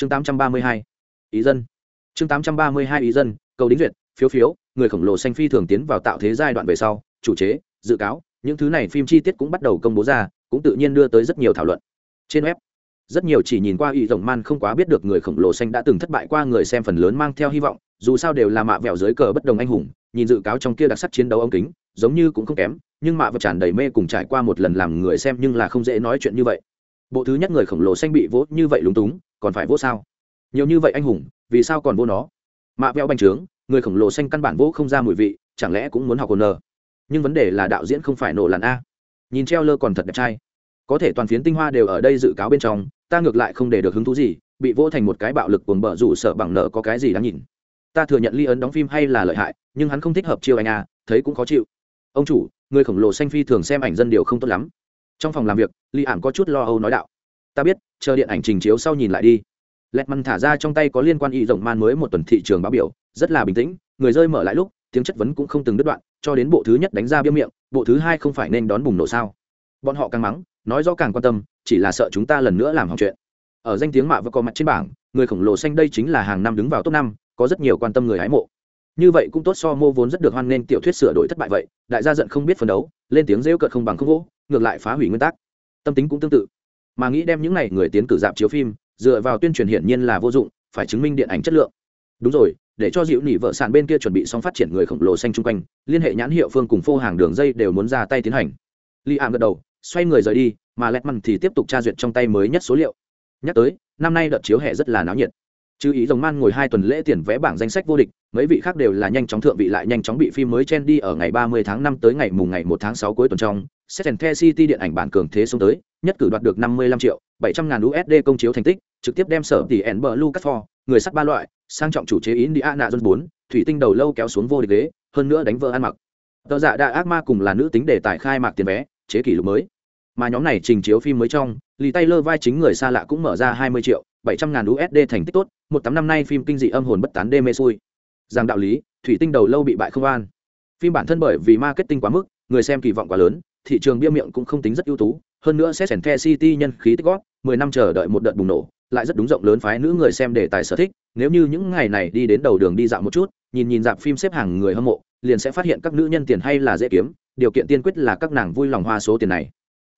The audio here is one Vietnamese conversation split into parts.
chương 832. ý dân chương 832 ý dân, cầu đính duyệt, phiếu phiếu, người khổng lồ xanh phi thường tiến vào tạo thế giai đoạn về sau, chủ chế, dự cáo, những thứ này phim chi tiết cũng bắt đầu công bố ra, cũng tự nhiên đưa tới rất nhiều thảo luận trên web, rất nhiều chỉ nhìn qua ý rồng man không quá biết được người khổng lồ xanh đã từng thất bại qua người xem phần lớn mang theo hy vọng, dù sao đều là mạ vẹo dưới cờ bất đồng anh hùng, nhìn dự cáo trong kia đặc sắc chiến đấu ống kính, giống như cũng không kém, nhưng mạ vật tràn đầy mê cùng trải qua một lần làm người xem nhưng là không dễ nói chuyện như vậy bộ thứ nhất người khổng lồ xanh bị vỗ như vậy lúng túng còn phải vỗ sao? Nhiều như vậy anh hùng, vì sao còn vô nó? Mạ vẹo bành trướng, người khổng lồ xanh căn bản vỗ không ra mùi vị, chẳng lẽ cũng muốn học hồn nờ? Nhưng vấn đề là đạo diễn không phải nổ làn a. Nhìn treo lơ còn thật đẹp trai. Có thể toàn phiến tinh hoa đều ở đây dự cáo bên trong, ta ngược lại không để được hứng thú gì, bị vỗ thành một cái bạo lực cuồng bở rủ sợ bằng nợ có cái gì đáng nhìn. Ta thừa nhận ly ấn đóng phim hay là lợi hại, nhưng hắn không thích hợp chiêu anh a, thấy cũng khó chịu. Ông chủ, người khổng lồ xanh phi thường xem ảnh dân điều không tốt lắm. Trong phòng làm việc, ly ảm có chút lo âu nói đạo ta biết, chờ điện ảnh trình chiếu sau nhìn lại đi. Lẹt măn thả ra trong tay có liên quan y rộng man mới một tuần thị trường báo biểu, rất là bình tĩnh, người rơi mở lại lúc, tiếng chất vấn cũng không từng đứt đoạn, cho đến bộ thứ nhất đánh ra biếm miệng, bộ thứ hai không phải nên đón bùng nổ sao. Bọn họ càng mắng, nói rõ càng quan tâm, chỉ là sợ chúng ta lần nữa làm hỏng chuyện. Ở danh tiếng mạ và có mặt trên bảng, người khổng lồ xanh đây chính là hàng năm đứng vào top năm, có rất nhiều quan tâm người hái mộ. Như vậy cũng tốt so mô vốn rất được hoan nghênh tiểu thuyết sửa đổi thất bại vậy, đại gia giận không biết phấn đấu, lên tiếng rêu cợt không bằng không gỗ ngược lại phá hủy nguyên tắc. Tâm tính cũng tương tự mà nghĩ đem những này người tiến cử dạp chiếu phim, dựa vào tuyên truyền hiển nhiên là vô dụng, phải chứng minh điện ảnh chất lượng. Đúng rồi, để cho dịu nỉ vợ sàn bên kia chuẩn bị xong phát triển người khổng lồ xanh chung quanh, liên hệ nhãn hiệu phương cùng phô hàng đường dây đều muốn ra tay tiến hành. Li ảm gật đầu, xoay người rời đi, mà lẹt mằn thì tiếp tục tra duyệt trong tay mới nhất số liệu. Nhắc tới, năm nay đợt chiếu hè rất là náo nhiệt. Chứ ý rồng man ngồi hai tuần lễ tiền vẽ bảng danh sách vô địch, mấy vị khác đều là nhanh chóng thượng vị lại nhanh chóng bị phim mới chen đi ở ngày 30 tháng 5 tới ngày mùng ngày 1 tháng 6 cuối tuần trong Setente City điện ảnh bản cường thế xuống tới nhất cử đoạt được 55 triệu 700 ngàn USD công chiếu thành tích trực tiếp đem sở tỷ ẩn bờ Lucas For, người sắt ba loại sang trọng chủ chế Indiana Jones 4, thủy tinh đầu lâu kéo xuống vô địch ghế hơn nữa đánh vỡ ăn mặc. Tờ dạ đại ác ma cùng là nữ tính đề tài khai mạc tiền vé chế kỷ lục mới. Mà nhóm này trình chiếu phim mới trong lì Taylor vai chính người xa lạ cũng mở ra 20 triệu 700 ngàn USD thành tích tốt một tám năm nay phim kinh dị âm hồn bất tán đê mê xui. Giang đạo lý thủy tinh đầu lâu bị bại không an. Phim bản thân bởi vì marketing quá mức người xem kỳ vọng quá lớn thị trường bia miệng cũng không tính rất ưu tú, hơn nữa xét sèn the city nhân khí tích góp, mười năm chờ đợi một đợt bùng nổ, lại rất đúng rộng lớn phái nữ người xem đề tài sở thích, nếu như những ngày này đi đến đầu đường đi dạo một chút, nhìn nhìn dạp phim xếp hàng người hâm mộ, liền sẽ phát hiện các nữ nhân tiền hay là dễ kiếm, điều kiện tiên quyết là các nàng vui lòng hoa số tiền này.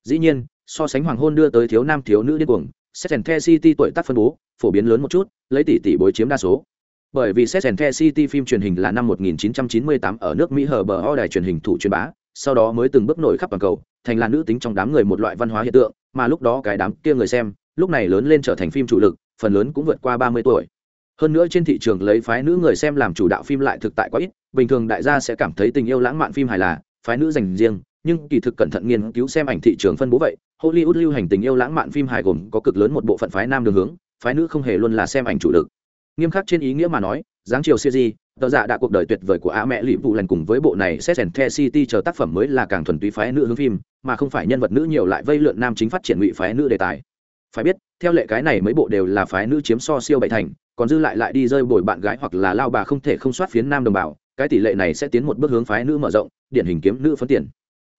Dĩ nhiên, so sánh hoàng hôn đưa tới thiếu nam thiếu nữ điên cuồng xét the city tuổi tác phân bố, phổ biến lớn một chút, lấy tỷ tỷ bối chiếm đa số. Bởi vì xét the city phim truyền hình là năm 1998 ở nước mỹ hờ bờ ho đài truyền hình thủ truyền bá sau đó mới từng bước nổi khắp toàn cầu, thành là nữ tính trong đám người một loại văn hóa hiện tượng, mà lúc đó cái đám kia người xem, lúc này lớn lên trở thành phim chủ lực, phần lớn cũng vượt qua 30 tuổi. Hơn nữa trên thị trường lấy phái nữ người xem làm chủ đạo phim lại thực tại quá ít, bình thường đại gia sẽ cảm thấy tình yêu lãng mạn phim hài là, phái nữ dành riêng, nhưng kỳ thực cẩn thận nghiên cứu xem ảnh thị trường phân bố vậy, hollywood lưu hành tình yêu lãng mạn phim hài gồm có cực lớn một bộ phận phái nam đường hướng, phái nữ không hề luôn là xem ảnh chủ lực. Nghiêm khắc trên ý nghĩa mà nói, dáng chiều siêu di tờ giả đã cuộc đời tuyệt vời của á mẹ lụy vụ lần cùng với bộ này xét and the city chờ tác phẩm mới là càng thuần túy phái nữ hướng phim, mà không phải nhân vật nữ nhiều lại vây lượn nam chính phát triển ngụy phái nữ đề tài phải biết, theo lệ cái này mấy bộ đều là phái nữ chiếm so siêu bảy thành, còn dư lại lại đi rơi bồi bạn gái hoặc là lao bà không thể không soát phiến nam đồng bào, cái tỷ lệ này sẽ tiến một bước hướng phái nữ mở rộng, điển hình kiếm nữ phấn tiền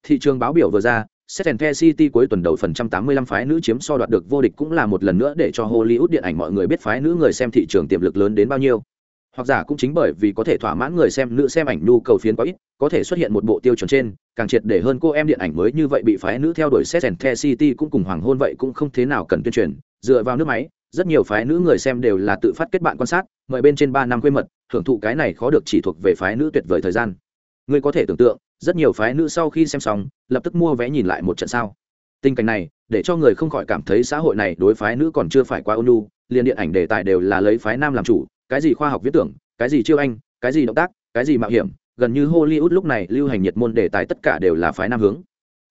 thị trường báo biểu vừa ra Setente City cuối tuần đầu phần trăm 85 phái nữ chiếm so đoạt được vô địch cũng là một lần nữa để cho Hollywood điện ảnh mọi người biết phái nữ người xem thị trường tiềm lực lớn đến bao nhiêu. Hoặc giả cũng chính bởi vì có thể thỏa mãn người xem nữ xem ảnh nhu cầu phiến quá ít, có thể xuất hiện một bộ tiêu chuẩn trên, càng triệt để hơn cô em điện ảnh mới như vậy bị phái nữ theo đuổi Setente City cũng cùng hoàng hôn vậy cũng không thế nào cần tuyên truyền, dựa vào nước máy, rất nhiều phái nữ người xem đều là tự phát kết bạn quan sát, mời bên trên ba năm quê mật, hưởng thụ cái này khó được chỉ thuộc về phái nữ tuyệt vời thời gian. người có thể tưởng tượng, rất nhiều phái nữ sau khi xem xong lập tức mua vé nhìn lại một trận sao tình cảnh này để cho người không khỏi cảm thấy xã hội này đối phái nữ còn chưa phải quá ôn nhu liền điện ảnh đề tài đều là lấy phái nam làm chủ cái gì khoa học viết tưởng, cái gì chiêu anh, cái gì động tác, cái gì mạo hiểm, gần như hollywood lúc này lưu hành nhiệt môn đề tài tất cả đều là phái nam hướng.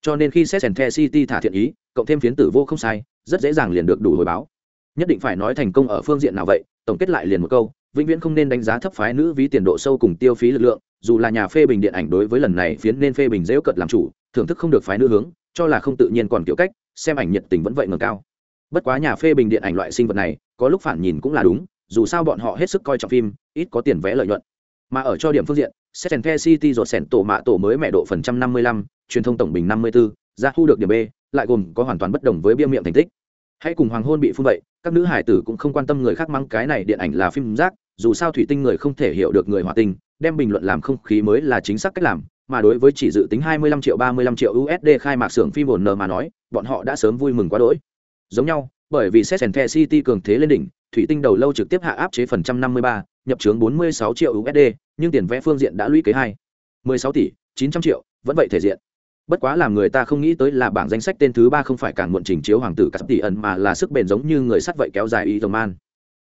Cho nên khi xét the city thả thiện ý, cộng thêm phiến tử vô không sai, rất dễ dàng liền được đủ hồi báo. Nhất định phải nói thành công ở phương diện nào vậy, tổng kết lại liền một câu, vĩnh viễn không nên đánh giá thấp phái nữ ví tiền độ sâu cùng tiêu phí lực lượng, dù là nhà phê bình điện ảnh đối với lần này phiến nên phê bình dễ cợt làm chủ, thưởng thức không được phái nữ hướng, cho là không tự nhiên còn kiểu cách, xem ảnh nhiệt tình vẫn vậy ngầm cao. Bất quá nhà phê bình điện ảnh loại sinh vật này, có lúc phản nhìn cũng là đúng dù sao bọn họ hết sức coi trọng phim ít có tiền vẽ lợi nhuận mà ở cho điểm phương diện Setente City rồi sẻn tổ mạ tổ mới mẹ độ phần trăm năm mươi lăm, truyền thông tổng bình năm mươi 54, ra thu được điểm B, lại gồm có hoàn toàn bất đồng với bia miệng thành tích. hãy cùng hoàng hôn bị phun vậy các nữ hải tử cũng không quan tâm người khác mang cái này điện ảnh là phim rác dù sao thủy tinh người không thể hiểu được người hỏa tinh đem bình luận làm không khí mới là chính xác cách làm mà đối với chỉ dự tính 25 triệu 35 triệu USD khai mạc xưởng phim ổn nở mà nói, bọn họ đã sớm vui mừng quá đỗi. Giống nhau, bởi vì Sesente City cường thế lên đỉnh, thủy tinh đầu lâu trực tiếp hạ áp chế phần trăm 53, nhập trướng 46 triệu USD, nhưng tiền vẽ phương diện đã lũy kế 2. 16 tỷ, 900 triệu, vẫn vậy thể diện. Bất quá làm người ta không nghĩ tới là bảng danh sách tên thứ ba không phải càng muộn trình chiếu hoàng tử cắt tỷ ẩn mà là sức bền giống như người sắt vậy kéo dài y man.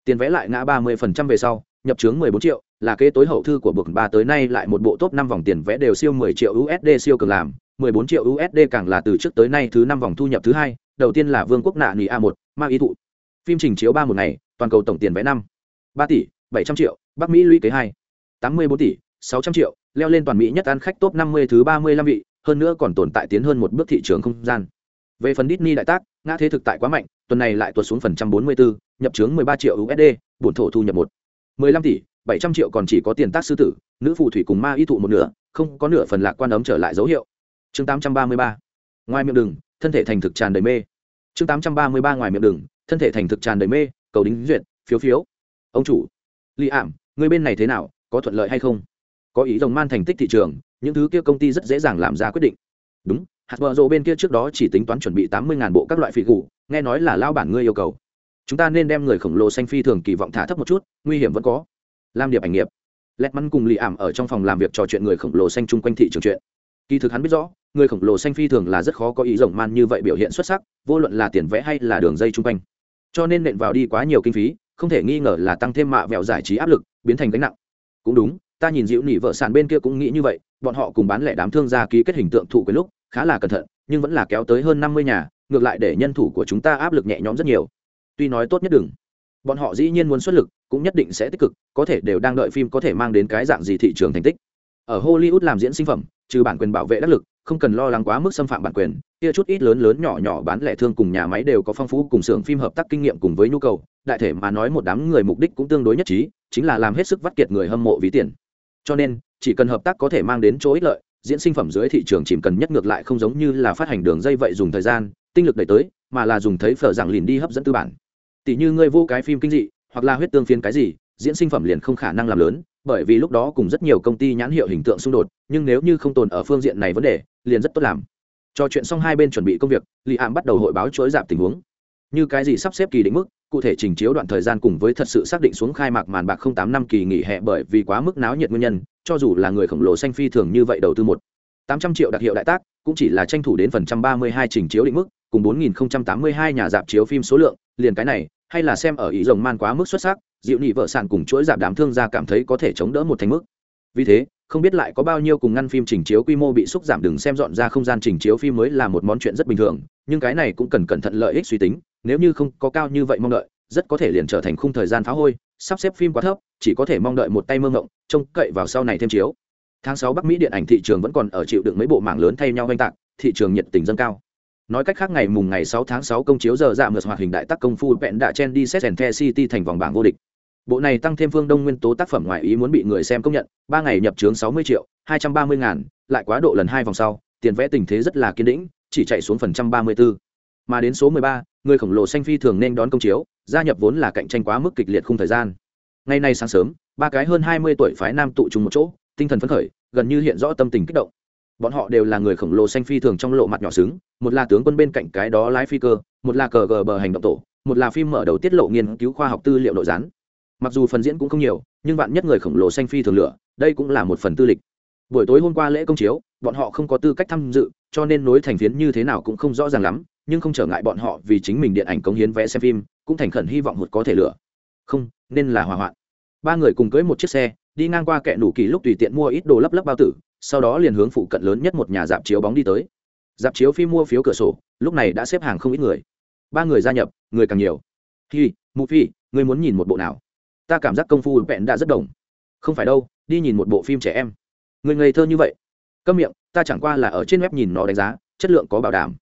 Tiền vẽ lại ngã 30% về sau, nhập trướng 14 triệu, là kế tối hậu thư của bậc ba tới nay lại một bộ top năm vòng tiền vẽ đều siêu 10 triệu USD siêu cường làm, 14 triệu USD càng là từ trước tới nay thứ năm vòng thu nhập thứ hai, đầu tiên là Vương quốc nạ nỉ A một ma ý thụ. Phim trình chiếu ba một ngày, toàn cầu tổng tiền vé năm. Ba tỷ 700 triệu, Bắc Mỹ lũy kế hai. 84 tỷ 600 triệu, leo lên toàn Mỹ nhất ăn khách top 50 thứ 35 vị, hơn nữa còn tồn tại tiến hơn một bước thị trường không gian. Về phần Disney đại tác, ngã thế thực tại quá mạnh, tuần này lại tuột xuống phần trăm 44, nhập chứng 13 triệu USD, bổn thổ thu nhập 1 15 tỷ bảy trăm triệu còn chỉ có tiền tác sư tử nữ phù thủy cùng ma y thụ một nửa không có nửa phần lạc quan ấm trở lại dấu hiệu. Chương tám trăm ba mươi ba. Ngoài miệng đừng thân thể thành thực tràn đầy mê. Chương tám trăm ba mươi ba ngoài miệng đừng thân thể thành thực tràn đầy mê, cầu đính duyệt, phiếu phiếu. Ông chủ li ảm, người bên này thế nào, có thuận lợi hay không? Có ý rồng man thành tích thị trường, những thứ kia công ty rất dễ dàng làm ra quyết định. Đúng, hạt vợ rộ bên kia trước đó chỉ tính toán chuẩn bị tám mươi bộ các loại phỉ gù, nghe nói là lao bản ngươi yêu cầu. Chúng ta nên đem người khổng lồ xanh phi thường kỳ vọng thả thấp một chút, nguy hiểm vẫn có. Làm điệp ảnh nghiệp. Lẹt mắn cùng lì ảm ở trong phòng làm việc trò chuyện người khổng lồ xanh chung quanh thị trường chuyện. Kỳ thực hắn biết rõ, người khổng lồ xanh phi thường là rất khó có ý rộng man như vậy biểu hiện xuất sắc, vô luận là tiền vẽ hay là đường dây chung quanh cho nên nện vào đi quá nhiều kinh phí, không thể nghi ngờ là tăng thêm mạ vẹo giải trí áp lực, biến thành gánh nặng. Cũng đúng, ta nhìn dịu nỉ vợ sàn bên kia cũng nghĩ như vậy, bọn họ cùng bán lẻ đám thương gia ký kết hình tượng thụ quyền lúc, khá là cẩn thận, nhưng vẫn là kéo tới hơn năm mươi nhà, ngược lại để nhân thủ của chúng ta áp lực nhẹ nhõm rất nhiều. Tuy nói tốt nhất đừng. Bọn họ dĩ nhiên muốn xuất lực, cũng nhất định sẽ tích cực, có thể đều đang đợi phim có thể mang đến cái dạng gì thị trường thành tích. Ở hollywood làm diễn sinh phẩm, trừ bản quyền bảo vệ đắc lực không cần lo lắng quá mức xâm phạm bản quyền, kia chút ít lớn lớn nhỏ nhỏ bán lẻ thương cùng nhà máy đều có phong phú cùng xưởng phim hợp tác kinh nghiệm cùng với nhu cầu, đại thể mà nói một đám người mục đích cũng tương đối nhất trí, chính là làm hết sức vắt kiệt người hâm mộ ví tiền. Cho nên, chỉ cần hợp tác có thể mang đến chỗ ích lợi, diễn sinh phẩm dưới thị trường chỉ cần nhất ngược lại không giống như là phát hành đường dây vậy dùng thời gian, tinh lực đẩy tới, mà là dùng thấy phở dạng lìn đi hấp dẫn tư bản. Tỷ như ngươi vô cái phim kinh dị, hoặc là huyết tương phiến cái gì, diễn sinh phẩm liền không khả năng làm lớn bởi vì lúc đó cùng rất nhiều công ty nhãn hiệu hình tượng xung đột, nhưng nếu như không tồn ở phương diện này vấn đề, liền rất tốt làm. Trò chuyện xong hai bên chuẩn bị công việc li ảm bắt đầu hội báo chuỗi giảm tình huống. Như cái gì sắp xếp kỳ định mức, cụ thể trình chiếu đoạn thời gian cùng với thật sự xác định xuống khai mạc màn bạc không tám năm kỳ nghỉ hè bởi vì quá mức náo nhiệt nguyên nhân, cho dù là người khổng lồ xanh phi thường như vậy đầu tư một tám trăm triệu đặc hiệu đại tác, cũng chỉ là tranh thủ đến phần trăm ba mươi hai trình chiếu định mức, cùng bốn nghìn tám mươi hai nhà dạp chiếu phim số lượng, liền cái này, hay là xem ở ý rồng man quá mức xuất sắc dịu nị vợ sản cùng chuỗi giảm đám thương gia cảm thấy có thể chống đỡ một thành mức. Vì thế, không biết lại có bao nhiêu cùng ngăn phim trình chiếu quy mô bị xúc giảm đừng xem dọn ra không gian trình chiếu phim mới là một món chuyện rất bình thường, nhưng cái này cũng cần cẩn thận lợi ích suy tính, nếu như không có cao như vậy mong đợi, rất có thể liền trở thành khung thời gian phá hôi, sắp xếp phim quá thấp, chỉ có thể mong đợi một tay mơ ngộng trông cậy vào sau này thêm chiếu. Tháng sáu bắc mỹ điện ảnh thị trường vẫn còn ở chịu đựng mấy bộ mảng lớn thay nhau oanh tạc, thị trường nhiệt tình dâng cao. Nói cách khác ngày mùng ngày 6 tháng 6 công chiếu giờ dạ mượt hoạt hình đại tác công phu vẹn đã chen đi xét the city thành vòng bảng vô địch bộ này tăng thêm phương đông nguyên tố tác phẩm ngoại ý muốn bị người xem công nhận ba ngày nhập trướng 60 triệu 230 ngàn lại quá độ lần hai vòng sau tiền vẽ tình thế rất là kiên định chỉ chạy xuống phần trăm 34. mà đến số 13, người khổng lồ xanh phi thường nên đón công chiếu gia nhập vốn là cạnh tranh quá mức kịch liệt khung thời gian. Ngày nay sáng sớm ba cái hơn 20 tuổi phái nam tụ trùng một chỗ tinh thần phấn khởi gần như hiện rõ tâm tình kích động. Bọn họ đều là người khổng lồ xanh phi thường trong lộ mặt nhỏ xứng một là tướng quân bên cạnh cái đó lái phi cơ một là cờ gờ bờ hành động tổ một là phim mở đầu tiết lộ nghiên cứu khoa học tư liệu nội gián mặc dù phần diễn cũng không nhiều, nhưng bạn nhất người khổng lồ xanh phi thường lửa, đây cũng là một phần tư lịch. Buổi tối hôm qua lễ công chiếu, bọn họ không có tư cách tham dự, cho nên nối thành phiến như thế nào cũng không rõ ràng lắm, nhưng không trở ngại bọn họ vì chính mình điện ảnh cống hiến vẽ xem phim, cũng thành khẩn hy vọng một có thể lửa. Không, nên là hỏa hoạn. Ba người cùng cưới một chiếc xe, đi ngang qua kẻ nủ kỳ lúc tùy tiện mua ít đồ lấp lấp bao tử, sau đó liền hướng phụ cận lớn nhất một nhà dạp chiếu bóng đi tới. Dạp chiếu phim mua phiếu cửa sổ, lúc này đã xếp hàng không ít người. Ba người gia nhập, người càng nhiều. Hi mụ phi, người muốn nhìn một bộ nào? Ta cảm giác công phu vẹn đã rất đồng. Không phải đâu, đi nhìn một bộ phim trẻ em. Người ngây thơ như vậy. Câm miệng, ta chẳng qua là ở trên web nhìn nó đánh giá, chất lượng có bảo đảm.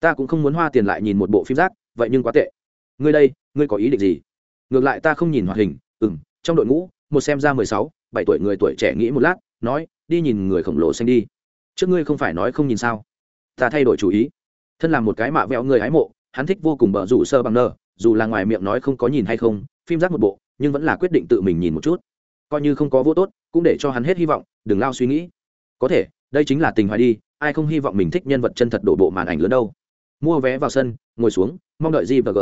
Ta cũng không muốn hoa tiền lại nhìn một bộ phim rác, vậy nhưng quá tệ. Ngươi đây, ngươi có ý định gì? Ngược lại ta không nhìn hoạt hình ừ m trong đội ngũ, một xem ra mười sáu, bảy tuổi người tuổi trẻ nghĩ một lát, nói, đi nhìn người khổng lồ xanh đi. Trước ngươi không phải nói không nhìn sao? Ta thay đổi chủ ý. Thân làm một cái mạ vẹo người hái mộ, hắn thích vô cùng bờ rủ sơ bằng nơ dù là ngoài miệng nói không có nhìn hay không, phim rác một bộ nhưng vẫn là quyết định tự mình nhìn một chút. Coi như không có vô tốt, cũng để cho hắn hết hy vọng, đừng lao suy nghĩ. Có thể, đây chính là tình hoài đi, ai không hy vọng mình thích nhân vật chân thật đổ bộ màn ảnh lớn đâu. Mua vé vào sân, ngồi xuống, mong đợi gì và g.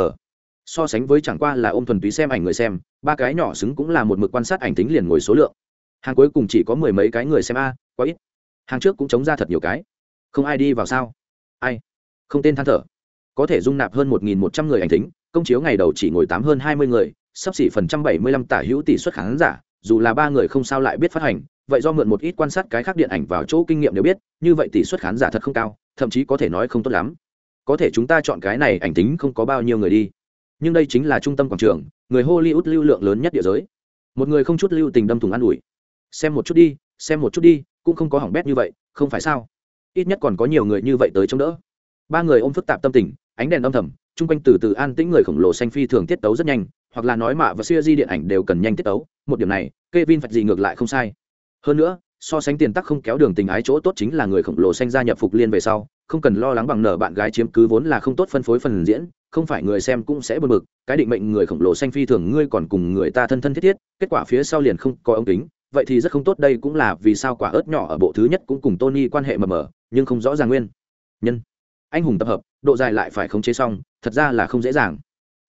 So sánh với chẳng qua là ôm thuần túy xem ảnh người xem, ba cái nhỏ xứng cũng là một mực quan sát ảnh tính liền ngồi số lượng. Hàng cuối cùng chỉ có mười mấy cái người xem a, quá ít. Hàng trước cũng chống ra thật nhiều cái. Không ai đi vào sao? Ai? Không tên than thở. Có thể dung nạp hơn một nghìn một trăm người ảnh tính, công chiếu ngày đầu chỉ ngồi tám hơn hai mươi người sắp xỉ phần trăm bảy mươi lăm tả hữu tỷ suất khán giả, dù là ba người không sao lại biết phát hành, vậy do mượn một ít quan sát cái khác điện ảnh vào chỗ kinh nghiệm đều biết, như vậy tỷ suất khán giả thật không cao, thậm chí có thể nói không tốt lắm. Có thể chúng ta chọn cái này ảnh tính không có bao nhiêu người đi. Nhưng đây chính là trung tâm quảng trường, người hollywood lưu lượng lớn nhất địa giới. Một người không chút lưu tình đâm thùng an ủi. Xem một chút đi, xem một chút đi, cũng không có hỏng bét như vậy, không phải sao? Ít nhất còn có nhiều người như vậy tới chống đỡ. Ba người ôm phức tạp tâm tình, ánh đèn âm thầm, chung quanh từ từ an tĩnh người khổng lồ xanh phi thường tiết tấu rất nhanh hoặc là nói mạ và siêu di điện ảnh đều cần nhanh tiết tấu, một điểm này, Kevin phật gì ngược lại không sai. Hơn nữa, so sánh tiền tắc không kéo đường tình ái chỗ tốt chính là người khổng lồ xanh gia nhập phục liên về sau, không cần lo lắng bằng nở bạn gái chiếm cứ vốn là không tốt phân phối phần diễn, không phải người xem cũng sẽ bật bực, cái định mệnh người khổng lồ xanh phi thường ngươi còn cùng người ta thân thân thiết thiết, kết quả phía sau liền không có ống kính, vậy thì rất không tốt, đây cũng là vì sao quả ớt nhỏ ở bộ thứ nhất cũng cùng tony quan hệ mờ mờ, nhưng không rõ ràng nguyên. Nhân, anh hùng tập hợp, độ dài lại phải khống chế xong, thật ra là không dễ dàng.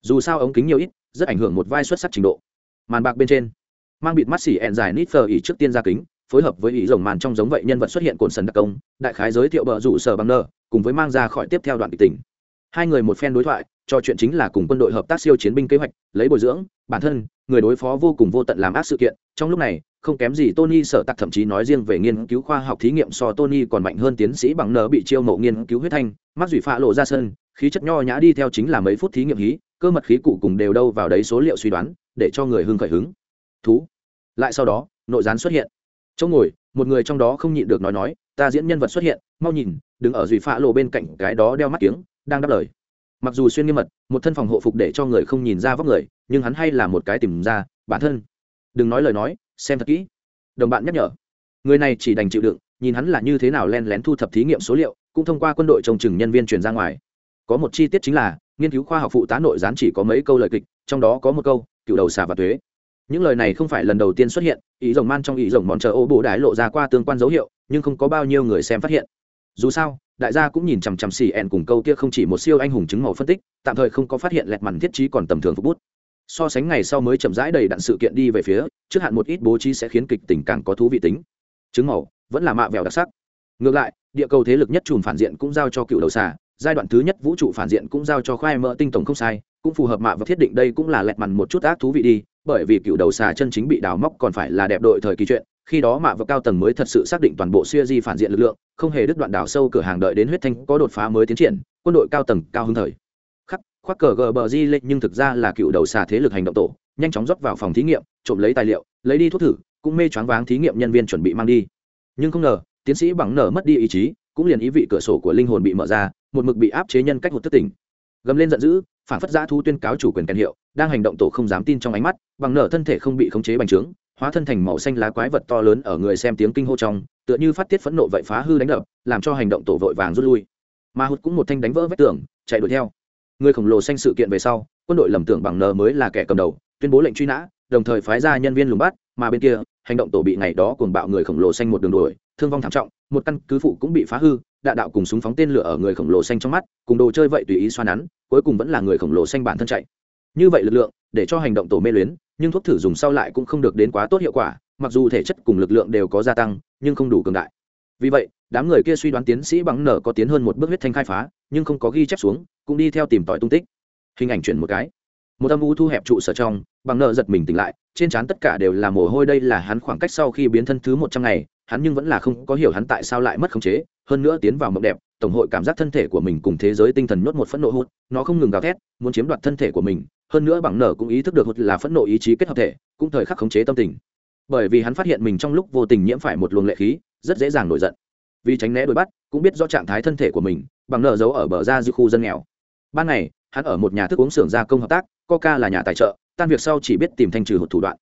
Dù sao ống kính nhiều ít rất ảnh hưởng một vai xuất sắc trình độ. Màn bạc bên trên mang bịt mắt xỉ ẹn dài nít phờ ỉ trước tiên ra kính phối hợp với ý rồng màn trong giống vậy nhân vật xuất hiện cồn sần đặc công đại khái giới thiệu bờ rủ sở bằng nơ cùng với mang ra khỏi tiếp theo đoạn kịch tình. Hai người một phen đối thoại trò chuyện chính là cùng quân đội hợp tác siêu chiến binh kế hoạch lấy bồi dưỡng bản thân người đối phó vô cùng vô tận làm ác sự kiện trong lúc này không kém gì Tony sở tặc thậm chí nói riêng về nghiên cứu khoa học thí nghiệm so Tony còn mạnh hơn tiến sĩ bằng nờ bị chiêu mộ nghiên cứu huyết thanh, mắt rủi phạ lộ ra sân, khí chất nho nhã đi theo chính là mấy phút thí nghiệm hí, cơ mật khí cụ cùng đều đâu vào đấy số liệu suy đoán, để cho người hưng khởi hứng. Thú. Lại sau đó, nội gián xuất hiện. chỗ ngồi, một người trong đó không nhịn được nói nói, ta diễn nhân vật xuất hiện, mau nhìn, đứng ở dùy phạ lộ bên cạnh cái đó đeo mắt kiếng, đang đáp lời. Mặc dù xuyên nghiêm mật, một thân phòng hộ phục để cho người không nhìn ra vóc người, nhưng hắn hay là một cái tìm ra, bản thân. Đừng nói lời nói, xem thật kỹ đồng bạn nhắc nhở người này chỉ đành chịu đựng nhìn hắn là như thế nào len lén thu thập thí nghiệm số liệu cũng thông qua quân đội trồng chừng nhân viên truyền ra ngoài có một chi tiết chính là nghiên cứu khoa học phụ tá nội gián chỉ có mấy câu lời kịch, trong đó có một câu, cựu đầu xà và thuế những lời này không phải lần đầu tiên xuất hiện, ý rồng man trong ý rồng mòn chờ ô bồ đái lộ ra qua tương quan dấu hiệu, nhưng không có bao nhiêu người xem phát hiện. Dù sao, đại gia cũng nhìn chằm chằm xì ẹn cùng câu kia không chỉ một siêu anh hùng chứng màu phân tích, tạm thời không có phát hiện lẹt mằn thiết trí còn tầm thường phục bút. So sánh ngày sau mới chậm rãi đầy đặn sự kiện đi về phía, trước hạn một ít bố trí sẽ khiến kịch tình càng có thú vị tính. Chứng màu vẫn là mạ vèo đặc sắc. Ngược lại, địa cầu thế lực nhất chùm phản diện cũng giao cho cựu đầu xà giai đoạn thứ nhất vũ trụ phản diện cũng giao cho khoai mỡ tinh tổng không sai, cũng phù hợp mạ và thiết định đây cũng là lẹt mằn một chút ác thú vị đi, bởi vì cựu đầu xà chân chính bị đào móc còn phải là đẹp đội thời kỳ chuyện, khi đó mạ và cao tầng mới thật sự xác định toàn bộ siêu di phản diện lực lượng, không hề đứt đoạn đào sâu cửa hàng đợi đến huyết thanh có đột phá mới tiến triển, quân đội cao tầng cao hứng thời. Khoác cờ gờ bờ di lệ nhưng thực ra là cựu đầu xà thế lực hành động tổ, nhanh chóng rót vào phòng thí nghiệm, trộm lấy tài liệu, lấy đi thuốc thử, cũng mê choáng váng thí nghiệm nhân viên chuẩn bị mang đi. Nhưng không ngờ, tiến sĩ bằng nở mất đi ý chí, cũng liền ý vị cửa sổ của linh hồn bị mở ra một mực bị áp chế nhân cách một thất tỉnh. Gầm lên giận dữ, phản phất giã thu tuyên cáo chủ quyền kèn hiệu, đang hành động tổ không dám tin trong ánh mắt, bằng nở thân thể không bị khống chế bành trướng, hóa thân thành màu xanh lá quái vật to lớn ở người xem tiếng kinh hô trong, tựa như phát tiết phẫn nộ vậy phá hư đánh đập, làm cho hành động tổ vội vàng rút lui. Mà hụt cũng một thanh đánh vỡ vách tường, chạy đuổi theo. Người khổng lồ xanh sự kiện về sau, quân đội lầm tưởng bằng nờ mới là kẻ cầm đầu, tuyên bố lệnh truy nã, đồng thời phái ra nhân viên lùng bắt, mà bên kia, hành động tổ bị ngày đó cuồng bạo người khổng lồ xanh một đường đuổi, thương vong thảm trọng, một căn cứ phụ cũng bị phá hư đạn đạo cùng súng phóng tên lửa ở người khổng lồ xanh trong mắt, cùng đồ chơi vậy tùy ý xoa nắn, cuối cùng vẫn là người khổng lồ xanh bản thân chạy. Như vậy lực lượng, để cho hành động tổ mê luyến, nhưng thuốc thử dùng sau lại cũng không được đến quá tốt hiệu quả, mặc dù thể chất cùng lực lượng đều có gia tăng, nhưng không đủ cường đại. Vì vậy, đám người kia suy đoán tiến sĩ bằng nở có tiến hơn một bước huyết thanh khai phá, nhưng không có ghi chép xuống, cũng đi theo tìm tòi tung tích. Hình ảnh chuyển một cái. Một âm u thu hẹp trụ sở trong, bằng nợ giật mình tỉnh lại, trên trán tất cả đều là mồ hôi, đây là hắn khoảng cách sau khi biến thân thứ một trăm ngày hắn nhưng vẫn là không có hiểu hắn tại sao lại mất khống chế, hơn nữa tiến vào mộng đẹp, tổng hội cảm giác thân thể của mình cùng thế giới tinh thần nhốt một phẫn nộ hút nó không ngừng gào thét, muốn chiếm đoạt thân thể của mình, hơn nữa bằng nở cũng ý thức được hút là phẫn nộ ý chí kết hợp thể, cũng thời khắc khống chế tâm tình. Bởi vì hắn phát hiện mình trong lúc vô tình nhiễm phải một luồng lệ khí, rất dễ dàng nổi giận. Vì tránh né đuổi bắt, cũng biết do trạng thái thân thể của mình, bằng nợ giấu ở bờ ra dư khu dân nghèo. Ban ngày, hắn ở một nhà thức uống xưởng gia công hợp tác, coca là nhà tài trợ, tan việc sau chỉ biết tìm thanh trừ hụt thủ đoạn.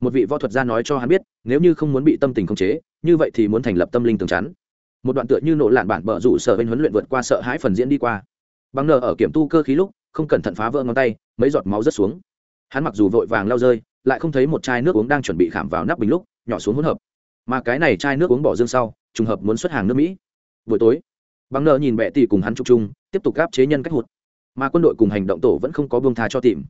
Một vị võ thuật gia nói cho hắn biết, nếu như không muốn bị tâm tình khống chế như vậy thì muốn thành lập tâm linh tường chắn. Một đoạn tựa như nổ lạn bản bờ rủ sở bên huấn luyện vượt qua sợ hãi phần diễn đi qua. Bằng nờ ở kiểm tu cơ khí lúc, không cẩn thận phá vỡ ngón tay, mấy giọt máu rớt xuống. Hắn mặc dù vội vàng lao rơi, lại không thấy một chai nước uống đang chuẩn bị khảm vào nắp bình lúc, nhỏ xuống hỗn hợp. Mà cái này chai nước uống bỏ dương sau, trùng hợp muốn xuất hàng nước mỹ. Buổi tối bằng nờ nhìn bệ tỷ cùng hắn chụp chung, tiếp tục gáp chế nhân cách hụt. Mà quân đội cùng hành động tổ vẫn không có buông tha cho tìm.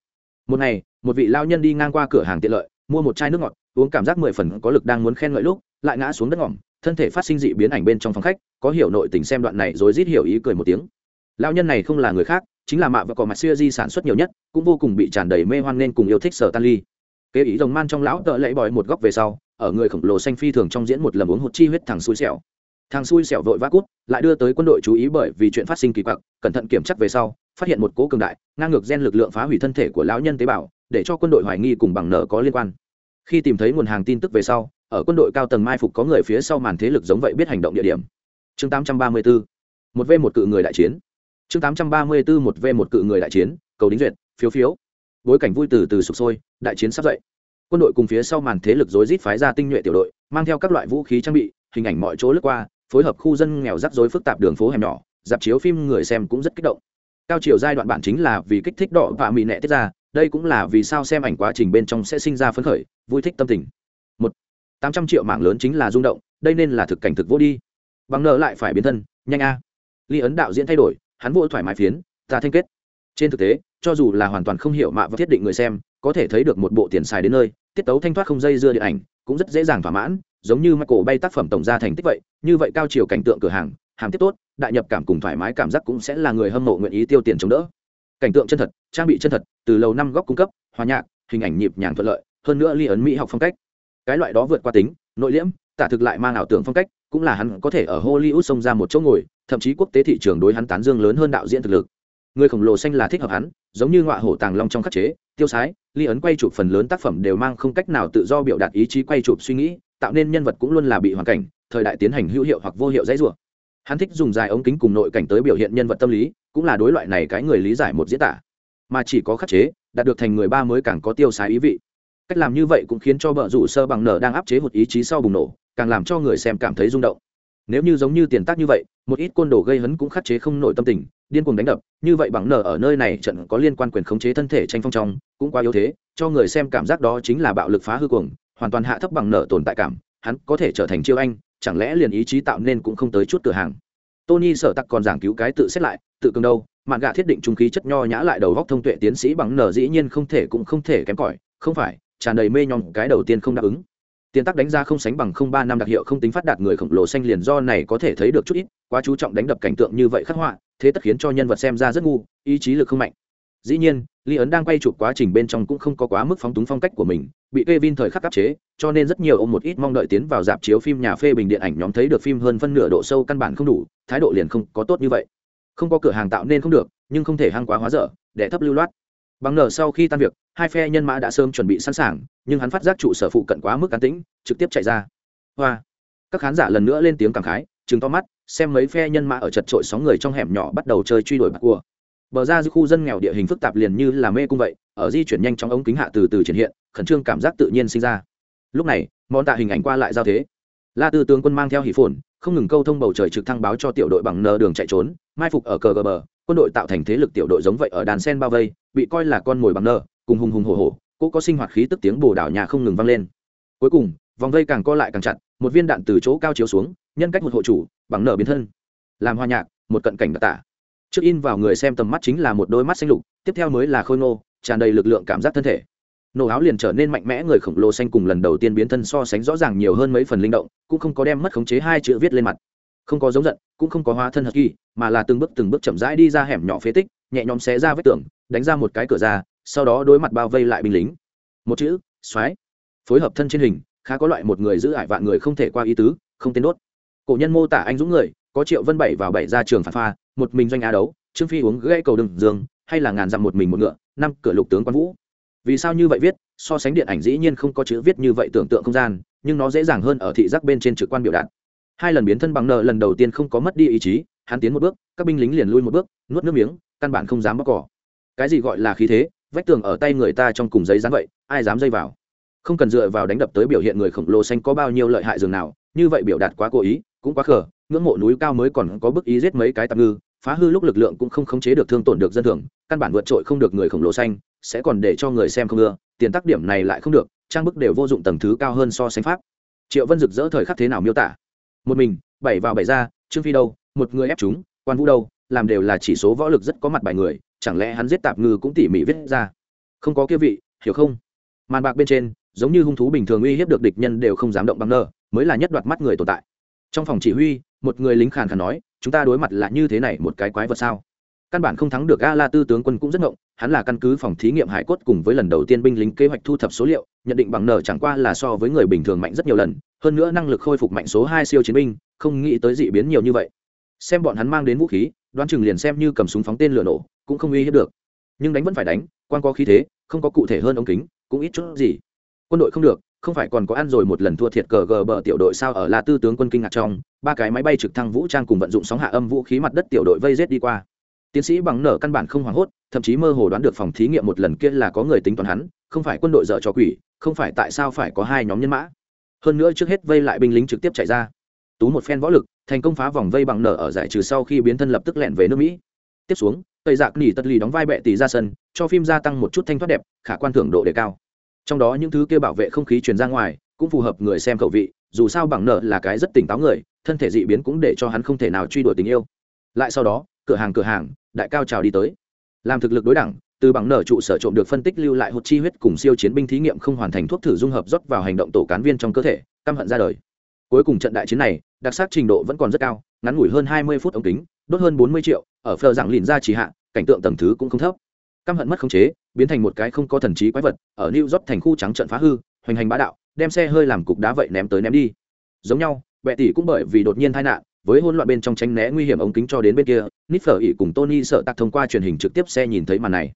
Một ngày, một vị lao nhân đi ngang qua cửa hàng tiện lợi, mua một chai nước ngọt, uống cảm giác mười phần có lực đang muốn khen ngợi lúc lại ngã xuống đất ngỏm thân thể phát sinh dị biến ảnh bên trong phòng khách, có hiểu nội tình xem đoạn này rồi rít hiểu ý cười một tiếng. Lao nhân này không là người khác, chính là mạ và cỏ mặt xưa di sản xuất nhiều nhất, cũng vô cùng bị tràn đầy mê hoan nên cùng yêu thích sở tan ly. Kế ý rồng man trong lão tợ lẫy bòi một góc về sau, ở người khổng lồ xanh phi thường trong diễn một lầm uống hột chi huyết thằng xui xẻo. Thằng xui xẻo vội vã cút, lại đưa tới quân đội chú ý bởi vì chuyện phát sinh kỳ quặc, cẩn thận kiểm chắc về sau, phát hiện một cố cường đại, ngang ngược gen lực lượng phá hủy thân thể của lão nhân tế bào, để cho quân đội hoài nghi cùng bằng nợ có liên quan khi tìm thấy nguồn hàng tin tức về sau, ở quân đội cao tầng mai phục có người phía sau màn thế lực giống vậy biết hành động địa điểm. Chương 834 một v một cự người đại chiến. Chương 834 một v một cự người đại chiến, cầu đính duyệt, phiếu phiếu. Bối cảnh vui từ từ sụp sôi, đại chiến sắp dậy. Quân đội cùng phía sau màn thế lực rối rít phái ra tinh nhuệ tiểu đội, mang theo các loại vũ khí trang bị, hình ảnh mọi chỗ lướt qua, phối hợp khu dân nghèo rắc rối phức tạp đường phố hẻm nhỏ, dạp chiếu phim người xem cũng rất kích động. Cao chiều giai đoạn bản chính là vì kích thích đỏ và mị nẹ tiết ra đây cũng là vì sao xem ảnh quá trình bên trong sẽ sinh ra phấn khởi, vui thích tâm tình. Một, tám trăm triệu mạng lớn chính là rung động, đây nên là thực cảnh thực vô đi. Bằng nợ lại phải biến thân, nhanh a. Ly ấn đạo diễn thay đổi, hắn vô thoải mái phiến, ta thanh kết. Trên thực tế, cho dù là hoàn toàn không hiểu mạ và thiết định người xem, có thể thấy được một bộ tiền xài đến nơi, tiết tấu thanh thoát không dây dưa điện ảnh, cũng rất dễ dàng thỏa mãn, giống như cổ bay tác phẩm tổng ra thành tích vậy, như vậy cao chiều cảnh tượng cửa hàng, hàm tiếp tốt, đại nhập cảm cùng thoải mái cảm giác cũng sẽ là người hâm mộ nguyện ý tiêu tiền chống đỡ cảnh tượng chân thật, trang bị chân thật, từ lầu năm góc cung cấp, hòa nhạc, hình ảnh nhịp nhàng thuận lợi, hơn nữa ly ấn mỹ học phong cách. Cái loại đó vượt qua tính, nội liễm, tả thực lại mang ảo tưởng phong cách, cũng là hắn có thể ở hollywood xông ra một chỗ ngồi, thậm chí quốc tế thị trường đối hắn tán dương lớn hơn đạo diễn thực lực. Người khổng lồ xanh là thích hợp hắn, giống như ngọa hổ tàng long trong khắc chế, tiêu sái, ly ấn quay chụp phần lớn tác phẩm đều mang không cách nào tự do biểu đạt ý chí quay chụp suy nghĩ, tạo nên nhân vật cũng luôn là bị hoàn cảnh, thời đại tiến hành hữu hiệu hoặc vô hiệu dãy rủa hắn thích dùng dài ống kính cùng nội cảnh tới biểu hiện nhân vật tâm lý, cũng là đối loại này cái người lý giải một diễn tả. Mà chỉ có khắc chế, đạt được thành người ba mới càng có tiêu sái ý vị. Cách làm như vậy cũng khiến cho bờ rủ sơ bằng nở đang áp chế một ý chí sau bùng nổ, càng làm cho người xem cảm thấy rung động. Nếu như giống như tiền tác như vậy, một ít côn đồ gây hấn cũng khắc chế không nổi tâm tình, điên cuồng đánh đập, như vậy bằng nở ở nơi này trận có liên quan quyền khống chế thân thể tranh phong trong, cũng quá yếu thế, cho người xem cảm giác đó chính là bạo lực phá hư cuồng, hoàn toàn hạ thấp bằng nở tồn tại cảm, hắn có thể trở thành chiêu anh chẳng lẽ liền ý chí tạo nên cũng không tới chút cửa hàng? Tony sở tặc còn giảng cứu cái tự xét lại, tự cường đâu, mạn gạ thiết định trung khí chất nho nhã lại đầu góc thông tuệ tiến sĩ bằng nở dĩ nhiên không thể cũng không thể kém cỏi, không phải, tràn đầy mê nhom, cái đầu tiên không đáp ứng. Tiền tắc đánh ra không sánh bằng không ba năm đặc hiệu không tính phát đạt người khổng lồ xanh liền do này có thể thấy được chút ít, quá chú trọng đánh đập cảnh tượng như vậy khắc họa, thế tất khiến cho nhân vật xem ra rất ngu, ý chí lực không mạnh dĩ nhiên ly ấn đang quay chụp quá trình bên trong cũng không có quá mức phóng túng phong cách của mình, bị k e vin thời khắc áp chế, cho nên rất nhiều ông một ít mong đợi tiến vào dạp chiếu phim nhà phê bình điện ảnh nhóm thấy được phim hơn phân nửa độ sâu căn bản không đủ, thái độ liền không có tốt như vậy. Không có cửa hàng tạo nên không được, nhưng không thể hăng quá hóa dở, để thấp lưu loát. Bằng nở sau khi tan việc, hai phe nhân mã đã sớm chuẩn bị sẵn sàng, nhưng hắn phát giác trụ sở phụ cận quá mức cán tĩnh, trực tiếp chạy ra. Hoa! Các khán giả lần nữa lên tiếng cảm khái chứng to mắt, xem mấy phe nhân mã ở chật trội sóng người trong hẻm nhỏ bắt đầu chơi truy đuổi bạc cua bờ ra giữa khu dân nghèo địa hình phức tạp liền như là mê cung vậy, ở di chuyển nhanh trong ống kính hạ từ từ triển hiện, khẩn trương cảm giác tự nhiên sinh ra. Lúc này, món tạ hình ảnh qua lại giao thế. La tư tướng quân mang theo hỷ phồn, không ngừng câu thông bầu trời trực thăng báo cho tiểu đội bằng nờ đường chạy trốn, mai phục ở cờ gờ bờ, quân đội tạo thành thế lực tiểu đội giống vậy ở đàn sen bao vây, bị coi là con mồi bằng nờ, cùng hùng hùng hổ hổ cô có sinh hoạt khí tức tiếng bồ đảo nhà không ngừng vang lên. Cuối cùng, vòng vây càng co lại càng chặt, một viên đạn từ chỗ cao chiếu xuống, nhân cách một hộ chủ, bằng nở biến thân. Làm hoa nhạc, một cận cảnh đặc tả trước in vào người xem tầm mắt chính là một đôi mắt xanh lục, tiếp theo mới là khôi ngô, tràn đầy lực lượng cảm giác thân thể. Nổ áo liền trở nên mạnh mẽ, người khổng lồ xanh cùng lần đầu tiên biến thân so sánh rõ ràng nhiều hơn mấy phần linh động, cũng không có đem mất khống chế hai chữ viết lên mặt. Không có giống giận, cũng không có hóa thân hật kỳ, mà là từng bước từng bước chậm rãi đi ra hẻm nhỏ phế tích, nhẹ nhõm xé ra vết tường, đánh ra một cái cửa ra, sau đó đối mặt bao vây lại binh lính. Một chữ, xoáy. Phối hợp thân trên hình, khá có loại một người giữ ải vạn người không thể qua ý tứ, không tên đốt. Cổ nhân mô tả anh dũng người có triệu vân bảy vào bảy ra trường phản pha, một mình doanh á đấu, trương phi uống gãy cầu đường dương hay là ngàn dặm một mình một ngựa, năm cửa lục tướng quan vũ. Vì sao như vậy viết? So sánh điện ảnh dĩ nhiên không có chữ viết như vậy tưởng tượng không gian, nhưng nó dễ dàng hơn ở thị giác bên trên trực quan biểu đạt. Hai lần biến thân bằng nợ lần đầu tiên không có mất đi ý chí, hắn tiến một bước, các binh lính liền lui một bước, nuốt nước miếng, căn bản không dám bóc cỏ. Cái gì gọi là khí thế? Vách tường ở tay người ta trong cùng giấy dán vậy, ai dám dây vào? Không cần dựa vào đánh đập tới biểu hiện người khổng lồ xanh có bao nhiêu lợi hại dường nào, như vậy biểu đạt quá cố ý, cũng quá khờ ngưỡng mộ núi cao mới còn có bức ý giết mấy cái tạm ngư, phá hư lúc lực lượng cũng không khống chế được thương tổn được dân thường, căn bản vượt trội không được người khổng lồ xanh, sẽ còn để cho người xem không ưa, tiền tác điểm này lại không được, trang bức đều vô dụng tầng thứ cao hơn so sánh pháp. Triệu vân rực rỡ thời khắc thế nào miêu tả? Một mình, bảy vào bảy ra, trương phi đâu, một người ép chúng, quan vũ đâu, làm đều là chỉ số võ lực rất có mặt bài người, chẳng lẽ hắn giết tạp ngư cũng tỉ mỉ viết ra? Không có kia vị, hiểu không? Màn bạc bên trên, giống như hung thú bình thường uy hiếp được địch nhân đều không dám động bằng nơ, mới là nhất đoạt mắt người tồn tại. Trong phòng chỉ huy một người lính khàn khàn nói, chúng ta đối mặt là như thế này một cái quái vật sao? Căn bản không thắng được a la tư tướng quân cũng rất ngộng, hắn là căn cứ phòng thí nghiệm hải cốt cùng với lần đầu tiên binh lính kế hoạch thu thập số liệu, nhận định bằng nở chẳng qua là so với người bình thường mạnh rất nhiều lần, hơn nữa năng lực khôi phục mạnh số hai siêu chiến binh, không nghĩ tới dị biến nhiều như vậy. Xem bọn hắn mang đến vũ khí, đoán chừng liền xem như cầm súng phóng tên lửa nổ, cũng không uy hiếp được. Nhưng đánh vẫn phải đánh, quan có khí thế, không có cụ thể hơn ống kính, cũng ít chút gì. Quân đội không được không phải còn có ăn rồi một lần thua thiệt cờ gờ bờ tiểu đội sao? Ở la tư tướng quân kinh ngạc trong, ba cái máy bay trực thăng vũ trang cùng vận dụng sóng hạ âm vũ khí mặt đất tiểu đội vây rết đi qua. Tiến sĩ bằng nở căn bản không hoảng hốt, thậm chí mơ hồ đoán được phòng thí nghiệm một lần kia là có người tính toán hắn, không phải quân đội dở cho quỷ, không phải tại sao phải có hai nhóm nhân mã. Hơn nữa trước hết vây lại binh lính trực tiếp chạy ra. Tú một phen võ lực, thành công phá vòng vây bằng nở ở giải trừ sau khi biến thân lập tức lẹn về nước mỹ. Tiếp xuống, tây dạc nỉ tật lì đóng vai bệ tỷ ra sân, cho phim gia tăng một chút thanh thoát đẹp, khả quan thưởng độ đề cao trong đó những thứ kia bảo vệ không khí truyền ra ngoài, cũng phù hợp người xem khẩu vị, dù sao bằng nợ là cái rất tỉnh táo người, thân thể dị biến cũng để cho hắn không thể nào truy đuổi tình yêu. Lại sau đó, cửa hàng cửa hàng, đại cao trào đi tới. Làm thực lực đối đẳng, từ bằng nở trụ sở trộm được phân tích lưu lại hột chi huyết cùng siêu chiến binh thí nghiệm không hoàn thành thuốc thử dung hợp rót vào hành động tổ cán viên trong cơ thể, căm hận ra đời. Cuối cùng trận đại chiến này, đặc sắc trình độ vẫn còn rất cao, ngắn ngủi hơn hai mươi phút ống kính, đốt hơn bốn mươi triệu, ở phờ dạng lìn ra chỉ hạ, cảnh tượng tầng thứ cũng không thấp. Căm hận mất khống chế biến thành một cái không có thần trí quái vật, ở new york thành khu trắng trận phá hư, hoành hành bá đạo, đem xe hơi làm cục đá vậy ném tới ném đi. Giống nhau, bệ tỷ cũng bởi vì đột nhiên tai nạn, với hỗn loạn bên trong tránh né nguy hiểm ống kính cho đến bên kia nít phở ỉ cùng tony sợ tạc thông qua truyền hình trực tiếp xe nhìn thấy màn này.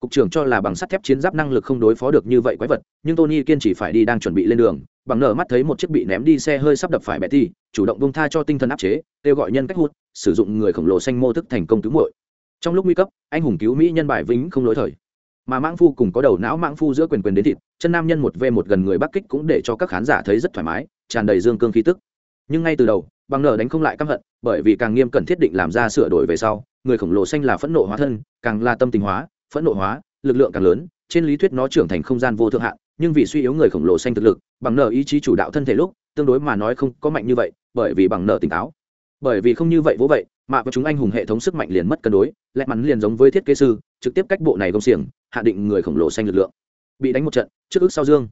Cục trưởng cho là bằng sắt thép chiến giáp năng lực không đối phó được như vậy quái vật, nhưng tony kiên trì phải đi đang chuẩn bị lên đường, bằng nở mắt thấy một chiếc bị ném đi xe hơi sắp đập phải bệ tỷ, chủ động bông tha cho tinh thần áp chế, kêu gọi nhân cách hút sử dụng người khổng lồ xanh mô thức thành công cứu muội. Trong lúc nguy cấp, anh hùng cứu mỹ nhân bài vĩnh không lỗi thời mà mãng phu cùng có đầu não mãng phu giữa quyền quyền đến thịt, chân nam nhân một v một gần người bắc kích cũng để cho các khán giả thấy rất thoải mái, tràn đầy dương cương khí tức. Nhưng ngay từ đầu, bằng nở đánh không lại căm hận, bởi vì càng nghiêm cần thiết định làm ra sửa đổi về sau, người khổng lồ xanh là phẫn nộ hóa thân, càng là tâm tình hóa, phẫn nộ hóa, lực lượng càng lớn, trên lý thuyết nó trưởng thành không gian vô thượng hạn, nhưng vì suy yếu người khổng lồ xanh thực lực, bằng nở ý chí chủ đạo thân thể lúc, tương đối mà nói không có mạnh như vậy, bởi vì bằng nở tỉnh táo. Bởi vì không như vậy vỗ vậy mạ và chúng anh hùng hệ thống sức mạnh liền mất cân đối lẹ mắn liền giống với thiết kế sư, trực tiếp cách bộ này gông xiềng, hạ định người khổng lồ xanh lực lượng. Bị đánh một trận, trước ước sau dương.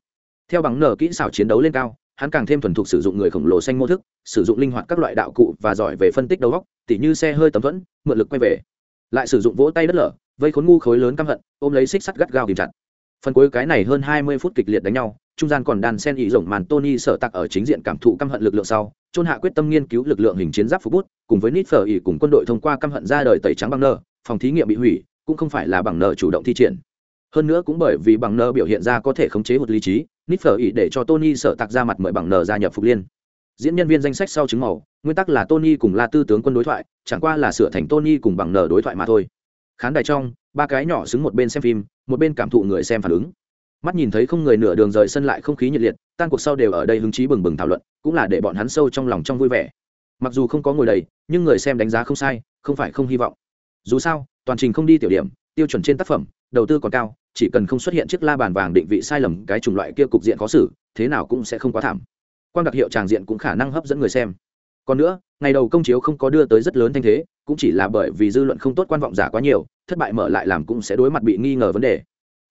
Theo bằng nở kỹ xảo chiến đấu lên cao, hắn càng thêm thuần thục sử dụng người khổng lồ xanh mô thức, sử dụng linh hoạt các loại đạo cụ và giỏi về phân tích đầu góc tỉ như xe hơi tấm thuẫn, mượn lực quay về. Lại sử dụng vỗ tay đất lở, vây khốn ngu khối lớn căm hận, ôm lấy xích sắt gắt gao kìm chặt. Phần cuối cái này hơn hai mươi phút kịch liệt đánh nhau, trung gian còn đàn sen ý rộng màn tony sở tặc ở chính diện cảm thụ căm hận lực lượng sau trôn hạ quyết tâm nghiên cứu lực lượng hình chiến giáp phục bút, cùng với nít phở ỉ cùng quân đội thông qua căm hận ra đời tẩy trắng bằng nơ, phòng thí nghiệm bị hủy, cũng không phải là bằng nơ chủ động thi triển. Hơn nữa cũng bởi vì bằng nơ biểu hiện ra có thể khống chế một lý trí, nít phở ỉ để cho tony sợ tặc ra mặt mời bằng nơ gia nhập phục liên. Diễn nhân viên danh sách sau chứng màu, nguyên tắc là tony cùng la tư tướng quân đối thoại, chẳng qua là sửa thành tony cùng bằng nợ đối thoại mà thôi. Khán đài trong, ba cái nhỏ xứng một bên xem phim, một bên cảm thụ người xem phản ứng mắt nhìn thấy không người nửa đường rời sân lại không khí nhiệt liệt, tan cuộc sau đều ở đây hứng chí bừng bừng thảo luận, cũng là để bọn hắn sâu trong lòng trong vui vẻ. Mặc dù không có ngồi đầy, nhưng người xem đánh giá không sai, không phải không hy vọng. Dù sao, toàn trình không đi tiểu điểm, tiêu chuẩn trên tác phẩm, đầu tư còn cao, chỉ cần không xuất hiện chiếc la bàn vàng định vị sai lầm, cái chủng loại kia cục diện khó xử, thế nào cũng sẽ không quá thảm. Quan đặc hiệu tràng diện cũng khả năng hấp dẫn người xem. Còn nữa, ngày đầu công chiếu không có đưa tới rất lớn thanh thế, cũng chỉ là bởi vì dư luận không tốt quan vọng giả quá nhiều, thất bại mở lại làm cũng sẽ đối mặt bị nghi ngờ vấn đề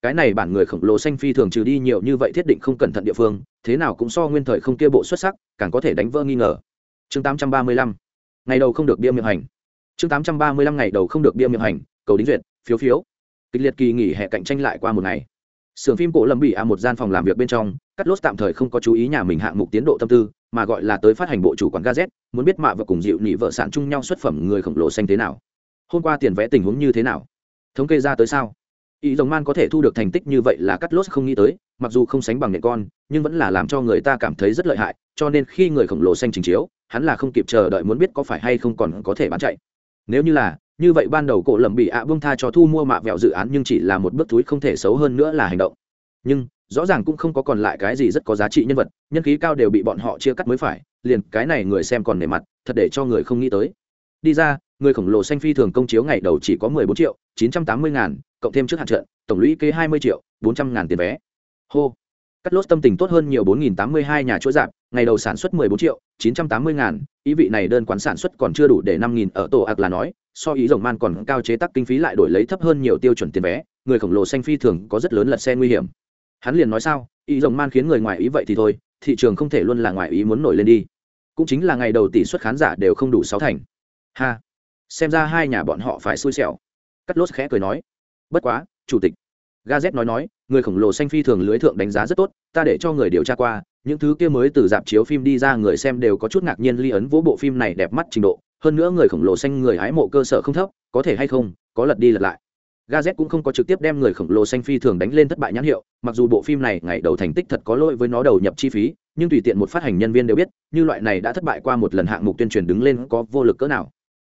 cái này bản người khổng lồ xanh phi thường trừ đi nhiều như vậy thiết định không cẩn thận địa phương, thế nào cũng so nguyên thời không kia bộ xuất sắc, càng có thể đánh vỡ nghi ngờ. Chương 835 ngày đầu không được bia miệng hành. Chương 835 ngày đầu không được bia miệng hành, cầu đính duyệt, phiếu phiếu. Kịch liệt kỳ nghỉ hè cạnh tranh lại qua một ngày. Sưởng phim cổ lâm bị à một gian phòng làm việc bên trong, cắt lốt tạm thời không có chú ý nhà mình hạng mục tiến độ tâm tư, mà gọi là tới phát hành bộ chủ quản gazet muốn biết mạ và cùng dịu nị vợ sản chung nhau xuất phẩm người khổng lồ xanh thế nào. Hôm qua tiền vẽ tình huống như thế nào? Thống kê ra tới sao? Ý rồng man có thể thu được thành tích như vậy là cắt lốt không nghĩ tới, mặc dù không sánh bằng nhện con, nhưng vẫn là làm cho người ta cảm thấy rất lợi hại, cho nên khi người khổng lồ xanh trình chiếu, hắn là không kịp chờ đợi muốn biết có phải hay không còn có thể bán chạy. Nếu như là, như vậy ban đầu cổ lầm bị ạ à bông tha cho thu mua mạ vẹo dự án nhưng chỉ là một bước túi không thể xấu hơn nữa là hành động. Nhưng, rõ ràng cũng không có còn lại cái gì rất có giá trị nhân vật, nhân khí cao đều bị bọn họ chia cắt mới phải, liền cái này người xem còn nề mặt, thật để cho người không nghĩ tới đi ra, người khổng lồ xanh phi thường công chiếu ngày đầu chỉ có mười bốn triệu, chín trăm tám mươi ngàn, cộng thêm trước hạn trận, tổng lũy kế hai mươi triệu, bốn trăm ngàn tiền vé. Hô. Cắt lốt tâm tình tốt hơn nhiều bốn nghìn tám mươi hai nhà chuỗi giảm, ngày đầu sản xuất mười bốn triệu, chín trăm tám mươi ngàn, ý vị này đơn quán sản xuất còn chưa đủ để năm nghìn ở tổ ạc là nói, so ý rồng man còn cao chế tác kinh phí lại đổi lấy thấp hơn nhiều tiêu chuẩn tiền vé, người khổng lồ xanh phi thường có rất lớn lật xe nguy hiểm. Hắn liền nói sao, ý rồng man khiến người ngoài ý vậy thì thôi, thị trường không thể luôn là ngoài ý muốn nổi lên đi. Cũng chính là ngày đầu tỷ suất khán giả đều không đủ sáu thành ha. Xem ra hai nhà bọn họ phải xui xẻo. Cắt lốt khẽ cười nói. Bất quá, chủ tịch. Gazet nói nói, người khổng lồ xanh phi thường lưới thượng đánh giá rất tốt, ta để cho người điều tra qua, những thứ kia mới từ dạp chiếu phim đi ra người xem đều có chút ngạc nhiên ly ấn vỗ bộ phim này đẹp mắt trình độ, hơn nữa người khổng lồ xanh người hái mộ cơ sở không thấp, có thể hay không, có lật đi lật lại. Gazet cũng không có trực tiếp đem người khổng lồ xanh phi thường đánh lên thất bại nhãn hiệu, mặc dù bộ phim này ngày đầu thành tích thật có lỗi với nó đầu nhập chi phí, nhưng tùy tiện một phát hành nhân viên đều biết, như loại này đã thất bại qua một lần hạng mục tuyên truyền đứng lên có vô lực cỡ nào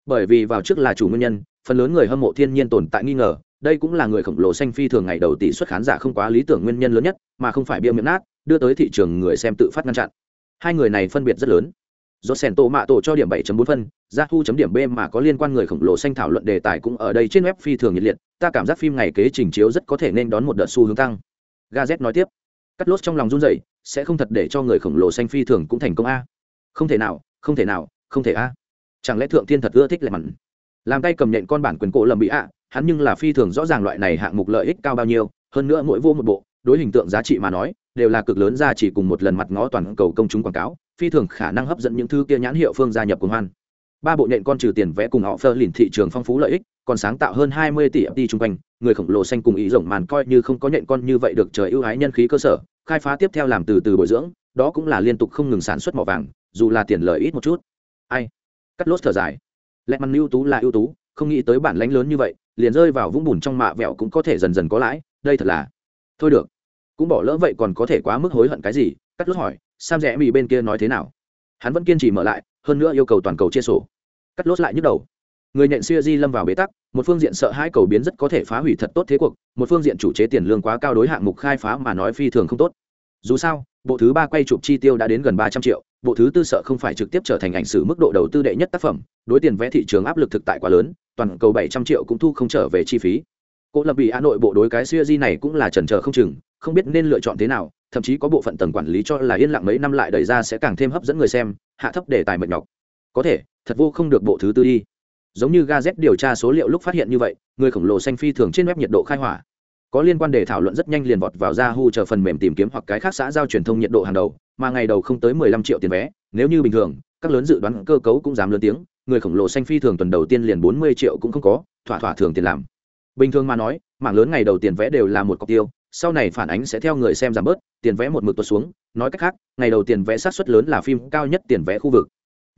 bởi vì vào trước là chủ nguyên nhân, phần lớn người hâm mộ thiên nhiên tồn tại nghi ngờ, đây cũng là người khổng lồ xanh phi thường ngày đầu tỷ suất khán giả không quá lý tưởng nguyên nhân lớn nhất, mà không phải bia miệng nát, đưa tới thị trường người xem tự phát ngăn chặn. Hai người này phân biệt rất lớn. Do sèn tổ mạ tổ cho điểm 7.4 phân ra thu chấm điểm b mà có liên quan người khổng lồ xanh thảo luận đề tài cũng ở đây trên web phi thường nhiệt liệt, ta cảm giác phim ngày kế trình chiếu rất có thể nên đón một đợt xu hướng tăng. Gazet nói tiếp, cắt lốt trong lòng run rẩy, sẽ không thật để cho người khổng lồ xanh phi thường cũng thành công a. Không thể nào, không thể nào, không thể a chẳng lẽ thượng thiên thật ưa thích lại mặn? Làm tay cầm nhện con bản quyền cổ lầm bị ạ, hắn nhưng là phi thường rõ ràng loại này hạng mục lợi ích cao bao nhiêu, hơn nữa mỗi vô một bộ, đối hình tượng giá trị mà nói, đều là cực lớn ra chỉ cùng một lần mặt ngó toàn cầu công chúng quảng cáo, phi thường khả năng hấp dẫn những thứ kia nhãn hiệu phương gia nhập cùng hoan. Ba bộ nhện con trừ tiền vẽ cùng họ phơ lìn thị trường phong phú lợi ích, còn sáng tạo hơn hai mươi tỷ fd chung quanh, người khổng lồ xanh cùng ý rộng màn coi như không có nhện con như vậy được trời ưu ái nhân khí cơ sở, khai phá tiếp theo làm từ từ bồi dưỡng, đó cũng là liên tục không ngừng sản xuất mỏ vàng, dù là tiền lợi ít một chút. Ai? Cắt lốt thở dài. Lẹ măn ưu tú là ưu tú, không nghĩ tới bản lãnh lớn như vậy, liền rơi vào vũng bùn trong mạ vẹo cũng có thể dần dần có lãi, đây thật là thôi được. Cũng bỏ lỡ vậy còn có thể quá mức hối hận cái gì? Cắt lốt hỏi, sam rẽ mì bên kia nói thế nào? Hắn vẫn kiên trì mở lại, hơn nữa yêu cầu toàn cầu chia sổ. Cắt lốt lại nhức đầu. Người nhện siêu di lâm vào bế tắc, một phương diện sợ hai cầu biến rất có thể phá hủy thật tốt thế cuộc, một phương diện chủ chế tiền lương quá cao đối hạng mục khai phá mà nói phi thường không tốt. Dù sao, bộ thứ ba quay chụp chi tiêu đã đến gần ba trăm triệu bộ thứ tư sợ không phải trực tiếp trở thành ảnh sử mức độ đầu tư đệ nhất tác phẩm, đối tiền vẽ thị trường áp lực thực tại quá lớn, toàn cầu bảy trăm triệu cũng thu không trở về chi phí. Cô lập bị hà nội bộ đối cái siêu di này cũng là trần trờ không chừng, không biết nên lựa chọn thế nào, thậm chí có bộ phận tầng quản lý cho là yên lặng mấy năm lại đẩy ra sẽ càng thêm hấp dẫn người xem, hạ thấp đề tài mệt nhọc. Có thể, thật vô không được bộ thứ tư đi. Giống như gazet điều tra số liệu lúc phát hiện như vậy, người khổng lồ xanh phi thường trên web nhiệt độ khai hỏa có liên quan đề thảo luận rất nhanh liền vọt vào Yahoo chờ phần mềm tìm kiếm hoặc cái khác xã giao truyền thông nhiệt độ hàng đầu, mà ngày đầu không tới 15 triệu tiền vé, nếu như bình thường, các lớn dự đoán cơ cấu cũng dám lớn tiếng, người khổng lồ xanh phi thường tuần đầu tiên liền 40 triệu cũng không có, thỏa thỏa thường tiền làm. Bình thường mà nói, mảng lớn ngày đầu tiền vé đều là một cọc tiêu, sau này phản ánh sẽ theo người xem giảm bớt, tiền vé một mực tuột xuống, nói cách khác, ngày đầu tiền vé sát suất lớn là phim cao nhất tiền vé khu vực.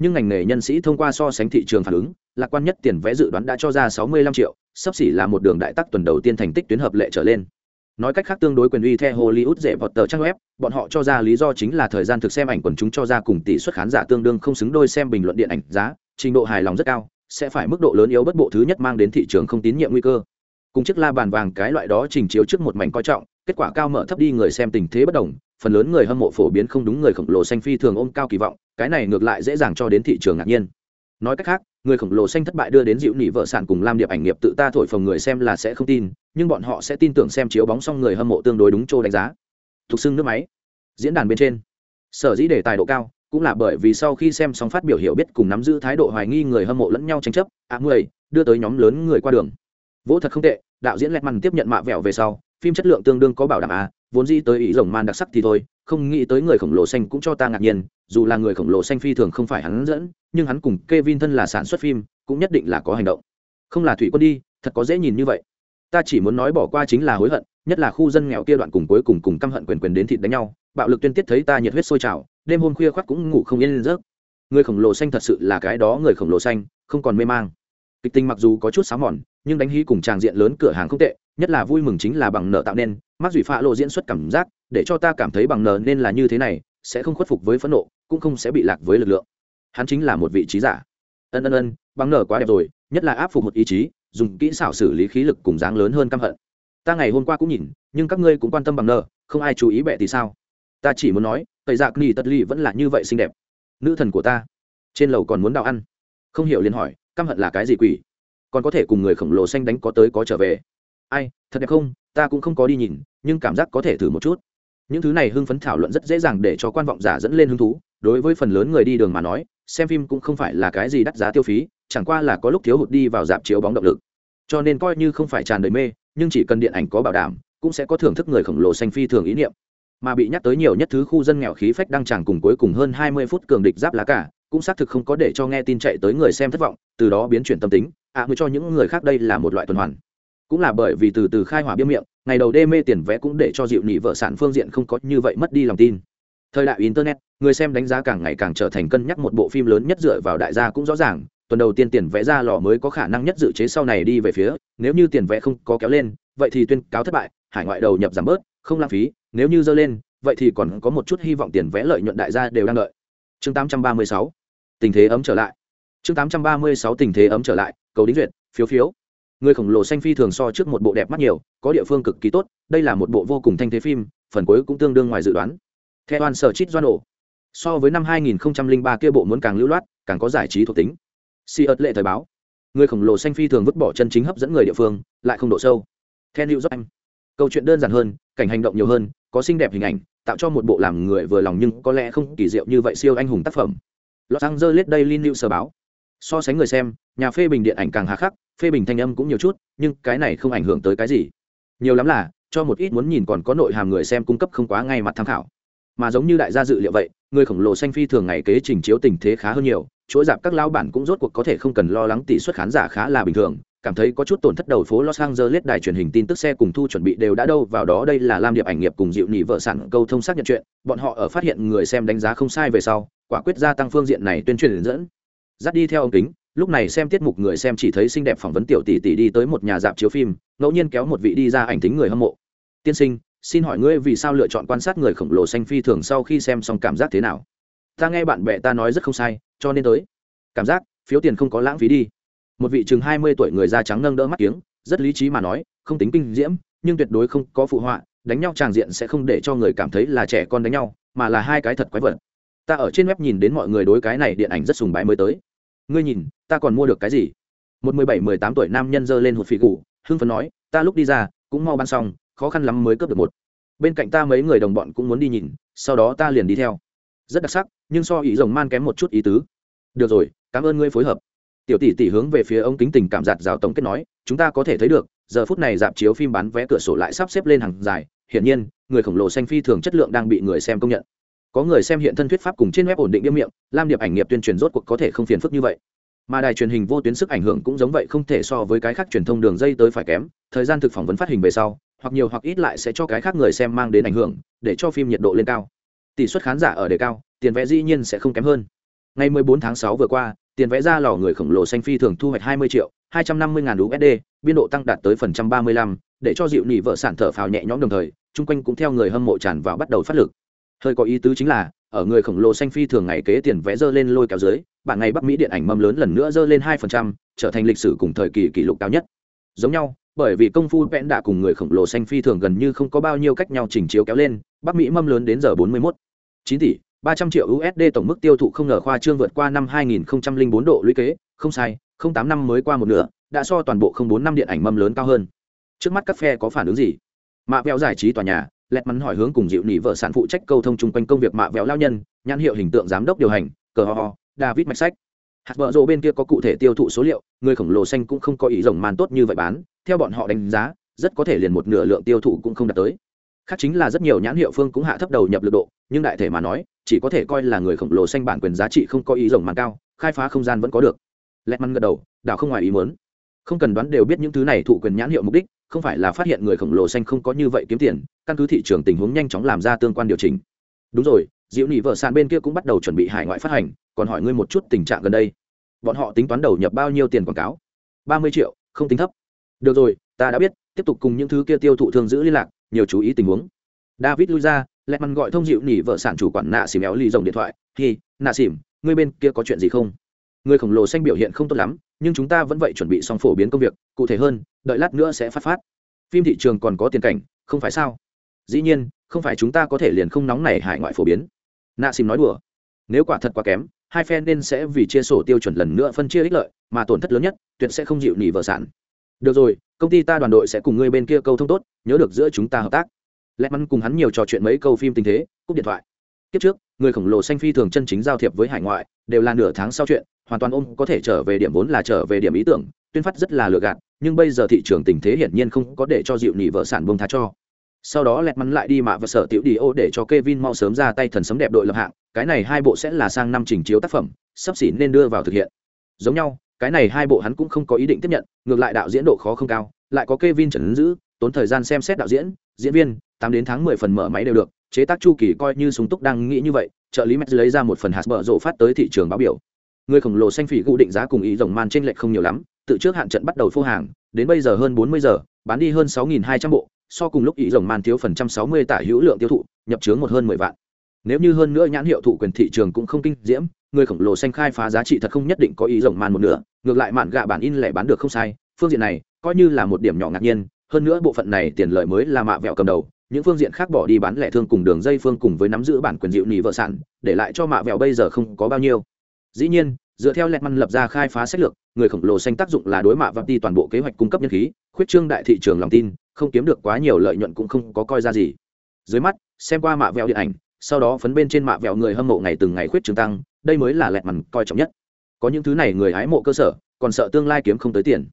Nhưng ngành nghề nhân sĩ thông qua so sánh thị trường phản ứng, lạc quan nhất tiền vẽ dự đoán đã cho ra 65 triệu, sắp xỉ là một đường đại tắc tuần đầu tiên thành tích tuyến hợp lệ trở lên. Nói cách khác tương đối quyền uy theo hollywood dễ vọt tờ trang web bọn họ cho ra lý do chính là thời gian thực xem ảnh quần chúng cho ra cùng tỷ suất khán giả tương đương không xứng đôi xem bình luận điện ảnh giá trình độ hài lòng rất cao sẽ phải mức độ lớn yếu bất bộ thứ nhất mang đến thị trường không tín nhiệm nguy cơ. Cùng chiếc la bàn vàng cái loại đó trình chiếu trước một mảnh coi trọng kết quả cao mở thấp đi người xem tình thế bất đồng phần lớn người hâm mộ phổ biến không đúng người khổng lồ xanh phi thường ôm cao kỳ vọng cái này ngược lại dễ dàng cho đến thị trường ngạc nhiên. Nói cách khác người khổng lồ xanh thất bại đưa đến dịu nỉ vợ sản cùng làm điệp ảnh nghiệp tự ta thổi phồng người xem là sẽ không tin nhưng bọn họ sẽ tin tưởng xem chiếu bóng xong người hâm mộ tương đối đúng chỗ đánh giá. Thuộc xưng nước máy. Diễn đàn bên trên. Sở dĩ đề tài độ cao cũng là bởi vì sau khi xem xong phát biểu hiểu biết cùng nắm giữ thái độ hoài nghi người hâm mộ lẫn nhau tranh chấp ạ à, mười đưa tới nhóm lớn người qua đường. Vỗ thật không tệ đạo diễn lẹt mằn tiếp nhận mạ vẹo về sau phim chất lượng tương đương có bảo đảm à vốn dĩ tới ý rồng man đặc sắc thì thôi không nghĩ tới người khổng lồ xanh cũng cho ta ngạc nhiên dù là người khổng lồ xanh phi thường không phải hắn dẫn, nhưng hắn cùng Kevin thân là sản xuất phim, cũng nhất định là có hành động. Không là thủy quân đi, thật có dễ nhìn như vậy. Ta chỉ muốn nói bỏ qua chính là hối hận, nhất là khu dân nghèo kia đoạn cùng cuối cùng cùng căm hận quyền quyền đến thịt đánh nhau, bạo lực tuyên tiết thấy ta nhiệt huyết sôi trào, đêm hôm khuya khoác cũng ngủ không yên lên giấc. Người khổng lồ xanh thật sự là cái đó người khổng lồ xanh, không còn mê mang. Kịch tình mặc dù có chút xáo mòn, nhưng đánh hí cùng tràng diện lớn cửa hàng không tệ, nhất là vui mừng chính là bằng nợ tạo nên mắc dùy phạ lộ diễn xuất cảm giác, để cho ta cảm thấy bằng nợ nên là như thế này, sẽ không khuất phục với phẫn nộ cũng không sẽ bị lạc với lực lượng. Hắn chính là một vị trí giả. Ân ân ân, băng nở quá đẹp rồi, nhất là áp phục một ý chí, dùng kỹ xảo xử lý khí lực cùng dáng lớn hơn căm hận. Ta ngày hôm qua cũng nhìn, nhưng các ngươi cũng quan tâm bằng nở, không ai chú ý bệ thì sao? Ta chỉ muốn nói, tẩy dạ ni tất ly vẫn là như vậy xinh đẹp. Nữ thần của ta, trên lầu còn muốn đào ăn. Không hiểu liền hỏi, căm hận là cái gì quỷ? Còn có thể cùng người khổng lồ xanh đánh có tới có trở về. Ai, thật đẹp không? Ta cũng không có đi nhìn, nhưng cảm giác có thể thử một chút. Những thứ này hưng phấn thảo luận rất dễ dàng để cho quan vọng giả dẫn lên hứng thú đối với phần lớn người đi đường mà nói xem phim cũng không phải là cái gì đắt giá tiêu phí chẳng qua là có lúc thiếu hụt đi vào dạp chiếu bóng động lực. Cho nên coi như không phải tràn đầy mê nhưng chỉ cần điện ảnh có bảo đảm cũng sẽ có thưởng thức người khổng lồ xanh phi thường ý niệm. Mà bị nhắc tới nhiều nhất thứ khu dân nghèo khí phách đăng tràng cùng cuối cùng hơn hai mươi phút cường địch giáp lá cả cũng xác thực không có để cho nghe tin chạy tới người xem thất vọng từ đó biến chuyển tâm tính ạ à, mới cho những người khác đây là một loại tuần hoàn. Cũng là bởi vì từ từ khai hỏa biêm miệng ngày đầu đê mê tiền vé cũng để cho dịu nị vợ sản phương diện không có như vậy mất đi lòng tin thời đại internet, người xem đánh giá càng ngày càng trở thành cân nhắc một bộ phim lớn nhất dựa vào đại gia cũng rõ ràng, tuần đầu tiên tiền vẽ ra lò mới có khả năng nhất dự chế sau này đi về phía, nếu như tiền vẽ không có kéo lên, vậy thì tuyên cáo thất bại, hải ngoại đầu nhập giảm bớt, không lãng phí, nếu như dơ lên, vậy thì còn có một chút hy vọng tiền vẽ lợi nhuận đại gia đều đang đợi. Chương 836 tình thế ấm trở lại. Chương 836 tình thế ấm trở lại, cầu đính duyệt, phiếu phiếu. Người khổng lồ xanh phi thường so trước một bộ đẹp mắt nhiều, có địa phương cực kỳ tốt, đây là một bộ vô cùng thanh thế phim, phần cuối cũng tương đương ngoài dự đoán theo an sở chít doan ổ. So với năm 2003 kia bộ muốn càng lưu loát, càng có giải trí thuộc tính. Si ớt lệ thời báo. Người khổng lồ xanh phi thường vứt bỏ chân chính hấp dẫn người địa phương, lại không độ sâu. Theo new anh câu chuyện đơn giản hơn, cảnh hành động nhiều hơn, có xinh đẹp hình ảnh, tạo cho một bộ làm người vừa lòng nhưng có lẽ không kỳ diệu như vậy siêu anh hùng tác phẩm. Los angeles daily news sơ báo. So sánh người xem, nhà phê bình điện ảnh càng hà khắc, phê bình thanh âm cũng nhiều chút, nhưng cái này không ảnh hưởng tới cái gì. Nhiều lắm là, cho một ít muốn nhìn còn có nội hàm người xem cung cấp không quá ngay mặt tham khảo mà giống như đại gia dự liệu vậy người khổng lồ xanh phi thường ngày kế trình chiếu tình thế khá hơn nhiều chuỗi dạp các lao bản cũng rốt cuộc có thể không cần lo lắng tỷ suất khán giả khá là bình thường cảm thấy có chút tổn thất đầu phố Los Angeles đài truyền hình tin tức xe cùng thu chuẩn bị đều đã đâu vào đó đây là Lam Điệp ảnh nghiệp cùng dịu nhị vợ sản câu thông xác nhận chuyện, bọn họ ở phát hiện người xem đánh giá không sai về sau, quả quyết gia tăng phương diện này tuyên truyền dẫn. Dắt đi theo ông kính, lúc này xem tiết mục người xem chỉ thấy xinh đẹp phỏng vấn tiểu tỷ tỷ đi tới một nhà dạp chiếu phim, ngẫu nhiên kéo một vị đi ra ảnh tính người hâm mộ. Tiên sinh, xin hỏi ngươi vì sao lựa chọn quan sát người khổng lồ xanh phi thường sau khi xem xong cảm giác thế nào? Ta nghe bạn bè ta nói rất không sai, cho nên tới. Cảm giác, phiếu tiền không có lãng phí đi một vị chừng hai mươi tuổi người da trắng nâng đỡ mắt kiếng rất lý trí mà nói không tính kinh diễm nhưng tuyệt đối không có phụ họa đánh nhau tràng diện sẽ không để cho người cảm thấy là trẻ con đánh nhau mà là hai cái thật quái vật ta ở trên web nhìn đến mọi người đối cái này điện ảnh rất sùng bái mới tới ngươi nhìn ta còn mua được cái gì một mười bảy mười tám tuổi nam nhân dơ lên hột phì cụ hưng phấn nói ta lúc đi ra cũng mau ban xong khó khăn lắm mới cướp được một. Bên cạnh ta mấy người đồng bọn cũng muốn đi nhìn, sau đó ta liền đi theo. Rất đặc sắc, nhưng so ý rồng man kém một chút ý tứ. Được rồi, cảm ơn ngươi phối hợp. Tiểu tỷ tỷ hướng về phía ông kính tình cảm giạt rào tổng kết nói, chúng ta có thể thấy được, giờ phút này dạp chiếu phim bán vé cửa sổ lại sắp xếp lên hàng dài, hiển nhiên, người khổng lồ xanh phi thường chất lượng đang bị người xem công nhận. Có người xem hiện thân thuyết pháp cùng trên web ổn định biêm miệng, lam điệp ảnh nghiệp tuyên truyền rốt cuộc có thể không phiền phức như vậy. Mà đài truyền hình vô tuyến sức ảnh hưởng cũng giống vậy không thể so với cái khác truyền thông đường dây tới phải kém, thời gian thực phỏng vấn phát hình về sau hoặc nhiều hoặc ít lại sẽ cho cái khác người xem mang đến ảnh hưởng để cho phim nhiệt độ lên cao tỷ suất khán giả ở đề cao tiền vé dĩ nhiên sẽ không kém hơn ngày 14 tháng 6 vừa qua tiền vẽ ra lò người khổng lồ xanh phi thường thu hoạch 20 triệu 250 ngàn USD, biên độ tăng đạt tới phần trăm 35, để cho dịu nỉ vợ sản thở phào nhẹ nhõm đồng thời, chung quanh cũng theo người hâm mộ tràn vào bắt đầu phát lực. Hơi có ý tứ chính là, ở người khổng lồ xanh phi thường ngày kế tiền vẽ dơ lên lôi kéo dưới, bản ngày Bắc Mỹ điện ảnh mâm lớn lần nữa dơ lên 2%, trở thành lịch sử cùng thời kỳ kỷ lục cao nhất. Giống nhau, bởi vì công phu vẽn đã cùng người khổng lồ xanh phi thường gần như không có bao nhiêu cách nhau chỉnh chiếu kéo lên, Bắc Mỹ mâm lớn đến giờ 41. 9 tỷ, 300 triệu USD tổng mức tiêu thụ không ngờ khoa trương vượt qua năm 2004 độ lũy kế, không sai, không tám năm mới qua một nửa, đã so toàn bộ không bốn năm điện ảnh mâm lớn cao hơn. Trước mắt các phe có phản ứng gì? Mạ Vẹo giải trí tòa nhà, lẹt mắn hỏi hướng cùng dịu nỉ vợ sản phụ trách câu thông chung quanh công việc Mạ Vẹo lao nhân, nhãn hiệu hình tượng giám đốc điều hành, cờ ho ho, David mạch sách. Hạt vợ rồ bên kia có cụ thể tiêu thụ số liệu, người khổng lồ xanh cũng không có ý rồng màn tốt như vậy bán, theo bọn họ đánh giá, rất có thể liền một nửa lượng tiêu thụ cũng không đạt tới. Khác chính là rất nhiều nhãn hiệu phương cũng hạ thấp đầu nhập lực độ nhưng đại thể mà nói chỉ có thể coi là người khổng lồ xanh bản quyền giá trị không có ý rồng màn cao khai phá không gian vẫn có được. Lẹt măn gật đầu đảo không ngoài ý muốn. Không cần đoán đều biết những thứ này thụ quyền nhãn hiệu mục đích không phải là phát hiện người khổng lồ xanh không có như vậy kiếm tiền căn cứ thị trường tình huống nhanh chóng làm ra tương quan điều chỉnh. Đúng rồi diệu nị vợ sàn bên kia cũng bắt đầu chuẩn bị hải ngoại phát hành còn hỏi ngươi một chút tình trạng gần đây. Bọn họ tính toán đầu nhập bao nhiêu tiền quảng cáo? ba mươi triệu không tính thấp được rồi ta đã biết tiếp tục cùng những thứ kia tiêu thụ thường giữ liên lạc nhiều chú ý tình huống. David lui ra lẹ mằn gọi thông dịu nỉ vợ sản chủ quản nạ xìm éo ly rồng điện thoại. Thì, nạ xìm ngươi bên kia có chuyện gì không? Người khổng lồ xanh biểu hiện không tốt lắm nhưng chúng ta vẫn vậy chuẩn bị xong phổ biến công việc cụ thể hơn đợi lát nữa sẽ phát phát. Phim thị trường còn có tiền cảnh không phải sao? Dĩ nhiên không phải chúng ta có thể liền không nóng này hải ngoại phổ biến. Nạ xìm nói đùa. Nếu quả thật quá kém hai phe nên sẽ vì chia sổ tiêu chuẩn lần nữa phân chia ích lợi mà tổn thất lớn nhất tuyệt sẽ không dịu nỉ vợ sản được rồi, công ty ta đoàn đội sẽ cùng ngươi bên kia câu thông tốt, nhớ được giữa chúng ta hợp tác. Lẽ mắn cùng hắn nhiều trò chuyện mấy câu phim tình thế, cúp điện thoại. Kiếp trước, người khổng lồ xanh phi thường chân chính giao thiệp với hải ngoại, đều là nửa tháng sau chuyện, hoàn toàn ôm có thể trở về điểm vốn là trở về điểm ý tưởng, tuyên phát rất là lừa gạt, nhưng bây giờ thị trường tình thế hiển nhiên không có để cho dịu nỉ vợ sản bông tha cho. Sau đó lẹt mắn lại đi mạ và sở tiểu đi ô để cho Kevin mau sớm ra tay thần sấm đẹp đội lập hạng, cái này hai bộ sẽ là sang năm trình chiếu tác phẩm, sắp xỉ nên đưa vào thực hiện. Giống nhau cái này hai bộ hắn cũng không có ý định tiếp nhận, ngược lại đạo diễn độ khó không cao, lại có Kevin trần giữ, tốn thời gian xem xét đạo diễn diễn viên, tám đến tháng mười phần mở máy đều được, chế tác chu kỳ coi như súng túc đang nghĩ như vậy, trợ lý Mets lấy ra một phần hạt bở rộ phát tới thị trường báo biểu. Người khổng lồ xanh phỉ cụ định giá cùng ý rồng man trên lệch không nhiều lắm từ trước hạn trận bắt đầu phô hàng, đến bây giờ hơn bốn mươi giờ, bán đi hơn sáu hai trăm bộ, so cùng lúc ý rồng man thiếu phần trăm sáu mươi tả hữu lượng tiêu thụ, nhập chướng một hơn mười vạn nếu như hơn nữa nhãn hiệu thụ quyền thị trường cũng không kinh diễm, người khổng lồ xanh khai phá giá trị thật không nhất định có ý rồng man một nửa, ngược lại mạn gạ bản in lẻ bán được không sai, phương diện này coi như là một điểm nhỏ ngạc nhiên, hơn nữa bộ phận này tiền lợi mới là mạ vẹo cầm đầu, những phương diện khác bỏ đi bán lẻ thương cùng đường dây phương cùng với nắm giữ bản quyền dịu nỉ vợ sản, để lại cho mạ vẹo bây giờ không có bao nhiêu. Dĩ nhiên, dựa theo lẹt măn lập ra khai phá sách lược, người khổng lồ xanh tác dụng là đối mạ và đi toàn bộ kế hoạch cung cấp nhân khí, khuyết trương đại thị trường lòng tin, không kiếm được quá nhiều lợi nhuận cũng không có coi ra gì. Dưới mắt, xem qua mạ vẹo điện ảnh sau đó phấn bên trên mạ vẹo người hâm mộ ngày từng ngày khuyết trường tăng, đây mới là lẹt mằn coi trọng nhất. Có những thứ này người hái mộ cơ sở, còn sợ tương lai kiếm không tới tiền.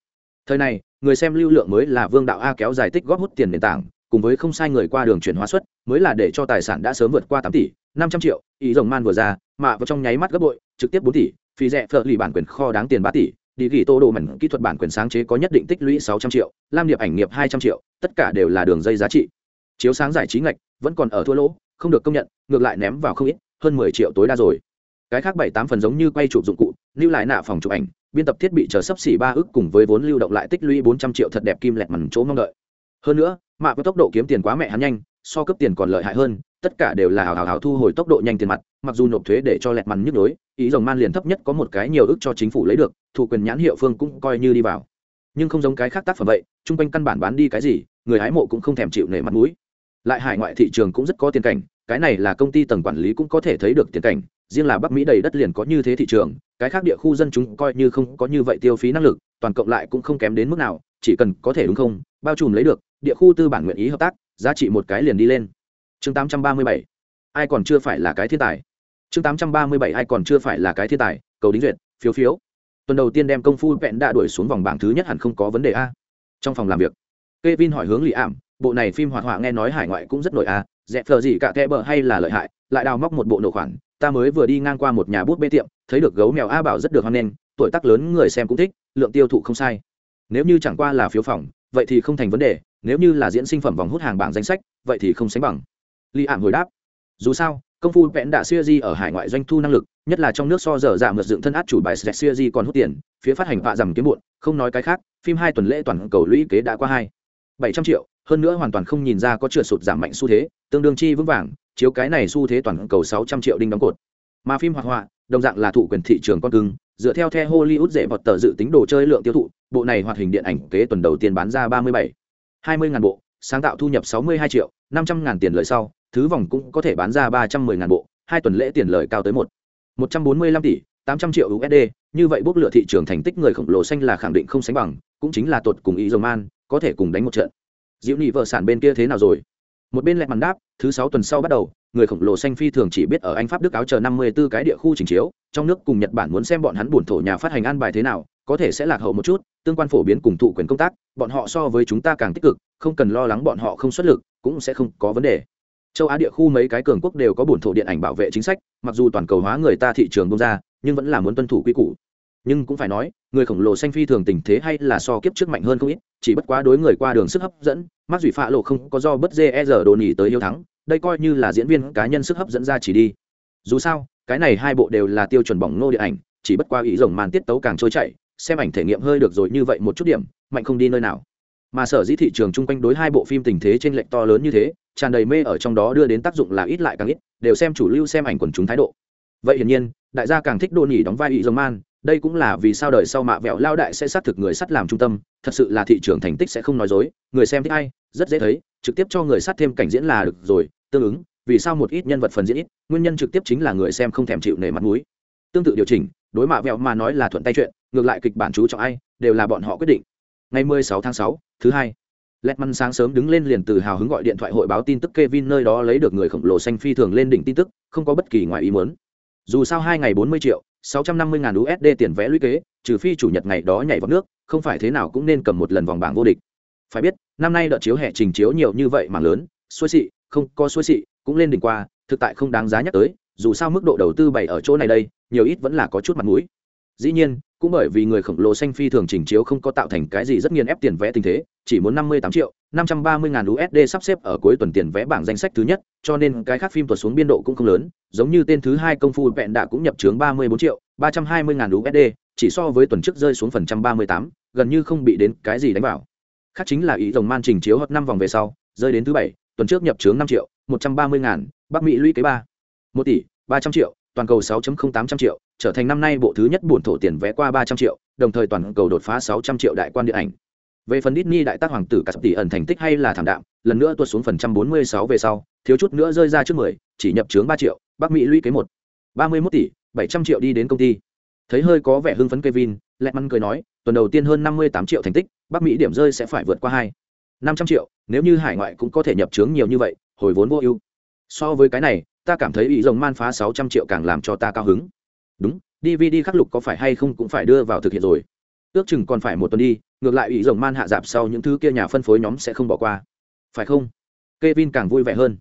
Thời này, người xem lưu lượng mới là vương đạo a kéo dài tích góp hút tiền nền tảng, cùng với không sai người qua đường chuyển hóa suất, mới là để cho tài sản đã sớm vượt qua tám tỷ, năm trăm triệu, ý rồng man vừa ra, mạ vào trong nháy mắt gấp bội, trực tiếp bốn tỷ phí rẻ phở lì bản quyền kho đáng tiền ba tỷ, đi ghi tô đồ mảnh kỹ thuật bản quyền sáng chế có nhất định tích lũy sáu trăm triệu, lam điệp ảnh nghiệp hai trăm triệu, tất cả đều là đường dây giá trị. Chiếu sáng giải trí ngạch, vẫn còn ở thua lỗ, không được công nhận ngược lại ném vào không ít, hơn mười triệu tối đa rồi. Cái khác bảy tám phần giống như quay chụp dụng cụ, lưu lại nạ phòng chụp ảnh, biên tập thiết bị chờ sấp xỉ ba ước cùng với vốn lưu động lại tích lũy bốn trăm triệu thật đẹp kim lẹt mằn chỗ mong đợi. Hơn nữa, mạ có tốc độ kiếm tiền quá mẹ hắn nhanh, so cấp tiền còn lợi hại hơn, tất cả đều là hào hào hào thu hồi tốc độ nhanh tiền mặt, mặc dù nộp thuế để cho lẹt mằn nhức đối ý rồng man liền thấp nhất có một cái nhiều ước cho chính phủ lấy được, thủ quyền nhãn hiệu phương cũng coi như đi vào. Nhưng không giống cái khác tác phẩm vậy, chung quanh căn bản bán đi cái gì, người hái mộ cũng không thèm chịu nể mặt mũi. Lại hải ngoại thị trường cũng rất có tiền cảnh cái này là công ty tầng quản lý cũng có thể thấy được tiền cảnh riêng là bắc mỹ đầy đất liền có như thế thị trường cái khác địa khu dân chúng coi như không có như vậy tiêu phí năng lực toàn cộng lại cũng không kém đến mức nào chỉ cần có thể đúng không bao trùm lấy được địa khu tư bản nguyện ý hợp tác giá trị một cái liền đi lên. Chương 837 ai còn chưa phải là cái thiên tài? Chương 837 ai còn chưa phải là cái thiên tài? Cầu đính duyệt phiếu phiếu. Tuần đầu tiên đem công phu vẹn đã đuổi xuống vòng bảng thứ nhất hẳn không có vấn đề a. Trong phòng làm việc Kevin hỏi hướng Lý Ảm, bộ này phim hoạt họa nghe nói hải ngoại cũng rất nổi a, dẹp phờ gì cả kẽ bờ hay là lợi hại, lại đào móc một bộ nổ khoản, ta mới vừa đi ngang qua một nhà bút bê tiệm, thấy được gấu mèo a bảo rất được hoan nghênh, tuổi tác lớn người xem cũng thích, lượng tiêu thụ không sai. Nếu như chẳng qua là phiếu phòng, vậy thì không thành vấn đề, nếu như là diễn sinh phẩm vòng hút hàng bảng danh sách, vậy thì không sánh bằng. Lý Ảm hồi đáp, dù sao, công phu vẽn đã siêu di ở hải ngoại doanh thu năng lực nhất là trong nước so dở giảm mượt dựng thân át chủ bài siêu di còn hút tiền phía phát hành vạ dầm kiếm muộn, không nói cái khác phim hai tuần lễ toàn cầu lũy kế đã qua hai bảy trăm triệu hơn nữa hoàn toàn không nhìn ra có trượt sụt giảm mạnh xu thế tương đương chi vững vàng, chiếu cái này xu thế toàn cầu sáu trăm triệu đinh đóng cột. Mà phim hoạt họa, đồng dạng là thụ quyền thị trường con cưng, dựa theo the hollywood dễ vọt tờ dự tính đồ chơi lượng tiêu thụ, bộ này hoạt hình điện ảnh kế tuần đầu tiên bán ra ba mươi bảy, hai mươi ngàn bộ, sáng tạo thu nhập sáu mươi hai triệu, năm trăm ngàn tiền lời sau, thứ vòng cũng có thể bán ra ba trăm mười ngàn bộ, hai tuần lễ tiền lời cao tới một một trăm bốn mươi lăm tỷ, tám trăm triệu usd như vậy bốc lựa thị trường thành tích người khổng lồ xanh là khẳng định không sánh bằng, cũng chính là tột cùng ý dầu man có thể cùng đánh một trận. Diệu nhị vợ sản bên kia thế nào rồi? Một bên lẹt màn đáp, thứ sáu tuần sau bắt đầu, người khổng lồ xanh phi thường chỉ biết ở anh pháp đức áo chờ năm mươi 54 cái địa khu trình chiếu, trong nước cùng nhật bản muốn xem bọn hắn buồn thổ nhà phát hành an bài thế nào, có thể sẽ lạc hậu một chút, tương quan phổ biến cùng thụ quyền công tác, bọn họ so với chúng ta càng tích cực, không cần lo lắng bọn họ không xuất lực, cũng sẽ không có vấn đề. Châu á địa khu mấy cái cường quốc đều có bổn thổ điện ảnh bảo vệ chính sách, mặc dù toàn cầu hóa người ta thị trường bông ra, nhưng vẫn là muốn tuân thủ quy củ nhưng cũng phải nói, người khổng lồ xanh phi thường tình thế hay là so kiếp trước mạnh hơn không ít, chỉ bất quá đối người qua đường sức hấp dẫn mắc dủy phạ lộ không có do bất dê e giờ đồ nỉ tới yêu thắng, đây coi như là diễn viên cá nhân sức hấp dẫn ra chỉ đi. Dù sao, cái này hai bộ đều là tiêu chuẩn bỏng nô điện ảnh, chỉ bất qua ý rồng màn tiết tấu càng trôi chảy, xem ảnh thể nghiệm hơi được rồi như vậy một chút điểm, mạnh không đi nơi nào. Mà sở dĩ thị trường chung quanh đối hai bộ phim tình thế trên lệnh to lớn như thế, tràn đầy mê ở trong đó đưa đến tác dụng là ít lại càng ít, đều xem chủ lưu xem ảnh quần chúng thái độ. Vậy hiển nhiên, đại gia càng thích đồ nhỉ đóng vai ý rồng man đây cũng là vì sao đời sau mạ vẹo lao đại sẽ xác thực người sắt làm trung tâm thật sự là thị trường thành tích sẽ không nói dối người xem thích ai, rất dễ thấy trực tiếp cho người sắt thêm cảnh diễn là được rồi tương ứng vì sao một ít nhân vật phần diễn ít nguyên nhân trực tiếp chính là người xem không thèm chịu nể mặt mũi tương tự điều chỉnh đối mạ vẹo mà nói là thuận tay chuyện ngược lại kịch bản chú trọng ai đều là bọn họ quyết định ngày 16 tháng 6, thứ hai Letman sáng sớm đứng lên liền từ hào hứng gọi điện thoại hội báo tin tức Kevin nơi đó lấy được người khổng lồ xanh phi thường lên đỉnh tin tức, không có bất kỳ ngoài ý muốn. Dù sao hai ngày 40 triệu, 650 ngàn USD tiền vẽ lũy kế, trừ phi chủ nhật ngày đó nhảy vào nước, không phải thế nào cũng nên cầm một lần vòng bảng vô địch. Phải biết, năm nay đợt chiếu hệ trình chiếu nhiều như vậy mà lớn, xuôi xị, không có xuôi xị, cũng lên đỉnh qua, thực tại không đáng giá nhắc tới, dù sao mức độ đầu tư bày ở chỗ này đây, nhiều ít vẫn là có chút mặt mũi. Dĩ nhiên, cũng bởi vì người khổng lồ xanh phi thường trình chiếu không có tạo thành cái gì rất nghiền ép tiền vẽ tình thế, chỉ muốn 58 triệu, 530 ngàn USD sắp xếp ở cuối tuần tiền vẽ bảng danh sách thứ nhất, cho nên cái khác phim tuột xuống biên độ cũng không lớn, giống như tên thứ hai công phu vẹn đã cũng nhập trướng 34 triệu, 320 ngàn USD, chỉ so với tuần trước rơi xuống phần trăm 38, gần như không bị đến cái gì đánh vào. Khác chính là ý rồng man trình chiếu hợp năm vòng về sau, rơi đến thứ bảy, tuần trước nhập trướng năm triệu, 130 ngàn, Bắc Mỹ lũy kế 3, 1 tỷ, 300 triệu, toàn cầu 6.0800 triệu, trở thành năm nay bộ thứ nhất buồn thổ tiền vẽ qua 300 triệu, đồng thời toàn cầu đột phá 600 triệu đại quan điện ảnh. Về phần Disney đại tác hoàng tử cả tỷ ẩn thành tích hay là thảm đạm, lần nữa tuột xuống phần trăm 46 về sau, thiếu chút nữa rơi ra trước 10, chỉ nhập chướng 3 triệu, Bắc Mỹ lũy kế 1, 31 tỷ, 700 triệu đi đến công ty. Thấy hơi có vẻ hưng phấn Kevin, Lehman cười nói, tuần đầu tiên hơn 58 triệu thành tích, Bắc Mỹ điểm rơi sẽ phải vượt qua 2. 500 triệu, nếu như hải ngoại cũng có thể nhập chướng nhiều như vậy, hồi vốn vô ưu. So với cái này, ta cảm thấy ý rồng man phá 600 triệu càng làm cho ta cao hứng. Đúng, DVD khắc lục có phải hay không cũng phải đưa vào thực hiện rồi. Ước chừng còn phải một tuần đi, ngược lại ủy rồng man hạ dạp sau những thứ kia nhà phân phối nhóm sẽ không bỏ qua. Phải không? Kevin càng vui vẻ hơn.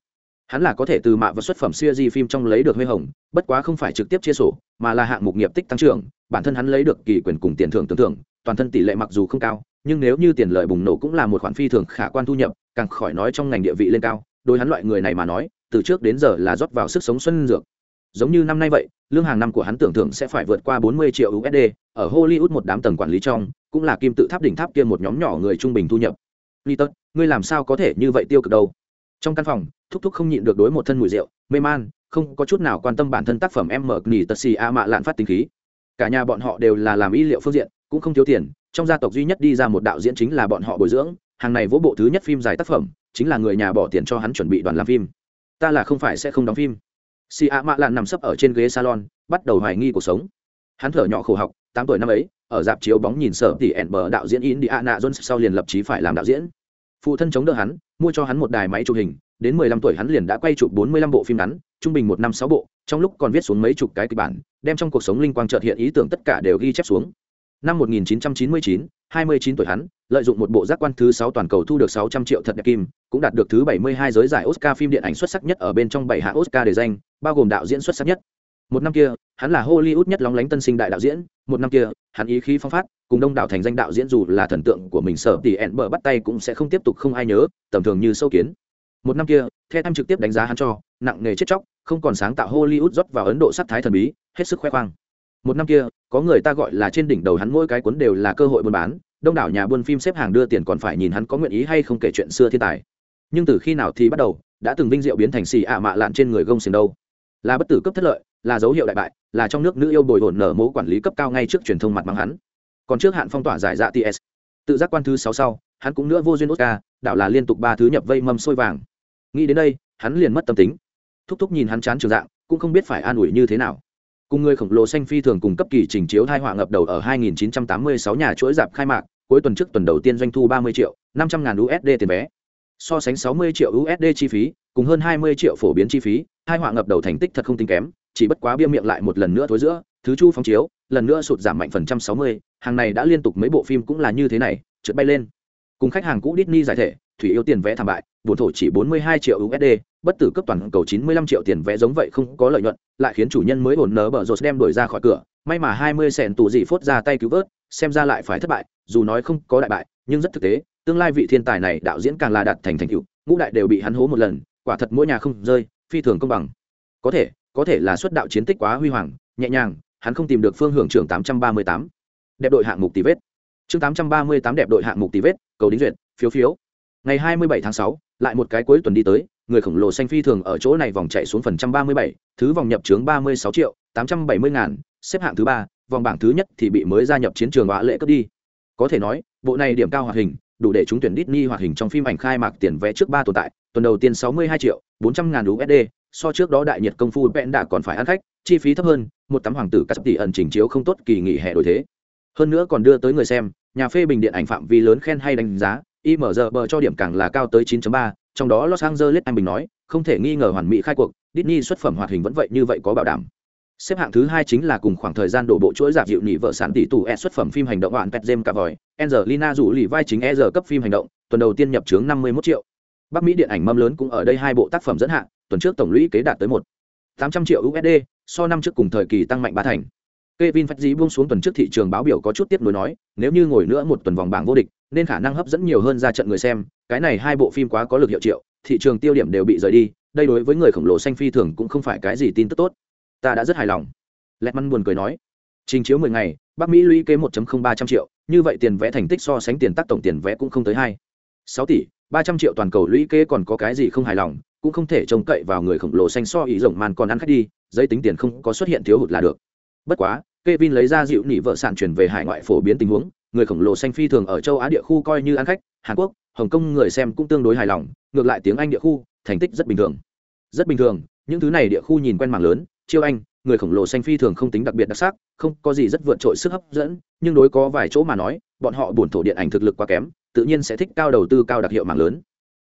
Hắn là có thể từ mạ và xuất phẩm siêu di phim trong lấy được huy hồng, bất quá không phải trực tiếp chia sổ, mà là hạng mục nghiệp tích tăng trưởng, bản thân hắn lấy được kỳ quyền cùng tiền thưởng tưởng thưởng, toàn thân tỷ lệ mặc dù không cao, nhưng nếu như tiền lợi bùng nổ cũng là một khoản phi thường khả quan thu nhập, càng khỏi nói trong ngành địa vị lên cao, đối hắn loại người này mà nói, từ trước đến giờ là rót vào sức sống xuân dược giống như năm nay vậy lương hàng năm của hắn tưởng tượng sẽ phải vượt qua 40 triệu usd ở hollywood một đám tầng quản lý trong cũng là kim tự tháp đỉnh tháp kia một nhóm nhỏ người trung bình thu nhập. Litot, ngươi làm sao có thể như vậy tiêu cực đâu? Trong căn phòng thúc thúc không nhịn được đối một thân mùi rượu mê man không có chút nào quan tâm bản thân tác phẩm em mở nỉ tật xì a mạ lạn phát tính khí. Cả nhà bọn họ đều là làm y liệu phương diện cũng không thiếu tiền trong gia tộc duy nhất đi ra một đạo diễn chính là bọn họ bồi dưỡng hàng này vỗ bộ thứ nhất phim dài tác phẩm chính là người nhà bỏ tiền cho hắn chuẩn bị đoàn làm phim. Ta là không phải sẽ không đóng phim si a mạ lạn nằm sấp ở trên ghế salon bắt đầu hoài nghi cuộc sống. Hắn thở nhỏ khổ học tám tuổi năm ấy ở dạp chiếu bóng nhìn sợ thì ẻn bờ đạo diễn indiana jones sau liền lập chí phải làm đạo diễn. Phụ thân chống đỡ hắn mua cho hắn một đài máy chụp hình đến mười lăm tuổi hắn liền đã quay chụp bốn mươi lăm bộ phim ngắn trung bình một năm sáu bộ trong lúc còn viết xuống mấy chục cái kịch bản đem trong cuộc sống linh quang trợt hiện ý tưởng tất cả đều ghi chép xuống. Năm 1999, 29 tuổi hắn, lợi dụng một bộ giác quan thứ 6 toàn cầu thu được 600 triệu thật đẹp kim, cũng đạt được thứ 72 giới giải oscar phim điện ảnh xuất sắc nhất ở bên trong 7 hạng oscar để danh, bao gồm đạo diễn xuất sắc nhất. Một năm kia, hắn là hollywood nhất lóng lánh tân sinh đại đạo diễn. Một năm kia, hắn ý khí phong phát, cùng đông đảo thành danh đạo diễn dù là thần tượng của mình sở thì bờ bắt tay cũng sẽ không tiếp tục không ai nhớ, tầm thường như sâu kiến. Một năm kia theo em trực tiếp đánh giá hắn cho, nặng nghề chết chóc, không còn sáng tạo hollywood rót vào ấn độ sắc thái thần bí, hết sức khoe khoang một năm kia, có người ta gọi là trên đỉnh đầu hắn mỗi cái cuốn đều là cơ hội buôn bán, đông đảo nhà buôn phim xếp hàng đưa tiền còn phải nhìn hắn có nguyện ý hay không kể chuyện xưa thiên tài. Nhưng từ khi nào thì bắt đầu, đã từng vinh diệu biến thành xì ạ mạ lạn trên người gông xiềng đâu. Là bất tử cấp thất lợi, là dấu hiệu đại bại, là trong nước nữ yêu bồi hồn nở mố quản lý cấp cao ngay trước truyền thông mặt mắng hắn. Còn trước hạn phong tỏa giải dạ ts tự giác quan thứ sáu sau, hắn cũng nữa vô duyên oscar, đạo là liên tục ba thứ nhập vây mâm sôi vàng. Nghĩ đến đây, hắn liền mất tâm tính. Thúc thúc nhìn hắn chán trường dạng, cũng không biết phải an ủi như thế nào cùng người khổng lồ xanh phi thường cùng cấp kỳ trình chiếu thai họa ngập đầu ở 2986 nhà chuỗi dạp khai mạc cuối tuần trước tuần đầu tiên doanh thu 30 triệu 500 ngàn USD tiền vé. So sánh 60 triệu USD chi phí cùng hơn 20 triệu phổ biến chi phí hai họa ngập đầu thành tích thật không tính kém chỉ bất quá bia miệng lại một lần nữa thối giữa thứ chu phóng chiếu lần nữa sụt giảm mạnh phần trăm 60, hàng này đã liên tục mấy bộ phim cũng là như thế này trượt bay lên. Cùng khách hàng cũ Disney giải thể thủy yêu tiền vé thảm bại buồn thổ chỉ 42 triệu USD bất tử cấp toàn cầu 95 triệu tiền vé giống vậy không có lợi nhuận lại khiến chủ nhân mới ổn nở bờ rột đem đuổi ra khỏi cửa may mà 20 sèn tù gì phốt ra tay cứu vớt xem ra lại phải thất bại dù nói không có đại bại nhưng rất thực tế tương lai vị thiên tài này đạo diễn càng là đạt thành thành tựu ngũ đại đều bị hắn hố một lần quả thật mỗi nhà không rơi phi thường công bằng. Có thể có thể là xuất đạo chiến tích quá huy hoàng nhẹ nhàng hắn không tìm được phương hưởng trưởng 838. đẹp đội hạng mục tỷ vết. Chương 838 đẹp đội hạng mục tỷ vết cầu đính duyệt phiếu phiếu. Ngày 27 tháng 6, lại một cái cuối tuần đi tới người khổng lồ xanh phi thường ở chỗ này vòng chạy xuống phần trăm ba mươi bảy, thứ vòng nhập chướng ba mươi sáu triệu, tám trăm bảy mươi ngàn, xếp hạng thứ ba, vòng bảng thứ nhất thì bị mới gia nhập chiến trường hóa lệ cướp đi. Có thể nói, bộ này điểm cao hoạt hình, đủ để chúng tuyển Disney hoạt hình trong phim ảnh khai mạc tiền vé trước ba tồn tại, tuần đầu tiên sáu mươi hai triệu, bốn trăm ngàn USD so trước đó đại nhiệt công phu bẹn đã còn phải ăn khách, chi phí thấp hơn, một tấm hoàng tử cắt tỷ ẩn chỉnh chiếu không tốt kỳ nghỉ hè đổi thế. Hơn nữa còn đưa tới người xem, nhà phê bình điện ảnh phạm vi lớn khen hay đánh giá IMDb cho điểm càng là cao tới 9.3, trong đó los angeles anh bình nói không thể nghi ngờ hoàn mỹ khai cuộc Disney xuất phẩm hoạt hình vẫn vậy như vậy có bảo đảm. Xếp hạng thứ hai chính là cùng khoảng thời gian đổ bộ chuỗi giảm dịu nhị vợ sản tỷ tù e xuất phẩm phim hành động hoàn pet jem cả vòi angelina rủ lì vai chính e giờ cấp phim hành động tuần đầu tiên nhập chướng 51 triệu. Bắc mỹ điện ảnh mâm lớn cũng ở đây hai bộ tác phẩm dẫn hạng tuần trước tổng lũy kế đạt tới 1.800 triệu usd so năm trước cùng thời kỳ tăng mạnh ba thành. Kevin Feige buông xuống tuần trước thị trường báo biểu có chút tiếp nối nói, nếu như ngồi nữa một tuần vòng bảng vô địch, nên khả năng hấp dẫn nhiều hơn ra trận người xem, cái này hai bộ phim quá có lực hiệu triệu, thị trường tiêu điểm đều bị rời đi, đây đối với người khổng lồ xanh phi thường cũng không phải cái gì tin tức tốt. Ta đã rất hài lòng. Letman buồn cười nói, trình chiếu 10 ngày, Bắc Mỹ lũy kế 1.0300 triệu, như vậy tiền vẽ thành tích so sánh tiền tác tổng tiền vẽ cũng không tới 2. 6 tỷ, 300 triệu toàn cầu lũy kế còn có cái gì không hài lòng, cũng không thể trông cậy vào người khổng lồ xanh so ý rộng màn còn ăn khách đi, giấy tính tiền không có xuất hiện thiếu hụt là được. Bất quá, Kevin lấy ra dịu nỉ vợ sản chuyển về hải ngoại phổ biến tình huống, người khổng lồ xanh phi thường ở châu Á địa khu coi như ăn khách, Hàn Quốc, Hồng Kông người xem cũng tương đối hài lòng, ngược lại tiếng Anh địa khu, thành tích rất bình thường. Rất bình thường, những thứ này địa khu nhìn quen mảng lớn, chiêu Anh, người khổng lồ xanh phi thường không tính đặc biệt đặc sắc, không có gì rất vượt trội sức hấp dẫn, nhưng đối có vài chỗ mà nói, bọn họ buồn thổ điện ảnh thực lực quá kém, tự nhiên sẽ thích cao đầu tư cao đặc hiệu mảng lớn.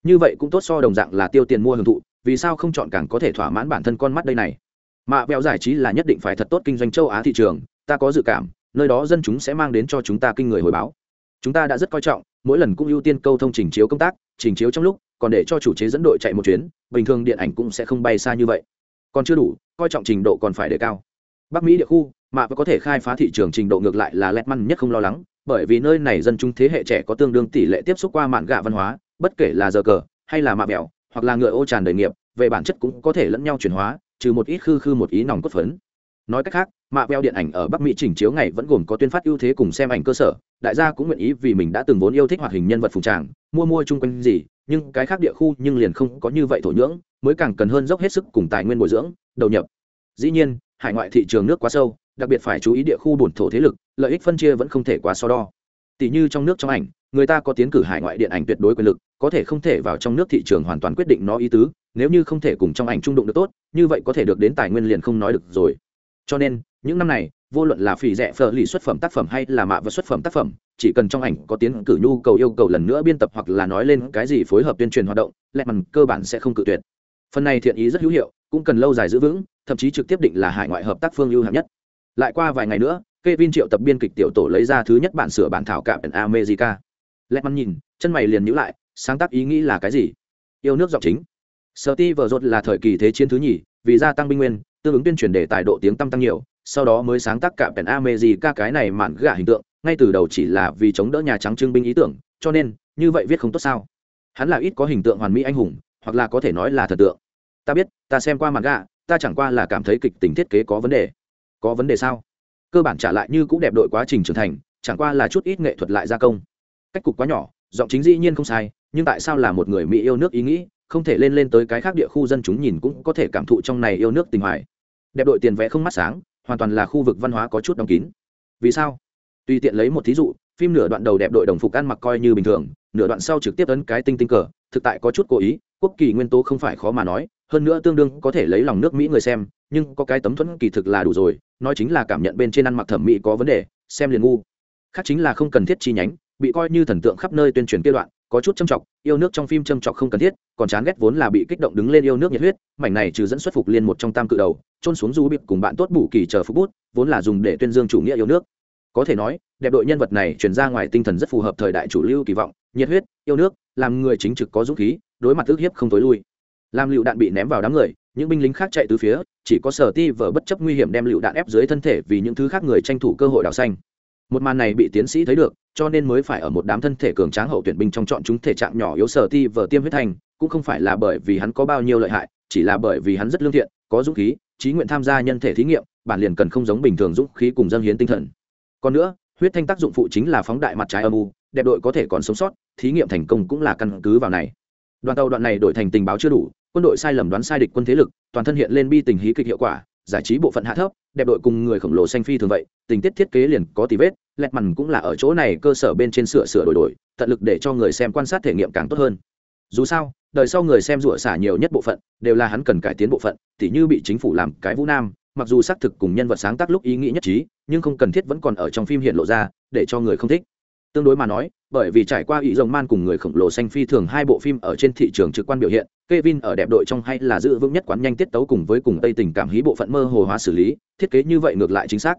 Như vậy cũng tốt so đồng dạng là tiêu tiền mua hưởng thụ, vì sao không chọn càng có thể thỏa mãn bản thân con mắt đây này? Mạ bèo giải trí là nhất định phải thật tốt kinh doanh châu Á thị trường, ta có dự cảm, nơi đó dân chúng sẽ mang đến cho chúng ta kinh người hồi báo. Chúng ta đã rất coi trọng mỗi lần cũng ưu tiên câu thông trình chiếu công tác trình chiếu trong lúc còn để cho chủ chế dẫn đội chạy một chuyến bình thường điện ảnh cũng sẽ không bay xa như vậy. Còn chưa đủ coi trọng trình độ còn phải đề cao. Bắc mỹ địa khu mà có thể khai phá thị trường trình độ ngược lại là lẹt măn nhất không lo lắng bởi vì nơi này dân chúng thế hệ trẻ có tương đương tỷ lệ tiếp xúc qua mạn gạ văn hóa bất kể là giờ cờ hay là mạ mẹo hoặc là ngựa ô tràn đời nghiệp về bản chất cũng có thể lẫn nhau chuyển hóa trừ một ít khư khư một ý nòng cốt phấn. Nói cách khác, mạ veo điện ảnh ở bắc mỹ chỉnh chiếu ngày vẫn gồm có tuyên phát ưu thế cùng xem ảnh cơ sở, đại gia cũng nguyện ý vì mình đã từng vốn yêu thích hoạt hình nhân vật phùng tràng, mua mua chung quanh gì, nhưng cái khác địa khu nhưng liền không có như vậy thổ nhưỡng, mới càng cần hơn dốc hết sức cùng tài nguyên bồi dưỡng, đầu nhập. Dĩ nhiên, hải ngoại thị trường nước quá sâu, đặc biệt phải chú ý địa khu bổn thổ thế lực, lợi ích phân chia vẫn không thể quá so đo. Tỷ như trong nước trong ảnh, người ta có tiến cử hải ngoại điện ảnh tuyệt đối quyền lực, có thể không thể vào trong nước thị trường hoàn toàn quyết định nó ý tứ nếu như không thể cùng trong ảnh trung đụng được tốt như vậy có thể được đến tài nguyên liền không nói được rồi cho nên những năm này vô luận là phỉ rẻ phở lì xuất phẩm tác phẩm hay là mạ và xuất phẩm tác phẩm chỉ cần trong ảnh có tiến cử nhu cầu yêu cầu lần nữa biên tập hoặc là nói lên cái gì phối hợp tuyên truyền hoạt động lẹ mằn cơ bản sẽ không cự tuyệt phần này thiện ý rất hữu hiệu cũng cần lâu dài giữ vững thậm chí trực tiếp định là hải ngoại hợp tác phương ưu hạng nhất lại qua vài ngày nữa Kevin triệu tập biên kịch tiểu tổ lấy ra thứ nhất bản sửa bản thảo cạm America. Lẹt mằn nhìn, chân mày liền nhíu lại, sáng tác ý nghĩ là cái gì? Yêu nước giọng chính sở ti vợ rột là thời kỳ thế chiến thứ nhì, vì gia tăng binh nguyên, tương ứng tuyên truyền để tài độ tiếng tăng tăng nhiều, sau đó mới sáng tác cả pèn America cái này mạn gạ hình tượng, ngay từ đầu chỉ là vì chống đỡ nhà trắng trưng binh ý tưởng, cho nên, như vậy viết không tốt sao? Hắn là ít có hình tượng hoàn mỹ anh hùng, hoặc là có thể nói là thần tượng. Ta biết, ta xem qua mạn gạ, ta chẳng qua là cảm thấy kịch tính thiết kế có vấn đề. Có vấn đề sao? Cơ bản trả lại như cũng đẹp đội quá trình trưởng thành, chẳng qua là chút ít nghệ thuật lại gia công. Cách cục quá nhỏ, giọng chính dĩ nhiên không sai, nhưng tại sao là một người Mỹ yêu nước ý nghĩ, không thể lên lên tới cái khác địa khu dân chúng nhìn cũng có thể cảm thụ trong này yêu nước tình hoài. Đẹp đội tiền vẽ không mắt sáng, hoàn toàn là khu vực văn hóa có chút đóng kín. Vì sao? Tùy tiện lấy một thí dụ, phim nửa đoạn đầu đẹp đội đồng phục ăn mặc coi như bình thường, nửa đoạn sau trực tiếp ấn cái tinh tinh cờ, thực tại có chút cố ý, quốc kỳ nguyên tố không phải khó mà nói, hơn nữa tương đương có thể lấy lòng nước mỹ người xem, nhưng có cái tấm thuẫn kỳ thực là đủ rồi, nói chính là cảm nhận bên trên ăn mặc thẩm mỹ có vấn đề, xem liền ngu. Khác chính là không cần thiết chi nhánh, bị coi như thần tượng khắp nơi tuyên truyền kia đoạn có chút châm trọng yêu nước trong phim châm trọng không cần thiết, còn chán ghét vốn là bị kích động đứng lên yêu nước nhiệt huyết, mảnh này trừ dẫn xuất phục liên một trong tam cự đầu trôn xuống du bịp cùng bạn tốt bù kỳ chờ phục bút, vốn là dùng để tuyên dương chủ nghĩa yêu nước. Có thể nói, đẹp đội nhân vật này chuyển ra ngoài tinh thần rất phù hợp thời đại chủ lưu kỳ vọng, nhiệt huyết, yêu nước, làm người chính trực có dũng khí, đối mặt ước hiếp không tối lui. Làm lựu đạn bị ném vào đám người, những binh lính khác chạy từ phía, chỉ có sở ti vờ bất chấp nguy hiểm đem lựu đạn ép dưới thân thể vì những thứ khác người tranh thủ cơ hội đào xanh một màn này bị tiến sĩ thấy được, cho nên mới phải ở một đám thân thể cường tráng hậu tuyển binh trong chọn chúng thể trạng nhỏ yếu sở ti vờ tiêm huyết thanh cũng không phải là bởi vì hắn có bao nhiêu lợi hại, chỉ là bởi vì hắn rất lương thiện, có dũng khí, trí nguyện tham gia nhân thể thí nghiệm, bản liền cần không giống bình thường dũng khí cùng dâng hiến tinh thần. Còn nữa, huyết thanh tác dụng phụ chính là phóng đại mặt trái âm u, đẹp đội có thể còn sống sót, thí nghiệm thành công cũng là căn cứ vào này. Đoàn tàu đoạn này đổi thành tình báo chưa đủ, quân đội sai lầm đoán sai địch quân thế lực, toàn thân hiện lên bi tình hí kịch hiệu quả, giải trí bộ phận hạ thấp đẹp đội cùng người khổng lồ xanh phi thường vậy, tình tiết thiết kế liền có tì vết, lẹt mằn cũng là ở chỗ này cơ sở bên trên sửa sửa đổi đổi, tận lực để cho người xem quan sát thể nghiệm càng tốt hơn. Dù sao, đời sau người xem rủa xả nhiều nhất bộ phận, đều là hắn cần cải tiến bộ phận, tỉ như bị chính phủ làm cái vũ nam, mặc dù xác thực cùng nhân vật sáng tác lúc ý nghĩ nhất trí, nhưng không cần thiết vẫn còn ở trong phim hiện lộ ra, để cho người không thích. Tương đối mà nói bởi vì trải qua ý rồng man cùng người khổng lồ xanh phi thường hai bộ phim ở trên thị trường trực quan biểu hiện, Kevin ở đẹp đội trong hay là giữ vững nhất quán nhanh tiết tấu cùng với cùng tây tình cảm hí bộ phận mơ hồ hóa xử lý, thiết kế như vậy ngược lại chính xác.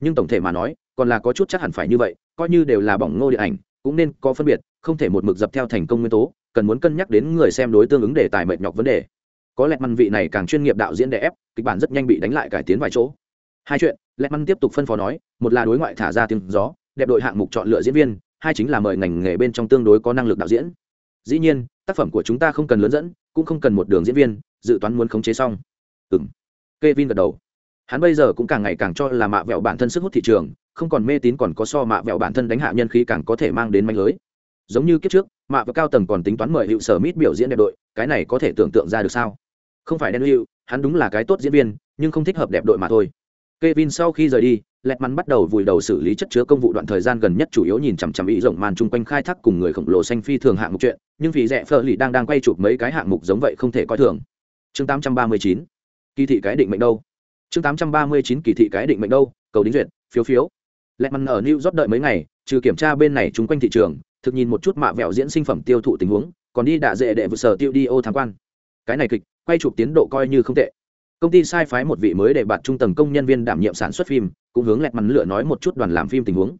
Nhưng tổng thể mà nói, còn là có chút chắc hẳn phải như vậy, coi như đều là bỏng ngô điện ảnh, cũng nên có phân biệt, không thể một mực dập theo thành công nguyên tố, cần muốn cân nhắc đến người xem đối tương ứng để tài mệt nhọc vấn đề. Có lẽ măn vị này càng chuyên nghiệp đạo diễn đè ép, kịch bản rất nhanh bị đánh lại cải tiến vài chỗ. Hai chuyện, lẽ măn tiếp tục phân phó nói, một là đối ngoại thả ra tiếng gió, đẹp đội hạng mục chọn lựa diễn viên hai chính là mời ngành nghề bên trong tương đối có năng lực đạo diễn. Dĩ nhiên, tác phẩm của chúng ta không cần lớn dẫn, cũng không cần một đường diễn viên, dự toán muốn khống chế xong. Ừng Kevin gật đầu. Hắn bây giờ cũng càng ngày càng cho là mạ vẹo bản thân sức hút thị trường, không còn mê tín còn có so mạ vẹo bản thân đánh hạ nhân khí càng có thể mang đến manh lưới. Giống như kiếp trước, mạ và cao tầng còn tính toán mời hiệu sở mít biểu diễn đẹp đội, cái này có thể tưởng tượng ra được sao? Không phải đen hữu hắn đúng là cái tốt diễn viên, nhưng không thích hợp đẹp đội mà thôi. Kevin sau khi rời đi, Lẹt Mắn bắt đầu vùi đầu xử lý chất chứa công vụ đoạn thời gian gần nhất chủ yếu nhìn chằm chằm ý rộng màn chung quanh khai thác cùng người khổng lồ xanh phi thường hạng mục chuyện, nhưng vì rẻ Fleur lì đang đang quay chụp mấy cái hạng mục giống vậy không thể coi thường. Chương 839. Kỳ thị cái định mệnh đâu? Chương 839 kỳ thị cái định mệnh đâu? Cầu đính duyệt, phiếu phiếu. Lẹt Mắn ở New York đợi mấy ngày, trừ kiểm tra bên này chung quanh thị trường, thực nhìn một chút mạ vẹo diễn sinh phẩm tiêu thụ tình huống, còn đi đạ dệ để vừa sở tiêu đi ô tham quan. Cái này kịch, quay chụp tiến độ coi như không tệ công ty sai phái một vị mới để bạt trung tầng công nhân viên đảm nhiệm sản xuất phim, cũng hướng lẹt mắn lựa nói một chút đoàn làm phim tình huống.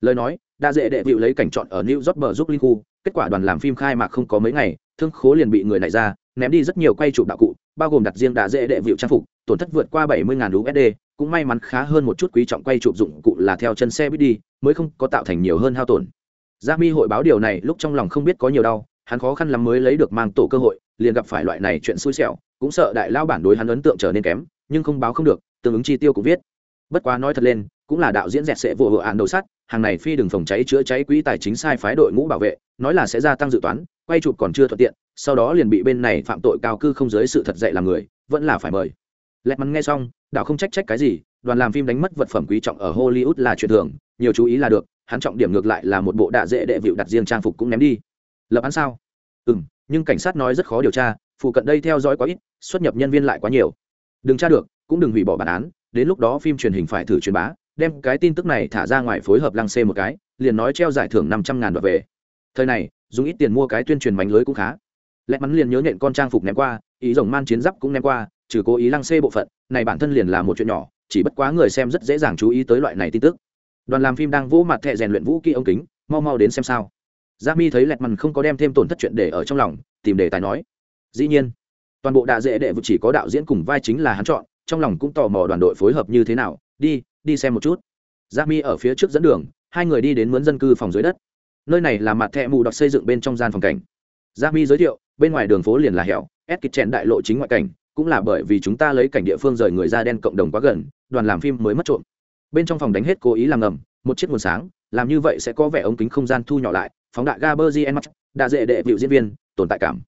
Lời nói, đã dễ đệ vịu lấy cảnh chọn ở new york bờ giúp linh khu, kết quả đoàn làm phim khai mạc không có mấy ngày, thương khố liền bị người này ra, ném đi rất nhiều quay chụp đạo cụ, bao gồm đặt riêng đã dễ đệ vịu trang phục, tổn thất vượt qua bảy mươi usd cũng may mắn khá hơn một chút quý trọng quay chụp dụng cụ là theo chân xe buýt đi, mới không có tạo thành nhiều hơn hao tổn. Gia mi hội báo điều này lúc trong lòng không biết có nhiều đau, hắn khó khăn lắm mới lấy được mang tổ cơ hội, liền gặp phải loại này chuyện xui xẻo cũng sợ đại lao bản đối hắn ấn tượng trở nên kém, nhưng không báo không được, tương ứng chi tiêu cũng viết. Bất quá nói thật lên, cũng là đạo diễn dẹt sẽ vụ hộ án đầu sắt, hàng này phi đừng phòng cháy chữa cháy quỹ tài chính sai phái đội ngũ bảo vệ, nói là sẽ gia tăng dự toán, quay chụp còn chưa thuận tiện, sau đó liền bị bên này phạm tội cao cư không giới sự thật dạy làm người, vẫn là phải mời. Lẹt mắn nghe xong đạo không trách trách cái gì, đoàn làm phim đánh mất vật phẩm quý trọng ở hollywood là chuyện thường, nhiều chú ý là được, hắn trọng điểm ngược lại là một bộ đạ dễ đệ vịu đặt riêng trang phục cũng ném đi. Lập án sao? Ừ m nhưng cảnh sát nói rất khó điều tra phụ cận đây theo dõi quá ít, xuất nhập nhân viên lại quá nhiều. Đừng tra được, cũng đừng hủy bỏ bản án, đến lúc đó phim truyền hình phải thử truyền bá, đem cái tin tức này thả ra ngoài phối hợp lăng xê một cái, liền nói treo giải thưởng năm trăm ngàn đoạt về. Thời này, dùng ít tiền mua cái tuyên truyền mánh lưới cũng khá. Lẽ mắn liền nhớ nhện con trang phục ném qua, ý rồng man chiến giáp cũng ném qua, trừ cố ý lăng xê bộ phận, này bản thân liền là một chuyện nhỏ, chỉ bất quá người xem rất dễ dàng chú ý tới loại này tin tức. Đoàn làm phim đang vỗ mặt thẹ rèn luyện vũ kỹ ống kính, mau mau đến xem sao. Gia mi thấy lẹt mằn không có đem thêm tổn thất chuyện để ở trong lòng, tìm đề tài nói dĩ nhiên, toàn bộ đạ dễ đệ vực chỉ có đạo diễn cùng vai chính là hắn chọn, trong lòng cũng tò mò đoàn đội phối hợp như thế nào. Đi đi xem một chút. Gia mi ở phía trước dẫn đường, hai người đi đến mướn dân cư phòng dưới đất. Nơi này là mặt thẹ mù đọc xây dựng bên trong gian phòng cảnh. Gia mi giới thiệu, bên ngoài đường phố liền là hẻo ép kịch chẹn đại lộ chính ngoại cảnh, cũng là bởi vì chúng ta lấy cảnh địa phương rời người da đen cộng đồng quá gần, đoàn làm phim mới mất trộm. Bên trong phòng đánh hết cố ý làm ngầm, một chiếc nguồn sáng, làm như vậy sẽ có vẻ ống kính không gian thu nhỏ lại, phóng đại gaberzien mắt đa dễ đệ vịu diễn viên, tồn tại cảm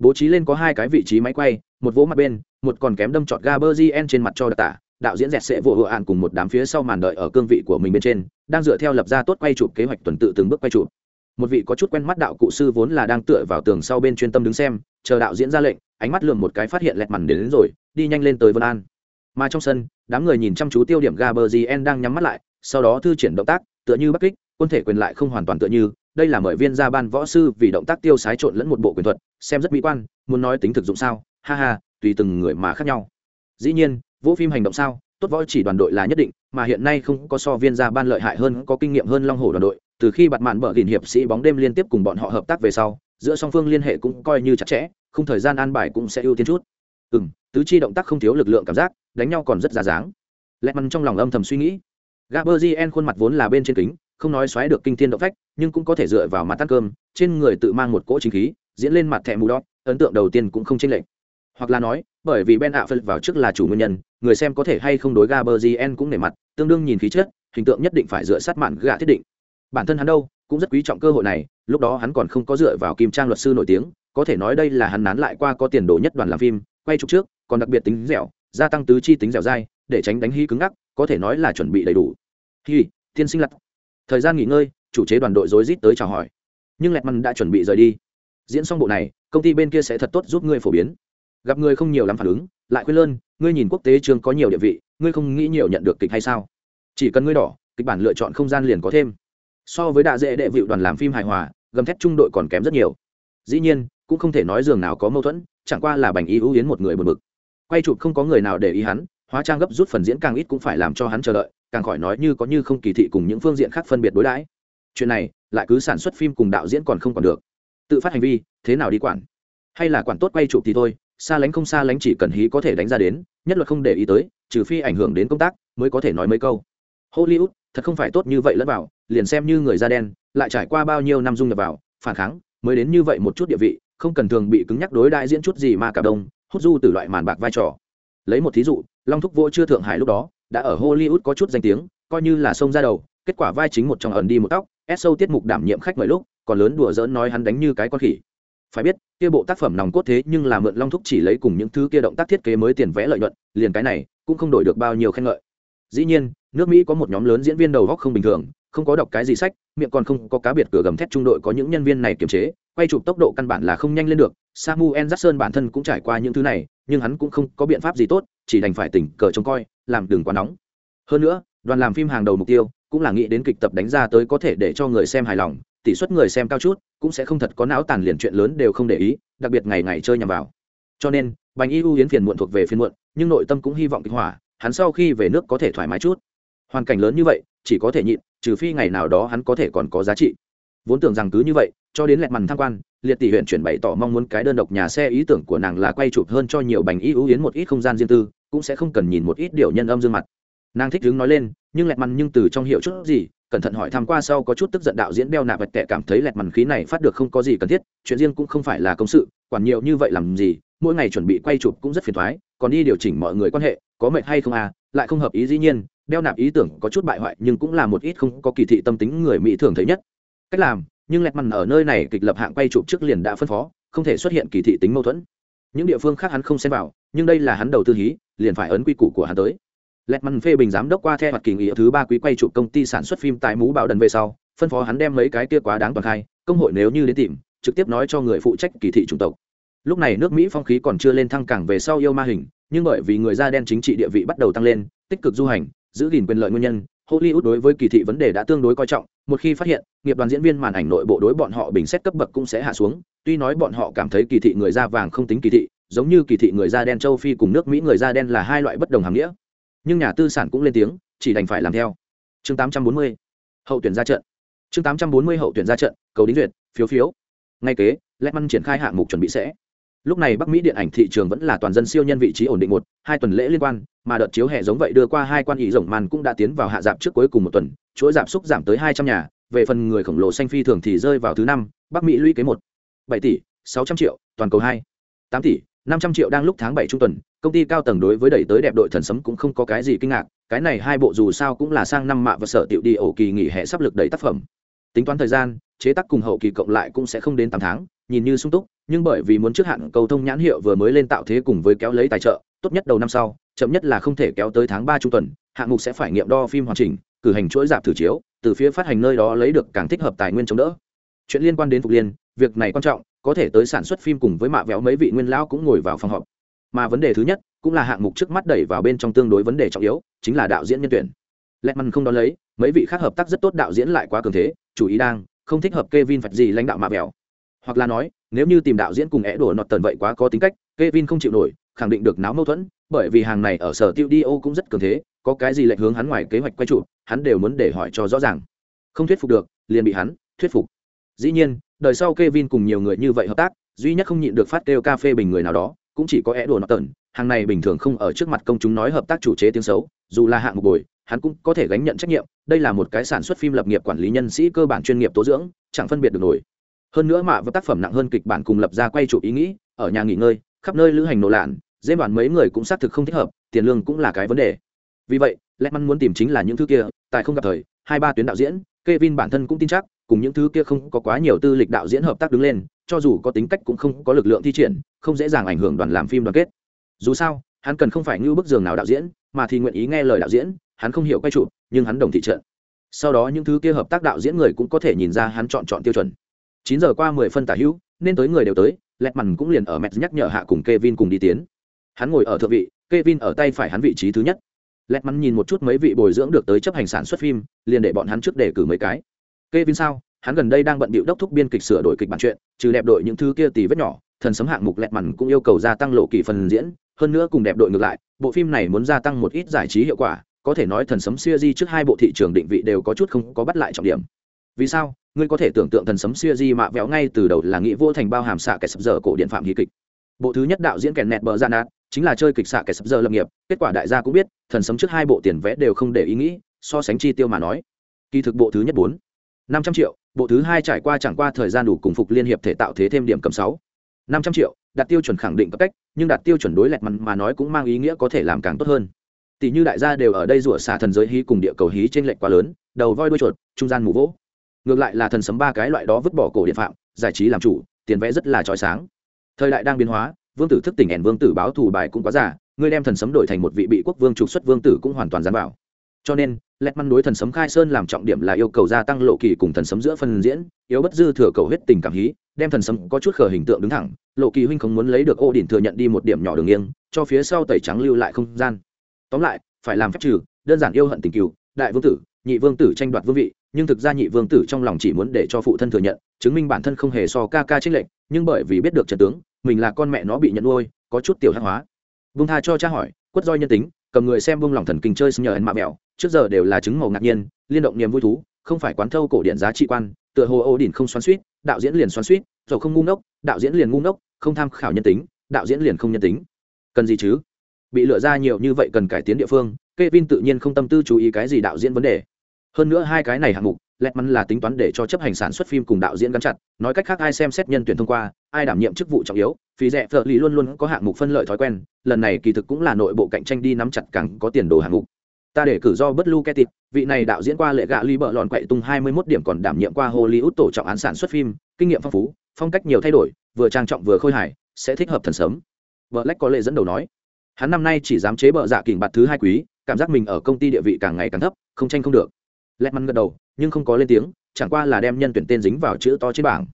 bố trí lên có hai cái vị trí máy quay một vỗ mặt bên một còn kém đâm trọt gaberzien trên mặt cho đặc tả đạo diễn dẹt sẽ vỗ hộ ạn cùng một đám phía sau màn đợi ở cương vị của mình bên trên đang dựa theo lập ra tốt quay chụp kế hoạch tuần tự từng bước quay chụp. Một vị có chút quen mắt đạo cụ sư vốn là đang tựa vào tường sau bên chuyên tâm đứng xem chờ đạo diễn ra lệnh ánh mắt lượm một cái phát hiện lẹt mằn đến, đến rồi đi nhanh lên tới vân an. Mà trong sân đám người nhìn chăm chú tiêu điểm gaberzien đang nhắm mắt lại sau đó thư triển động tác tựa như bắc kích quân thể quyền lại không hoàn toàn tựa như đây là mời viên gia ban võ sư vì động tác tiêu sái trộn lẫn một bộ quyền thuật, xem rất mỹ quan, muốn nói tính thực dụng sao? Ha ha, tùy từng người mà khác nhau. Dĩ nhiên, vũ phim hành động sao? Tốt võ chỉ đoàn đội là nhất định, mà hiện nay không có so viên gia ban lợi hại hơn, có kinh nghiệm hơn long hồ đoàn đội. Từ khi bạt mạn mở gìn hiệp sĩ bóng đêm liên tiếp cùng bọn họ hợp tác về sau, giữa song phương liên hệ cũng coi như chặt chẽ, không thời gian an bài cũng sẽ ưu tiên chút. Ừ m tứ chi động tác không thiếu lực lượng cảm giác, đánh nhau còn rất ra dáng. Lẹ măn trong lòng âm thầm suy nghĩ. Gaberzien khuôn mặt vốn là bên trên kính không nói xoáy được kinh thiên động phách, nhưng cũng có thể dựa vào mặt tăng cơm, trên người tự mang một cỗ chính khí, diễn lên mặt thẻ mù đót ấn tượng đầu tiên cũng không chênh lệch. Hoặc là nói, bởi vì ben ạ phân vào trước là chủ nguyên nhân, người xem có thể hay không đối Gabriel cũng nể mặt, tương đương nhìn khí chất, hình tượng nhất định phải dựa sát mạn gạ thiết định. Bản thân hắn đâu, cũng rất quý trọng cơ hội này, lúc đó hắn còn không có dựa vào kim trang luật sư nổi tiếng, có thể nói đây là hắn nán lại qua có tiền đồ nhất đoàn làm phim, quay chụp trước, còn đặc biệt tính dẻo, gia tăng tứ chi tính dẻo dai, để tránh đánh hy cứng ngắc, có thể nói là chuẩn bị đầy đủ. Hi, tiên sinh lặt thời gian nghỉ ngơi, chủ chế đoàn đội rối rít tới chào hỏi. Nhưng lẹt măn đã chuẩn bị rời đi. Diễn xong bộ này, công ty bên kia sẽ thật tốt giúp ngươi phổ biến. Gặp người không nhiều lắm phản ứng, lại khuyên lơn, ngươi nhìn quốc tế trường có nhiều địa vị, ngươi không nghĩ nhiều nhận được kịch hay sao? Chỉ cần ngươi đỏ, kịch bản lựa chọn không gian liền có thêm. So với đạ dễ đệ vịu đoàn làm phim hài hòa, gầm thét trung đội còn kém rất nhiều. Dĩ nhiên, cũng không thể nói giường nào có mâu thuẫn, chẳng qua là bành y ưu yến một người một mực quay chụp không có người nào để ý hắn hóa trang gấp rút phần diễn càng ít cũng phải làm cho hắn chờ đợi, càng khỏi nói như có như không kỳ thị cùng những phương diện khác phân biệt đối đãi. Chuyện này, lại cứ sản xuất phim cùng đạo diễn còn không còn được. Tự phát hành vi, thế nào đi quản? Hay là quản tốt quay chụp thì thôi, xa lánh không xa lánh chỉ cần hí có thể đánh ra đến, nhất luật không để ý tới, trừ phi ảnh hưởng đến công tác, mới có thể nói mấy câu. Hollywood, thật không phải tốt như vậy lẫn vào, liền xem như người da đen, lại trải qua bao nhiêu năm dung nhập vào, phản kháng, mới đến như vậy một chút địa vị, không cần thường bị cứng nhắc đối đại diễn chút gì mà cả đông hút du từ loại màn bạc vai trò lấy một thí dụ, long thúc vô chưa thượng hải lúc đó, đã ở hollywood có chút danh tiếng, coi như là sông ra đầu, kết quả vai chính một trong ẩn đi một tóc, S sâu tiết mục đảm nhiệm khách mọi lúc, còn lớn đùa dỡn nói hắn đánh như cái con khỉ. Phải biết, kia bộ tác phẩm nòng cốt thế nhưng là mượn long thúc chỉ lấy cùng những thứ kia động tác thiết kế mới tiền vẽ lợi nhuận, liền cái này, cũng không đổi được bao nhiêu khen ngợi. Dĩ nhiên, nước mỹ có một nhóm lớn diễn viên đầu góc không bình thường, không có đọc cái gì sách, miệng còn không có cá biệt cửa gầm thét trung đội có những nhân viên này kiềm chế, quay chụp tốc độ căn bản là không nhanh lên được. Samuel jackson bản thân cũng trải qua những thứ này nhưng hắn cũng không có biện pháp gì tốt, chỉ đành phải tỉnh cờ trông coi, làm đường quá nóng. Hơn nữa, đoàn làm phim hàng đầu mục tiêu cũng là nghĩ đến kịch tập đánh ra tới có thể để cho người xem hài lòng, tỷ suất người xem cao chút cũng sẽ không thật có não tàn liền chuyện lớn đều không để ý, đặc biệt ngày ngày chơi nhằm vào. Cho nên, bành y u hiến phiền muộn thuộc về phiền muộn, nhưng nội tâm cũng hy vọng kịch hỏa, hắn sau khi về nước có thể thoải mái chút. Hoàn cảnh lớn như vậy, chỉ có thể nhịn, trừ phi ngày nào đó hắn có thể còn có giá trị. Vốn tưởng rằng cứ như vậy cho đến lẹt mằn tham quan, liệt tỷ huyện chuyển bày tỏ mong muốn cái đơn độc nhà xe ý tưởng của nàng là quay chụp hơn cho nhiều bành y ưu yến một ít không gian riêng tư, cũng sẽ không cần nhìn một ít điều nhân âm dương mặt. Nàng thích đứng nói lên, nhưng lẹt mằn nhưng từ trong hiệu chút gì, cẩn thận hỏi tham qua sau có chút tức giận đạo diễn đeo nạ vạch tệ cảm thấy lẹt mằn khí này phát được không có gì cần thiết, chuyện riêng cũng không phải là công sự, quản nhiều như vậy làm gì, mỗi ngày chuẩn bị quay chụp cũng rất phiền thoái, còn đi điều chỉnh mọi người quan hệ, có mệt hay không à lại không hợp ý dĩ nhiên đeo nạp ý tưởng có chút bại hoại nhưng cũng là một ít không có kỳ thị tâm tính người mỹ thường thấy nhất. Cách làm nhưng lẹt mằn ở nơi này kịch lập hạng quay chụp trước liền đã phân phó, không thể xuất hiện kỳ thị tính mâu thuẫn. Những địa phương khác hắn không xem vào, nhưng đây là hắn đầu tư hí, liền phải ấn quy củ của hắn tới. Lẹt mằn phê bình giám đốc qua theo mặt kỳ nghỉ thứ ba quý quay chụp công ty sản xuất phim tại mũ bảo đần về sau, phân phó hắn đem mấy cái kia quá đáng toàn khai, công hội nếu như đến tìm, trực tiếp nói cho người phụ trách kỳ thị chủng tộc. Lúc này nước mỹ phong khí còn chưa lên thăng cảng về sau yêu ma hình, nhưng bởi vì người da đen chính trị địa vị bắt đầu tăng lên, tích cực du hành, giữ gìn quyền lợi nguyên nhân hollywood đối với kỳ thị vấn đề đã tương đối coi trọng, một khi phát hiện, nghiệp đoàn diễn viên màn ảnh nội bộ đối bọn họ bình xét cấp bậc cũng sẽ hạ xuống. Tuy nói bọn họ cảm thấy kỳ thị người da vàng không tính kỳ thị, giống như kỳ thị người da đen châu phi cùng nước mỹ người da đen là hai loại bất đồng hàm nghĩa. Nhưng nhà tư sản cũng lên tiếng, chỉ đành phải làm theo. Chương 840 hậu tuyển ra trận. Chương 840 hậu tuyển ra trận, cầu đính duyệt, phiếu phiếu. Ngay kế Lehman triển khai hạng mục chuẩn bị sẽ lúc này bắc mỹ điện ảnh thị trường vẫn là toàn dân siêu nhân vị trí ổn định một, hai tuần lễ liên quan, mà đợt chiếu hè giống vậy đưa qua hai quan ý rộng màn cũng đã tiến vào hạ dạp trước cuối cùng một tuần, chuỗi giảm xúc giảm tới hai trăm nhà, về phần người khổng lồ xanh phi thường thì rơi vào thứ năm, bắc mỹ lũy kế một. Bảy tỷ, sáu trăm triệu, toàn cầu hai. Tám tỷ, năm trăm triệu đang lúc tháng bảy trung tuần, công ty cao tầng đối với đẩy tới đẹp đội thần sấm cũng không có cái gì kinh ngạc, cái này hai bộ dù sao cũng là sang năm mạ và sở tiệu đi ổ kỳ nghỉ hè sắp lực đẩy tác phẩm. Tính toán thời gian, chế tác cùng hậu kỳ cộng lại cũng sẽ không đến tám tháng, nhìn như sung túc nhưng bởi vì muốn trước hạn cầu thông nhãn hiệu vừa mới lên tạo thế cùng với kéo lấy tài trợ, tốt nhất đầu năm sau, chậm nhất là không thể kéo tới tháng ba trung tuần, hạng mục sẽ phải nghiệm đo phim hoàn chỉnh, cử hành chuỗi dạp thử chiếu, từ phía phát hành nơi đó lấy được càng thích hợp tài nguyên chống đỡ. Chuyện liên quan đến phục liên, việc này quan trọng, có thể tới sản xuất phim cùng với mạ véo mấy vị nguyên lão cũng ngồi vào phòng họp. Mà vấn đề thứ nhất, cũng là hạng mục trước mắt đẩy vào bên trong tương đối vấn đề trọng yếu, chính là đạo diễn nhân tuyển. Lẹt măn không đón lấy, mấy vị khác hợp tác rất tốt đạo diễn lại quá cường thế, chủ ý đang, không thích hợp Kevin phật gì lãnh đạo mạ véo. Hoặc là nói nếu như tìm đạo diễn cùng é đổ nọt tần vậy quá có tính cách, Kevin không chịu nổi, khẳng định được náo mâu thuẫn, bởi vì hàng này ở sở tiêu đi ô cũng rất cường thế, có cái gì lệch hướng hắn ngoài kế hoạch quay trụ hắn đều muốn để hỏi cho rõ ràng. Không thuyết phục được, liền bị hắn thuyết phục. Dĩ nhiên, đời sau Kevin cùng nhiều người như vậy hợp tác, duy nhất không nhịn được phát kêu cà phê bình người nào đó, cũng chỉ có é đổ nọt tần, hàng này bình thường không ở trước mặt công chúng nói hợp tác chủ chế tiếng xấu, dù là hạng một bồi, hắn cũng có thể gánh nhận trách nhiệm, đây là một cái sản xuất phim lập nghiệp quản lý nhân sĩ cơ bản chuyên nghiệp tố dưỡng, chẳng phân biệt được nổi hơn nữa mạ với tác phẩm nặng hơn kịch bản cùng lập ra quay chụp ý nghĩ, ở nhà nghỉ ngơi, khắp nơi lữ hành nổ lạn dễ đoàn mấy người cũng xác thực không thích hợp, tiền lương cũng là cái vấn đề. Vì vậy lẽ mắn muốn tìm chính là những thứ kia, tại không gặp thời, hai ba tuyến đạo diễn, Kevin bản thân cũng tin chắc, cùng những thứ kia không có quá nhiều tư lịch đạo diễn hợp tác đứng lên, cho dù có tính cách cũng không có lực lượng thi triển, không dễ dàng ảnh hưởng đoàn làm phim đoàn kết. Dù sao, hắn cần không phải như bức giường nào đạo diễn, mà thì nguyện ý nghe lời đạo diễn, hắn không hiểu quay trụ nhưng hắn đồng thị trận. Sau đó những thứ kia hợp tác đạo diễn người cũng có thể nhìn ra hắn chọn chọn tiêu chuẩn chín giờ qua mười phân tả hữu, nên tới người đều tới, lẹt mằn cũng liền ở mẹt nhắc nhở hạ cùng Kevin cùng đi tiến. Hắn ngồi ở thượng vị, Kevin ở tay phải hắn vị trí thứ nhất. Lẹt mắn nhìn một chút mấy vị bồi dưỡng được tới chấp hành sản xuất phim, liền để bọn hắn trước để cử mấy cái. Kevin sao? Hắn gần đây đang bận bịu đốc thúc biên kịch sửa đổi kịch bản truyện trừ đẹp đội những thứ kia tỷ vết nhỏ, thần sấm hạng mục lẹt mằn cũng yêu cầu gia tăng lộ kỳ phần diễn. Hơn nữa cùng đẹp đội ngược lại, bộ phim này muốn gia tăng một ít giải trí hiệu quả, có thể nói thần sấm series di trước hai bộ thị trường định vị đều có chút không có bắt lại trọng điểm vì sao? Ngươi có thể tưởng tượng thần sấm xưa di mạ véo ngay từ đầu là nghĩ vô thành bao hàm xạ kẻ sập dở cổ điện phạm hí kịch. Bộ thứ nhất đạo diễn kèn nẹt bờ ra nát chính là chơi kịch xạ kẻ sập dở lập nghiệp, kết quả đại gia cũng biết, thần sấm trước hai bộ tiền vẽ đều không để ý nghĩ, so sánh chi tiêu mà nói. Kỳ thực bộ thứ nhất bốn, năm trăm triệu, bộ thứ hai trải qua chẳng qua thời gian đủ cùng phục liên hiệp thể tạo thế thêm điểm cầm sáu. năm trăm triệu, đạt tiêu chuẩn khẳng định cấp cách, nhưng đạt tiêu chuẩn đối lẹt mặt mà nói cũng mang ý nghĩa có thể làm càng tốt hơn. Tỷ như đại gia đều ở đây rủa xả thần giới hí cùng địa cầu hí trên lệnh quá lớn, đầu voi đuôi chuột, trung gian mù vỗ ngược lại là thần sấm ba cái loại đó vứt bỏ cổ điện phạm, giải trí làm chủ, tiền vẽ rất là trói sáng. Thời đại đang biến hóa, vương tử thức tỉnh ẻn vương tử báo thù bài cũng quá giả ngươi đem thần sấm đổi thành một vị bị quốc vương trục xuất vương tử cũng hoàn toàn dám bảo. Cho nên, lẹt măn đối thần sấm khai sơn làm trọng điểm là yêu cầu gia tăng lộ kỳ cùng thần sấm giữa phần diễn, yếu bất dư thừa cầu huyết tình cảm hí, đem thần sấm có chút khờ hình tượng đứng thẳng, lộ kỳ huynh không muốn lấy được ô đỉnh thừa nhận đi một điểm nhỏ đường nghiêng, cho phía sau tẩy trắng lưu lại không gian. Tóm lại, phải làm phép trừ, đơn giản yêu hận tình cừu, đại vương tử, nhị vương tử tranh đoạt vương vị nhưng thực ra nhị vương tử trong lòng chỉ muốn để cho phụ thân thừa nhận, chứng minh bản thân không hề so ca ca trích lệnh nhưng bởi vì biết được trận tướng, mình là con mẹ nó bị nhận nuôi, có chút tiểu hắc hóa. Vương tha cho cha hỏi, quất roi nhân tính, cầm người xem vương lòng thần kinh chơi xâm nhờ ăn mạ mẹo, trước giờ đều là chứng màu ngạc nhiên, liên động niềm vui thú, không phải quán thâu cổ điện giá trị quan, tựa hồ ô đỉnh không xoắn suýt đạo diễn liền xoắn suýt dầu không ngu ngốc, đạo diễn liền ngu ngốc, không tham khảo nhân tính, đạo diễn liền không nhân tính. Cần gì chứ? Bị lựa ra nhiều như vậy cần cải tiến địa phương, Kevin tự nhiên không tâm tư chú ý cái gì đạo diễn vấn đề hơn nữa hai cái này hạng mục lẹt mắn là tính toán để cho chấp hành sản xuất phim cùng đạo diễn gắn chặt, nói cách khác ai xem xét nhân tuyển thông qua, ai đảm nhiệm chức vụ trọng yếu, phí rẻ phở lý luôn luôn có hạng mục phân lợi thói quen, lần này kỳ thực cũng là nội bộ cạnh tranh đi nắm chặt càng có tiền đồ hạng mục. Ta để cử do bất lu kettit vị này đạo diễn qua lệ gạ ly bợ lòn quậy tung hai mươi 21 điểm còn đảm nhiệm qua hollywood tổ trọng án sản xuất phim, kinh nghiệm phong phú, phong cách nhiều thay đổi, vừa trang trọng vừa khôi hài, sẽ thích hợp thần sớm. Vợ lách có lệ dẫn đầu nói, hắn năm nay chỉ dám chế bợ dạ kình bạt thứ hai quý, cảm giác mình ở công ty địa vị càng ngày càng thấp, không tranh không được lẹt mắn gật đầu, nhưng không có lên tiếng, chẳng qua là đem nhân tuyển tên dính vào chữ to trên bảng.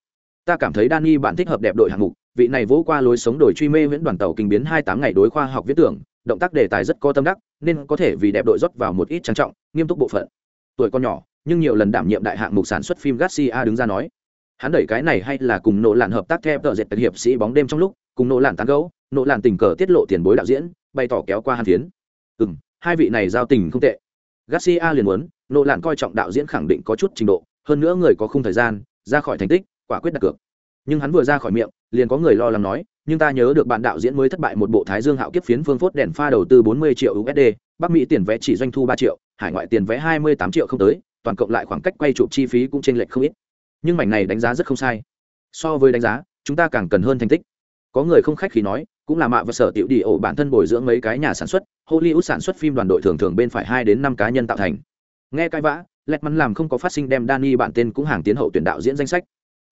Ta cảm thấy Dani bạn thích hợp đẹp đội hạng mục, vị này vỗ qua lối sống đổi truy mê viễn đoàn tàu kinh biến hai tám ngày đối khoa học viết tưởng, động tác đề tài rất có tâm đắc, nên có thể vì đẹp đội rót vào một ít trang trọng, nghiêm túc bộ phận. Tuổi con nhỏ, nhưng nhiều lần đảm nhiệm đại hạng mục sản xuất phim Garcia đứng ra nói. Hắn đẩy cái này hay là cùng nỗ lạn hợp tác theo tờ dệt hiệp sĩ bóng đêm trong lúc, cùng nỗ lạn tán gấu nỗ lạn tình cờ tiết lộ tiền bối đạo diễn, bày tỏ kéo qua hàn phiến ừ hai vị này giao tình không tệ garcia liền muốn, nô lạn coi trọng đạo diễn khẳng định có chút trình độ, hơn nữa người có không thời gian, ra khỏi thành tích, quả quyết đặt cược. Nhưng hắn vừa ra khỏi miệng, liền có người lo lắng nói, nhưng ta nhớ được bạn đạo diễn mới thất bại một bộ thái dương hạo kiếp phiến phương phốt đèn pha đầu tư 40 triệu usd bắc mỹ tiền vé chỉ doanh thu 3 triệu, hải ngoại tiền vé 28 triệu không tới, toàn cộng lại khoảng cách quay chụp chi phí cũng chênh lệch không ít. Nhưng mảnh này đánh giá rất không sai. So với đánh giá, chúng ta càng cần hơn thành tích có người không khách khí nói, cũng là mạ và sở tiểu đi ổ bản thân bồi dưỡng mấy cái nhà sản xuất, hollywood sản xuất phim đoàn đội thường thường bên phải hai đến năm cá nhân tạo thành. Nghe cãi vã lẹt mắn làm không có phát sinh đem Danny bản tên cũng hàng tiến hậu tuyển đạo diễn danh sách.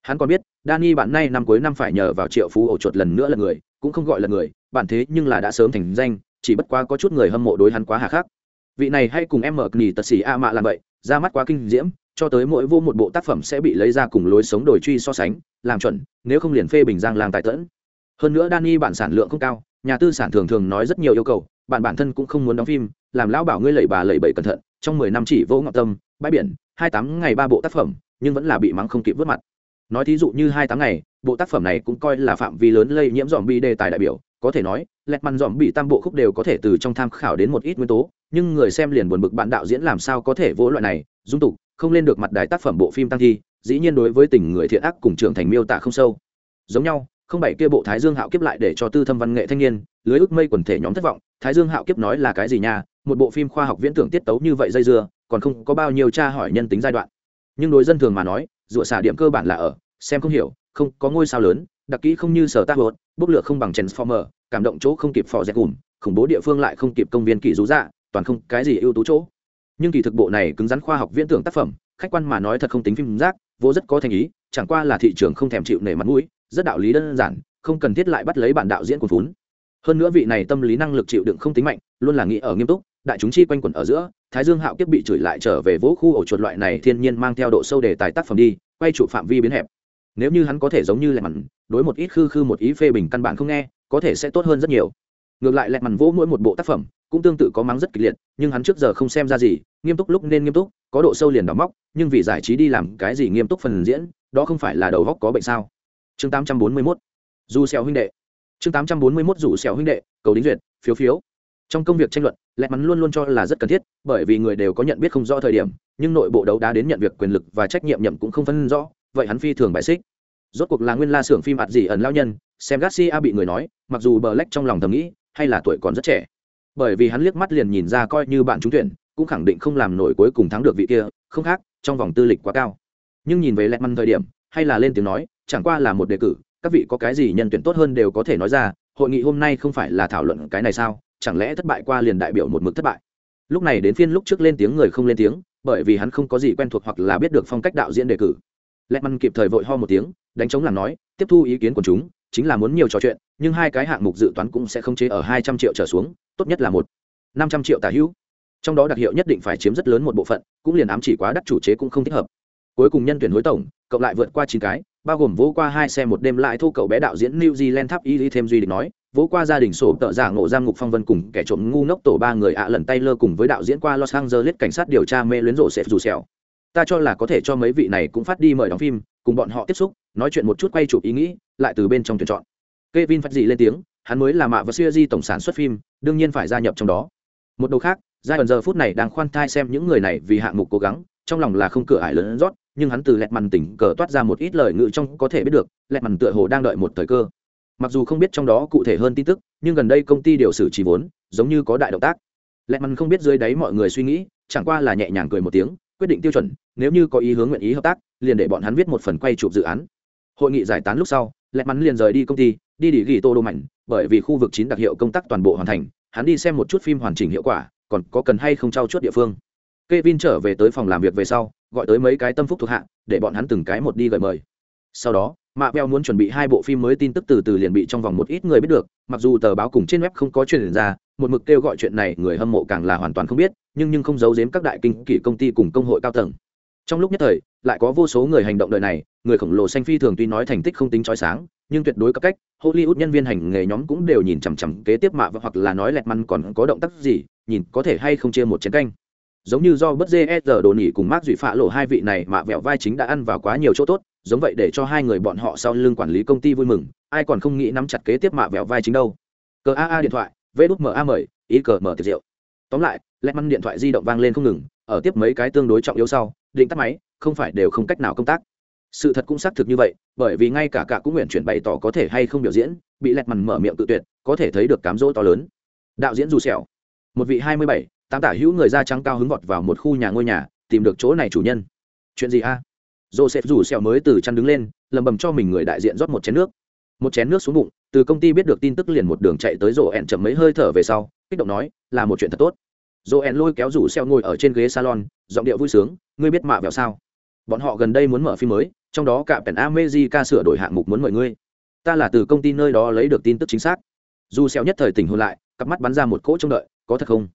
Hắn còn biết, Danny bản nay năm cuối năm phải nhờ vào triệu phú ổ chuột lần nữa là người, cũng không gọi là người bản thế nhưng là đã sớm thành danh, chỉ bất quá có chút người hâm mộ đối hắn quá hà khắc. Vị này hay cùng em mở nghỉ tật xỉ a mạ làm vậy, ra mắt quá kinh diễm, cho tới mỗi vô một bộ tác phẩm sẽ bị lấy ra cùng lối sống đổi truy so sánh, làm chuẩn, nếu không liền phê bình giang làng tài tẫn hơn nữa Dani bản sản lượng không cao, nhà tư sản thường thường nói rất nhiều yêu cầu, bạn bản thân cũng không muốn đóng phim, làm lão bảo ngươi lẩy bà lẩy bẩy cẩn thận, trong mười năm chỉ vô ngọc tâm, bãi biển, hai tám ngày ba bộ tác phẩm, nhưng vẫn là bị mắng không kịp vớt mặt. Nói thí dụ như hai tám ngày, bộ tác phẩm này cũng coi là phạm vi lớn lây nhiễm dòm bi đề tài đại biểu, có thể nói lẹt măn dòm bị tam bộ khúc đều có thể từ trong tham khảo đến một ít nguyên tố, nhưng người xem liền buồn bực bạn đạo diễn làm sao có thể vỗ loại này, dung tục, không lên được mặt đài tác phẩm bộ phim tăng thi, dĩ nhiên đối với tình người thiện ác cùng trưởng thành miêu tả không sâu. Giống nhau không bảy kia bộ thái dương hạo kiếp lại để cho tư thâm văn nghệ thanh niên, lưới ước mây quần thể nhóm thất vọng, thái dương hạo kiếp nói là cái gì nha, một bộ phim khoa học viễn tưởng tiết tấu như vậy dây dưa, còn không có bao nhiêu tra hỏi nhân tính giai đoạn. Nhưng đối dân thường mà nói dựa xả điểm cơ bản là ở, xem không hiểu, không có ngôi sao lớn, đặc kỹ không như sở tác hốt bốc lửa không bằng transformer, cảm động chỗ không kịp phò dẹt gùm, khủng bố địa phương lại không kịp công viên kỳ rú dạ toàn không cái gì ưu tú chỗ. Nhưng kỳ thực bộ này cứng rắn khoa học viễn tưởng tác phẩm, khách quan mà nói thật không tính phim rác, vô rất có thành ý, chẳng qua là thị trường không thèm chịu nể mặt mũi rất đạo lý đơn giản, không cần thiết lại bắt lấy bản đạo diễn của vốn hơn nữa vị này tâm lý năng lực chịu đựng không tính mạnh, luôn là nghĩ ở nghiêm túc, đại chúng chi quanh quẩn ở giữa, thái dương hạo kiếp bị chửi lại trở về vỗ khu ổ chuột loại này thiên nhiên mang theo độ sâu đề tài tác phẩm đi, quay trụ phạm vi biến hẹp. Nếu như hắn có thể giống như lẹ mặn đối một ít khư khư một ý phê bình căn bản không nghe, có thể sẽ tốt hơn rất nhiều. Ngược lại lẹ mặn vỗ mỗi một bộ tác phẩm, cũng tương tự có mắng rất kịch liệt, nhưng hắn trước giờ không xem ra gì, nghiêm túc lúc nên nghiêm túc, có độ sâu liền đóng móc, nhưng vì giải trí đi làm cái gì nghiêm túc phần diễn, đó không phải là đầu góc có bệnh sao? Chương 841 dù xèo huynh đệ. Chương 841 dù xèo huynh đệ, cầu đính duyệt, phiếu phiếu. Trong công việc tranh luận, lẹt mắn luôn luôn cho là rất cần thiết, bởi vì người đều có nhận biết không rõ thời điểm, nhưng nội bộ đấu đá đến nhận việc quyền lực và trách nhiệm nhậm cũng không phân rõ, vậy hắn phi thường bại xích. Rốt cuộc là nguyên la xưởng phim ạt gì ẩn lao nhân, xem garcia bị người nói, mặc dù bờ lách trong lòng thầm nghĩ, hay là tuổi còn rất trẻ. Bởi vì hắn liếc mắt liền nhìn ra coi như bạn trúng tuyển, cũng khẳng định không làm nổi cuối cùng thắng được vị kia, không khác, trong vòng tư lịch quá cao. Nhưng nhìn về lẹt măn thời điểm, hay là lên tiếng nói chẳng qua là một đề cử, các vị có cái gì nhân tuyển tốt hơn đều có thể nói ra, hội nghị hôm nay không phải là thảo luận cái này sao, chẳng lẽ thất bại qua liền đại biểu một mực thất bại? Lúc này đến phiên lúc trước lên tiếng người không lên tiếng, bởi vì hắn không có gì quen thuộc hoặc là biết được phong cách đạo diễn đề cử. Lẹt măn kịp thời vội ho một tiếng, đánh chống làm nói, tiếp thu ý kiến của chúng, chính là muốn nhiều trò chuyện, nhưng hai cái hạng mục dự toán cũng sẽ không chế ở hai trăm triệu trở xuống, tốt nhất là một, năm trăm triệu tà hữu. Trong đó đặc hiệu nhất định phải chiếm rất lớn một bộ phận, cũng liền ám chỉ quá đắt, chủ chế cũng không thích hợp. Cuối cùng nhân tuyển hối tổng, cộng lại vượt qua chín cái bao gồm vỗ qua hai xe một đêm lại thu cậu bé đạo diễn new zealand tháp y thêm duy định nói, vỗ qua gia đình sổ tợ giả ngộ giam ngục phong vân cùng kẻ trộm ngu ngốc tổ ba người ạ lần tay lơ cùng với đạo diễn qua los angeles cảnh sát điều tra mê luyến rộ sẽ dù sẹo ta cho là có thể cho mấy vị này cũng phát đi mời đóng phim, cùng bọn họ tiếp xúc, nói chuyện một chút quay chụp ý nghĩ, lại từ bên trong tuyển chọn. Kevin phát gì lên tiếng, hắn mới là mạ và siêu di tổng sản xuất phim, đương nhiên phải gia nhập trong đó. Một đầu khác, giai đoạn giờ phút này đang khoan thai xem những người này vì hạng mục cố gắng, trong lòng là không cửa ải lớn rót nhưng hắn từ lẹt mằn tỉnh cờ toát ra một ít lời ngự trong có thể biết được lẹt mằn tựa hồ đang đợi một thời cơ. Mặc dù không biết trong đó cụ thể hơn tin tức nhưng gần đây công ty điều xử trì vốn giống như có đại động tác. Lẹt mằn không biết dưới đáy mọi người suy nghĩ chẳng qua là nhẹ nhàng cười một tiếng quyết định tiêu chuẩn nếu như có ý hướng nguyện ý hợp tác liền để bọn hắn viết một phần quay chụp dự án. Hội nghị giải tán lúc sau lẹt mắn liền rời đi công ty đi đi ghi tô đô mạnh bởi vì khu vực chín đặc hiệu công tác toàn bộ hoàn thành hắn đi xem một chút phim hoàn chỉnh hiệu quả còn có cần hay không trao chuốt địa phương. Kevin trở về tới phòng làm việc về sau, gọi tới mấy cái tâm phúc thuộc hạ, để bọn hắn từng cái một đi gửi mời. Sau đó, Mạ veo muốn chuẩn bị hai bộ phim mới tin tức từ từ liền bị trong vòng một ít người biết được, mặc dù tờ báo cùng trên web không có truyền ra, một mực kêu gọi chuyện này người hâm mộ càng là hoàn toàn không biết, nhưng nhưng không giấu giếm các đại kinh kỷ công ty cùng công hội cao tầng. Trong lúc nhất thời, lại có vô số người hành động đời này, người khổng lồ xanh phi thường tuy nói thành tích không tính chói sáng, nhưng tuyệt đối cấp cách, Hollywood nhân viên hành nghề nhóm cũng đều nhìn chằm chằm kế tiếp mạ và hoặc là nói lẹt măn còn có động tác gì, nhìn có thể hay không chia một chiến canh giống như do bất dê e s đồ nỉ cùng mác duy phạ lộ hai vị này mà vẹo vai chính đã ăn vào quá nhiều chỗ tốt, giống vậy để cho hai người bọn họ sau lưng quản lý công ty vui mừng, ai còn không nghĩ nắm chặt kế tiếp mạ vẹo vai chính đâu. Cờ aa điện thoại vê đút ma mời, ý cờ mở tiệc rượu. Tóm lại lẹ măn điện thoại di động vang lên không ngừng, ở tiếp mấy cái tương đối trọng yếu sau, định tắt máy, không phải đều không cách nào công tác. Sự thật cũng xác thực như vậy, bởi vì ngay cả cả cũng nguyện chuyển bày tỏ có thể hay không biểu diễn, bị lẹt mằn mở miệng tự tuyệt, có thể thấy được cám dỗ to lớn. Đạo diễn dù sẹo. Một vị hai mươi bảy tám tả hữu người da trắng cao hứng vọt vào một khu nhà ngôi nhà, tìm được chỗ này chủ nhân. Chuyện gì a? Joseph rủ sẹo mới từ chăn đứng lên, lầm bầm cho mình người đại diện rót một chén nước. Một chén nước xuống bụng, từ công ty biết được tin tức liền một đường chạy tới rổ ẹn chậm mấy hơi thở về sau, kích động nói, là một chuyện thật tốt. Rổ ẹn lôi kéo rủ sẹo ngồi ở trên ghế salon, giọng điệu vui sướng, ngươi biết mạ vẹo sao? Bọn họ gần đây muốn mở phim mới, trong đó cả pèn amejica sửa đổi hạng mục muốn mời ngươi. Ta là từ công ty nơi đó lấy được tin tức chính xác. Dù xeo nhất thời tỉnh hôn lại, cặp mắt bắn ra một cỗ trông đợi, có thật không?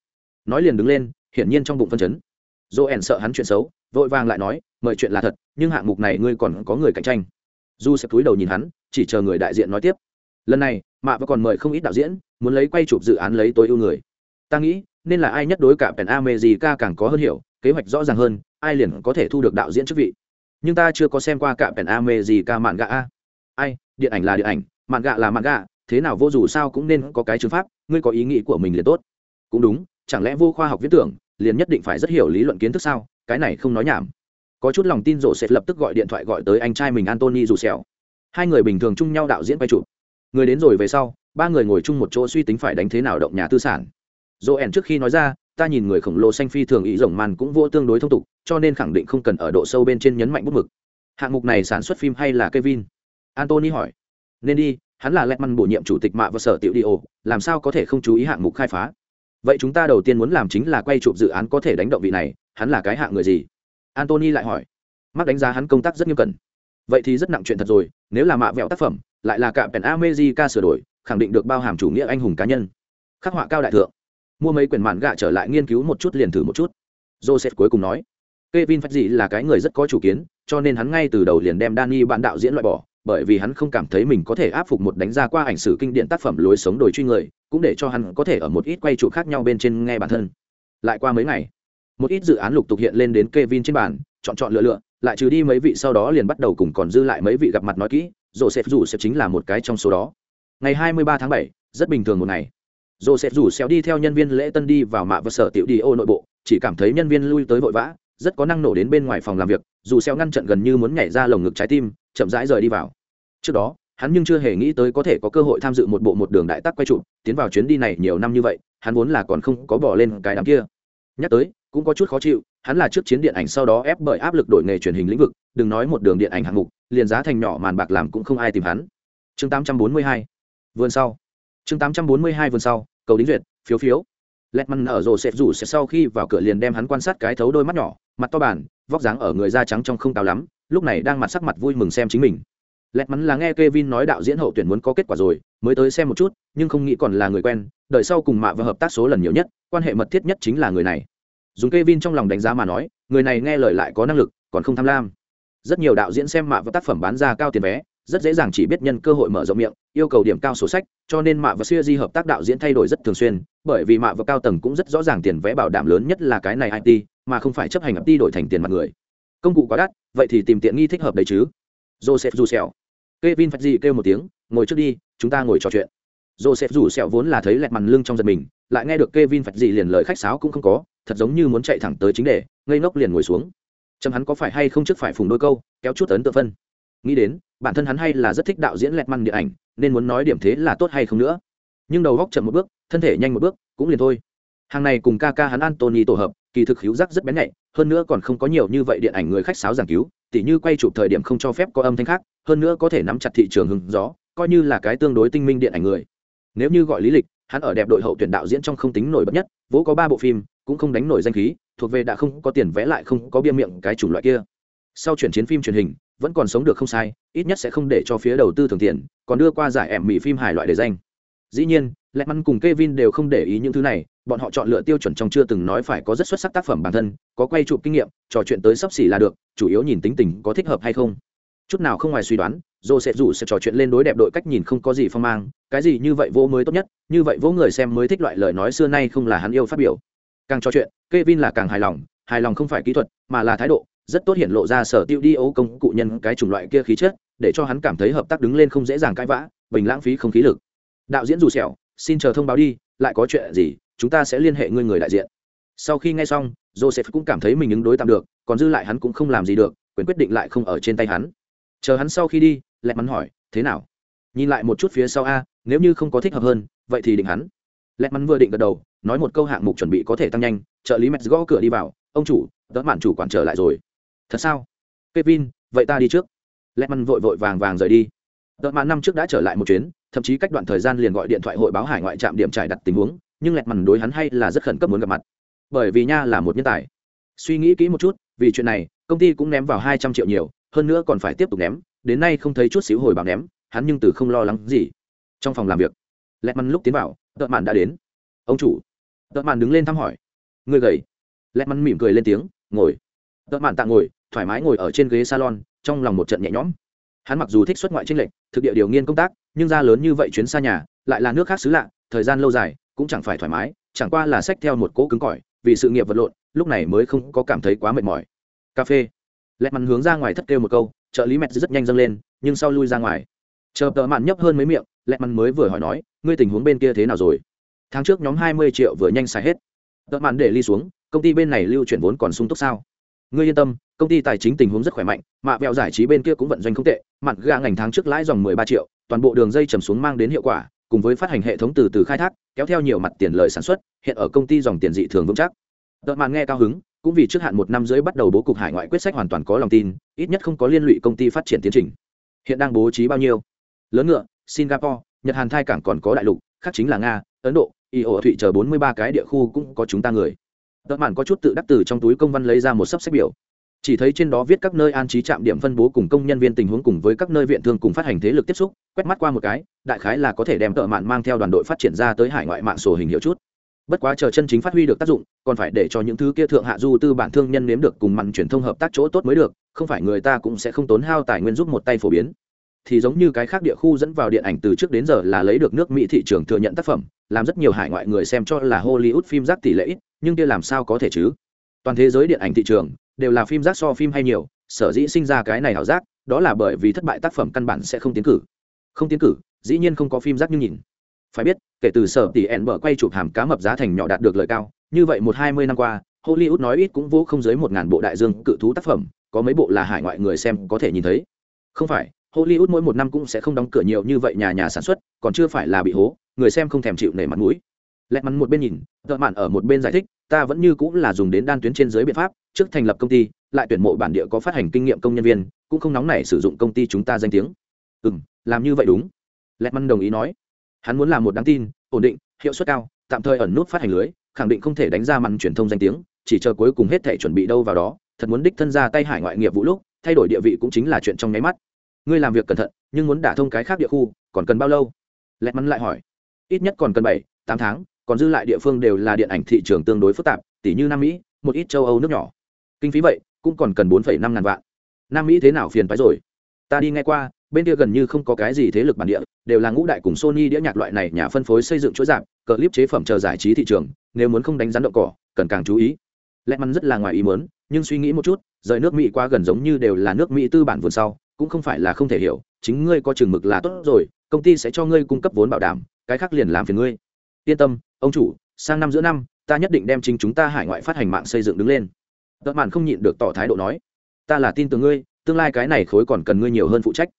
Nói liền đứng lên, hiển nhiên trong bụng phân chấn. Dỗ ẻn sợ hắn chuyện xấu, vội vàng lại nói, mời chuyện là thật, nhưng hạng mục này ngươi còn có người cạnh tranh. Du sẽ cúi đầu nhìn hắn, chỉ chờ người đại diện nói tiếp, lần này, mạ và còn mời không ít đạo diễn, muốn lấy quay chụp dự án lấy tối ưu người. Ta nghĩ, nên là ai nhất đối cả pèn a mê gì ca càng có hơn hiểu, kế hoạch rõ ràng hơn, ai liền có thể thu được đạo diễn chức vị. Nhưng ta chưa có xem qua cả pèn a mê gì ca mạn gạ a. Ai, điện ảnh là điện ảnh, mạn gạ là mạn gạ, thế nào vô dù sao cũng nên có cái chứng pháp, ngươi có ý nghĩ của mình liền tốt. Cũng đúng chẳng lẽ vô khoa học viết tưởng, liền nhất định phải rất hiểu lý luận kiến thức sao? Cái này không nói nhảm. Có chút lòng tin rộ sẽ lập tức gọi điện thoại gọi tới anh trai mình antony dù xẻo hai người bình thường chung nhau đạo diễn quay chụp. Người đến rồi về sau, ba người ngồi chung một chỗ suy tính phải đánh thế nào động nhà tư sản. Dỗ ẻn trước khi nói ra, ta nhìn người khổng lồ xanh phi thường ý rồng màn cũng vô tương đối thông tục, cho nên khẳng định không cần ở độ sâu bên trên nhấn mạnh bút mực. Hạng mục này sản xuất phim hay là kevin? Antony hỏi. Nên đi, hắn là lẹt măn bổ nhiệm chủ tịch mạ và sở tiểu đi ồ làm sao có thể không chú ý hạng mục khai phá? Vậy chúng ta đầu tiên muốn làm chính là quay chụp dự án có thể đánh động vị này hắn là cái hạng người gì? Antony lại hỏi. Mắc đánh giá hắn công tác rất nghiêm cẩn. Vậy thì rất nặng chuyện thật rồi nếu là mạ vẹo tác phẩm lại là cả pèn amejica sửa đổi khẳng định được bao hàm chủ nghĩa anh hùng cá nhân. Khắc họa cao đại thượng. Mua mấy quyển mạn gạ trở lại nghiên cứu một chút liền thử một chút. Joseph cuối cùng nói. Kevin phát gì là cái người rất có chủ kiến, cho nên hắn ngay từ đầu liền đem Danny bạn đạo diễn loại bỏ, bởi vì hắn không cảm thấy mình có thể áp phục một đánh ra qua ảnh sử kinh điển tác phẩm lối sống đổi truy người cũng để cho hắn có thể ở một ít quay trụ khác nhau bên trên nghe bản thân. Lại qua mấy ngày một ít dự án lục tục hiện lên đến Kevin trên bàn chọn chọn lựa lựa lại trừ đi mấy vị sau đó liền bắt đầu cùng còn dư lại mấy vị gặp mặt nói kỹ joseph dù sẽ chính là một cái trong số đó. Ngày 23 tháng 7, rất bình thường một ngày. Joseph dù xéo đi theo nhân viên lễ tân đi vào mạ và sở tiểu đi ô nội bộ chỉ cảm thấy nhân viên lui tới vội vã rất có năng nổ đến bên ngoài phòng làm việc, dù xéo ngăn trận gần như muốn nhảy ra lồng ngực trái tim, chậm rãi rời đi vào. Trước đó, hắn nhưng chưa hề nghĩ tới có thể có cơ hội tham dự một bộ một đường đại tác quay trụ, tiến vào chuyến đi này nhiều năm như vậy, hắn vốn là còn không có bỏ lên cái đám kia. Nhắc tới, cũng có chút khó chịu, hắn là trước chiến điện ảnh sau đó ép bởi áp lực đổi nghề truyền hình lĩnh vực, đừng nói một đường điện ảnh hạng mục, liền giá thành nhỏ màn bạc làm cũng không ai tìm hắn. Chương 842 vườn sau. Chương 842 vườn sau, cầu đính duyệt, phiếu phiếu. Lẹt măn ở rồ sẽ rủ sẽ sau khi vào cửa liền đem hắn quan sát cái thấu đôi mắt nhỏ mặt to bản vóc dáng ở người da trắng trong không cao lắm lúc này đang mặt sắc mặt vui mừng xem chính mình lẹt mắn là nghe Kevin nói đạo diễn hậu tuyển muốn có kết quả rồi, mới tới xem một chút, nhưng không nghĩ còn là người quen, đợi sau cùng mạ và hợp tác số lần nhiều nhất, quan hệ mật thiết nhất chính là người này. Dùng Kevin trong lòng đánh giá mà nói, người này nghe lời lại có năng lực, còn không tham lam. Rất nhiều đạo diễn xem mạ và tác phẩm bán ra cao tiền vé, rất dễ dàng chỉ biết nhân cơ hội mở rộng miệng, yêu cầu điểm cao sổ sách, cho nên mạ và Siêu Di hợp tác đạo diễn thay đổi rất thường xuyên, bởi vì mạ và cao tầng cũng rất rõ ràng tiền vé bảo đảm lớn nhất là cái này IT, mà không phải chấp hành ập đi đổi thành tiền mặt người. Công cụ quá đắt, vậy thì tìm tiện nghi thích hợp đấy chứ. Joseph Jusel Kevin phật gì kêu một tiếng, ngồi trước đi, chúng ta ngồi trò chuyện. Joseph rủ sẹo vốn là thấy lẹt màn lưng trong giật mình, lại nghe được Kevin phật gì liền lời khách sáo cũng không có, thật giống như muốn chạy thẳng tới chính đề, ngây ngốc liền ngồi xuống. Chấm hắn có phải hay không trước phải phùng đôi câu, kéo chút ấn tượng phân. Nghĩ đến, bản thân hắn hay là rất thích đạo diễn lẹt màn điện ảnh, nên muốn nói điểm thế là tốt hay không nữa. Nhưng đầu góc chậm một bước, thân thể nhanh một bước, cũng liền thôi. Hàng này cùng ca ca hắn Anthony tổ hợp, kỳ thực khiếu giác rất bén nhạy, hơn nữa còn không có nhiều như vậy điện ảnh người khách sáo giảng cứu, tỉ như quay chụp thời điểm không cho phép có âm thanh khác hơn nữa có thể nắm chặt thị trường hứng gió coi như là cái tương đối tinh minh điện ảnh người. Nếu như gọi lý lịch hắn ở đẹp đội hậu tuyển đạo diễn trong không tính nổi bật nhất vỗ có ba bộ phim cũng không đánh nổi danh khí thuộc về đã không có tiền vẽ lại không có bia miệng cái chủng loại kia. Sau chuyển chiến phim truyền hình vẫn còn sống được không sai ít nhất sẽ không để cho phía đầu tư thường tiền còn đưa qua giải ẻm mỹ phim hài loại để danh. Dĩ nhiên lẹ mắn cùng Kevin đều không để ý những thứ này bọn họ chọn lựa tiêu chuẩn trong chưa từng nói phải có rất xuất sắc tác phẩm bản thân, có quay chụp kinh nghiệm, trò chuyện tới sắp xỉ là được, chủ yếu nhìn tính tình có thích hợp hay không. Chút nào không ngoài suy đoán, dô sẽ rủ sẽ trò chuyện lên đối đẹp đội cách nhìn không có gì phong mang, cái gì như vậy vô mới tốt nhất, như vậy vô người xem mới thích loại lời nói xưa nay không là hắn yêu phát biểu. Càng trò chuyện, Kevin là càng hài lòng hài lòng không phải kỹ thuật, mà là thái độ, rất tốt hiện lộ ra sở tiêu đi ấu công cụ nhân cái chủng loại kia khí chất, để cho hắn cảm thấy hợp tác đứng lên không dễ dàng cãi vã, bình lãng phí không khí lực. Đạo diễn dù sẹo, xin chờ thông báo đi, lại có chuyện gì chúng ta sẽ liên hệ ngươi người đại diện. Sau khi nghe xong, joseph cũng cảm thấy mình ứng đối tạm được, còn dư lại hắn cũng không làm gì được, quyền quyết định lại không ở trên tay hắn. Chờ hắn sau khi đi, lẹt mắn hỏi, thế nào? Nhìn lại một chút phía sau a, nếu như không có thích hợp hơn, vậy thì định hắn. Lẹt mắn vừa định gật đầu, nói một câu hạng mục chuẩn bị có thể tăng nhanh, trợ lý mẹ gõ cửa đi vào, ông chủ, tớ mạn chủ quản trở lại rồi. Thật sao? Kevin, vậy ta đi trước. Lẹt mắn vội vội vàng vàng rời đi. Tớ mạn năm trước đã trở lại một chuyến, thậm chí cách đoạn thời gian liền gọi điện thoại hội báo hải ngoại trạm điểm trải đặt tình huống nhưng lẹt mằn đối hắn hay là rất khẩn cấp muốn gặp mặt. Bởi vì nha là một nhân tài. Suy nghĩ kỹ một chút, vì chuyện này, công ty cũng ném vào hai trăm triệu nhiều, hơn nữa còn phải tiếp tục ném, đến nay không thấy chút xíu hồi báo ném, hắn nhưng từ không lo lắng gì. Trong phòng làm việc, lẹt mằn lúc tiến vào, tợ mạn đã đến. Ông chủ. Tợ mạn đứng lên thăm hỏi. Người gầy. Lẹt mằn mỉm cười lên tiếng, ngồi. Tợ mạn tạ ngồi, thoải mái ngồi ở trên ghế salon, trong lòng một trận nhẹ nhõm. Hắn mặc dù thích xuất ngoại tranh lệch, thực địa điều nghiên công tác, nhưng ra lớn như vậy chuyến xa nhà, lại là nước khác xứ lạ, thời gian lâu dài cũng chẳng phải thoải mái, chẳng qua là sách theo một cỗ cứng cỏi, vì sự nghiệp vật lộn, lúc này mới không có cảm thấy quá mệt mỏi. Cà phê. Lẹt mặn hướng ra ngoài thất kêu một câu, trợ lý mẹt rất nhanh dâng lên, nhưng sau lui ra ngoài. Chờ tợ mạn nhấp hơn mấy miệng, lẹt mặn mới vừa hỏi nói, ngươi tình huống bên kia thế nào rồi? Tháng trước nhóm hai mươi triệu vừa nhanh xài hết. Tợ mạn để ly xuống, công ty bên này lưu chuyển vốn còn sung túc sao? Ngươi yên tâm, công ty tài chính tình huống rất khỏe mạnh, mạ vẹo giải trí bên kia cũng vận doanh không tệ mặt ga ngành tháng trước lãi dòng mười ba triệu, toàn bộ đường dây trầm xuống mang đến hiệu quả, cùng với phát hành hệ thống từ từ khai thác kéo theo nhiều mặt tiền lời sản xuất, hiện ở công ty dòng tiền dị thường vững chắc. Đợt màn nghe cao hứng, cũng vì trước hạn một năm rưỡi bắt đầu bố cục hải ngoại quyết sách hoàn toàn có lòng tin, ít nhất không có liên lụy công ty phát triển tiến trình. Hiện đang bố trí bao nhiêu? Lớn ngựa, singapore, nhật hàn thai cảng còn có đại lục, khác chính là nga, ấn độ, y ổ thụy chờ bốn mươi ba cái địa khu cũng có chúng ta người. Đợt màn có chút tự đắc từ trong túi công văn lấy ra một sắp xếp biểu chỉ thấy trên đó viết các nơi an trí trạm điểm phân bố cùng công nhân viên tình huống cùng với các nơi viện thương cùng phát hành thế lực tiếp xúc, quét mắt qua một cái, đại khái là có thể đem tợ mạn mang theo đoàn đội phát triển ra tới hải ngoại mạng sổ hình hiệu chút. Bất quá chờ chân chính phát huy được tác dụng, còn phải để cho những thứ kia thượng hạ du tư bản thương nhân nếm được cùng mặn truyền thông hợp tác chỗ tốt mới được, không phải người ta cũng sẽ không tốn hao tài nguyên giúp một tay phổ biến. Thì giống như cái khác địa khu dẫn vào điện ảnh từ trước đến giờ là lấy được nước mỹ thị trường thừa nhận tác phẩm, làm rất nhiều hải ngoại người xem cho là hollywood phim rác tỷ lệ ít, nhưng kia làm sao có thể chứ? Toàn thế giới điện ảnh thị trường đều là phim rác so phim hay nhiều, sở dĩ sinh ra cái này ảo giác, đó là bởi vì thất bại tác phẩm căn bản sẽ không tiến cử. Không tiến cử, dĩ nhiên không có phim rác như nhìn. Phải biết, kể từ sở tỷ ẹn bở quay chụp hàm cá mập giá thành nhỏ đạt được lợi cao, như vậy một hai mươi năm qua, hollywood nói ít cũng vô không dưới một ngàn bộ đại dương cự thú tác phẩm, có mấy bộ là hải ngoại người xem có thể nhìn thấy. Không phải, hollywood mỗi một năm cũng sẽ không đóng cửa nhiều như vậy nhà nhà sản xuất, còn chưa phải là bị hố, người xem không thèm chịu nể mặt mũi lẹt mắn một bên nhìn, tợ mạn ở một bên giải thích, ta vẫn như cũng là dùng đến đan tuyến trên dưới biện pháp, trước thành lập công ty, lại tuyển mộ bản địa có phát hành kinh nghiệm công nhân viên, cũng không nóng nảy sử dụng công ty chúng ta danh tiếng. Ừ m làm như vậy đúng. Lẹt mắn đồng ý nói. Hắn muốn làm một đáng tin, ổn định, hiệu suất cao, tạm thời ẩn nút phát hành lưới, khẳng định không thể đánh ra mặn truyền thông danh tiếng, chỉ chờ cuối cùng hết thể chuẩn bị đâu vào đó, thật muốn đích thân ra tay hải ngoại nghiệp vụ lúc, thay đổi địa vị cũng chính là chuyện trong nháy mắt. Ngươi làm việc cẩn thận, nhưng muốn đả thông cái khác địa khu, còn cần bao lâu? Lẹt mắn lại hỏi. Ít nhất còn cần bảy, tám tháng còn dư lại địa phương đều là điện ảnh thị trường tương đối phức tạp tỷ như nam mỹ, một ít châu âu nước nhỏ. Kinh phí vậy, cũng còn cần bốn năm ngàn vạn. Nam mỹ thế nào phiền phái rồi? Ta đi ngay qua, bên kia gần như không có cái gì thế lực bản địa, đều là ngũ đại cùng sony đĩa nhạc loại này nhà phân phối xây dựng chuỗi giảm, clip chế phẩm chờ giải trí thị trường, nếu muốn không đánh rắn động cỏ, cần càng chú ý. Lẽ mắn rất là ngoài ý muốn, nhưng suy nghĩ một chút, rời nước mỹ qua gần giống như đều là nước mỹ tư bản vườn sau, cũng không phải là không thể hiểu, chính ngươi có chừng mực là tốt rồi, công ty sẽ cho ngươi cung cấp vốn bảo đảm, cái khác liền làm phiền ngươi. Yên tâm ông chủ, sang năm giữa năm, ta nhất định đem chính chúng ta hải ngoại phát hành mạng xây dựng đứng lên. Tợn mạn không nhịn được tỏ thái độ nói, ta là tin tưởng ngươi, tương lai cái này khối còn cần ngươi nhiều hơn phụ trách.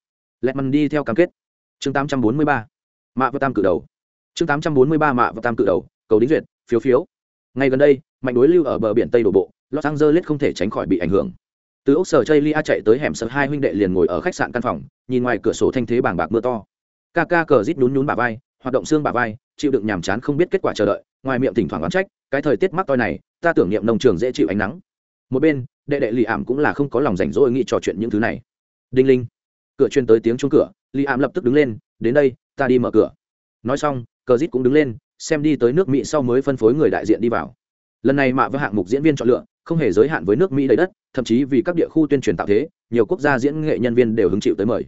Lẹt mằn đi theo cam kết. Chương 843. mạ và tam cự đầu. Chương 843 mạ và tam cự đầu, cầu đính duyệt, phiếu phiếu. Ngay gần đây, mạnh đối lưu ở bờ biển tây đổ bộ, los angeles không thể tránh khỏi bị ảnh hưởng. Từ ốc sở chây lia chạy tới hẻm sợ hai huynh đệ liền ngồi ở khách sạn căn phòng, nhìn ngoài cửa sổ thanh thế bảng bạc mưa to. Ca ca cờ rít nhún nhún bà vai hoạt động xương bà vai, chịu đựng nhàm chán không biết kết quả chờ đợi, ngoài miệng thỉnh thoảng oán trách, cái thời tiết mắc toi này, ta tưởng niệm nông trường dễ chịu ánh nắng. Một bên, đệ đệ lì ảm cũng là không có lòng rảnh rỗi nghĩ trò chuyện những thứ này. Đinh linh, cửa chuyên tới tiếng chuông cửa lì ảm lập tức đứng lên, đến đây, ta đi mở cửa. Nói xong, cờ dít cũng đứng lên, xem đi tới nước mỹ sau mới phân phối người đại diện đi vào. Lần này mạ với hạng mục diễn viên chọn lựa, không hề giới hạn với nước mỹ đầy đất, thậm chí vì các địa khu tuyên truyền tạo thế, nhiều quốc gia diễn nghệ nhân viên đều hứng chịu tới mời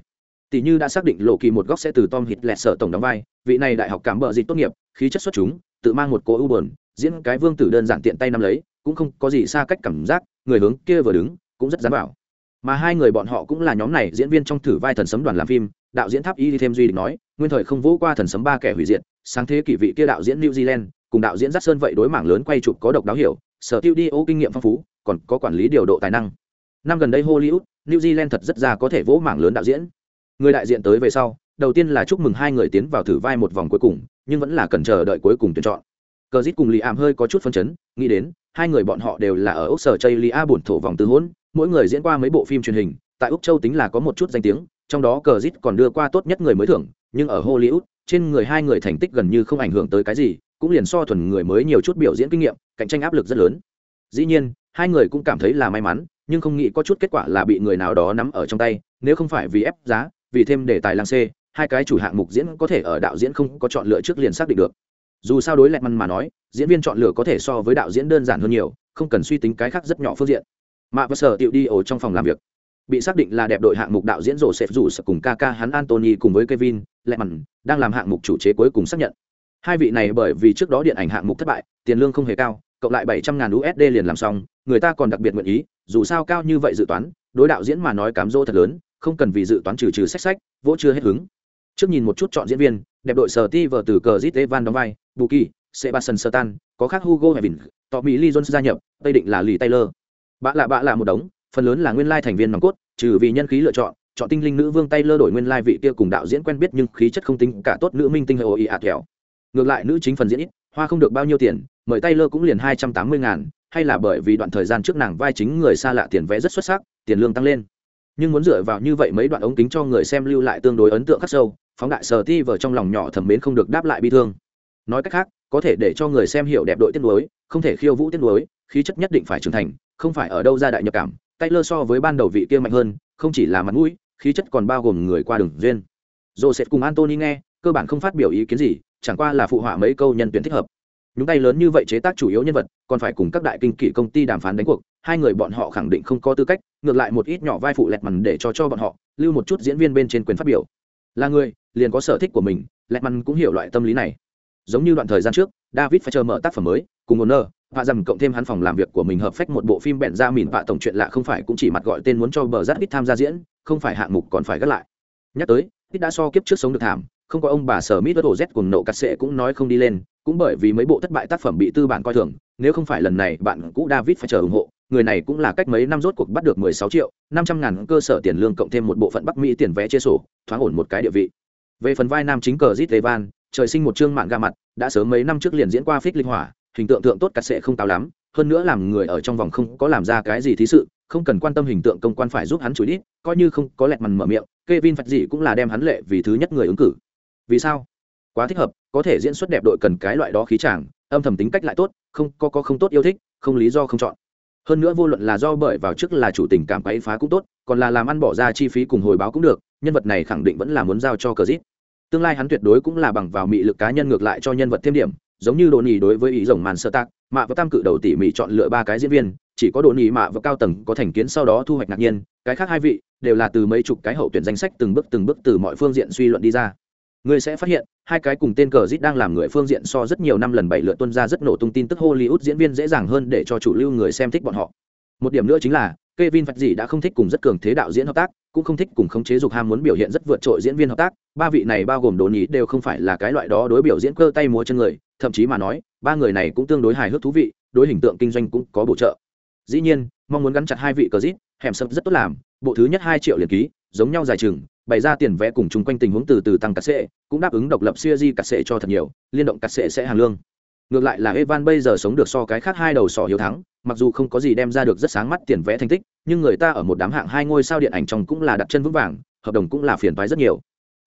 tỷ như đã xác định lộ kỳ một góc sẽ từ tom hít lẹt sở tổng đóng vai, vị này đại học cảm bợ dịch tốt nghiệp, khí chất xuất chúng, tự mang một cô ưu bờn diễn cái vương tử đơn giản tiện tay nắm lấy, cũng không có gì xa cách cảm giác, người hướng kia vừa đứng, cũng rất dám bảo. Mà hai người bọn họ cũng là nhóm này diễn viên trong thử vai thần sấm đoàn làm phim, đạo diễn tháp y thêm duy định nói, nguyên thời không vỗ qua thần sấm ba kẻ hủy diệt, sáng thế kỷ vị kia đạo diễn new zealand, cùng đạo diễn dắt sơn vậy đối mảng lớn quay chụp có độc đáo hiểu, sở tiêu đi ô kinh nghiệm phong phú, còn có quản lý điều độ tài năng. Năm gần đây hollywood, new zealand thật rất ra có thể vỗ mảng lớn đạo diễn người đại diện tới về sau, đầu tiên là chúc mừng hai người tiến vào thử vai một vòng cuối cùng, nhưng vẫn là cần chờ đợi cuối cùng tuyển chọn. Cờ dít cùng lì ảm hơi có chút phân chấn, nghĩ đến, hai người bọn họ đều là ở úc sở chây lia bổn thổ vòng tư hỗn mỗi người diễn qua mấy bộ phim truyền hình, tại úc châu tính là có một chút danh tiếng, trong đó cờ dít còn đưa qua tốt nhất người mới thưởng, nhưng ở hollywood, trên người hai người thành tích gần như không ảnh hưởng tới cái gì, cũng liền so thuần người mới nhiều chút biểu diễn kinh nghiệm, cạnh tranh áp lực rất lớn. Dĩ nhiên, hai người cũng cảm thấy là may mắn, nhưng không nghĩ có chút kết quả là bị người nào đó nắm ở trong tay, nếu không phải vì ép giá vì thêm đề tài lang c hai cái chủ hạng mục diễn có thể ở đạo diễn không có chọn lựa trước liền xác định được. Dù sao đối lẹt măn mà nói, diễn viên chọn lựa có thể so với đạo diễn đơn giản hơn nhiều, không cần suy tính cái khác rất nhỏ phương diện. Mạ và sở tiệu đi ổ trong phòng làm việc. Bị xác định là đẹp đội hạng mục đạo diễn rổ sẹp rủ cùng ca ca hắn antony cùng với kevin lẹt măn đang làm hạng mục chủ chế cuối cùng xác nhận. Hai vị này bởi vì trước đó điện ảnh hạng mục thất bại, tiền lương không hề cao, cộng lại bảy trăm ngàn usd liền làm xong, người ta còn đặc biệt nguyện ý, dù sao cao như vậy dự toán, đối đạo diễn mà nói cám dỗ thật lớn không cần vì dự toán trừ trừ sách sách, vỗ chưa hết hứng. Trước nhìn một chút chọn diễn viên, đẹp đội sở ti vờ từ cờ zit evan đóng vai bù kỳ sebastian sertan có khác hugo hevin tommy lee jones gia nhập, tây định là lì taylor. Bạ lạ bạ lạ một đống, phần lớn là nguyên lai thành viên nòng cốt, trừ vì nhân khí lựa chọn chọn tinh linh nữ vương taylor đổi nguyên lai vị kia cùng đạo diễn quen biết nhưng khí chất không tính cả tốt nữ minh tinh hệ oi ạt kẹo. Ngược lại nữ chính phần diễn ít, hoa không được bao nhiêu tiền, mời taylor cũng liền hai trăm tám mươi ngàn, hay là bởi vì đoạn thời gian trước nàng vai chính người xa lạ tiền vẽ rất xuất sắc, tiền lương tăng lên nhưng muốn dựa vào như vậy mấy đoạn ống kính cho người xem lưu lại tương đối ấn tượng khắc sâu, phóng đại sờ ti vờ trong lòng nhỏ thẩm mến không được đáp lại bi thương. Nói cách khác, có thể để cho người xem hiểu đẹp đội tiết lối không thể khiêu vũ tiết lối khí chất nhất định phải trưởng thành, không phải ở đâu ra đại nhập cảm, Taylor so với ban đầu vị kia mạnh hơn, không chỉ là mặt mũi, khí chất còn bao gồm người qua đường duyên. Joseph cùng antony nghe, cơ bản không phát biểu ý kiến gì, chẳng qua là phụ họa mấy câu nhân tuyển thích hợp nhúng tay lớn như vậy chế tác chủ yếu nhân vật, còn phải cùng các đại kinh kỷ công ty đàm phán đánh cuộc, hai người bọn họ khẳng định không có tư cách, ngược lại một ít nhỏ vai phụ lẹt mằn để cho cho bọn họ, lưu một chút diễn viên bên trên quyền phát biểu. Là người, liền có sở thích của mình lẹt mằn cũng hiểu loại tâm lý này. Giống như đoạn thời gian trước, david phải chờ mở tác phẩm mới, cùng một nơ và dầm cộng thêm hắn phòng làm việc của mình hợp phách một bộ phim bẹn ra mìn vạ tổng chuyện lạ không phải cũng chỉ mặt gọi tên muốn cho bờ rát ít tham gia diễn, không phải hạng mục còn phải gác lại. Nhắc tới, ít đã so kiếp trước sống được thảm không có ông bà sở mít đất ổ z cùng nộ cắt sệ cũng nói không đi lên, cũng bởi vì mấy bộ thất bại tác phẩm bị tư bản coi thường, nếu không phải lần này bạn cũ david phải chờ ủng hộ, người này cũng là cách mấy năm rốt cuộc bắt được 16 triệu 500 ngàn cơ sở tiền lương cộng thêm một bộ phận bắc mỹ tiền vé chia sổ, thoáng ổn một cái địa vị. Về phần vai nam chính cờ zit evan, trời sinh một trương mạng ga mặt, đã sớm mấy năm trước liền diễn qua phích linh hỏa, hình tượng tượng tốt cắt sệ không cao lắm, hơn nữa làm người ở trong vòng không có làm ra cái gì thí sự, không cần quan tâm hình tượng công quan phải giúp hắn chửi đít, coi như không có lẹt mằn mở miệng, Kevin phật gì cũng là đem hắn lệ vì thứ nhất người ứng cử vì sao? Quá thích hợp, có thể diễn xuất đẹp đội cần cái loại đó khí chàng, âm thầm tính cách lại tốt, không, có có không tốt yêu thích, không lý do không chọn. Hơn nữa vô luận là do bởi vào trước là chủ tình cảm quấy phá cũng tốt, còn là làm ăn bỏ ra chi phí cùng hồi báo cũng được, nhân vật này khẳng định vẫn là muốn giao cho cờ dít tương lai hắn tuyệt đối cũng là bằng vào mị lực cá nhân ngược lại cho nhân vật thêm điểm, giống như đồ nỉ đối với ý rồng màn sơ tạc mạ và tam cự đầu tỉ mỉ chọn lựa ba cái diễn viên, chỉ có đồ nỉ mạ và cao tầng có thành kiến sau đó thu hoạch ngạc nhiên, cái khác hai vị đều là từ mấy chục cái hậu tuyển danh sách từng bước từng bước từ mọi phương diện suy luận đi ra người sẽ phát hiện hai cái cùng tên cờ zit đang làm người phương diện so rất nhiều năm lần bảy lượt tuân ra rất nổ tung tin tức hollywood diễn viên dễ dàng hơn để cho chủ lưu người xem thích bọn họ một điểm nữa chính là Kevin Phật gì đã không thích cùng rất cường thế đạo diễn hợp tác, cũng không thích cùng khống chế dục ham muốn biểu hiện rất vượt trội diễn viên hợp tác, ba vị này bao gồm Đỗ Nhĩ đều không phải là cái loại đó đối biểu diễn cơ tay múa chân người, thậm chí mà nói, ba người này cũng tương đối hài hước thú vị, đối hình tượng kinh doanh cũng có bổ trợ. Dĩ nhiên, mong muốn gắn chặt hai vị cờ dít, hẻm sập rất tốt làm, bộ thứ nhất hai triệu liền ký, giống nhau dài chừng, bày ra tiền vẽ cùng chung quanh tình huống từ từ tăng cắt sệ, cũng đáp ứng độc lập series cắt sệ cho thật nhiều, liên động cắt sệ sẽ hàng lương. Ngược lại là Evan bây giờ sống được so cái khác hai đầu sỏ hiếu thắng, mặc dù không có gì đem ra được rất sáng mắt tiền vẽ thành tích nhưng người ta ở một đám hạng hai ngôi sao điện ảnh trong cũng là đặt chân vững vàng hợp đồng cũng là phiền toái rất nhiều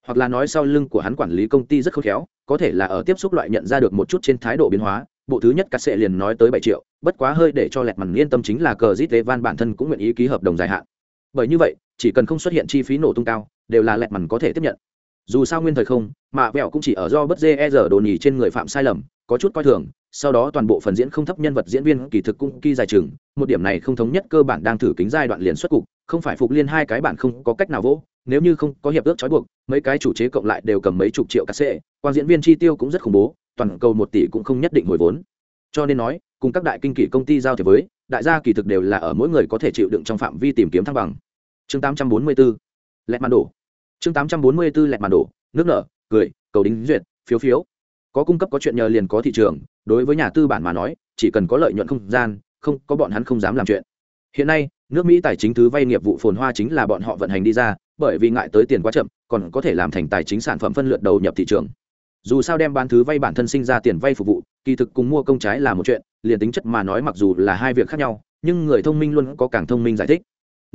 hoặc là nói sau lưng của hắn quản lý công ty rất khôn khéo có thể là ở tiếp xúc loại nhận ra được một chút trên thái độ biến hóa bộ thứ nhất cắt sệ liền nói tới bảy triệu bất quá hơi để cho lẹt mằn yên tâm chính là cờ zit evan bản thân cũng nguyện ý ký hợp đồng dài hạn bởi như vậy, chỉ cần không xuất hiện chi phí nổ tung cao, đều là lẹt mằn có thể tiếp nhận. Dù sao nguyên thời không, mạ vẹo cũng chỉ ở do bất dê e dở đồ nhì trên người phạm sai lầm, có chút coi thường, sau đó toàn bộ phần diễn không thấp nhân vật diễn viên kỳ thực cũng kỳ dài chừng, một điểm này không thống nhất cơ bản đang thử kính giai đoạn liền xuất cục, không phải phục liên hai cái bản không có cách nào vỗ, nếu như không có hiệp ước trói buộc, mấy cái chủ chế cộng lại đều cầm mấy chục triệu cắt xệ, quan diễn viên chi tiêu cũng rất khủng bố, toàn cầu một tỷ cũng không nhất định hồi vốn. Cho nên nói, cùng các đại kinh kỷ công ty giao thiệp với, đại gia kỳ thực đều là ở mỗi người có thể chịu đựng trong phạm vi tìm kiếm thăng bằng chương 844 lẹt màn đổ. Chương 844 lẹt màn đổ. Nước nở, cười, cầu đính duyệt, phiếu phiếu. Có cung cấp có chuyện nhờ liền có thị trường, đối với nhà tư bản mà nói, chỉ cần có lợi nhuận không gian, không, có bọn hắn không dám làm chuyện. Hiện nay, nước mỹ tài chính thứ vay nghiệp vụ phồn hoa chính là bọn họ vận hành đi ra, bởi vì ngại tới tiền quá chậm, còn có thể làm thành tài chính sản phẩm phân lượt đầu nhập thị trường. Dù sao đem bán thứ vay bản thân sinh ra tiền vay phục vụ, kỳ thực cùng mua công trái là một chuyện, liền tính chất mà nói mặc dù là hai việc khác nhau, nhưng người thông minh luôn có càng thông minh giải thích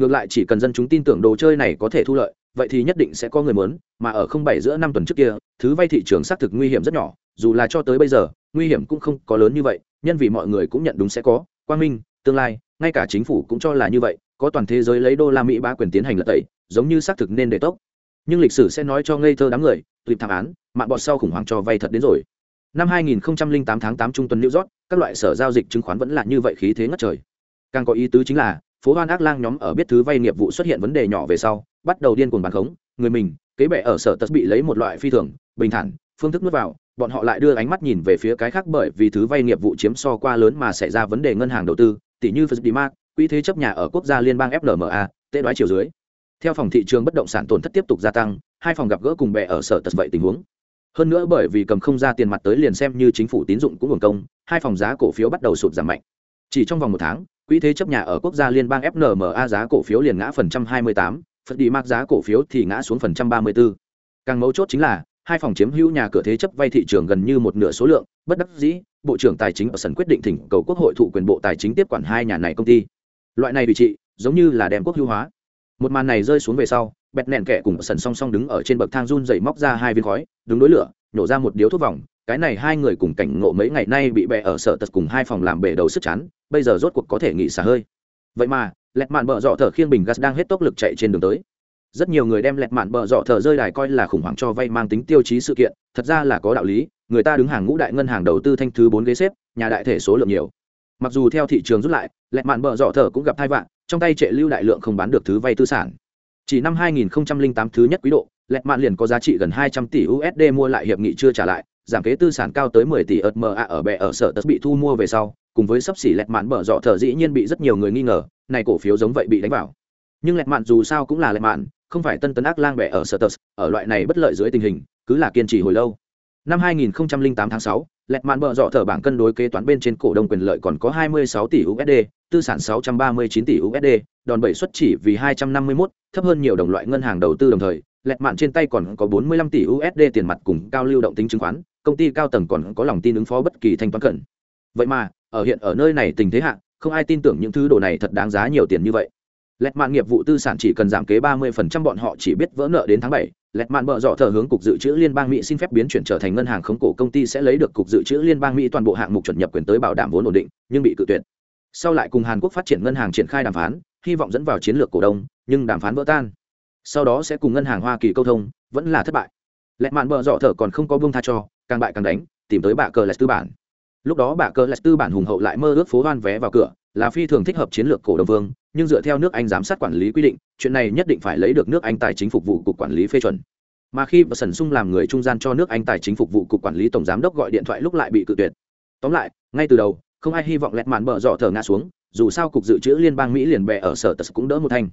ngược lại chỉ cần dân chúng tin tưởng đồ chơi này có thể thu lợi vậy thì nhất định sẽ có người muốn mà ở không bảy giữa năm tuần trước kia thứ vay thị trường xác thực nguy hiểm rất nhỏ dù là cho tới bây giờ nguy hiểm cũng không có lớn như vậy nhân vì mọi người cũng nhận đúng sẽ có quang minh tương lai ngay cả chính phủ cũng cho là như vậy có toàn thế giới lấy đô la mỹ ba quyền tiến hành lật tẩy giống như xác thực nên để tốc nhưng lịch sử sẽ nói cho ngây thơ đám người tuyệt thảm án mạng bọt sau khủng hoảng cho vay thật đến rồi năm 2008 tháng 8 trung tuần New York, các loại sở giao dịch chứng khoán vẫn là như vậy khí thế ngất trời. Càng có ý tứ chính là, phố Hoan Ác Lang nhóm ở biết thứ vay nghiệp vụ xuất hiện vấn đề nhỏ về sau, bắt đầu điên cuồng bán khống, người mình, kế bệ ở sở tật bị lấy một loại phi thường, bình thản, phương thức nuốt vào, bọn họ lại đưa ánh mắt nhìn về phía cái khác bởi vì thứ vay nghiệp vụ chiếm so qua lớn mà xảy ra vấn đề ngân hàng đầu tư tỷ như First quỹ thế chấp nhà ở quốc gia liên bang FLMA, tệ đoái chiều dưới. Theo phòng thị trường bất động sản tổn thất tiếp tục gia tăng, hai phòng gặp gỡ cùng bè ở sở tật vậy tình huống. Hơn nữa bởi vì cầm không ra tiền mặt tới liền xem như chính phủ tín dụng cũng hưởng công, hai phòng giá cổ phiếu bắt đầu sụt giảm mạnh. Chỉ trong vòng một tháng, quỹ thế chấp nhà ở quốc gia liên bang FNMA giá cổ phiếu liền ngã phần trăm 28, First giá cổ phiếu thì ngã xuống phần trăm 34. Càng mấu chốt chính là, hai phòng chiếm hữu nhà cửa thế chấp vay thị trường gần như một nửa số lượng bất đắc dĩ bộ trưởng tài chính ở sân quyết định thỉnh cầu quốc hội thụ quyền bộ tài chính tiếp quản hai nhà này công ty loại này bị trị giống như là đem quốc hữu hóa một màn này rơi xuống về sau bẹt nẹn kẻ cùng sần song song đứng ở trên bậc thang run dậy móc ra hai viên khói đứng đối lửa nổ ra một điếu thuốc vòng cái này hai người cùng cảnh ngộ mấy ngày nay bị bẹ ở sở tật cùng hai phòng làm bể đầu sức chán, bây giờ rốt cuộc có thể nghỉ xả hơi. Vậy mà, lẹt mạn bợ dọ thở khiêng bình gas đang hết tốc lực chạy trên đường tới. Rất nhiều người đem lẹt mạn bợ dọ thở rơi đài coi là khủng hoảng cho vay mang tính tiêu chí sự kiện, thật ra là có đạo lý, người ta đứng hàng ngũ đại ngân hàng đầu tư thanh thứ bốn ghế xếp, nhà đại thể số lượng nhiều. Mặc dù theo thị trường rút lại, lẹt mạn bợ dọ thở cũng gặp thai vạn trong tay trệ lưu đại lượng không bán được thứ vay tư sản. Chỉ năm 2008 thứ nhất quý độ, lẹt mạn liền có giá trị gần 200 tỷ usd mua lại hiệp nghị chưa trả lại giảm kế tư sản cao tới 10 tỷ ợt ma ở bệ ở sở tật bị thu mua về sau cùng với sắp xỉ lẹt mạn bở dọ thở dĩ nhiên bị rất nhiều người nghi ngờ này cổ phiếu giống vậy bị đánh vào. Nhưng lẹt mạn dù sao cũng là lẹt mạn không phải tân tấn ác lang bệ ở sở tật ở loại này bất lợi dưới tình hình cứ là kiên trì hồi lâu. Năm 2008 tháng 6, lẹt mạn bở dọ thở bảng cân đối kế toán bên trên cổ đông quyền lợi còn có 26 tỷ usd tư sản 639 tỷ usd đòn bẩy xuất chỉ vì 251, thấp hơn nhiều đồng loại ngân hàng đầu tư đồng thời lẹt mạn trên tay còn có 45 tỷ usd tiền mặt cùng cao lưu động tính chứng khoán công ty cao tầng còn có lòng tin ứng phó bất kỳ thanh toán cận. vậy mà ở hiện ở nơi này tình thế hạ không ai tin tưởng những thứ đồ này thật đáng giá nhiều tiền như vậy. Lẹt mạn nghiệp vụ tư sản chỉ cần giảm kế 30% bọn họ chỉ biết vỡ nợ đến tháng 7, lẹt mạn bợ dọ thờ hướng cục dự trữ liên bang mỹ xin phép biến chuyển trở thành ngân hàng khống cổ công ty sẽ lấy được cục dự trữ liên bang mỹ toàn bộ hạng mục chuẩn nhập quyền tới bảo đảm vốn ổn định nhưng bị cự tuyệt. Sau lại cùng hàn quốc phát triển ngân hàng triển khai đàm phán hy vọng dẫn vào chiến lược cổ đông nhưng đàm phán vỡ tan sau đó sẽ cùng ngân hàng hoa kỳ câu thông, vẫn là thất bại. Lẹt mạn bợ dọ thở còn không có buông tha cho, càng bại càng đánh, tìm tới bà cờ lạch tư bản. Lúc đó bà cờ lạch tư bản hùng hậu lại mơ ước phố hoan vé vào cửa, là phi thường thích hợp chiến lược cổ đồng vương, nhưng dựa theo nước anh giám sát quản lý quy định, chuyện này nhất định phải lấy được nước anh tài chính phục vụ cục quản lý phê chuẩn. Mà khi bà sần sung làm người trung gian cho nước anh tài chính phục vụ cục quản lý tổng giám đốc gọi điện thoại lúc lại bị cự tuyệt. Tóm lại, ngay từ đầu, không ai hy vọng lẹt màn bờ dọ thở ngã xuống, dù sao cục dự trữ liên bang mỹ liền bè ở sở tật cũng đỡ một thanh.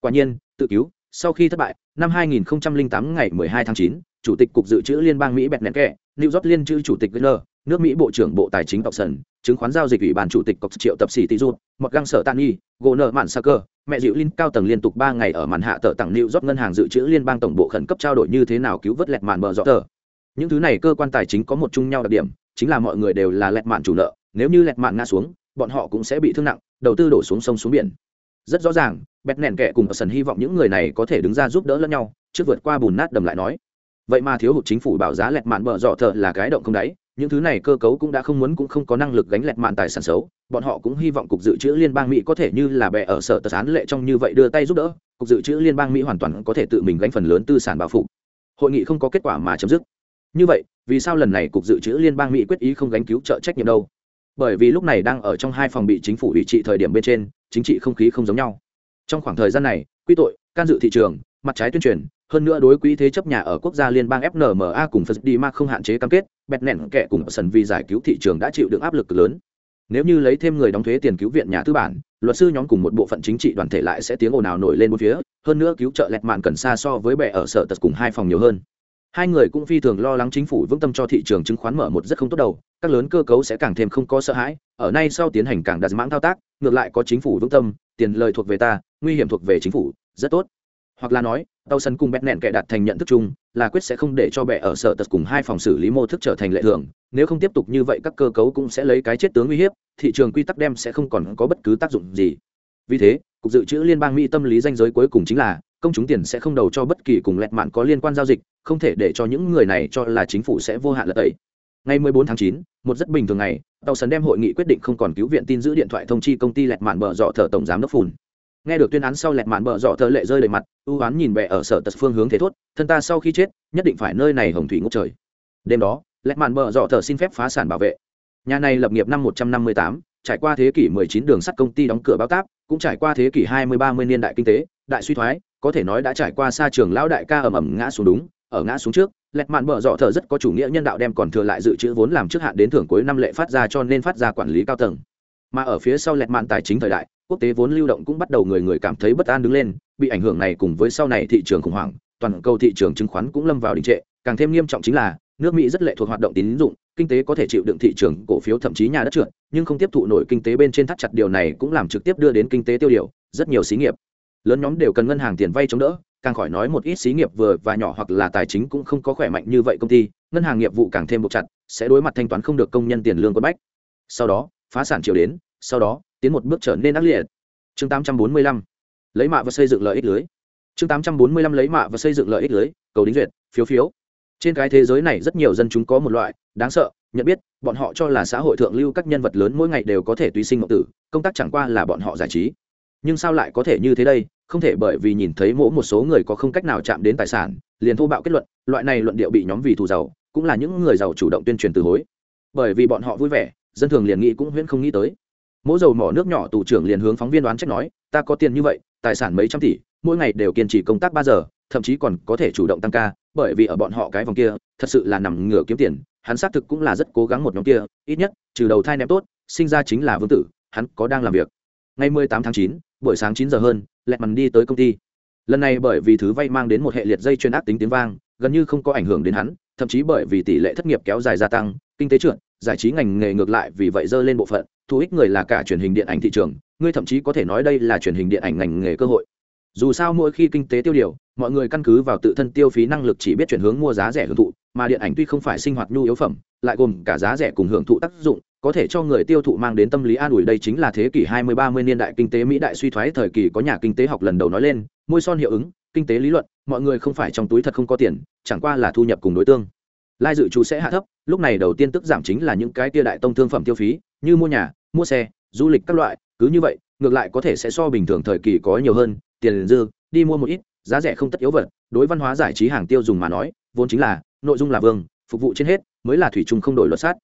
Quả nhiên, tự cứu sau khi thất bại năm 2008 ngày 12 tháng 9, chủ tịch cục dự trữ liên bang mỹ bẹt nẹn kẹ new york liên chữ chủ tịch Gner, nước mỹ bộ trưởng bộ tài chính tộc sần chứng khoán giao dịch ủy ban chủ tịch cọc triệu tập sĩ Tiju, rút một găng sở tan nghi gỗ nợ mạn sa cơ mẹ dịu linh cao tầng liên tục ba ngày ở màn hạ tờ tặng new york ngân hàng dự trữ liên bang tổng bộ khẩn cấp trao đổi như thế nào cứu vớt lẹt màn bờ rõ tờ. Những thứ này cơ quan tài chính có một chung nhau đặc điểm chính là mọi người đều là lẹt mạn chủ nợ nếu như lẹt mạn ngã xuống bọn họ cũng sẽ bị thương nặng đầu tư đổ xuống sông xuống biển rất rõ ràng, bẹt nẹn kẻ cùng ở sân hy vọng những người này có thể đứng ra giúp đỡ lẫn nhau, trước vượt qua bùn nát đầm lại nói. Vậy mà thiếu hụt chính phủ bảo giá lẹt mạn bợ dọ thợ là cái động không đáy, những thứ này cơ cấu cũng đã không muốn cũng không có năng lực gánh lẹt mạn tài sản xấu, bọn họ cũng hy vọng cục dự trữ liên bang mỹ có thể như là bè ở sở tờ án lệ trong như vậy đưa tay giúp đỡ, cục dự trữ liên bang mỹ hoàn toàn có thể tự mình gánh phần lớn tư sản bảo phụ. Hội nghị không có kết quả mà chấm dứt. Như vậy, vì sao lần này cục dự trữ liên bang mỹ quyết ý không gánh cứu trợ trách nhiệm đâu? Bởi vì lúc này đang ở trong hai phòng bị chính phủ ủy trị thời điểm bên trên chính trị không khí không giống nhau trong khoảng thời gian này quy tội can dự thị trường mặt trái tuyên truyền hơn nữa đối quỹ thế chấp nhà ở quốc gia liên bang FNMA cùng Phật đi không hạn chế cam kết, bẹt nẹn kẻ cùng sần vì giải cứu thị trường đã chịu được áp lực lớn. Nếu như lấy thêm người đóng thuế tiền cứu viện nhà tư bản, luật sư nhóm cùng một bộ phận chính trị đoàn thể lại sẽ tiếng ồn ào nổi lên bốn phía, hơn nữa cứu trợ lẹt mạn cần xa so với bè ở sở tật cùng hai phòng nhiều hơn. Hai người cũng phi thường lo lắng chính phủ vững tâm cho thị trường chứng khoán mở một rất không tốt đầu, các lớn cơ cấu sẽ càng thêm không có sợ hãi, ở nay sau tiến hành càng đặt mãng thao tác, ngược lại có chính phủ vững tâm, tiền lời thuộc về ta, nguy hiểm thuộc về chính phủ, rất tốt. Hoặc là nói tàu sân cùng bẹt nẹn kẻ đặt thành nhận thức chung là quyết sẽ không để cho bệ ở sở tật cùng hai phòng xử lý mô thức trở thành lệ thường nếu không tiếp tục như vậy các cơ cấu cũng sẽ lấy cái chết tướng uy hiếp thị trường quy tắc đem sẽ không còn có bất cứ tác dụng gì. Vì thế cục dự trữ liên bang mỹ tâm lý danh giới cuối cùng chính là công chúng tiền sẽ không đầu cho bất kỳ cùng lẹt mạn có liên quan giao dịch không thể để cho những người này cho là chính phủ sẽ vô hạn lợi tẩy. Ngày 14 tháng 9, một rất bình thường ngày tàu sấn đem hội nghị quyết định không còn cứu viện tin giữ điện thoại thông chi công ty lẹt mạn bờ dọ thờ tổng giám đốc phùn. Nghe được tuyên án sau lẹt mạn bờ dọ thờ lệ rơi đầy mặt ưu án nhìn bè ở sở tật phương hướng thế thốt thân ta sau khi chết nhất định phải nơi này hồng thủy ngốc trời. Đêm đó lẹt mạn bờ dọ thờ xin phép phá sản bảo vệ. Nhà này lập nghiệp năm 158, trải qua thế kỷ 19 đường sắt công ty đóng cửa báo táp cũng trải qua thế kỷ 20-30 niên đại kinh tế, đại suy thoái, có thể nói đã trải qua xa trường lão đại ca ầm ầm ngã xuống đúng, ở ngã xuống trước, lẹt mạn bở dọ thở rất có chủ nghĩa nhân đạo đem còn thừa lại dự trữ vốn làm trước hạn đến thưởng cuối năm lệ phát ra cho nên phát ra quản lý cao tầng. Mà ở phía sau lẹt mạn tài chính thời đại, quốc tế vốn lưu động cũng bắt đầu người người cảm thấy bất an đứng lên, bị ảnh hưởng này cùng với sau này thị trường khủng hoảng, toàn cầu thị trường chứng khoán cũng lâm vào đình trệ, càng thêm nghiêm trọng chính là nước mỹ rất lệ thuộc hoạt động tín dụng, kinh tế có thể chịu đựng thị trường, cổ phiếu, thậm chí nhà đất trượt, nhưng không tiếp thụ nổi kinh tế bên trên thắt chặt điều này cũng làm trực tiếp đưa đến kinh tế tiêu điều, rất nhiều xí nghiệp. Lớn nhóm đều cần ngân hàng tiền vay chống đỡ, càng khỏi nói một ít xí nghiệp vừa và nhỏ hoặc là tài chính cũng không có khỏe mạnh như vậy công ty, ngân hàng nghiệp vụ càng thêm buộc chặt, sẽ đối mặt thanh toán không được công nhân tiền lương quân bách. Sau đó, phá sản chiều đến, sau đó, tiến một bước trở nên ác liệt. Chương 845 lấy mạ và xây dựng lợi ích lưới. Chương 845 lấy mạ và xây dựng lợi ích lưới, cầu đính duyệt, phiếu phiếu trên cái thế giới này rất nhiều dân chúng có một loại, đáng sợ, nhận biết, bọn họ cho là xã hội thượng lưu các nhân vật lớn mỗi ngày đều có thể tùy sinh mộng tử, công tác chẳng qua là bọn họ giải trí. Nhưng sao lại có thể như thế đây? Không thể bởi vì nhìn thấy mỗi một số người có không cách nào chạm đến tài sản, liền thô bạo kết luận, loại này luận điệu bị nhóm vì thù giàu, cũng là những người giàu chủ động tuyên truyền từ hối. Bởi vì bọn họ vui vẻ, dân thường liền nghĩ cũng huyễn không nghĩ tới. Mỗi dầu mỏ nước nhỏ tù trưởng liền hướng phóng viên đoán trách nói, ta có tiền như vậy, tài sản mấy trăm tỷ, mỗi ngày đều kiên trì công tác ba giờ, thậm chí còn có thể chủ động tăng ca bởi vì ở bọn họ cái vòng kia thật sự là nằm ngửa kiếm tiền hắn xác thực cũng là rất cố gắng một nhóm kia ít nhất trừ đầu thai ném tốt sinh ra chính là vương tử hắn có đang làm việc. Ngày 18 tháng 9, buổi sáng 9 giờ hơn lẹt mằn đi tới công ty. Lần này bởi vì thứ vay mang đến một hệ liệt dây chuyên ác tính tiếng vang gần như không có ảnh hưởng đến hắn thậm chí bởi vì tỷ lệ thất nghiệp kéo dài gia tăng kinh tế trượt giải trí ngành nghề ngược lại vì vậy dơ lên bộ phận thu ích người là cả truyền hình điện ảnh thị trường ngươi thậm chí có thể nói đây là truyền hình điện ảnh ngành nghề cơ hội dù sao mỗi khi kinh tế tiêu điều mọi người căn cứ vào tự thân tiêu phí năng lực chỉ biết chuyển hướng mua giá rẻ hưởng thụ mà điện ảnh tuy không phải sinh hoạt nhu yếu phẩm lại gồm cả giá rẻ cùng hưởng thụ tác dụng có thể cho người tiêu thụ mang đến tâm lý an ủi đây chính là thế kỷ 20-30 niên đại kinh tế Mỹ đại suy thoái thời kỳ có nhà kinh tế học lần đầu nói lên, môi son hiệu ứng, kinh tế lý luận, mọi người không phải trong túi thật không có tiền, chẳng qua là thu nhập cùng đối tương. Lai dự trù sẽ hạ thấp, lúc này đầu tiên tức giảm chính là những cái tia đại tông thương phẩm tiêu phí, như mua nhà, mua xe, du lịch các loại, cứ như vậy, ngược lại có thể sẽ so bình thường thời kỳ có nhiều hơn, tiền dư, đi mua một ít, giá rẻ không tất yếu vật, đối văn hóa giải trí hàng tiêu dùng mà nói, vốn chính là, nội dung là vương, phục vụ trên hết, mới là thủy chung không đổi luật sát.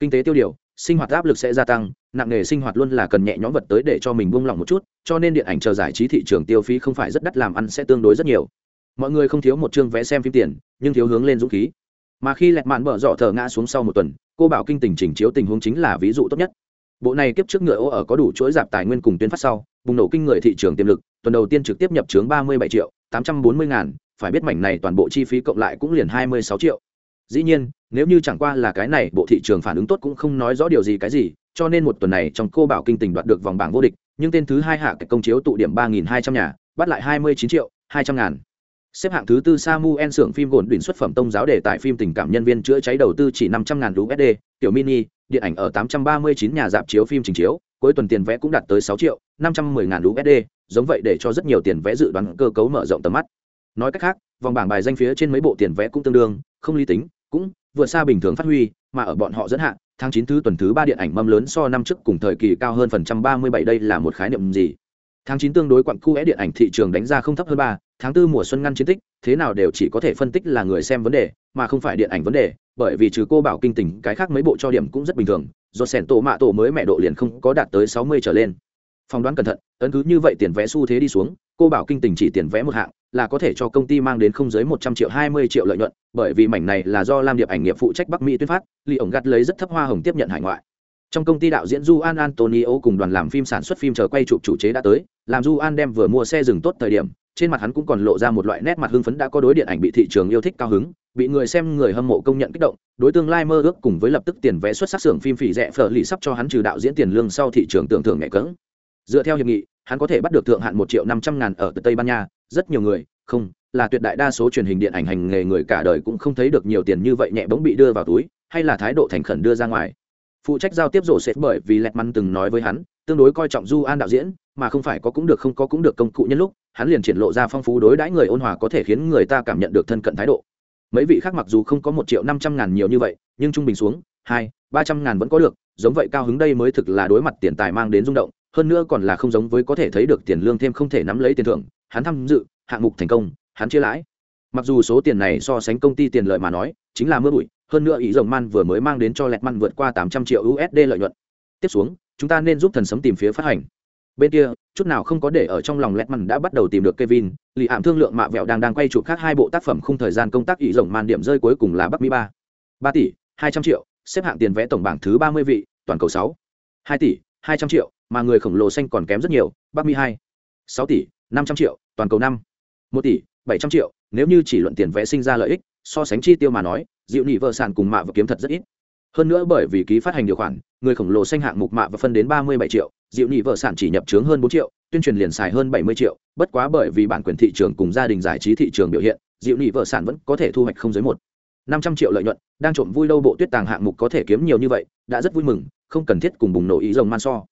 Kinh tế tiêu điều, sinh hoạt áp lực sẽ gia tăng nặng nghề sinh hoạt luôn là cần nhẹ nhõm vật tới để cho mình buông lỏng một chút cho nên điện ảnh chờ giải trí thị trường tiêu phí không phải rất đắt làm ăn sẽ tương đối rất nhiều. Mọi người không thiếu một chương vé xem phim tiền nhưng thiếu hướng lên dũng khí. Mà khi lẹt mạn bở dọ thở ngã xuống sau một tuần cô bảo kinh tình chỉnh chiếu tình huống chính là ví dụ tốt nhất bộ này kiếp trước ngựa ô ở có đủ chuỗi dạp tài nguyên cùng tuyến phát sau, bùng nổ kinh người thị trường tiềm lực, tuần đầu tiên trực tiếp nhập trướng ba mươi bảy triệu tám trăm bốn mươi ngàn, phải biết mảnh này toàn bộ chi phí cộng lại cũng liền hai mươi sáu triệu. Dĩ nhiên, nếu như chẳng qua là cái này, bộ thị trường phản ứng tốt cũng không nói rõ điều gì cái gì, cho nên một tuần này trong cô bảo kinh tình đoạt được vòng bảng vô địch, nhưng tên thứ hai hạ cái công chiếu tụ điểm ba nghìn hai trăm nhà, bắt lại hai mươi chín triệu hai trăm ngàn xếp hạng thứ tư samuel xưởng phim gồn đỉnh xuất phẩm tông giáo đề tại phim tình cảm nhân viên chữa cháy đầu tư chỉ năm trăm ngàn usd tiểu mini, điện ảnh ở tám trăm ba mươi chín nhà dạp chiếu phim trình chiếu, cuối tuần tiền vé cũng đạt tới sáu triệu năm trăm mười ngàn usd giống vậy để cho rất nhiều tiền vé dự đoán cơ cấu mở rộng tầm mắt. Nói cách khác, vòng bảng bài danh phía trên mấy bộ tiền vé cũng tương đương, không lý tính, cũng vượt xa bình thường phát huy, mà ở bọn họ dẫn hạn tháng chín thứ tuần thứ ba điện ảnh mâm lớn so năm trước cùng thời kỳ cao hơn phần trăm ba mươi bảy đây là một khái niệm gì? Tháng chín tương đối quặng khu é điện ảnh thị trường đánh ra không thấp hơn ba tháng tư mùa xuân ngăn chiến tích, thế nào đều chỉ có thể phân tích là người xem vấn đề, mà không phải điện ảnh vấn đề, bởi vì trừ cô bảo kinh tình, cái khác mấy bộ cho điểm cũng rất bình thường, do sẻn tổ mạ tổ mới mẹ độ liền không có đạt tới sáu mươi trở lên. Phỏng đoán cẩn thận, ấn cứ như vậy tiền vé xu thế đi xuống, cô bảo kinh tình chỉ tiền vé một hạng, là có thể cho công ty mang đến không dưới một trăm triệu, hai mươi triệu lợi nhuận, bởi vì mảnh này là do lam điệp ảnh nghiệp phụ trách bắc mỹ tuyên phát ly ổng gắt lấy rất thấp hoa hồng tiếp nhận hải ngoại. Trong công ty đạo diễn du an antonio cùng đoàn làm phim sản xuất phim chờ quay chụp chủ chế đã tới, làm du an đem vừa mua xe dừng tốt thời điểm trên mặt hắn cũng còn lộ ra một loại nét mặt hưng phấn đã có đối điện ảnh bị thị trường yêu thích cao hứng, bị người xem người hâm mộ công nhận kích động, đối tương lai mơ ước cùng với lập tức tiền vé xuất sắc xưởng phim phỉ rẻ phở lì sắp cho hắn trừ đạo diễn tiền lương sau thị trường tưởng thưởng nhẹ cỡng dựa theo hiệp nghị, hắn có thể bắt được thượng hạn một triệu năm trăm ngàn ở tây ban nha, rất nhiều người, không, là tuyệt đại đa số truyền hình điện ảnh hành nghề người cả đời cũng không thấy được nhiều tiền như vậy nhẹ bỗng bị đưa vào túi, hay là thái độ thành khẩn đưa ra ngoài. Phụ trách giao tiếp rổ xếp bởi vì lẹt măn từng nói với hắn, tương đối coi trọng du an đạo diễn mà không phải có cũng được không có cũng được công cụ nhân lúc, hắn liền triển lộ ra phong phú đối đãi người ôn hòa có thể khiến người ta cảm nhận được thân cận thái độ. Mấy vị khác mặc dù không có một triệu năm trăm ngàn nhiều như vậy, nhưng trung bình xuống, hai, ba trăm ngàn vẫn có được, giống vậy cao hứng đây mới thực là đối mặt tiền tài mang đến rung động, hơn nữa còn là không giống với có thể thấy được tiền lương thêm không thể nắm lấy tiền thưởng, hắn tham dự, hạng mục thành công, hắn chia lãi. Mặc dù số tiền này so sánh công ty tiền lợi mà nói, chính là mưa bụi, hơn nữa ý rồng man vừa mới mang đến cho lẹt man vượt qua tám trăm triệu usd lợi nhuận. Tiếp xuống, chúng ta nên giúp thần sấm tìm phía phát hành bên kia, chút nào không có để ở trong lòng lẹt mằn đã bắt đầu tìm được kevin, lì ảm thương lượng mạ vẹo đang đang quay chụp khác hai bộ tác phẩm không thời gian công tác ý rồng màn điểm rơi cuối cùng là bắc mỹ ba. Ba tỷ, hai trăm triệu, xếp hạng tiền vẽ tổng bảng thứ ba mươi vị, toàn cầu sáu. Hai tỷ, hai trăm triệu, mà người khổng lồ xanh còn kém rất nhiều, bắc mỹ hai. Sáu tỷ, năm trăm triệu, toàn cầu năm. Một tỷ, bảy trăm triệu, nếu như chỉ luận tiền vẽ sinh ra lợi ích, so sánh chi tiêu mà nói, dịu nị vợ sản cùng mạ và kiếm thật rất ít. Hơn nữa bởi vì ký phát hành điều khoản người khổng lồ xanh hạng mục mạ và phân đến ba mươi bảy triệu dịu nhị vợ sản chỉ nhập trướng hơn bốn triệu, tuyên truyền liền xài hơn bảy mươi triệu. Bất quá bởi vì bản quyền thị trường cùng gia đình giải trí thị trường biểu hiện dịu nhị vợ sản vẫn có thể thu hoạch không dưới một. năm trăm triệu lợi nhuận, đang trộm vui lâu bộ tuyết tàng hạng mục có thể kiếm nhiều như vậy, đã rất vui mừng, không cần thiết cùng bùng nổ ý rồng man so.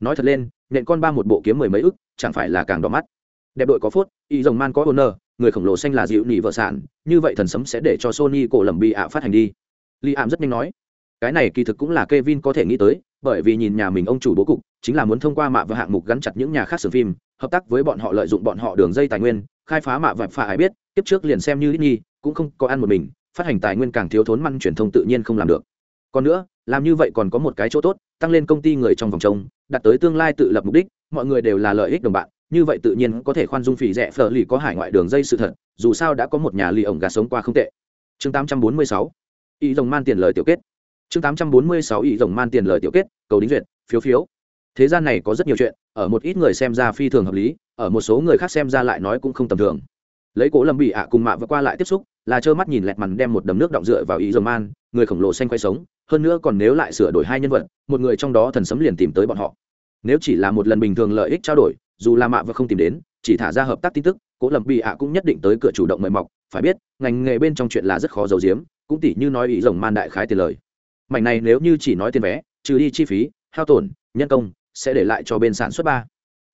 Nói thật lên nện con ba một bộ kiếm mười mấy ức, chẳng phải là càng đỏ mắt. Đẹp đội có phốt, ý rồng man có honor người khổng lồ xanh là dịu nỉ vợ sản, như vậy thần sấm sẽ để cho sony cổ lầm bị ạ phát hành đi. Li ảm rất nhanh nói cái này kỳ thực cũng là Kevin có thể nghĩ tới, bởi vì nhìn nhà mình ông chủ bố cục, chính là muốn thông qua mạ và hạng mục gắn chặt những nhà khác xưởng phim, hợp tác với bọn họ lợi dụng bọn họ đường dây tài nguyên, khai phá mạ và phà ai biết, tiếp trước liền xem như Disney, cũng không có ăn một mình, phát hành tài nguyên càng thiếu thốn măn truyền thông tự nhiên không làm được. Còn nữa, làm như vậy còn có một cái chỗ tốt, tăng lên công ty người trong vòng trông, đặt tới tương lai tự lập mục đích mọi người đều là lợi ích đồng bạn như vậy tự nhiên có thể khoan dung phỉ rẻ phở lì có hải ngoại đường dây sự thật dù sao đã có một nhà lì ổng gà sống qua không tệ. Chương 846 ý rồng man tiền lời tiểu kết chương 846 ý rồng man tiền lời tiểu kết, cầu đính duyệt, phiếu phiếu. Thế gian này có rất nhiều chuyện, ở một ít người xem ra phi thường hợp lý, ở một số người khác xem ra lại nói cũng không tầm thường. Lấy cố lâm bị ạ cùng mạ và qua lại tiếp xúc, là trơ mắt nhìn lẹt mằn đem một đầm nước động dựa vào ý rồng man, người khổng lồ xanh quay sống, hơn nữa còn nếu lại sửa đổi hai nhân vật, một người trong đó thần sấm liền tìm tới bọn họ. Nếu chỉ là một lần bình thường lợi ích trao đổi, dù là mạ và không tìm đến, chỉ thả ra hợp tác tin tức cố lâm bị ạ cũng nhất định tới cửa chủ động mời mọc, phải biết, ngành nghề bên trong chuyện là rất khó giấu giếm, cũng tỉ như nói ý rồng man đại khái tiền lời mảnh này nếu như chỉ nói tiền vé, trừ đi chi phí, hao tổn, nhân công, sẽ để lại cho bên sản xuất ba.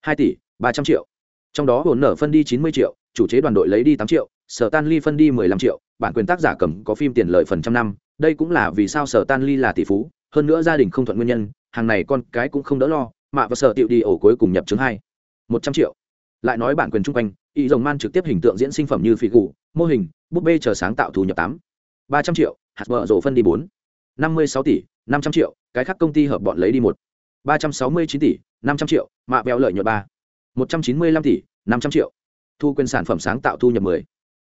Hai tỷ, ba trăm triệu. Trong đó hồn nở phân đi chín mươi triệu, chủ chế đoàn đội lấy đi tám triệu, sở tan ly phân đi mười lăm triệu, bản quyền tác giả cầm có phim tiền lợi phần trăm năm, đây cũng là vì sao sở tan ly là tỷ phú, hơn nữa gia đình không thuận nguyên nhân, hàng này con cái cũng không đỡ lo mạ và sở tiệu đi ổ cuối cùng nhập chứng hai. Một trăm triệu. Lại nói bản quyền chung quanh, y rồng man trực tiếp hình tượng diễn sinh phẩm như phi gù, mô hình, búp bê chờ sáng tạo thu nhập tám. Ba trăm triệu, hạt vợ rổ phân đi bốn năm mươi sáu tỷ, năm trăm triệu, cái khác công ty hợp bọn lấy đi một. ba trăm sáu mươi chín tỷ, năm trăm triệu, mạ béo lợi nhuận ba. một trăm chín mươi lăm tỷ, năm trăm triệu. Thu quyền sản phẩm sáng tạo thu nhập mười.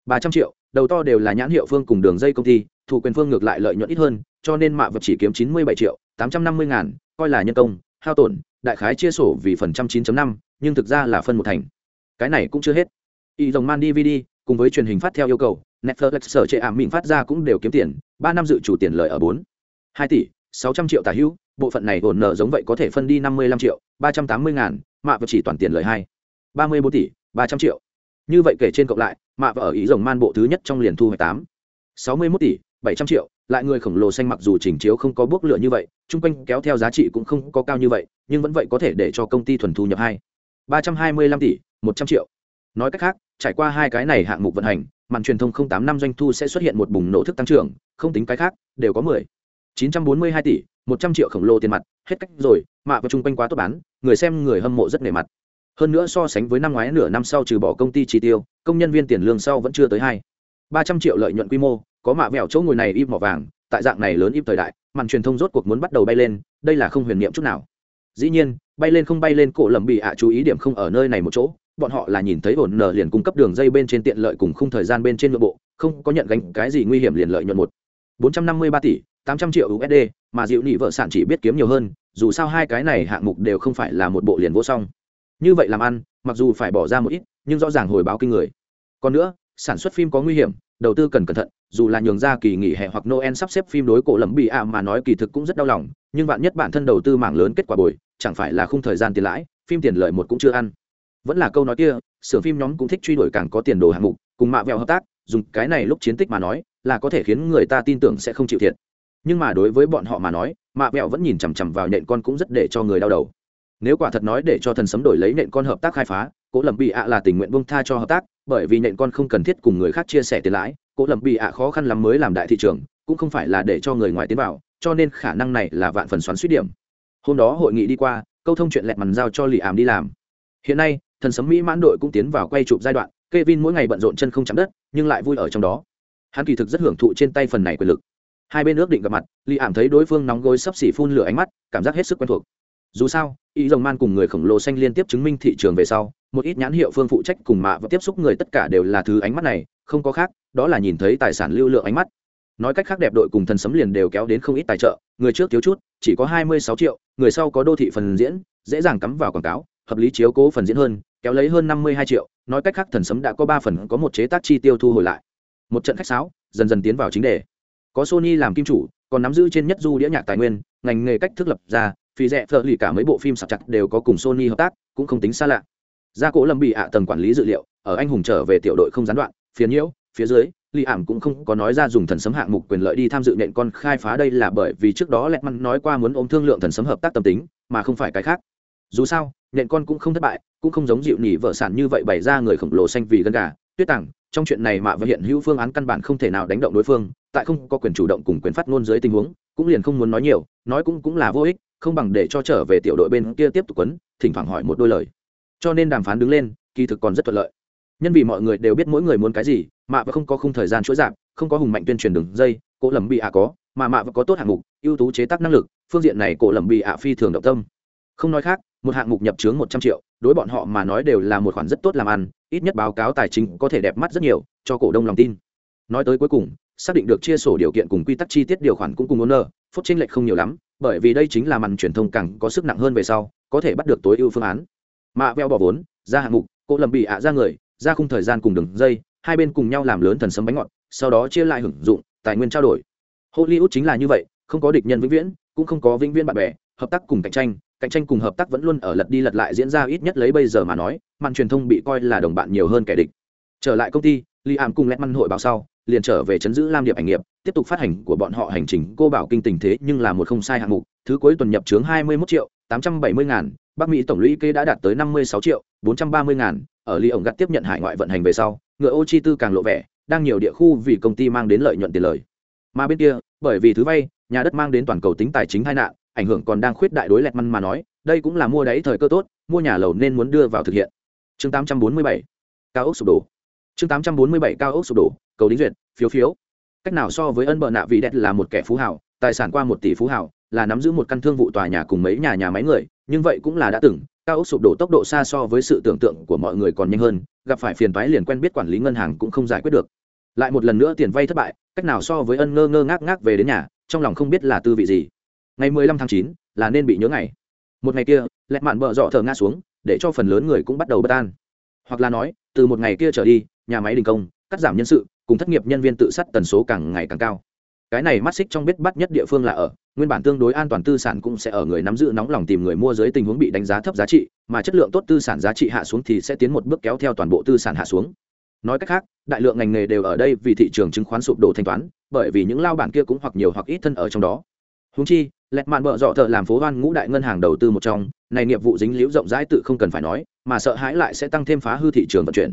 ba trăm triệu, đầu to đều là nhãn hiệu phương cùng đường dây công ty, thu quyền phương ngược lại lợi nhuận ít hơn, cho nên mạ vật chỉ kiếm chín mươi bảy triệu, tám trăm năm mươi ngàn, coi là nhân công, hao tổn, đại khái chia sổ vì phần trăm 9 năm, nhưng thực ra là phân một thành. Cái này cũng chưa hết. Y dòng man dvd cùng với truyền hình phát theo yêu cầu, netflix, sở trệ ảm mình phát ra cũng đều kiếm tiền, ba năm dự chủ tiền lợi ở bốn hai tỷ, sáu trăm triệu tả hữu, bộ phận này ổn nợ giống vậy có thể phân đi năm mươi lăm triệu, ba trăm tám mươi ngàn mạ và chỉ toàn tiền lời hai. Ba mươi bốn tỷ, ba trăm triệu. Như vậy kể trên cộng lại mạ và ở ý rồng man bộ thứ nhất trong liền thu hoạch tám. Sáu mươi mốt tỷ, bảy trăm triệu, lại người khổng lồ xanh mặc dù chỉnh chiếu không có bước lửa như vậy, chung quanh kéo theo giá trị cũng không có cao như vậy, nhưng vẫn vậy có thể để cho công ty thuần thu nhập hai. Ba trăm hai mươi lăm tỷ, một trăm triệu. Nói cách khác, trải qua hai cái này hạng mục vận hành, màn truyền thông không tám năm doanh thu sẽ xuất hiện một bùng nổ thức tăng trưởng, không tính cái khác, đều có mười chín trăm bốn mươi hai tỷ, một trăm triệu khổng lồ tiền mặt, hết cách rồi, mạ và chung quanh quá tốt bán, người xem người hâm mộ rất nề mặt. Hơn nữa so sánh với năm ngoái nửa năm sau trừ bỏ công ty chi tiêu, công nhân viên tiền lương sau vẫn chưa tới hai. Ba trăm triệu lợi nhuận quy mô, có mạ vẹo chỗ ngồi này im mỏ vàng, tại dạng này lớn im thời đại, màn truyền thông rốt cuộc muốn bắt đầu bay lên, đây là không huyền niệm chút nào. Dĩ nhiên, bay lên không bay lên cổ lầm bị ạ chú ý điểm không ở nơi này một chỗ, bọn họ là nhìn thấy ổn nở liền cung cấp đường dây bên trên tiện lợi cùng khung thời gian bên trên nội bộ, không có nhận gánh cái gì nguy hiểm liền lợi nhuận một. Bốn trăm năm mươi ba tỷ tám trăm triệu usd mà dịu nị vợ sản chỉ biết kiếm nhiều hơn, dù sao hai cái này hạng mục đều không phải là một bộ liền vô song. Như vậy làm ăn, mặc dù phải bỏ ra một ít, nhưng rõ ràng hồi báo kinh người. Còn nữa, sản xuất phim có nguy hiểm, đầu tư cần cẩn thận, dù là nhường ra kỳ nghỉ hè hoặc noel sắp xếp phim đối cổ lầm bị ạ mà nói kỳ thực cũng rất đau lòng, nhưng bạn nhất bản thân đầu tư mảng lớn kết quả bồi, chẳng phải là không thời gian tiền lãi, phim tiền lợi một cũng chưa ăn. Vẫn là câu nói kia, xưởng phim nhóm cũng thích truy đuổi càng có tiền đồ hạng mục, cùng mạ vẹo hợp tác, dùng cái này lúc chiến tích mà nói, là có thể khiến người ta tin tưởng sẽ không chịu thiệt nhưng mà đối với bọn họ mà nói, mạ vẹo vẫn nhìn chằm chằm vào nện con cũng rất để cho người đau đầu. Nếu quả thật nói để cho thần sấm đổi lấy nện con hợp tác khai phá, cố lầm bị ạ là tình nguyện bông tha cho hợp tác, bởi vì nện con không cần thiết cùng người khác chia sẻ tiền lãi, cố lầm bị ạ khó khăn lắm mới làm đại thị trường, cũng không phải là để cho người ngoài tiến vào, cho nên khả năng này là vạn phần xoắn suýt điểm. Hôm đó hội nghị đi qua, câu thông chuyện lẹt mằn giao cho lì ảm đi làm. Hiện nay, thần sấm mỹ mãn đội cũng tiến vào quay chụp giai đoạn k e vin mỗi ngày bận rộn chân không chạm đất, nhưng lại vui ở trong đó. Hắn kỳ thực rất hưởng thụ trên tay phần này quyền lực hai bên ước định gặp mặt lì ảm thấy đối phương nóng gối sắp xỉ phun lửa ánh mắt, cảm giác hết sức quen thuộc. Dù sao, y rồng man cùng người khổng lồ xanh liên tiếp chứng minh thị trường về sau, một ít nhãn hiệu phương phụ trách cùng mạ và tiếp xúc người tất cả đều là thứ ánh mắt này, không có khác, đó là nhìn thấy tài sản lưu lượng ánh mắt. Nói cách khác đẹp đội cùng thần sấm liền đều kéo đến không ít tài trợ, người trước thiếu chút, chỉ có hai mươi sáu triệu, người sau có đô thị phần diễn, dễ dàng cắm vào quảng cáo, hợp lý chiếu cố phần diễn hơn, kéo lấy hơn năm mươi hai triệu, nói cách khác thần sấm đã có ba phần có một chế tác chi tiêu thu hồi lại. Một trận khách sáo, dần dần tiến vào chính đề có sony làm kim chủ, còn nắm giữ trên nhất du đĩa nhạc tài nguyên, ngành nghề cách thức lập ra phi rẻ phở lì cả mấy bộ phim sạc chặt đều có cùng sony hợp tác, cũng không tính xa lạ. Gia cố lâm bị ạ tầng quản lý dữ liệu, ở anh hùng trở về tiểu đội không gián đoạn phía nhiễu, phía dưới, lì ảm cũng không có nói ra dùng thần sấm hạng mục quyền lợi đi tham dự nện con khai phá đây là bởi vì trước đó lẹt măn nói qua muốn ôm thương lượng thần sấm hợp tác tâm tính, mà không phải cái khác. Dù sao, nện con cũng không thất bại, cũng không giống dịu nỉ vợ sản như vậy bày ra người khổng lồ xanh vì gân gà. Tuyết tảng trong chuyện này mạ và hiện hữu phương án căn bản không thể nào đánh động đối phương tại không có quyền chủ động cùng quyền phát ngôn dưới tình huống, cũng liền không muốn nói nhiều, nói cũng cũng là vô ích, không bằng để cho trở về tiểu đội bên kia tiếp tục quấn, thỉnh thoảng hỏi một đôi lời. Cho nên đàm phán đứng lên, kỳ thực còn rất thuận lợi. Nhân vì mọi người đều biết mỗi người muốn cái gì mạ và không có khung thời gian chuỗi giảm, không có hùng mạnh tuyên truyền đường dây cỗ lầm bị ạ có, mà mạ và có tốt hạng mục, ưu tú chế tác năng lực, phương diện này cỗ lầm bị ạ phi thường động tâm. Không nói khác, một hạng mục nhập chướng một trăm triệu, đối bọn họ mà nói đều là một khoản rất tốt làm ăn, ít nhất báo cáo tài chính có thể đẹp mắt rất nhiều, cho cổ đông lòng tin. Nói tới cuối cùng xác định được chia sổ điều kiện cùng quy tắc chi tiết điều khoản cũng cùng ôn nơ phút tranh lệch không nhiều lắm, bởi vì đây chính là màn truyền thông càng có sức nặng hơn về sau, có thể bắt được tối ưu phương án. Mạ veo bỏ vốn, ra hạng mục, cô lầm bị ạ ra người, ra khung thời gian cùng đường dây, hai bên cùng nhau làm lớn thần sấm bánh ngọt, sau đó chia lại hưởng dụng, tài nguyên trao đổi. Hollywood chính là như vậy, không có địch nhân vĩnh viễn, cũng không có vĩnh viễn bạn bè, hợp tác cùng cạnh tranh cạnh tranh cùng hợp tác vẫn luôn ở lật đi lật lại diễn ra ít nhất lấy bây giờ mà nói, màn truyền thông bị coi là đồng bạn nhiều hơn kẻ địch. Trở lại công ty li am cùng lẹt măn hội báo sau liền trở về chấn giữ lam điệp ảnh nghiệp, tiếp tục phát hành của bọn họ hành trình cô bảo kinh tình thế nhưng là một không sai hạng mục, thứ cuối tuần nhập chướng hai mươi 21 triệu 870 ngàn, bắc mỹ tổng lũy kế đã đạt tới 56 triệu 430 ngàn, ở ly ổng gắt tiếp nhận hải ngoại vận hành về sau, ngựa ô chi tư càng lộ vẻ, đang nhiều địa khu vì công ty mang đến lợi nhuận tiền lời. Mà bên kia, bởi vì thứ vay, nhà đất mang đến toàn cầu tính tài chính tai nạn, ảnh hưởng còn đang khuyết đại đối lẹt măn mà nói, đây cũng là mua đáy thời cơ tốt, mua nhà lầu nên muốn đưa vào thực hiện. Chương 847 cao ốc sụp đổ chương 847 cao ốc sụp đổ, cầu đính duyệt, phiếu phiếu. Cách nào so với ân bợ nạ vì đẹp là một kẻ phú hảo tài sản qua một tỷ phú hảo là nắm giữ một căn thương vụ tòa nhà cùng mấy nhà nhà máy người, nhưng vậy cũng là đã từng, cao ốc sụp đổ tốc độ xa so với sự tưởng tượng của mọi người còn nhanh hơn, gặp phải phiền toái liền quen biết quản lý ngân hàng cũng không giải quyết được. Lại một lần nữa tiền vay thất bại, cách nào so với ân ngơ ngơ ngác ngác về đến nhà, trong lòng không biết là tư vị gì. Ngày 15 tháng 9 là nên bị nhớ ngày. Một ngày kia, lẹt mạn bợ dọ thở ngã xuống, để cho phần lớn người cũng bắt đầu bất an hoặc là nói, từ một ngày kia trở đi, nhà máy đình công, cắt giảm nhân sự, cùng thất nghiệp nhân viên tự sát tần số càng ngày càng cao. Cái này mắt xích trong biết bắt nhất địa phương là ở, nguyên bản tương đối an toàn tư sản cũng sẽ ở người nắm giữ nóng lòng tìm người mua dưới tình huống bị đánh giá thấp giá trị, mà chất lượng tốt tư sản giá trị hạ xuống thì sẽ tiến một bước kéo theo toàn bộ tư sản hạ xuống. Nói cách khác, đại lượng ngành nghề đều ở đây vì thị trường chứng khoán sụp đổ thanh toán, bởi vì những lao bản kia cũng hoặc nhiều hoặc ít thân ở trong đó. Húng chi lẹt mạn bợ dọ thợ làm phố hoan ngũ đại ngân hàng đầu tư một trong, này nghiệp vụ dính liễu rộng rãi tự không cần phải nói, mà sợ hãi lại sẽ tăng thêm phá hư thị trường vận chuyển.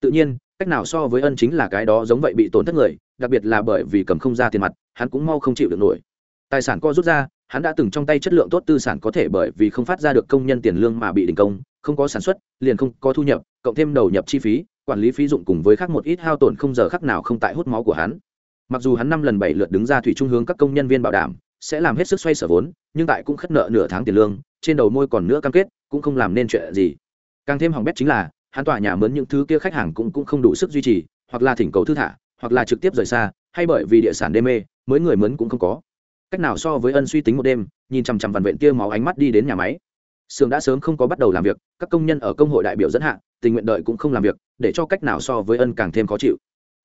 Tự nhiên, cách nào so với ân chính là cái đó giống vậy bị tổn thất người, đặc biệt là bởi vì cầm không ra tiền mặt, hắn cũng mau không chịu được nổi. Tài sản co rút ra, hắn đã từng trong tay chất lượng tốt tư sản có thể bởi vì không phát ra được công nhân tiền lương mà bị đình công, không có sản xuất, liền không có thu nhập, cộng thêm đầu nhập chi phí, quản lý phí dụng cùng với khác một ít hao tổn không giờ khắc nào không tại hút máu của hắn. Mặc dù hắn năm lần bảy lượt đứng ra thủy trung hướng các công nhân viên bảo đảm sẽ làm hết sức xoay sở vốn, nhưng tại cũng khất nợ nửa tháng tiền lương, trên đầu môi còn nữa cam kết, cũng không làm nên chuyện gì. Càng thêm hỏng bét chính là, hắn tòa nhà mướn những thứ kia khách hàng cũng cũng không đủ sức duy trì, hoặc là thỉnh cầu thư thả, hoặc là trực tiếp rời xa, hay bởi vì địa sản đê mê, mới người mướn cũng không có. Cách nào so với ân suy tính một đêm, nhìn chằm chằm vằn vện kia máu ánh mắt đi đến nhà máy. Sưởng đã sớm không có bắt đầu làm việc, các công nhân ở công hội đại biểu dẫn hạ, tình nguyện đợi cũng không làm việc, để cho cách nào so với ân càng thêm khó chịu.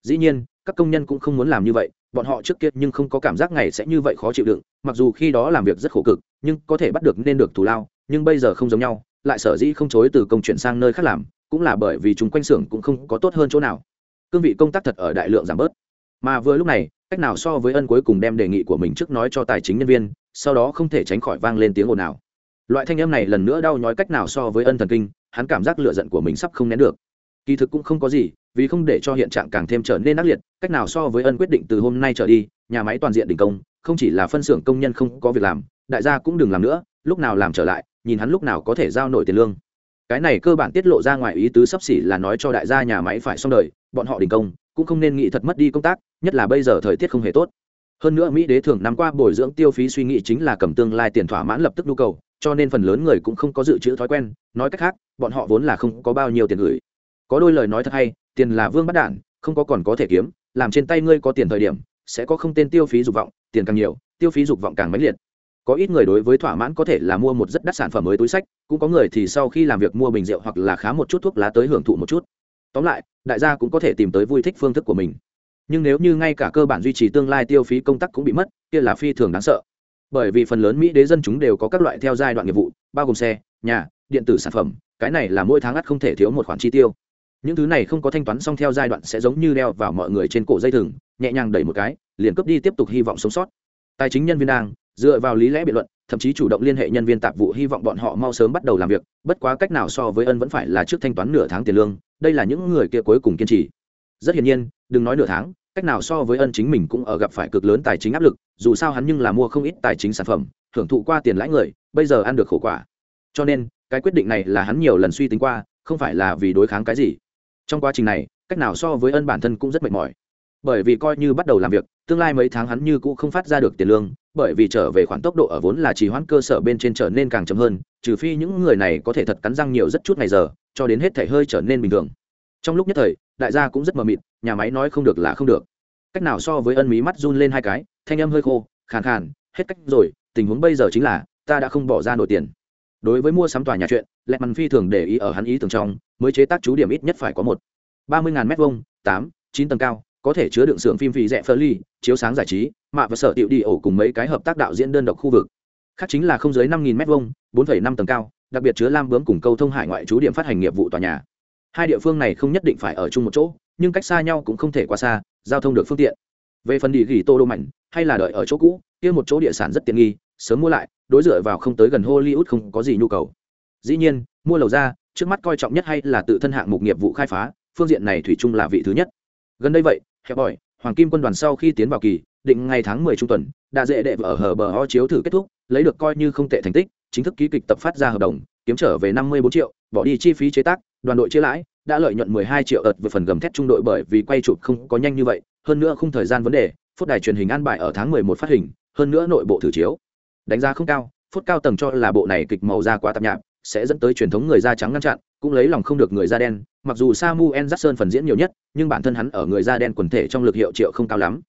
Dĩ nhiên, các công nhân cũng không muốn làm như vậy bọn họ trước kia nhưng không có cảm giác ngày sẽ như vậy khó chịu đựng, mặc dù khi đó làm việc rất khổ cực, nhưng có thể bắt được nên được thù lao, nhưng bây giờ không giống nhau, lại sở dĩ không chối từ công chuyện sang nơi khác làm, cũng là bởi vì chúng quanh xưởng cũng không có tốt hơn chỗ nào. Cương vị công tác thật ở đại lượng giảm bớt. Mà vừa lúc này, cách nào so với ân cuối cùng đem đề nghị của mình trước nói cho tài chính nhân viên, sau đó không thể tránh khỏi vang lên tiếng ồn nào loại thanh âm này lần nữa đau nhói cách nào so với ân thần kinh, hắn cảm giác lựa giận của mình sắp không nén được. Kỳ thực cũng không có gì vì không để cho hiện trạng càng thêm trở nên ác liệt, cách nào so với ân quyết định từ hôm nay trở đi, nhà máy toàn diện đình công, không chỉ là phân xưởng công nhân không có việc làm, đại gia cũng đừng làm nữa, lúc nào làm trở lại, nhìn hắn lúc nào có thể giao nổi tiền lương. Cái này cơ bản tiết lộ ra ngoài ý tứ sắp xỉ là nói cho đại gia nhà máy phải xong đời, bọn họ đình công, cũng không nên nghĩ thật mất đi công tác, nhất là bây giờ thời tiết không hề tốt. Hơn nữa mỹ đế thường năm qua bồi dưỡng tiêu phí suy nghĩ chính là cầm tương lai tiền thỏa mãn lập tức nhu cầu, cho nên phần lớn người cũng không có dự trữ thói quen, nói cách khác, bọn họ vốn là không có bao nhiêu tiền gửi có đôi lời nói thật hay, tiền là vương bắt đản, không có còn có thể kiếm, làm trên tay ngươi có tiền thời điểm, sẽ có không tên tiêu phí dục vọng, tiền càng nhiều, tiêu phí dục vọng càng mãnh liệt. Có ít người đối với thỏa mãn có thể là mua một rất đắt sản phẩm mới túi sách, cũng có người thì sau khi làm việc mua bình rượu hoặc là khá một chút thuốc lá tới hưởng thụ một chút. Tóm lại, đại gia cũng có thể tìm tới vui thích phương thức của mình. Nhưng nếu như ngay cả cơ bản duy trì tương lai tiêu phí công tác cũng bị mất, kia là phi thường đáng sợ. Bởi vì phần lớn mỹ đế dân chúng đều có các loại theo giai đoạn nghiệp vụ, bao gồm xe, nhà, điện tử sản phẩm, cái này là mỗi tháng ắt không thể thiếu một khoản chi tiêu những thứ này không có thanh toán xong theo giai đoạn sẽ giống như đeo vào mọi người trên cổ dây thừng, nhẹ nhàng đẩy một cái, liền cướp đi tiếp tục hy vọng sống sót. Tài chính nhân viên đang, dựa vào lý lẽ biện luận, thậm chí chủ động liên hệ nhân viên tạp vụ hy vọng bọn họ mau sớm bắt đầu làm việc, bất quá cách nào so với ân vẫn phải là trước thanh toán nửa tháng tiền lương, đây là những người kia cuối cùng kiên trì. Rất hiển nhiên, đừng nói nửa tháng, cách nào so với ân chính mình cũng ở gặp phải cực lớn tài chính áp lực, dù sao hắn nhưng là mua không ít tài chính sản phẩm hưởng thụ qua tiền lãi người, bây giờ ăn được khổ quả. Cho nên, cái quyết định này là hắn nhiều lần suy tính qua, không phải là vì đối kháng cái gì trong quá trình này, cách nào so với ân bản thân cũng rất mệt mỏi. Bởi vì coi như bắt đầu làm việc, tương lai mấy tháng hắn như cũng không phát ra được tiền lương, bởi vì trở về khoản tốc độ ở vốn là trì hoãn cơ sở bên trên trở nên càng chậm hơn, trừ phi những người này có thể thật cắn răng nhiều rất chút ngày giờ, cho đến hết thể hơi trở nên bình thường. Trong lúc nhất thời, đại gia cũng rất mờ mịt, nhà máy nói không được là không được. Cách nào so với ân mí mắt run lên hai cái, thanh âm hơi khô, khàn khàn, hết cách rồi, tình huống bây giờ chính là, ta đã không bỏ ra nổi tiền. Đối với mua sắm tòa nhà chuyện lẹt mằn phi thường để ý ở hắn ý tưởng trong, mới chế tác chú điểm ít nhất phải có một. ba mươi ngàn m hai tám, chín tầng cao, có thể chứa đựng xưởng phim phì rẽ phơ ly chiếu sáng giải trí mạ và sở tiệu đi ổ cùng mấy cái hợp tác đạo diễn đơn độc khu vực. Khác chính là không dưới năm nghìn m hai bốn năm tầng cao, đặc biệt chứa lam bướm cùng câu thông hải ngoại chú điểm phát hành nghiệp vụ tòa nhà. Hai địa phương này không nhất định phải ở chung một chỗ, nhưng cách xa nhau cũng không thể quá xa, giao thông được phương tiện. Về phần đi ghi tô đô mạnh hay là đợi ở chỗ cũ, kia một chỗ địa sản rất tiện nghi, sớm mua lại, đối dựa vào không tới gần hollywood không có gì nhu cầu dĩ nhiên, mua lầu ra, trước mắt coi trọng nhất hay là tự thân hạng mục nghiệp vụ khai phá, phương diện này thủy chung là vị thứ nhất. Gần đây vậy, hẹp bòi, hoàng kim quân đoàn sau khi tiến vào kỳ, định ngày tháng 10 trung tuần, đã dễ đệ ở hờ bờ ho chiếu thử kết thúc, lấy được coi như không tệ thành tích, chính thức ký kịch tập phát ra hợp đồng, kiếm trở về 54 triệu, bỏ đi chi phí chế tác, đoàn đội chia lãi, đã lợi nhuận 12 triệu ợt về phần gầm thét trung đội bởi vì quay chụp không có nhanh như vậy, hơn nữa không thời gian vấn đề, phút đài truyền hình an bài ở tháng 11 phát hình, hơn nữa nội bộ thử chiếu. Đánh giá không cao, phút cao tầng cho là bộ này kịch màu da quá tạp nhạp sẽ dẫn tới truyền thống người da trắng ngăn chặn, cũng lấy lòng không được người da đen, mặc dù samuel jackson phần diễn nhiều nhất, nhưng bản thân hắn ở người da đen quần thể trong lực hiệu triệu không cao lắm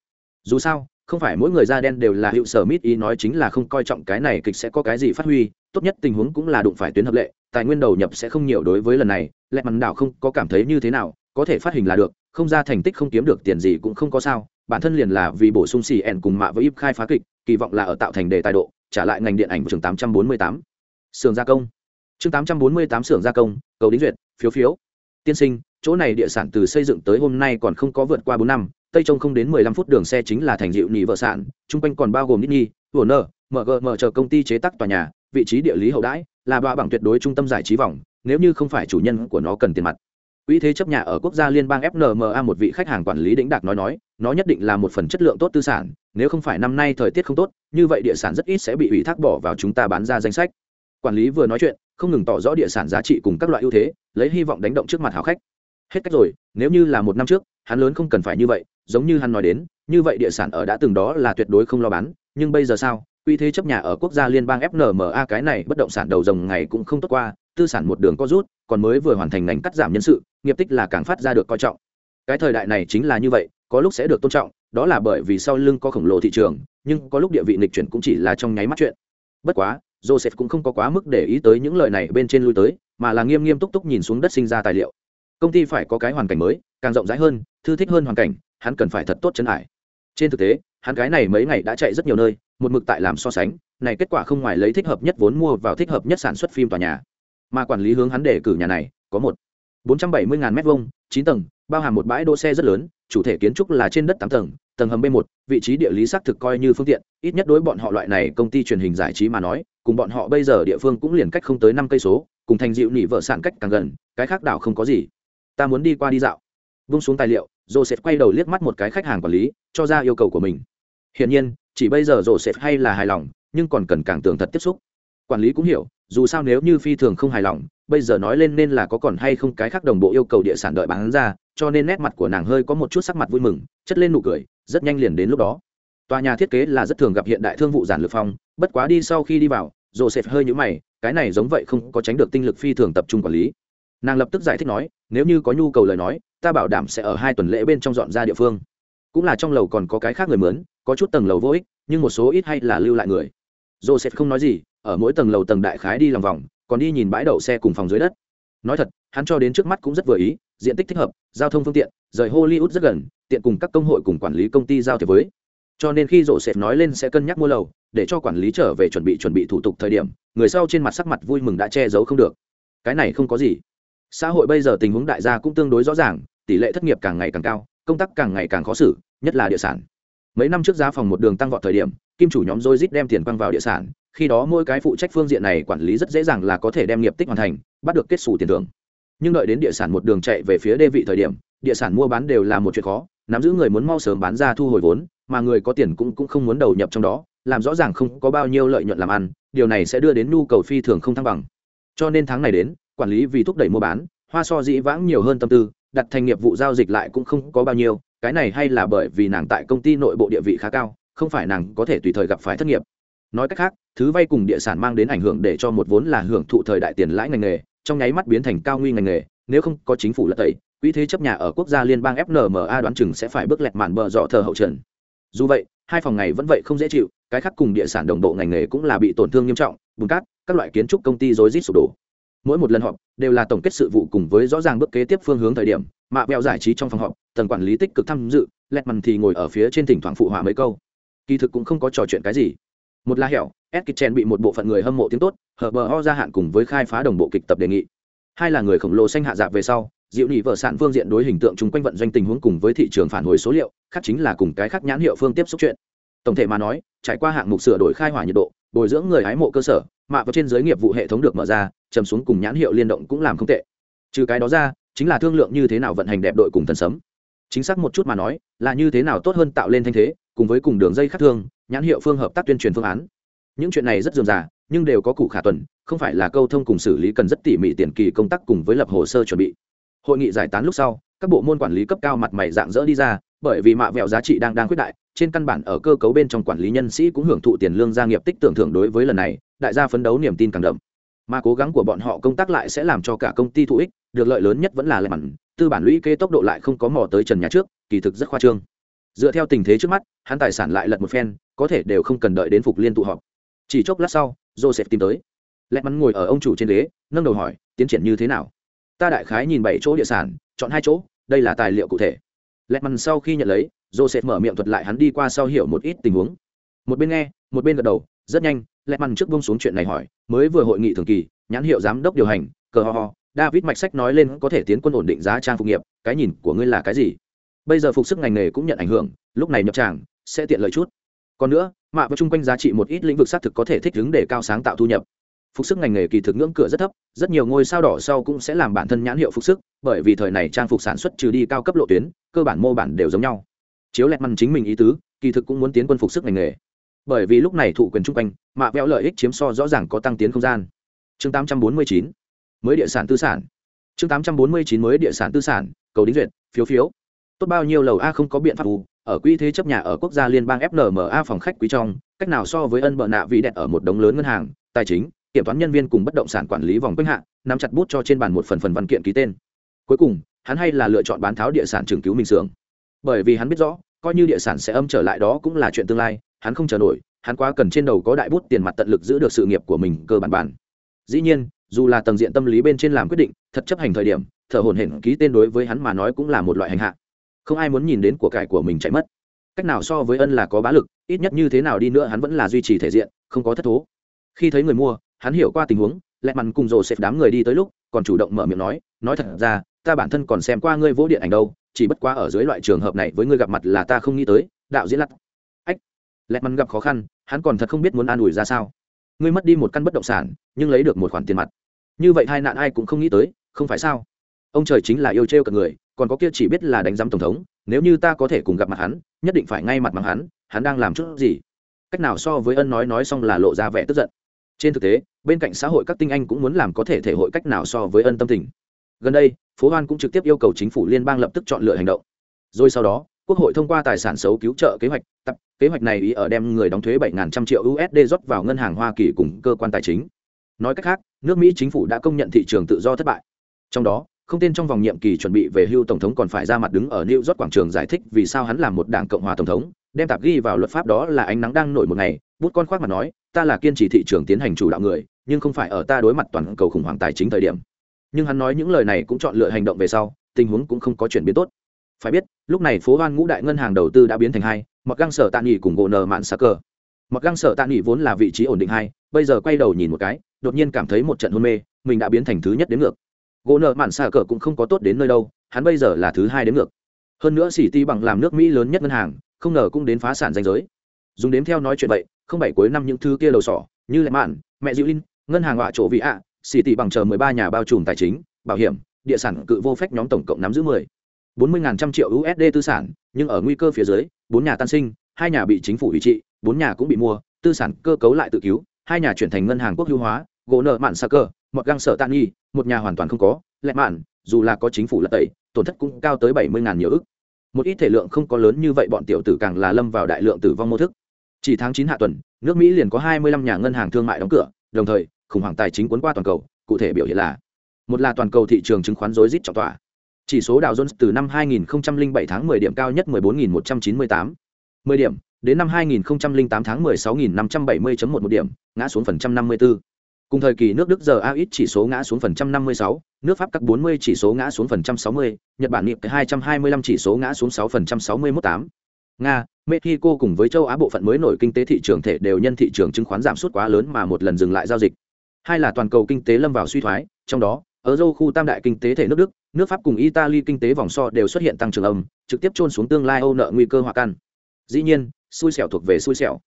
dù sao, không phải mỗi người da đen đều là hiệu sở mít ý nói chính là không coi trọng cái này kịch sẽ có cái gì phát huy, tốt nhất tình huống cũng là đụng phải tuyến hợp lệ, tài nguyên đầu nhập sẽ không nhiều đối với lần này lẹ mằn đảo không có cảm thấy như thế nào, có thể phát hình là được, không ra thành tích không kiếm được tiền gì cũng không có sao, bản thân liền là vì bổ sung xì ẻn cùng mạ với Ip khai phá kịch, kỳ vọng là ở tạo thành đề tài độ, trả lại ngành điện ảnh trường 848. Sưởng gia công. Chương 848 xưởng gia công, cầu đính duyệt, phiếu phiếu. Tiên sinh, chỗ này địa sản từ xây dựng tới hôm nay còn không có vượt qua 4 năm, tây trông không đến 15 phút đường xe chính là thành dịu nhị vợ sản, trung quanh còn bao gồm Disney, Warner, MGM chờ công ty chế tác tòa nhà, vị trí địa lý hậu đãi, là bạ bằng tuyệt đối trung tâm giải trí vòng, nếu như không phải chủ nhân của nó cần tiền mặt. Quỹ thế chấp nhà ở quốc gia liên bang FNMA một vị khách hàng quản lý đỉnh đạc nói nói, nó nhất định là một phần chất lượng tốt tư sản, nếu không phải năm nay thời tiết không tốt, như vậy địa sản rất ít sẽ bị ủy thác bỏ vào chúng ta bán ra danh sách. Quản lý vừa nói chuyện, không ngừng tỏ rõ địa sản giá trị cùng các loại ưu thế, lấy hy vọng đánh động trước mặt hảo khách. Hết cách rồi, nếu như là một năm trước, hắn lớn không cần phải như vậy, giống như hắn nói đến, như vậy địa sản ở đã từng đó là tuyệt đối không lo bán, nhưng bây giờ sao? Quỹ thế chấp nhà ở quốc gia liên bang FNMA cái này bất động sản đầu rồng ngày cũng không tốt qua, tư sản một đường có rút, còn mới vừa hoàn thành ngành cắt giảm nhân sự, nghiệp tích là càng phát ra được coi trọng. Cái thời đại này chính là như vậy, có lúc sẽ được tôn trọng, đó là bởi vì sau lưng có khổng lồ thị trường, nhưng có lúc địa vị nghịch chuyển cũng chỉ là trong nháy mắt chuyện. Bất quá, Joseph cũng không có quá mức để ý tới những lời này bên trên lui tới, mà là nghiêm nghiêm túc túc nhìn xuống đất sinh ra tài liệu. Công ty phải có cái hoàn cảnh mới, càng rộng rãi hơn, thư thích hơn hoàn cảnh, hắn cần phải thật tốt chân hải. Trên thực tế, hắn cái này mấy ngày đã chạy rất nhiều nơi, một mực tại làm so sánh, này kết quả không ngoài lấy thích hợp nhất vốn mua vào thích hợp nhất sản xuất phim tòa nhà mà quản lý hướng hắn để cử nhà này có một bốn trăm bảy mươi ngàn mét vuông, chín tầng bao hàm một bãi đỗ xe rất lớn chủ thể kiến trúc là trên đất tám tầng tầng hầm B1, vị trí địa lý xác thực coi như phương tiện ít nhất đối bọn họ loại này công ty truyền hình giải trí mà nói cùng bọn họ bây giờ địa phương cũng liền cách không tới năm cây số, cùng thành dịu nỉ vợ sản cách càng gần, cái khác đảo không có gì. Ta muốn đi qua đi dạo. Vung xuống tài liệu, joseph quay đầu liếc mắt một cái khách hàng quản lý, cho ra yêu cầu của mình. Hiển nhiên, chỉ bây giờ joseph hay là hài lòng, nhưng còn cần càng tường thật tiếp xúc. Quản lý cũng hiểu, dù sao nếu như phi thường không hài lòng, bây giờ nói lên nên là có còn hay không cái khác đồng bộ yêu cầu địa sản đợi bán ra, cho nên nét mặt của nàng hơi có một chút sắc mặt vui mừng, chất lên nụ cười, rất nhanh liền đến lúc đó tòa nhà thiết kế là rất thường gặp hiện đại thương vụ giản lược phong, bất quá đi sau khi đi vào, joseph hơi nhũ mày, cái này giống vậy không có tránh được tinh lực phi thường tập trung quản lý. Nàng lập tức giải thích nói, nếu như có nhu cầu lời nói, ta bảo đảm sẽ ở hai tuần lễ bên trong dọn ra địa phương. Cũng là trong lầu còn có cái khác người mướn, có chút tầng lầu vô ích, nhưng một số ít hay là lưu lại người. Joseph không nói gì, ở mỗi tầng lầu tầng đại khái đi lòng vòng, còn đi nhìn bãi đậu xe cùng phòng dưới đất. Nói thật, hắn cho đến trước mắt cũng rất vừa ý, diện tích thích hợp, giao thông phương tiện, rời hollywood rất gần, tiện cùng các công hội cùng quản lý công ty giao thiệp với cho nên khi rộ sệt nói lên sẽ cân nhắc mua lầu, để cho quản lý trở về chuẩn bị chuẩn bị thủ tục thời điểm, người sau trên mặt sắc mặt vui mừng đã che giấu không được. Cái này không có gì. Xã hội bây giờ tình huống đại gia cũng tương đối rõ ràng, tỷ lệ thất nghiệp càng ngày càng cao, công tác càng ngày càng khó xử, nhất là địa sản. Mấy năm trước giá phòng một đường tăng vọt thời điểm, kim chủ nhóm dôi dít đem tiền quăng vào địa sản, khi đó mỗi cái phụ trách phương diện này quản lý rất dễ dàng là có thể đem nghiệp tích hoàn thành, bắt được kết xù tiền thưởng. Nhưng đợi đến địa sản một đường chạy về phía đê vị thời điểm, địa sản mua bán đều là một chuyện khó, nắm giữ người muốn mau sớm bán ra thu hồi vốn mà người có tiền cũng cũng không muốn đầu nhập trong đó, làm rõ ràng không có bao nhiêu lợi nhuận làm ăn, điều này sẽ đưa đến nhu cầu phi thường không thăng bằng. Cho nên tháng này đến, quản lý vì thúc đẩy mua bán, hoa so dĩ vãng nhiều hơn tâm tư, đặt thành nghiệp vụ giao dịch lại cũng không có bao nhiêu, cái này hay là bởi vì nàng tại công ty nội bộ địa vị khá cao, không phải nàng có thể tùy thời gặp phải thất nghiệp. Nói cách khác, thứ vay cùng địa sản mang đến ảnh hưởng để cho một vốn là hưởng thụ thời đại tiền lãi ngành nghề, trong nháy mắt biến thành cao nguy ngành nghề, nếu không có chính phủ lật tẩy, quỹ thế chấp nhà ở quốc gia liên bang fnma đoán chừng sẽ phải bước lẹt màn bờ dọ thờ hậu trần dù vậy, hai phòng này vẫn vậy không dễ chịu, cái khác cùng địa sản đồng bộ ngành nghề cũng là bị tổn thương nghiêm trọng, bùn cát, các loại kiến trúc công ty rối rít sụp đổ. Mỗi một lần họp, đều là tổng kết sự vụ cùng với rõ ràng bước kế tiếp phương hướng thời điểm mạ vẹo giải trí trong phòng họp, tầng quản lý tích cực tham dự lẹt mằn thì ngồi ở phía trên thỉnh thoảng phụ họa mấy câu. Kỳ thực cũng không có trò chuyện cái gì. Một la hẻo, Eskitchen bị một bộ phận người hâm mộ tiếng tốt hở bờ ho gia hạn cùng với khai phá đồng bộ kịch tập đề nghị. Hai là người khổng lồ xanh hạ dạp về sau diệu nhị vợ sản phương diện đối hình tượng chung quanh vận doanh tình huống cùng với thị trường phản hồi số liệu, khác chính là cùng cái khác nhãn hiệu phương tiếp xúc chuyện. Tổng thể mà nói, trải qua hạng mục sửa đổi khai hỏa nhiệt độ, bồi dưỡng người hái mộ cơ sở, mạ vào trên giới nghiệp vụ hệ thống được mở ra chầm xuống cùng nhãn hiệu liên động cũng làm không tệ. Trừ cái đó ra, chính là thương lượng như thế nào vận hành đẹp đội cùng thần sấm. Chính xác một chút mà nói, là như thế nào tốt hơn tạo lên thanh thế, cùng với cùng đường dây khác thương, nhãn hiệu phương hợp tác tuyên truyền phương án. Những chuyện này rất dườm già, nhưng đều có cụ khả tuần, không phải là câu thông cùng xử lý cần rất tỉ mỉ tiền kỳ công tác cùng với lập hồ sơ chuẩn bị hội nghị giải tán lúc sau, các bộ môn quản lý cấp cao mặt mày dạng dỡ đi ra, bởi vì mạ vẹo giá trị đang đang quyết đại, trên căn bản ở cơ cấu bên trong quản lý nhân sĩ cũng hưởng thụ tiền lương gia nghiệp tích tưởng thưởng đối với lần này, đại gia phấn đấu niềm tin càng đậm. Mà cố gắng của bọn họ công tác lại sẽ làm cho cả công ty thụ ích, được lợi lớn nhất vẫn là lệ mặn tư bản lũy kê tốc độ lại không có mò tới trần nhà trước, kỳ thực rất khoa trương. Dựa theo tình thế trước mắt, hắn tài sản lại lật một phen, có thể đều không cần đợi đến phục liên tụ họp. Chỉ chốc lát sau, joseph tìm tới. Lẹ mắn ngồi ở ông chủ trên ghế, nâng đầu hỏi, tiến triển như thế nào? Ta đại khái nhìn bảy chỗ địa sản, chọn hai chỗ, đây là tài liệu cụ thể. Lẹt mằn sau khi nhận lấy, joseph mở miệng thuật lại hắn đi qua sau hiểu một ít tình huống. Một bên nghe, một bên gật đầu, rất nhanh lẹt mằn trước bông xuống chuyện này hỏi, mới vừa hội nghị thường kỳ, nhãn hiệu giám đốc điều hành, cờ ho ho, david mạch sách nói lên có thể tiến quân ổn định giá trang phục nghiệp, cái nhìn của ngươi là cái gì? Bây giờ phục sức ngành nghề cũng nhận ảnh hưởng, lúc này nhập tràng, sẽ tiện lợi chút. Còn nữa, mạ và chung quanh giá trị một ít lĩnh vực xác thực có thể thích ứng để cao sáng tạo thu nhập phục sức ngành nghề kỳ thực ngưỡng cửa rất thấp, rất nhiều ngôi sao đỏ sau cũng sẽ làm bản thân nhãn hiệu phục sức, bởi vì thời này trang phục sản xuất trừ đi cao cấp lộ tuyến, cơ bản mô bản đều giống nhau. Chiếu lẹt măn chính mình ý tứ, kỳ thực cũng muốn tiến quân phục sức ngành nghề. Bởi vì lúc này thụ quyền chung quanh, mạ vẹo lợi ích chiếm so rõ ràng có tăng tiến không gian. Chương 849 mới địa sản tư sản. Chương 849 mới địa sản tư sản, cầu đính duyệt, phiếu phiếu. Tốt bao nhiêu lầu a không có biện pháp u ở quỹ thế chấp nhà ở quốc gia liên bang fnma phòng khách quý trong, cách nào so với ân bợ nạ vị đẹp ở một đống lớn ngân hàng, tài chính kiểm toán nhân viên cùng bất động sản quản lý vòng quanh hạ, nắm chặt bút cho trên bàn một phần phần văn kiện ký tên. Cuối cùng, hắn hay là lựa chọn bán tháo địa sản trường cứu minh sướng bởi vì hắn biết rõ, coi như địa sản sẽ âm trở lại đó cũng là chuyện tương lai, hắn không chờ nổi, hắn quá cần trên đầu có đại bút tiền mặt tận lực giữ được sự nghiệp của mình cơ bản bản. Dĩ nhiên, dù là tầng diện tâm lý bên trên làm quyết định, thật chấp hành thời điểm, thở hồn hển ký tên đối với hắn mà nói cũng là một loại hành hạ. Không ai muốn nhìn đến của cải của mình chạy mất. Cách nào so với ân là có bá lực, ít nhất như thế nào đi nữa hắn vẫn là duy trì thể diện, không có thất thố. Khi thấy người mua hắn hiểu qua tình huống, lẹ mằn cùng rồ xếp đám người đi tới lúc, còn chủ động mở miệng nói nói thật ra, ta bản thân còn xem qua ngươi vỗ điện ảnh đâu, chỉ bất quá ở dưới loại trường hợp này với ngươi gặp mặt là ta không nghĩ tới, đạo diễn lặt. Ách, lẹ mằn gặp khó khăn, hắn còn thật không biết muốn an ủi ra sao. Ngươi mất đi một căn bất động sản, nhưng lấy được một khoản tiền mặt. Như vậy hai nạn ai cũng không nghĩ tới, không phải sao? Ông trời chính là yêu trêu cả người, còn có kia chỉ biết là đánh giám tổng thống, nếu như ta có thể cùng gặp mặt hắn, nhất định phải ngay mặt mắng hắn hắn đang làm chút gì? Cách nào so với ân nói nói xong là lộ ra vẻ tức giận trên thực tế bên cạnh xã hội các tinh anh cũng muốn làm có thể thể hội cách nào so với ân tâm tình gần đây phố hoan cũng trực tiếp yêu cầu chính phủ liên bang lập tức chọn lựa hành động. Rồi sau đó quốc hội thông qua tài sản xấu cứu trợ kế hoạch tập kế hoạch này ý ở đem người đóng thuế bảy trăm triệu usd rót vào ngân hàng hoa kỳ cùng cơ quan tài chính. Nói cách khác nước mỹ chính phủ đã công nhận thị trường tự do thất bại. Trong đó không tên trong vòng nhiệm kỳ chuẩn bị về hưu tổng thống còn phải ra mặt đứng ở New York quảng trường giải thích vì sao hắn làm một đảng cộng hòa tổng thống, đem tạp ghi vào luật pháp đó là ánh nắng đang nổi một ngày, bút con khoác mà nói, ta là kiên trì thị trường tiến hành chủ đạo người, nhưng không phải ở ta đối mặt toàn cầu khủng hoảng tài chính thời điểm. Nhưng hắn nói những lời này cũng chọn lựa hành động về sau, tình huống cũng không có chuyển biến tốt. Phải biết, lúc này phố Hoan ngũ đại ngân hàng đầu tư đã biến thành hai, mặc găng sở tạ nghỉ cùng gỗ nờ mạn xa cờ. Mặc găng sở tạ nghỉ vốn là vị trí ổn định hai, bây giờ quay đầu nhìn một cái, đột nhiên cảm thấy một trận hôn mê, mình đã biến thành thứ nhất đến ngược gỗ nợ mạn xa cờ cũng không có tốt đến nơi đâu hắn bây giờ là thứ hai đến ngược hơn nữa xỉ ti bằng làm nước mỹ lớn nhất ngân hàng không ngờ cũng đến phá sản danh giới dùng đếm theo nói chuyện vậy không bảy cuối năm những thứ kia đầu sỏ, như lệ mạn, mẹ diệu linh, ngân hàng họa chỗ vị ạ, xỉ tỷ bằng chờ mười ba nhà bao trùm tài chính, bảo hiểm, địa sản cự vô phép nhóm tổng cộng nắm giữ mười. Bốn mươi ngàn trăm triệu usd tư sản, nhưng ở nguy cơ phía dưới, bốn nhà tan sinh, hai nhà bị chính phủ ủy trị, bốn nhà cũng bị mua, tư sản cơ cấu lại tự cứu, hai nhà chuyển thành ngân hàng quốc hữu hóa, gỗ nợ mạn xa cơ, một găng sợ tạ nghi một nhà hoàn toàn không có, lệ mạn, dù là có chính phủ lật tẩy, tổn thất cũng cao tới bảy mươi ngàn nhiều ức. Một ít thể lượng không có lớn như vậy, bọn tiểu tử càng là lâm vào đại lượng tử vong mô thức chỉ tháng chín hạ tuần nước mỹ liền có 25 nhà ngân hàng thương mại đóng cửa đồng thời khủng hoảng tài chính cuốn qua toàn cầu cụ thể biểu hiện là một là toàn cầu thị trường chứng khoán rối rít trọng tỏa. Chỉ số Dow Jones từ năm 2007 tháng 10 điểm cao nhất 14.198 10 điểm đến năm 2008 tháng 16.570.11 điểm ngã xuống phần trăm 54 cùng thời kỳ nước đức giờ AX chỉ số ngã xuống phần trăm 56 nước pháp các 40 chỉ số ngã xuống phần trăm 60 nhật bản nghiệp 225 chỉ số ngã xuống 6 phần trăm 618, nga, mexico cùng với châu á bộ phận mới nổi kinh tế thị trường thể đều nhân thị trường chứng khoán giảm sút quá lớn mà một lần dừng lại giao dịch. Hai là toàn cầu kinh tế lâm vào suy thoái, trong đó, ở dâu khu tam đại kinh tế thể nước đức, nước pháp cùng italy kinh tế vòng so đều xuất hiện tăng trưởng âm, trực tiếp trôn xuống tương lai âu nợ nguy cơ hòa căn dĩ nhiên, xui xẻo thuộc về xui xẻo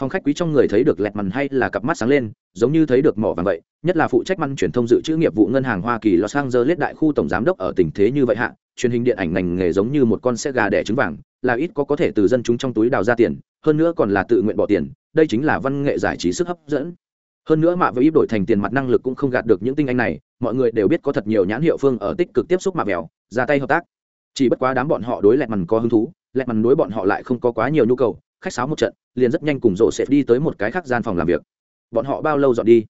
phòng khách quý trong người thấy được lẹt mằn hay là cặp mắt sáng lên, giống như thấy được mỏ vàng vậy, nhất là phụ trách măn truyền thông dự trữ nghiệp vụ ngân hàng hoa kỳ los angeles đại khu tổng giám đốc ở tình thế như vậy hạ, truyền hình điện ảnh ngành nghề giống như một con xe gà đẻ trứng vàng, là ít có có thể từ dân chúng trong túi đào ra tiền, hơn nữa còn là tự nguyện bỏ tiền, đây chính là văn nghệ giải trí sức hấp dẫn. Hơn nữa mạ với ít đổi thành tiền mặt năng lực cũng không gạt được những tinh anh này, mọi người đều biết có thật nhiều nhãn hiệu phương ở tích cực tiếp xúc mạ vẻo ra tay hợp tác. Chỉ bất quá đám bọn họ đối lẹt mằn có hứng thú, lẹt mằn đối bọn họ lại không có quá nhiều nhu cầu khách sáo một trận, liền rất nhanh cùng rổ sẽ đi tới một cái khác gian phòng làm việc. Bọn họ bao lâu dọn đi?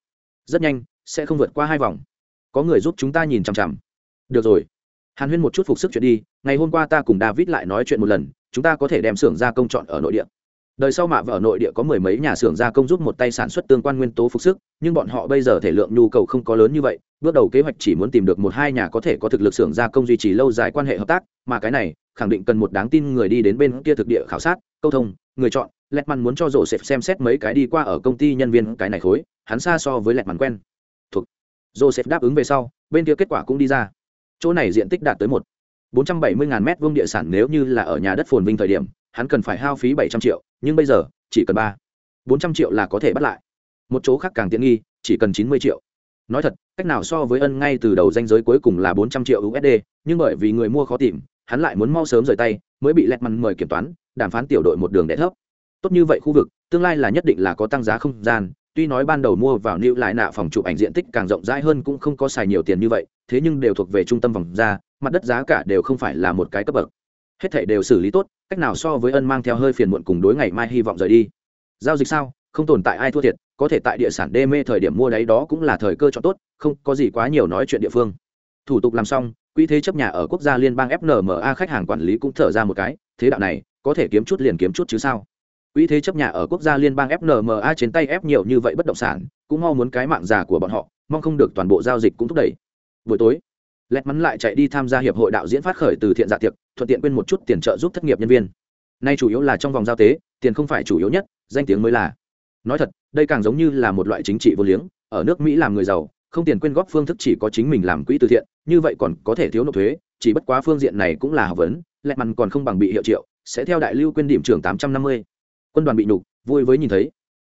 Rất nhanh, sẽ không vượt qua hai vòng. Có người giúp chúng ta nhìn chằm chằm. Được rồi. Hàn huyên một chút phục sức chuyện đi, ngày hôm qua ta cùng david lại nói chuyện một lần, chúng ta có thể đem xưởng gia công chọn ở nội địa. Đời sau mạ ở nội địa có mười mấy nhà xưởng gia công giúp một tay sản xuất tương quan nguyên tố phục sức, nhưng bọn họ bây giờ thể lượng nhu cầu không có lớn như vậy, bước đầu kế hoạch chỉ muốn tìm được một hai nhà có thể có thực lực xưởng gia công duy trì lâu dài quan hệ hợp tác, mà cái này, khẳng định cần một đáng tin người đi đến bên kia thực địa khảo sát, câu thông người chọn lẹt mặn muốn cho rổ xếp xem xét mấy cái đi qua ở công ty nhân viên cái này khối, hắn xa so với lẹt mặn quen. Thuộc. Joseph đáp ứng về sau, bên kia kết quả cũng đi ra. Chỗ này diện tích đạt tới một. bốn trăm bảy mươi ngàn mét vuông địa sản nếu như là ở nhà đất phồn vinh thời điểm, hắn cần phải hao phí bảy trăm triệu, nhưng bây giờ, chỉ cần ba. bốn trăm triệu là có thể bắt lại. Một chỗ khác càng tiện nghi, chỉ cần chín mươi triệu. Nói thật, cách nào so với ân ngay từ đầu danh giới cuối cùng là bốn trăm triệu usd nhưng bởi vì người mua khó tìm, hắn lại muốn mau sớm rời tay, mới bị lẹt mặn mời kiểm toán đàm phán tiểu đội một đường đẻ thấp. Tốt như vậy khu vực, tương lai là nhất định là có tăng giá không gian, tuy nói ban đầu mua vào lưu lại nạ phòng chụp ảnh diện tích càng rộng rãi hơn cũng không có xài nhiều tiền như vậy, thế nhưng đều thuộc về trung tâm vòng ra, mặt đất giá cả đều không phải là một cái cấp bậc. Hết thảy đều xử lý tốt, cách nào so với ân mang theo hơi phiền muộn cùng đối ngày mai hy vọng rời đi. Giao dịch sao? Không tồn tại ai thua thiệt, có thể tại địa sản đê mê thời điểm mua đấy đó cũng là thời cơ cho tốt, không có gì quá nhiều nói chuyện địa phương. Thủ tục làm xong, quỹ thế chấp nhà ở quốc gia liên bang fnma khách hàng quản lý cũng thở ra một cái, thế đạo này có thể kiếm chút liền kiếm chút chứ sao? Quỹ thế chấp nhà ở quốc gia liên bang fnma trên tay ép nhiều như vậy bất động sản, cũng mong muốn cái mạng già của bọn họ, mong không được toàn bộ giao dịch cũng thúc đẩy. Buổi tối lẹt mắn lại chạy đi tham gia hiệp hội đạo diễn phát khởi từ thiện dạ tiệc, thuận tiện quên một chút tiền trợ giúp thất nghiệp nhân viên. Nay chủ yếu là trong vòng giao tế, tiền không phải chủ yếu nhất, danh tiếng mới là. Nói thật, đây càng giống như là một loại chính trị vô liếng, ở nước mỹ làm người giàu, không tiền quyên góp phương thức chỉ có chính mình làm quỹ từ thiện, như vậy còn có thể thiếu nộp thuế, chỉ bất quá phương diện này cũng là học vấn lẹt mắn còn không bằng bị hiệu triệu sẽ theo đại lưu quên điểm trường tám trăm năm mươi. Quân đoàn bị nhục vui với nhìn thấy.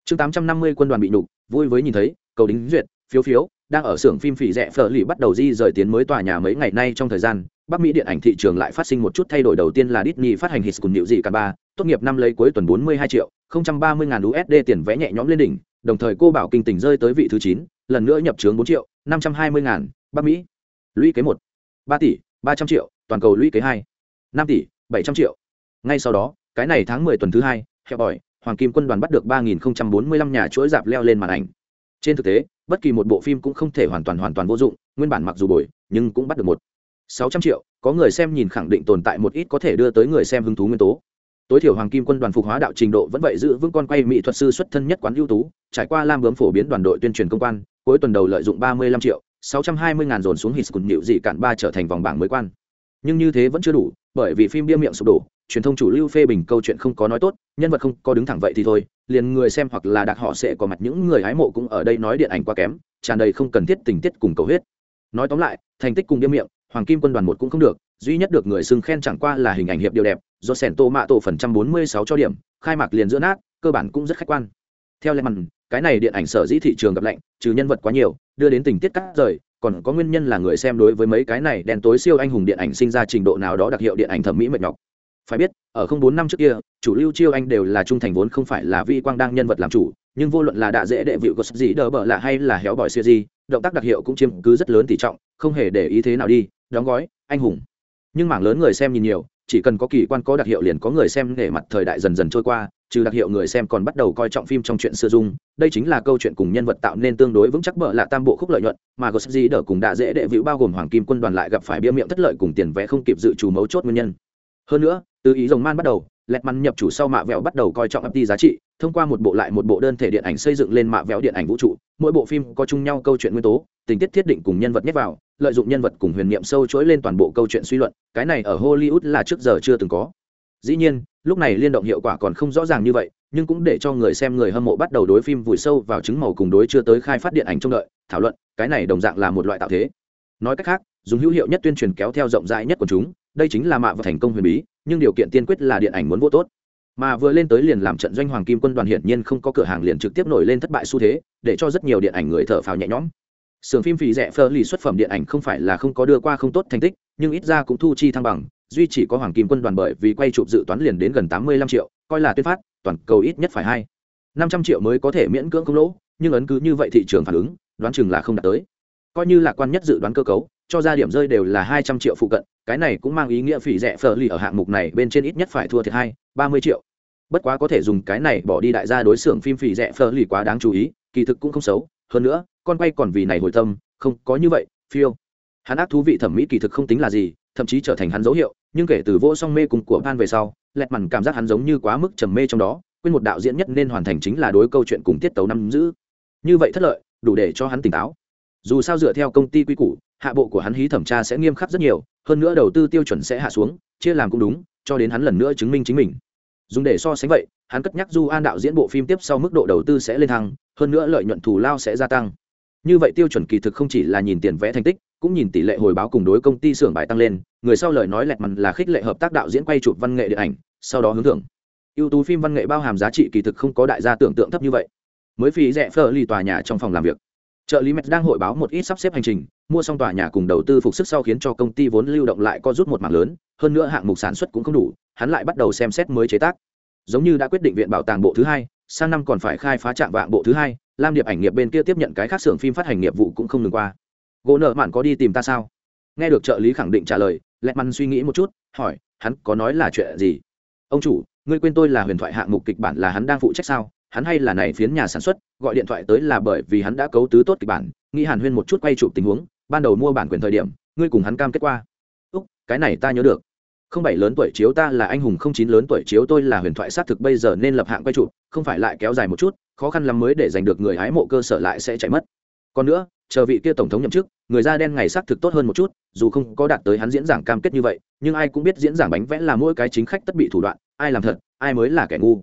Chương tám trăm năm mươi quân đoàn bị nhục vui với nhìn thấy cầu đính duyệt phiếu phiếu đang ở xưởng phim phỉ rẻ phở lì bắt đầu di rời tiến mới tòa nhà mấy ngày nay trong thời gian bắc mỹ điện ảnh thị trường lại phát sinh một chút thay đổi đầu tiên là Disney phát hành hit cùng nịu gì cả ba tốt nghiệp năm lấy cuối tuần 42 triệu không trăm ba mươi ngàn usd tiền vẽ nhẹ nhõm lên đỉnh đồng thời cô bảo kinh tỉnh rơi tới vị thứ 9, lần nữa nhập trướng 4 triệu 520 ngàn bắc mỹ. Lũy kế một ba tỷ 300 triệu toàn cầu lũy kế hai năm tỷ 700 triệu ngay sau đó, cái này tháng 10 tuần thứ hai, hẹp bòi, hoàng kim quân đoàn bắt được 3045 nhà chuỗi dạp leo lên màn ảnh. Trên thực tế, bất kỳ một bộ phim cũng không thể hoàn toàn hoàn toàn vô dụng, nguyên bản mặc dù bồi, nhưng cũng bắt được một. Sáu trăm triệu, có người xem nhìn khẳng định tồn tại một ít có thể đưa tới người xem hứng thú nguyên tố. Tối thiểu hoàng kim quân đoàn phục hóa đạo trình độ vẫn vậy giữ vững con quay mỹ thuật sư xuất thân nhất quán ưu tú, trải qua lam bướm phổ biến đoàn đội tuyên truyền công quan, cuối tuần đầu lợi dụng ba mươi lăm triệu, sáu trăm hai mươi ngàn dồn xuống hít cùn nhịu dị cản ba trở thành vòng bảng mới quan. Nhưng như thế vẫn chưa đủ, bởi vì phim bia miệng sụp đổ truyền thông chủ lưu phê bình câu chuyện không có nói tốt, nhân vật không có đứng thẳng vậy thì thôi, liền người xem hoặc là đặc họ sẽ có mặt những người hái mộ cũng ở đây nói điện ảnh quá kém, tràn đầy không cần thiết tình tiết cùng cầu huyết. Nói tóm lại, thành tích cùng điêm miệng, hoàng kim quân đoàn một cũng không được, duy nhất được người xưng khen chẳng qua là hình ảnh hiệp điều đẹp, do sẻn tô mạ tổ phần trăm bốn mươi sáu cho điểm, khai mạc liền giữa nát, cơ bản cũng rất khách quan. Theo lẽ mặn, cái này điện ảnh sở dĩ thị trường gặp lạnh, trừ nhân vật quá nhiều, đưa đến tình tiết cắt rời, còn có nguyên nhân là người xem đối với mấy cái này đen tối siêu anh hùng điện ảnh sinh ra trình độ nào đó đặc hiệu điện ảnh thẩm mỹ mệt nhọc phải biết ở không bốn năm trước kia chủ lưu chiêu anh đều là trung thành vốn không phải là vi quang đang nhân vật làm chủ nhưng vô luận là đạ dễ đệ vịu có gì đỡ bở lạ hay là héo bỏi siêu gì, động tác đặc hiệu cũng chiếm cứ rất lớn tỷ trọng không hề để ý thế nào đi đóng gói anh hùng. Nhưng mảng lớn người xem nhìn nhiều chỉ cần có kỳ quan có đặc hiệu liền có người xem nể mặt thời đại dần dần trôi qua trừ đặc hiệu người xem còn bắt đầu coi trọng phim trong chuyện xưa dung đây chính là câu chuyện cùng nhân vật tạo nên tương đối vững chắc bợ lạ tam bộ khúc lợi nhuận mà gossi di đỡ cùng đã dễ đệ vĩu bao gồm hoàng kim quân đoàn lại gặp phải bia miệng thất lợi cùng tiền vé không kịp dự trù mấu chốt nguyên nhân. Hơn nữa từ ý rồng man bắt đầu, lẹt mắn nhập chủ sau mạ vẹo bắt đầu coi trọng ấp đi giá trị, thông qua một bộ lại một bộ đơn thể điện ảnh xây dựng lên mạ vẹo điện ảnh vũ trụ. Mỗi bộ phim có chung nhau câu chuyện nguyên tố, tình tiết thiết định cùng nhân vật nhét vào, lợi dụng nhân vật cùng huyền niệm sâu chuỗi lên toàn bộ câu chuyện suy luận. Cái này ở hollywood là trước giờ chưa từng có. Dĩ nhiên, lúc này liên động hiệu quả còn không rõ ràng như vậy, nhưng cũng để cho người xem người hâm mộ bắt đầu đối phim vùi sâu vào chứng màu cùng đối chưa tới khai phát điện ảnh trông đợi, thảo luận. Cái này đồng dạng là một loại tạo thế. Nói cách khác, dùng hữu hiệu nhất tuyên truyền kéo theo rộng rãi nhất của chúng đây chính là mạ và thành công huyền bí, nhưng điều kiện tiên quyết là điện ảnh muốn vô tốt. Mà vừa lên tới liền làm trận doanh hoàng kim quân đoàn hiển nhiên không có cửa hàng liền trực tiếp nổi lên thất bại xu thế, để cho rất nhiều điện ảnh người thở phào nhẹ nhõm. Sưởng phim phì rẻ phơ lì xuất phẩm điện ảnh không phải là không có đưa qua không tốt thành tích, nhưng ít ra cũng thu chi thăng bằng, duy chỉ có hoàng kim quân đoàn bởi vì quay chụp dự toán liền đến gần tám mươi lăm triệu, coi là tuyên phát, toàn cầu ít nhất phải hai năm trăm triệu mới có thể miễn cưỡng không lỗ, nhưng ấn cứ như vậy thị trường phản ứng, đoán chừng là không đạt tới. Coi như lạc quan nhất dự đoán cơ cấu, cho ra điểm rơi đều là hai trăm triệu phụ cận cái này cũng mang ý nghĩa phỉ rẻ phở lì ở hạng mục này bên trên ít nhất phải thua thiệt hai, ba mươi triệu. Bất quá có thể dùng cái này bỏ đi đại gia đối xưởng phim phỉ rẻ phở lì quá đáng chú ý, kỳ thực cũng không xấu. Hơn nữa, con quay còn vì này hồi tâm, không có như vậy, phiêu. Hắn ác thú vị thẩm mỹ kỳ thực không tính là gì, thậm chí trở thành hắn dấu hiệu, nhưng kể từ vô song mê cùng của ban về sau, lẹt mằn cảm giác hắn giống như quá mức trầm mê trong đó, quên một đạo diễn nhất nên hoàn thành chính là đối câu chuyện cùng tiết tấu năm giữ. Như vậy thất lợi, đủ để cho hắn tỉnh táo dù sao dựa theo công ty quy củ, hạ bộ của hắn hí thẩm tra sẽ nghiêm khắc rất nhiều, hơn nữa đầu tư tiêu chuẩn sẽ hạ xuống, chia làm cũng đúng, cho đến hắn lần nữa chứng minh chính mình. Dùng để so sánh vậy, hắn cất nhắc du an đạo diễn bộ phim tiếp sau mức độ đầu tư sẽ lên thăng, hơn nữa lợi nhuận thù lao sẽ gia tăng. Như vậy tiêu chuẩn kỳ thực không chỉ là nhìn tiền vẽ thành tích, cũng nhìn tỷ lệ hồi báo cùng đối công ty xưởng bài tăng lên, người sau lời nói lẹt mặt là khích lệ hợp tác đạo diễn quay chụp văn nghệ điện ảnh, sau đó hướng thưởng. Ưu tú phim văn nghệ bao hàm giá trị kỳ thực không có đại gia tưởng tượng thấp như vậy. Mới phí rẻ phơ ly tòa nhà trong phòng làm việc trợ lý mẹt đang hội báo một ít sắp xếp hành trình, mua xong tòa nhà cùng đầu tư phục sức sau khiến cho công ty vốn lưu động lại có rút một mảng lớn, hơn nữa hạng mục sản xuất cũng không đủ, hắn lại bắt đầu xem xét mới chế tác. Giống như đã quyết định viện bảo tàng bộ thứ hai, sang năm còn phải khai phá trạm vạng bộ thứ hai, lam điệp ảnh nghiệp bên kia tiếp nhận cái khác xưởng phim phát hành nghiệp vụ cũng không ngừng qua. Gỗ nợ mạn có đi tìm ta sao? Nghe được trợ lý khẳng định trả lời lẹ măn suy nghĩ một chút, hỏi, hắn có nói là chuyện gì? Ông chủ, ngươi quên tôi là huyền thoại hạng mục kịch bản là hắn đang phụ trách sao? Hắn hay là này phiến nhà sản xuất, gọi điện thoại tới là bởi vì hắn đã cấu tứ tốt kịch bản, nghĩ hàn huyên một chút quay chụp tình huống, ban đầu mua bản quyền thời điểm, ngươi cùng hắn cam kết qua. Úc, cái này ta nhớ được. Không bảy lớn tuổi chiếu ta là anh hùng, không chín lớn tuổi chiếu tôi là huyền thoại xác thực bây giờ nên lập hạng quay chụp, không phải lại kéo dài một chút, khó khăn lắm mới để giành được người hái mộ cơ sở lại sẽ chạy mất. Còn nữa, chờ vị kia tổng thống nhậm chức, người da đen ngày xác thực tốt hơn một chút, dù không có đạt tới hắn diễn giảng cam kết như vậy, nhưng ai cũng biết diễn giảng bánh vẽ là mỗi cái chính khách tất bị thủ đoạn, ai làm thật, ai mới là kẻ ngu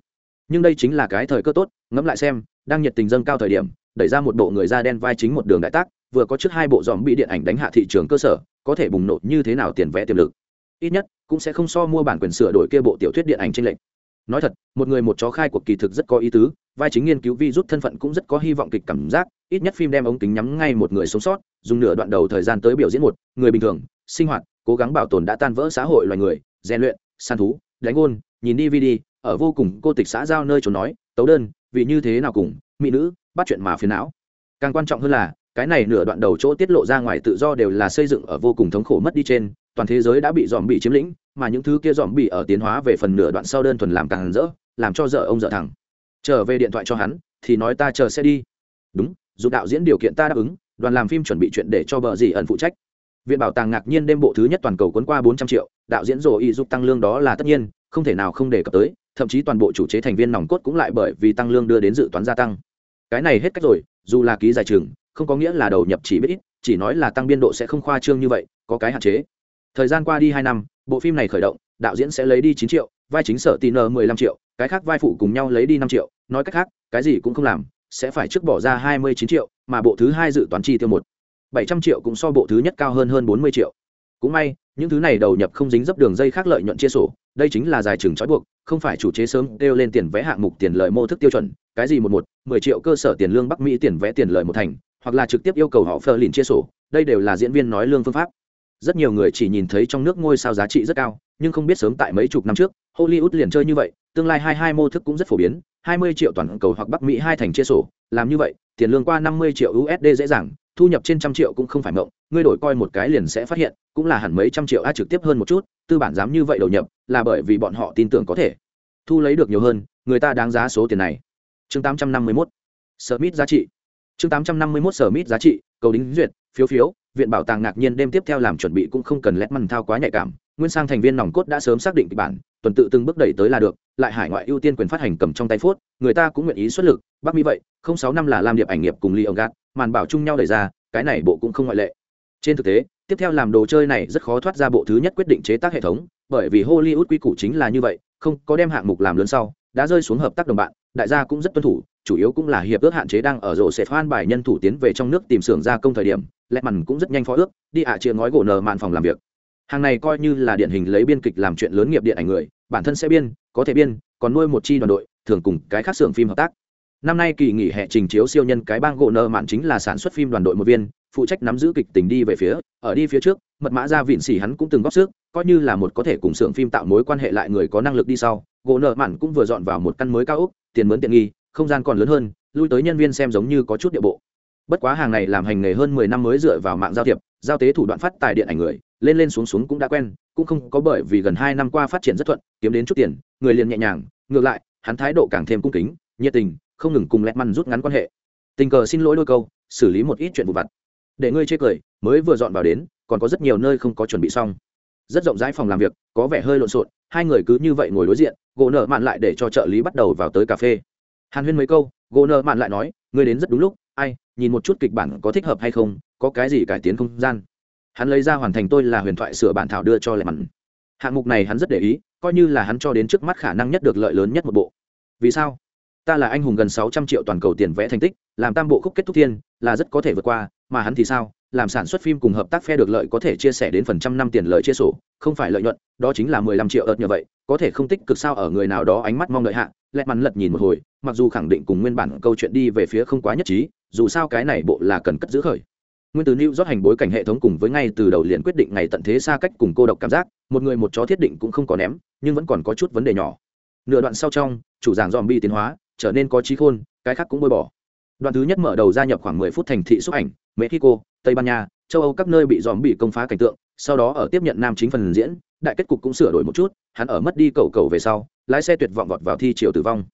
nhưng đây chính là cái thời cơ tốt, ngẫm lại xem, đang nhiệt tình dâng cao thời điểm, đẩy ra một bộ người da đen vai chính một đường đại tác, vừa có trước hai bộ dòm bị điện ảnh đánh hạ thị trường cơ sở, có thể bùng nổ như thế nào tiền vẽ tiềm lực. Ít nhất, cũng sẽ không so mua bản quyền sửa đổi kia bộ tiểu thuyết điện ảnh trên lệnh nói thật, một người một chó khai cuộc kỳ thực rất có ý tứ, vai chính nghiên cứu vi rút thân phận cũng rất có hy vọng kịch cảm giác, ít nhất phim đem ống kính nhắm ngay một người sống sót, dùng nửa đoạn đầu thời gian tới biểu diễn một, người bình thường, sinh hoạt, cố gắng bảo tồn đã tan vỡ xã hội loài người, rèn luyện, săn thú, đánh ôn nhìn dvd ở vô cùng cô tịch xã giao nơi trốn nói, tấu đơn, vì như thế nào cùng, mỹ nữ, bắt chuyện mà phiền não. Càng quan trọng hơn là, cái này nửa đoạn đầu chỗ tiết lộ ra ngoài tự do đều là xây dựng ở vô cùng thống khổ mất đi trên, toàn thế giới đã bị dòm bị chiếm lĩnh, mà những thứ kia dòm bị ở tiến hóa về phần nửa đoạn sau đơn thuần làm càng rỡ, làm cho dở ông dở thẳng trở về điện thoại cho hắn, thì nói ta chờ sẽ đi. Đúng dù đạo diễn điều kiện ta đáp ứng, đoàn làm phim chuẩn bị chuyện để cho bờ gì ẩn phụ trách. Viện bảo tàng ngạc nhiên đêm bộ thứ nhất toàn cầu cuốn qua bốn trăm triệu, đạo diễn rồ y giúp tăng lương đó là tất nhiên không thể nào không đề cập tới, thậm chí toàn bộ chủ chế thành viên nòng cốt cũng lại bởi vì tăng lương đưa đến dự toán gia tăng. Cái này hết cách rồi, dù là ký dài trường, không có nghĩa là đầu nhập chỉ biết ít, chỉ nói là tăng biên độ sẽ không khoa trương như vậy, có cái hạn chế. Thời gian qua đi hai năm, bộ phim này khởi động, đạo diễn sẽ lấy đi chín triệu, vai chính sở tin mười lăm triệu, cái khác vai phụ cùng nhau lấy đi năm triệu, nói cách khác, cái gì cũng không làm, sẽ phải trước bỏ ra hai mươi chín triệu, mà bộ thứ hai dự toán chi tiêu một. Bảy trăm triệu cũng so bộ thứ nhất cao hơn hơn bốn mươi triệu. Cũng may, những thứ này đầu nhập không dính dấp đường dây khác lợi nhuận chia sổ đây chính là dài chừng trói buộc, không phải chủ chế sớm kêu lên tiền vẽ hạng mục tiền lợi mô thức tiêu chuẩn, cái gì một một, mười triệu cơ sở tiền lương bắc mỹ tiền vẽ tiền lợi một thành, hoặc là trực tiếp yêu cầu họ phờ lìn chia sổ, đây đều là diễn viên nói lương phương pháp. Rất nhiều người chỉ nhìn thấy trong nước ngôi sao giá trị rất cao, nhưng không biết sớm tại mấy chục năm trước, hollywood liền chơi như vậy, tương lai hai hai mô thức cũng rất phổ biến, hai mươi triệu toàn cầu hoặc bắc mỹ hai thành chia sổ, làm như vậy, tiền lương qua năm mươi triệu usd dễ dàng, thu nhập trên trăm triệu cũng không phải mộng, ngươi đổi coi một cái liền sẽ phát hiện, cũng là hẳn mấy trăm triệu, a, trực tiếp hơn một chút tư bản dám như vậy đầu nhập, là bởi vì bọn họ tin tưởng có thể thu lấy được nhiều hơn, người ta đáng giá số tiền này. Chương 851 Smith giá trị. Chương 851 Smith giá trị, cầu đính duyệt, phiếu phiếu, viện bảo tàng ngạc nhiên đêm tiếp theo làm chuẩn bị cũng không cần lét mằn thao quá nhạy cảm, nguyên sang thành viên nòng cốt đã sớm xác định kịch bản, tuần tự từng bước đẩy tới là được, lại hải ngoại ưu tiên quyền phát hành cầm trong tay phốt, người ta cũng nguyện ý xuất lực bắc mỹ vậy, không sáu năm là làm điệp ảnh nghiệp cùng ly ông gạt, màn bảo chung nhau đẩy ra, cái này bộ cũng không ngoại lệ. Trên thực tế tiếp theo làm đồ chơi này rất khó thoát ra bộ thứ nhất quyết định chế tác hệ thống, bởi vì hollywood quy củ chính là như vậy, không có đem hạng mục làm lớn sau, đã rơi xuống hợp tác đồng bạn, đại gia cũng rất tuân thủ, chủ yếu cũng là hiệp ước hạn chế đang ở rổ sẽ hoan bài nhân thủ tiến về trong nước tìm xưởng gia công thời điểm lẹ mằn cũng rất nhanh phó ước, đi ạ à chia ngói gỗ nờ màn phòng làm việc. Hàng này coi như là điển hình lấy biên kịch làm chuyện lớn nghiệp điện ảnh người, bản thân sẽ biên, có thể biên, còn nuôi một chi đoàn đội, thường cùng cái khác xưởng phim hợp tác. Năm nay kỳ nghỉ hè trình chiếu siêu nhân cái bang gỗ nợ mạn chính là sản xuất phim đoàn đội một viên phụ trách nắm giữ kịch tình đi về phía, ở đi phía trước, mật mã ra vịn xỉ hắn cũng từng góp sức, coi như là một có thể cùng xưởng phim tạo mối quan hệ lại người có năng lực đi sau, gỗ nợ mạn cũng vừa dọn vào một căn mới cao ốc, tiền mướn tiện nghi, không gian còn lớn hơn, lui tới nhân viên xem giống như có chút địa bộ. Bất quá hàng này làm hành nghề hơn mười năm mới dựa vào mạng giao thiệp, giao tế thủ đoạn phát tài điện ảnh người, lên lên xuống xuống cũng đã quen, cũng không có bởi vì gần hai năm qua phát triển rất thuận, kiếm đến chút tiền, người liền nhẹ nhàng, ngược lại, hắn thái độ càng thêm cung kính, nhiệt tình, không ngừng cùng lẹt măn rút ngắn quan hệ. Tình cờ xin lỗi đôi câu, xử lý một ít chuyện vụ vặt để ngươi chê cười, mới vừa dọn vào đến, còn có rất nhiều nơi không có chuẩn bị xong. Rất rộng rãi phòng làm việc, có vẻ hơi lộn xộn, hai người cứ như vậy ngồi đối diện, gỗ nợ mạn lại để cho trợ lý bắt đầu vào tới cà phê. Hàn huyên mấy câu, gỗ nợ mạn lại nói, ngươi đến rất đúng lúc, ai, nhìn một chút kịch bản có thích hợp hay không, có cái gì cải tiến không gian. Hắn lấy ra hoàn thành tôi là huyền thoại sửa bản thảo đưa cho lệ mặn hạng mục này hắn rất để ý, coi như là hắn cho đến trước mắt khả năng nhất được lợi lớn nhất một bộ. Vì sao? Ta là anh hùng gần sáu trăm triệu toàn cầu tiền vẽ thành tích, làm tam bộ khúc kết thúc thiên, là rất có thể vượt qua mà hắn thì sao? Làm sản xuất phim cùng hợp tác phe được lợi có thể chia sẻ đến phần trăm năm tiền lợi chia sổ, không phải lợi nhuận, đó chính là mười lăm triệu ợt như vậy, có thể không tích cực sao ở người nào đó ánh mắt mong đợi hạ lẹ mắn lật nhìn một hồi, mặc dù khẳng định cùng nguyên bản câu chuyện đi về phía không quá nhất trí, dù sao cái này bộ là cần cất giữ khởi. Nguyên từ new rót hành bối cảnh hệ thống cùng với ngay từ đầu liền quyết định ngày tận thế xa cách cùng cô độc cảm giác, một người một chó thiết định cũng không có ném, nhưng vẫn còn có chút vấn đề nhỏ. Nửa đoạn sau trong, chủ giảng dòm bi tiến hóa, trở nên có trí khôn, cái khác cũng bôi bỏ. Đoạn thứ nhất mở đầu gia nhập khoảng mười phút thành thị xúc ảnh mexico, tây ban nha, châu âu các nơi bị dòm bị công phá cảnh tượng, sau đó ở tiếp nhận nam chính phần diễn, đại kết cục cũng sửa đổi một chút, hắn ở mất đi cầu cầu về sau, lái xe tuyệt vọng vọt vào thi chiều tử vong.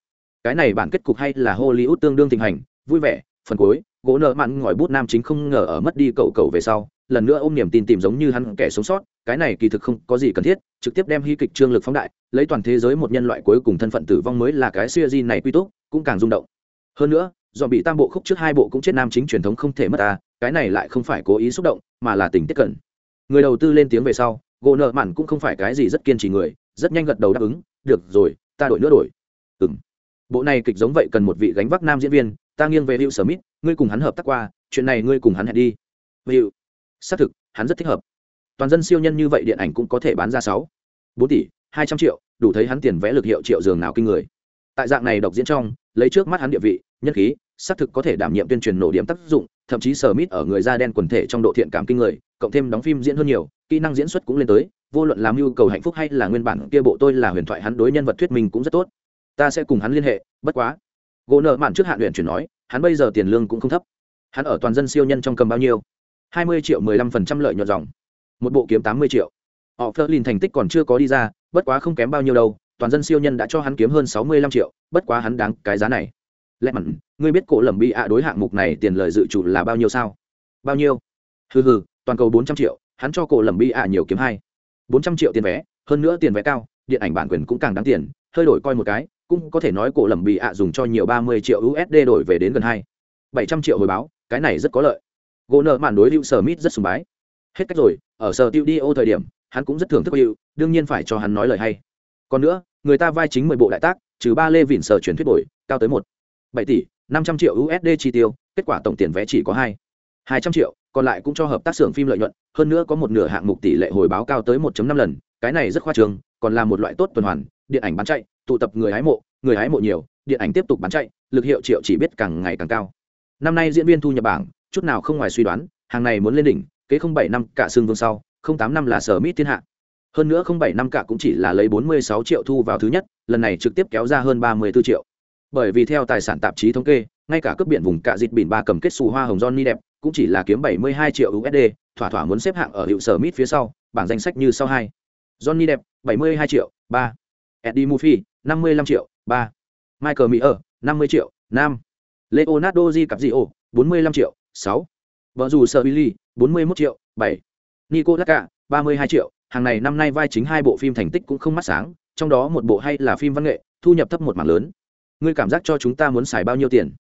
Cái này bản kết cục hay là hollywood tương đương tình hành, vui vẻ, phần cuối, gỗ nợ mặn ngòi bút nam chính không ngờ ở mất đi cậu cậu về sau, lần nữa ôm niềm tin tìm giống như hắn kẻ sống sót, cái này kỳ thực không có gì cần thiết, trực tiếp đem hy kịch trương lực phóng đại, lấy toàn thế giới một nhân loại cuối cùng thân phận tử vong mới là cái siêu di này quy tốt cũng càng rung động. Hơn nữa do bị tam bộ khúc trước hai bộ cũng chết nam chính truyền thống không thể mất ta, cái này lại không phải cố ý xúc động, mà là tình tiết cận người đầu tư lên tiếng về sau, gỗ nợ mặn cũng không phải cái gì rất kiên trì người, rất nhanh gật đầu đáp ứng, được rồi, ta đổi nữa đổi. Ừng bộ này kịch giống vậy cần một vị gánh vác nam diễn viên, ta nghiêng về hữu smith, ngươi cùng hắn hợp tác qua, chuyện này ngươi cùng hắn hẹn đi. Hữu xác thực, hắn rất thích hợp. Toàn dân siêu nhân như vậy điện ảnh cũng có thể bán ra sáu. Bốn tỷ, hai trăm triệu, đủ thấy hắn tiền vẽ lực hiệu triệu giường nào kinh người. Tại dạng này độc diễn trong, lấy trước mắt hắn địa vị nhân khí, xác thực có thể đảm nhiệm tuyên truyền nổ điểm tác dụng, thậm chí sở mít ở người da đen quần thể trong độ thiện cảm kinh người, cộng thêm đóng phim diễn hơn nhiều, kỹ năng diễn xuất cũng lên tới, vô luận làm nhu cầu hạnh phúc hay là nguyên bản kia bộ tôi là huyền thoại hắn đối nhân vật thuyết minh cũng rất tốt. Ta sẽ cùng hắn liên hệ, bất quá. Gỗ nợ mạn trước hạn luyện chuyển nói, hắn bây giờ tiền lương cũng không thấp. Hắn ở toàn dân siêu nhân trong cầm bao nhiêu? Hai mươi triệu mười lăm phần trăm lợi nhuận dòng. Một bộ kiếm tám mươi triệu. Họ phơ lìn thành tích còn chưa có đi ra, bất quá không kém bao nhiêu đâu, toàn dân siêu nhân đã cho hắn kiếm hơn sáu mươi lăm triệu, bất quá hắn đáng cái giá này lẽ mặn ngươi biết cổ lầm bị ạ đối hạng mục này tiền lời dự trù là bao nhiêu sao? Bao nhiêu? Hừ hừ, toàn cầu bốn trăm triệu, hắn cho cổ lầm bị ạ nhiều kiếm hai. Bốn trăm triệu tiền vé, hơn nữa tiền vé cao, điện ảnh bản quyền cũng càng đáng tiền, hơi đổi coi một cái, cũng có thể nói cổ lầm bị ạ dùng cho nhiều ba mươi triệu usd đổi về đến gần hai. Bảy trăm triệu hồi báo, cái này rất có lợi. Gỗ nợ mạn đối hữu sở mít rất sùng bái. Hết cách rồi, ở sở tiêu đi ô thời điểm, hắn cũng rất thưởng thức hữu, đương nhiên phải cho hắn nói lời hay. Còn nữa, người ta vai chính mười bộ đại tác, trừ ba lê vỉn sở chuyển thuyết bồi, cao tới một bảy tỷ, năm trăm triệu usd chi tiêu, kết quả tổng tiền vé chỉ có hai hai trăm triệu, còn lại cũng cho hợp tác xưởng phim lợi nhuận, hơn nữa có một nửa hạng mục tỷ lệ hồi báo cao tới 1 năm lần, cái này rất khoa trương, còn là một loại tốt tuần hoàn, điện ảnh bán chạy, tụ tập người hái mộ, người hái mộ nhiều, điện ảnh tiếp tục bán chạy, lực hiệu triệu chỉ biết càng ngày càng cao. Năm nay diễn viên thu nhập bảng, chút nào không ngoài suy đoán, hàng này muốn lên đỉnh, kế không bảy năm cả xương vương sau, không tám năm là sở mít thiên hạ. Hơn nữa không bảy năm cả cũng chỉ là lấy bốn mươi sáu triệu thu vào thứ nhất, lần này trực tiếp kéo ra hơn ba mươi 34 triệu bởi vì theo tài sản tạp chí thống kê, ngay cả cướp biển vùng cạ dịt biển ba cầm kết xù hoa hồng johnny đẹp cũng chỉ là kiếm bảy mươi hai triệu usd thỏa thỏa muốn xếp hạng ở hiệu sở mít phía sau, bảng danh sách như sau hai. Johnny đẹp bảy mươi hai triệu, ba. Eddie murphy, năm mươi lăm triệu, ba. Michael mỹ ở năm mươi triệu 5. leonardo di cặp di ô bốn triệu, sáu. Vợ dù sợ billy bốn mươi mốt triệu, bảy. Nico lacca 32 triệu. Hàng này năm nay vai chính hai bộ phim thành tích cũng không mắt sáng, trong đó một bộ hay là phim văn nghệ, thu nhập thấp một mảng lớn ngươi cảm giác cho chúng ta muốn xài bao nhiêu tiền?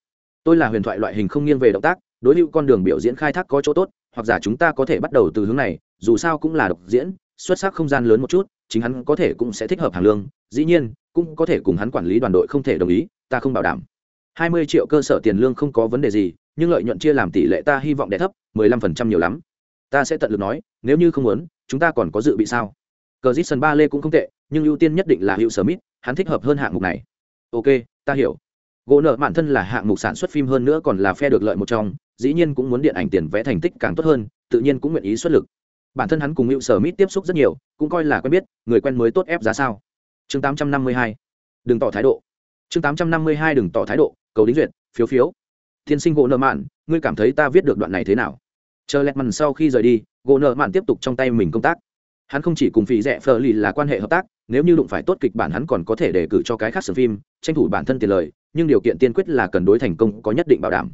Tôi là huyền thoại loại hình không nghiêng về động tác đối lưu con đường biểu diễn khai thác có chỗ tốt hoặc giả chúng ta có thể bắt đầu từ hướng này dù sao cũng là độc diễn xuất sắc không gian lớn một chút chính hắn có thể cũng sẽ thích hợp hàng lương dĩ nhiên cũng có thể cùng hắn quản lý đoàn đội không thể đồng ý ta không bảo đảm. Hai mươi triệu cơ sở tiền lương không có vấn đề gì nhưng lợi nhuận chia làm tỷ lệ ta hy vọng đẻ thấp mười lăm phần trăm nhiều lắm. Ta sẽ tận lực nói nếu như không muốn chúng ta còn có dự bị sao? Cờ dít sân ba lê cũng không tệ nhưng ưu tiên nhất định là hữu Mít, hắn thích hợp hơn hạng mục này ok, ta hiểu. Gỗ nợ bản thân là hạng mục sản xuất phim hơn nữa còn là phe được lợi một trong, dĩ nhiên cũng muốn điện ảnh tiền vẽ thành tích càng tốt hơn, tự nhiên cũng nguyện ý xuất lực. Bản thân hắn cùng hữu sở mít tiếp xúc rất nhiều, cũng coi là quen biết, người quen mới tốt ép giá sao. Chương 852. đừng tỏ thái độ. Chương 852 đừng tỏ thái độ, cầu đính duyệt, phiếu phiếu. Tiên sinh gỗ nợ mạn ngươi cảm thấy ta viết được đoạn này thế nào? Chờ lẹt mằn sau khi rời đi, gỗ nợ mạn tiếp tục trong tay mình công tác. Hắn không chỉ cùng phí rẻ phờ lì là quan hệ hợp tác nếu như đụng phải tốt kịch bản hắn còn có thể đề cử cho cái khác sử phim, tranh thủ bản thân tiền lời, nhưng điều kiện tiên quyết là cần đối thành công có nhất định bảo đảm.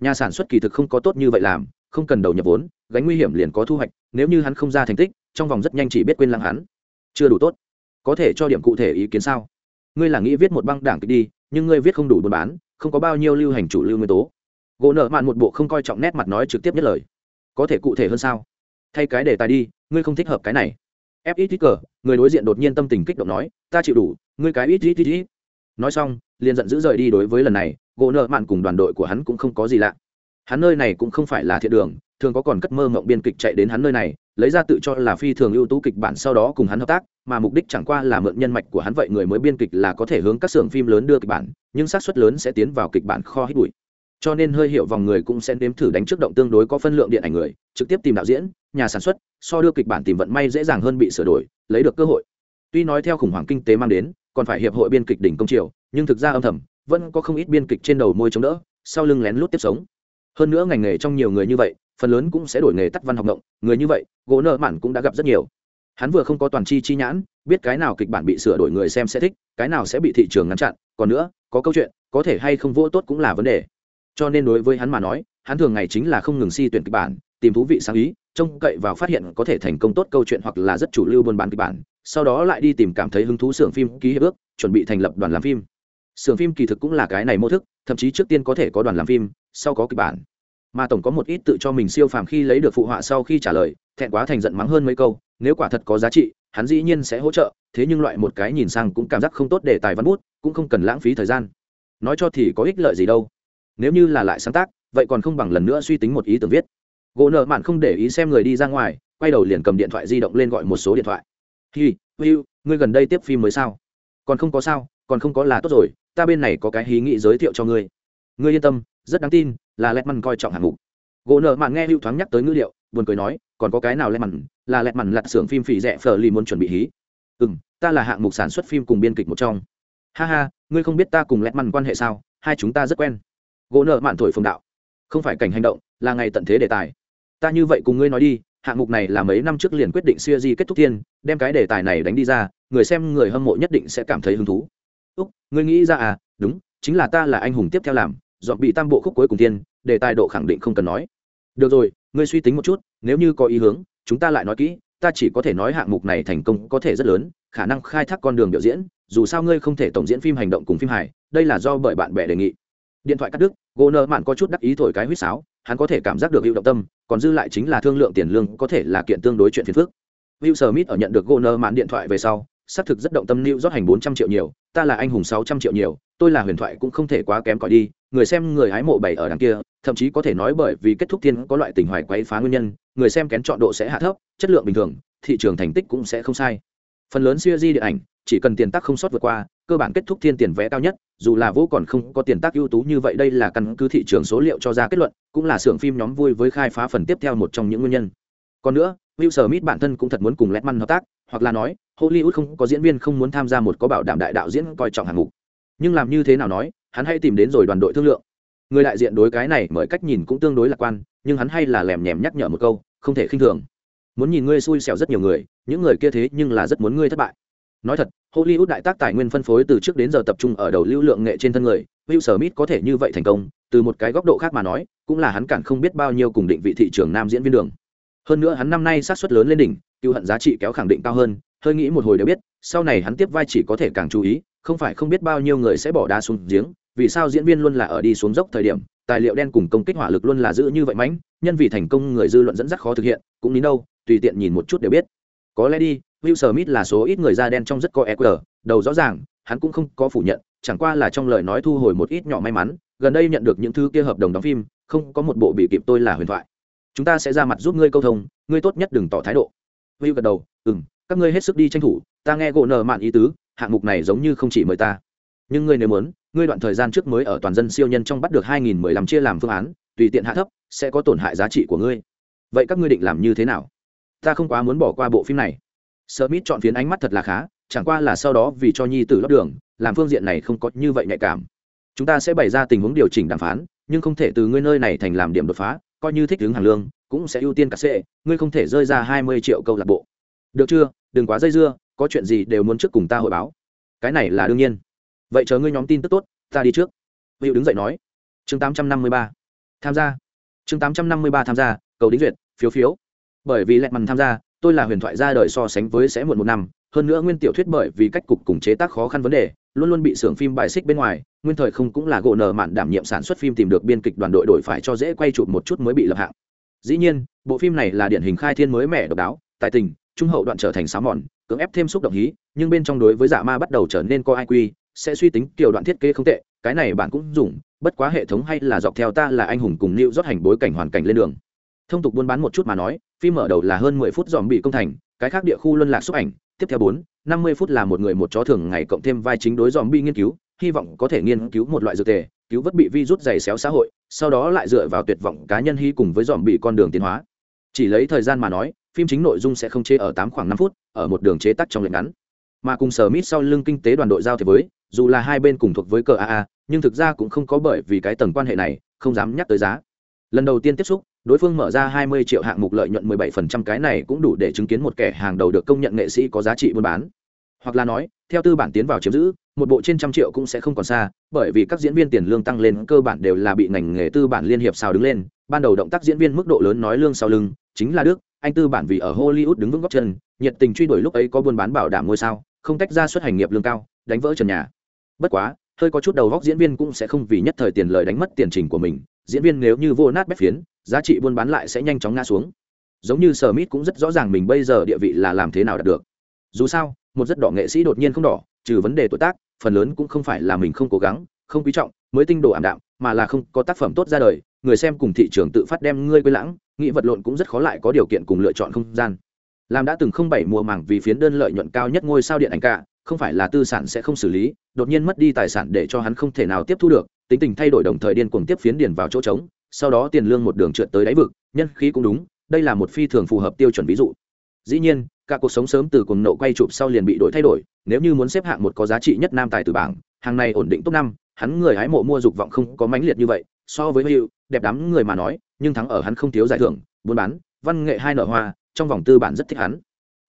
Nhà sản xuất kỳ thực không có tốt như vậy làm, không cần đầu nhập vốn, gánh nguy hiểm liền có thu hoạch, nếu như hắn không ra thành tích, trong vòng rất nhanh chỉ biết quên lăng hắn. Chưa đủ tốt. Có thể cho điểm cụ thể ý kiến sao? Ngươi là nghĩ viết một băng đảng kịch đi, nhưng ngươi viết không đủ buôn bán, không có bao nhiêu lưu hành chủ lưu nguyên tố. Gỗ nợ mạn một bộ không coi trọng nét mặt nói trực tiếp nhất lời. Có thể cụ thể hơn sao? Thay cái đề tài đi, ngươi không thích hợp cái này ép ít ít cờ người đối diện đột nhiên tâm tình kích động nói, ta chịu đủ, ngươi cái ít ít ít ít nói xong, liền giận dữ rời đi đối với lần này, gỗ nợ mạn cùng đoàn đội của hắn cũng không có gì lạ. Hắn nơi này cũng không phải là thiện đường, thường có còn cất mơ mộng biên kịch chạy đến hắn nơi này, lấy ra tự cho là phi thường ưu tú kịch bản sau đó cùng hắn hợp tác, mà mục đích chẳng qua là mượn nhân mạch của hắn vậy người mới biên kịch là có thể hướng các xưởng phim lớn đưa kịch bản, nhưng xác suất lớn sẽ tiến vào kịch bản kho hít bụi. Cho nên hơi hiểu vòng người cũng sẽ nếm thử đánh trước động tương đối có phân lượng điện ảnh người, trực tiếp tìm đạo diễn, nhà sản xuất so đưa kịch bản tìm vận may dễ dàng hơn bị sửa đổi, lấy được cơ hội. Tuy nói theo khủng hoảng kinh tế mang đến, còn phải hiệp hội biên kịch đỉnh công triều, nhưng thực ra âm thầm, vẫn có không ít biên kịch trên đầu môi chống đỡ, sau lưng lén lút tiếp sống. Hơn nữa ngành nghề trong nhiều người như vậy, phần lớn cũng sẽ đổi nghề tắt văn học động, người như vậy, gỗ nợ mạn cũng đã gặp rất nhiều. Hắn vừa không có toàn chi chi nhãn, biết cái nào kịch bản bị sửa đổi người xem sẽ thích, cái nào sẽ bị thị trường ngăn chặn, còn nữa, có câu chuyện, có thể hay không vô tốt cũng là vấn đề. Cho nên đối với hắn mà nói, hắn thường ngày chính là không ngừng si tuyển kịch bản, tìm thú vị sáng ý trông cậy vào phát hiện có thể thành công tốt câu chuyện hoặc là rất chủ lưu buôn bán kịch bản, sau đó lại đi tìm cảm thấy hứng thú xưởng phim ký hiệp ước, chuẩn bị thành lập đoàn làm phim. Xưởng phim kỳ thực cũng là cái này mô thức, thậm chí trước tiên có thể có đoàn làm phim, sau có kịch bản. Mà tổng có một ít tự cho mình siêu phàm khi lấy được phụ họa sau khi trả lời, thẹn quá thành giận mắng hơn mấy câu, nếu quả thật có giá trị, hắn dĩ nhiên sẽ hỗ trợ, thế nhưng loại một cái nhìn sang cũng cảm giác không tốt để tài văn bút, cũng không cần lãng phí thời gian. Nói cho thì có ích lợi gì đâu. Nếu như là lại sáng tác, vậy còn không bằng lần nữa suy tính một ý tưởng viết gỗ nợ mạn không để ý xem người đi ra ngoài, quay đầu liền cầm điện thoại di động lên gọi một số điện thoại. Hi hiu ngươi gần đây tiếp phim mới sao? Còn không có sao, còn không có là tốt rồi, ta bên này có cái hí nghị giới thiệu cho ngươi. Ngươi yên tâm, rất đáng tin, là lẹt mằn coi trọng hạng mục. Gỗ nợ mạn nghe hữu thoáng nhắc tới ngữ liệu buồn cười nói, còn có cái nào lẹt mằn là lẹt mằn lặt xưởng phim phỉ rẻ phờ lì muốn chuẩn bị hí? Ừ m ta là hạng mục sản xuất phim cùng biên kịch một trong. Ha ha, ngươi không biết ta cùng lẹt mằn quan hệ sao? Hai chúng ta rất quen. Gỗ nợ mạn thổi phồng đạo. Không phải cảnh hành động, là ngày tận thế đề tài ta như vậy cùng ngươi nói đi, hạng mục này là mấy năm trước liền quyết định siêu di kết thúc tiên, đem cái đề tài này đánh đi ra, người xem người hâm mộ nhất định sẽ cảm thấy hứng thú. Úc, ngươi nghĩ ra à? Đúng, chính là ta là anh hùng tiếp theo làm, dọn bị tam bộ khúc cuối cùng tiên, đề tài độ khẳng định không cần nói. Được rồi, ngươi suy tính một chút, nếu như có ý hướng, chúng ta lại nói kỹ, ta chỉ có thể nói hạng mục này thành công có thể rất lớn, khả năng khai thác con đường biểu diễn, dù sao ngươi không thể tổng diễn phim hành động cùng phim hài, đây là do bởi bạn bè đề nghị. Điện thoại cắt đứt gỗ nợ mạn có chút đắc ý thổi cái huýt sáo hắn có thể cảm giác được hiệu động tâm, còn dư lại chính là thương lượng tiền lương, có thể là kiện tương đối chuyện phiền phức. Will mít ở nhận được gỗ nợ mạn điện thoại về sau, xác thực rất động tâm lưu rót hành bốn trăm triệu nhiều, ta là anh hùng sáu trăm triệu nhiều, tôi là huyền thoại cũng không thể quá kém cỏi đi, người xem người hái mộ bảy ở đằng kia, thậm chí có thể nói bởi vì kết thúc tiên có loại tình hoài quấy phá nguyên nhân, người xem kén chọn độ sẽ hạ thấp, chất lượng bình thường, thị trường thành tích cũng sẽ không sai. Phần lớn siêu di điện ảnh, chỉ cần tiền tác không sót vượt qua cơ bản kết thúc thiên tiền vé cao nhất dù là vô còn không có tiền tác ưu tú như vậy đây là căn cứ thị trường số liệu cho ra kết luận cũng là xưởng phim nhóm vui với khai phá phần tiếp theo một trong những nguyên nhân còn nữa Will Smith bản thân cũng thật muốn cùng Letman hợp tác, hoặc là nói, Hollywood không có diễn viên không muốn tham gia một có bảo đảm đại đạo diễn coi trọng hạng mục. Nhưng làm như thế nào nói, hắn hay tìm đến rồi đoàn đội thương lượng. Người đại diện đối cái này mọi cách nhìn cũng tương đối lạc quan, nhưng hắn hay là lèm nhèm nhắc nhở một câu, không thể khinh thường. Muốn nhìn ngươi xui xẻo rất nhiều người, những người kia thế nhưng là rất muốn ngươi thất bại nói thật, hollywood đại tác tài nguyên phân phối từ trước đến giờ tập trung ở đầu lưu lượng nghệ trên thân người, will smith có thể như vậy thành công, từ một cái góc độ khác mà nói, cũng là hắn cản không biết bao nhiêu cùng định vị thị trường nam diễn viên đường. Hơn nữa hắn năm nay sát xuất lớn lên đỉnh, cựu hận giá trị kéo khẳng định cao hơn, hơi nghĩ một hồi đều biết, sau này hắn tiếp vai chỉ có thể càng chú ý, không phải không biết bao nhiêu người sẽ bỏ đá xuống giếng, vì sao diễn viên luôn là ở đi xuống dốc thời điểm, tài liệu đen cùng công kích hỏa lực luôn là giữ như vậy mãnh, nhân vì thành công người dư luận dẫn dắt khó thực hiện, cũng ní đâu, tùy tiện nhìn một chút đều biết. Có lẽ đi will smith là số ít người da đen trong rất có eq đầu rõ ràng hắn cũng không có phủ nhận chẳng qua là trong lời nói thu hồi một ít nhỏ may mắn gần đây nhận được những thứ kia hợp đồng đóng phim không có một bộ bị kịp tôi là huyền thoại. Chúng ta sẽ ra mặt giúp ngươi câu thông ngươi tốt nhất đừng tỏ thái độ. Will gật đầu "Ừm, các ngươi hết sức đi tranh thủ ta nghe gỗ nợ mạn ý tứ hạng mục này giống như không chỉ mời ta. Nhưng ngươi nếu muốn ngươi đoạn thời gian trước mới ở toàn dân siêu nhân trong bắt được 2015 chia làm phương án tùy tiện hạ thấp sẽ có tổn hại giá trị của ngươi. Vậy các ngươi định làm như thế nào? Ta không quá muốn bỏ qua bộ phim này smith chọn phiến ánh mắt thật là khá chẳng qua là sau đó vì cho nhi tử lót đường làm phương diện này không có như vậy nhạy cảm. Chúng ta sẽ bày ra tình huống điều chỉnh đàm phán nhưng không thể từ ngươi nơi này thành làm điểm đột phá coi như thích ứng hàng lương cũng sẽ ưu tiên cả sẽ, ngươi không thể rơi ra hai mươi triệu câu lạc bộ. Được chưa? Đừng quá dây dưa có chuyện gì đều muốn trước cùng ta hội báo. Cái này là đương nhiên. Vậy chờ ngươi nhóm tin tức tốt ta đi trước. Hữu đứng dậy nói. Chương tám trăm năm mươi ba. Tham gia. Chương tám trăm năm mươi ba tham gia cầu đính duyệt phiếu phiếu. Bởi vì lẹt mằn tham gia tôi là huyền thoại ra đời so sánh với sẽ muộn một năm, hơn nữa nguyên tiểu thuyết bởi vì cách cục cùng chế tác khó khăn vấn đề, luôn luôn bị xưởng phim bài xích bên ngoài, nguyên thời không cũng là gỗ nở mạn đảm nhiệm sản xuất phim tìm được biên kịch đoàn đội đổi phải cho dễ quay chụp một chút mới bị lập hạng. Dĩ nhiên, bộ phim này là điển hình khai thiên mới mẻ độc đáo, tài tình, trung hậu đoạn trở thành sáo mòn, cưỡng ép thêm xúc động hí, nhưng bên trong đối với dạ ma bắt đầu trở nên có ai quy, sẽ suy tính kiểu đoạn thiết kế không tệ, cái này bạn cũng dùng, bất quá hệ thống hay là dọc theo ta là anh hùng cùng lưu rót hành bối cảnh hoàn cảnh lên đường thông tục buôn bán một chút mà nói, phim mở đầu là hơn mười phút dòm bị công thành, cái khác địa khu luân lạc xúc ảnh, tiếp theo bốn, năm mươi phút là một người một chó thường ngày cộng thêm vai chính đối dòm bi nghiên cứu, hy vọng có thể nghiên cứu một loại dược tề, cứu vớt bị virus dày xéo xã hội, sau đó lại dựa vào tuyệt vọng cá nhân hy cùng với dòm bị con đường tiến hóa. Chỉ lấy thời gian mà nói, phim chính nội dung sẽ không chế ở tám khoảng năm phút, ở một đường chế tắc trong lệnh ngắn. Mà cùng sở mít sau lưng kinh tế đoàn đội giao thế với, dù là hai bên cùng thuộc với cờ aa nhưng thực ra cũng không có bởi vì cái tầng quan hệ này, không dám nhắc tới giá. Lần đầu tiên tiếp xúc đối phương mở ra 20 triệu hạng mục lợi nhuận 17% cái này cũng đủ để chứng kiến một kẻ hàng đầu được công nhận nghệ sĩ có giá trị buôn bán. Hoặc là nói, theo tư bản tiến vào chiếm giữ, một bộ trên trăm triệu cũng sẽ không còn xa, bởi vì các diễn viên tiền lương tăng lên cơ bản đều là bị ngành nghề tư bản liên hiệp sao đứng lên. Ban đầu động tác diễn viên mức độ lớn nói lương sau lưng, chính là đức, anh tư bản vì ở hollywood đứng vững góc chân, nhiệt tình truy đuổi lúc ấy có buôn bán bảo đảm ngôi sao, không tách ra xuất hành nghiệp lương cao, đánh vỡ trần nhà. Bất quá, hơi có chút đầu góc diễn viên cũng sẽ không vì nhất thời tiền lời đánh mất tiền trình của mình, diễn viên nếu như vô nát bét phiến giá trị buôn bán lại sẽ nhanh chóng ngã xuống. Giống như sở mít cũng rất rõ ràng mình bây giờ địa vị là làm thế nào đạt được. Dù sao, một rất đỏ nghệ sĩ đột nhiên không đỏ, trừ vấn đề tuổi tác, phần lớn cũng không phải là mình không cố gắng, không quý trọng, mới tinh đồ ảm đạm, mà là không có tác phẩm tốt ra đời, người xem cùng thị trường tự phát đem ngươi quên lãng, nghĩ vật lộn cũng rất khó lại có điều kiện cùng lựa chọn không gian. Làm đã từng không bảy mùa màng vì phiến đơn lợi nhuận cao nhất ngôi sao điện ảnh cả, không phải là tư sản sẽ không xử lý, đột nhiên mất đi tài sản để cho hắn không thể nào tiếp thu được, tính tình thay đổi đồng thời điên cuồng tiếp phiến điền vào chỗ trống sau đó tiền lương một đường trượt tới đáy vực, nhân khí cũng đúng, đây là một phi thường phù hợp tiêu chuẩn ví dụ. Dĩ nhiên, cả cuộc sống sớm từ cuồng nộ quay chụp sau liền bị đổi thay đổi, nếu như muốn xếp hạng một có giá trị nhất nam tài từ bảng, hàng này ổn định top năm, hắn người hái mộ mua dục vọng không có mãnh liệt như vậy, so với hữu, đẹp đám người mà nói, nhưng thắng ở hắn không thiếu giải thưởng, buôn bán, văn nghệ hai nở hoa, trong vòng tư bản rất thích hắn.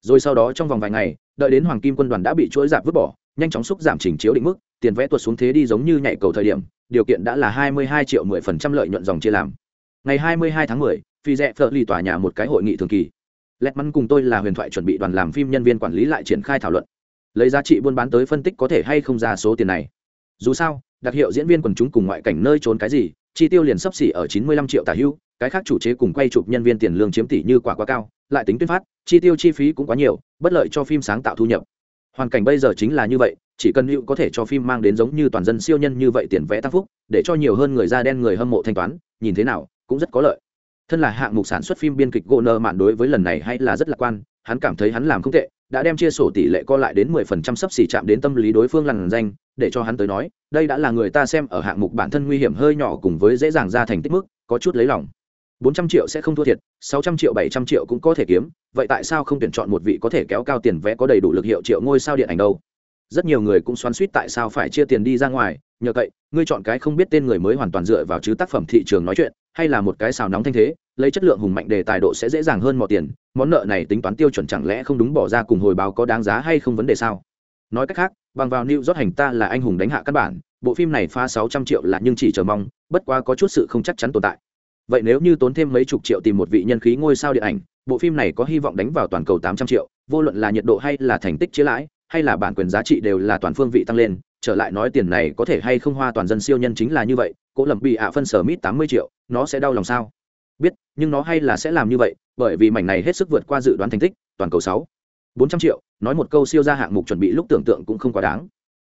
Rồi sau đó trong vòng vài ngày, đợi đến hoàng kim quân đoàn đã bị chuỗi giảm vứt bỏ, nhanh chóng xúc giảm chỉnh chiếu định mức, tiền vẽ tuột xuống thế đi giống như nhảy cầu thời điểm điều kiện đã là 22 triệu 10% lợi nhuận dòng chia làm. Ngày 22 tháng 10, phi rẽ phở lì tòa nhà một cái hội nghị thường kỳ. Lẹt mắn cùng tôi là huyền thoại chuẩn bị đoàn làm phim nhân viên quản lý lại triển khai thảo luận. Lấy giá trị buôn bán tới phân tích có thể hay không ra số tiền này. Dù sao đặc hiệu diễn viên quần chúng cùng ngoại cảnh nơi trốn cái gì chi tiêu liền sắp xỉ ở 95 triệu tả hưu cái khác chủ chế cùng quay chụp nhân viên tiền lương chiếm tỷ như quả quá cao lại tính tuyên phát chi tiêu chi phí cũng quá nhiều bất lợi cho phim sáng tạo thu nhập. Hoàn cảnh bây giờ chính là như vậy chỉ cần hữu có thể cho phim mang đến giống như toàn dân siêu nhân như vậy tiền vẽ tăng phúc, để cho nhiều hơn người da đen người hâm mộ thanh toán, nhìn thế nào, cũng rất có lợi. Thân là hạng mục sản xuất phim biên kịch gỗ nợ mạn đối với lần này hay là rất lạc quan, hắn cảm thấy hắn làm không tệ, đã đem chia sổ tỷ lệ co lại đến 10% sắp xỉ chạm đến tâm lý đối phương lằn danh, để cho hắn tới nói, đây đã là người ta xem ở hạng mục bản thân nguy hiểm hơi nhỏ cùng với dễ dàng ra thành tích mức, có chút lấy lòng. bốn trăm triệu sẽ không thua thiệt, sáu trăm triệu, bảy trăm triệu cũng có thể kiếm, vậy tại sao không tuyển chọn một vị có thể kéo cao tiền vẽ có đầy đủ lực hiệu triệu ngôi sao điện ảnh đâu? Rất nhiều người cũng xoắn suýt tại sao phải chia tiền đi ra ngoài, nhờ vậy ngươi chọn cái không biết tên người mới hoàn toàn dựa vào chứ tác phẩm thị trường nói chuyện, hay là một cái xào nóng thanh thế, lấy chất lượng hùng mạnh đề tài độ sẽ dễ dàng hơn mọi tiền, món nợ này tính toán tiêu chuẩn chẳng lẽ không đúng bỏ ra cùng hồi báo có đáng giá hay không vấn đề sao? Nói cách khác, bằng vào new rót hành ta là anh hùng đánh hạ căn bản, bộ phim này pha sáu trăm triệu là nhưng chỉ chờ mong, bất quá có chút sự không chắc chắn tồn tại. Vậy nếu như tốn thêm mấy chục triệu tìm một vị nhân khí ngôi sao điện ảnh, bộ phim này có hy vọng đánh vào toàn cầu tám trăm triệu, vô luận là nhiệt độ hay là thành tích chia lãi hay là bản quyền giá trị đều là toàn phương vị tăng lên, trở lại nói tiền này có thể hay không hoa toàn dân siêu nhân chính là như vậy cỗ lầm bị ạ phân sở mít tám mươi triệu, nó sẽ đau lòng sao? Biết, nhưng nó hay là sẽ làm như vậy, bởi vì mảnh này hết sức vượt qua dự đoán thành tích, toàn cầu sáu, bốn trăm triệu, nói một câu siêu ra hạng mục chuẩn bị lúc tưởng tượng cũng không quá đáng.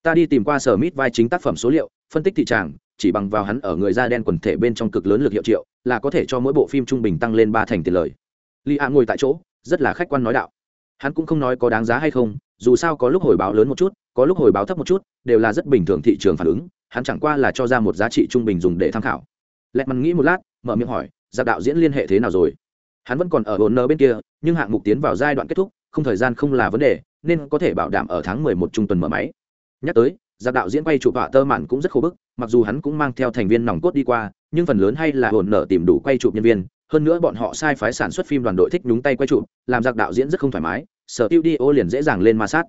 Ta đi tìm qua sở mít vai chính tác phẩm số liệu, phân tích thị trường chỉ bằng vào hắn ở người da đen quần thể bên trong cực lớn lực hiệu triệu, là có thể cho mỗi bộ phim trung bình tăng lên ba thành tiền lời. Li a ngồi tại chỗ, rất là khách quan nói đạo hắn cũng không nói có đáng giá hay không, dù sao có lúc hồi báo lớn một chút, có lúc hồi báo thấp một chút, đều là rất bình thường thị trường phản ứng, hắn chẳng qua là cho ra một giá trị trung bình dùng để tham khảo. Lẹt mặt nghĩ một lát, mở miệng hỏi, giặc đạo diễn liên hệ thế nào rồi? Hắn vẫn còn ở hồn nơ bên kia, nhưng hạng mục tiến vào giai đoạn kết thúc, không thời gian không là vấn đề, nên có thể bảo đảm ở tháng mười một trung tuần mở máy. Nhắc tới, giặc đạo diễn quay chụp họa tơ mạn cũng rất khô bức, mặc dù hắn cũng mang theo thành viên nòng cốt đi qua, nhưng phần lớn hay là hồn nở tìm đủ quay chụp nhân viên hơn nữa bọn họ sai phái sản xuất phim đoàn đội thích nhúng tay quay chụp, làm giặc đạo diễn rất không thoải mái, sở tiêu đi ô liền dễ dàng lên ma sát.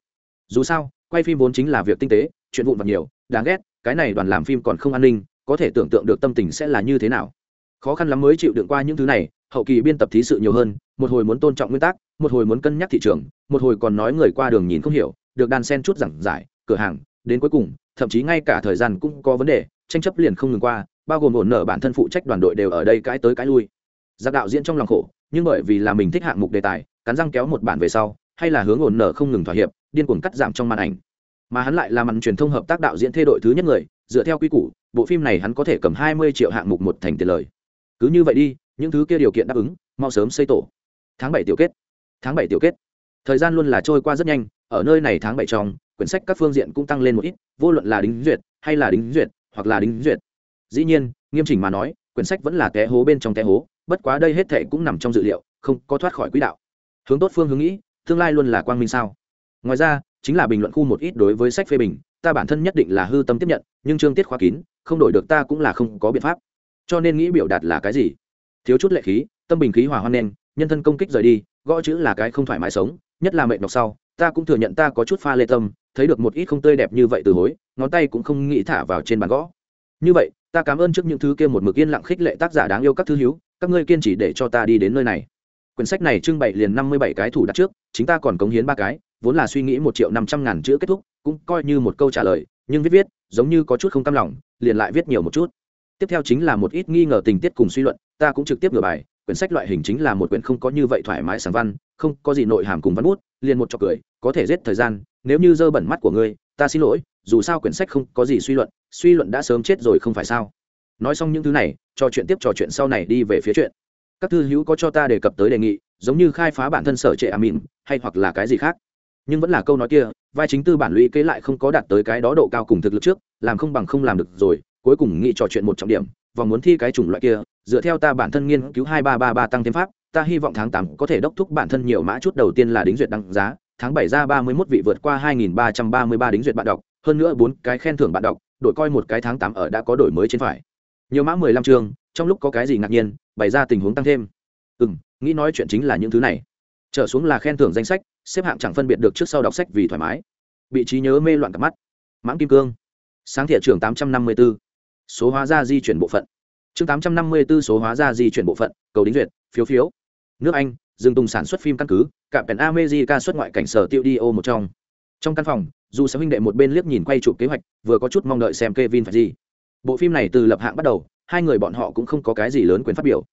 Dù sao, quay phim vốn chính là việc tinh tế, chuyện vụn vặt nhiều, đáng ghét, cái này đoàn làm phim còn không an ninh, có thể tưởng tượng được tâm tình sẽ là như thế nào. Khó khăn lắm mới chịu đựng qua những thứ này, hậu kỳ biên tập thí sự nhiều hơn, một hồi muốn tôn trọng nguyên tắc, một hồi muốn cân nhắc thị trường, một hồi còn nói người qua đường nhìn không hiểu, được đan sen chút giảng giải, cửa hàng, đến cuối cùng, thậm chí ngay cả thời gian cũng có vấn đề, tranh chấp liền không ngừng qua, bao gồm ổn nợ bản thân phụ trách đoàn đội đều ở đây cãi tới cãi lui giặc đạo diễn trong lòng khổ, nhưng bởi vì là mình thích hạng mục đề tài, cắn răng kéo một bản về sau, hay là hướng ổn nở không ngừng thỏa hiệp, điên cuồng cắt giảm trong màn ảnh. Mà hắn lại là màn truyền thông hợp tác đạo diễn thê đội thứ nhất người, dựa theo quy củ, bộ phim này hắn có thể cầm hai mươi triệu hạng mục một thành tiền lời. Cứ như vậy đi, những thứ kia điều kiện đáp ứng, mau sớm xây tổ. Tháng bảy tiểu kết. Tháng bảy tiểu kết. Thời gian luôn là trôi qua rất nhanh, ở nơi này tháng bảy trong, quyển sách các phương diện cũng tăng lên một ít, vô luận là đính duyệt, hay là đính duyệt, hoặc là đính duyệt. Dĩ nhiên, nghiêm chỉnh mà nói, quyển sách vẫn là té hố bên trong té hố bất quá đây hết thệ cũng nằm trong dự liệu, không có thoát khỏi quỹ đạo. Hướng tốt phương hướng nghĩ, tương lai luôn là quang minh sao? Ngoài ra, chính là bình luận khu một ít đối với sách phê bình, ta bản thân nhất định là hư tâm tiếp nhận, nhưng chương tiết khóa kín, không đổi được ta cũng là không có biện pháp. Cho nên nghĩ biểu đạt là cái gì? Thiếu chút lệ khí, tâm bình khí hòa hoan nen nhân thân công kích rời đi, gõ chữ là cái không thoải mái sống, nhất là mệt nhọc sau, ta cũng thừa nhận ta có chút pha lê tâm, thấy được một ít không tươi đẹp như vậy từ hối, ngón tay cũng không nghĩ thả vào trên bàn gõ như vậy, ta cảm ơn trước những thứ kia một mực yên lặng khích lệ tác giả đáng yêu các thư hiếu các ngươi kiên trì để cho ta đi đến nơi này. Quyển sách này trưng bày liền năm mươi bảy cái thủ đặt trước, chính ta còn cống hiến ba cái, vốn là suy nghĩ một triệu năm trăm ngàn chữ kết thúc, cũng coi như một câu trả lời, nhưng viết viết, giống như có chút không cam lòng, liền lại viết nhiều một chút. Tiếp theo chính là một ít nghi ngờ tình tiết cùng suy luận, ta cũng trực tiếp ngửa bài, quyển sách loại hình chính là một quyển không có như vậy thoải mái sáng văn, không có gì nội hàm cùng văn bút, liền một trò cười, có thể giết thời gian, nếu như dơ bẩn mắt của ngươi ta xin lỗi, dù sao quyển sách không có gì suy luận suy luận đã sớm chết rồi không phải sao? Nói xong những thứ này, trò chuyện tiếp trò chuyện sau này đi về phía chuyện. Các thư hữu có cho ta đề cập tới đề nghị, giống như khai phá bản thân sở trệ à amin hay hoặc là cái gì khác. Nhưng vẫn là câu nói kia, vai chính tư bản lũy kế lại không có đạt tới cái đó độ cao cùng thực lực trước, làm không bằng không làm được rồi, cuối cùng nghĩ trò chuyện một trọng điểm, và muốn thi cái chủng loại kia, dựa theo ta bản thân nghiên cứu hai ba ba ba tăng thêm pháp, ta hy vọng tháng tám có thể đốc thúc bản thân nhiều mã chút đầu tiên là đính duyệt đăng giá tháng bảy ra ba mươi 31 vị vượt qua hai nghìn ba trăm ba mươi ba đính duyệt bạn đọc, hơn nữa bốn cái khen thưởng bạn đọc, đổi coi một cái tháng tám ở đã có đổi mới trên phải. Nhiều mã mười lăm chương, trong lúc có cái gì ngạc nhiên, bày ra tình huống tăng thêm. Ừ nghĩ nói chuyện chính là những thứ này. Trở xuống là khen thưởng danh sách, xếp hạng chẳng phân biệt được trước sau đọc sách vì thoải mái. Bị trí nhớ mê loạn cả mắt. Mãng kim cương. Sáng thẻ trưởng tám trăm năm mươi 854. số hóa ra di chuyển bộ phận. Chương tám trăm năm mươi 854 số hóa ra di chuyển bộ phận, cầu đính duyệt, phiếu phiếu. Nước anh dương tùng sản xuất phim căn cứ, cả pèn amejica xuất ngoại cảnh sở tiêu đi ô một trong. Trong căn phòng, dù sẽ huynh đệ một bên liếc nhìn quay chụp kế hoạch, vừa có chút mong đợi xem Kevin phải gì. Bộ phim này từ lập hạng bắt đầu, hai người bọn họ cũng không có cái gì lớn quyền phát biểu.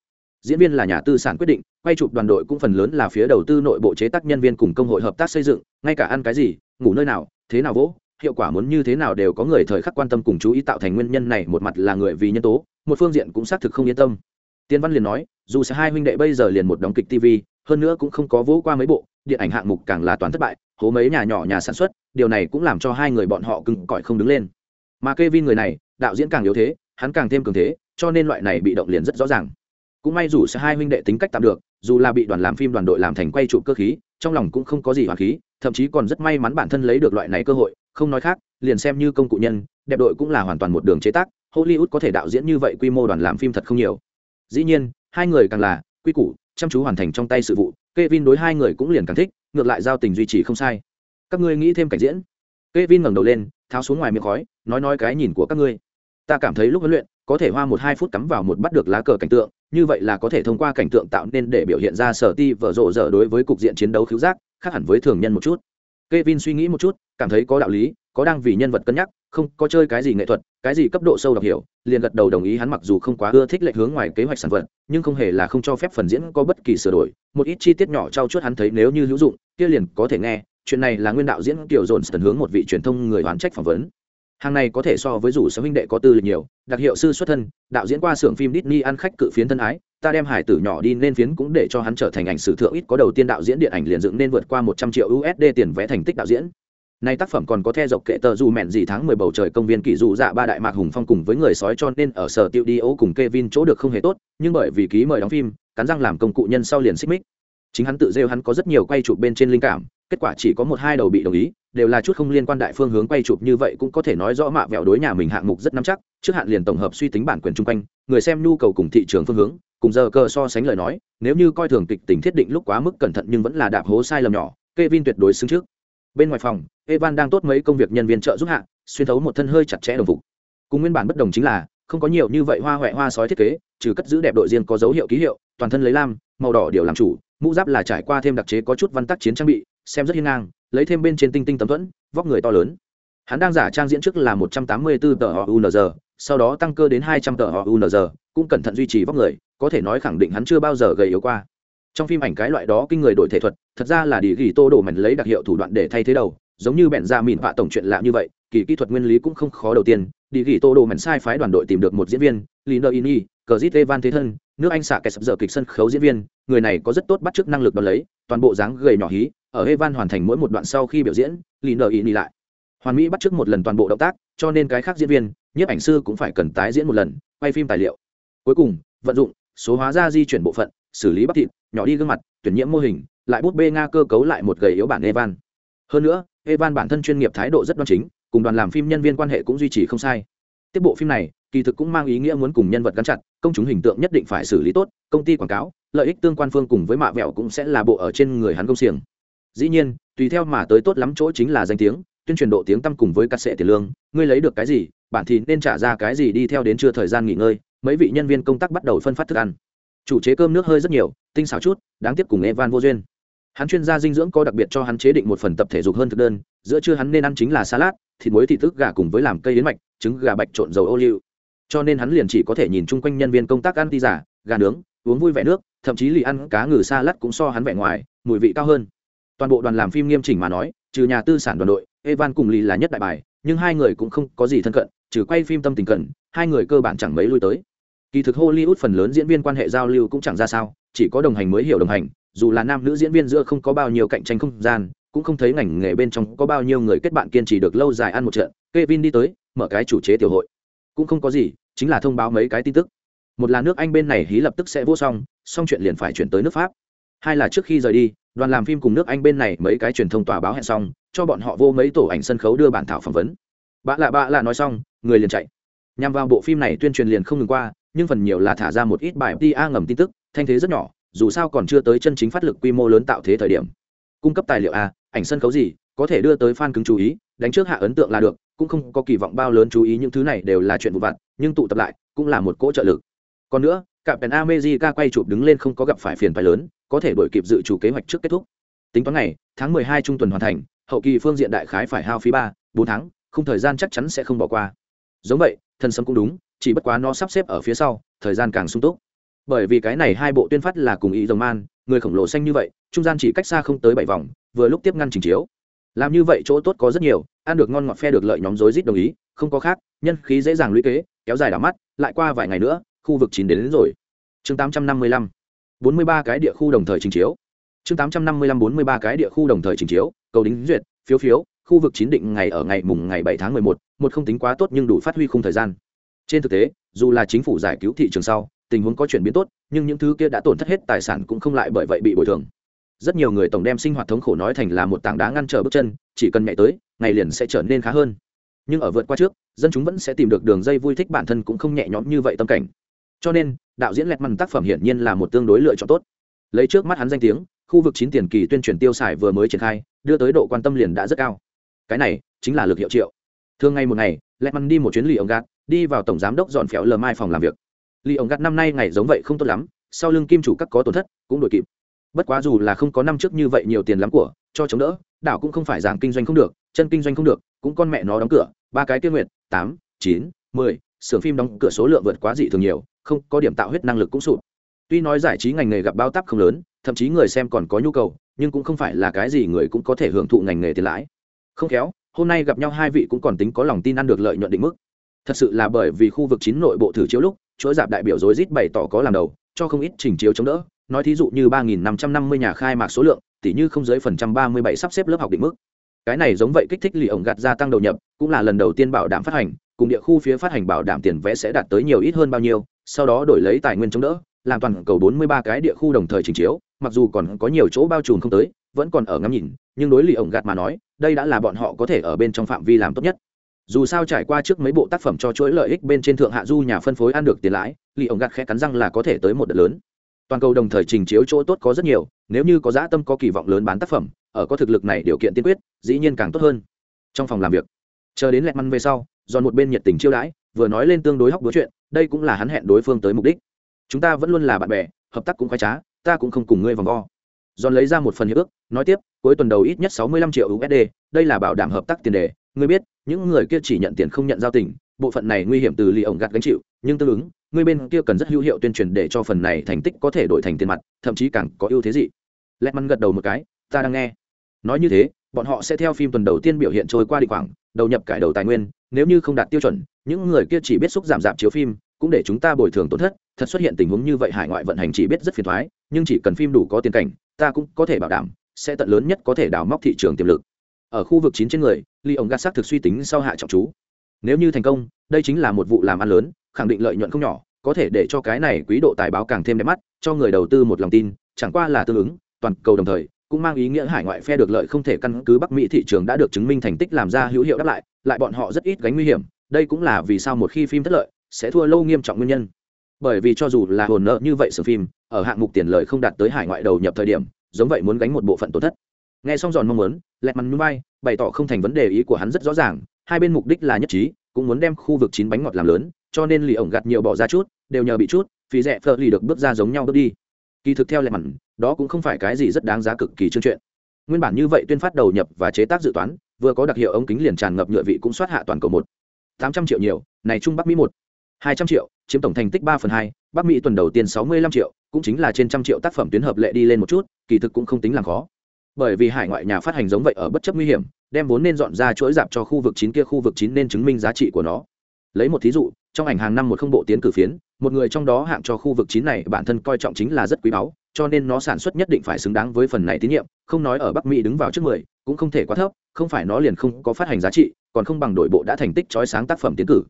Diễn viên là nhà tư sản quyết định, quay chụp đoàn đội cũng phần lớn là phía đầu tư nội bộ chế tác nhân viên cùng công hội hợp tác xây dựng, ngay cả ăn cái gì, ngủ nơi nào, thế nào vỗ, hiệu quả muốn như thế nào đều có người thời khắc quan tâm cùng chú ý tạo thành nguyên nhân này, một mặt là người vì nhân tố, một phương diện cũng xác thực không yên tâm. Tiên văn liền nói dù sẽ hai huynh đệ bây giờ liền một đóng kịch tv, hơn nữa cũng không có vỗ qua mấy bộ, điện ảnh hạng mục càng là toàn thất bại, hố mấy nhà nhỏ nhà sản xuất, điều này cũng làm cho hai người bọn họ cứng cỏi không đứng lên. Mà k e vin người này, đạo diễn càng yếu thế, hắn càng thêm cường thế, cho nên loại này bị động liền rất rõ ràng. Cũng may dù sẽ hai huynh đệ tính cách tạm được, dù là bị đoàn làm phim đoàn đội làm thành quay trụ cơ khí, trong lòng cũng không có gì hoàng khí, thậm chí còn rất may mắn bản thân lấy được loại này cơ hội, không nói khác, liền xem như công cụ nhân, đẹp đội cũng là hoàn toàn một đường chế tác, hollywood có thể đạo diễn như vậy quy mô đoàn làm phim thật không nhiều. Dĩ nhiên hai người càng là quy củ chăm chú hoàn thành trong tay sự vụ Kevin đối hai người cũng liền càng thích, ngược lại giao tình duy trì không sai. Các ngươi nghĩ thêm cảnh diễn? Kevin ngẩng đầu lên, tháo xuống ngoài miệng khói, nói nói cái nhìn của các ngươi. Ta cảm thấy lúc huấn luyện, có thể hoa một hai phút cắm vào một bắt được lá cờ cảnh tượng, như vậy là có thể thông qua cảnh tượng tạo nên để biểu hiện ra sở ti vở rộ rỡ đối với cục diện chiến đấu khiếu giác, khác hẳn với thường nhân một chút. Kevin suy nghĩ một chút, cảm thấy có đạo lý, có đang vì nhân vật cân nhắc, không có chơi cái gì nghệ thuật, cái gì cấp độ sâu đọc hiểu, liền gật đầu đồng ý hắn mặc dù không quá ưa thích lệch hướng ngoài kế hoạch sản vật, nhưng không hề là không cho phép phần diễn có bất kỳ sửa đổi, một ít chi tiết nhỏ trao chuốt hắn thấy nếu như hữu dụng, kia liền có thể nghe, chuyện này là nguyên đạo diễn kiểu Dồn tần hướng một vị truyền thông người đoán trách phỏng vấn. Hàng này có thể so với rủ sở huynh đệ có tư lịch nhiều, đặc hiệu sư xuất thân, đạo diễn qua xưởng phim Disney ăn khách cự phiến thân ái, ta đem hải tử nhỏ đi nên phiến cũng để cho hắn trở thành ảnh sử thượng ít có đầu tiên đạo diễn điện ảnh liền dựng nên vượt qua một trăm triệu USD tiền vẽ thành tích đạo diễn. Này tác phẩm còn có theo dọc kệ tờ dù mẹn gì tháng 10 bầu trời công viên kỳ dụ dạ ba đại mạc hùng phong cùng với người sói cho nên ở sở tiêu đi ố cùng Kevin chỗ được không hề tốt, nhưng bởi vì ký mời đóng phim, cắn răng làm công cụ nhân sau liền xích mích. Chính hắn tự rêu hắn có rất nhiều quay chụp bên trên linh cảm, kết quả chỉ có một hai đầu bị đồng ý, đều là chút không liên quan đại phương hướng quay chụp như vậy cũng có thể nói rõ mạ vẹo đối nhà mình hạng mục rất nắm chắc, trước hạn liền tổng hợp suy tính bản quyền chung quanh, người xem nhu cầu cùng thị trường phương hướng, cùng giờ cơ so sánh lời nói, nếu như coi thường kịch tính thiết định lúc quá mức cẩn thận nhưng vẫn là đạp hố sai lầm nhỏ, Kevin tuyệt đối xứng trước bên ngoài phòng, evan đang tốt mấy công việc nhân viên trợ giúp hạ, xuyên thấu một thân hơi chặt chẽ đồng phục. Cùng nguyên bản bất đồng chính là, không có nhiều như vậy hoa huệ hoa sói thiết kế, trừ cất giữ đẹp đội riêng có dấu hiệu ký hiệu, toàn thân lấy lam, màu đỏ điều làm chủ, mũ giáp là trải qua thêm đặc chế có chút văn tắc chiến trang bị, xem rất hiên ngang, lấy thêm bên trên tinh tinh tấm thuẫn, vóc người to lớn. Hắn đang giả trang diễn trước là một trăm tám mươi bốn tờ họ unz sau đó tăng cơ đến hai trăm tờ họ unz cũng cẩn thận duy trì vóc người, có thể nói khẳng định hắn chưa bao giờ gầy yếu qua trong phim ảnh cái loại đó kinh người đổi thể thuật, thật ra là đi ghi tô đồ mảnh lấy đặc hiệu thủ đoạn để thay thế đầu, giống như bẹn ra mìn vạ tổng chuyện lạ như vậy, kỳ kỹ thuật nguyên lý cũng không khó đầu tiên. Đi ghi tô đồ mảnh sai phái đoàn đội tìm được một diễn viên liner ini cờ zit evan thế thân, nước anh xạ kẻ sập dở kịch sân khấu diễn viên, người này có rất tốt bắt chước năng lực đón lấy, toàn bộ dáng gầy nhỏ hí, ở evan hoàn thành mỗi một đoạn sau khi biểu diễn liner ini lại. Hoàn mỹ bắt chước một lần toàn bộ động tác, cho nên cái khác diễn viên, nhiếp ảnh sư cũng phải cần tái diễn một lần, quay phim tài liệu. Cuối cùng, vận dụng số hóa ra di chuyển bộ phận, xử lý bắp thịt, nhỏ đi gương mặt, tuyển nhiễm mô hình, lại bút bê nga cơ cấu lại một gầy yếu bản evan. Hơn nữa, evan bản thân chuyên nghiệp thái độ rất đoan chính, cùng đoàn làm phim nhân viên quan hệ cũng duy trì không sai. Tiếp bộ phim này, kỳ thực cũng mang ý nghĩa muốn cùng nhân vật gắn chặt, công chúng hình tượng nhất định phải xử lý tốt, công ty quảng cáo, lợi ích tương quan phương cùng với mạ vẹo cũng sẽ là bộ ở trên người hắn công xiềng. Dĩ nhiên, tùy theo mà tới tốt lắm chỗ chính là danh tiếng, tuyên truyền độ tiếng tăm cùng với cắt sệ tiền lương, ngươi lấy được cái gì, bản thì nên trả ra cái gì đi theo đến chưa thời gian nghỉ ngơi mấy vị nhân viên công tác bắt đầu phân phát thức ăn. Chủ chế cơm nước hơi rất nhiều, tinh xảo chút, đáng tiếc cùng evan vô duyên. Hắn chuyên gia dinh dưỡng có đặc biệt cho hắn chế định một phần tập thể dục hơn thực đơn, giữa trưa hắn nên ăn chính là salad, thịt muối, thịt tức gà cùng với làm cây yến mạch, trứng gà bạch trộn dầu ô liu. Cho nên hắn liền chỉ có thể nhìn chung quanh nhân viên công tác ăn ti giả gà nướng, uống vui vẻ nước, thậm chí lì ăn cá ngừ salad cũng so hắn vẻ ngoài, mùi vị cao hơn. Toàn bộ đoàn làm phim nghiêm chỉnh mà nói, trừ nhà tư sản đoàn đội, evan cùng lì là nhất đại bài, nhưng hai người cũng không có gì thân cận, trừ quay phim tâm tình cận, hai người cơ bản chẳng mấy lui tới kỳ thực hollywood phần lớn diễn viên quan hệ giao lưu cũng chẳng ra sao, chỉ có đồng hành mới hiểu đồng hành, dù là nam nữ diễn viên giữa không có bao nhiêu cạnh tranh không gian, cũng không thấy ngành nghề bên trong có bao nhiêu người kết bạn kiên trì được lâu dài ăn một trận. Kevin đi tới, mở cái chủ chế tiểu hội. Cũng không có gì, chính là thông báo mấy cái tin tức. Một là nước anh bên này hí lập tức sẽ vô xong xong chuyện liền phải chuyển tới nước pháp. Hai là trước khi rời đi, đoàn làm phim cùng nước anh bên này mấy cái truyền thông tòa báo hẹn xong, cho bọn họ vô mấy tổ ảnh sân khấu đưa bản thảo phỏng vấn. Bạ lạ bạ lạ nói xong, người liền chạy. Nhằm vào bộ phim này tuyên truyền liền không ngừng qua nhưng phần nhiều là thả ra một ít bài pa ngầm tin tức, thanh thế rất nhỏ, dù sao còn chưa tới chân chính phát lực quy mô lớn tạo thế thời điểm. Cung cấp tài liệu a, ảnh sân khấu gì, có thể đưa tới fan cứng chú ý, đánh trước hạ ấn tượng là được, cũng không có kỳ vọng bao lớn chú ý những thứ này đều là chuyện vụ vặt, nhưng tụ tập lại, cũng là một cỗ trợ lực. Còn nữa cả pèn amejica quay chụp đứng lên không có gặp phải phiền phải lớn, có thể đổi kịp dự chủ kế hoạch trước kết thúc. Tính toán ngày, tháng mười hai trung tuần hoàn thành, hậu kỳ phương diện đại khái phải hao phí ba, bốn tháng, không thời gian chắc chắn sẽ không bỏ qua. Giống vậy, thần sấm cũng đúng chỉ bất quá nó sắp xếp ở phía sau thời gian càng sung túc. Bởi vì cái này hai bộ tuyên phát là cùng ý dòng man người khổng lồ xanh như vậy trung gian chỉ cách xa không tới bảy vòng vừa lúc tiếp ngăn trình chiếu. Làm như vậy chỗ tốt có rất nhiều ăn được ngon ngọt phe được lợi nhóm rối rít đồng ý không có khác nhân khí dễ dàng lũy kế kéo dài đảo mắt lại qua vài ngày nữa khu vực chín đến, đến rồi. Chương tám trăm năm mươi lăm. Bốn mươi ba cái địa khu đồng thời trình chiếu. Chương tám trăm năm mươi lăm bốn mươi ba cái địa khu đồng thời trình chiếu cầu đính duyệt phiếu phiếu khu vực chín định ngày ở ngày mùng ngày bảy tháng mười một một không tính quá tốt nhưng đủ phát huy khung thời gian trên thực tế, dù là chính phủ giải cứu thị trường sau, tình huống có chuyển biến tốt, nhưng những thứ kia đã tổn thất hết tài sản cũng không lại bởi vậy bị bồi thường. Rất nhiều người tổng đem sinh hoạt thống khổ nói thành là một tảng đá ngăn trở bước chân, chỉ cần nhảy tới, ngày liền sẽ trở nên khá hơn. Nhưng ở vượt qua trước, dân chúng vẫn sẽ tìm được đường dây vui thích bản thân cũng không nhẹ nhõm như vậy tâm cảnh. Cho nên, đạo diễn lẹt mằn tác phẩm hiển nhiên là một tương đối lựa chọn tốt. Lấy trước mắt hắn danh tiếng, khu vực chín tiền kỳ tuyên truyền tiêu xài vừa mới triển khai, đưa tới độ quan tâm liền đã rất cao. Cái này chính là lực hiệu triệu. Thường ngày một ngày lẹ măn đi một chuyến lì ông gạt đi vào tổng giám đốc dọn phéo lờ mai phòng làm việc. Li ông gặt năm nay ngày giống vậy không tốt lắm, sau lưng kim chủ các có tổn thất, cũng đổi kịp. Bất quá dù là không có năm trước như vậy nhiều tiền lắm của, cho chống đỡ, đảo cũng không phải giảng kinh doanh không được, chân kinh doanh không được, cũng con mẹ nó đóng cửa, ba cái tiêu nguyện tám, chín, mười, xưởng phim đóng cửa số lượng vượt quá dị thường nhiều, không có điểm tạo huyết năng lực cũng sụt. Tuy nói giải trí ngành nghề gặp bao tắp không lớn, thậm chí người xem còn có nhu cầu, nhưng cũng không phải là cái gì người cũng có thể hưởng thụ ngành nghề tiền lãi. Không khéo, hôm nay gặp nhau hai vị cũng còn tính có lòng tin ăn được lợi nhuận định mức thật sự là bởi vì khu vực chín nội bộ thử chiếu lúc, chuỗi dạp đại biểu rối rít bày tỏ có làm đầu, cho không ít trình chiếu chống đỡ. Nói thí dụ như ba nghìn năm trăm năm mươi nhà khai mạc số lượng tỷ như không dưới phần trăm ba mươi bảy sắp xếp lớp học định mức. Cái này giống vậy kích thích lì ổng gạt gia tăng đầu nhập, cũng là lần đầu tiên bảo đảm phát hành, cùng địa khu phía phát hành bảo đảm tiền vẽ sẽ đạt tới nhiều ít hơn bao nhiêu, sau đó đổi lấy tài nguyên chống đỡ, làm toàn cầu bốn mươi ba cái địa khu đồng thời trình chiếu, mặc dù còn có nhiều chỗ bao trùm không tới, vẫn còn ở ngắm nhìn, nhưng đối lì ổng gạt mà nói, đây đã là bọn họ có thể ở bên trong phạm vi làm tốt nhất dù sao trải qua trước mấy bộ tác phẩm cho chuỗi lợi ích bên trên thượng hạ du nhà phân phối ăn được tiền lãi lì ổng gạt khẽ cắn răng là có thể tới một đợt lớn. Toàn cầu đồng thời trình chiếu chỗ tốt có rất nhiều nếu như có dã tâm có kỳ vọng lớn bán tác phẩm ở có thực lực này điều kiện tiên quyết dĩ nhiên càng tốt hơn. Trong phòng làm việc chờ đến lẹt măn về sau do một bên nhiệt tình chiêu đãi vừa nói lên tương đối hóc đối chuyện đây cũng là hắn hẹn đối phương tới mục đích. Chúng ta vẫn luôn là bạn bè hợp tác cũng khoái trá ta cũng không cùng ngươi vòng vo. John lấy ra một phần hiệp ước, nói tiếp, cuối tuần đầu ít nhất 65 triệu USD, đây là bảo đảm hợp tác tiền đề, ngươi biết, những người kia chỉ nhận tiền không nhận giao tình, bộ phận này nguy hiểm từ lì ổng gạt gánh chịu, nhưng tương ứng, ngươi bên kia cần rất hữu hiệu tuyên truyền để cho phần này thành tích có thể đổi thành tiền mặt, thậm chí càng có ưu thế gì. Lẹt gật đầu một cái, ta đang nghe. Nói như thế, bọn họ sẽ theo phim tuần đầu tiên biểu hiện trôi qua đi khoảng, đầu nhập cải đầu tài nguyên, nếu như không đạt tiêu chuẩn, những người kia chỉ biết xúc giảm giảm chiếu phim, cũng để chúng ta bồi thường tổn thất, thật xuất hiện tình huống như vậy hải ngoại vận hành chỉ biết rất phiền toái, nhưng chỉ cần phim đủ có tiền cảnh, ta cũng có thể bảo đảm sẽ tận lớn nhất có thể đào móc thị trường tiềm lực ở khu vực chín trên người, ly ông gạt xác thực suy tính sau hạ trọng chú. Nếu như thành công, đây chính là một vụ làm ăn lớn, khẳng định lợi nhuận không nhỏ, có thể để cho cái này quý độ tài báo càng thêm đẹp mắt, cho người đầu tư một lòng tin, chẳng qua là tương ứng, toàn cầu đồng thời, cũng mang ý nghĩa hải ngoại phe được lợi không thể căn cứ bắc mỹ thị trường đã được chứng minh thành tích làm ra hữu hiệu đáp lại lại bọn họ rất ít gánh nguy hiểm, đây cũng là vì sao một khi phim thất lợi, sẽ thua lâu nghiêm trọng nguyên nhân. Bởi vì cho dù là hồn nợ như vậy sự phim, ở hạng mục tiền lợi không đạt tới hải ngoại đầu nhập thời điểm, giống vậy muốn gánh một bộ phận tổn thất. Nghe xong giòn mong muốn lẹt mắn núi bay bày tỏ không thành vấn đề ý của hắn rất rõ ràng, hai bên mục đích là nhất trí, cũng muốn đem khu vực chín bánh ngọt làm lớn, cho nên lì ổng gạt nhiều bỏ ra chút, đều nhờ bị chút phí rẻ phở lì được bước ra giống nhau bước đi. Kỳ thực theo lẹt mắn đó cũng không phải cái gì rất đáng giá cực kỳ chương chuyện. Nguyên bản như vậy tuyên phát đầu nhập và chế tác dự toán, vừa có đặc hiệu ống kính liền tràn ngập nhựa vị cũng soát hạ toàn cầu một. Tám trăm triệu nhiều, này trung bắc mỹ một. Hai trăm triệu, chiếm tổng thành tích ba phần hai, bắc mỹ tuần đầu tiên sáu mươi lăm triệu, cũng chính là trên trăm triệu tác phẩm tuyến hợp lệ đi lên một chút, kỳ thực cũng không tính làm khó bởi vì hải ngoại nhà phát hành giống vậy ở bất chấp nguy hiểm, đem vốn nên dọn ra chuỗi dạp cho khu vực chín kia khu vực chín nên chứng minh giá trị của nó. Lấy một thí dụ, trong ảnh hàng năm một không bộ tiến cử phiến, một người trong đó hạng cho khu vực chín này bản thân coi trọng chính là rất quý báu, cho nên nó sản xuất nhất định phải xứng đáng với phần này tín nhiệm, không nói ở bắc mỹ đứng vào trước mười, cũng không thể quá thấp, không phải nó liền không có phát hành giá trị, còn không bằng đội bộ đã thành tích trói sáng tác phẩm tiến cử.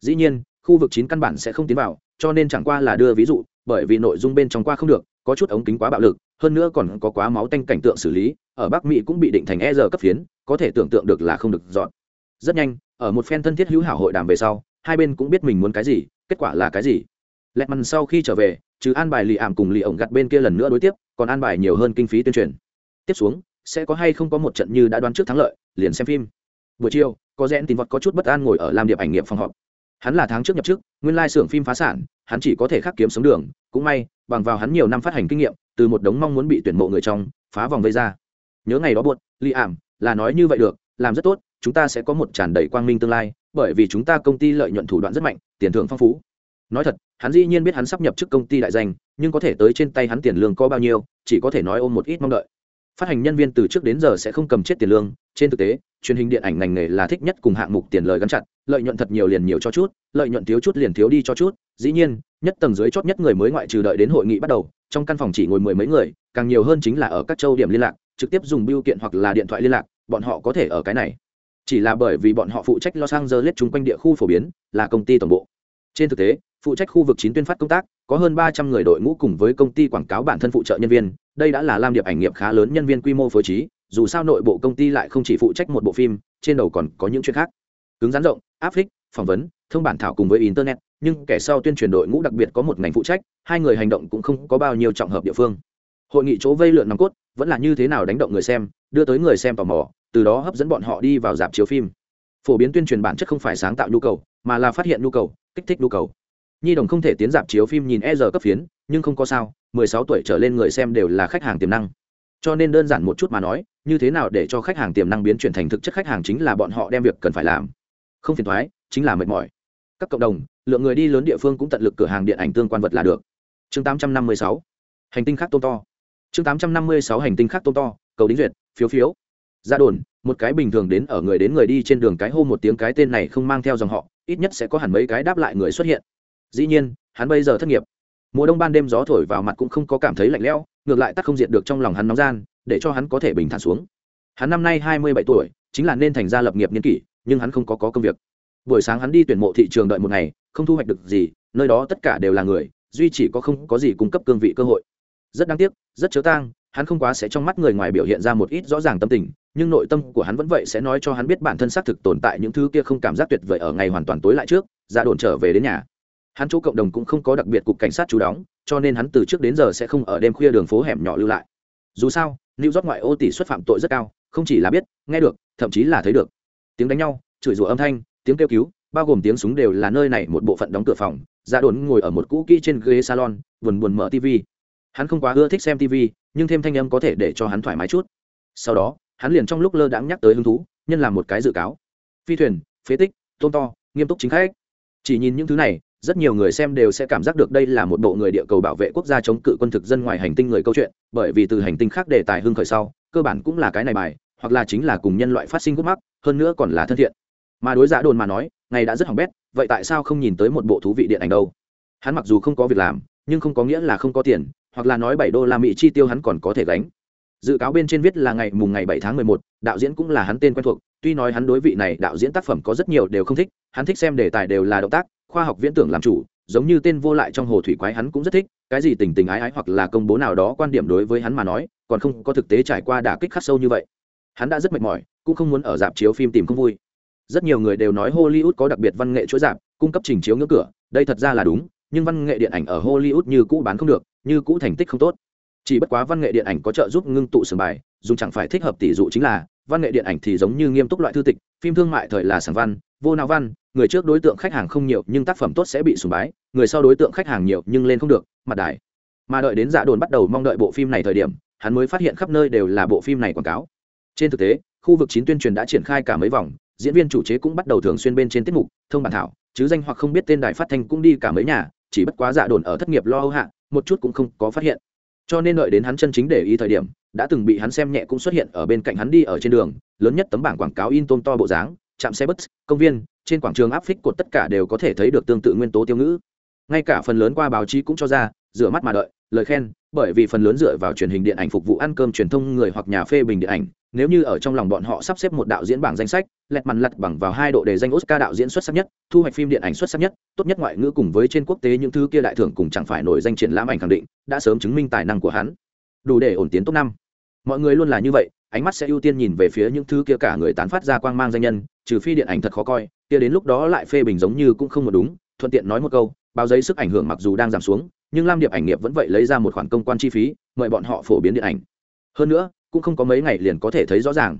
Dĩ nhiên, khu vực chín căn bản sẽ không tiến vào, cho nên chẳng qua là đưa ví dụ, bởi vì nội dung bên trong qua không được có chút ống kính quá bạo lực, hơn nữa còn có quá máu tanh cảnh tượng xử lý, ở bắc mỹ cũng bị định thành e r cấp phiến, có thể tưởng tượng được là không được dọn. Rất nhanh, ở một phen thân thiết hữu hảo hội đàm về sau, hai bên cũng biết mình muốn cái gì, kết quả là cái gì. Lẹt mằn sau khi trở về, trừ an bài lì ảm cùng lì ổng gặt bên kia lần nữa đối tiếp, còn an bài nhiều hơn kinh phí tuyên truyền. Tiếp xuống, sẽ có hay không có một trận như đã đoán trước thắng lợi, liền xem phim. Buổi chiều, có rẽn tin vọt có chút bất an ngồi ở làm điệp ảnh nghiệm phòng họp. Hắn là tháng trước nhập chức, nguyên lai xưởng phim phá sản, hắn chỉ có thể khắc kiếm sống đường, cũng may bằng vào hắn nhiều năm phát hành kinh nghiệm, từ một đống mong muốn bị tuyển mộ người trong, phá vòng vây ra. Nhớ ngày đó buồn li ảm, là nói như vậy được, làm rất tốt, chúng ta sẽ có một tràn đầy quang minh tương lai, bởi vì chúng ta công ty lợi nhuận thủ đoạn rất mạnh, tiền thưởng phong phú. Nói thật, hắn dĩ nhiên biết hắn sắp nhập chức công ty đại danh, nhưng có thể tới trên tay hắn tiền lương có bao nhiêu, chỉ có thể nói ôm một ít mong đợi. Phát hành nhân viên từ trước đến giờ sẽ không cầm chết tiền lương, trên thực tế, truyền hình điện ảnh ngành nghề là thích nhất cùng hạng mục tiền lời gắn chặt, lợi nhuận thật nhiều liền nhiều cho chút, lợi nhuận thiếu chút liền thiếu đi cho chút, dĩ nhiên nhất tầng dưới chót nhất người mới ngoại trừ đợi đến hội nghị bắt đầu, trong căn phòng chỉ ngồi mười mấy người, càng nhiều hơn chính là ở các châu điểm liên lạc, trực tiếp dùng biêu kiện hoặc là điện thoại liên lạc, bọn họ có thể ở cái này. Chỉ là bởi vì bọn họ phụ trách los angeles chung quanh địa khu phổ biến, là công ty tổng bộ. Trên thực tế, phụ trách khu vực chín tuyên phát công tác, có hơn ba trăm người đội ngũ cùng với công ty quảng cáo bản thân phụ trợ nhân viên, đây đã là lam điệp ảnh nghiệp khá lớn nhân viên quy mô phối trí, dù sao nội bộ công ty lại không chỉ phụ trách một bộ phim, trên đầu còn có những chuyện khác. Cứng rắn rộng, áp phích, phỏng vấn, thông bản thảo cùng với internet nhưng kẻ sau tuyên truyền đội ngũ đặc biệt có một ngành phụ trách, hai người hành động cũng không có bao nhiêu trọng hợp địa phương. Hội nghị chỗ vây lượn nòng cốt, vẫn là như thế nào đánh động người xem, đưa tới người xem tò mò, từ đó hấp dẫn bọn họ đi vào dạp chiếu phim. Phổ biến tuyên truyền bản chất không phải sáng tạo nhu cầu, mà là phát hiện nhu cầu, kích thích nhu cầu. Nhi đồng không thể tiến dạp chiếu phim nhìn e giờ cấp phiến, nhưng không có sao 16 tuổi trở lên người xem đều là khách hàng tiềm năng. Cho nên đơn giản một chút mà nói, như thế nào để cho khách hàng tiềm năng biến chuyển thành thực chất khách hàng chính là bọn họ đem việc cần phải làm. Không phiền thoái chính là mệt mỏi các cộng đồng lượng người đi lớn địa phương cũng tận lực cửa hàng điện ảnh tương quan vật là được. Chương 856 hành tinh khác tôm to. Chương 856 hành tinh khác tôm to cầu đính duyệt phiếu phiếu. Ra đồn một cái bình thường đến ở người đến người đi trên đường cái hô một tiếng cái tên này không mang theo dòng họ ít nhất sẽ có hẳn mấy cái đáp lại người xuất hiện. Dĩ nhiên hắn bây giờ thất nghiệp. Mùa đông ban đêm gió thổi vào mặt cũng không có cảm thấy lạnh lẽo ngược lại tắt không diệt được trong lòng hắn nóng gian để cho hắn có thể bình thản xuống. Hắn năm nay hai mươi bảy tuổi chính là nên thành ra lập nghiệp niên kỷ nhưng hắn không có, có công việc buổi sáng hắn đi tuyển mộ thị trường đợi một ngày, không thu hoạch được gì, nơi đó tất cả đều là người, duy chỉ có không có gì cung cấp cương vị cơ hội. Rất đáng tiếc, rất chớ tang, hắn không quá sẽ trong mắt người ngoài biểu hiện ra một ít rõ ràng tâm tình, nhưng nội tâm của hắn vẫn vậy sẽ nói cho hắn biết bản thân xác thực tồn tại những thứ kia không cảm giác tuyệt vời ở ngày hoàn toàn tối lại trước, ra đồn trở về đến nhà. Hắn chỗ cộng đồng cũng không có đặc biệt cục cảnh sát chú đóng, cho nên hắn từ trước đến giờ sẽ không ở đêm khuya đường phố hẻm nhỏ lưu lại. Dù sao lưu rót ngoại ô tỷ suất phạm tội rất cao, không chỉ là biết, nghe được, thậm chí là thấy được. Tiếng đánh nhau, chửi rủa âm thanh tiếng kêu cứu, bao gồm tiếng súng đều là nơi này một bộ phận đóng cửa phòng ra đồn ngồi ở một cũ kỹ trên ghế salon, buồn buồn mở tv hắn không quá ưa thích xem tv nhưng thêm thanh âm có thể để cho hắn thoải mái chút. Sau đó, hắn liền trong lúc lơ đãng nhắc tới hứng thú, nhân làm một cái dự cáo. Phi thuyền, phế tích tôm to, nghiêm túc chính khách. Chỉ nhìn những thứ này, rất nhiều người xem đều sẽ cảm giác được đây là một bộ người địa cầu bảo vệ quốc gia chống cự quân thực dân ngoài hành tinh người câu chuyện, bởi vì từ hành tinh khác đề tài hưng khởi sau, cơ bản cũng là cái này bài, hoặc là chính là cùng nhân loại phát sinh gút mắc, hơn nữa còn là thân thiện mà đối giả đồn mà nói, ngày đã rất hỏng bét, vậy tại sao không nhìn tới một bộ thú vị điện ảnh đâu? Hắn mặc dù không có việc làm, nhưng không có nghĩa là không có tiền, hoặc là nói bảy đô la mỹ chi tiêu hắn còn có thể gánh. Dự cáo bên trên viết là ngày mùng ngày bảy tháng mười một, đạo diễn cũng là hắn tên quen thuộc, tuy nói hắn đối vị này đạo diễn tác phẩm có rất nhiều đều không thích, hắn thích xem đề tài đều là động tác, khoa học viễn tưởng làm chủ, giống như tên vô lại trong hồ thủy quái hắn cũng rất thích, cái gì tình tình ái ái hoặc là công bố nào đó quan điểm đối với hắn mà nói, còn không có thực tế trải qua đả kích khắc sâu như vậy. Hắn đã rất mệt mỏi, cũng không muốn ở dạp chiếu phim tìm không vui rất nhiều người đều nói hollywood có đặc biệt văn nghệ chuỗi giảm, cung cấp trình chiếu ngưỡng cửa đây thật ra là đúng nhưng văn nghệ điện ảnh ở hollywood như cũ bán không được như cũ thành tích không tốt. Chỉ bất quá văn nghệ điện ảnh có trợ giúp ngưng tụ sườn bài dùng chẳng phải thích hợp tỷ dụ chính là văn nghệ điện ảnh thì giống như nghiêm túc loại thư tịch phim thương mại thời là sản văn vô nào văn người trước đối tượng khách hàng không nhiều nhưng tác phẩm tốt sẽ bị sùng bái người sau đối tượng khách hàng nhiều nhưng lên không được mặt đài. Mà đợi đến dạ đồn bắt đầu mong đợi bộ phim này thời điểm hắn mới phát hiện khắp nơi đều là bộ phim này quảng cáo. Trên thực tế khu vực chín tuyên truyền đã triển khai cả mấy vòng diễn viên chủ chế cũng bắt đầu thường xuyên bên trên tiết mục, thông bản thảo, chứ danh hoặc không biết tên đài phát thanh cũng đi cả mấy nhà, chỉ bất quá dạ đồn ở thất nghiệp lo âu hạ, một chút cũng không có phát hiện. Cho nên đợi đến hắn chân chính để ý thời điểm, đã từng bị hắn xem nhẹ cũng xuất hiện ở bên cạnh hắn đi ở trên đường, lớn nhất tấm bảng quảng cáo in tôm to bộ dáng trạm xe bus, công viên, trên quảng trường áp phích cột tất cả đều có thể thấy được tương tự nguyên tố tiêu ngữ. Ngay cả phần lớn qua báo chí cũng cho ra, rửa mắt mà đợi, lời khen, bởi vì phần lớn dựa vào truyền hình điện ảnh phục vụ ăn cơm truyền thông người hoặc nhà phê bình điện ảnh nếu như ở trong lòng bọn họ sắp xếp một đạo diễn bảng danh sách, lẹt mằn lặt bằng vào hai độ để danh oscar đạo diễn xuất sắc nhất, thu hoạch phim điện ảnh xuất sắc nhất, tốt nhất ngoại ngữ cùng với trên quốc tế những thứ kia đại thưởng cùng chẳng phải nổi danh triển lãm ảnh khẳng định, đã sớm chứng minh tài năng của hắn. Đủ để ổn tiến top năm. Mọi người luôn là như vậy, ánh mắt sẽ ưu tiên nhìn về phía những thứ kia cả người tán phát ra quang mang danh nhân, trừ phi điện ảnh thật khó coi, kia đến lúc đó lại phê bình giống như cũng không một đúng, thuận tiện nói một câu, báo giấy sức ảnh hưởng mặc dù đang giảm xuống, nhưng lam điệp ảnh nghiệp vẫn vậy lấy ra một khoản công quan chi phí, mời bọn họ phổ biến điện ảnh. Hơn nữa cũng không có mấy ngày liền có thể thấy rõ ràng.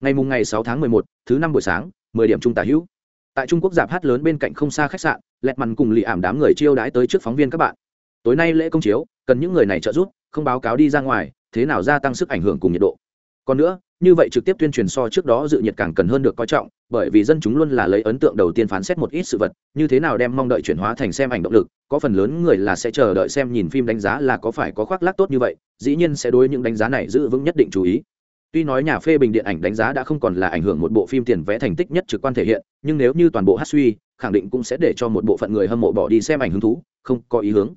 Ngày mùng ngày sáu tháng mười một, thứ năm buổi sáng, mười điểm trung tả hữu. Tại trung quốc giạp hát lớn bên cạnh không xa khách sạn, lẹt mằn cùng lì ảm đám người chiêu đãi tới trước phóng viên các bạn. Tối nay lễ công chiếu, cần những người này trợ giúp, không báo cáo đi ra ngoài, thế nào gia tăng sức ảnh hưởng cùng nhiệt độ. Còn nữa, như vậy trực tiếp tuyên truyền so trước đó dự nhiệt càng cần hơn được coi trọng, bởi vì dân chúng luôn là lấy ấn tượng đầu tiên phán xét một ít sự vật, như thế nào đem mong đợi chuyển hóa thành xem ảnh động lực, có phần lớn người là sẽ chờ đợi xem nhìn phim đánh giá là có phải có khoác lác tốt như vậy dĩ nhiên sẽ đối những đánh giá này giữ vững nhất định chú ý. Tuy nói nhà phê bình điện ảnh đánh giá đã không còn là ảnh hưởng một bộ phim tiền vẽ thành tích nhất trực quan thể hiện, nhưng nếu như toàn bộ hát suy, khẳng định cũng sẽ để cho một bộ phận người hâm mộ bỏ đi xem ảnh hứng thú, không có ý hướng.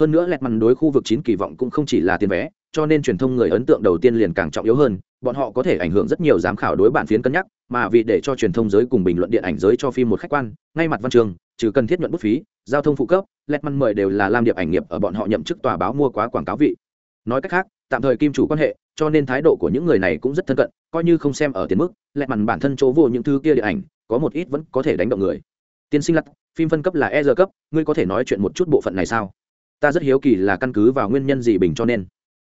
Hơn nữa lẹt mằn đối khu vực chín kỳ vọng cũng không chỉ là tiền vé cho nên truyền thông người ấn tượng đầu tiên liền càng trọng yếu hơn, bọn họ có thể ảnh hưởng rất nhiều giám khảo đối bản phiến cân nhắc, mà vì để cho truyền thông giới cùng bình luận điện ảnh giới cho phim một khách quan, ngay mặt văn trường, trừ cần thiết nhuận bút phí, giao thông phụ cấp, lẹt mằn mời đều là làm điệp ảnh nghiệp ở bọn họ nhậm chức tòa báo mua quá quảng cáo vị nói cách khác, tạm thời kim chủ quan hệ, cho nên thái độ của những người này cũng rất thân cận, coi như không xem ở tiền mức lẹt mằn bản thân chỗ vô những thứ kia điện ảnh, có một ít vẫn có thể đánh động người. Tiên sinh lặt phim phân cấp là e r cấp, ngươi có thể nói chuyện một chút bộ phận này sao? Ta rất hiếu kỳ là căn cứ vào nguyên nhân gì bình cho nên.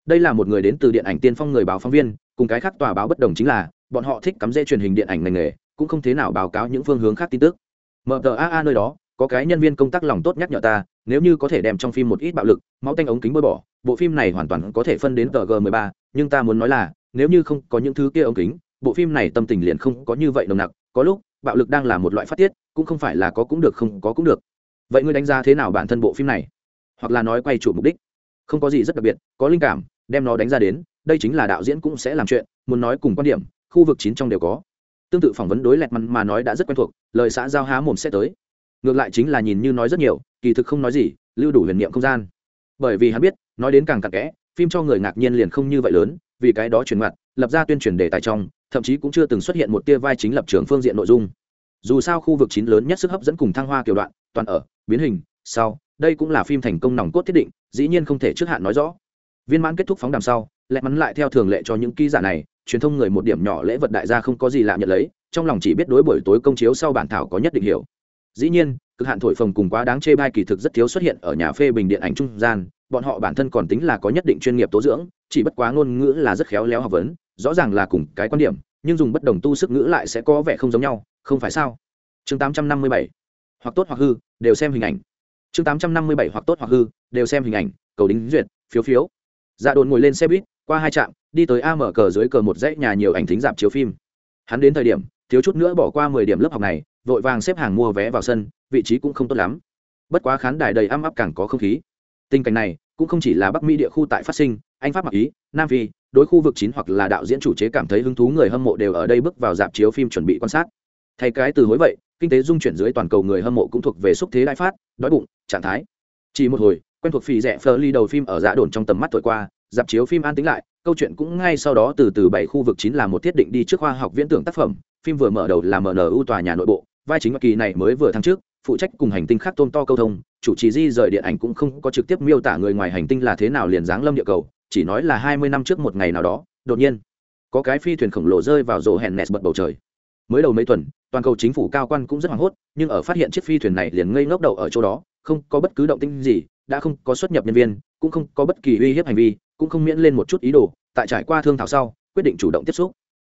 Đây là một người đến từ điện ảnh tiên phong người báo phóng viên, cùng cái khác tòa báo bất đồng chính là, bọn họ thích cắm rễ truyền hình điện ảnh ngành nghề, cũng không thế nào báo cáo những phương hướng khác tin tức. Mở tờ AA nơi đó có cái nhân viên công tác lòng tốt nhắc nhở ta, nếu như có thể đem trong phim một ít bạo lực, máu tanh ống kính bôi bỏ, bộ phim này hoàn toàn có thể phân đến tg 13 nhưng ta muốn nói là, nếu như không có những thứ kia ống kính, bộ phim này tâm tình liền không có như vậy nồng nặc, có lúc, bạo lực đang là một loại phát tiết, cũng không phải là có cũng được không có cũng được. Vậy ngươi đánh giá thế nào bản thân bộ phim này? Hoặc là nói quay chủ mục đích? Không có gì rất đặc biệt, có linh cảm, đem nó đánh ra đến, đây chính là đạo diễn cũng sẽ làm chuyện, muốn nói cùng quan điểm, khu vực chín trong đều có. Tương tự phỏng vấn đối lẹt mắn mà nói đã rất quen thuộc, lời xã giao há mồm sẽ tới ngược lại chính là nhìn như nói rất nhiều, kỳ thực không nói gì, lưu đủ huyền niệm không gian. Bởi vì hắn biết, nói đến càng cặn kẽ, phim cho người ngạc nhiên liền không như vậy lớn, vì cái đó truyền mặt lập ra tuyên truyền đề tài trong, thậm chí cũng chưa từng xuất hiện một tia vai chính lập trường phương diện nội dung. Dù sao khu vực chín lớn nhất sức hấp dẫn cùng thăng hoa kiểu đoạn, toàn ở, biến hình, sau, đây cũng là phim thành công nòng cốt thiết định, dĩ nhiên không thể trước hạn nói rõ. Viên mãn kết thúc phóng đàm sau lẽ mắn lại theo thường lệ cho những ký giả này, truyền thông người một điểm nhỏ lễ vật đại gia không có gì lạ nhận lấy, trong lòng chỉ biết đối buổi tối công chiếu sau bản thảo có nhất định hiểu dĩ nhiên, cực hạn thổi phồng cùng quá đáng chê bai kỳ thực rất thiếu xuất hiện ở nhà phê bình điện ảnh trung gian, bọn họ bản thân còn tính là có nhất định chuyên nghiệp tố dưỡng, chỉ bất quá ngôn ngữ là rất khéo léo học vấn, rõ ràng là cùng cái quan điểm, nhưng dùng bất đồng tu sức ngữ lại sẽ có vẻ không giống nhau, không phải sao? Chương 857 hoặc tốt hoặc hư, đều xem hình ảnh. Chương 857 hoặc tốt hoặc hư, đều xem hình ảnh, cầu đính duyệt, phiếu phiếu. Dạ đồn ngồi lên xe buýt, qua hai trạm, đi tới a mở cờ dưới cờ một dãy nhà nhiều ảnh thính dạp chiếu phim. Hắn đến thời điểm, thiếu chút nữa bỏ qua mười điểm lớp học này vội vàng xếp hàng mua vé vào sân, vị trí cũng không tốt lắm. Bất quá khán đài đầy âm áp càng có không khí. Tình cảnh này cũng không chỉ là bắc mỹ địa khu tại phát sinh, anh pháp mặc ý, nam phi, đối khu vực chín hoặc là đạo diễn chủ chế cảm thấy hứng thú người hâm mộ đều ở đây bước vào dạp chiếu phim chuẩn bị quan sát. Thay cái từ hối vậy, kinh tế dung chuyển dưới toàn cầu người hâm mộ cũng thuộc về xúc thế đại phát, đói bụng, trạng thái. Chỉ một hồi, quen thuộc phì rẻ phờ ly đầu phim ở dạ đồn trong tầm mắt thổi qua, dạp chiếu phim an tính lại, câu chuyện cũng ngay sau đó từ từ bảy khu vực chín là một thiết định đi trước khoa học viễn tưởng tác phẩm, phim vừa mở đầu là mnu tòa nhà nội bộ vai chính kỳ này mới vừa tháng trước phụ trách cùng hành tinh khác tôm to câu thông, chủ trì di rời điện ảnh cũng không có trực tiếp miêu tả người ngoài hành tinh là thế nào liền giáng lâm địa cầu, chỉ nói là hai mươi năm trước một ngày nào đó, đột nhiên, có cái phi thuyền khổng lồ rơi vào rổ hẹn nẹt bật bầu trời. Mới đầu mấy tuần, toàn cầu chính phủ cao quan cũng rất hoảng hốt, nhưng ở phát hiện chiếc phi thuyền này liền ngây ngốc đầu ở chỗ đó, không có bất cứ động tĩnh gì, đã không có xuất nhập nhân viên, cũng không có bất kỳ uy hiếp hành vi, cũng không miễn lên một chút ý đồ, tại trải qua thương thảo sau, quyết định chủ động tiếp xúc.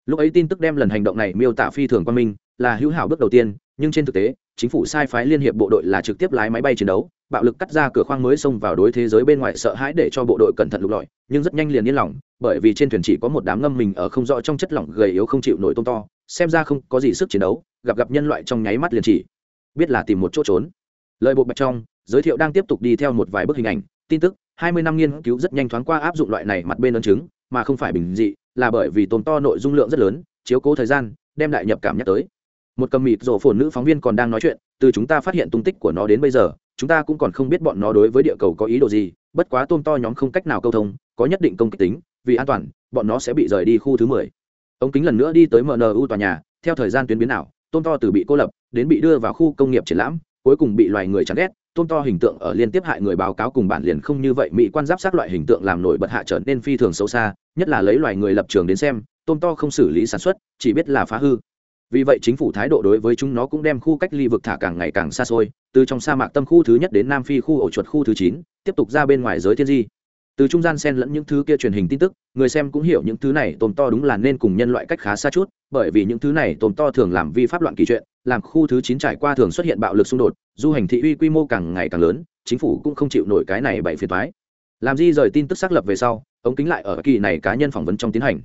Lúc ấy tin tức đem lần hành động này miêu tả phi thường quan minh là hữu hảo bước đầu tiên, nhưng trên thực tế, chính phủ sai phái liên hiệp bộ đội là trực tiếp lái máy bay chiến đấu, bạo lực cắt ra cửa khoang mới xông vào đối thế giới bên ngoài sợ hãi để cho bộ đội cẩn thận lục lọi, nhưng rất nhanh liền yên lòng, bởi vì trên thuyền chỉ có một đám ngâm mình ở không rõ trong chất lỏng gầy yếu không chịu nổi tôm to, xem ra không có gì sức chiến đấu, gặp gặp nhân loại trong nháy mắt liền chỉ. Biết là tìm một chỗ trốn. Lời bộ bạch trong, giới thiệu đang tiếp tục đi theo một vài bức hình ảnh, tin tức, hai mươi năm nghiên cứu rất nhanh thoáng qua áp dụng loại này mặt bên ấn chứng, mà không phải bình dị, là bởi vì tôm to nội dung lượng rất lớn, chiếu cố thời gian, đem đại nhập cảm nhắc tới một cầm mịt rổ phồn nữ phóng viên còn đang nói chuyện từ chúng ta phát hiện tung tích của nó đến bây giờ chúng ta cũng còn không biết bọn nó đối với địa cầu có ý đồ gì bất quá tôm to nhóm không cách nào câu thông có nhất định công kích tính vì an toàn bọn nó sẽ bị rời đi khu thứ mười. Ống kính lần nữa đi tới mnu tòa nhà theo thời gian tuyến biến nào, tôm to từ bị cô lập đến bị đưa vào khu công nghiệp triển lãm cuối cùng bị loài người chán ghét tôm to hình tượng ở liên tiếp hại người báo cáo cùng bản liền không như vậy mỹ quan giáp sát loại hình tượng làm nổi bật hạ trở nên phi thường xấu xa nhất là lấy loài người lập trường đến xem tôm to không xử lý sản xuất chỉ biết là phá hư vì vậy chính phủ thái độ đối với chúng nó cũng đem khu cách ly vực thả càng ngày càng xa xôi, từ trong sa mạc tâm khu thứ nhất đến nam phi khu ổ chuột khu thứ chín, tiếp tục ra bên ngoài giới thiên di. Từ trung gian xen lẫn những thứ kia truyền hình tin tức, người xem cũng hiểu những thứ này tồn to đúng là nên cùng nhân loại cách khá xa chút, bởi vì những thứ này tồn to thường làm vi pháp loạn kỳ chuyện, làm khu thứ chín trải qua thường xuất hiện bạo lực xung đột, du hành thị uy quy mô càng ngày càng lớn, chính phủ cũng không chịu nổi cái này bảy phiền thoái làm di rời tin tức xác lập về sau, ống kính lại ở kỳ này cá nhân phỏng vấn trong tiến hành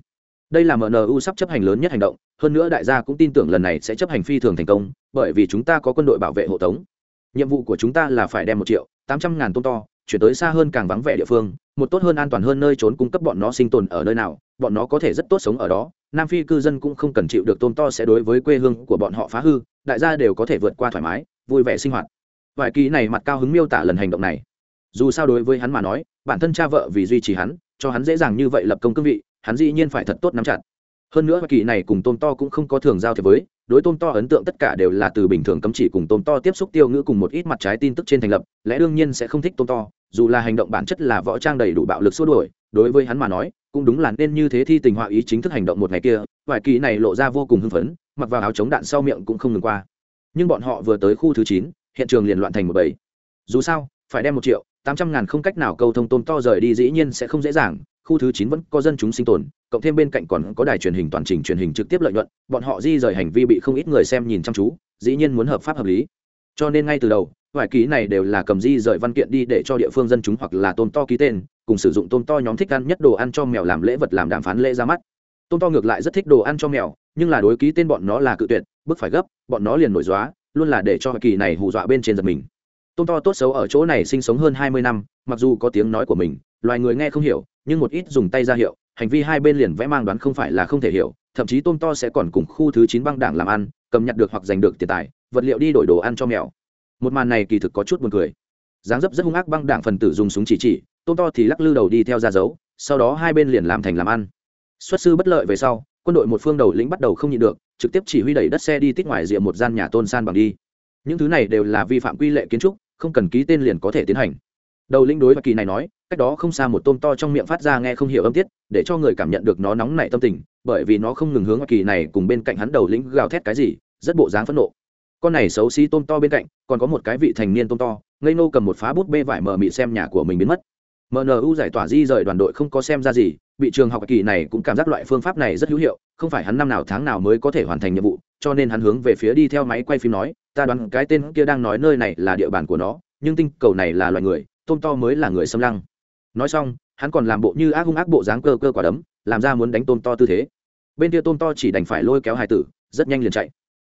đây là mnu sắp chấp hành lớn nhất hành động, hơn nữa đại gia cũng tin tưởng lần này sẽ chấp hành phi thường thành công, bởi vì chúng ta có quân đội bảo vệ hộ tống. Nhiệm vụ của chúng ta là phải đem một triệu tám trăm ngàn tôm to, chuyển tới xa hơn càng vắng vẻ địa phương, một tốt hơn an toàn hơn nơi trốn cung cấp bọn nó sinh tồn ở nơi nào, bọn nó có thể rất tốt sống ở đó. Nam phi cư dân cũng không cần chịu được tôm to sẽ đối với quê hương của bọn họ phá hư, đại gia đều có thể vượt qua thoải mái, vui vẻ sinh hoạt. Vài kỳ này mặt cao hứng miêu tả lần hành động này. Dù sao đối với hắn mà nói, bản thân cha vợ vì duy trì hắn, cho hắn dễ dàng như vậy lập công cương vị hắn dĩ nhiên phải thật tốt nắm chặt. Hơn nữa kỳ này cùng tôm to cũng không có thường giao thế với, đối tôm to ấn tượng tất cả đều là từ bình thường cấm chỉ cùng tôm to tiếp xúc tiêu ngữ cùng một ít mặt trái tin tức trên thành lập, lẽ đương nhiên sẽ không thích tôm to, dù là hành động bản chất là võ trang đầy đủ bạo lực xua đuổi, đối với hắn mà nói, cũng đúng là nên như thế thi tình họa ý chính thức hành động một ngày kia Vải kỳ này lộ ra vô cùng hưng phấn, mặc vào áo chống đạn sau miệng cũng không ngừng qua. Nhưng bọn họ vừa tới khu thứ chín, hiện trường liền loạn thành một bầy. Dù sao, phải đem một triệu tám trăm ngàn không cách nào câu thông tôm to rời đi dĩ nhiên sẽ không dễ dàng khu thứ chín vẫn có dân chúng sinh tồn cộng thêm bên cạnh còn có đài truyền hình toàn trình truyền hình trực tiếp lợi nhuận bọn họ di rời hành vi bị không ít người xem nhìn chăm chú dĩ nhiên muốn hợp pháp hợp lý. Cho nên ngay từ đầu vài ký này đều là cầm di rời văn kiện đi để cho địa phương dân chúng hoặc là tôm to ký tên cùng sử dụng tôm to nhóm thích ăn nhất đồ ăn cho mèo làm lễ vật làm đàm phán lễ ra mắt. Tôm to ngược lại rất thích đồ ăn cho mèo nhưng là đối ký tên bọn nó là cự tuyệt bức phải gấp bọn nó liền nổi gióa, luôn là để cho kỳ này hù dọa bên trên giật mình. Tôm to tốt xấu ở chỗ này sinh sống hơn hai mươi năm mặc dù có tiếng nói của mình loài người nghe không hiểu nhưng một ít dùng tay ra hiệu, hành vi hai bên liền vẽ mang đoán không phải là không thể hiểu, thậm chí tôm to sẽ còn cùng khu thứ chín băng đảng làm ăn, cầm nhặt được hoặc giành được tiền tài, vật liệu đi đổi đồ ăn cho mèo. Một màn này kỳ thực có chút buồn cười. Dáng dấp rất hung ác băng đảng phần tử dùng súng chỉ chỉ, tôm to thì lắc lư đầu đi theo ra dấu, sau đó hai bên liền làm thành làm ăn. Xuất sư bất lợi về sau, quân đội một phương đầu lĩnh bắt đầu không nhịn được, trực tiếp chỉ huy đẩy đất xe đi tít ngoài rìa một gian nhà tôn san bằng đi. Những thứ này đều là vi phạm quy lệ kiến trúc, không cần ký tên liền có thể tiến hành đầu lĩnh đối và kỳ này nói, cách đó không xa một tôm to trong miệng phát ra nghe không hiểu âm tiết, để cho người cảm nhận được nó nóng nảy tâm tình, bởi vì nó không ngừng hướng kỳ này cùng bên cạnh hắn đầu lĩnh gào thét cái gì, rất bộ dáng phẫn nộ. Con này xấu xí tôm to bên cạnh, còn có một cái vị thành niên tôm to, ngây nô cầm một phá bút bê vải mờ mị xem nhà của mình biến mất. Mnu giải tỏa di rời đoàn đội không có xem ra gì, bị trường học kỳ này cũng cảm giác loại phương pháp này rất hữu hiệu, không phải hắn năm nào tháng nào mới có thể hoàn thành nhiệm vụ, cho nên hắn hướng về phía đi theo máy quay phim nói, ta đoán cái tên kia đang nói nơi này là địa bàn của nó, nhưng tinh cầu này là loài người tôm to mới là người xâm lăng. Nói xong, hắn còn làm bộ như ác hung ác bộ dáng cơ cơ quả đấm, làm ra muốn đánh tôm to tư thế. Bên kia tôm to chỉ đành phải lôi kéo hải tử, rất nhanh liền chạy.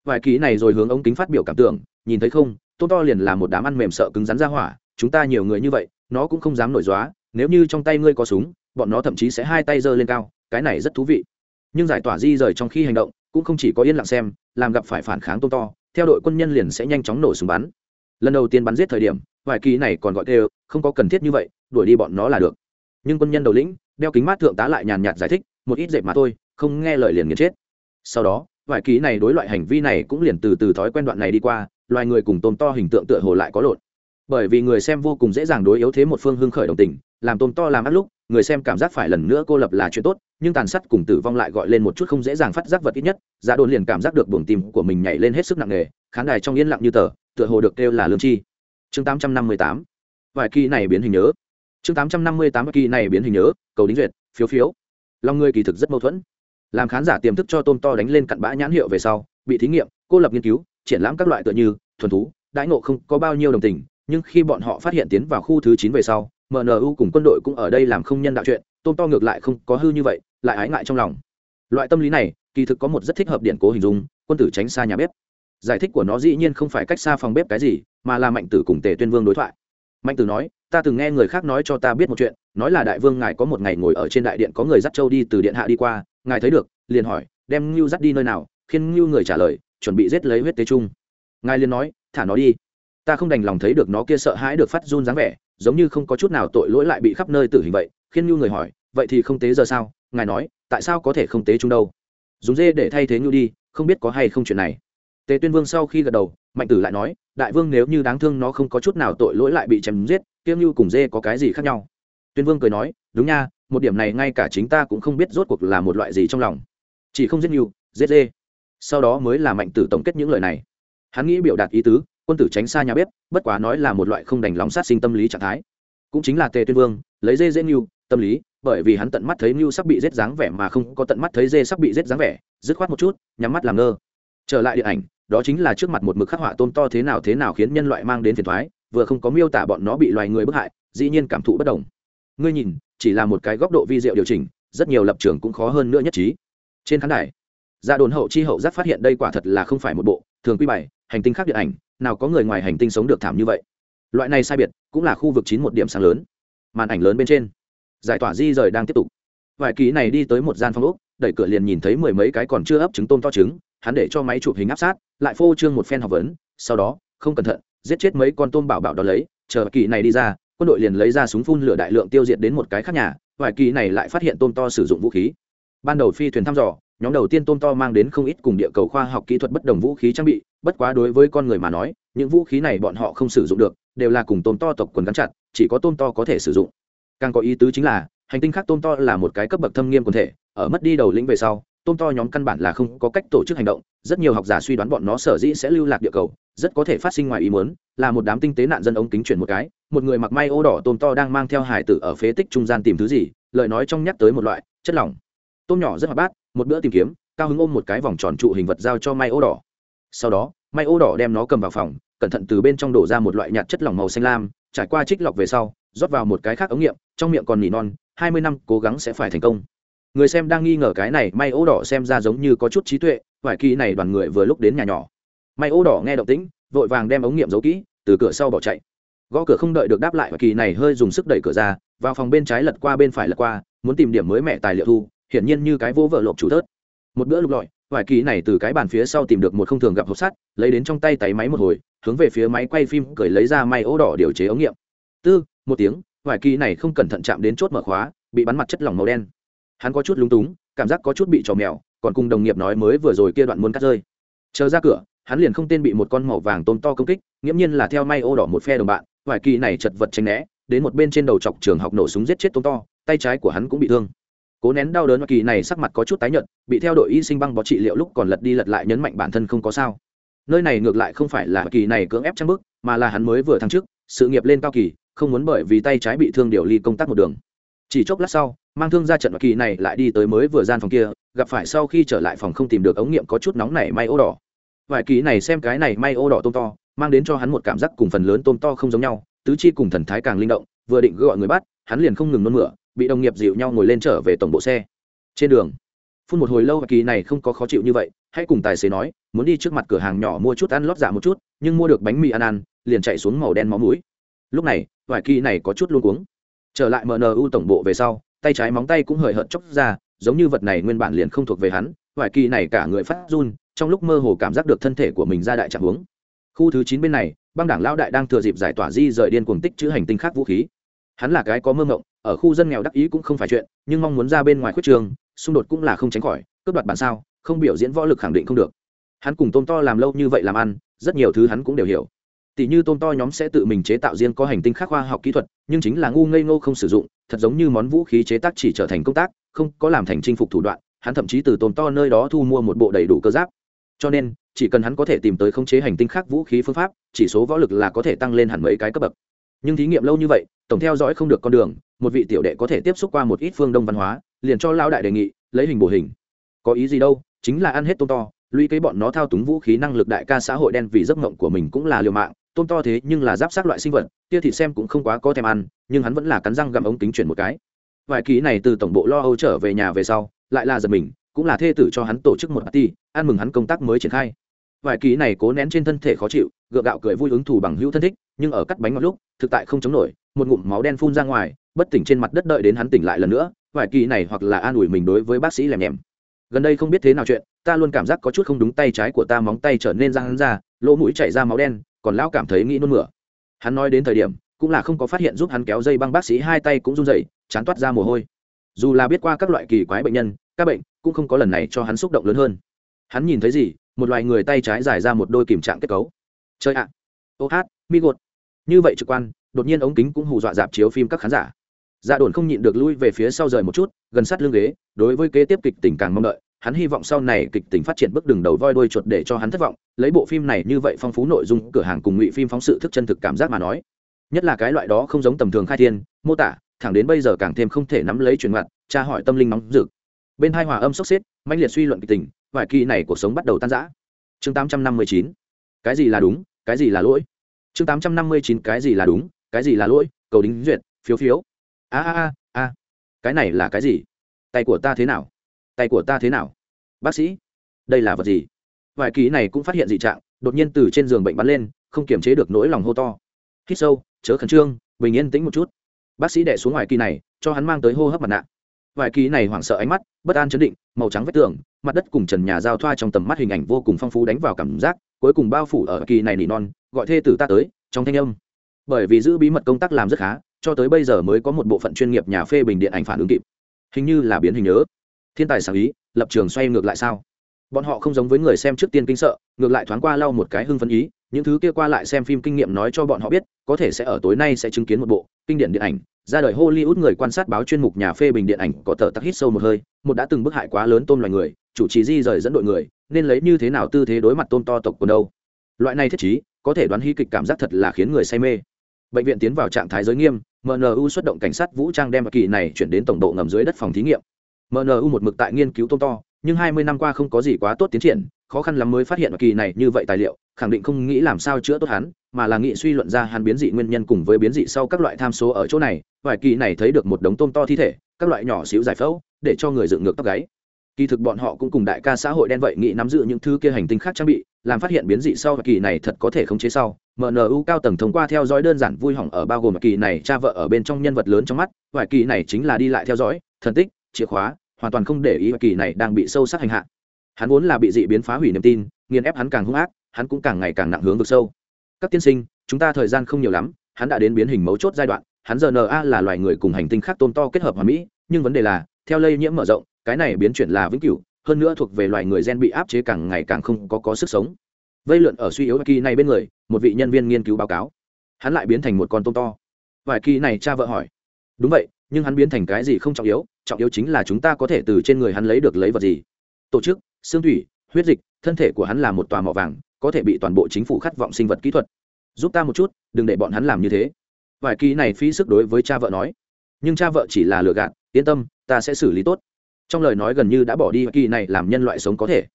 Vài ký này rồi hướng ống kính phát biểu cảm tưởng, nhìn thấy không, tôm to liền là một đám ăn mềm sợ cứng rắn ra hỏa, chúng ta nhiều người như vậy, nó cũng không dám nổi dóa, nếu như trong tay ngươi có súng, bọn nó thậm chí sẽ hai tay giơ lên cao, cái này rất thú vị. Nhưng giải tỏa di rời trong khi hành động, cũng không chỉ có yên lặng xem, làm gặp phải phản kháng tôm to, theo đội quân nhân liền sẽ nhanh chóng nổ súng bắn. Lần đầu tiên bắn giết thời điểm vài kỳ này còn gọi kêu không có cần thiết như vậy, đuổi đi bọn nó là được. Nhưng quân nhân đầu lĩnh, đeo kính mát thượng tá lại nhàn nhạt giải thích, một ít dệt mà thôi, không nghe lời liền nghiền chết. Sau đó, vài ký này đối loại hành vi này cũng liền từ từ thói quen đoạn này đi qua, loài người cùng tôm to hình tượng tựa hồ lại có lộn. Bởi vì người xem vô cùng dễ dàng đối yếu thế một phương hưng khởi đồng tình, làm tôm to làm ác lúc, người xem cảm giác phải lần nữa cô lập là chuyện tốt, nhưng tàn sát cùng tử vong lại gọi lên một chút không dễ dàng phát giác vật ít nhất giá đồn liền cảm giác được buồng tim của mình nhảy lên hết sức nặng nề, khán đài trong yên lặng như tờ, tựa hồ được kêu là lương chi chương 858 vài kỳ này biến hình nhớ. Chương 858 kỳ này biến hình nhớ, cầu đính duyệt, phiếu phiếu. Lòng người kỳ thực rất mâu thuẫn. Làm khán giả tiềm thức cho tôm to đánh lên cặn bã nhãn hiệu về sau, bị thí nghiệm, cô lập nghiên cứu, triển lãm các loại tựa như, thuần thú, đãi ngộ không có bao nhiêu đồng tình, nhưng khi bọn họ phát hiện tiến vào khu thứ chín về sau mnu cùng quân đội cũng ở đây làm không nhân đạo chuyện, tôm to ngược lại không có hư như vậy, lại ái ngại trong lòng. Loại tâm lý này, kỳ thực có một rất thích hợp điện cố hình dung, quân tử tránh xa nhà bếp giải thích của nó dĩ nhiên không phải cách xa phòng bếp cái gì, mà là mạnh tử cùng tề tuyên vương đối thoại. Mạnh tử nói, ta từng nghe người khác nói cho ta biết một chuyện, nói là đại vương ngài có một ngày ngồi ở trên đại điện có người dắt châu đi từ điện hạ đi qua, ngài thấy được, liền hỏi, đem ngưu dắt đi nơi nào? Khiến ngưu người trả lời, chuẩn bị giết lấy huyết tế trung. ngài liền nói, thả nó đi. Ta không đành lòng thấy được nó kia sợ hãi được phát run dáng vẻ, giống như không có chút nào tội lỗi lại bị khắp nơi tử hình vậy. Khiến ngưu người hỏi, vậy thì không tế giờ sao? Ngài nói, tại sao có thể không tế trung đâu? Dùng dê để thay thế ngưu đi, không biết có hay không chuyện này tề tuyên vương sau khi gật đầu, mạnh tử lại nói, đại vương nếu như đáng thương nó không có chút nào tội lỗi lại bị chém giết kiêng như cùng dê có cái gì khác nhau? Tuyên vương cười nói, đúng nha, một điểm này ngay cả chính ta cũng không biết rốt cuộc là một loại gì trong lòng. Chỉ không giết như giết dê. Sau đó mới là mạnh tử tổng kết những lời này. Hắn nghĩ biểu đạt ý tứ, quân tử tránh xa nhà bếp, bất quá nói là một loại không đành lòng sát sinh tâm lý trạng thái. Cũng chính là tề tuyên vương, lấy dê dễ như tâm lý, bởi vì hắn tận mắt thấy như sắp bị giết dáng vẻ mà không có tận mắt thấy dê sắp bị giết dáng vẻ, dứt khoát một chút, nhắm mắt làm ngơ. Trở lại điện ảnh đó chính là trước mặt một mực khắc họa tôm to thế nào thế nào khiến nhân loại mang đến phiền thoái, vừa không có miêu tả bọn nó bị loài người bức hại, dĩ nhiên cảm thụ bất đồng. Ngươi nhìn, chỉ là một cái góc độ vi diệu điều chỉnh, rất nhiều lập trường cũng khó hơn nữa nhất trí. Trên khán đài gia đồn hậu chi hậu giác phát hiện đây quả thật là không phải một bộ, thường quy bày hành tinh khác điện ảnh, nào có người ngoài hành tinh sống được thảm như vậy. Loại này sai biệt, cũng là khu vực chín một điểm sáng lớn. Màn ảnh lớn bên trên, giải tỏa di rời đang tiếp tục. Vài ký này đi tới một gian phòng úc đẩy cửa liền nhìn thấy mười mấy cái còn chưa ấp trứng tôm to trứng hắn để cho máy chụp hình áp sát, lại phô trương một phen học vấn, sau đó, không cẩn thận, giết chết mấy con tôm bảo bảo đó lấy, chờ kỳ này đi ra, quân đội liền lấy ra súng phun lửa đại lượng tiêu diệt đến một cái khác nhà, vài kỳ này lại phát hiện tôm to sử dụng vũ khí. Ban đầu phi thuyền thăm dò, nhóm đầu tiên tôm to mang đến không ít cùng địa cầu khoa học kỹ thuật bất đồng vũ khí trang bị, bất quá đối với con người mà nói, những vũ khí này bọn họ không sử dụng được, đều là cùng tôm to tộc quần gắn chặt, chỉ có tôm to có thể sử dụng. Càng có ý tứ chính là, hành tinh khác tôm to là một cái cấp bậc thâm nghiêm quần thể, ở mất đi đầu lĩnh về sau tôm to nhóm căn bản là không có cách tổ chức hành động, rất nhiều học giả suy đoán bọn nó sở dĩ sẽ lưu lạc địa cầu, rất có thể phát sinh ngoài ý muốn, là một đám tinh tế nạn dân ống kính chuyển một cái, một người mặc may ô đỏ tôm to đang mang theo hải tử ở phế tích trung gian tìm thứ gì, lời nói trong nhắc tới một loại, chất lỏng. Tôm nhỏ rất hoạt bát, một bữa tìm kiếm, cao hứng ôm một cái vòng tròn trụ hình vật giao cho may ô đỏ. Sau đó, may ô đỏ đem nó cầm vào phòng, cẩn thận từ bên trong đổ ra một loại nhạt chất lỏng màu xanh lam, trải qua trích lọc về sau, rót vào một cái khác ống nghiệm, trong miệng còn nỉ non, hai mươi năm cố gắng sẽ phải thành công người xem đang nghi ngờ cái này, may ô đỏ xem ra giống như có chút trí tuệ vải kỳ này đoàn người vừa lúc đến nhà nhỏ. May ô đỏ nghe động tĩnh, vội vàng đem ống nghiệm giấu kỹ, từ cửa sau bỏ chạy. Gõ cửa không đợi được đáp lại và kỳ này hơi dùng sức đẩy cửa ra, vào phòng bên trái lật qua bên phải lật qua, muốn tìm điểm mới mẹ tài liệu thu, hiển nhiên như cái vô vợ lộp chủ tớt. Một bữa lục lọi vải kỳ này từ cái bàn phía sau tìm được một không thường gặp hộp sắt, lấy đến trong tay tay máy một hồi, hướng về phía máy quay phim cởi lấy ra may ố đỏ điều chế ống nghiệm. Tư, một tiếng vải kỳ này không cẩn thận chạm đến chốt mở khóa, bị bắn mặt chất lỏng màu đen hắn có chút lúng túng, cảm giác có chút bị trò mèo, còn cùng đồng nghiệp nói mới vừa rồi kia đoạn muốn cắt rơi. Chờ ra cửa, hắn liền không tên bị một con màu vàng tôm to công kích, nghiễm nhiên là theo may ô đỏ một phe đồng bạn vải kỳ này chật vật tranh né, đến một bên trên đầu chọc trường học nổ súng giết chết tôm to, tay trái của hắn cũng bị thương. Cố nén đau đớn kỳ này sắc mặt có chút tái nhợt, bị theo đội y sinh băng bó trị liệu lúc còn lật đi lật lại nhấn mạnh bản thân không có sao. Nơi này ngược lại không phải là kỳ này cưỡng ép trang bức mà là hắn mới vừa thăng chức, sự nghiệp lên cao kỳ, không muốn bởi vì tay trái bị thương điều ly công tác một đường chỉ chốc lát sau, mang thương ra trận và kỳ này lại đi tới mới vừa gian phòng kia, gặp phải sau khi trở lại phòng không tìm được ống nghiệm có chút nóng này may ô đỏ. Vải kỳ này xem cái này may ô đỏ tôm to, mang đến cho hắn một cảm giác cùng phần lớn tôm to không giống nhau, tứ chi cùng thần thái càng linh động, vừa định gọi người bắt, hắn liền không ngừng nôn mửa, bị đồng nghiệp dịu nhau ngồi lên trở về tổng bộ xe. Trên đường, phun một hồi lâu và kỳ này không có khó chịu như vậy, hãy cùng tài xế nói, muốn đi trước mặt cửa hàng nhỏ mua chút ăn lót giả một chút, nhưng mua được bánh mì ăn ăn, liền chạy xuống màu đen máu mũi. Lúc này vải kỳ này có chút luôn cuống trở lại mnu tổng bộ về sau, tay trái móng tay cũng hời hợt chóc ra, giống như vật này nguyên bản liền không thuộc về hắn vài kỳ này cả người phát run, trong lúc mơ hồ cảm giác được thân thể của mình ra đại trạng huống. Khu thứ chín bên này, băng đảng lão đại đang thừa dịp giải tỏa di rời điên cuồng tích chữ hành tinh khác vũ khí. Hắn là cái có mơ mộng, ở khu dân nghèo đắc ý cũng không phải chuyện, nhưng mong muốn ra bên ngoài khuyết trường, xung đột cũng là không tránh khỏi, cướp đoạt bản sao, không biểu diễn võ lực khẳng định không được. Hắn cùng tôm to làm lâu như vậy làm ăn, rất nhiều thứ hắn cũng đều hiểu tỷ như tôm to nhóm sẽ tự mình chế tạo riêng có hành tinh khác khoa học kỹ thuật, nhưng chính là ngu ngây ngô không sử dụng, thật giống như món vũ khí chế tác chỉ trở thành công tác, không có làm thành chinh phục thủ đoạn, hắn thậm chí từ tôm to nơi đó thu mua một bộ đầy đủ cơ giáp. Cho nên, chỉ cần hắn có thể tìm tới khống chế hành tinh khác vũ khí phương pháp, chỉ số võ lực là có thể tăng lên hẳn mấy cái cấp bậc. Nhưng thí nghiệm lâu như vậy, tổng theo dõi không được con đường, một vị tiểu đệ có thể tiếp xúc qua một ít phương đông văn hóa, liền cho lao đại đề nghị, lấy hình bổ hình. Có ý gì đâu, chính là ăn hết tôm to, lũy kế bọn nó thao túng vũ khí năng lực đại ca xã hội đen vì giấc mộng của mình cũng là liều mạng tôm to thế nhưng là giáp sát loại sinh vật kia thịt xem cũng không quá có thèm ăn, nhưng hắn vẫn là cắn răng gặm ống kính chuyển một cái. Vài ký này từ tổng bộ lo âu trở về nhà về sau, lại là giật mình, cũng là thê tử cho hắn tổ chức một party, ăn mừng hắn công tác mới triển khai. Vài ký này cố nén trên thân thể khó chịu, gượng gạo cười vui ứng thủ bằng hữu thân thích, nhưng ở cắt bánh ngọt lúc, thực tại không chống nổi, một ngụm máu đen phun ra ngoài, bất tỉnh trên mặt đất đợi đến hắn tỉnh lại lần nữa, vài kỳ này hoặc là an ủi mình đối với bác sĩ lèm nhèm gần đây không biết thế nào chuyện ta luôn cảm giác có chút không đúng tay trái của ta móng tay trở nên răng hắn ra, lỗ mũi chảy ra máu đen, còn lão cảm thấy nghĩ nôn mửa. Hắn nói đến thời điểm, cũng là không có phát hiện giúp hắn kéo dây băng bác sĩ hai tay cũng run rẩy, chán toát ra mồ hôi. Dù là biết qua các loại kỳ quái bệnh nhân, các bệnh cũng không có lần này cho hắn xúc động lớn hơn. Hắn nhìn thấy gì, một loài người tay trái dài ra một đôi kìm trạng kết cấu. Chơi ạ! À. ô hát, mi gột. Như vậy trực quan, đột nhiên ống kính cũng hù dọa dạp chiếu phim các khán giả. Dạ đồn không nhịn được lui về phía sau rời một chút, gần sát lưng ghế, đối với kế tiếp kịch tình càng mong đợi hắn hy vọng sau này kịch tính phát triển bước đường đầu voi đuôi chuột để cho hắn thất vọng, lấy bộ phim này như vậy phong phú nội dung, cửa hàng cùng ngụy phim phóng sự thức chân thực cảm giác mà nói. Nhất là cái loại đó không giống tầm thường khai thiên, mô tả, thẳng đến bây giờ càng thêm không thể nắm lấy chuyển ngoặt, tra hỏi tâm linh nóng rực. Bên hai hòa âm sốc xếp mạnh liệt suy luận kịch tình, vài kỳ này cuộc sống bắt đầu tan rã. Chương 859 cái gì là đúng, cái gì là lỗi? Chương 859 cái gì là đúng, cái gì là lỗi, cầu đính duyệt, phiếu phiếu. A a a a, cái này là cái gì? Tay của ta thế nào? Tay của ta thế nào? Bác sĩ, đây là vật gì? Vài ký này cũng phát hiện dị trạng, đột nhiên từ trên giường bệnh bắn lên, không kiềm chế được nỗi lòng hô to. Hít sâu, chớ khẩn trương, bình yên tĩnh một chút. Bác sĩ đẻ xuống ngoài kỳ này, cho hắn mang tới hô hấp mặt nạ. Vài kỳ này hoảng sợ ánh mắt, bất an chấn định, màu trắng vết tường, mặt đất cùng trần nhà giao thoa trong tầm mắt hình ảnh vô cùng phong phú đánh vào cảm giác, cuối cùng bao phủ ở kỳ này nỉ non, gọi thê tử ta tới, trong thanh âm. Bởi vì giữ bí mật công tác làm rất khá, cho tới bây giờ mới có một bộ phận chuyên nghiệp nhà phê bình điện ảnh phản ứng kịp. Hình như là biến hình nhớ thiên tài sáng ý, lập trường xoay ngược lại sao? Bọn họ không giống với người xem trước tiên kinh sợ, ngược lại thoáng qua lau một cái hưng phấn ý, những thứ kia qua lại xem phim kinh nghiệm nói cho bọn họ biết, có thể sẽ ở tối nay sẽ chứng kiến một bộ kinh điển điện ảnh. Ra đời hollywood người quan sát báo chuyên mục nhà phê bình điện ảnh có tờ tắc hít sâu một hơi, một đã từng bức hại quá lớn tôm loài người, chủ trì di rời dẫn đội người, nên lấy như thế nào tư thế đối mặt tôm to tộc quần đâu? Loại này thiết chí có thể đoán hy kịch cảm giác thật là khiến người say mê. Bệnh viện tiến vào trạng thái giới nghiêm mnu xuất động cảnh sát vũ trang đem kỳ này chuyển đến tổng độ ngầm dưới đất phòng thí nghiệm mnu một mực tại nghiên cứu tôm to, nhưng hai mươi năm qua không có gì quá tốt tiến triển, khó khăn lắm mới phát hiện kỳ này như vậy tài liệu, khẳng định không nghĩ làm sao chữa tốt hắn, mà là nghị suy luận ra hắn biến dị nguyên nhân cùng với biến dị sau các loại tham số ở chỗ này, vài kỳ này thấy được một đống tôm to thi thể, các loại nhỏ xíu giải phẫu, để cho người dựng ngược tóc gáy. Kỳ thực bọn họ cũng cùng đại ca xã hội đen vậy nghĩ nắm giữ những thứ kia hành tinh khác trang bị, làm phát hiện biến dị sau kỳ này thật có thể khống chế sau. Mnu cao tầng thông qua theo dõi đơn giản vui hỏng ở bao gồm kỳ này cha vợ ở bên trong nhân vật lớn trong mắt, vài kỳ này chính là đi lại theo dõi thần tích chìa khóa hoàn toàn không để ý kỳ này đang bị sâu sắc hành hạ. Hắn vốn là bị dị biến phá hủy niềm tin nghiền ép hắn càng hung ác hắn cũng càng ngày càng nặng hướng vực sâu. Các tiên sinh chúng ta thời gian không nhiều lắm hắn đã đến biến hình mấu chốt giai đoạn hắn giờ na là loài người cùng hành tinh khác tôm to kết hợp hòa mỹ nhưng vấn đề là theo lây nhiễm mở rộng cái này biến chuyển là vĩnh cửu hơn nữa thuộc về loài người gen bị áp chế càng ngày càng không có, có sức sống. Vây lượn ở suy yếu kỳ này bên người một vị nhân viên nghiên cứu báo cáo. Hắn lại biến thành một con tôm to. Vài kỳ này cha vợ hỏi. Đúng vậy nhưng hắn biến thành cái gì không trọng yếu trọng yếu chính là chúng ta có thể từ trên người hắn lấy được lấy vật gì. Tổ chức, xương thủy, huyết dịch, thân thể của hắn là một tòa mỏ vàng, có thể bị toàn bộ chính phủ khát vọng sinh vật kỹ thuật. Giúp ta một chút, đừng để bọn hắn làm như thế. Vài kỳ này phí sức đối với cha vợ nói. Nhưng cha vợ chỉ là lừa gạt, yên tâm, ta sẽ xử lý tốt. Trong lời nói gần như đã bỏ đi kỳ này làm nhân loại sống có thể.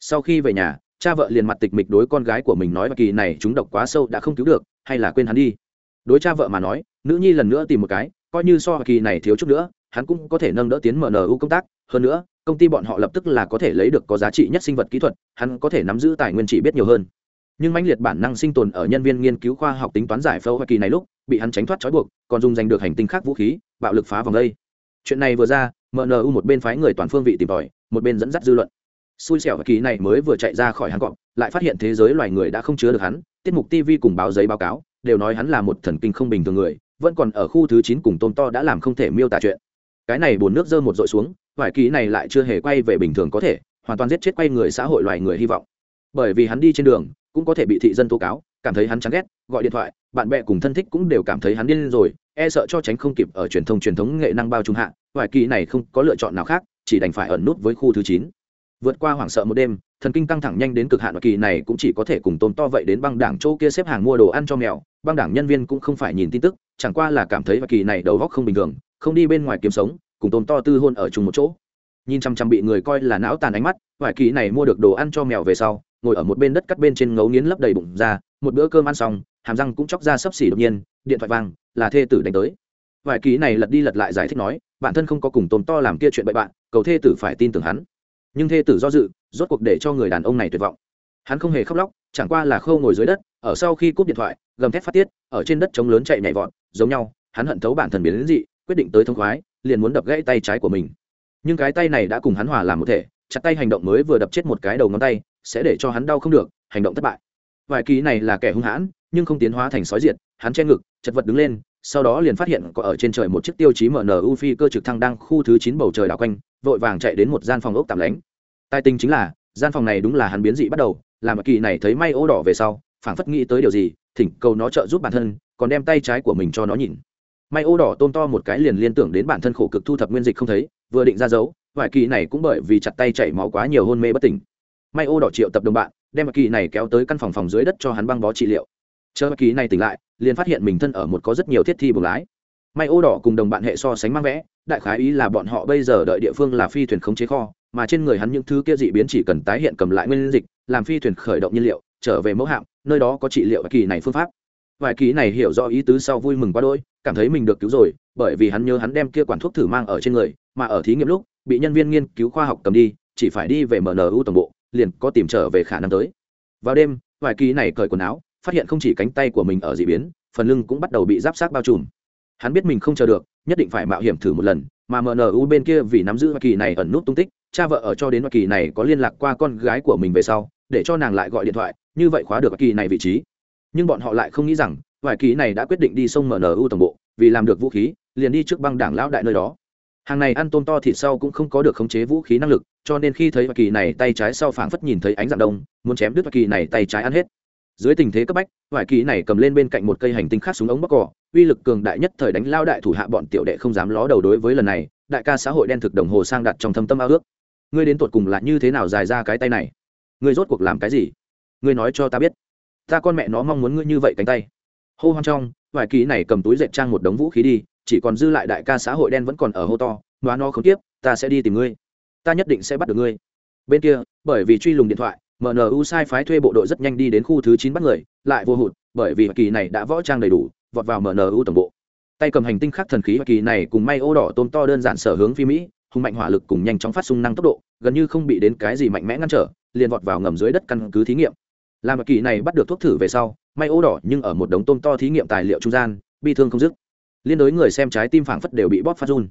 Sau khi về nhà, cha vợ liền mặt tịch mịch đối con gái của mình nói kỳ này chúng độc quá sâu đã không cứu được, hay là quên hắn đi. Đối cha vợ mà nói, nữ nhi lần nữa tìm một cái, coi như so kỳ này thiếu chút nữa hắn cũng có thể nâng đỡ tiến mnu công tác. Hơn nữa, công ty bọn họ lập tức là có thể lấy được có giá trị nhất sinh vật kỹ thuật, hắn có thể nắm giữ tài nguyên chỉ biết nhiều hơn. Nhưng mãnh liệt bản năng sinh tồn ở nhân viên nghiên cứu khoa học tính toán giải phẫu hoa kỳ này lúc, bị hắn tránh thoát trói buộc, còn dùng giành được hành tinh khác vũ khí, bạo lực phá vòng đây. Chuyện này vừa ra mnu một bên phái người toàn phương vị tìm tòi, một bên dẫn dắt dư luận. Xui xẻo kỳ này mới vừa chạy ra khỏi hắn cọp lại phát hiện thế giới loài người đã không chứa được hắn, tiết mục tv cùng báo giấy báo cáo, đều nói hắn là một thần kinh không bình thường người, vẫn còn ở khu thứ chín cùng tôm to đã làm không thể miêu tả chuyện cái này bồn nước dơ một dội xuống, vải ký này lại chưa hề quay về bình thường có thể, hoàn toàn giết chết quay người xã hội loài người hy vọng. Bởi vì hắn đi trên đường, cũng có thể bị thị dân tố cáo, cảm thấy hắn chán ghét, gọi điện thoại, bạn bè cùng thân thích cũng đều cảm thấy hắn điên rồi e sợ cho tránh không kịp ở truyền thông truyền thống nghệ năng bao trung hạ, vải kỳ này không có lựa chọn nào khác, chỉ đành phải ẩn nút với khu thứ chín. Vượt qua hoảng sợ một đêm, thần kinh căng thẳng nhanh đến cực hạn và kỳ này cũng chỉ có thể cùng tôm to vậy đến băng đảng chỗ kia xếp hàng mua đồ ăn cho mèo, băng đảng nhân viên cũng không phải nhìn tin tức, chẳng qua là cảm thấy và kỳ này đầu góc không bình thường không đi bên ngoài kiếm sống, cùng tôm to tư hôn ở chung một chỗ. Nhìn chăm chăm bị người coi là não tàn ánh mắt, vải kỳ này mua được đồ ăn cho mèo về sau, ngồi ở một bên đất cắt bên trên ngấu nghiến lấp đầy bụng ra, một bữa cơm ăn xong, hàm răng cũng chóc ra sấp xỉ đột nhiên, điện thoại vang, là thê tử đánh tới. Vải ký này lật đi lật lại giải thích nói, bản thân không có cùng tôm to làm kia chuyện bậy bạn, cầu thê tử phải tin tưởng hắn. Nhưng thê tử do dự, rốt cuộc để cho người đàn ông này tuyệt vọng. Hắn không hề khóc lóc, chẳng qua là khâu ngồi dưới đất, ở sau khi cúp điện thoại, gầm thét phát tiết, ở trên đất trống lớn chạy nhảy vọt, giống nhau, hắn hận thấu bản thân biến đến dị quyết định tới thông khoái, liền muốn đập gãy tay trái của mình. Nhưng cái tay này đã cùng hắn hòa làm một thể, chặt tay hành động mới vừa đập chết một cái đầu ngón tay, sẽ để cho hắn đau không được, hành động thất bại. Vài ký này là kẻ hung hãn, nhưng không tiến hóa thành sói diệt, hắn che ngực, chật vật đứng lên, sau đó liền phát hiện có ở trên trời một chiếc tiêu chí mnu phi cơ trực thăng đang khu thứ chín bầu trời đảo quanh, vội vàng chạy đến một gian phòng ốc tạm lánh. Tài tình chính là, gian phòng này đúng là hắn biến dị bắt đầu, làm kỳ này thấy may ô đỏ về sau, phảng phất nghĩ tới điều gì, thỉnh cầu nó trợ giúp bản thân, còn đem tay trái của mình cho nó nhìn may ô đỏ tôm to một cái liền liên tưởng đến bản thân khổ cực thu thập nguyên dịch không thấy, vừa định ra dấu vài kỳ này cũng bởi vì chặt tay chảy máu quá nhiều hôn mê bất tỉnh. May ô đỏ triệu tập đồng bạn, đem kỳ này kéo tới căn phòng phòng dưới đất cho hắn băng bó trị liệu. Chờ kỳ này tỉnh lại, liền phát hiện mình thân ở một có rất nhiều thiết thi buồng lái. May ô đỏ cùng đồng bạn hệ so sánh mang vẽ đại khái ý là bọn họ bây giờ đợi địa phương là phi thuyền khống chế kho, mà trên người hắn những thứ kia dị biến chỉ cần tái hiện cầm lại nguyên dịch, làm phi thuyền khởi động nhiên liệu, trở về mẫu hạm, nơi đó có trị liệu kỳ này phương pháp. Vài kỳ này hiểu rõ ý tứ sau vui mừng quá đôi cảm thấy mình được cứu rồi, bởi vì hắn nhớ hắn đem kia quản thuốc thử mang ở trên người, mà ở thí nghiệm lúc, bị nhân viên nghiên cứu khoa học cầm đi, chỉ phải đi về mnu tổng bộ, liền có tìm trở về khả năng tới. Vào đêm, vài kỳ này cởi quần áo, phát hiện không chỉ cánh tay của mình ở dị biến, phần lưng cũng bắt đầu bị giáp sát bao trùm. Hắn biết mình không chờ được, nhất định phải mạo hiểm thử một lần, mà mnu bên kia vì nắm giữ hoa kỳ này ẩn nút tung tích, cha vợ ở cho đến hoa kỳ này có liên lạc qua con gái của mình về sau, để cho nàng lại gọi điện thoại, như vậy khóa được hoa kỳ này vị trí. Nhưng bọn họ lại không nghĩ rằng vài kỳ này đã quyết định đi sông mnu tổng bộ, vì làm được vũ khí, liền đi trước băng đảng lão đại nơi đó. Hàng này ăn tôm to thịt sau cũng không có được khống chế vũ khí năng lực, cho nên khi thấy vải kỳ này tay trái sau phảng phất nhìn thấy ánh dạng đông, muốn chém đứt vải kỳ này tay trái ăn hết. Dưới tình thế cấp bách vải kỳ này cầm lên bên cạnh một cây hành tinh khác xuống ống bắc cỏ, uy lực cường đại nhất thời đánh lao đại thủ hạ bọn tiểu đệ không dám ló đầu đối với lần này, đại ca xã hội đen thực đồng hồ sang đặt trong thâm tâm ao ước. Ngươi đến tột cùng là như thế nào dài ra cái tay này? Ngươi rốt cuộc làm cái gì? Ngươi nói cho ta biết. Ta con mẹ nó mong muốn ngươi như vậy cánh tay hô hoang trong, vài ký này cầm túi dệt trang một đống vũ khí đi, chỉ còn dư lại đại ca xã hội đen vẫn còn ở hô to nói nó không tiếp, ta sẽ đi tìm ngươi. Ta nhất định sẽ bắt được ngươi. Bên kia, bởi vì truy lùng điện thoại mnu sai phái thuê bộ đội rất nhanh đi đến khu thứ chín bắt người, lại vô hụt, bởi vì kỳ này đã võ trang đầy đủ, vọt vào mnu tổng bộ. Tay cầm hành tinh khắc thần khí, kỳ này cùng may ô đỏ tôm to đơn giản sở hướng phi mỹ, hùng mạnh hỏa lực cùng nhanh chóng phát xung năng tốc độ, gần như không bị đến cái gì mạnh mẽ ngăn trở, liền vọt vào ngầm dưới đất căn cứ thí nghiệm làm kỳ này bắt được thuốc thử về sau, may ô đỏ nhưng ở một đống tôm to thí nghiệm tài liệu trung gian, bi thương không dứt. Liên đối người xem trái tim phảng phất đều bị bóp phát run.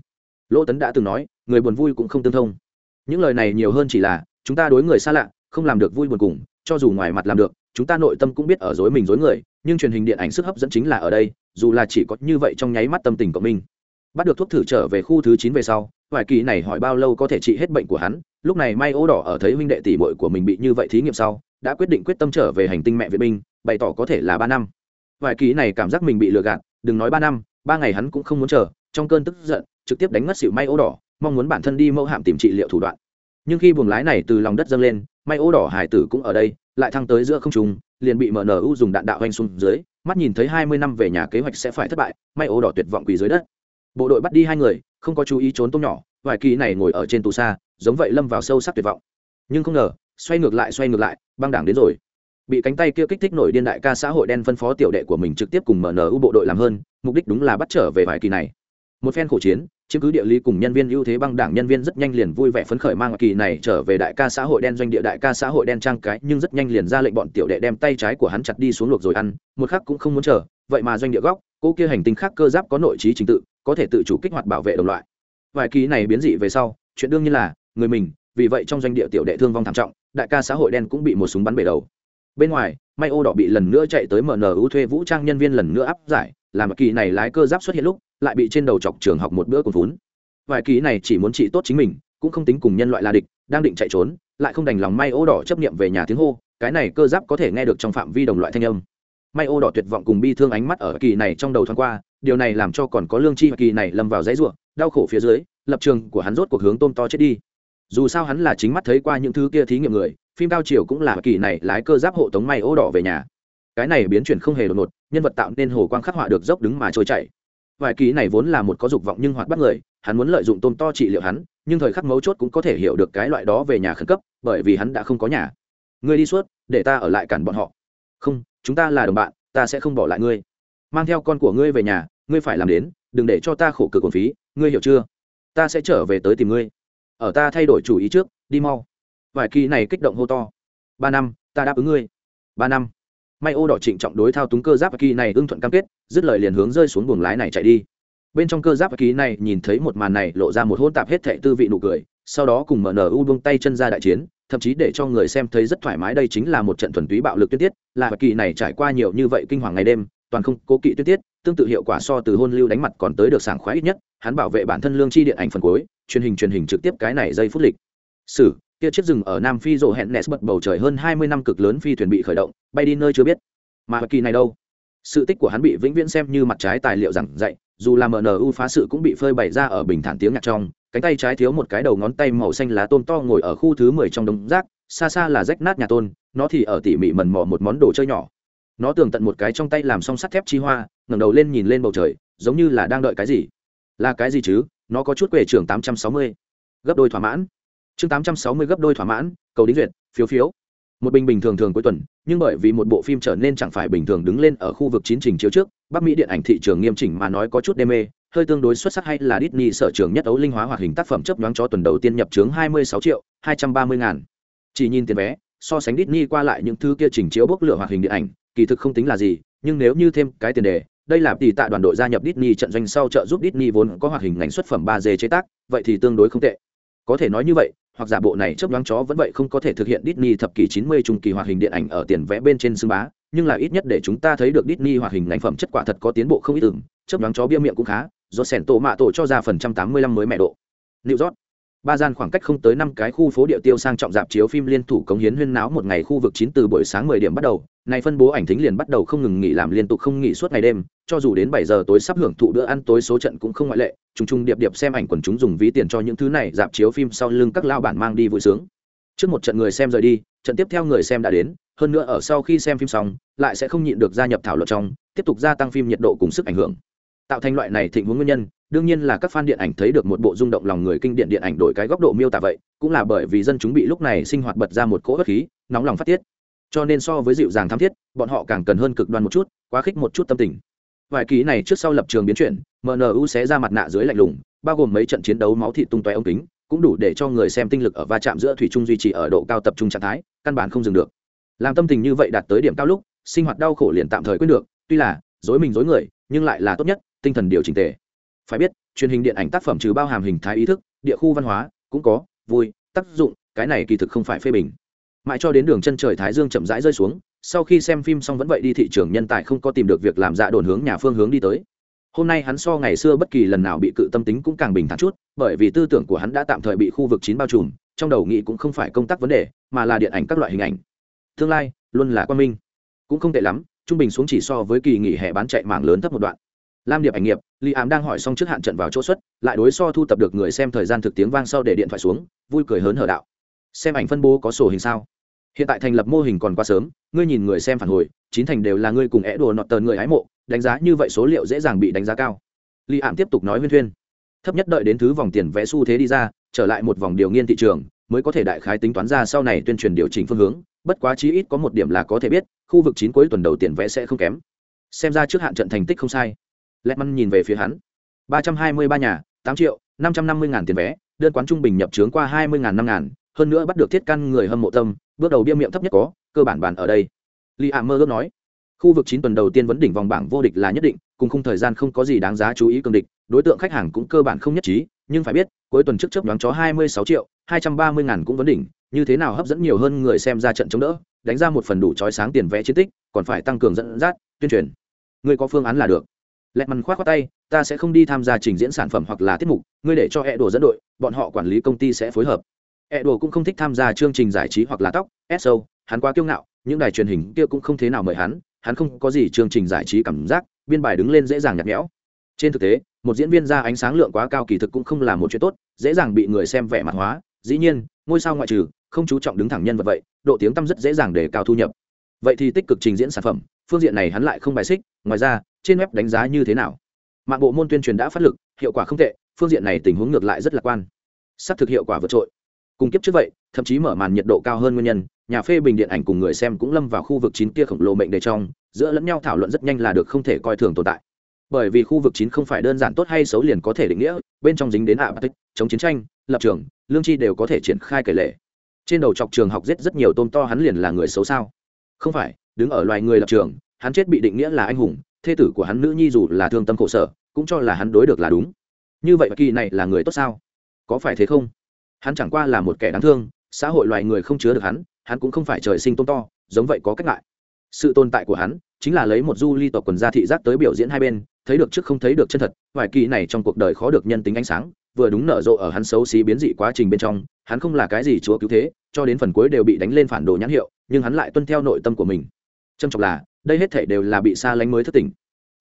Lỗ tấn đã từng nói, người buồn vui cũng không tương thông. Những lời này nhiều hơn chỉ là, chúng ta đối người xa lạ, không làm được vui buồn cùng, cho dù ngoài mặt làm được, chúng ta nội tâm cũng biết ở dối mình dối người, nhưng truyền hình điện ảnh sức hấp dẫn chính là ở đây, dù là chỉ có như vậy trong nháy mắt tâm tình của mình. Bắt được thuốc thử trở về khu thứ chín về sau vài kỳ này hỏi bao lâu có thể trị hết bệnh của hắn, lúc này may ô đỏ ở thấy huynh đệ tỷ bội của mình bị như vậy thí nghiệm sau đã quyết định quyết tâm trở về hành tinh mẹ vệ binh, bày tỏ có thể là ba năm. Vài ký này cảm giác mình bị lừa gạt, đừng nói ba năm, ba ngày hắn cũng không muốn chờ, trong cơn tức giận, trực tiếp đánh ngất xỉu may ô đỏ, mong muốn bản thân đi mẫu hạm tìm trị liệu thủ đoạn. Nhưng khi buồng lái này từ lòng đất dâng lên, may ô đỏ hải tử cũng ở đây, lại thăng tới giữa không trung, liền bị mnu dùng đạn đạo hoành xuống dưới, mắt nhìn thấy hai mươi năm về nhà kế hoạch sẽ phải thất bại, may ô đỏ tuyệt vọng quỳ dưới đất. Bộ đội bắt đi hai người, không có chú ý trốn tôm nhỏ, vài kỳ này ngồi ở trên tù xa, giống vậy lâm vào sâu sắc tuyệt vọng. Nhưng không ngờ xoay ngược lại, xoay ngược lại, băng đảng đến rồi. Bị cánh tay kia kích thích nổi điên đại ca xã hội đen phân phó tiểu đệ của mình trực tiếp cùng mnu bộ đội làm hơn, mục đích đúng là bắt trở về vài kỳ này. Một phen khổ chiến, chiếm cứ địa lý cùng nhân viên ưu thế băng đảng nhân viên rất nhanh liền vui vẻ phấn khởi mang kỳ này trở về đại ca xã hội đen doanh địa đại ca xã hội đen trang cái, nhưng rất nhanh liền ra lệnh bọn tiểu đệ đem tay trái của hắn chặt đi xuống luộc rồi ăn, một khắc cũng không muốn chờ, vậy mà doanh địa góc, cô kia hành tinh khác cơ giáp có nội trí trình tự, có thể tự chủ kích hoạt bảo vệ đồng loại. Vài kỳ này biến dị về sau, chuyện đương nhiên là, người mình, vì vậy trong doanh địa tiểu đệ thương vong thảm trọng đại ca xã hội đen cũng bị một súng bắn bể đầu. Bên ngoài, may ô đỏ bị lần nữa chạy tới mnu thuê vũ trang nhân viên lần nữa áp giải, làm kỳ này lái cơ giáp xuất hiện lúc, lại bị trên đầu chọc trường học một bữa cồn vốn vài kỳ này chỉ muốn trị tốt chính mình, cũng không tính cùng nhân loại là địch, đang định chạy trốn, lại không đành lòng may ô đỏ chấp nghiệm về nhà tiếng hô, cái này cơ giáp có thể nghe được trong phạm vi đồng loại thanh âm. May ô đỏ tuyệt vọng cùng bi thương ánh mắt ở kỳ này trong đầu thoáng qua, điều này làm cho còn có lương chi kỳ này lâm vào dãy ruộng đau khổ phía dưới, lập trường của hắn rốt cuộc hướng tôm to chết đi dù sao hắn là chính mắt thấy qua những thứ kia thí nghiệm người, phim cao chiều cũng là kỳ này lái cơ giáp hộ tống may ô đỏ về nhà. Cái này biến chuyển không hề đột ngột, nhân vật tạo nên hồ quang khắc họa được dốc đứng mà trôi chảy. Vài kỳ này vốn là một có dục vọng nhưng hoạt bắt người, hắn muốn lợi dụng tôm to trị liệu hắn, nhưng thời khắc mấu chốt cũng có thể hiểu được cái loại đó về nhà khẩn cấp, bởi vì hắn đã không có nhà. Ngươi đi suốt, để ta ở lại cản bọn họ. Không, chúng ta là đồng bạn, ta sẽ không bỏ lại ngươi. Mang theo con của ngươi về nhà, ngươi phải làm đến, đừng để cho ta khổ cực còn phí, ngươi hiểu chưa? Ta sẽ trở về tới tìm ngươi ở ta thay đổi chủ ý trước, đi mau. Vài kỳ này kích động hô to. Ba năm, ta đáp ứng ngươi. Ba năm. May ô đỏ trịnh trọng đối thao túng cơ giáp kỳ này ưng thuận cam kết, dứt lời liền hướng rơi xuống buồng lái này chạy đi. Bên trong cơ giáp kỳ này nhìn thấy một màn này lộ ra một hôn tạp hết thệ tư vị nụ cười, sau đó cùng mở nở u buông tay chân ra đại chiến, thậm chí để cho người xem thấy rất thoải mái đây chính là một trận thuần túy bạo lực tuyết tiết, là kỳ này trải qua nhiều như vậy kinh hoàng ngày đêm, toàn không cố kỵ tuyết tiết, tương tự hiệu quả so từ hôn lưu đánh mặt còn tới được sảng khoái ít nhất hắn bảo vệ bản thân lương chi điện ảnh phần cuối, truyền hình truyền hình trực tiếp cái này giây phút lịch. Sử, kia chiếc rừng ở nam phi rộ hẹn nes bật bầu trời hơn hai mươi năm cực lớn phi thuyền bị khởi động, bay đi nơi chưa biết. Mà kỳ này đâu? Sự tích của hắn bị vĩnh viễn xem như mặt trái tài liệu giảng dạy, dù là mnu phá sự cũng bị phơi bày ra ở bình thản tiếng nhạc trong, cánh tay trái thiếu một cái đầu ngón tay màu xanh lá tôm to ngồi ở khu thứ mười trong đống rác, xa xa là rách nát nhà tôn, nó thì ở tỉ mỉ mần mò một món đồ chơi nhỏ. Nó tường tận một cái trong tay làm xong sắt thép chi hoa, ngẩng đầu lên nhìn lên bầu trời, giống như là đang đợi cái gì là cái gì chứ? Nó có chút quể trường tám trăm sáu mươi. Gấp đôi thỏa mãn. Chương tám trăm sáu mươi gấp đôi thỏa mãn cầu đính duyệt phiếu phiếu. Một bình bình thường thường cuối tuần nhưng bởi vì một bộ phim trở nên chẳng phải bình thường đứng lên ở khu vực chín trình chiếu trước bắc mỹ điện ảnh thị trường nghiêm chỉnh mà nói có chút đê mê hơi tương đối xuất sắc hay là Disney sở trường nhất ấu linh hóa hoạt hình tác phẩm chấp nhoáng cho tuần đầu tiên nhập chướng 26 triệu 230 ngàn. Chỉ nhìn tiền vé, so sánh Disney qua lại những thứ kia chỉnh chiếu bốc lửa hoạt hình điện ảnh, kỳ thực không tính là gì, nhưng nếu như thêm cái tiền đề, đây là tỷ tạ đoàn đội gia nhập Disney trận doanh sau trợ giúp Disney vốn có hoạt hình ngành xuất phẩm 3D chế tác, vậy thì tương đối không tệ. Có thể nói như vậy, hoặc giả bộ này chớp nhoáng chó vẫn vậy không có thể thực hiện Disney thập kỷ 90 trung kỳ hoạt hình điện ảnh ở tiền vẽ bên trên xương bá, nhưng là ít nhất để chúng ta thấy được Disney hoạt hình ngành phẩm chất quả thật có tiến bộ không ít tưởng, chớp nhoáng chó bia miệng cũng khá, do sẻn tổ mạ tổ cho ra phần trăm tám mươi lăm mới mẹ độ. New York ba gian khoảng cách không tới năm cái khu phố địa tiêu sang trọng dạp chiếu phim liên thủ cống hiến huyên náo một ngày khu vực chín từ buổi sáng mười điểm bắt đầu. Này phân bố ảnh thính liền bắt đầu không ngừng nghỉ làm liên tục không nghỉ suốt ngày đêm, cho dù đến bảy giờ tối sắp hưởng thụ bữa ăn tối số trận cũng không ngoại lệ. Trùng trùng điệp điệp xem ảnh quần chúng dùng ví tiền cho những thứ này, dạp chiếu phim sau lưng các lao bản mang đi vui sướng. Trước một trận người xem rời đi, trận tiếp theo người xem đã đến, hơn nữa ở sau khi xem phim xong, lại sẽ không nhịn được gia nhập thảo luận trong, tiếp tục gia tăng phim nhiệt độ cùng sức ảnh hưởng tạo thành loại này thịnh huống nguyên nhân, đương nhiên là các fan điện ảnh thấy được một bộ rung động lòng người kinh điện điện ảnh đổi cái góc độ miêu tả vậy, cũng là bởi vì dân chúng bị lúc này sinh hoạt bật ra một cỗ bất khí, nóng lòng phát tiết. Cho nên so với dịu dàng tham thiết, bọn họ càng cần hơn cực đoan một chút, quá khích một chút tâm tình. Vài ký này trước sau lập trường biến chuyển mnu sẽ ra mặt nạ dưới lạnh lùng, bao gồm mấy trận chiến đấu máu thịt tung tóe ống kính, cũng đủ để cho người xem tinh lực ở va chạm giữa thủy trung duy trì ở độ cao tập trung trạng thái, căn bản không dừng được. Làm tâm tình như vậy đạt tới điểm cao lúc, sinh hoạt đau khổ liền tạm thời quyết được, tuy là dối mình dối người, nhưng lại là tốt nhất tinh thần điều chỉnh tề. Phải biết, truyền hình điện ảnh tác phẩm trừ bao hàm hình thái ý thức, địa khu văn hóa, cũng có vui, tác dụng, cái này kỳ thực không phải phê bình. Mãi cho đến đường chân trời thái dương chậm rãi rơi xuống, sau khi xem phim xong vẫn vậy đi thị trường nhân tài không có tìm được việc làm dạ đồn hướng nhà phương hướng đi tới. Hôm nay hắn so ngày xưa bất kỳ lần nào bị cự tâm tính cũng càng bình thản chút, bởi vì tư tưởng của hắn đã tạm thời bị khu vực chín bao trùm, trong đầu nghĩ cũng không phải công tác vấn đề, mà là điện ảnh các loại hình ảnh. Tương lai, luôn là quan minh. Cũng không tệ lắm, trung bình xuống chỉ so với kỳ nghỉ hè bán chạy mạng lớn thấp một đoạn lam điệp ảnh nghiệp li ám đang hỏi xong trước hạn trận vào chỗ xuất, lại đối so thu tập được người xem thời gian thực tiếng vang sau để điện thoại xuống, vui cười hớn hở đạo. Xem ảnh phân bố có sổ hình sao? Hiện tại thành lập mô hình còn quá sớm, ngươi nhìn người xem phản hồi, chín thành đều là ngươi cùng é đồ nọt tờn người hái mộ, đánh giá như vậy số liệu dễ dàng bị đánh giá cao. Li ám tiếp tục nói huyên thuyên. Thấp nhất đợi đến thứ vòng tiền vẽ xu thế đi ra, trở lại một vòng điều nghiên thị trường, mới có thể đại khái tính toán ra sau này tuyên truyền điều chỉnh phương hướng, bất quá chí ít có một điểm là có thể biết, khu vực chín cuối tuần đầu tiền vẽ sẽ không kém. Xem ra trước hạn trận thành tích không sai lẹt măn nhìn về phía hắn. ba trăm hai mươi ba nhà, tám triệu, năm trăm năm mươi ngàn tiền vé, đơn quán trung bình nhập trướng qua hai mươi ngàn năm ngàn, hơn nữa bắt được thiết căn người hâm mộ tâm, bước đầu bia miệng thấp nhất có, cơ bản bàn ở đây. Li ạ mơ ước nói, khu vực chín tuần đầu tiên vấn đỉnh vòng bảng vô địch là nhất định, cùng khung thời gian không có gì đáng giá chú ý cường địch, đối tượng khách hàng cũng cơ bản không nhất trí, nhưng phải biết, cuối tuần trước chớp nhóm chó hai mươi sáu triệu, hai trăm ba mươi ngàn cũng vấn đỉnh, như thế nào hấp dẫn nhiều hơn người xem ra trận chống đỡ, đánh ra một phần đủ trói sáng tiền vẽ chiến tích, còn phải tăng cường dẫn dắt, tuyên truyền. Người có phương án là được lẹt mằn khoác qua tay, ta sẽ không đi tham gia trình diễn sản phẩm hoặc là tiết mục, ngươi để cho e đồ dẫn đội, bọn họ quản lý công ty sẽ phối hợp. E đồ cũng không thích tham gia chương trình giải trí hoặc là tóc so hắn quá kiêu ngạo, những đài truyền hình kia cũng không thế nào mời hắn hắn không có gì chương trình giải trí cảm giác, biên bài đứng lên dễ dàng nhạt nhẽo. Trên thực tế, một diễn viên ra ánh sáng lượng quá cao kỳ thực cũng không là một chuyện tốt, dễ dàng bị người xem vẻ mặt hóa, dĩ nhiên, ngôi sao ngoại trừ, không chú trọng đứng thẳng nhân vật vậy, độ tiếng tăm rất dễ dàng để cao thu nhập. Vậy thì tích cực trình diễn sản phẩm, phương diện này hắn lại không bài xích, ngoài ra trên web đánh giá như thế nào? Mạng bộ môn tuyên truyền đã phát lực, hiệu quả không tệ, phương diện này tình huống ngược lại rất lạc quan. Sắp thực hiệu quả vượt trội. Cùng kiếp trước vậy, thậm chí mở màn nhiệt độ cao hơn nguyên nhân, nhà phê bình điện ảnh cùng người xem cũng lâm vào khu vực chín kia khổng lồ mệnh đề trong, giữa lẫn nhau thảo luận rất nhanh là được không thể coi thường tồn tại. Bởi vì khu vực chín không phải đơn giản tốt hay xấu liền có thể định nghĩa, bên trong dính đến ạ, tích, chống chiến tranh, lập trường, lương tri đều có thể triển khai kể lệ. Trên đầu chọc trường học giết rất nhiều tôm to hắn liền là người xấu sao? Không phải, đứng ở loài người lập trường, hắn chết bị định nghĩa là anh hùng thê tử của hắn nữ nhi dù là thương tâm khổ sở, cũng cho là hắn đối được là đúng. Như vậy kỳ này là người tốt sao? Có phải thế không? Hắn chẳng qua là một kẻ đáng thương, xã hội loài người không chứa được hắn hắn cũng không phải trời sinh tôm to, giống vậy có cách ngại. Sự tồn tại của hắn chính là lấy một du ly tộc quần gia thị giác tới biểu diễn hai bên, thấy được trước không thấy được chân thật hoài kỳ này trong cuộc đời khó được nhân tính ánh sáng, vừa đúng nở rộ ở hắn xấu xí biến dị quá trình bên trong, hắn không là cái gì chúa cứu thế, cho đến phần cuối đều bị đánh lên phản đồ nhãn hiệu, nhưng hắn lại tuân theo nội tâm của mình trầm trọng là, đây hết thể đều là bị xa lánh mới thất tình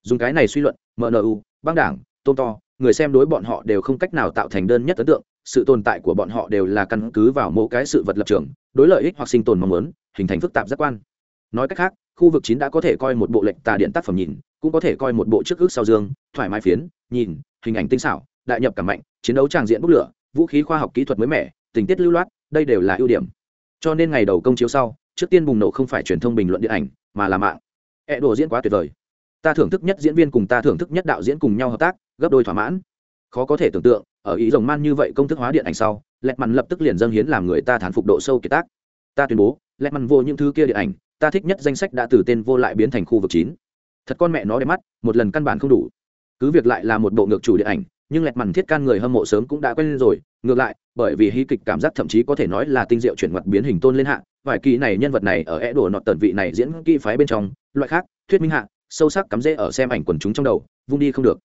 dùng cái này suy luận mnu băng đảng, tôn to, người xem đối bọn họ đều không cách nào tạo thành đơn nhất ấn tượng, sự tồn tại của bọn họ đều là căn cứ vào mỗi cái sự vật lập trường, đối lợi ích hoặc sinh tồn mong muốn, hình thành phức tạp giác quan. Nói cách khác, khu vực chín đã có thể coi một bộ lệnh tà điện tác phẩm nhìn, cũng có thể coi một bộ trước ước sau dương, thoải mái phiến, nhìn, hình ảnh tinh xảo, đại nhập cảm mạnh, chiến đấu tràng diện bốc lửa, vũ khí khoa học kỹ thuật mới mẻ, tình tiết lưu loát, đây đều là ưu điểm. Cho nên ngày đầu công chiếu sau trước tiên bùng nổ không phải truyền thông bình luận điện ảnh, mà là mạng. Ẹ đồ diễn quá tuyệt vời. Ta thưởng thức nhất diễn viên cùng ta thưởng thức nhất đạo diễn cùng nhau hợp tác, gấp đôi thỏa mãn. Khó có thể tưởng tượng, ở ý rồng man như vậy công thức hóa điện ảnh sau lẹt mặn lập tức liền dâng hiến làm người ta thán phục độ sâu kiệt tác. Ta tuyên bố lẹt mặn vô những thứ kia điện ảnh, ta thích nhất danh sách đã từ tên vô lại biến thành khu vực chín. Thật con mẹ nó đẹp mắt, một lần căn bản không đủ. Cứ việc lại là một bộ ngược chủ điện ảnh, nhưng lẹt mặn thiết can người hâm mộ sớm cũng đã quen rồi, ngược lại bởi vì hí kịch cảm giác thậm chí có thể nói là tinh diệu chuyển ngoặt biến hình tôn lên hạ, vài kỳ này nhân vật này ở é đổ nọt tần vị này diễn kỹ phái bên trong, loại khác, thuyết minh hạ, sâu sắc cắm rễ ở xem ảnh quần chúng trong đầu, vung đi không được.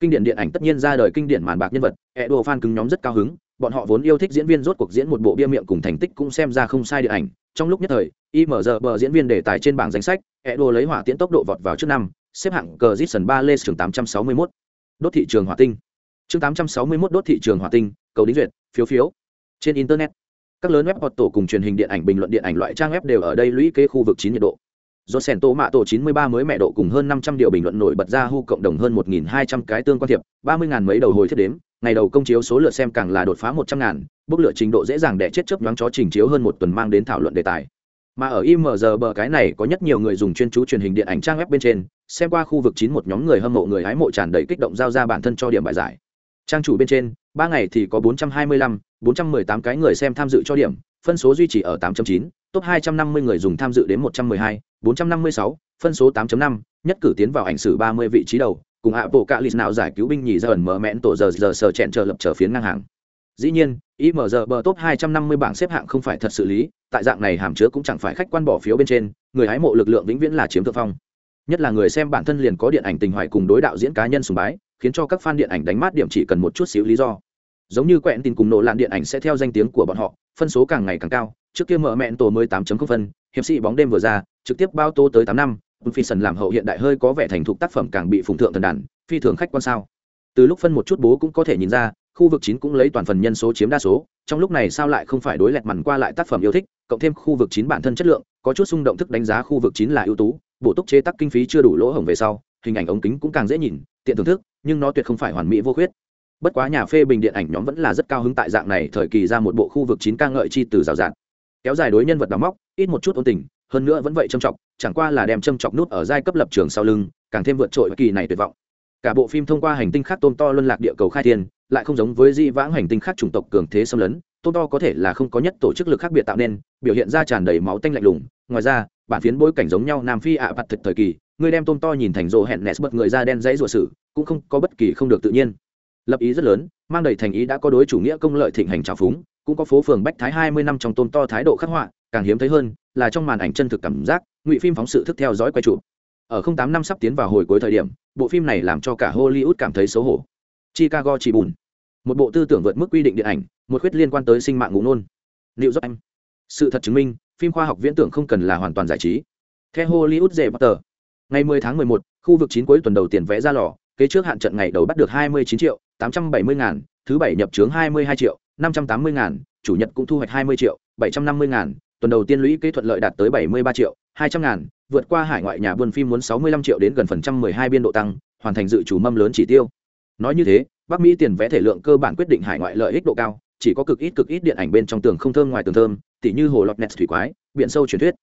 Kinh điển điện ảnh tất nhiên ra đời kinh điển màn bạc nhân vật é đổ fan cứng nhóm rất cao hứng, bọn họ vốn yêu thích diễn viên rốt cuộc diễn một bộ bia miệng cùng thành tích cũng xem ra không sai điện ảnh, trong lúc nhất thời img diễn viên đề tài trên bảng danh sách é edo lấy hỏa tiễn tốc độ vọt vào trước năm, xếp hạng cờ dixon ba lê trường tám trăm sáu mươi mốt. Đốt thị trường hỏa tinh chương tám trăm sáu mươi mốt đốt thị trường hỏa tinh, cầu đính duyệt, phiếu phiếu. Trên internet, các lớn web tổ cùng truyền hình điện ảnh, bình luận điện ảnh loại trang web đều ở đây lũy kế khu vực chín nhiệt độ. Do sèn tô mạ tổ 93 mới mẹ độ cùng hơn 500 điều bình luận nổi bật ra hu cộng đồng hơn 1.200 cái tương quan thiệp 30 ngàn mấy đầu hồi thiết đếm, ngày đầu công chiếu số lượt xem càng là đột phá 100 ngàn, bốc lựa trình độ dễ dàng để chết chớp nhoáng chó trình chiếu hơn một tuần mang đến thảo luận đề tài. Mà ở img bờ cái này có nhất nhiều người dùng chuyên chú truyền hình điện ảnh trang web bên trên, xem qua khu vực chín một nhóm người hâm mộ người hái mộ tràn đầy kích động giao ra bản thân cho điểm bài giải trang chủ bên trên ba ngày thì có 425, 418 cái người xem tham dự cho điểm phân số duy trì ở 8.9, top 250 người dùng tham dự đến 112, 456, phân số 8.5, nhất cử tiến vào ảnh sử 30 vị trí đầu, cùng ạ bộ cạ lì nào giải cứu binh nhì ra ẩn mở mẹn tổ giờ giờ sở chẹn chờ lập trở phiến ngang hàng. Dĩ nhiên, IMG bờ top 250 bảng xếp hạng không phải thật xử lý, tại dạng này hàm chứa cũng chẳng phải khách quan bỏ phiếu bên trên, người hái mộ lực lượng vĩnh viễn là chiếm thượng phong. Nhất là người xem bản thân liền có điện ảnh tình hoài cùng đối đạo diễn cá nhân sùng bái, khiến cho các fan điện ảnh đánh mát điểm chỉ cần một chút xíu lý do. Giống như quẹn tin cùng nổ lạn điện ảnh sẽ theo danh tiếng của bọn họ, phân số càng ngày càng cao, trước kia mở mẹn tổ mới 8.0 phân, hiệp sĩ bóng đêm vừa ra, trực tiếp bao tô tới tám năm, phi sần làm hậu hiện đại hơi có vẻ thành thục tác phẩm càng bị phùng thượng thần đàn, phi thường khách quan sao. Từ lúc phân một chút bố cũng có thể nhìn ra, khu vực chín cũng lấy toàn phần nhân số chiếm đa số, trong lúc này sao lại không phải đối lẹt mằn qua lại tác phẩm yêu thích, cộng thêm khu vực chín bản thân chất lượng, có chút xung động thức đánh giá khu vực chín là ưu tú, bổ túc chế tác kinh phí chưa đủ lỗ hổng về sau, hình ảnh ống kính cũng càng dễ nhìn, tiện thưởng thức, nhưng nó tuyệt không phải hoàn mỹ vô khuyết. Bất quá nhà phê bình điện ảnh nhóm vẫn là rất cao hứng tại dạng này thời kỳ ra một bộ khu vực chín ca ngợi chi từ rào rạt. Kéo dài đối nhân vật đóng móc ít một chút ôn tình hơn nữa vẫn vậy châm chọc chẳng qua là đem châm chọc nút ở giai cấp lập trường sau lưng càng thêm vượt trội kỳ này tuyệt vọng. Cả bộ phim thông qua hành tinh khác tôm to luân lạc địa cầu khai thiên lại không giống với di vãng hành tinh khác chủng tộc cường thế xâm lấn tôm to có thể là không có nhất tổ chức lực khác biệt tạo nên biểu hiện ra tràn đầy máu tanh lạnh lùng. Ngoài ra bản phiến bối cảnh giống nhau nam phi ạ à bặt thực thời kỳ, người đem tôm to nhìn thành rộ hẹn nes bật người da đen dãy ruột sử, cũng không có bất kỳ không được tự nhiên. Lập ý rất lớn, mang đầy thành ý đã có đối chủ nghĩa công lợi thịnh hành trào phúng, cũng có phố phường bách thái hai mươi năm trong tôm to thái độ khắc họa, càng hiếm thấy hơn là trong màn ảnh chân thực cảm giác, ngụy phim phóng sự thức theo dõi quay trụ ở không tám năm sắp tiến vào hồi cuối thời điểm, bộ phim này làm cho cả hollywood cảm thấy xấu hổ. Chicago chỉ bùn. Một bộ tư tưởng vượt mức quy định điện ảnh, một khuyết liên quan tới sinh mạng ngủ nôn liệu giúp anh sự thật chứng minh phim khoa học viễn tưởng không cần là hoàn toàn giải trí. Theo hollywood dễ bắt tờ ngày 10 tháng 11, khu vực chín cuối tuần đầu tiền vẽ ra lò kế trước hạn trận ngày đầu bắt được 29 triệu 870 ngàn thứ bảy nhập trướng 22 triệu 580 ngàn chủ nhật cũng thu hoạch 20 triệu 750 ngàn tuần đầu tiên lũy kế thuận lợi đạt tới 73 triệu 200 ngàn vượt qua hải ngoại nhà buôn phim muốn 65 triệu đến gần phần trăm 12 biên độ tăng hoàn thành dự chủ mâm lớn chỉ tiêu. Nói như thế bắc mỹ tiền vẽ thể lượng cơ bản quyết định hải ngoại lợi ích độ cao chỉ có cực ít cực ít điện ảnh bên trong tường không thơm ngoài tường thơm, tỉ như hồ lọt nets thủy quái, biển sâu truyền thuyết.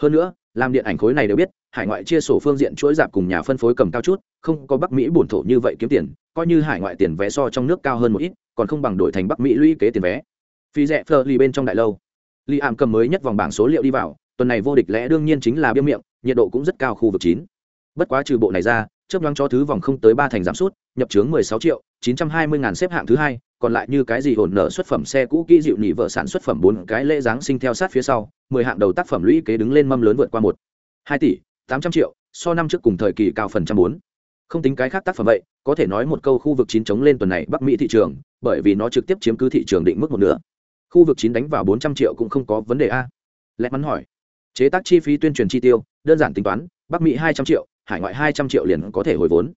Hơn nữa, làm điện ảnh khối này đều biết, hải ngoại chia sổ phương diện chuỗi dạp cùng nhà phân phối cầm cao chút, không có bắc mỹ bổn thổ như vậy kiếm tiền, coi như hải ngoại tiền vé so trong nước cao hơn một ít, còn không bằng đổi thành bắc mỹ lũy kế tiền vé. Phi rẻ phơ ly bên trong đại lâu. Li ảm cầm mới nhất vòng bảng số liệu đi vào, tuần này vô địch lẽ đương nhiên chính là biêm miệng, nhiệt độ cũng rất cao khu vực chín. Bất quá trừ bộ này ra chấp đoán cho thứ vòng không tới ba thành giảm sút, nhập chướng mười sáu triệu chín trăm hai mươi ngàn xếp hạng thứ hai còn lại như cái gì hồn nở xuất phẩm xe cũ kỹ dịu nỉ vợ sản xuất phẩm bốn cái lễ giáng sinh theo sát phía sau, mười hạng đầu tác phẩm lũy kế đứng lên mâm lớn vượt qua một. Hai tỷ, tám trăm triệu, so năm trước cùng thời kỳ cao phần trăm bốn. Không tính cái khác tác phẩm vậy, có thể nói một câu khu vực chín chống lên tuần này bắc mỹ thị trường, bởi vì nó trực tiếp chiếm cứ thị trường định mức một nửa. Khu vực chín đánh vào bốn trăm triệu cũng không có vấn đề a. Lẽ mắn hỏi, chế tác chi phí tuyên truyền chi tiêu, đơn giản tính toán, bắc mỹ hai trăm triệu, hải ngoại hai trăm triệu liền có thể hồi vốn.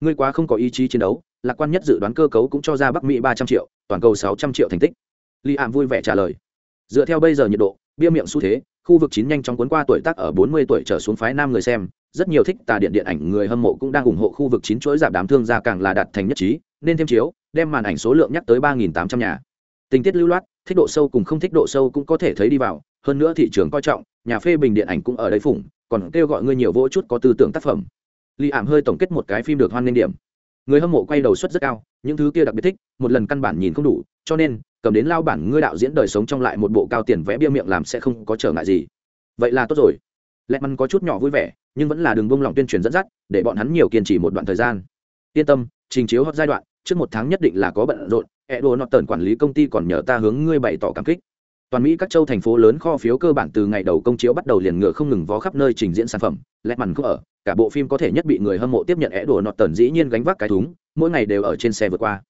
Ngươi quá không có ý chí chiến đấu lạc quan nhất dự đoán cơ cấu cũng cho ra bắc mỹ ba trăm triệu, toàn cầu sáu trăm triệu thành tích. Li ảm vui vẻ trả lời. Dựa theo bây giờ nhiệt độ, bia miệng xu thế, khu vực chín nhanh chóng cuốn qua tuổi tác ở bốn mươi tuổi trở xuống phái nam người xem, rất nhiều thích tà điện điện ảnh người hâm mộ cũng đang ủng hộ khu vực chín chuỗi giảm đám thương gia càng là đạt thành nhất trí, nên thêm chiếu, đem màn ảnh số lượng nhắc tới ba nghìn tám trăm nhà. Tình tiết lưu loát, thích độ sâu cùng không thích độ sâu cũng có thể thấy đi vào, hơn nữa thị trường coi trọng, nhà phê bình điện ảnh cũng ở đây phủng, còn kêu gọi ngươi nhiều vỗ chút có tư tưởng tác phẩm. Li ảm hơi tổng kết một cái phim được hoan nghênh điểm người hâm mộ quay đầu suất rất cao, những thứ kia đặc biệt thích, một lần căn bản nhìn không đủ, cho nên, cầm đến lao bản ngươi đạo diễn đời sống trong lại một bộ cao tiền vẽ bia miệng làm sẽ không có trở ngại gì. Vậy là tốt rồi. Lẹt mắn có chút nhỏ vui vẻ, nhưng vẫn là đường bông lòng tuyên truyền dẫn dắt, để bọn hắn nhiều kiên trì một đoạn thời gian. Yên tâm, trình chiếu hot giai đoạn, trước một tháng nhất định là có bận rộn edo tần quản lý công ty còn nhờ ta hướng ngươi bày tỏ cảm kích. Toàn mỹ các châu thành phố lớn kho phiếu cơ bản từ ngày đầu công chiếu bắt đầu liền ngựa không ngừng vó khắp nơi trình diễn sản phẩm lẹt mằn cũng ở cả bộ phim có thể nhất bị người hâm mộ tiếp nhận é đồ nọt tần dĩ nhiên gánh vác cái thúng, mỗi ngày đều ở trên xe vượt qua.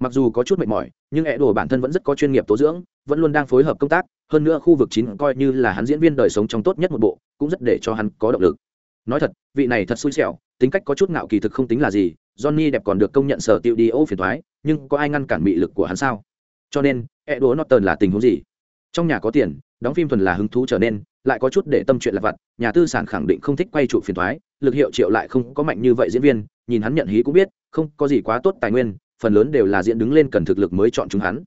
Mặc dù có chút mệt mỏi, nhưng é đồ bản thân vẫn rất có chuyên nghiệp tố dưỡng, vẫn luôn đang phối hợp công tác, hơn nữa khu vực chín coi như là hắn diễn viên đời sống trong tốt nhất một bộ, cũng rất để cho hắn có động lực. Nói thật, vị này thật xui xẻo, tính cách có chút ngạo kỳ thực không tính là gì, johnny đẹp còn được công nhận sở tiêu đi ô phiền thoái, nhưng có ai ngăn cản mị lực của hắn sao? Cho nên é đồ tần là tình huống gì? Trong nhà có tiền, đóng phim thuần là hứng thú trở nên lại có chút để tâm chuyện là vặt, nhà tư sản khẳng định không thích quay trụ phiền thoái, lực hiệu triệu lại không có mạnh như vậy diễn viên, nhìn hắn nhận hí cũng biết, không có gì quá tốt tài nguyên, phần lớn đều là diễn đứng lên cần thực lực mới chọn chúng hắn.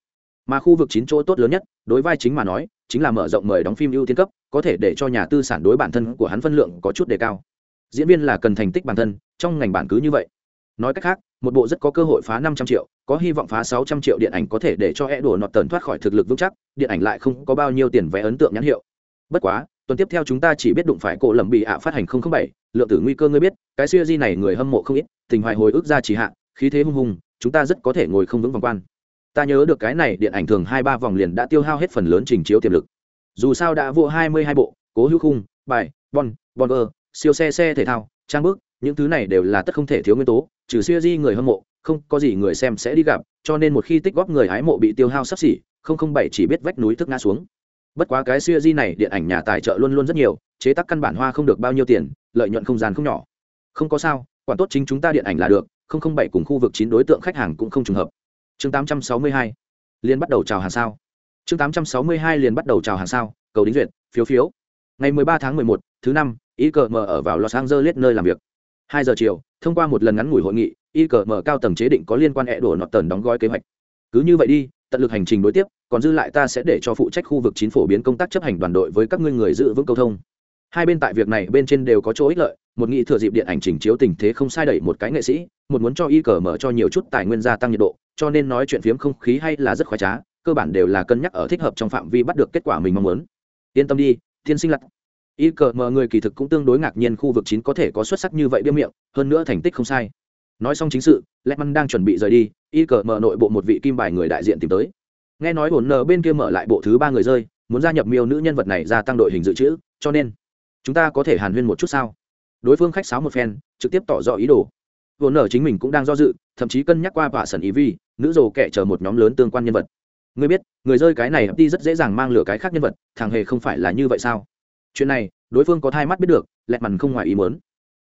Mà khu vực chín chỗ tốt lớn nhất, đối vai chính mà nói, chính là mở rộng mời đóng phim ưu tiên cấp, có thể để cho nhà tư sản đối bản thân của hắn phân lượng có chút đề cao. Diễn viên là cần thành tích bản thân, trong ngành bản cứ như vậy. Nói cách khác, một bộ rất có cơ hội phá năm trăm triệu, có hy vọng phá sáu trăm triệu điện ảnh có thể để cho e đùa nọt tần thoát khỏi thực lực vững chắc, điện ảnh lại không có bao nhiêu tiền vé ấn tượng nhãn hiệu bất quá, tuần tiếp theo chúng ta chỉ biết đụng phải cổ lầm bị ạ phát hành không không bảy, lượng tử nguy cơ ngươi biết, cái siêu di này người hâm mộ không ít, tình hoài hồi ức ra chỉ hạ, khí thế hung hùng, chúng ta rất có thể ngồi không vững vòng quan. Ta nhớ được cái này, điện ảnh thường hai ba vòng liền đã tiêu hao hết phần lớn trình chiếu tiềm lực. Dù sao đã vua hai mươi hai bộ, cố hữu khung, bài, bon bon ơ, siêu xe xe thể thao, trang bước những thứ này đều là tất không thể thiếu nguyên tố, trừ siêu di người hâm mộ, không có gì người xem sẽ đi gặp, cho nên một khi tích góp người hái mộ bị tiêu hao sắp xỉ, không không bảy chỉ biết vách núi thức ngã xuống bất quá cái siêu di này điện ảnh nhà tài trợ luôn luôn rất nhiều, chế tác căn bản hoa không được bao nhiêu tiền, lợi nhuận không gian không nhỏ. Không có sao, quản tốt chính chúng ta điện ảnh là được, không không bảy cùng khu vực chín đối tượng khách hàng cũng không trùng hợp. Chương tám trăm sáu mươi hai, liền bắt đầu chào hàng sao. Chương tám trăm sáu mươi hai liền bắt đầu chào hàng sao, cầu đính duyệt, phiếu phiếu. Ngày mười ba tháng mười một, thứ năm ý cờ mờ ở vào los angeles nơi làm việc. Hai giờ chiều, thông qua một lần ngắn ngủi hội nghị y cờ mở cao tầng chế định có liên quan hệ đổ nọt tần đóng gói kế hoạch. Cứ như vậy đi, tận lực hành trình đối tiếp còn dư lại ta sẽ để cho phụ trách khu vực chín phổ biến công tác chấp hành đoàn đội với các ngươi người giữ vững câu thông. Hai bên tại việc này bên trên đều có chỗ ích lợi, một nghị thừa dịp điện ảnh trình chiếu tình thế không sai đẩy một cái nghệ sĩ, một muốn cho y cờ mở cho nhiều chút tài nguyên gia tăng nhiệt độ, cho nên nói chuyện phiếm không khí hay là rất khoái trá, cơ bản đều là cân nhắc ở thích hợp trong phạm vi bắt được kết quả mình mong muốn. Yên tâm đi, tiên sinh lặt y cờ mở người kỳ thực cũng tương đối ngạc nhiên khu vực chín có thể có xuất sắc như vậy biêm miệng, hơn nữa thành tích không sai. Nói xong chính sự lẽ măn đang chuẩn bị rời đi, y cờ mở nội bộ một vị kim bài người đại diện tìm tới nghe nói hồn nờ bên kia mở lại bộ thứ ba người rơi, muốn gia nhập miêu nữ nhân vật này gia tăng đội hình dự trữ, cho nên chúng ta có thể hàn huyên một chút sao? Đối phương khách sáo một phen, trực tiếp tỏ rõ ý đồ. Hồn nờ chính mình cũng đang do dự, thậm chí cân nhắc qua vả sần ý vi nữ rồ kẻ chờ một nhóm lớn tương quan nhân vật. Ngươi biết, người rơi cái này đi rất dễ dàng mang lửa cái khác nhân vật, thằng hề không phải là như vậy sao? Chuyện này, đối phương có thai mắt biết được lẹt mằn không ngoài ý mớn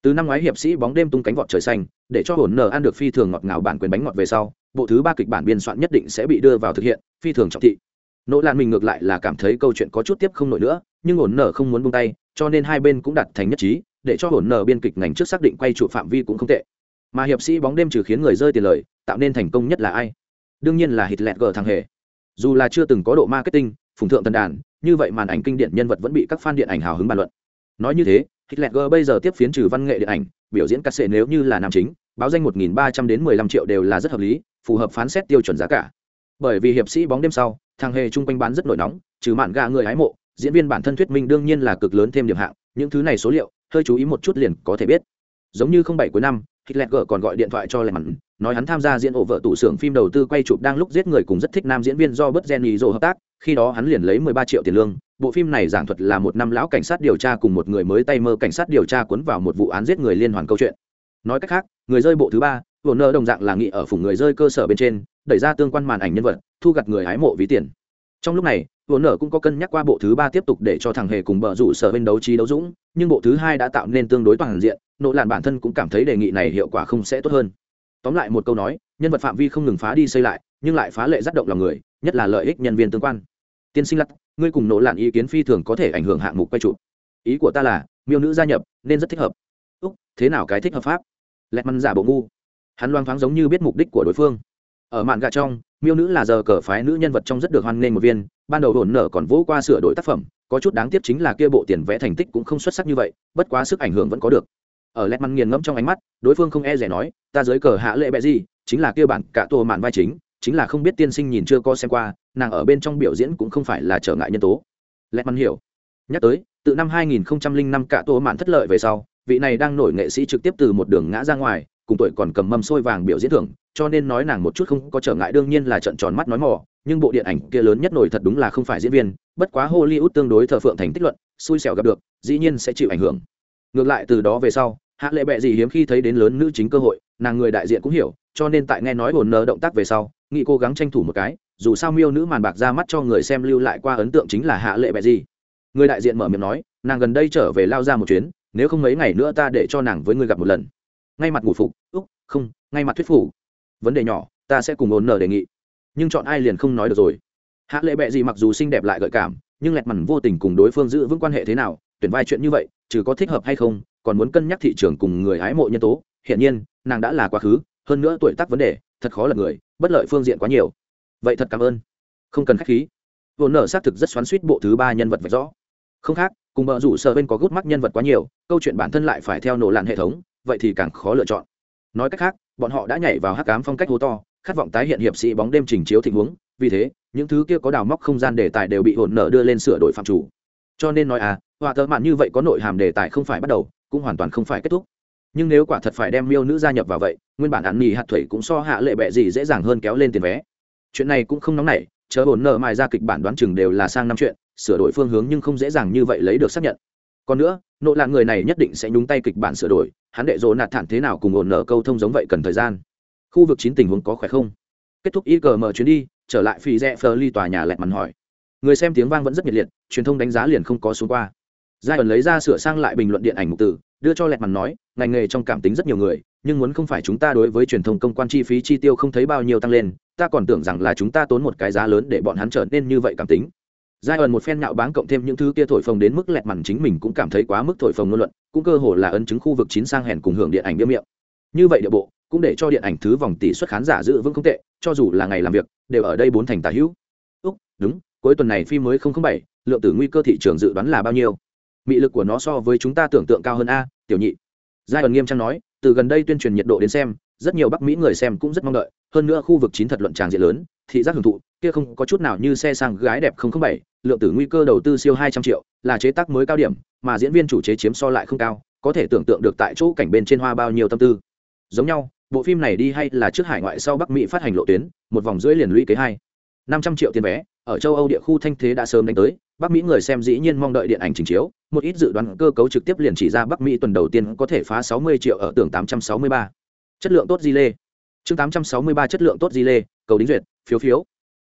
từ năm ngoái hiệp sĩ bóng đêm tung cánh vọt trời xanh, để cho hồn nở ăn được phi thường ngọt ngào bản quyền bánh ngọt về sau bộ thứ ba kịch bản biên soạn nhất định sẽ bị đưa vào thực hiện phi thường trọng thị. Nỗ lan mình ngược lại là cảm thấy câu chuyện có chút tiếp không nổi nữa nhưng ổn nở không muốn buông tay cho nên hai bên cũng đặt thành nhất trí để cho ổn nở biên kịch ngành trước xác định quay trụ phạm vi cũng không tệ. Mà hiệp sĩ bóng đêm trừ khiến người rơi tiền lời tạo nên thành công nhất là ai? Đương nhiên là hít lẹt gờ thằng hề. Dù là chưa từng có độ marketing phùng thượng tần đàn như vậy màn ảnh kinh điển nhân vật vẫn bị các fan điện ảnh hào hứng bàn luận. Nói như thế Hitler bây giờ tiếp phiến trừ văn nghệ điện ảnh, biểu diễn cắt sệ nếu như là nam chính, báo danh 1300 đến 15 triệu đều là rất hợp lý, phù hợp phán xét tiêu chuẩn giá cả. Bởi vì hiệp sĩ bóng đêm sau, thằng hề trung quanh bán rất nổi nóng, trừ mạn gà người hái mộ, diễn viên bản thân thuyết minh đương nhiên là cực lớn thêm điểm hạng, những thứ này số liệu, hơi chú ý một chút liền có thể biết. Giống như 07 cuối năm, Hitler còn gọi điện thoại cho Lehman, nói hắn tham gia diễn ổ vợ tủ xưởng phim đầu tư quay chụp đang lúc giết người cùng rất thích nam diễn viên do bất Jenny Rồ hợp tác, khi đó hắn liền lấy 13 triệu tiền lương, bộ phim này giảng thuật là một năm lão cảnh sát điều tra cùng một người mới tay mơ cảnh sát điều tra cuốn vào một vụ án giết người liên hoàn câu chuyện nói cách khác, người rơi bộ thứ ba vồn nơ đồng dạng là nghị ở phủng người rơi cơ sở bên trên, đẩy ra tương quan màn ảnh nhân vật, thu gặt người hái mộ ví tiền. Trong lúc này vồn nợ cũng có cân nhắc qua bộ thứ ba tiếp tục để cho thằng hề cùng bờ rủ sở bên đấu trí đấu dũng, nhưng bộ thứ hai đã tạo nên tương đối toàn diện nỗ làn bản thân cũng cảm thấy đề nghị này hiệu quả không sẽ tốt hơn. Tóm lại một câu nói, nhân vật phạm vi không ngừng phá đi xây lại, nhưng lại phá lệ rất động lòng người, nhất là lợi ích nhân viên tương quan. Tiên sinh lắc ngươi cùng nỗ lạn ý kiến phi thường có thể ảnh hưởng hạng mục quay chụp. Ý của ta là, miêu nữ gia nhập, nên rất thích hợp. Úc, thế nào cái thích hợp pháp? Lẹt măn giả bộ ngu. Hắn loang thoáng giống như biết mục đích của đối phương. Ở mạn gà trong, miêu nữ là giờ cờ phái nữ nhân vật trong rất được hoan nghênh một viên, ban đầu hồn nở còn vỗ qua sửa đổi tác phẩm, có chút đáng tiếc chính là kia bộ tiền vẽ thành tích cũng không xuất sắc như vậy, bất quá sức ảnh hưởng vẫn có được. Ở lẹt măn nghiền ngẫm trong ánh mắt, đối phương không e rẻ nói, ta dưới cờ hạ lệ bẹ gì, chính là kia bản cả tô mạn vai chính chính là không biết tiên sinh nhìn chưa có xem qua, nàng ở bên trong biểu diễn cũng không phải là trở ngại nhân tố. Lẹt măn hiểu. Nhắc tới, từ năm 2005 cả tô mạn thất lợi về sau vị này đang nổi nghệ sĩ trực tiếp từ một đường ngã ra ngoài, cùng tuổi còn cầm mâm xôi vàng biểu diễn thưởng, cho nên nói nàng một chút không có trở ngại, đương nhiên là trận tròn mắt nói mỏ nhưng bộ điện ảnh kia lớn nhất nổi thật đúng là không phải diễn viên, bất quá hollywood tương đối thờ phượng thành tích luận, xui xẻo gặp được, dĩ nhiên sẽ chịu ảnh hưởng. Ngược lại từ đó về sau, hạ lệ bệ gì hiếm khi thấy đến lớn nữ chính cơ hội, nàng người đại diện cũng hiểu, cho nên tại nghe nói hồn nơ động tác về sau nghị cố gắng tranh thủ một cái, dù sao miêu nữ màn bạc ra mắt cho người xem lưu lại qua ấn tượng chính là hạ lệ bẹ gì người đại diện mở miệng nói, nàng gần đây trở về lao ra một chuyến nếu không mấy ngày nữa ta để cho nàng với ngươi gặp một lần. Ngay mặt ngủ phục, úc, không, ngay mặt thuyết phủ vấn đề nhỏ, ta sẽ cùng ổn nở đề nghị. Nhưng chọn ai liền không nói được rồi. Hạ lệ bẹ gì mặc dù xinh đẹp lại gợi cảm, nhưng lẹt mằn vô tình cùng đối phương giữ vững quan hệ thế nào, tuyển vai chuyện như vậy, trừ có thích hợp hay không, còn muốn cân nhắc thị trường cùng người hái mộ nhân tố. Hiện nhiên, nàng đã là quá khứ, hơn nữa tuổi tác vấn đề, thật khó là người, bất lợi phương diện quá nhiều. Vậy thật cảm ơn. Không cần khách khí. Vốn nở xác thực rất xoắn suýt bộ thứ ba nhân vật vạch rõ không khác, cùng bờ rủ sợ bên có gút mắt nhân vật quá nhiều, câu chuyện bản thân lại phải theo nổ làn hệ thống, vậy thì càng khó lựa chọn. Nói cách khác, bọn họ đã nhảy vào hắc cám phong cách hố to, khát vọng tái hiện hiệp sĩ bóng đêm trình chiếu tình huống, vì thế, những thứ kia có đào móc không gian đề tài đều bị hồn nở đưa lên sửa đổi phạm chủ. Cho nên nói à họa tợ mạn như vậy có nội hàm đề tài không phải bắt đầu, cũng hoàn toàn không phải kết thúc. Nhưng nếu quả thật phải đem miêu nữ gia nhập vào vậy, nguyên bản ăn nghỉ hạt thủy cũng so hạ lệ bệ gì dễ dàng hơn kéo lên tiền vé. Chuyện này cũng không nóng nảy chờ ổn nợ mài ra kịch bản đoán chừng đều là sang năm chuyện, sửa đổi phương hướng nhưng không dễ dàng như vậy lấy được xác nhận. Còn nữa, nộ là người này nhất định sẽ nhúng tay kịch bản sửa đổi, hắn đệ dỗ nạt thản thế nào cùng ổn nợ câu thông giống vậy cần thời gian. Khu vực chín tình huống có khỏe không? Kết thúc igm chuyến đi, trở lại phi rẽ phờ ly tòa nhà lẹt mắn hỏi. Người xem tiếng vang vẫn rất nhiệt liệt, truyền thông đánh giá liền không có xuống qua. Giai ẩn lấy ra sửa sang lại bình luận điện ảnh mục tử, đưa cho lẹt mắn nói, ngành nghề trong cảm tính rất nhiều người nhưng muốn không phải chúng ta đối với truyền thông công quan chi phí chi tiêu không thấy bao nhiêu tăng lên, ta còn tưởng rằng là chúng ta tốn một cái giá lớn để bọn hắn trở nên như vậy cảm tính. Giai ẩn một phen nhạo báng cộng thêm những thứ kia thổi phồng đến mức lẹt mằn chính mình cũng cảm thấy quá mức thổi phồng ngôn luận, cũng cơ hồ là ấn chứng khu vực chín sang hèn cùng hưởng điện ảnh bia miệng. Như vậy địa bộ, cũng để cho điện ảnh thứ vòng tỷ suất khán giả giữ vững không tệ, cho dù là ngày làm việc, đều ở đây bốn thành tà hữu. Úc, đúng, cuối tuần này phim mới không không bảy, lượng tử nguy cơ thị trường dự đoán là bao nhiêu? Mị lực của nó so với chúng ta tưởng tượng cao hơn a, tiểu nhị. Giai ẩn nghiêm trang nói từ gần đây tuyên truyền nhiệt độ đến xem, rất nhiều bắc mỹ người xem cũng rất mong đợi. Hơn nữa khu vực chín thật luận tràng diện lớn, thị giác hưởng thụ, kia không có chút nào như xe sang gái đẹp không không bảy, lượng tử nguy cơ đầu tư siêu hai trăm triệu, là chế tác mới cao điểm, mà diễn viên chủ chế chiếm so lại không cao, có thể tưởng tượng được tại chỗ cảnh bên trên hoa bao nhiêu tâm tư. Giống nhau, bộ phim này đi hay là trước hải ngoại sau bắc mỹ phát hành lộ tuyến, một vòng rưỡi liền lũy kế hai. năm trăm triệu tiền vé, ở châu âu địa khu thanh thế đã sớm đánh tới bắc mỹ người xem dĩ nhiên mong đợi điện ảnh trình chiếu, một ít dự đoán cơ cấu trực tiếp liền chỉ ra bắc mỹ tuần đầu tiên có thể phá sáu mươi triệu ở tường tám trăm sáu mươi ba. Chất lượng tốt di lê chương tám trăm sáu mươi ba chất lượng tốt di lê cầu đính duyệt, phiếu phiếu.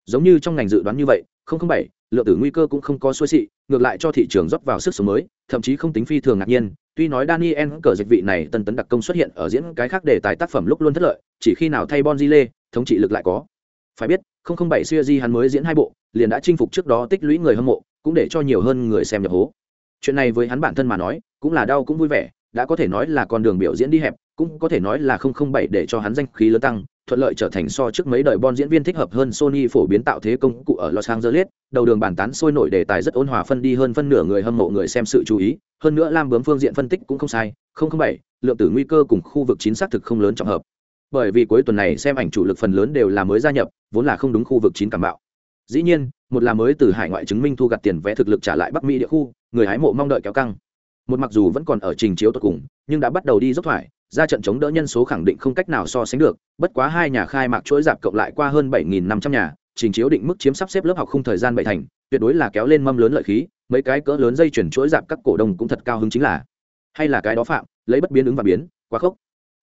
Giống như trong ngành dự đoán như vậy, không bảy, lượng tử nguy cơ cũng không có xuôi xị, ngược lại cho thị trường rót vào sức sống mới, thậm chí không tính phi thường ngạc nhiên. Tuy nói daniel cờ dịch vị này tân tấn đặc công xuất hiện ở diễn cái khác để tài tác phẩm lúc luôn thất lợi, chỉ khi nào thay bon di lê thống trị lực lại có. Phải biết, không không bảy xuya di hắn mới diễn hai bộ, liền đã chinh phục trước đó tích lũy người hâm mộ cũng để cho nhiều hơn người xem nhập hố chuyện này với hắn bản thân mà nói cũng là đau cũng vui vẻ đã có thể nói là con đường biểu diễn đi hẹp cũng có thể nói là không không bảy để cho hắn danh khí lớn tăng thuận lợi trở thành so trước mấy đời bon diễn viên thích hợp hơn Sony phổ biến tạo thế công cụ ở Los Angeles, đầu đường bàn tán sôi nổi đề tài rất ôn hòa phân đi hơn phân nửa người hâm mộ người xem sự chú ý, hơn nữa Lam bướm phương diện phân tích cũng không sai, không không bảy, lượng tử nguy cơ cùng khu vực chín xác thực không lớn trọng hợp. Bởi vì cuối tuần này xem ảnh chủ lực phần lớn đều là mới gia nhập, vốn là không đúng khu vực chín cảm bạo. Dĩ nhiên, một là mới từ hải ngoại chứng minh thu gặt tiền vé thực lực trả lại Bắc Mỹ địa khu, người hái mộ mong đợi kéo căng. Một mặc dù vẫn còn ở trình chiếu tột cùng, nhưng đã bắt đầu đi dốc thoải, ra trận chống đỡ nhân số khẳng định không cách nào so sánh được bất quá hai nhà khai mạc chuỗi dạp cộng lại qua hơn bảy nghìn năm trăm nhà trình chiếu định mức chiếm sắp xếp lớp học không thời gian bảy thành tuyệt đối là kéo lên mâm lớn lợi khí mấy cái cỡ lớn dây chuyển chuỗi dạp các cổ đông cũng thật cao hứng chính là hay là cái đó phạm lấy bất biến ứng và biến quá khốc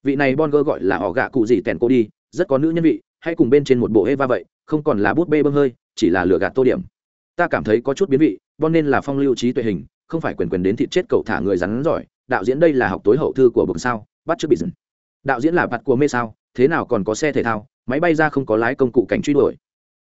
vị này bon gơ gọi là họ gạ cụ gì tèn cô đi rất có nữ nhân vị hay cùng bên trên một bộ eva vậy không còn là bút bê bơm hơi chỉ là lừa gạt tô điểm. Ta cảm thấy có chút biến vị bon nên là phong lưu trí tuệ hình, không phải quyền quyền đến thịt chết cậu thả người rắn giỏi. Đạo diễn đây là học tối hậu thư của bậc sao, bắt trước bị dừng. Đạo diễn là bạt của mê sao, thế nào còn có xe thể thao, máy bay ra không có lái công cụ cảnh truy đuổi.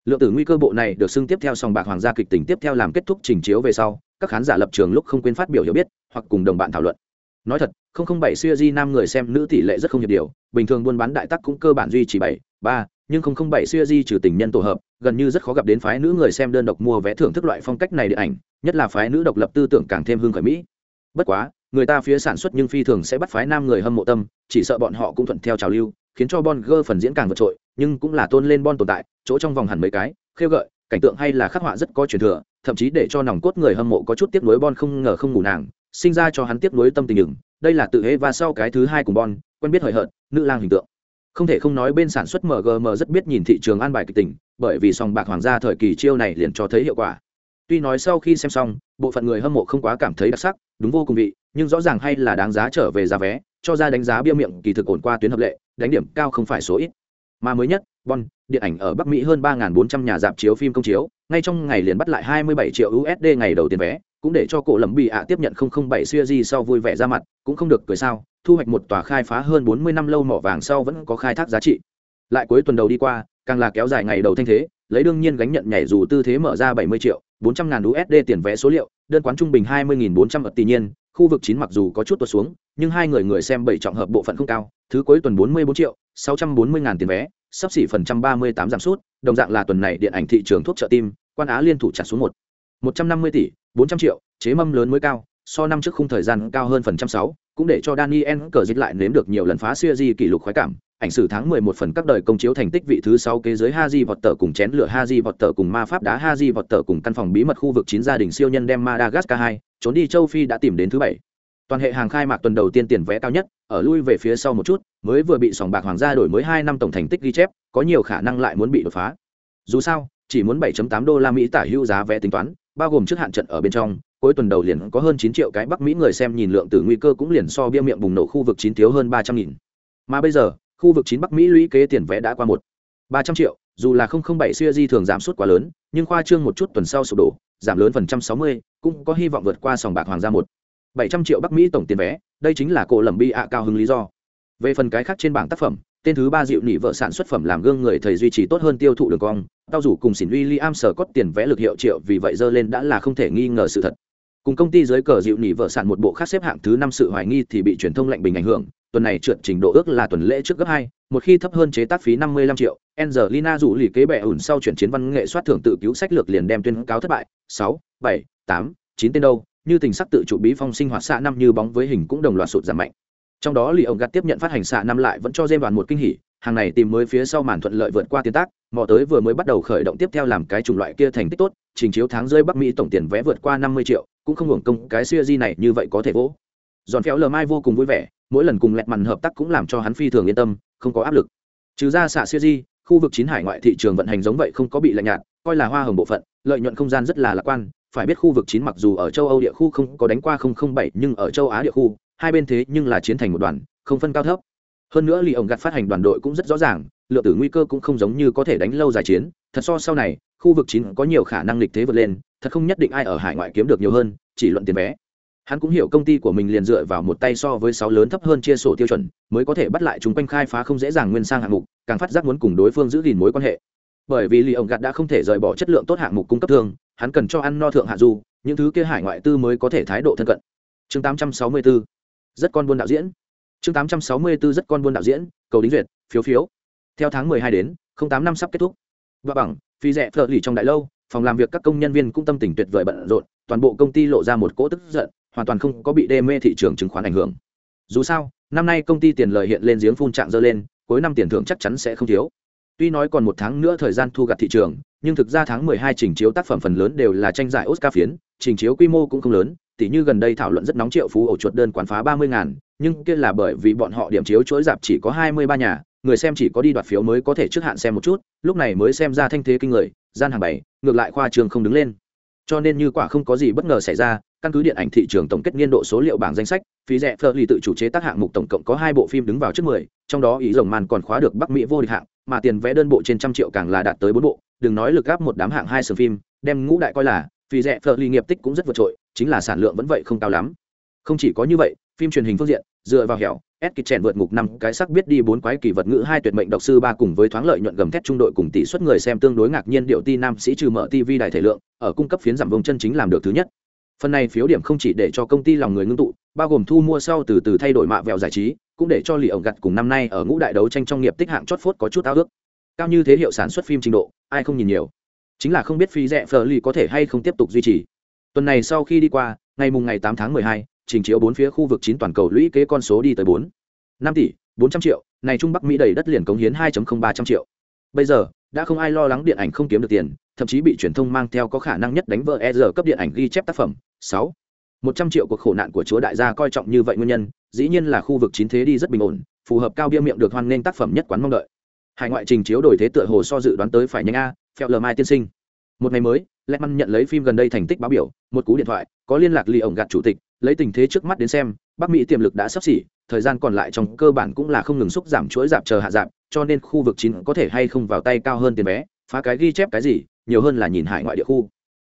Lượng tử nguy cơ bộ này được xưng tiếp theo sòng bạc hoàng gia kịch tình tiếp theo làm kết thúc trình chiếu về sau, các khán giả lập trường lúc không quên phát biểu hiểu biết, hoặc cùng đồng bạn thảo luận. Nói thật, không không bảy siêu di nam người xem nữ tỷ lệ rất không hiệp điều, bình thường buôn bán đại tắc cũng cơ bản duy trì bảy, ba nhưng không không bảy xuya di trừ tình nhân tổ hợp, gần như rất khó gặp đến phái nữ người xem đơn độc mua vé thưởng thức loại phong cách này điện ảnh, nhất là phái nữ độc lập tư tưởng càng thêm hương khởi mỹ. Bất quá, người ta phía sản xuất nhưng phi thường sẽ bắt phái nam người hâm mộ tâm, chỉ sợ bọn họ cũng thuận theo trào lưu, khiến cho bon gơ phần diễn càng vượt trội, nhưng cũng là tôn lên bon tồn tại, chỗ trong vòng hẳn mấy cái, khêu gợi, cảnh tượng hay là khắc họa rất có truyền thừa, thậm chí để cho nòng cốt người hâm mộ có chút tiếp nối bon không ngờ không ngủ nàng, sinh ra cho hắn tiếp nối tâm tình đừng đây là tự hễ và sau cái thứ hai cùng bon, quen biết hời hợt, nữ lang hình tượng không thể không nói bên sản xuất mgm rất biết nhìn thị trường an bài kịch tỉnh, bởi vì sòng bạc hoàng gia thời kỳ chiêu này liền cho thấy hiệu quả. Tuy nói sau khi xem xong bộ phận người hâm mộ không quá cảm thấy đặc sắc đúng vô cùng vị nhưng rõ ràng hay là đáng giá trở về giá vé cho ra đánh giá bia miệng kỳ thực ổn qua tuyến hợp lệ đánh điểm cao không phải số ít. Mà mới nhất bon điện ảnh ở bắc mỹ hơn ba bốn trăm nhà dạp chiếu phim công chiếu ngay trong ngày liền bắt lại hai mươi bảy triệu usd ngày đầu tiền vé cũng để cho cổ lầm bị ạ tiếp nhận 007 series sau vui vẻ ra mặt cũng không được cười sao thu hoạch một tòa khai phá hơn 40 năm lâu mỏ vàng sau vẫn có khai thác giá trị. Lại cuối tuần đầu đi qua, càng là kéo dài ngày đầu thanh thế, lấy đương nhiên gánh nhận nhảy dù tư thế mở ra 70 triệu 400 ngàn USD tiền vé số liệu, đơn quán trung bình 20.400 ở tỷ nhiên, khu vực chín mặc dù có chút tuột xuống, nhưng hai người người xem bảy trọng hợp bộ phận không cao, thứ cuối tuần 44 triệu 640 ngàn tiền vé, sắp xỉ phần trăm 38 giảm sút, đồng dạng là tuần này điện ảnh thị trường thuốc trợ tim, quan á liên thủ trả xuống một 150 tỷ 400 triệu, chế mâm lớn mới cao so năm trước khung thời gian cao hơn phần trăm sáu cũng để cho Daniel cờ dịch lại nếm được nhiều lần phá siêu di kỷ lục khoái cảm ảnh sử tháng 11 phần các đời công chiếu thành tích vị thứ sáu kế giới Haji tờ cùng chén lửa Haji tờ cùng ma pháp đá Haji tờ cùng căn phòng bí mật khu vực chín gia đình siêu nhân đem Madagascar 2, trốn đi châu Phi đã tìm đến thứ bảy. Toàn hệ hàng khai mạc tuần đầu tiên tiền vé cao nhất, ở lui về phía sau một chút, mới vừa bị sòng bạc hoàng gia đổi mới 2 năm tổng thành tích ghi chép, có nhiều khả năng lại muốn bị đột phá. Dù sao, chỉ muốn 7.8 đô la Mỹ tả hữu giá vé tính toán, bao gồm trước hạn trận ở bên trong, cuối tuần đầu liền có hơn 9 triệu cái Bắc Mỹ người xem nhìn lượng từ nguy cơ cũng liền so bia miệng bùng nổ khu vực chín thiếu hơn 300 nghìn. Mà bây giờ, khu vực chín Bắc Mỹ lũy kế tiền vé đã qua một 300 triệu, dù là 007 xưa di thường giảm suất quá lớn, nhưng khoa trương một chút tuần sau sụp đổ, giảm lớn phần trăm 60, cũng có hy vọng vượt qua sòng bạc hoàng gia một 700 triệu Bắc Mỹ tổng tiền vé, đây chính là cổ lầm bi ạ cao hứng lý do. Về phần cái khác trên bảng tác phẩm, tên thứ ba dịu nỉ vợ sản xuất phẩm làm gương người thầy duy trì tốt hơn tiêu thụ đường cong tao rủ cùng xỉn William sở cốt tiền vẽ lực hiệu triệu vì vậy dơ lên đã là không thể nghi ngờ sự thật cùng công ty dưới cờ dịu nỉ vợ sản một bộ khác xếp hạng thứ năm sự hoài nghi thì bị truyền thông lệnh bình ảnh hưởng. Tuần này trượt trình độ ước là tuần lễ trước gấp hai, một khi thấp hơn chế tác phí năm mươi lăm triệu, Angelina rủ lì kế bẻ ủn sau chuyển chiến văn nghệ soát thưởng tự cứu sách lược liền đem tuyên cáo thất bại. Sáu, bảy, tám, chín tên đâu, như tình sắc tự chủ bí phong sinh hoạt xạ năm như bóng với hình cũng đồng loạt sụt giảm mạnh. Trong đó lì ông gạt tiếp nhận phát hành xạ năm lại vẫn cho dêm đoàn một kinh hỉ hàng này tìm mới phía sau màn thuận lợi vượt qua tiến tác, mò tới vừa mới bắt đầu khởi động tiếp theo làm cái chủng loại kia thành tích tốt, trình chiếu tháng rơi bắc mỹ tổng tiền vé vượt qua năm mươi triệu, cũng không hưởng công cái siêu di này như vậy có thể vỗ. Giòn phéo lờ mai vô cùng vui vẻ, mỗi lần cùng lẹt mằn hợp tác cũng làm cho hắn phi thường yên tâm, không có áp lực. Trừ ra xạ siêu di khu vực chín hải ngoại thị trường vận hành giống vậy không có bị lạnh nhạt, coi là hoa hồng bộ phận, lợi nhuận không gian rất là lạc quan, phải biết khu vực chín mặc dù ở châu âu địa khu không có đánh qua bảy, nhưng ở châu á địa khu, hai bên thế nhưng là chiến thành một đoàn, không phân cao thấp hơn nữa lì ổng gạt phát hành đoàn đội cũng rất rõ ràng lượng tử nguy cơ cũng không giống như có thể đánh lâu dài chiến. Thật so sau này, khu vực chín có nhiều khả năng lịch thế vượt lên, thật không nhất định ai ở hải ngoại kiếm được nhiều hơn, chỉ luận tiền vé. Hắn cũng hiểu công ty của mình liền dựa vào một tay so với sáu lớn thấp hơn chia sổ tiêu chuẩn, mới có thể bắt lại chúng quanh khai phá không dễ dàng nguyên sang hạng mục, càng phát giác muốn cùng đối phương giữ gìn mối quan hệ. Bởi vì lì ổng gạt đã không thể rời bỏ chất lượng tốt hạng mục cung cấp thương, hắn cần cho ăn no thượng hạ du, những thứ kia hải ngoại tư mới có thể thái độ thân cận. Chương 864 rất con buôn đạo diễn chương 864 rất con buôn đạo diễn, cầu đính duyệt, phiếu phiếu. Theo tháng 12 đến tám năm sắp kết thúc. Và bằng phi rẻ phở lì trong đại lâu, phòng làm việc các công nhân viên cũng tâm tình tuyệt vời bận rộn, toàn bộ công ty lộ ra một cỗ tức giận, hoàn toàn không có bị đê mê thị trường chứng khoán ảnh hưởng. Dù sao, năm nay công ty tiền lời hiện lên giếng phun trạng dơ lên, cuối năm tiền thưởng chắc chắn sẽ không thiếu. Tuy nói còn một tháng nữa thời gian thu gặt thị trường nhưng thực ra tháng 12 trình chiếu tác phẩm phần lớn đều là tranh giải oscar phiến, trình chiếu quy mô cũng không lớn, tỉ như gần đây thảo luận rất nóng triệu phú ổ chuột đơn quán phá ba mươi ngàn, nhưng kia là bởi vì bọn họ điểm chiếu chuỗi dạp chỉ có hai mươi ba nhà, người xem chỉ có đi đoạt phiếu mới có thể trước hạn xem một chút, lúc này mới xem ra thanh thế kinh người, gian hàng bảy, ngược lại khoa trường không đứng lên. Cho nên như quả không có gì bất ngờ xảy ra, căn cứ điện ảnh thị trường tổng kết niên độ số liệu bảng danh sách, phí rẻ Fleur lì tự chủ chế tác hạng mục tổng cộng có hai bộ phim đứng vào trước mười, trong đó ý rồng màn còn khóa được bắc mỹ vô địch hạng mà tiền vẽ đơn bộ trên trăm triệu càng là đạt tới bốn bộ, đừng nói lực gáp một đám hạng hai sườn phim, đem ngũ đại coi là, vì rẻ phở ly nghiệp tích cũng rất vượt trội, chính là sản lượng vẫn vậy không cao lắm. Không chỉ có như vậy, phim truyền hình phương diện, dựa vào hẻo ép kịch trẻn vượt ngục năm cái sắc biết đi bốn quái kỳ vật ngữ hai tuyệt mệnh độc sư ba cùng với thoáng lợi nhuận gầm thét trung đội cùng tỷ suất người xem tương đối ngạc nhiên điệu ti nam sĩ trừ mở tv đại thể lượng, ở cung cấp phiến giảm vùng chân chính làm được thứ nhất. Phần này phiếu điểm không chỉ để cho công ty lòng người ngưng tụ, bao gồm thu mua sau từ từ thay đổi mạ vẹo giải trí cũng để cho lì ổng gặt cùng năm nay ở ngũ đại đấu tranh trong nghiệp tích hạng chót phốt có chút ao ước. Cao như thế hiệu sản xuất phim trình độ, ai không nhìn nhiều. Chính là không biết phi rẽ phờ lì có thể hay không tiếp tục duy trì. Tuần này sau khi đi qua, ngày mùng ngày tám tháng mười hai, trình chiếu bốn phía khu vực chín toàn cầu lũy kế con số đi tới bốn. Năm tỷ, bốn trăm triệu, này trung bắc mỹ đầy đất liền cống hiến hai ba trăm triệu. Bây giờ, đã không ai lo lắng điện ảnh không kiếm được tiền, thậm chí bị truyền thông mang theo có khả năng nhất đánh vỡ e cấp điện ảnh ghi chép tác phẩm. Sáu một trăm triệu cuộc khổ nạn của chúa đại gia coi trọng như vậy nguyên nhân dĩ nhiên là khu vực chín thế đi rất bình ổn phù hợp cao bia miệng được hoan nghênh tác phẩm nhất quán mong đợi. Hải ngoại trình chiếu đổi thế tựa hồ so dự đoán tới phải nhanh a phèo lờ mai tiên sinh. Một ngày mới Lehman nhận lấy phim gần đây thành tích báo biểu, một cú điện thoại, có liên lạc lì ổng gạt chủ tịch, lấy tình thế trước mắt đến xem, Bắc Mỹ tiềm lực đã sắp xỉ, thời gian còn lại trong cơ bản cũng là không ngừng xúc giảm chuỗi giảm chờ hạ giảm, cho nên khu vực chín có thể hay không vào tay cao hơn tiền vé phá cái ghi chép cái gì nhiều hơn là nhìn hải ngoại địa khu.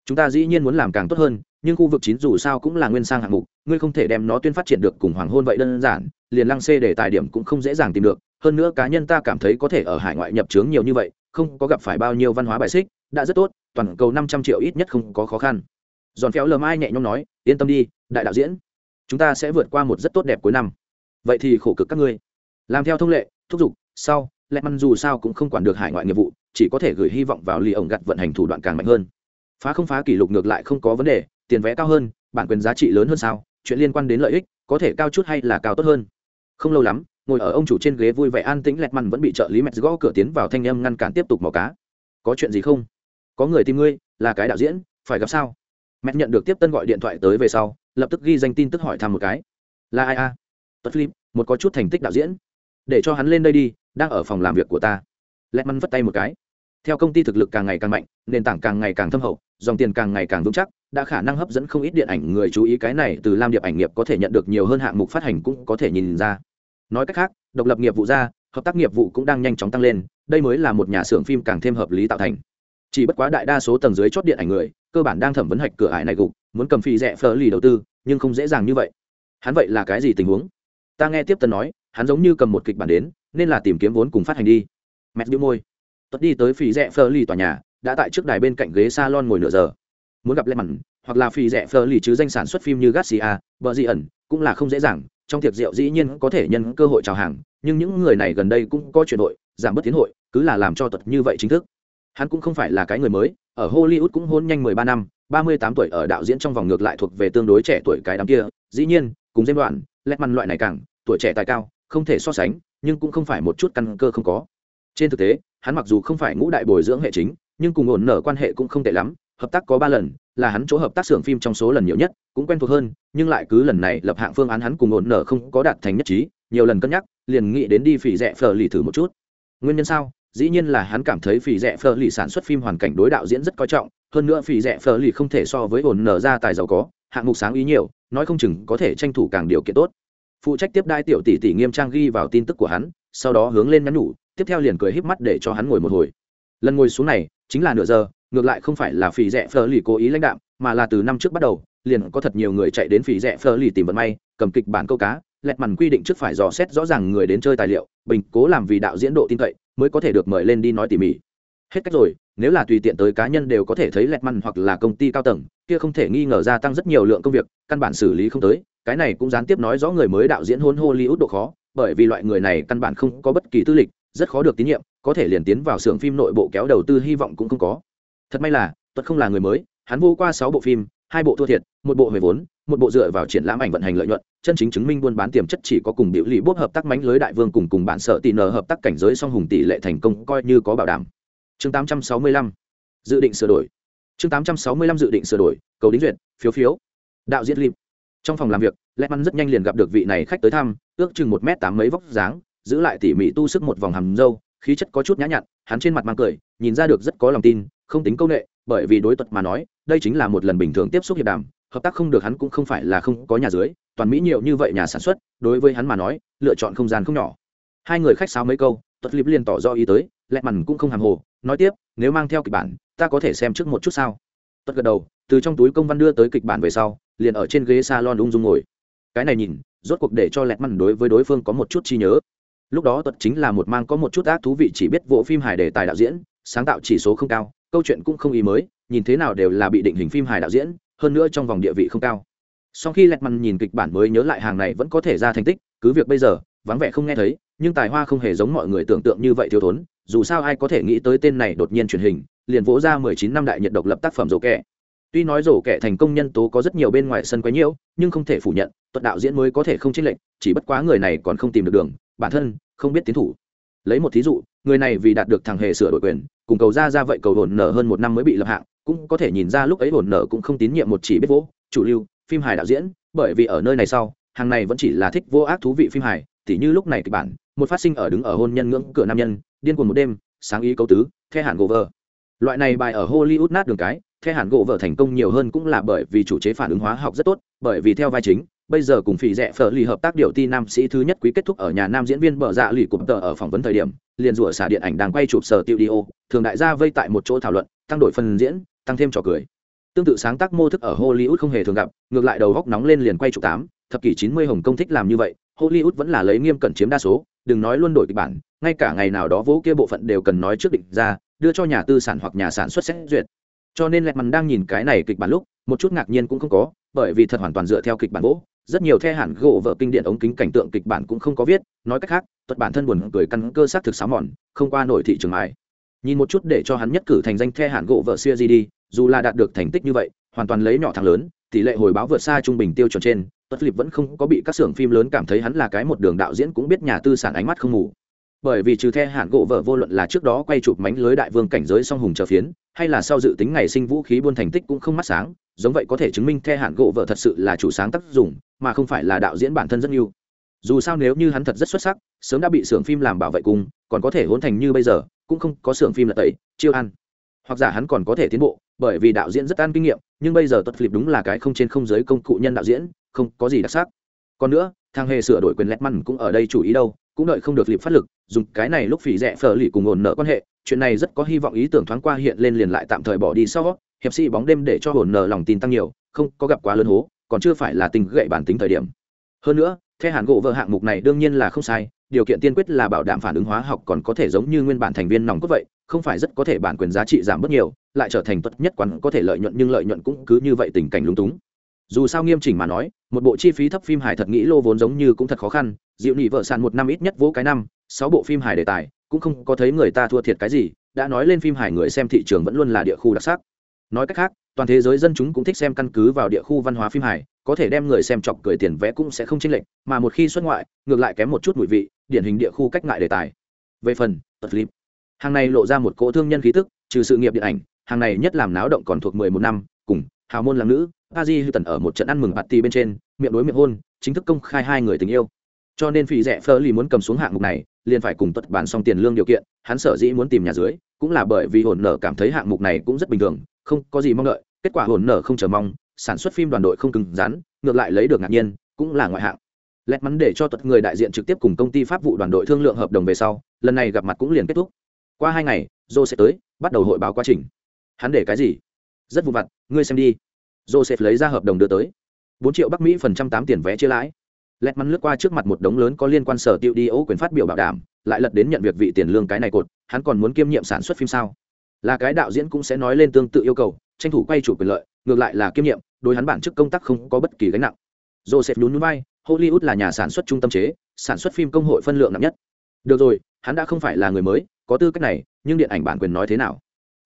Chúng ta dĩ nhiên muốn làm càng tốt hơn nhưng khu vực chín dù sao cũng là nguyên sang hạng mục, ngươi không thể đem nó tuyên phát triển được cùng hoàng hôn vậy đơn giản, liền lăng xê để tài điểm cũng không dễ dàng tìm được, hơn nữa cá nhân ta cảm thấy có thể ở hải ngoại nhập trướng nhiều như vậy, không có gặp phải bao nhiêu văn hóa bài xích, đã rất tốt, toàn cầu năm trăm triệu ít nhất không có khó khăn. Giòn phéo lờ mai nhẹ nhõm nói, yên tâm đi, đại đạo diễn, chúng ta sẽ vượt qua một rất tốt đẹp cuối năm. Vậy thì khổ cực các ngươi. Làm theo thông lệ, thúc giục, sau lẹ măn dù sao cũng không quản được hải ngoại nghiệp vụ, chỉ có thể gửi hy vọng vào lì ổng gặt vận hành thủ đoạn càng mạnh hơn. Phá không phá kỷ lục ngược lại không có vấn đề tiền vé cao hơn, bản quyền giá trị lớn hơn sao? Chuyện liên quan đến lợi ích, có thể cao chút hay là cao tốt hơn? Không lâu lắm, ngồi ở ông chủ trên ghế vui vẻ an tĩnh lẹt mằn vẫn bị trợ lý mẹ gõ cửa tiến vào thanh âm ngăn cản tiếp tục mò cá. Có chuyện gì không? Có người tìm ngươi, là cái đạo diễn, phải gặp sao? Mẹ nhận được tiếp tân gọi điện thoại tới về sau, lập tức ghi danh tin tức hỏi thăm một cái. Là ai a? Tất philip, một có chút thành tích đạo diễn. Để cho hắn lên đây đi, đang ở phòng làm việc của ta. Lẹt mằn vất tay một cái theo công ty thực lực càng ngày càng mạnh, nền tảng càng ngày càng thâm hậu, dòng tiền càng ngày càng vững chắc, đã khả năng hấp dẫn không ít điện ảnh người chú ý cái này từ lam điệp ảnh nghiệp có thể nhận được nhiều hơn hạng mục phát hành cũng có thể nhìn ra. Nói cách khác, độc lập nghiệp vụ ra, hợp tác nghiệp vụ cũng đang nhanh chóng tăng lên, đây mới là một nhà xưởng phim càng thêm hợp lý tạo thành. Chỉ bất quá đại đa số tầng dưới chót điện ảnh người, cơ bản đang thẩm vấn hạch cửa ải này gục, muốn cầm phi rẻ phở lì đầu tư, nhưng không dễ dàng như vậy. Hắn vậy là cái gì tình huống? Ta nghe tiếp tân nói, hắn giống như cầm một kịch bản đến, nên là tìm kiếm vốn cùng phát hành đi. Mẹ đĩu môi tuất đi tới phi rẻ phơ lì tòa nhà, đã tại trước đài bên cạnh ghế salon ngồi nửa giờ. Muốn gặp lẽ mặn hoặc là phi rẻ phơ lì chứ danh sản xuất phim như garcia, bờ di ẩn, cũng là không dễ dàng, trong tiệc rượu dĩ nhiên có thể nhân cơ hội chào hàng, nhưng những người này gần đây cũng có chuyển hội, giảm bớt tiến hội, cứ là làm cho tật như vậy chính thức. Hắn cũng không phải là cái người mới, ở hollywood cũng hôn nhanh mười ba năm, ba mươi tám tuổi ở đạo diễn trong vòng ngược lại thuộc về tương đối trẻ tuổi cái đám kia. Dĩ nhiên, cùng giai đoạn lét măn loại này càng, tuổi trẻ tài cao, không thể so sánh, nhưng cũng không phải một chút căn cơ không có. Trên thực tế hắn mặc dù không phải ngũ đại bồi dưỡng hệ chính, nhưng cùng ổn nở quan hệ cũng không tệ lắm, hợp tác có ba lần, là hắn chỗ hợp tác xưởng phim trong số lần nhiều nhất, cũng quen thuộc hơn, nhưng lại cứ lần này lập hạng phương án hắn cùng ổn nở không có đạt thành nhất trí, nhiều lần cân nhắc, liền nghĩ đến đi phỉ rẻ phờ lì thử một chút. Nguyên nhân sao? Dĩ nhiên là hắn cảm thấy phỉ rẻ phờ lì sản xuất phim hoàn cảnh đối đạo diễn rất coi trọng, hơn nữa phỉ rẻ phờ lì không thể so với ổn nở ra tài giàu có, hạng mục sáng ý nhiều, nói không chừng có thể tranh thủ càng điều kiện tốt. Phụ trách tiếp đai tiểu tỷ tỷ nghiêm trang ghi vào tin tức của hắn, sau đó hướng lên nhắn nhủ tiếp theo liền cười híp mắt để cho hắn ngồi một hồi. Lần ngồi xuống này, chính là nửa giờ, ngược lại không phải là phỉ rẻ phờ lì cố ý lãnh đạm, mà là từ năm trước bắt đầu, liền có thật nhiều người chạy đến phỉ rẻ phờ lì tìm vận may, cầm kịch bản câu cá, lẹt mằn quy định trước phải dò xét rõ ràng người đến chơi tài liệu, bình cố làm vì đạo diễn độ tin cậy, mới có thể được mời lên đi nói tỉ mỉ. Hết cách rồi, nếu là tùy tiện tới cá nhân đều có thể thấy lẹt mằn hoặc là công ty cao tầng, kia không thể nghi ngờ gia tăng rất nhiều lượng công việc, căn bản xử lý không tới, cái này cũng gián tiếp nói rõ người mới đạo diễn hôn hollywood độ khó, bởi vì loại người này căn bản không có bất kỳ tư lịch rất khó được tín nhiệm, có thể liền tiến vào xưởng phim nội bộ kéo đầu tư hy vọng cũng không có. Thật may là, tuật không là người mới, hắn vô qua sáu bộ phim, hai bộ thua thiệt, một bộ về vốn, một bộ dựa vào triển lãm ảnh vận hành lợi nhuận, chân chính chứng minh buôn bán tiềm chất chỉ có cùng biểu lì bốc hợp tác mánh lưới đại vương cùng cùng bản sợ tỷ nờ hợp tác cảnh giới song hùng tỷ lệ thành công coi như có bảo đảm. Chương 865 dự định sửa đổi. Chương 865 dự định sửa đổi, cầu đính duyệt, phiếu phiếu. Đạo diễn lim. Trong phòng làm việc lẽ mắn rất nhanh liền gặp được vị này khách tới thăm, ước chừng một m tám mấy vóc dáng giữ lại tỉ mỉ tu sức một vòng hầm râu, khí chất có chút nhã nhặn, hắn trên mặt mang cười, nhìn ra được rất có lòng tin, không tính công nghệ bởi vì đối tuật mà nói, đây chính là một lần bình thường tiếp xúc hiệp đàm, hợp tác không được hắn cũng không phải là không có nhà dưới, toàn mỹ nhiều như vậy nhà sản xuất, đối với hắn mà nói, lựa chọn không gian không nhỏ. Hai người khách sáo mấy câu tuật liệp liền tỏ rõ ý tới, lẹ mằn cũng không hàm hồ, nói tiếp, nếu mang theo kịch bản, ta có thể xem trước một chút sao? Tuật gật đầu, từ trong túi công văn đưa tới kịch bản về sau, liền ở trên ghế salon ung dung ngồi. Cái này nhìn, rốt cuộc để cho lẹt mằn đối với đối phương có một chút chi nhớ lúc đó tuật chính là một mang có một chút ác thú vị chỉ biết vỗ phim hài đề tài đạo diễn, sáng tạo chỉ số không cao, câu chuyện cũng không ý mới, nhìn thế nào đều là bị định hình phim hài đạo diễn, hơn nữa trong vòng địa vị không cao. Sau khi lẹt mặt nhìn kịch bản mới nhớ lại hàng này vẫn có thể ra thành tích, cứ việc bây giờ, vắng vẻ không nghe thấy, nhưng tài hoa không hề giống mọi người tưởng tượng như vậy thiếu thốn, dù sao ai có thể nghĩ tới tên này đột nhiên truyền hình, liền vỗ ra mười chín năm đại nhật độc lập tác phẩm rổ kẻ. Tuy nói rổ kẻ thành công nhân tố có rất nhiều bên ngoài sân quấy nhiễu, nhưng không thể phủ nhận, tuật đạo diễn mới có thể không chênh lệnh chỉ bất quá người này còn không tìm được đường bản thân không biết tiến thủ. Lấy một thí dụ, người này vì đạt được thằng hề sửa đổi quyền, cùng cầu ra ra vậy cầu hồn nở hơn một năm mới bị lập hạng, cũng có thể nhìn ra lúc ấy hồn nở cũng không tín nhiệm một chỉ biết vỗ, chủ lưu, phim hài đạo diễn, bởi vì ở nơi này sau, hàng này vẫn chỉ là thích vô ác thú vị phim hài, tỉ như lúc này kịch bản, một phát sinh ở đứng ở hôn nhân ngưỡng cửa nam nhân, điên cuồng một đêm, sáng ý cấu tứ, the hàn gỗ vờ loại này bài ở hollywood nát đường cái, the hàn gỗ vợ thành công nhiều hơn cũng là bởi vì chủ chế phản ứng hóa học rất tốt, bởi vì theo vai chính bây giờ cùng phỉ rẻ phở lì hợp tác điều ti nam sĩ thứ nhất quý kết thúc ở nhà nam diễn viên bờ dạ lì cụm tờ ở phỏng vấn thời điểm, liền rủa xả điện ảnh đang quay chụp sở tiêu đi ô thường đại gia vây tại một chỗ thảo luận, tăng đổi phần diễn, tăng thêm trò cười. Tương tự sáng tác mô thức ở hollywood không hề thường gặp, ngược lại đầu góc nóng lên liền quay chụp tám, thập kỷ chín mươi hồng công thích làm như vậy, hollywood vẫn là lấy nghiêm cẩn chiếm đa số, đừng nói luôn đổi kịch bản, ngay cả ngày nào đó vỗ kia bộ phận đều cần nói trước định ra, đưa cho nhà tư sản hoặc nhà sản xuất xét duyệt. Cho nên lẹt mằn đang nhìn cái này kịch bản lúc, một chút ngạc nhiên cũng không có, bởi vì thật hoàn toàn dựa theo kịch bản vỗ rất nhiều the hẳn gỗ vợ kinh điển ống kính cảnh tượng kịch bản cũng không có viết, nói cách khác tuật bản thân buồn cười căn cơ xác thực sáo mòn, không qua nổi thị trường mãi nhìn một chút để cho hắn nhất cử thành danh the hẳn gỗ vợ xưa gì đi, dù là đạt được thành tích như vậy, hoàn toàn lấy nhỏ thằng lớn, tỷ lệ hồi báo vượt xa trung bình tiêu chuẩn trên, tuất lịp vẫn không có bị các xưởng phim lớn cảm thấy hắn là cái một đường đạo diễn cũng biết nhà tư sản ánh mắt không ngủ bởi vì trừ the hạn gỗ vợ vô luận là trước đó quay chụp mánh lưới đại vương cảnh giới song hùng trở phiến hay là sau dự tính ngày sinh vũ khí buôn thành tích cũng không mắt sáng giống vậy có thể chứng minh the hạn gỗ vợ thật sự là chủ sáng tác dụng mà không phải là đạo diễn bản thân rất nhiều dù sao nếu như hắn thật rất xuất sắc sớm đã bị xưởng phim làm bảo vệ cùng, còn có thể hỗn thành như bây giờ cũng không có xưởng phim là tẩy chiêu ăn. Hoặc giả hắn còn có thể tiến bộ bởi vì đạo diễn rất ăn kinh nghiệm nhưng bây giờ tuất philip đúng là cái không trên không giới công cụ nhân đạo diễn không có gì đặc sắc. Còn nữa thang hề sửa đổi quyền lẹt măn cũng ở đây chủ ý đâu cũng đợi không được liệp phát lực, dùng cái này lúc phỉ rẻ phở lì cùng ổn nợ quan hệ, chuyện này rất có hy vọng ý tưởng thoáng qua hiện lên liền lại tạm thời bỏ đi sau hiệp sĩ bóng đêm để cho ổn nợ lòng tin tăng nhiều, không có gặp quá lớn hố, còn chưa phải là tình gậy bản tính thời điểm. Hơn nữa theo hàn gỗ vợ hạng mục này đương nhiên là không sai, điều kiện tiên quyết là bảo đảm phản ứng hóa học còn có thể giống như nguyên bản thành viên nòng cốt vậy, không phải rất có thể bản quyền giá trị giảm bớt nhiều, lại trở thành tốt nhất quán có thể lợi nhuận nhưng lợi nhuận cũng cứ như vậy tình cảnh lúng túng. Dù sao nghiêm chỉnh mà nói, một bộ chi phí thấp phim hài thật nghĩ lô vốn giống như cũng thật khó khăn dịu nỉ vợ sàn một năm ít nhất vỗ cái năm, sáu bộ phim hài đề tài, cũng không có thấy người ta thua thiệt cái gì, đã nói lên phim hài người xem thị trường vẫn luôn là địa khu đặc sắc. Nói cách khác, toàn thế giới dân chúng cũng thích xem căn cứ vào địa khu văn hóa phim hài, có thể đem người xem chọc cười tiền vẽ cũng sẽ không chênh lệch, mà một khi xuất ngoại, ngược lại kém một chút mùi vị, điển hình địa khu cách ngại đề tài. Về phần tật flip hàng này lộ ra một cỗ thương nhân khí tức, trừ sự nghiệp điện ảnh, hàng này nhất làm náo động còn thuộc mười một năm, cùng hào môn làm nữ, a di hư tần ở một trận ăn mừng bạt ti bên trên, miệng đối miệng hôn, chính thức công khai hai người tình yêu cho nên phỉ rẻ phơ lì muốn cầm xuống hạng mục này, liền phải cùng tất bàn xong tiền lương điều kiện, hắn sở dĩ muốn tìm nhà dưới, cũng là bởi vì hồn nở cảm thấy hạng mục này cũng rất bình thường, không có gì mong đợi, kết quả hồn nở không chờ mong, sản xuất phim đoàn đội không cứng rắn, ngược lại lấy được ngạc nhiên, cũng là ngoại hạng. Lẹt mắn để cho tật người đại diện trực tiếp cùng công ty pháp vụ đoàn đội thương lượng hợp đồng về sau, lần này gặp mặt cũng liền kết thúc. Qua hai ngày joe sẽ tới, bắt đầu hội báo quá trình. Hắn để cái gì? Rất vụ vặt, ngươi xem đi. Joseph lấy ra hợp đồng đưa tới. Bốn triệu bắc mỹ phần trăm tám tiền vé chia lãi lẹt mắn lướt qua trước mặt một đống lớn có liên quan sở tiêu đi ấu quyền phát biểu bảo đảm, lại lật đến nhận việc vị tiền lương cái này cột, hắn còn muốn kiêm nhiệm sản xuất phim sao? Là cái đạo diễn cũng sẽ nói lên tương tự yêu cầu, tranh thủ quay chủ quyền lợi, ngược lại là kiêm nhiệm, đối hắn bản chức công tác không có bất kỳ gánh nặng. Joseph nhún núi vai, hollywood là nhà sản xuất trung tâm chế, sản xuất phim công hội phân lượng nặng nhất. Được rồi, hắn đã không phải là người mới, có tư cách này, nhưng điện ảnh bản quyền nói thế nào?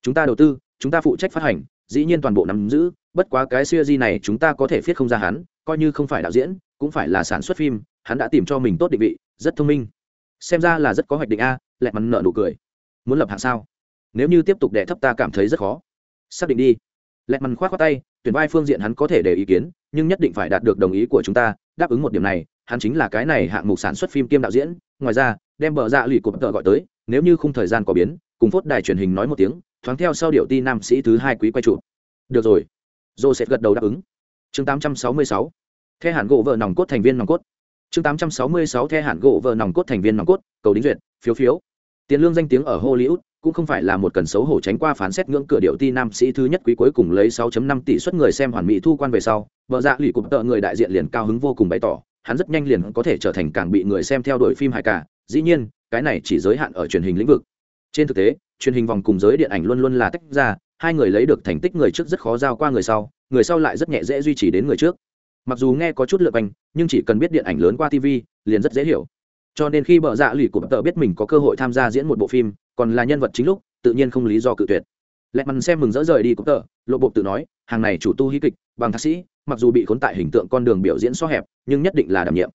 Chúng ta đầu tư, chúng ta phụ trách phát hành, dĩ nhiên toàn bộ nắm giữ, bất quá cái siêu di này chúng ta có thể viết không ra hắn, coi như không phải đạo diễn cũng phải là sản xuất phim, hắn đã tìm cho mình tốt định vị, rất thông minh. Xem ra là rất có hoạch định a, lẹ mắn nợ nụ cười. Muốn lập hạng sao? Nếu như tiếp tục đẻ thấp ta cảm thấy rất khó. Xác định đi. Lẹ mắn khoát khoát tay, tuyển vai phương diện hắn có thể để ý kiến, nhưng nhất định phải đạt được đồng ý của chúng ta, đáp ứng một điểm này, hắn chính là cái này hạng mục sản xuất phim kiêm đạo diễn. Ngoài ra, đem bờ dạ lì cụm tợ gọi tới, nếu như khung thời gian có biến, cùng phốt đài truyền hình nói một tiếng, thoáng theo sau điệu ti nam sĩ thứ hai quý quay trụ được rồi. Joseph gật đầu đáp ứng. Chương 866 the hàn gỗ vợ nòng cốt thành viên nòng cốt. Chương 866 the hàn gỗ vợ nòng cốt thành viên nòng cốt, cầu đính duyệt, phiếu phiếu. Tiền lương danh tiếng ở hollywood cũng không phải là một cần xấu hổ tránh qua phán xét ngưỡng cửa điệu ti nam sĩ thứ nhất quý cuối cùng lấy 6.5 tỷ suất người xem hoàn mỹ thu quan về sau, vợ dạ lì cụm tợ người đại diện liền cao hứng vô cùng bày tỏ, hắn rất nhanh liền có thể trở thành càng bị người xem theo đuổi phim hài cả, dĩ nhiên, cái này chỉ giới hạn ở truyền hình lĩnh vực. Trên thực tế, truyền hình vòng cùng giới điện ảnh luôn luôn là tách ra, hai người lấy được thành tích người trước rất khó giao qua người sau người sau lại rất nhẹ dễ duy trì đến người trước mặc dù nghe có chút lượt anh nhưng chỉ cần biết điện ảnh lớn qua tv liền rất dễ hiểu. Cho nên khi bợ dạ lì của tờ biết mình có cơ hội tham gia diễn một bộ phim, còn là nhân vật chính lúc, tự nhiên không lý do cự tuyệt. Lẹ mằn xem mừng rỡ rời đi của tờ, lộ bộ tự nói, hàng này chủ tu hí kịch, bằng thạc sĩ, mặc dù bị khốn tại hình tượng con đường biểu diễn so hẹp, nhưng nhất định là đảm nhiệm.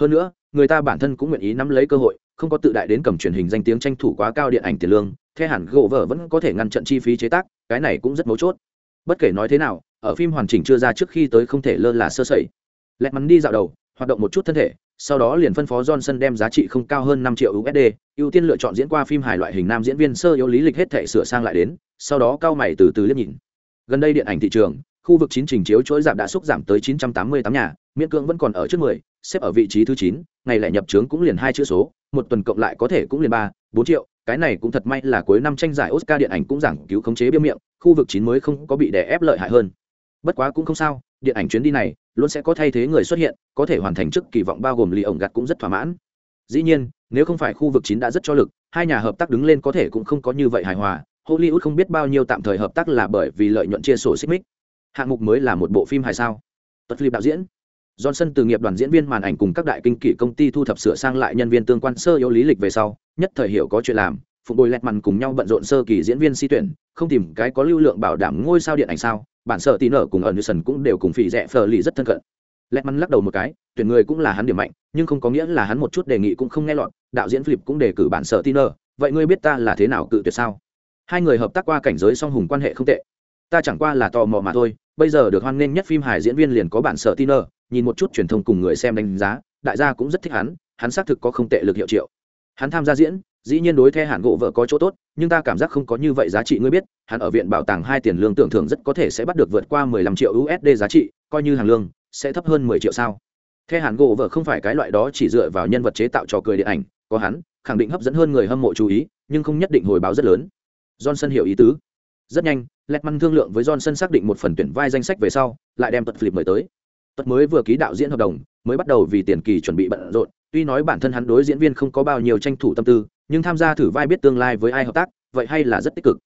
Hơn nữa, người ta bản thân cũng nguyện ý nắm lấy cơ hội, không có tự đại đến cầm truyền hình danh tiếng tranh thủ quá cao điện ảnh tiền lương the hẳn gỗ vợ vẫn có thể ngăn chặn chi phí chế tác, cái này cũng rất mấu chốt bất kể nói thế nào ở phim hoàn chỉnh chưa ra trước khi tới không thể lơ là sơ sẩy. Lẹt mắn đi dạo đầu hoạt động một chút thân thể sau đó liền phân phó johnson đem giá trị không cao hơn năm triệu usd ưu tiên lựa chọn diễn qua phim hài loại hình nam diễn viên sơ yếu lý lịch hết thể sửa sang lại đến sau đó cao mày từ từ liếc nhìn. Gần đây điện ảnh thị trường khu vực chín trình chiếu chuỗi giảm đã xúc giảm tới 988 nhà miễn cưỡng vẫn còn ở trước 10, xếp ở vị trí thứ 9, ngày lại nhập trướng cũng liền hai chữ số một tuần cộng lại có thể cũng liền ba bốn triệu cái này cũng thật may là cuối năm tranh giải oscar điện ảnh cũng giảng cứu khống chế bia miệng, khu vực chín mới không có bị đè ép lợi hại hơn. Bất quá cũng không sao, điện ảnh chuyến đi này luôn sẽ có thay thế người xuất hiện, có thể hoàn thành trước kỳ vọng bao gồm lì ổng gặt cũng rất thỏa mãn. Dĩ nhiên, nếu không phải khu vực chín đã rất cho lực, hai nhà hợp tác đứng lên có thể cũng không có như vậy hài hòa. Hollywood không biết bao nhiêu tạm thời hợp tác là bởi vì lợi nhuận chia sổ xích mích. Hạng mục mới là một bộ phim hài sao? Tất phim đạo diễn. Johnson từ nghiệp đoàn diễn viên màn ảnh cùng các đại kinh kỷ công ty thu thập sửa sang lại nhân viên tương quan sơ yếu lý lịch về sau, nhất thời hiểu có chuyện làm, phụ bồi lẹt mặn cùng nhau bận rộn sơ kỳ diễn viên si tuyển, không tìm cái có lưu lượng bảo đảm ngôi sao điện ảnh sao, bản sở tín nở cùng ở Newson cũng đều cùng phỉ rẻ phờ lì rất thân cận. Lẹt mặn lắc đầu một cái, tuyển người cũng là hắn điểm mạnh, nhưng không có nghĩa là hắn một chút đề nghị cũng không nghe lọt, đạo diễn Philip cũng đề cử bản sở tín nở, vậy ngươi biết ta là thế nào cự tuyệt sao? Hai người hợp tác qua cảnh giới song hùng quan hệ không tệ. Ta chẳng qua là tò mò mà thôi, bây giờ được hoan nghênh nhất phim hài diễn viên liền có bản sở tí nở, nhìn một chút truyền thông cùng người xem đánh giá đại gia cũng rất thích hắn hắn xác thực có không tệ lực hiệu triệu. Hắn tham gia diễn dĩ nhiên đối the hạn gỗ vợ có chỗ tốt nhưng ta cảm giác không có như vậy giá trị ngươi biết hắn ở viện bảo tàng hai tiền lương tưởng thưởng rất có thể sẽ bắt được vượt qua mười lăm triệu usd giá trị coi như hàng lương sẽ thấp hơn mười triệu sao? The hạn gỗ vợ không phải cái loại đó chỉ dựa vào nhân vật chế tạo trò cười điện ảnh có hắn khẳng định hấp dẫn hơn người hâm mộ chú ý nhưng không nhất định hồi báo rất lớn. Johnson hiểu ý tứ. Rất nhanh Letman thương lượng với Johnson xác định một phần tuyển vai danh sách về sau, lại đem tật Philip mời tới tuất mới vừa ký đạo diễn hợp đồng, mới bắt đầu vì tiền kỳ chuẩn bị bận rộn. Tuy nói bản thân hắn đối diễn viên không có bao nhiêu tranh thủ tâm tư, nhưng tham gia thử vai biết tương lai với ai hợp tác, vậy hay là rất tích cực.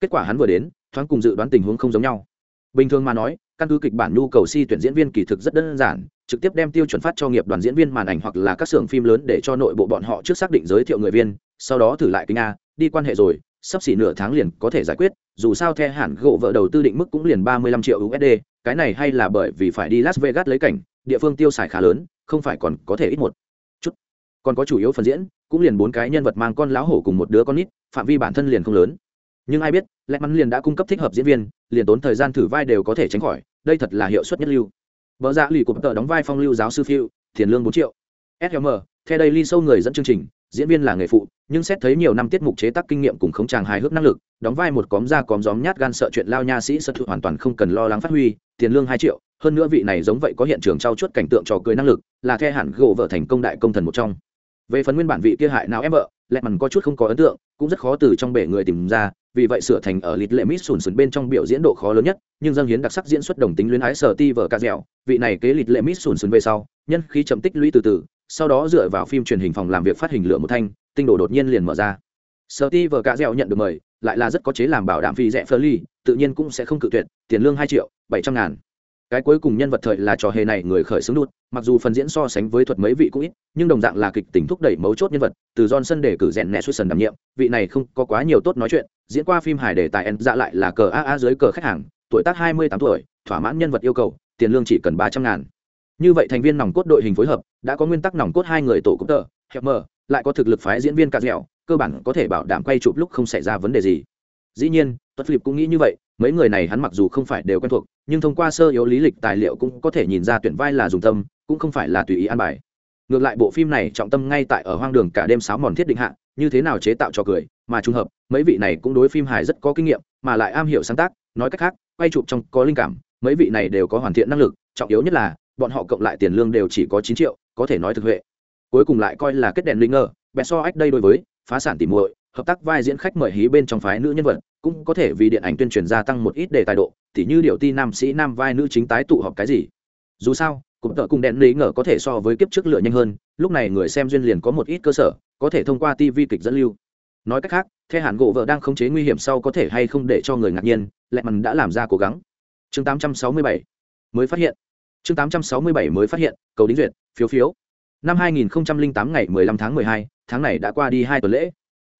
Kết quả hắn vừa đến, thoáng cùng dự đoán tình huống không giống nhau. Bình thường mà nói, căn cứ kịch bản nhu cầu si tuyển diễn viên kỳ thực rất đơn giản, trực tiếp đem tiêu chuẩn phát cho nghiệp đoàn diễn viên màn ảnh hoặc là các xưởng phim lớn để cho nội bộ bọn họ trước xác định giới thiệu người viên, sau đó thử lại kinh a, đi quan hệ rồi, sắp xỉ nửa tháng liền có thể giải quyết, dù sao the hẳn gỗ vợ đầu tư định mức cũng liền ba mươi lăm triệu usd cái này hay là bởi vì phải đi las vegas lấy cảnh, địa phương tiêu xài khá lớn, không phải còn có thể ít một chút. Còn có chủ yếu phần diễn, cũng liền bốn cái nhân vật mang con lão hổ cùng một đứa con nít, phạm vi bản thân liền không lớn. Nhưng ai biết, lẽ mắn liền đã cung cấp thích hợp diễn viên, liền tốn thời gian thử vai đều có thể tránh khỏi, đây thật là hiệu suất nhất lưu. Vợ dạ lì của tờ đóng vai phong lưu giáo sư phiêu tiền lương bốn triệu. Sm theo đây ly sâu người dẫn chương trình diễn viên là nghề phụ, nhưng xét thấy nhiều năm tiết mục chế tác kinh nghiệm cùng khống tràng hài hước năng lực, đóng vai một cóm da cóm gióm nhát gan sợ chuyện lao nha sĩ sật thụ hoàn toàn không cần lo lắng phát huy, tiền lương hai triệu, hơn nữa vị này giống vậy có hiện trường trao chuốt cảnh tượng trò cười năng lực, là the hẳn gỗ vợ thành công đại công thần một trong. Về phần nguyên bản vị kia hại nào em vợ lẹ mằn có chút không có ấn tượng, cũng rất khó từ trong bể người tìm ra, vì vậy sửa thành ở lịt lệ mít sùn sùn bên trong biểu diễn độ khó lớn nhất, nhưng dân hiến đặc sắc diễn xuất đồng tính luyến ái sở ti vợ ca dẻo, vị này kế lịt lệ mít sùn sùn về sau, nhân khí chậm tích lũy từ từ sau đó dựa vào phim truyền hình phòng làm việc phát hình lửa một thanh, tinh đồ đột nhiên liền mở ra. Sở ti vợ ca dẻo nhận được mời, lại là rất có chế làm bảo đảm phi rẻ phơ ly tự nhiên cũng sẽ không cự tuyệt, tiền lương hai triệu, bảy trăm ngàn. Cái cuối cùng nhân vật thời là trò hề này người khởi xướng đụt mặc dù phần diễn so sánh với thuật mấy vị cũng ít, nhưng đồng dạng là kịch tính thúc đẩy mấu chốt nhân vật, từ johnson để cử rèn nẹ xuất sần đảm nhiệm, vị này không có quá nhiều tốt nói chuyện, diễn qua phim hài đề tài en dạ lại là cờ a a dưới cờ khách hàng, tuổi tác hai mươi tám tuổi, thỏa mãn nhân vật yêu cầu, tiền lương chỉ cần ba trăm ngàn như vậy thành viên nòng cốt đội hình phối hợp, đã có nguyên tắc nòng cốt hai người tổ cúp tờ hẹp mờ, lại có thực lực phái diễn viên cà dẻo, cơ bản có thể bảo đảm quay chụp lúc không xảy ra vấn đề gì. Dĩ nhiên, tuất philip cũng nghĩ như vậy, mấy người này hắn mặc dù không phải đều quen thuộc, nhưng thông qua sơ yếu lý lịch tài liệu cũng có thể nhìn ra tuyển vai là dùng tâm, cũng không phải là tùy ý an bài. Ngược lại bộ phim này trọng tâm ngay tại ở hoang đường cả đêm sáo mòn thiết định hạ, như thế nào chế tạo cho cười, mà trùng hợp, mấy vị này cũng đối phim hài rất có kinh nghiệm, mà lại am hiểu sáng tác, nói cách khác, quay chụp trong có linh cảm, mấy vị này đều có hoàn thiện năng lực, trọng yếu nhất là bọn họ cộng lại tiền lương đều chỉ có chín triệu, có thể nói thực huệ. Cuối cùng lại coi là kết đèn linh ngờ bèn so ách đây đối với, phá sản tỉ muội, hợp tác vai diễn khách mời hí bên trong phái nữ nhân vật, cũng có thể vì điện ảnh tuyên truyền gia tăng một ít đề tài độ, tỉ như điều ti nam sĩ nam vai nữ chính tái tụ họp cái gì. Dù sao cụm tợ cùng đèn lý ngờ có thể so với kiếp trước lựa nhanh hơn, lúc này người xem duyên liền có một ít cơ sở, có thể thông qua tv kịch dẫn lưu. Nói cách khác, the hàn gỗ vợ đang khống chế nguy hiểm sau có thể hay không để cho người ngạc nhiên lẹ mằn đã làm ra cố gắng. Chương 867 mới phát hiện chương 867 mới phát hiện cầu đính duyệt phiếu phiếu. Năm 2008 ngày 15 tháng 12, tháng này đã qua đi hai tuần lễ.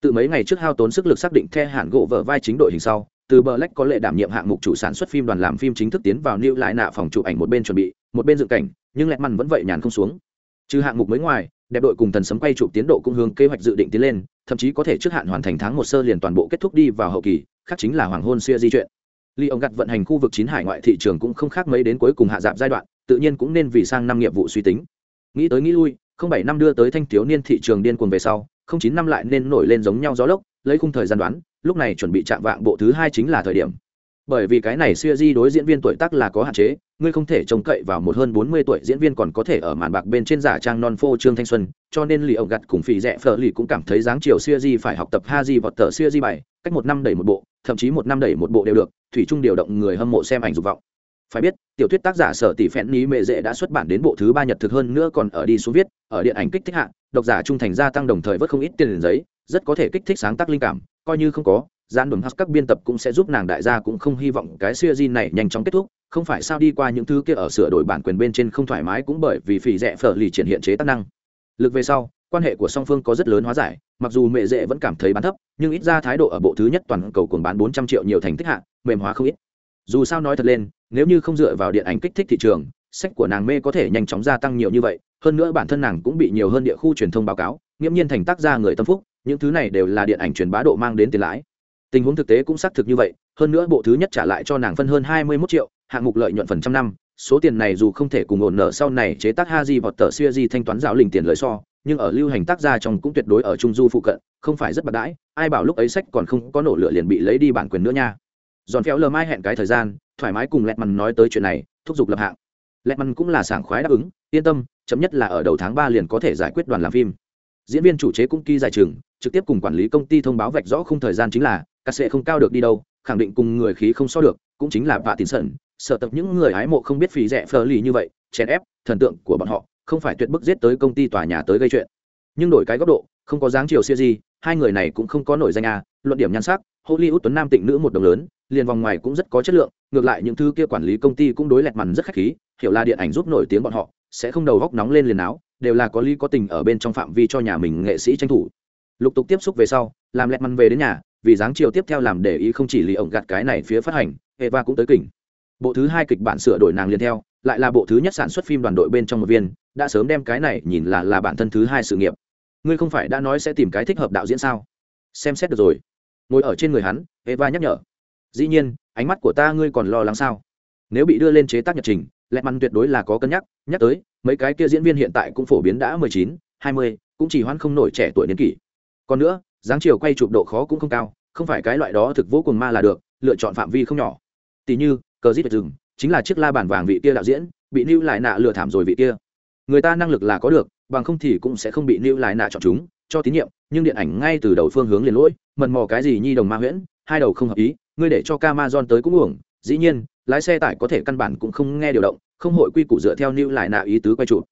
Từ mấy ngày trước hao tốn sức lực xác định the hạn gỗ vợ vai chính đội hình sau từ bờ lách có lệ đảm nhiệm hạng mục chủ sản xuất phim đoàn làm phim chính thức tiến vào lưu lại nạ phòng chụp ảnh một bên chuẩn bị một bên dựng cảnh nhưng lẹt mằn vẫn vậy nhàn không xuống. Trừ hạng mục mới ngoài đẹp đội cùng thần sấm quay chụp tiến độ cũng hướng kế hoạch dự định tiến lên thậm chí có thể trước hạn hoàn thành tháng một sơ liền toàn bộ kết thúc đi vào hậu kỳ khác chính là hoàng hôn xưa di chuyện. Lý ông gặt vận hành khu vực chín hải ngoại thị trường cũng không khác mấy đến cuối cùng hạ giảm giai đoạn, tự nhiên cũng nên vì sang năm nghiệp vụ suy tính. Nghĩ tới nghĩ lui, không bảy năm đưa tới thanh thiếu niên thị trường điên cuồng về sau, không chín năm lại nên nổi lên giống nhau gió lốc, lấy khung thời gian đoán, lúc này chuẩn bị chạm vạng bộ thứ hai chính là thời điểm. Bởi vì cái này siêu di đối diễn viên tuổi tác là có hạn chế ngươi không thể trông cậy vào một hơn bốn mươi tuổi diễn viên còn có thể ở màn bạc bên trên giả trang non phô trương thanh xuân, cho nên lì ổng gặt cùng phì rẻ phở lì cũng cảm thấy dáng chiều xưa di phải học tập ha di vọt tờ xưa di bài, cách một năm đẩy một bộ, thậm chí một năm đẩy một bộ đều được, thủy chung điều động người hâm mộ xem ảnh dục vọng. Phải biết, tiểu thuyết tác giả sở tỷ phèn ní mệ dễ đã xuất bản đến bộ thứ ba nhật thực hơn nữa còn ở đi xuống viết, ở điện ảnh kích thích hạ, độc giả trung thành gia tăng đồng thời vớt không ít tiền giấy, rất có thể kích thích sáng tác linh cảm, coi như không có gian đồn hắc các biên tập cũng sẽ giúp nàng đại gia cũng không hy vọng cái siêu di này nhanh chóng kết thúc không phải sao đi qua những thứ kia ở sửa đổi bản quyền bên trên không thoải mái cũng bởi vì phỉ rẻ phở lì triển hiện chế tác năng. Lực về sau, quan hệ của song phương có rất lớn hóa giải, mặc dù mẹ dễ vẫn cảm thấy bán thấp, nhưng ít ra thái độ ở bộ thứ nhất toàn cầu cuồng bán bốn trăm triệu nhiều thành tích hạ, mềm hóa không ít. Dù sao nói thật lên, nếu như không dựa vào điện ảnh kích thích thị trường, sách của nàng mê có thể nhanh chóng gia tăng nhiều như vậy, hơn nữa bản thân nàng cũng bị nhiều hơn địa khu truyền thông báo cáo, nghiễm nhiên thành tác gia người tâm phúc, những thứ này đều là điện ảnh truyền bá độ mang đến tiền lãi. Tình huống thực tế cũng xác thực như vậy, hơn nữa bộ thứ nhất trả lại cho nàng phân hơn hai mươi mốt triệu hạng mục lợi nhuận phần trăm năm số tiền này dù không thể cùng ổn nợ sau này chế tác Haji vọt tờ Suzy thanh toán giáo lình tiền lợi so, nhưng ở lưu hành tác gia trong cũng tuyệt đối ở trung du phụ cận, không phải rất bạc đãi, ai bảo lúc ấy sách còn không có nổ lửa liền bị lấy đi bản quyền nữa nha. Giòn phéo lờ mai hẹn cái thời gian, thoải mái cùng Lẹt Mằn nói tới chuyện này, thúc giục lập hạng. Lẹt Mằn cũng là sảng khoái đáp ứng, yên tâm, chậm nhất là ở đầu tháng ba liền có thể giải quyết đoàn làm phim. Diễn viên chủ chế cũng ký giải trường, trực tiếp cùng quản lý công ty thông báo vạch rõ khung thời gian chính là, cà sẽ không cao được đi đâu, khẳng định cùng người khí không so được, cũng chính là vạ tín sẩn, sợ tập những người hái mộ không biết phí rẻ phờ lì như vậy, chèn ép thần tượng của bọn họ, không phải tuyệt bức giết tới công ty tòa nhà tới gây chuyện. Nhưng đổi cái góc độ, không có dáng chiều siêu gì hai người này cũng không có nổi danh à luận điểm nhan sắc, hollywood tuấn nam tịnh nữ một đồng lớn, liền vòng ngoài cũng rất có chất lượng, ngược lại những thứ kia quản lý công ty cũng đối lẹt mằn rất khách khí, hiểu là điện ảnh giúp nổi tiếng bọn họ, sẽ không đầu góc nóng lên liền áo đều là có lý có tình ở bên trong phạm vi cho nhà mình nghệ sĩ tranh thủ. Lục tục tiếp xúc về sau, làm lẹt mằn về đến nhà, vì dáng chiều tiếp theo làm để ý không chỉ lì ổng gạt cái này phía phát hành, eva cũng tới kỉnh bộ thứ hai kịch bản sửa đổi nàng liền theo, lại là bộ thứ nhất sản xuất phim đoàn đội bên trong một viên, đã sớm đem cái này nhìn là là bản thân thứ hai sự nghiệp. Ngươi không phải đã nói sẽ tìm cái thích hợp đạo diễn sao? Xem xét được rồi. Ngồi ở trên người hắn, eva nhắc nhở. Dĩ nhiên, ánh mắt của ta ngươi còn lo lắng sao? Nếu bị đưa lên chế tác nhật trình lẹ măn tuyệt đối là có cân nhắc. Nhắc tới, mấy cái kia diễn viên hiện tại cũng phổ biến đã mười chín, hai mươi, cũng chỉ hoãn không nổi trẻ tuổi niên kỷ. Còn nữa, dáng chiều quay chụp độ khó cũng không cao, không phải cái loại đó thực vô cùng ma là được, lựa chọn phạm vi không nhỏ. Tỷ như cờ dít rừng chính là chiếc la bàn vàng vị kia đạo diễn, bị lưu lại nạ lừa thảm rồi vị kia. Người ta năng lực là có được, bằng không thì cũng sẽ không bị lưu lại nạ chọn chúng, cho tín nhiệm, nhưng điện ảnh ngay từ đầu phương hướng liền lỗi mần mò cái gì nhi đồng ma huyễn, hai đầu không hợp ý, ngươi để cho Camazon tới cũng uổng, dĩ nhiên, lái xe tải có thể căn bản cũng không nghe điều động, không hội quy củ dựa theo lưu lại nạ ý tứ quay trụ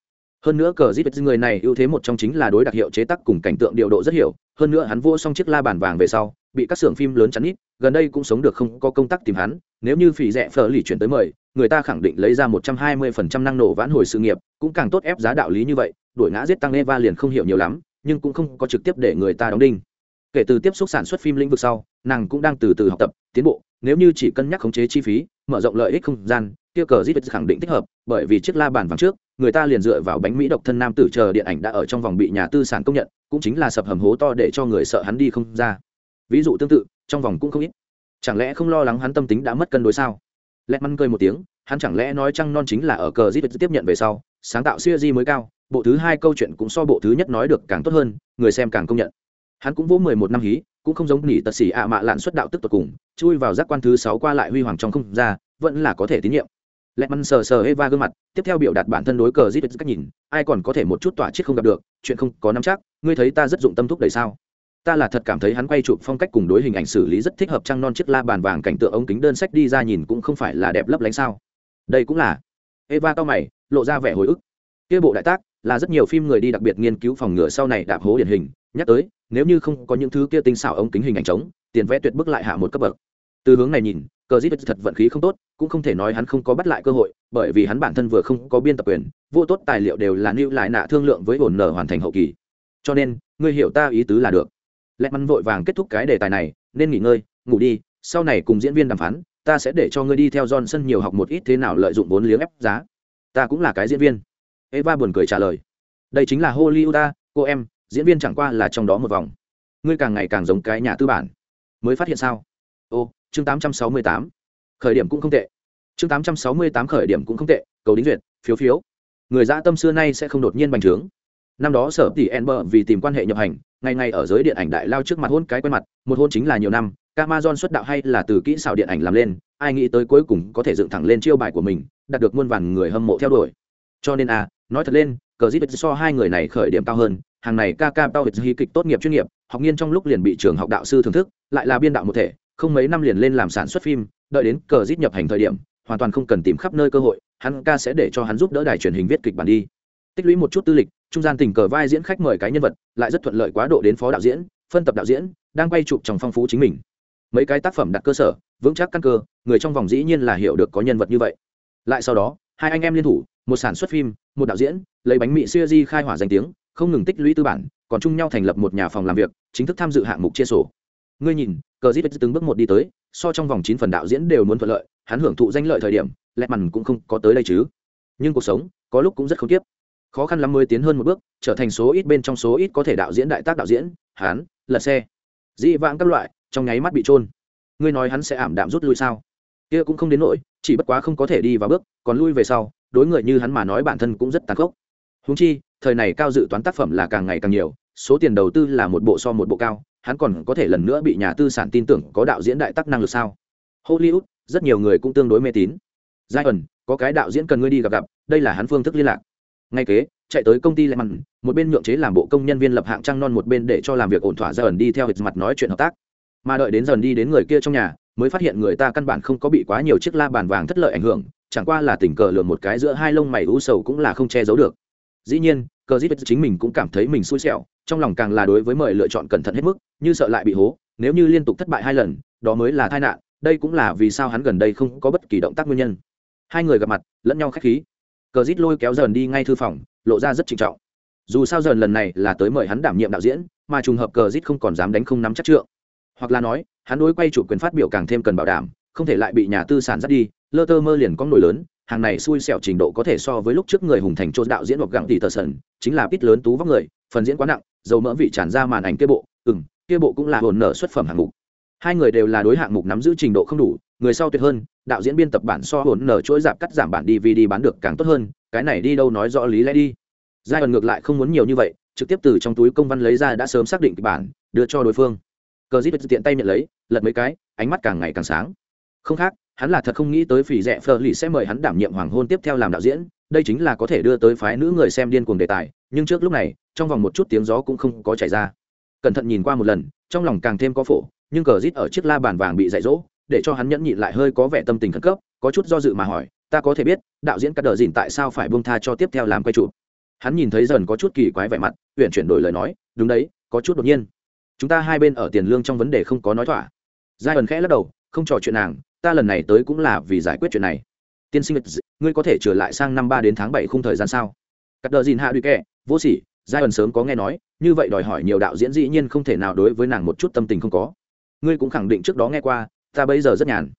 hơn nữa cờ dít người này ưu thế một trong chính là đối đặc hiệu chế tác cùng cảnh tượng điều độ rất hiểu, hơn nữa hắn vô xong chiếc la bàn vàng về sau bị các xưởng phim lớn chắn ít, gần đây cũng sống được không có công tác tìm hắn, nếu như phỉ rẻ phở lì chuyển tới mời, người ta khẳng định lấy ra một trăm hai mươi phần trăm năng nổ vãn hồi sự nghiệp, cũng càng tốt ép giá đạo lý như vậy, đuổi ngã giết tăng eva liền không hiểu nhiều lắm, nhưng cũng không có trực tiếp để người ta đóng đinh. Kể từ tiếp xúc sản xuất phim lĩnh vực sau, nàng cũng đang từ từ học tập, tiến bộ, nếu như chỉ cân nhắc khống chế chi phí, mở rộng lợi ích không gian tiêu cờ zit khẳng định thích hợp, bởi vì chiếc la bàn vàng trước, người ta liền dựa vào bánh mỹ độc thân nam tử chờ điện ảnh đã ở trong vòng bị nhà tư sản công nhận, cũng chính là sập hầm hố to để cho người sợ hắn đi không ra ví dụ tương tự, trong vòng cũng không ít. Chẳng lẽ không lo lắng hắn tâm tính đã mất cân đối sao? Lẹt măn cười một tiếng, hắn chẳng lẽ nói trăng non chính là ở cờ zit tiếp nhận về sau, sáng tạo siêu di mới cao, bộ thứ hai câu chuyện cũng so bộ thứ nhất nói được càng tốt hơn, người xem càng công nhận. Hắn cũng vỗ mười một năm hí, cũng không giống nỉ tật xỉ ạ mạ lạn xuất đạo tức tột cùng, chui vào giác quan thứ sáu qua lại huy hoàng trong không ra vẫn là có thể tín nhiệm. Lẹt măn sờ sờ eva gương mặt, tiếp theo biểu đạt bản thân đối cờ zit cách nhìn, ai còn có thể một chút tỏa chết không gặp được, chuyện không có nắm chắc, ngươi thấy ta rất dụng tâm thúc đẩy sao? Ta là thật cảm thấy hắn quay chụp phong cách cùng đối hình ảnh xử lý rất thích hợp trăng non chiếc la bàn vàng cảnh tượng ống kính đơn sách đi ra nhìn cũng không phải là đẹp lấp lánh sao. Đây cũng là. Eva cao mày, lộ ra vẻ hồi ức. Kia bộ đại tác là rất nhiều phim người đi đặc biệt nghiên cứu phòng ngừa sau này đạp hố điển hình. Nhắc tới, nếu như không có những thứ kia tinh xảo ống kính hình ảnh trống tiền vẽ tuyệt bức lại hạ một cấp bậc. Từ hướng này nhìn, cờ dít thật vận khí không tốt, cũng không thể nói hắn không có bắt lại cơ hội, bởi vì hắn bản thân vừa không có biên tập quyền, vô tốt tài liệu đều là lưu lại nạ thương lượng với ổn nở hoàn thành hậu kỳ. Cho nên, ngươi hiểu ta ý tứ là được lẹ mắn vội vàng kết thúc cái đề tài này, nên nghỉ ngơi, ngủ đi, sau này cùng diễn viên đàm phán, ta sẽ để cho ngươi đi theo johnson nhiều học một ít thế nào lợi dụng vốn liếng ép giá. Ta cũng là cái diễn viên. Eva buồn cười trả lời. Đây chính là hollywood ta, cô em, diễn viên chẳng qua là trong đó một vòng. Ngươi càng ngày càng giống cái nhà tư bản. Mới phát hiện sao? Ô, chương 868. khởi điểm cũng không tệ. Chương 868 khởi điểm cũng không tệ, cầu đính duyệt, phiếu phiếu. Người dã tâm xưa nay sẽ không đột nhiên bành trướng năm đó sở tỷ Enber vì tìm quan hệ nhập hành, ngày ngày ở giới điện ảnh đại lao trước mặt hôn cái quen mặt, một hôn chính là nhiều năm, Amazon xuất đạo hay là từ kỹ xảo điện ảnh làm lên, ai nghĩ tới cuối cùng có thể dựng thẳng lên chiêu bài của mình, đạt được muôn vàn người hâm mộ theo đuổi. Cho nên à nói thật lên, cờ dít so hai người này khởi điểm cao hơn, hàng này ca ca bao hy kịch tốt nghiệp chuyên nghiệp, học nghiên trong lúc liền bị trường học đạo sư thưởng thức, lại là biên đạo một thể, không mấy năm liền lên làm sản xuất phim, đợi đến cờ dít nhập hành thời điểm, hoàn toàn không cần tìm khắp nơi cơ hội, hắn ca sẽ để cho hắn giúp đỡ đài truyền hình viết kịch bản đi. Tích lũy một chút tư lịch trung gian tình cờ vai diễn khách mời cái nhân vật, lại rất thuận lợi quá độ đến phó đạo diễn, phân tập đạo diễn, đang quay chụp trong phong phú chính mình. Mấy cái tác phẩm đặt cơ sở, vững chắc căn cơ, người trong vòng dĩ nhiên là hiểu được có nhân vật như vậy. Lại sau đó, hai anh em liên thủ, một sản xuất phim, một đạo diễn, lấy bánh mì siêu di khai hỏa danh tiếng, không ngừng tích lũy tư bản, còn chung nhau thành lập một nhà phòng làm việc, chính thức tham dự hạng mục chia sổ. Ngươi nhìn, cờ dít từng bước một đi tới, so trong vòng chín phần đạo diễn đều muốn thuận lợi, hắn hưởng thụ danh lợi thời điểm lẹt mằn cũng không có tới đây chứ. Nhưng cuộc sống, có lúc cũng rất không tiếp khó khăn lắm mới tiến hơn một bước, trở thành số ít bên trong số ít có thể đạo diễn đại tác đạo diễn, hắn, lật xe. Dĩ vãng các loại, trong nháy mắt bị trôn ngươi nói hắn sẽ ảm đạm rút lui sao? Kia cũng không đến nỗi, chỉ bất quá không có thể đi vào bước, còn lui về sau, đối người như hắn mà nói bản thân cũng rất tàn khốc. Húng chi, thời này cao dự toán tác phẩm là càng ngày càng nhiều, số tiền đầu tư là một bộ so một bộ cao, hắn còn có thể lần nữa bị nhà tư sản tin tưởng có đạo diễn đại tác năng lực sao? Hollywood, rất nhiều người cũng tương đối mê tín. Giai ẩn có cái đạo diễn cần ngươi đi gặp gặp, đây là hắn phương thức liên lạc ngay kế, chạy tới công ty lệ mặn một bên nhượng chế làm bộ công nhân viên lập hạng trăng non, một bên để cho làm việc ổn thỏa dần ẩn đi theo mặt nói chuyện hợp tác. Mà đợi đến dần đi đến người kia trong nhà, mới phát hiện người ta căn bản không có bị quá nhiều chiếc la bàn vàng thất lợi ảnh hưởng, chẳng qua là tình cờ lượn một cái giữa hai lông mày u sầu cũng là không che giấu được. Dĩ nhiên, cờ dít chính mình cũng cảm thấy mình xui xẻo, trong lòng càng là đối với mời lựa chọn cẩn thận hết mức, như sợ lại bị hố, nếu như liên tục thất bại hai lần, đó mới là tai nạn, đây cũng là vì sao hắn gần đây không có bất kỳ động tác nguyên nhân. Hai người gặp mặt, lẫn nhau khách khí cờ dít lôi kéo dần đi ngay thư phòng, lộ ra rất trịnh trọng. Dù sao dần lần này là tới mời hắn đảm nhiệm đạo diễn, mà trùng hợp cờ dít không còn dám đánh không nắm chắc trượng. Hoặc là nói, hắn đối quay chủ quyền phát biểu càng thêm cần bảo đảm, không thể lại bị nhà tư sản dắt đi, lơ tơ mơ liền có nổi lớn, hàng này xui xẻo trình độ có thể so với lúc trước người hùng thành chốt đạo diễn hoặc gặng tỷ tờ sần, chính là ít lớn tú vóc người, phần diễn quá nặng, dầu mỡ vị tràn ra màn ảnh kia bộ ừng kia bộ cũng là hồn nở xuất phẩm hạng mục. Hai người đều là đối hạng mục nắm giữ trình độ không đủ người sau tuyệt hơn, đạo diễn biên tập bản so hồn nở chuỗi giảm cắt giảm bản dvd bán được càng tốt hơn, cái này đi đâu nói rõ lý lẽ đi. Giai đoạn ngược lại không muốn nhiều như vậy, trực tiếp từ trong túi công văn lấy ra đã sớm xác định kịch bản, đưa cho đối phương. Cờ dít tiện tay nhận lấy, lật mấy cái, ánh mắt càng ngày càng sáng. Không khác, hắn là thật không nghĩ tới phỉ rẻ phờ lì sẽ mời hắn đảm nhiệm hoàng hôn tiếp theo làm đạo diễn, đây chính là có thể đưa tới phái nữ người xem điên cuồng đề tài, nhưng trước lúc này, trong vòng một chút tiếng gió cũng không có chảy ra. Cẩn thận nhìn qua một lần, trong lòng càng thêm có phổ, nhưng cờ rít ở chiếc la bàn vàng bị dạy dỗ để cho hắn nhẫn nhịn lại hơi có vẻ tâm tình khẩn cấp, có chút do dự mà hỏi, ta có thể biết, đạo diễn cắt đờ dìn tại sao phải buông tha cho tiếp theo làm quay trụ hắn nhìn thấy dần có chút kỳ quái vẻ mặt huyện chuyển đổi lời nói, đúng đấy, có chút đột nhiên. Chúng ta hai bên ở tiền lương trong vấn đề không có nói thỏa. Giai ẩn khẽ lắc đầu, không trò chuyện nàng, ta lần này tới cũng là vì giải quyết chuyện này. Tiên sinh, ngươi có thể trở lại sang năm ba đến tháng bảy không thời gian sao? Cắt đờ dìn hạ đuôi kẹ vô sỉ giai ẩn sớm có nghe nói, như vậy đòi hỏi nhiều đạo diễn dĩ nhiên không thể nào đối với nàng một chút tâm tình không có. Ngươi cũng khẳng định trước đó nghe qua ta bây giờ rất nhàn.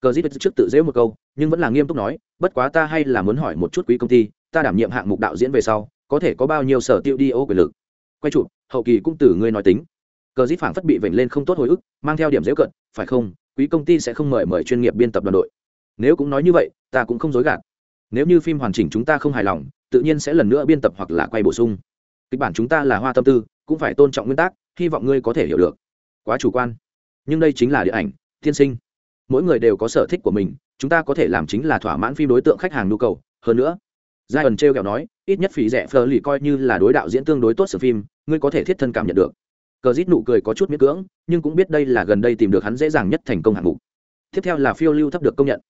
Cờ dít trước tự dễ một câu, nhưng vẫn là nghiêm túc nói, bất quá ta hay là muốn hỏi một chút quý công ty, ta đảm nhiệm hạng mục đạo diễn về sau, có thể có bao nhiêu sở tiêu đi ô quyền lực? Quay chụp, hậu kỳ cũng từ ngươi nói tính. Cờ dít phảng phất bị vểnh lên không tốt hồi ức, mang theo điểm dễ cận phải không, quý công ty sẽ không mời mời chuyên nghiệp biên tập đoàn đội. Nếu cũng nói như vậy, ta cũng không dối gạt. Nếu như phim hoàn chỉnh chúng ta không hài lòng, tự nhiên sẽ lần nữa biên tập hoặc là quay bổ sung. Kịch bản chúng ta là hoa tâm tư, cũng phải tôn trọng nguyên tắc, hy vọng ngươi có thể hiểu được. Quá chủ quan. Nhưng đây chính là điện ảnh tiên sinh. Mỗi người đều có sở thích của mình, chúng ta có thể làm chính là thỏa mãn phim đối tượng khách hàng nhu cầu. Hơn nữa giai ẩn t r kẹo nói, ít nhất phí rẻ phờ lì coi như là đối đạo diễn tương đối tốt sự phim, ngươi có thể thiết thân cảm nhận được. Cờ rít nụ cười có chút miễn cưỡng, nhưng cũng biết đây là gần đây tìm được hắn dễ dàng nhất thành công hạng mục. Tiếp theo là phiêu lưu thấp được công nhận.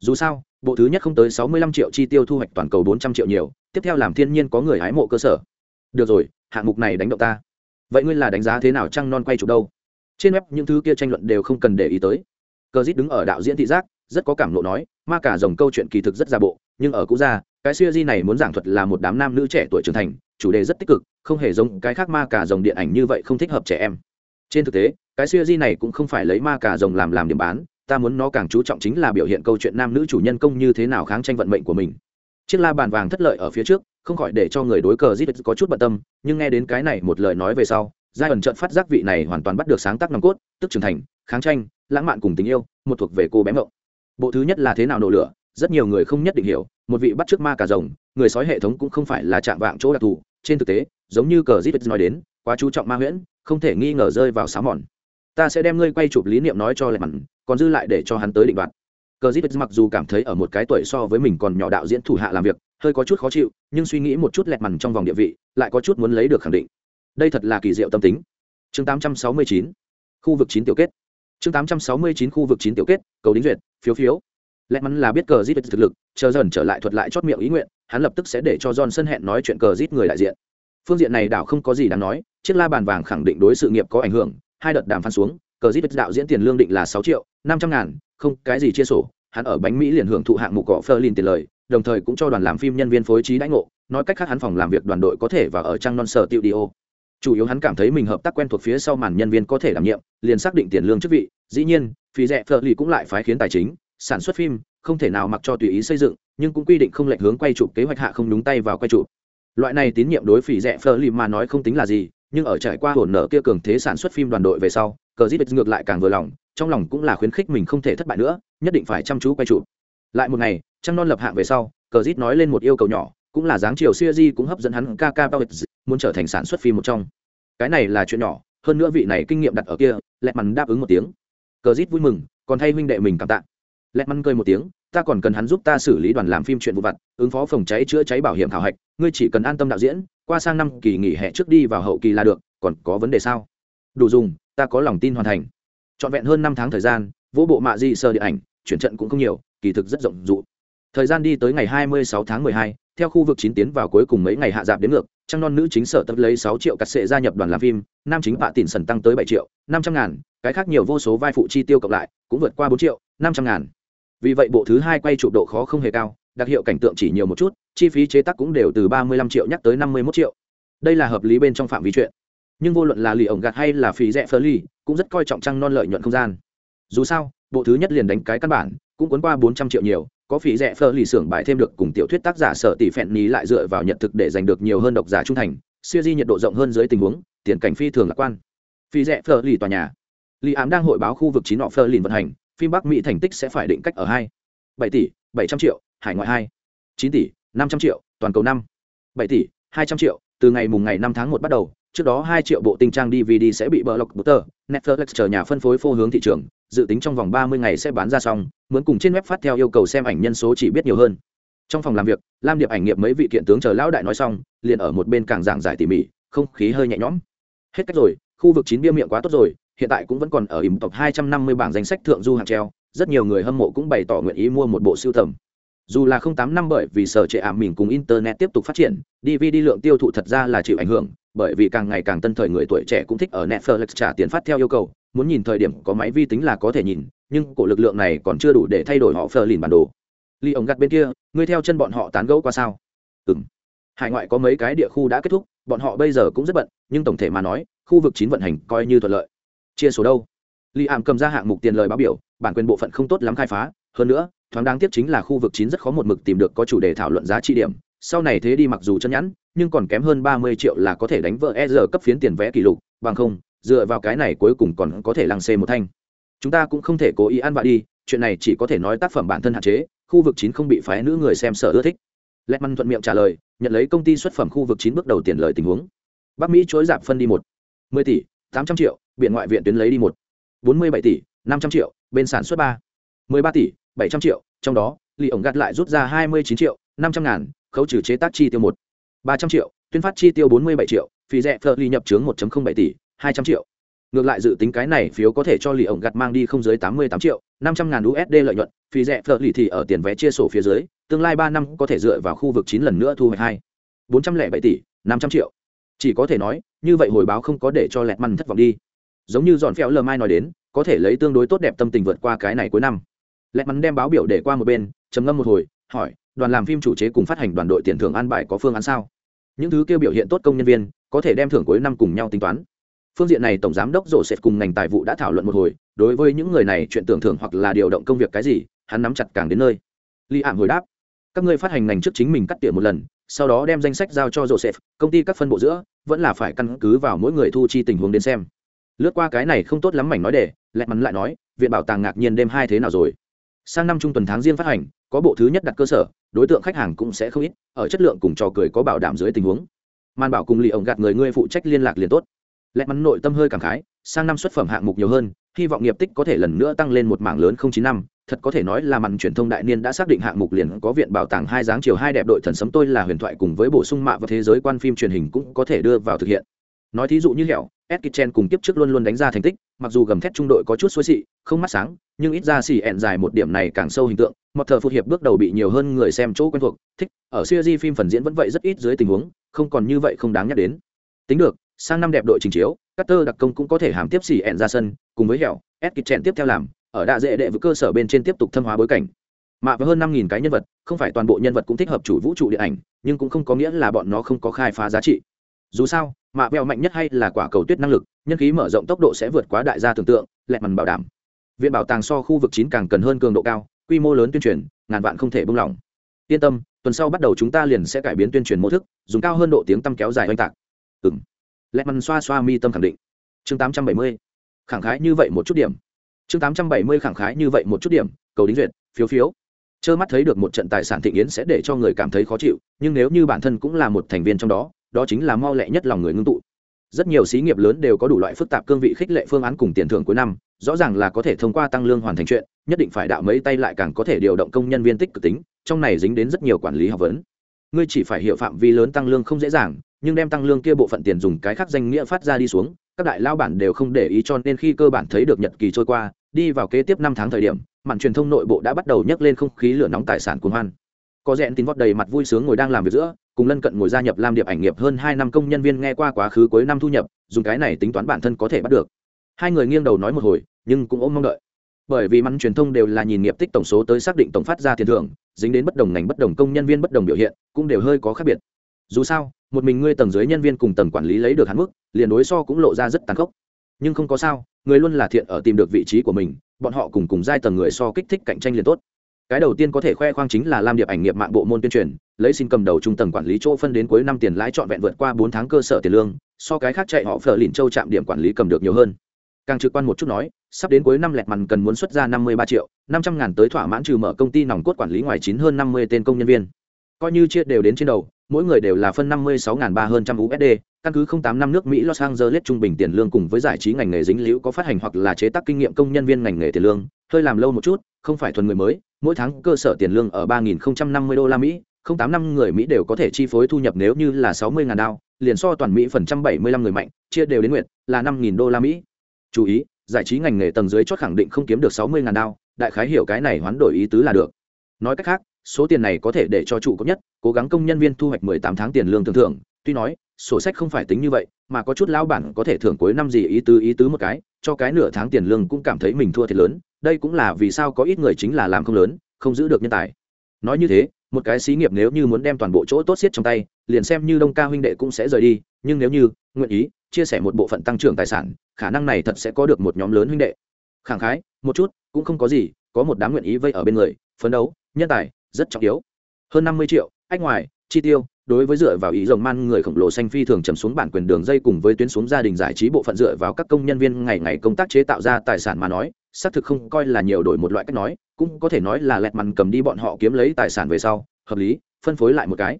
Dù sao, bộ thứ nhất không tới sáu mươi lăm triệu chi tiêu thu hoạch toàn cầu bốn trăm triệu nhiều, tiếp theo làm thiên nhiên có người hái mộ cơ sở. Được rồi, hạng mục này đánh động ta. Vậy ngươi là đánh giá thế nào trăng non quay chụp đâu? Trên web những thứ kia tranh luận đều không cần để ý tới. Cờ dít đứng ở đạo diễn thị giác rất có cảm lộ nói ma cả dòng câu chuyện kỳ thực rất ra bộ nhưng ở cũ ra, cái siêu di này muốn giảng thuật là một đám nam nữ trẻ tuổi trưởng thành chủ đề rất tích cực không hề giống cái khác ma cả dòng điện ảnh như vậy không thích hợp trẻ em. Trên thực tế cái siêu di này cũng không phải lấy ma cả dòng làm làm điểm bán ta muốn nó càng chú trọng chính là biểu hiện câu chuyện nam nữ chủ nhân công như thế nào kháng tranh vận mệnh của mình. Chiếc la bàn vàng thất lợi ở phía trước không khỏi để cho người đối cờ zit có chút bận tâm nhưng nghe đến cái này một lời nói về sau giai ẩn trợn phát giác vị này hoàn toàn bắt được sáng tác nòng cốt, tức trưởng thành, kháng tranh, lãng mạn cùng tình yêu, một thuộc về cô bé mộng bộ thứ nhất là thế nào nổ lửa, rất nhiều người không nhất định hiểu, một vị bắt trước ma cà rồng, người sói hệ thống cũng không phải là chạm vạng chỗ đặc thù, trên thực tế, giống như cờ zit nói đến, quá chú trọng ma huyễn, không thể nghi ngờ rơi vào xá mòn. Ta sẽ đem ngươi quay chụp lý niệm nói cho lệ mặn, còn dư lại để cho hắn tới định đoạt. Cờ dít mặc dù cảm thấy ở một cái tuổi so với mình còn nhỏ đạo diễn thủ hạ làm việc, hơi có chút khó chịu, nhưng suy nghĩ một chút lẹt mằn trong vòng địa vị, lại có chút muốn lấy được khẳng định đây thật là kỳ diệu tâm tính. Chương 869, khu vực chín tiểu kết. Chương 869 khu vực chín tiểu kết cầu đính duyệt phiếu phiếu. Lẽ mắn là biết cờ zit thực lực chờ dần trở lại thuật lại chót miệng ý nguyện hắn lập tức sẽ để cho johnson hẹn nói chuyện cờ zit người đại diện. Phương diện này đảo không có gì đáng nói chiếc la bàn vàng khẳng định đối sự nghiệp có ảnh hưởng hai đợt đàm phán xuống cờ zit đạo diễn tiền lương định là sáu triệu năm trăm ngàn không cái gì chia sổ hắn ở bánh mỹ liền hưởng thụ hạng mục cọ phơ lin tiền lời đồng thời cũng cho đoàn làm phim nhân viên phối trí đãi ngộ nói cách khác hắn phòng làm việc đoàn đội có thể và ở trang non sở tiêu đi ô chủ yếu hắn cảm thấy mình hợp tác quen thuộc phía sau màn nhân viên có thể đảm nhiệm, liền xác định tiền lương chức vị, dĩ nhiên, phí rẻ phở lì cũng lại phái khiến tài chính, sản xuất phim, không thể nào mặc cho tùy ý xây dựng, nhưng cũng quy định không lệnh hướng quay chụp kế hoạch hạ không đúng tay vào quay chụp. Loại này tín nhiệm đối phỉ rẻ phở lì mà nói không tính là gì, nhưng ở trải qua hồn nở kia cường thế sản xuất phim đoàn đội về sau, cờ dít ngược lại càng vừa lòng, trong lòng cũng là khuyến khích mình không thể thất bại nữa, nhất định phải chăm chú quay chụp. Lại một ngày, trăng non lập hạng về sau, cờ dít nói lên một yêu cầu nhỏ, cũng là dáng chiều siêu di cũng hấp dẫn hắn ca ca bao muốn trở thành sản xuất phim một trong. Cái này là chuyện nhỏ hơn nữa vị này kinh nghiệm đặt ở kia lẹt mắn đáp ứng một tiếng. Cờ rít vui mừng còn thay huynh đệ mình cảm tạ. Lẹt mắn cười một tiếng ta còn cần hắn giúp ta xử lý đoàn làm phim chuyện vụ vặt ứng phó phòng cháy chữa cháy bảo hiểm thảo hạch ngươi chỉ cần an tâm đạo diễn qua sang năm kỳ nghỉ hè trước đi vào hậu kỳ là được còn có vấn đề sao? Đủ dùng ta có lòng tin hoàn thành. Trọn vẹn hơn năm tháng thời gian vỗ bộ mạ di sơ điện ảnh chuyển trận cũng không nhiều kỳ thực rất rộng rụ thời gian đi tới ngày 26 tháng 12, theo khu vực chín tiến vào cuối cùng mấy ngày hạ giảm đến ngược, trăng non nữ chính sở tập lấy sáu triệu cắt sệ gia nhập đoàn làm phim, nam chính bạ tỉn sần tăng tới bảy triệu 500 ngàn, cái khác nhiều vô số vai phụ chi tiêu cộng lại, cũng vượt qua bốn triệu 500 ngàn. Vì vậy bộ thứ hai quay chụp độ khó không hề cao, đặc hiệu cảnh tượng chỉ nhiều một chút, chi phí chế tác cũng đều từ 35 triệu nhắc tới 51 triệu. Đây là hợp lý bên trong phạm vi chuyện. Nhưng vô luận là lì ổng gạt hay là phí rẻ phơ ly cũng rất coi trọng trăng non lợi nhuận không gian. Dù sao, bộ thứ nhất liền đánh cái căn bản, cũng cuốn qua bốn trăm triệu nhiều có phí rẻ phơ lì xưởng bài thêm được cùng tiểu thuyết tác giả sở tỷ phẹn ní lại dựa vào nhận thực để giành được nhiều hơn độc giả trung thành, siêu di nhiệt độ rộng hơn dưới tình huống, tiền cảnh phi thường lạc quan. Phí rẻ phơ lì tòa nhà. Lì ám đang hội báo khu vực chín họ phơ lìn vận hành, phim bắc mỹ thành tích sẽ phải định cách ở hai. Bảy tỷ, bảy trăm triệu, hải ngoại hai. Chín tỷ, năm trăm triệu, toàn cầu năm. Bảy tỷ, hai trăm triệu, từ ngày mùng ngày năm tháng một bắt đầu trước đó hai triệu bộ tinh trang DVD sẽ bị bờ lọc Butter, Netflix chờ nhà phân phối phô hướng thị trường, dự tính trong vòng 30 ngày sẽ bán ra xong, muốn cùng trên web phát theo yêu cầu xem ảnh nhân số chỉ biết nhiều hơn. Trong phòng làm việc, Lam Điệp ảnh nghiệp mấy vị kiện tướng chờ lão đại nói xong, liền ở một bên càng giảng giải tỉ mỉ, không khí hơi nhẹ nhõm. Hết cách rồi, khu vực chín bia miệng quá tốt rồi, hiện tại cũng vẫn còn ở ỉm tộc 250 bảng danh sách thượng du hàng treo, rất nhiều người hâm mộ cũng bày tỏ nguyện ý mua một bộ siêu tầm dù là không tám năm bởi vì sở trệ ảm mình cùng internet tiếp tục phát triển dvd lượng tiêu thụ thật ra là chịu ảnh hưởng bởi vì càng ngày càng tân thời người tuổi trẻ cũng thích ở netflix trả tiền phát theo yêu cầu, muốn nhìn thời điểm có máy vi tính là có thể nhìn, nhưng cổ lực lượng này còn chưa đủ để thay đổi họ phờ lìn bản đồ. Ly ống gặt bên kia, ngươi theo chân bọn họ tán gẫu qua sao? Ừ m hải ngoại có mấy cái địa khu đã kết thúc, bọn họ bây giờ cũng rất bận, nhưng tổng thể mà nói, khu vực chín vận hành coi như thuận lợi. Chia số đâu? Li ảm cầm ra hạng mục tiền lời báo biểu, bản quyền bộ phận không tốt lắm khai phá, hơn nữa, thoáng đáng tiếc chính là khu vực chín rất khó một mực tìm được có chủ đề thảo luận giá trị điểm sau này thế đi mặc dù chân nhẵn, nhưng còn kém hơn ba mươi triệu là có thể đánh vỡ e cấp phiến tiền vẽ kỷ lục, bằng không, dựa vào cái này cuối cùng còn có thể lăng xê một thanh. Chúng ta cũng không thể cố ý ăn vạ đi, chuyện này chỉ có thể nói tác phẩm bản thân hạn chế, khu vực chín không bị phái nữ người xem sợ ưa thích. Lẹt măn thuận miệng trả lời, nhận lấy công ty xuất phẩm khu vực chín bước đầu tiền lời tình huống. Bắc mỹ chối giảm phân đi một. mười tỷ, tám trăm triệu biện ngoại viện tuyến lấy đi một. bốn mươi bảy tỷ, năm trăm triệu, bên sản xuất ba. mười ba tỷ, bảy trăm triệu, trong đó, lì ổng gạt lại rút ra hai mươi chín triệu, năm trăm ngàn khấu trừ chế tác chi tiêu một. ba trăm triệu, tuyên phát chi tiêu bốn mươi bảy triệu, phí rẻ phơ ly nhập trướng một bảy tỷ, hai trăm triệu. Ngược lại dự tính cái này phiếu có thể cho lì ổng gặt mang đi không dưới tám mươi tám triệu, năm trăm ngàn usd lợi nhuận, phí rẻ phơ ly thì ở tiền vé chia sổ phía dưới, tương lai ba năm có thể dựa vào khu vực chín lần nữa thu hoạch hai. bốn trăm lẻ bảy tỷ, năm trăm triệu. Chỉ có thể nói, như vậy hồi báo không có để cho lẹt măn thất vọng đi. Giống như dọn phéo lờ mai nói đến, có thể lấy tương đối tốt đẹp tâm tình vượt qua cái này cuối năm. Lẹt mắn đem báo biểu để qua một bên, trầm ngâm một hồi, hỏi đoàn làm phim chủ chế cùng phát hành đoàn đội tiền thưởng an bài có phương án sao? Những thứ kêu biểu hiện tốt công nhân viên, có thể đem thưởng cuối năm cùng nhau tính toán. Phương diện này tổng giám đốc rổ sệt cùng ngành tài vụ đã thảo luận một hồi, đối với những người này chuyện tưởng thưởng hoặc là điều động công việc cái gì, hắn nắm chặt càng đến nơi. Li ảm hồi đáp, các ngươi phát hành ngành trước chính mình cắt tiền một lần, sau đó đem danh sách giao cho joseph công ty các phân bộ giữa, vẫn là phải căn cứ vào mỗi người thu chi tình huống đến xem. Lướt qua cái này không tốt lắm mảnh nói để lẹ mắn lại nói, viện bảo tàng ngạc nhiên đêm hai thế nào rồi? Sang năm trung tuần tháng riêng phát hành có bộ thứ nhất đặt cơ sở đối tượng khách hàng cũng sẽ không ít ở chất lượng cùng trò cười có bảo đảm dưới tình huống. Man bảo cùng lì ổng gạt người ngươi phụ trách liên lạc liền tốt. Lẽ mắn nội tâm hơi cảm khái sang năm xuất phẩm hạng mục nhiều hơn hy vọng nghiệp tích có thể lần nữa tăng lên một mảng lớn không chín năm thật có thể nói là màn truyền thông đại niên đã xác định hạng mục liền có viện bảo tàng hai dáng chiều hai đẹp đội thần sấm tôi là huyền thoại cùng với bổ sung mạ và thế giới quan phim truyền hình cũng có thể đưa vào thực hiện. Nói thí dụ như hẻo Eskitchen cùng tiếp trước luôn luôn đánh ra thành tích, mặc dù gầm thét trung đội có chút xuôi xị, không mắt sáng, nhưng ít ra xì ẹn dài một điểm này càng sâu hình tượng. Một thờ phụ hiệp bước đầu bị nhiều hơn người xem chỗ quen thuộc, thích. Ở series phim phần diễn vẫn vậy rất ít dưới tình huống, không còn như vậy không đáng nhắc đến. Tính được, sang năm đẹp đội trình chiếu, Carter đặc công cũng có thể hàm tiếp xì ẹn ra sân, cùng với hẻo, Eskitchen tiếp theo làm, ở đạ dễ đệ với cơ sở bên trên tiếp tục thâm hóa bối cảnh. Mạ với hơn năm nghìn cái nhân vật, không phải toàn bộ nhân vật cũng thích hợp chủ vũ trụ điện ảnh, nhưng cũng không có nghĩa là bọn nó không có khai phá giá trị. Dù sao, mạ vẹo mạnh nhất hay là quả cầu tuyết năng lực nhân khí mở rộng tốc độ sẽ vượt quá đại gia tưởng tượng lẹt mằn bảo đảm viện bảo tàng so khu vực chín càng cần hơn cường độ cao, quy mô lớn tuyên truyền, ngàn vạn không thể buông lỏng. Yên tâm, tuần sau bắt đầu chúng ta liền sẽ cải biến tuyên truyền mô thức, dùng cao hơn độ tiếng tăm kéo dài oanh tạc. Ừng lẹ mằn xoa xoa mi tâm khẳng định. Chương tám trăm bảy mươi. Khẳng khái như vậy một chút điểm. Chương tám trăm bảy mươi khẳng khái như vậy một chút điểm, cầu đính duyệt, phiếu phiếu. Trơ mắt thấy được một trận tài sản thịnh yến sẽ để cho người cảm thấy khó chịu, nhưng nếu như bản thân cũng là một thành viên trong đó đó chính là mau lẹ nhất lòng người ngưng tụ rất nhiều xí nghiệp lớn đều có đủ loại phức tạp cương vị khích lệ phương án cùng tiền thưởng cuối năm, rõ ràng là có thể thông qua tăng lương hoàn thành chuyện, nhất định phải đạo mấy tay lại càng có thể điều động công nhân viên tích cực tính, trong này dính đến rất nhiều quản lý học vấn. Ngươi chỉ phải hiểu phạm vi lớn tăng lương không dễ dàng, nhưng đem tăng lương kia bộ phận tiền dùng cái khác danh nghĩa phát ra đi xuống, các đại lao bản đều không để ý cho nên khi cơ bản thấy được nhật kỳ trôi qua, đi vào kế tiếp năm tháng thời điểm màn truyền thông nội bộ đã bắt đầu nhấc lên không khí lửa nóng tài sản cuồng hoan. Có rẽn tín vót đầy mặt vui sướng ngồi đang làm việc giữa cùng lân cận ngồi gia nhập lam điệp ảnh nghiệp hơn hai năm công nhân viên nghe qua quá khứ cuối năm thu nhập, dùng cái này tính toán bản thân có thể bắt được. Hai người nghiêng đầu nói một hồi, nhưng cũng ôm mong đợi. Bởi vì mắn truyền thông đều là nhìn nghiệp tích tổng số tới xác định tổng phát ra tiền thưởng, dính đến bất đồng ngành bất đồng công nhân viên bất đồng biểu hiện, cũng đều hơi có khác biệt. Dù sao, một mình ngươi tầng dưới nhân viên cùng tầng quản lý lấy được hắn mức, liền đối so cũng lộ ra rất tàn khốc. Nhưng không có sao, người luôn là thiện ở tìm được vị trí của mình, bọn họ cùng cùng giai tầng người so kích thích cạnh tranh liền tốt cái đầu tiên có thể khoe khoang chính là lam điệp ảnh nghiệp mạng bộ môn tuyên truyền, lấy xin cầm đầu trung tầng quản lý chỗ phân đến cuối năm tiền lãi trọn vẹn vượt qua bốn tháng cơ sở tiền lương, so cái khác chạy họ phờ lìn châu trạm điểm quản lý cầm được nhiều hơn. Càng trực quan một chút nói, sắp đến cuối năm lẹt mằn cần muốn xuất ra năm mươi ba triệu, năm trăm ngàn tới thỏa mãn trừ mở công ty nòng cốt quản lý ngoài chín hơn năm mươi tên công nhân viên. Coi như chia đều đến trên đầu, mỗi người đều là phân năm mươi sáu ngàn ba hơn trăm usd căn cứ không tám năm nước mỹ los angeles trung bình tiền lương cùng với giải trí ngành nghề dính liễu có phát hành hoặc là chế tác kinh nghiệm công nhân viên ngành nghề tiền lương, hơi làm lâu một chút, không phải thuần người mới mỗi tháng cơ sở tiền lương ở ba nghìn năm mươi đô la mỹ, không tám năm người mỹ đều có thể chi phối thu nhập nếu như là sáu mươi ngàn đao, liền so toàn mỹ phần trăm bảy mươi lăm người mạnh, chia đều đến nguyện là năm nghìn đô la mỹ. Chú ý, giải trí ngành nghề tầng dưới chót khẳng định không kiếm được sáu mươi ngàn đao, đại khái hiểu cái này hoán đổi ý tứ là được. Nói cách khác, số tiền này có thể để cho chủ cấp nhất, cố gắng công nhân viên thu hoạch mười tám tháng tiền lương thường thường. tuy nói, sổ sách không phải tính như vậy, mà có chút lão bản có thể thưởng cuối năm gì ý tứ ý tứ một cái, cho cái nửa tháng tiền lương cũng cảm thấy mình thua thiệt lớn đây cũng là vì sao có ít người chính là làm không lớn, không giữ được nhân tài. Nói như thế, một cái xí nghiệp nếu như muốn đem toàn bộ chỗ tốt xiết trong tay, liền xem như đông ca huynh đệ cũng sẽ rời đi, nhưng nếu như, nguyện ý, chia sẻ một bộ phận tăng trưởng tài sản, khả năng này thật sẽ có được một nhóm lớn huynh đệ. Khẳng khái, một chút, cũng không có gì, có một đám nguyện ý vây ở bên người, phấn đấu, nhân tài, rất trọng yếu. Hơn năm mươi triệu, ách ngoài, chi tiêu, đối với dựa vào ý rồng man người khổng lồ xanh phi thường trầm xuống bản quyền đường dây cùng với tuyến xuống gia đình giải trí bộ phận dựa vào các công nhân viên ngày ngày công tác chế tạo ra tài sản mà nói xác thực không coi là nhiều đổi một loại cách nói cũng có thể nói là lẹt mằn cầm đi bọn họ kiếm lấy tài sản về sau hợp lý phân phối lại một cái.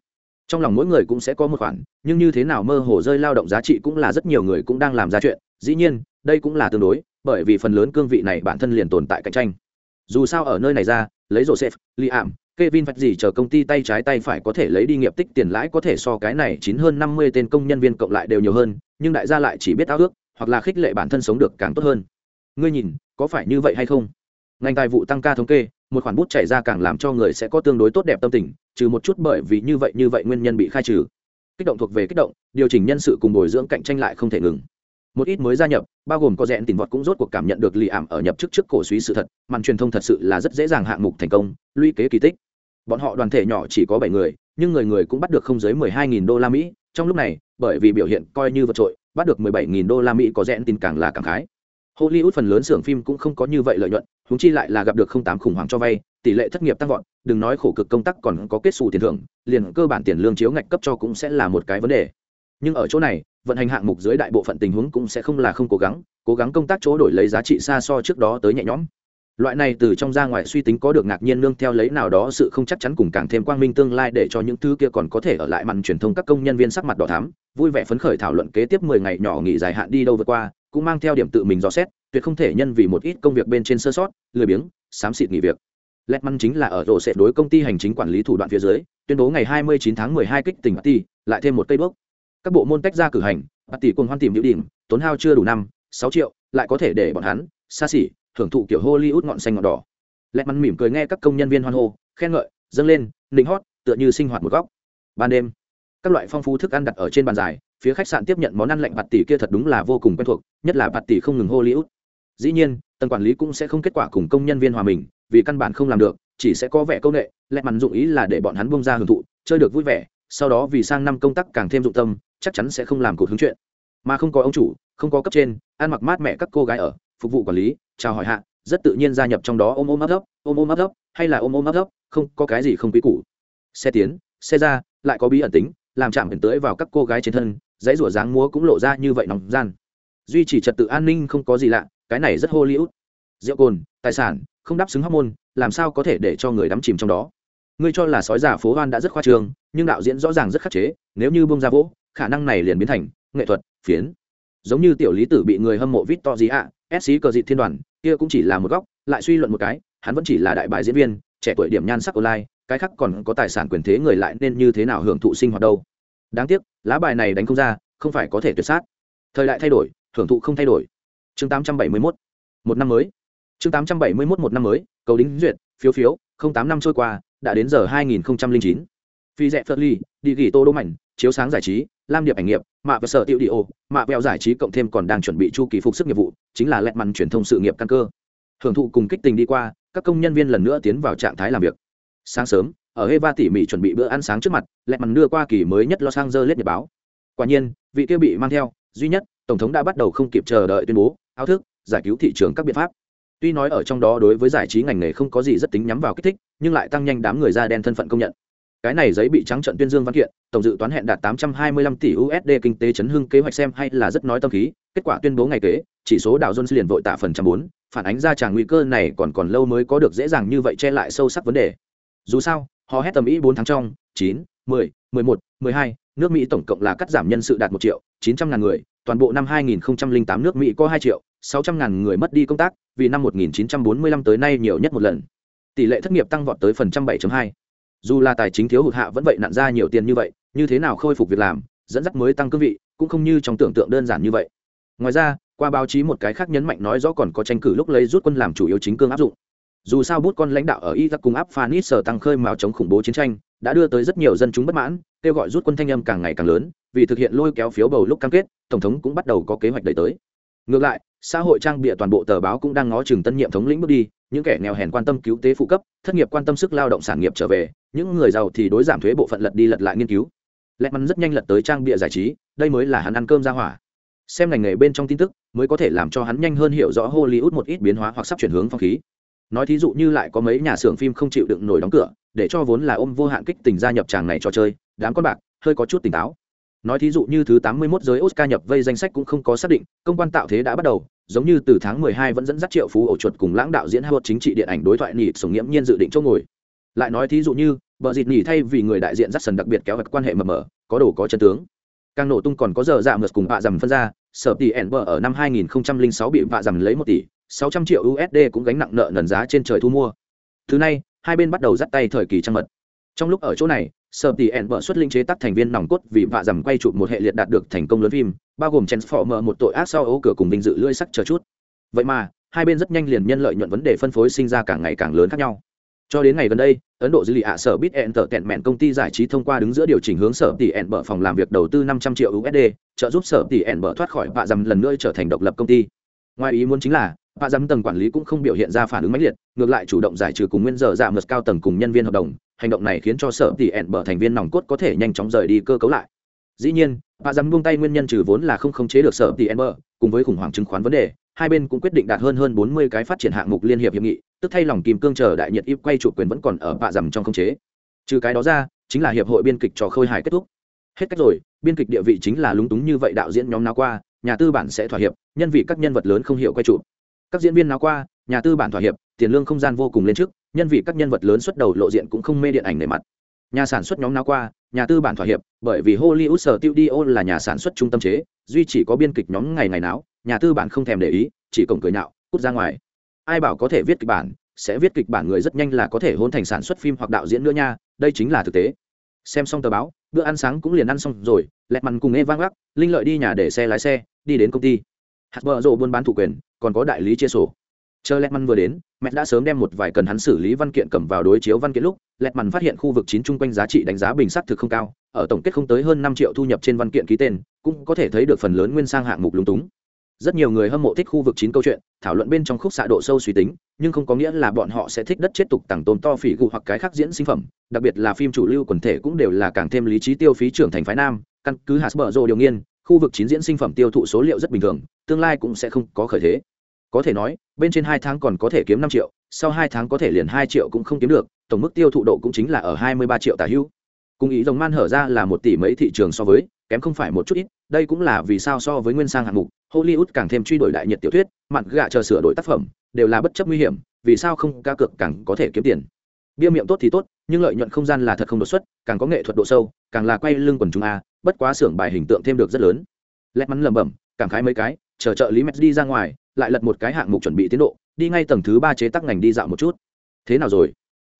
Trong lòng mỗi người cũng sẽ có một khoản nhưng như thế nào mơ hồ rơi lao động giá trị cũng là rất nhiều người cũng đang làm ra chuyện. Dĩ nhiên đây cũng là tương đối bởi vì phần lớn cương vị này bản thân liền tồn tại cạnh tranh. Dù sao ở nơi này ra lấy joseph ảm Kevin vạch gì chờ công ty tay trái tay phải có thể lấy đi nghiệp tích tiền lãi có thể so cái này chín hơn năm mươi tên công nhân viên cộng lại đều nhiều hơn, nhưng đại gia lại chỉ biết áo ước, hoặc là khích lệ bản thân sống được càng tốt hơn. Ngươi nhìn, có phải như vậy hay không? Ngành tài vụ tăng ca thống kê, một khoản bút chảy ra càng làm cho người sẽ có tương đối tốt đẹp tâm tình, trừ một chút bởi vì như vậy như vậy nguyên nhân bị khai trừ. Kích động thuộc về kích động, điều chỉnh nhân sự cùng bồi dưỡng cạnh tranh lại không thể ngừng một ít mới gia nhập bao gồm có rẽn tìm vọt cũng rốt cuộc cảm nhận được lì ảm ở nhập chức trước cổ suý sự thật màn truyền thông thật sự là rất dễ dàng hạng mục thành công lũy kế kỳ tích bọn họ đoàn thể nhỏ chỉ có bảy người nhưng người người cũng bắt được không dưới mười hai nghìn đô la mỹ trong lúc này bởi vì biểu hiện coi như vượt trội bắt được mười bảy nghìn đô la mỹ có rẽn tin càng là càng khái hollywood phần lớn xưởng phim cũng không có như vậy lợi nhuận húng chi lại là gặp được không tám khủng hoảng cho vay, tỷ lệ thất nghiệp tăng vọt, đừng nói khổ cực công tác còn có kết xù tiền thưởng, liền cơ bản tiền lương chiếu ngạch cấp cho cũng sẽ là một cái vấn đề. Nhưng ở chỗ này, vận hành hạng mục dưới đại bộ phận tình huống cũng sẽ không là không cố gắng cố gắng công tác chỗ đổi lấy giá trị xa so trước đó tới nhẹ nhõm. Loại này từ trong ra ngoài suy tính có được ngạc nhiên nương theo lấy nào đó sự không chắc chắn cùng càng thêm quang minh tương lai để cho những thứ kia còn có thể ở lại màn truyền thông các công nhân viên sắc mặt đỏ thắm, vui vẻ phấn khởi thảo luận kế tiếp mười ngày nhỏ nghỉ dài hạn đi đâu vượt qua cũng mang theo điểm tự mình dò xét tuyệt không thể nhân vì một ít công việc bên trên sơ sót lười biếng xám xịt nghỉ việc lẹt măn chính là ở rổ sẽ đối công ty hành chính quản lý thủ đoạn phía dưới tuyên bố ngày 29 tháng 12 kích tỉnh Party, lại thêm một cây bước. Các bộ môn tách ra cử hành, Party cùng hoan tìm hữu điểm, tốn hao chưa đủ năm, 6 triệu, lại có thể để bọn hắn xa xỉ, thưởng thụ kiểu Hollywood ngọn xanh ngọn đỏ. Lẹt măn mỉm cười nghe các công nhân viên hoan hô, khen ngợi, dâng lên, nịnh hót, tựa như sinh hoạt một góc. Ban đêm, các loại phong phú thức ăn đặt ở trên bàn dài, phía khách sạn tiếp nhận món ăn lạnh bạt tỷ kia thật đúng là vô cùng quen thuộc, nhất là bạt tỷ không ngừng hô liễu Dĩ nhiên, tầng quản lý cũng sẽ không kết quả cùng công nhân viên hòa mình, vì căn bản không làm được, chỉ sẽ có vẻ công nghệ lẹ mặn dụng ý là để bọn hắn bông ra hưởng thụ chơi được vui vẻ sau đó vì sang năm công tác càng thêm dụng tâm chắc chắn sẽ không làm cuộc hứng chuyện. Mà không có ông chủ không có cấp trên ăn mặc mát mẹ các cô gái ở phục vụ quản lý chào hỏi hạ rất tự nhiên gia nhập trong đó ôm ôm ấp ấp ôm ôm ấp ấp hay là ôm ôm ấp ấp không có cái gì không quý củ. Xe tiến xe ra lại có bí ẩn tính làm chạm biển tưới vào các cô gái trên thân, dãy rủa dáng múa cũng lộ ra như vậy nóng gian. Duy trì trật tự an ninh không có gì lạ, cái này rất Hollywood. rượu cồn, tài sản, không đáp xứng hóc môn, làm sao có thể để cho người đắm chìm trong đó? Ngươi cho là sói giả phố hoan đã rất khoa trương, nhưng đạo diễn rõ ràng rất khắc chế, nếu như bông ra vỗ, khả năng này liền biến thành nghệ thuật, phiến. Giống như tiểu lý tử bị người hâm mộ vít to gì ạ sc cờ dị thiên đoàn, kia cũng chỉ là một góc, lại suy luận một cái, hắn vẫn chỉ là đại bài diễn viên, trẻ tuổi điểm nhan sắc online cái khác còn có tài sản quyền thế người lại nên như thế nào hưởng thụ sinh hoạt đâu? Đáng tiếc, lá bài này đánh không ra, không phải có thể tuyệt sát. Thời đại thay đổi, hưởng thụ không thay đổi. Chương 871 một năm mới. Chương 871 một năm mới, cầu đính duyệt, phiếu phiếu, không tám năm trôi qua, đã đến giờ hai nghìn chín. Phi rẽ phật ly, đi ghi tô đô mảnh, chiếu sáng giải trí, lam điệp ảnh nghiệp, mạ và sở tiệu đi ô mạ vẹo giải trí cộng thêm còn đang chuẩn bị chu kỳ phục sức nghiệp vụ, chính là lẹt mặn truyền thông sự nghiệp căn cơ. Hưởng thụ cùng kích tình đi qua, các công nhân viên lần nữa tiến vào trạng thái làm việc sáng sớm ở Heva tỉ mỉ chuẩn bị bữa ăn sáng trước mặt, lẹt mằn đưa qua kỳ mới nhất Los Angeles nhật báo. Quả nhiên, vị kia bị mang theo, duy nhất, tổng thống đã bắt đầu không kịp chờ đợi tuyên bố, áo thức, giải cứu thị trường các biện pháp. Tuy nói ở trong đó đối với giải trí ngành nghề không có gì rất tính nhắm vào kích thích nhưng lại tăng nhanh đám người da đen thân phận công nhận. Cái này giấy bị trắng trận tuyên dương văn kiện tổng dự toán hẹn đạt 825 tỷ usd kinh tế chấn hưng kế hoạch xem hay là rất nói tâm khí kết quả tuyên bố ngày kế chỉ số đào jones liền vội tạ phần trăm bốn phản ánh ra tràng nguy cơ này còn còn lâu mới có được dễ dàng như vậy che lại sâu sắc vấn đề dù sao họ hét tầm ý bốn tháng trong, chín, mười mười một, mười hai, nước mỹ tổng cộng là cắt giảm nhân sự đạt một triệu chín trăm ngàn người, toàn bộ năm hai nghìn tám nước mỹ có hai triệu sáu trăm ngàn người mất đi công tác, vì năm 1945 tới nay nhiều nhất một lần. Tỷ lệ thất nghiệp tăng vọt tới phần trăm 7.2. dù là tài chính thiếu hụt hạ vẫn vậy nặn ra nhiều tiền như vậy, như thế nào khôi phục việc làm, dẫn dắt mới tăng cương vị, cũng không như trong tưởng tượng đơn giản như vậy. Ngoài ra, qua báo chí một cái khác nhấn mạnh nói rõ còn có tranh cử lúc lấy rút quân làm chủ yếu chính cương áp dụng dù sao bút con lãnh đạo ở iraq cùng áp sở tăng khơi mào chống khủng bố chiến tranh, đã đưa tới rất nhiều dân chúng bất mãn, kêu gọi rút quân thanh âm càng ngày càng lớn, vì thực hiện lôi kéo phiếu bầu lúc cam kết, tổng thống cũng bắt đầu có kế hoạch đẩy tới. Ngược lại, xã hội trang bịa toàn bộ tờ báo cũng đang ngó chừng tân nhiệm thống lĩnh bước đi, những kẻ nghèo hèn quan tâm cứu tế phụ cấp, thất nghiệp quan tâm sức lao động sản nghiệp trở về, những người giàu thì đối giảm thuế bộ phận lật đi lật lại nghiên cứu. Lẹt mắn rất nhanh lật tới trang bịa giải trí, đây mới là hắn ăn cơm ra hỏa. Xem ngành nghề bên trong tin tức, mới có thể làm cho hắn nhanh hơn hiểu rõ hollywood một ít biến hóa hoặc sắp chuyển hướng phong khí nói thí dụ như lại có mấy nhà xưởng phim không chịu đựng nổi đóng cửa để cho vốn là ôm vô hạn kích tình gia nhập tràng này trò chơi đám con bạc hơi có chút tỉnh táo nói thí dụ như thứ tám mươi 81 giới Oscar nhập vây danh sách cũng không có xác định, công quan tạo thế đã bắt đầu, giống như từ tháng mười hai vẫn dẫn dắt triệu phú ổ chuột cùng lãng đạo diễn Howard chính trị điện ảnh đối thoại nhị sổng nghiễm nhiên dự định chỗ ngồi. Lại nói thí dụ như, vợ dịt nhỉ thay vì người đại diện dắt sần đặc biệt kéo vật quan hệ mờ mờ, có đồ có chân tướng. Càng nổ tung còn có giờ dạ mượt cùng bạ dầm phân ra, sở tỷ ẻn bờ ở năm hai nghìn sáu bị bạ dầm lấy một tỷ, sáu trăm triệu USD cũng gánh nặng nợ nần giá trên trời thu mua. Thứ này, hai bên bắt đầu dắt tay thời kỳ trăng mật. Trong lúc ở chỗ này, sở tỷ ẻn vợ xuất linh chế tác thành viên nòng cốt vì vạ dầm quay chụp một hệ liệt đạt được thành công lớn phim bao gồm transformer một tội ác sau ấu cửa cùng vinh dự lưỡi sắc chờ chút vậy mà hai bên rất nhanh liền nhân lợi nhuận vấn đề phân phối sinh ra càng ngày càng lớn khác nhau cho đến ngày gần đây ấn độ dữ lì ạ sở bit Entertainment tẹn công ty giải trí thông qua đứng giữa điều chỉnh hướng sở tỷ ẹn bở phòng làm việc đầu tư năm trăm triệu usd trợ giúp sở tỷ ẹn bở thoát khỏi vạ dầm lần nữa trở thành độc lập công ty ngoài ý muốn chính là vạ giám tầng quản lý cũng không biểu hiện ra phản ứng mãnh liệt, ngược lại chủ động giải trừ cùng nguyên giờ giảm mật cao tầng cùng nhân viên hợp đồng, hành động này khiến cho sở tỷ ẹn bở thành viên nòng cốt có thể nhanh chóng rời đi cơ cấu lại. Dĩ nhiên bà dám buông tay nguyên nhân trừ vốn là không khống chế được sở tỷ ẹn bở cùng với khủng hoảng chứng khoán vấn đề, hai bên cũng quyết định đạt hơn hơn bốn mươi cái phát triển hạng mục liên hiệp hiệp nghị, tức thay lòng kìm cương chờ đại nhiệt ít quay chủ quyền vẫn còn ở bạ giám trong khống chế. Trừ cái đó ra, chính là hiệp hội biên kịch trò khôi hài kết thúc. Hết cách rồi, biên kịch địa vị chính là lúng túng như vậy đạo diễn nhóm nào qua, nhà tư bản sẽ thỏa hiệp, nhân vì các nhân vật lớn không hiểu quay chụp các diễn viên nào qua nhà tư bản thỏa hiệp tiền lương không gian vô cùng lên trước nhân vì các nhân vật lớn xuất đầu lộ diện cũng không mê điện ảnh nề mặt. Nhà sản xuất nhóm nào qua nhà tư bản thỏa hiệp bởi vì hollywood studio là nhà sản xuất trung tâm chế duy chỉ có biên kịch nhóm ngày ngày nào, nhà tư bản không thèm để ý chỉ cổng cười nhạo cút ra ngoài. Ai bảo có thể viết kịch bản sẽ viết kịch bản người rất nhanh là có thể hôn thành sản xuất phim hoặc đạo diễn nữa nha đây chính là thực tế. Xem xong tờ báo bữa ăn sáng cũng liền ăn xong rồi lẹt mằn cùng nghe vang gác linh lợi đi nhà để xe lái xe đi đến công ty hạt bờ rộ buôn bán thủ quyền, còn có đại lý chia sổ. Chờ lẹt măn vừa đến mẹ đã sớm đem một vài cần hắn xử lý văn kiện cầm vào đối chiếu văn kiện lúc lẹt măn phát hiện khu vực chín chung quanh giá trị đánh giá bình xác thực không cao, ở tổng kết không tới hơn năm triệu thu nhập trên văn kiện ký tên, cũng có thể thấy được phần lớn nguyên sang hạng mục lúng túng. Rất nhiều người hâm mộ thích khu vực chín câu chuyện, thảo luận bên trong khúc xạ độ sâu suy tính, nhưng không có nghĩa là bọn họ sẽ thích đất chết tục tặng tồn to phỉ gù hoặc cái khác diễn sinh phẩm, đặc biệt là phim chủ lưu quần thể cũng đều là càng thêm lý trí tiêu phí trưởng thành phái nam, căn cứ hạt bờ rộ điều nghiên, khu vực chín diễn sinh phẩm tiêu thụ số liệu rất bình thường tương lai cũng sẽ không có khởi thế. Có thể nói, bên trên hai tháng còn có thể kiếm năm triệu, sau hai tháng có thể liền hai triệu cũng không kiếm được, tổng mức tiêu thụ độ cũng chính là ở hai mươi ba triệu tả hữu cùng ý rồng man hở ra là một tỷ mấy thị trường so với, kém không phải một chút ít, đây cũng là vì sao so với nguyên sang hạng mục, hollywood càng thêm truy đổi đại nhiệt tiểu thuyết mặn gạ chờ sửa đổi tác phẩm, đều là bất chấp nguy hiểm, vì sao không ca cược càng có thể kiếm tiền. Bia miệng tốt thì tốt, nhưng lợi nhuận không gian là thật không đột xuất, càng có nghệ thuật độ sâu, càng là quay lưng quần chúng a, bất quá xưởng bài hình tượng thêm được rất lớn. Lét mắn lẩm bẩm, cảm khái mấy cái chờ trợ lý Mets đi ra ngoài, lại lật một cái hạng mục chuẩn bị tiến độ, đi ngay tầng thứ ba chế tác ngành đi dạo một chút. Thế nào rồi?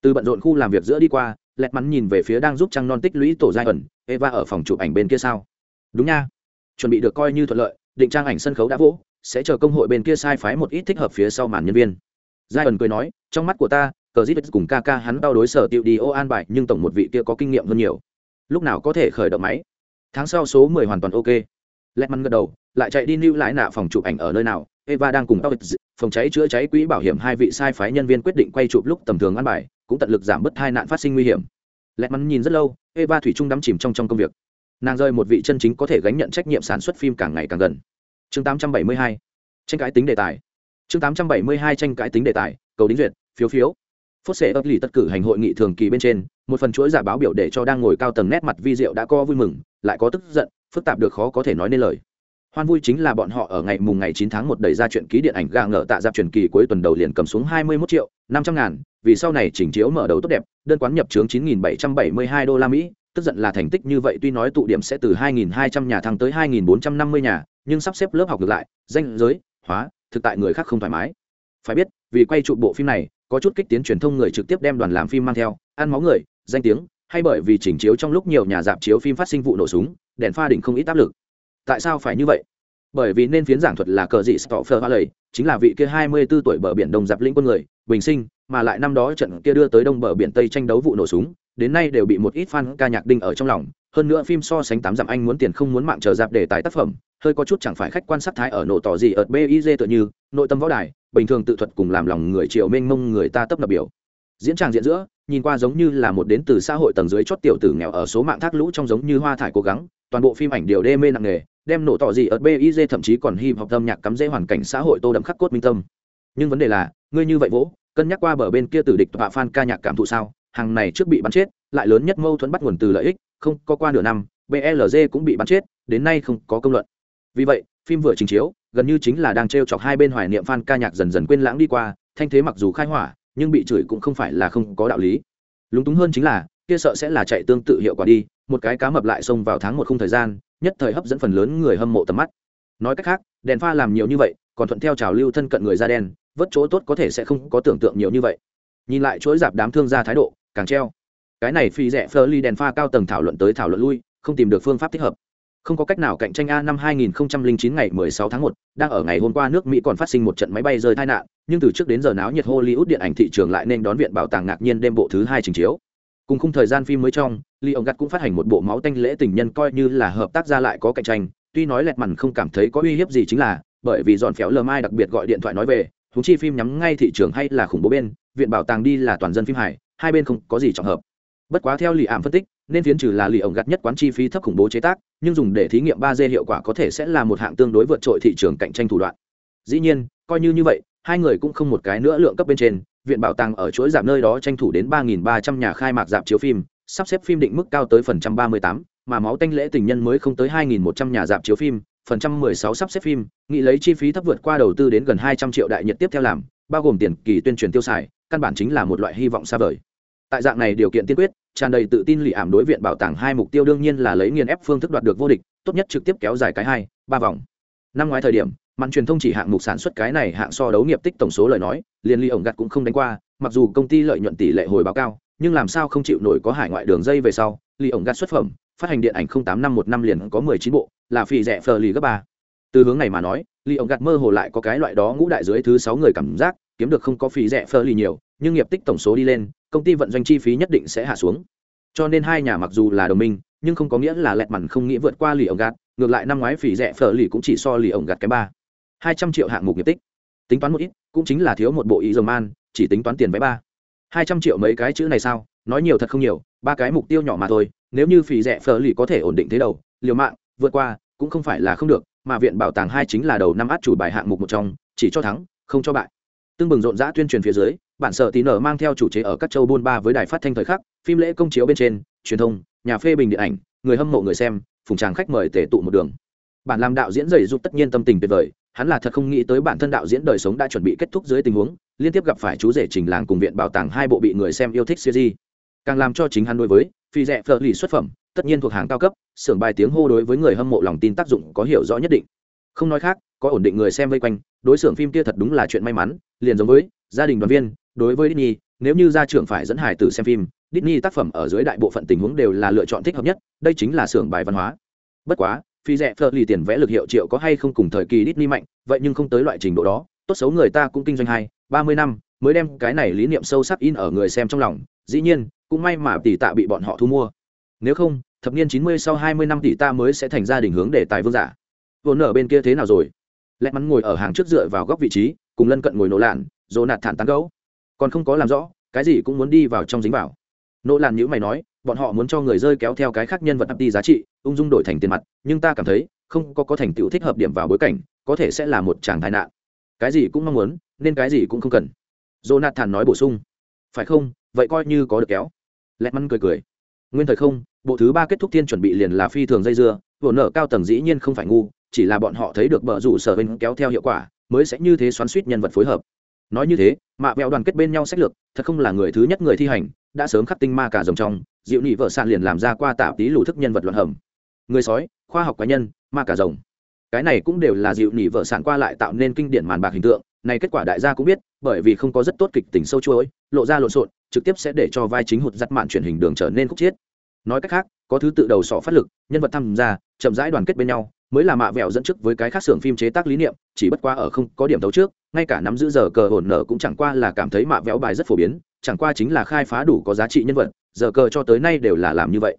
Từ bận rộn khu làm việc giữa đi qua, lẹt mắn nhìn về phía đang giúp trăng non tích lũy tổ giai ẩn, eva ở phòng chụp ảnh bên kia sao? Đúng nha. Chuẩn bị được coi như thuận lợi, định trang ảnh sân khấu đã vỗ, sẽ chờ công hội bên kia sai phái một ít thích hợp phía sau màn nhân viên. Giai ẩn cười nói, trong mắt của ta, cờ dít cùng ca ca hắn đau đối sở tiêu đi ô an bài, nhưng tổng một vị kia có kinh nghiệm hơn nhiều. Lúc nào có thể khởi động máy? Tháng sau số mười hoàn toàn ok lẹt mắn gật đầu, lại chạy đi lưu lại nạ phòng chụp ảnh ở nơi nào. Eva đang cùng tao phòng cháy chữa cháy quỹ bảo hiểm hai vị sai phái nhân viên quyết định quay chụp lúc tầm thường ăn bài, cũng tận lực giảm bớt hai nạn phát sinh nguy hiểm. Lẹt mắn nhìn rất lâu, eva thủy trung đắm chìm trong trong công việc. Nàng rơi một vị chân chính có thể gánh nhận trách nhiệm sản xuất phim càng ngày càng gần. Chương 872 tranh cãi tính đề tài. Chương 872 tranh cãi tính đề tài, cầu đính duyệt, phiếu phiếu. Phốt xệ ấp lì tất cử hành hội nghị thường kỳ bên trên, một phần chuỗi giả báo biểu để cho đang ngồi cao tầng nét mặt vi diệu đã có vui mừng, lại có tức giận phức tạp được khó có thể nói nên lời. Hoan vui chính là bọn họ ở ngày mùng ngày 9 tháng một đẩy ra chuyện ký điện ảnh gà ngợ tạ giáp truyền kỳ cuối tuần đầu liền cầm xuống 21 triệu 500 ngàn, vì sau này chỉnh chiếu mở đầu tốt đẹp, đơn quán nhập chướng 9.772 đô la mỹ, tức giận là thành tích như vậy tuy nói tụ điểm sẽ từ 2.200 nhà thăng tới 2.450 nhà, nhưng sắp xếp lớp học ngược lại, danh giới, hóa, thực tại người khác không thoải mái. Phải biết, vì quay trụ bộ phim này, có chút kích tiến truyền thông người trực tiếp đem đoàn làm phim mang theo, ăn máu người, danh tiếng, hay bởi vì chỉnh chiếu trong lúc nhiều nhà dạp chiếu phim phát sinh vụ nổ súng đèn pha đỉnh không ít áp lực. Tại sao phải như vậy? Bởi vì nên phiến giảng thuật là cờ dị stoffer hoa lầy chính là vị kia hai mươi 24 tuổi bờ biển đông giáp lĩnh quân người, bình sinh, mà lại năm đó trận kia đưa tới đông bờ biển tây tranh đấu vụ nổ súng, đến nay đều bị một ít fan ca nhạc đinh ở trong lòng. Hơn nữa phim so sánh tám dặm anh muốn tiền không muốn mạng chờ dạp để tài tác phẩm, hơi có chút chẳng phải khách quan sát thái ở nổ tỏ gì ở biz tựa như, nội tâm võ đài, bình thường tự thuật cùng làm lòng người triều mênh mông người ta tấp nập biểu diễn tràng diễn giữa, nhìn qua giống như là một đến từ xã hội tầng dưới chót tiểu tử nghèo ở số mạng thác lũ trong giống như hoa thải cố gắng, toàn bộ phim ảnh đều đê mê nặng nghề đem nổ tỏ gì ở biz thậm chí còn hip hop âm nhạc cắm dễ hoàn cảnh xã hội tô đậm khắc cốt minh tâm. Nhưng vấn đề là, ngươi như vậy vỗ, cân nhắc qua bờ bên kia tử địch tọa fan ca nhạc cảm thụ sao, hàng này trước bị bắn chết, lại lớn nhất mâu thuẫn bắt nguồn từ lợi ích, không có qua nửa năm blg cũng bị bắn chết, đến nay không có công luận. Vì vậy, phim vừa trình chiếu, gần như chính là đang t chọc hai bên hoài niệm fan ca nhạc dần dần quên lãng đi qua, thanh thế mặc dù khai hỏa nhưng bị chửi cũng không phải là không có đạo lý. Lúng túng hơn chính là, kia sợ sẽ là chạy tương tự hiệu quả đi, một cái cá mập lại xông vào tháng một không thời gian, nhất thời hấp dẫn phần lớn người hâm mộ tầm mắt. Nói cách khác, đèn pha làm nhiều như vậy, còn thuận theo trào lưu thân cận người da đen vớt chỗ tốt có thể sẽ không có tưởng tượng nhiều như vậy. Nhìn lại chuỗi dạp đám thương gia thái độ, càng treo. Cái này phi rẻ phơ ly đèn pha cao tầng thảo luận tới thảo luận lui, không tìm được phương pháp thích hợp không có cách nào cạnh tranh a năm 2009 ngày 16 tháng 1, đang ở ngày hôm qua nước mỹ còn phát sinh một trận máy bay rơi tai nạn nhưng từ trước đến giờ náo nhiệt hollywood điện ảnh thị trường lại nên đón viện bảo tàng ngạc nhiên đêm bộ thứ hai trình chiếu. Cùng khung thời gian phim mới trong lee ông gắt cũng phát hành một bộ máu tanh lễ tình nhân coi như là hợp tác ra lại có cạnh tranh tuy nói lẹt mằn không cảm thấy có uy hiếp gì chính là bởi vì dọn phéo lờ mai đặc biệt gọi điện thoại nói về thú chi phim nhắm ngay thị trường hay là khủng bố bên viện bảo tàng đi là toàn dân phim hải hai bên không có gì trọng hợp. Bất quá theo lì ảm phân tích nên phiến trừ là lì ổng gặt nhất quán chi phí thấp khủng bố chế tác, nhưng dùng để thí nghiệm ba d hiệu quả có thể sẽ là một hạng tương đối vượt trội thị trường cạnh tranh thủ đoạn. Dĩ nhiên, coi như như vậy, hai người cũng không một cái nữa lượng cấp bên trên, viện bảo tàng ở chuỗi giảm nơi đó tranh thủ đến ba nghìn ba trăm nhà khai mạc dạp chiếu phim, sắp xếp phim định mức cao tới phần trăm ba mươi tám, mà máu tanh lễ tình nhân mới không tới hai nghìn một trăm nhà dạp chiếu phim, phần trăm mười sáu sắp xếp phim nghĩ lấy chi phí thấp vượt qua đầu tư đến gần hai trăm triệu đại nhật tiếp theo làm, bao gồm tiền kỳ tuyên truyền tiêu xài, căn bản chính là một loại hy vọng xa vời. Tại dạng này điều kiện tiên quyết tràn đầy tự tin lì ảm đối viện bảo tàng hai mục tiêu đương nhiên là lấy nghiền ép phương thức đoạt được vô địch, tốt nhất trực tiếp kéo dài cái hai, ba vòng. Năm ngoái thời điểm mặn truyền thông chỉ hạng mục sản xuất cái này hạng so đấu nghiệp tích tổng số lời nói, liền ly ổng gặt cũng không đánh qua, mặc dù công ty lợi nhuận tỷ lệ hồi báo cao, nhưng làm sao không chịu nổi có hải ngoại đường dây về sau ly ổng gặt xuất phẩm, phát hành điện ảnh không tám năm một năm liền có mười chín bộ, là phì rẻ phờ lì gấp ba. Từ hướng này mà nói ly ổng gặt mơ hồ lại có cái loại đó ngũ đại dưới thứ sáu người cảm giác, kiếm được không có phí rẻ phờ lì nhiều, nhưng nghiệp tích tổng số đi lên công ty vận doanh chi phí nhất định sẽ hạ xuống. Cho nên hai nhà mặc dù là đồng minh, nhưng không có nghĩa là lẹt mằn không nghĩ vượt qua lì ổng gạt, ngược lại năm ngoái phỉ rẻ phở lì cũng chỉ so lì ổng gạt cái ba. Hai trăm triệu hạng mục nghiệp tích. Tính toán một ít, cũng chính là thiếu một bộ ý dầu man, chỉ tính toán tiền vé ba. Hai trăm triệu mấy cái chữ này sao? Nói nhiều thật không nhiều, ba cái mục tiêu nhỏ mà thôi, nếu như phỉ rẻ phở lì có thể ổn định thế đầu, liều mạng, vượt qua, cũng không phải là không được, mà viện bảo tàng hai chính là đầu năm át chủ bài hạng mục một trong, chỉ cho thắng, không cho bại tương bừng rộn rã tuyên truyền phía dưới, bản sợ tí nở mang theo chủ chế ở các châu buôn ba với đài phát thanh thời khắc, phim lễ công chiếu bên trên, truyền thông, nhà phê bình điện ảnh, người hâm mộ người xem, phùng tràng khách mời tề tụ một đường. Bản làm đạo diễn dày dục tất nhiên tâm tình tuyệt vời, hắn là thật không nghĩ tới bản thân đạo diễn đời sống đã chuẩn bị kết thúc dưới tình huống, liên tiếp gặp phải chú rể trình làng cùng viện bảo tàng hai bộ bị người xem yêu thích series. Càng làm cho chính hắn đối với phi rẻ phở lì xuất phẩm, tất nhiên thuộc hàng cao cấp, xưởng bài tiếng hô đối với người hâm mộ lòng tin tác dụng có hiểu rõ nhất định. Không nói khác có ổn định người xem vây quanh, đối xưởng phim kia thật đúng là chuyện may mắn, liền giống với gia đình đoàn viên, đối với Disney, nếu như gia trưởng phải dẫn hải tử xem phim, Disney tác phẩm ở dưới đại bộ phận tình huống đều là lựa chọn thích hợp nhất, đây chính là xưởng bài văn hóa. Bất quá, phi rẻ phở lì tiền vẽ lực hiệu triệu có hay không cùng thời kỳ Disney mạnh, vậy nhưng không tới loại trình độ đó, tốt xấu người ta cũng kinh doanh hai, ba mươi năm mới đem cái này lý niệm sâu sắc in ở người xem trong lòng, dĩ nhiên, cũng may mà tỷ tạ bị bọn họ thu mua. Nếu không, thập niên chín mươi sau hai mươi năm tỷ ta mới sẽ thành gia đình hướng để tài vương giả. Vốn ở bên kia thế nào rồi? Lẹt mắn ngồi ở hàng trước dựa vào góc vị trí, cùng lân cận ngồi nổ lạn dồ nạt thản tán gấu còn không có làm rõ, cái gì cũng muốn đi vào trong dính vào. Nỗ lạn nhữ mày nói, bọn họ muốn cho người rơi kéo theo cái khác nhân vật ấp đi giá trị, ung dung đổi thành tiền mặt, nhưng ta cảm thấy, không có có thành tựu thích hợp điểm vào bối cảnh, có thể sẽ là một chàng tai nạn. Cái gì cũng mong muốn, nên cái gì cũng không cần. Jonathan nói bổ sung. Phải không? Vậy coi như có được kéo. Lẹt mắn cười cười. Nguyên thời không, bộ thứ ba kết thúc thiên chuẩn bị liền là phi thường dây dưa vỗ nở cao tầng dĩ nhiên không phải ngu chỉ là bọn họ thấy được bờ rủ sở bên kéo theo hiệu quả, mới sẽ như thế xoắn suýt nhân vật phối hợp. Nói như thế, mạ vẹo đoàn kết bên nhau sách lược, thật không là người thứ nhất người thi hành, đã sớm khắc tinh ma cả dòng trong, dịu nị vợ sạn liền làm ra qua tạp tí lù thức nhân vật loạn hầm. Người sói, khoa học cá nhân, ma cả rồng. Cái này cũng đều là dịu nị vợ sạn qua lại tạo nên kinh điển màn bạc hình tượng, này kết quả đại gia cũng biết, bởi vì không có rất tốt kịch tính sâu chuỗi, lộ ra lộn xộn, trực tiếp sẽ để cho vai chính hụt giặt mạn truyền hình đường trở nên khúc chiết. Nói cách khác, có thứ tự đầu sọ phát lực, nhân vật tham gia, chậm rãi đoàn kết bên nhau mới là mạ vẹo dẫn trước với cái khác xưởng phim chế tác lý niệm, chỉ bất qua ở không có điểm thấu trước, ngay cả nắm giữ giờ cờ hồn nở cũng chẳng qua là cảm thấy mạ vẹo bài rất phổ biến, chẳng qua chính là khai phá đủ có giá trị nhân vật, giờ cờ cho tới nay đều là làm như vậy.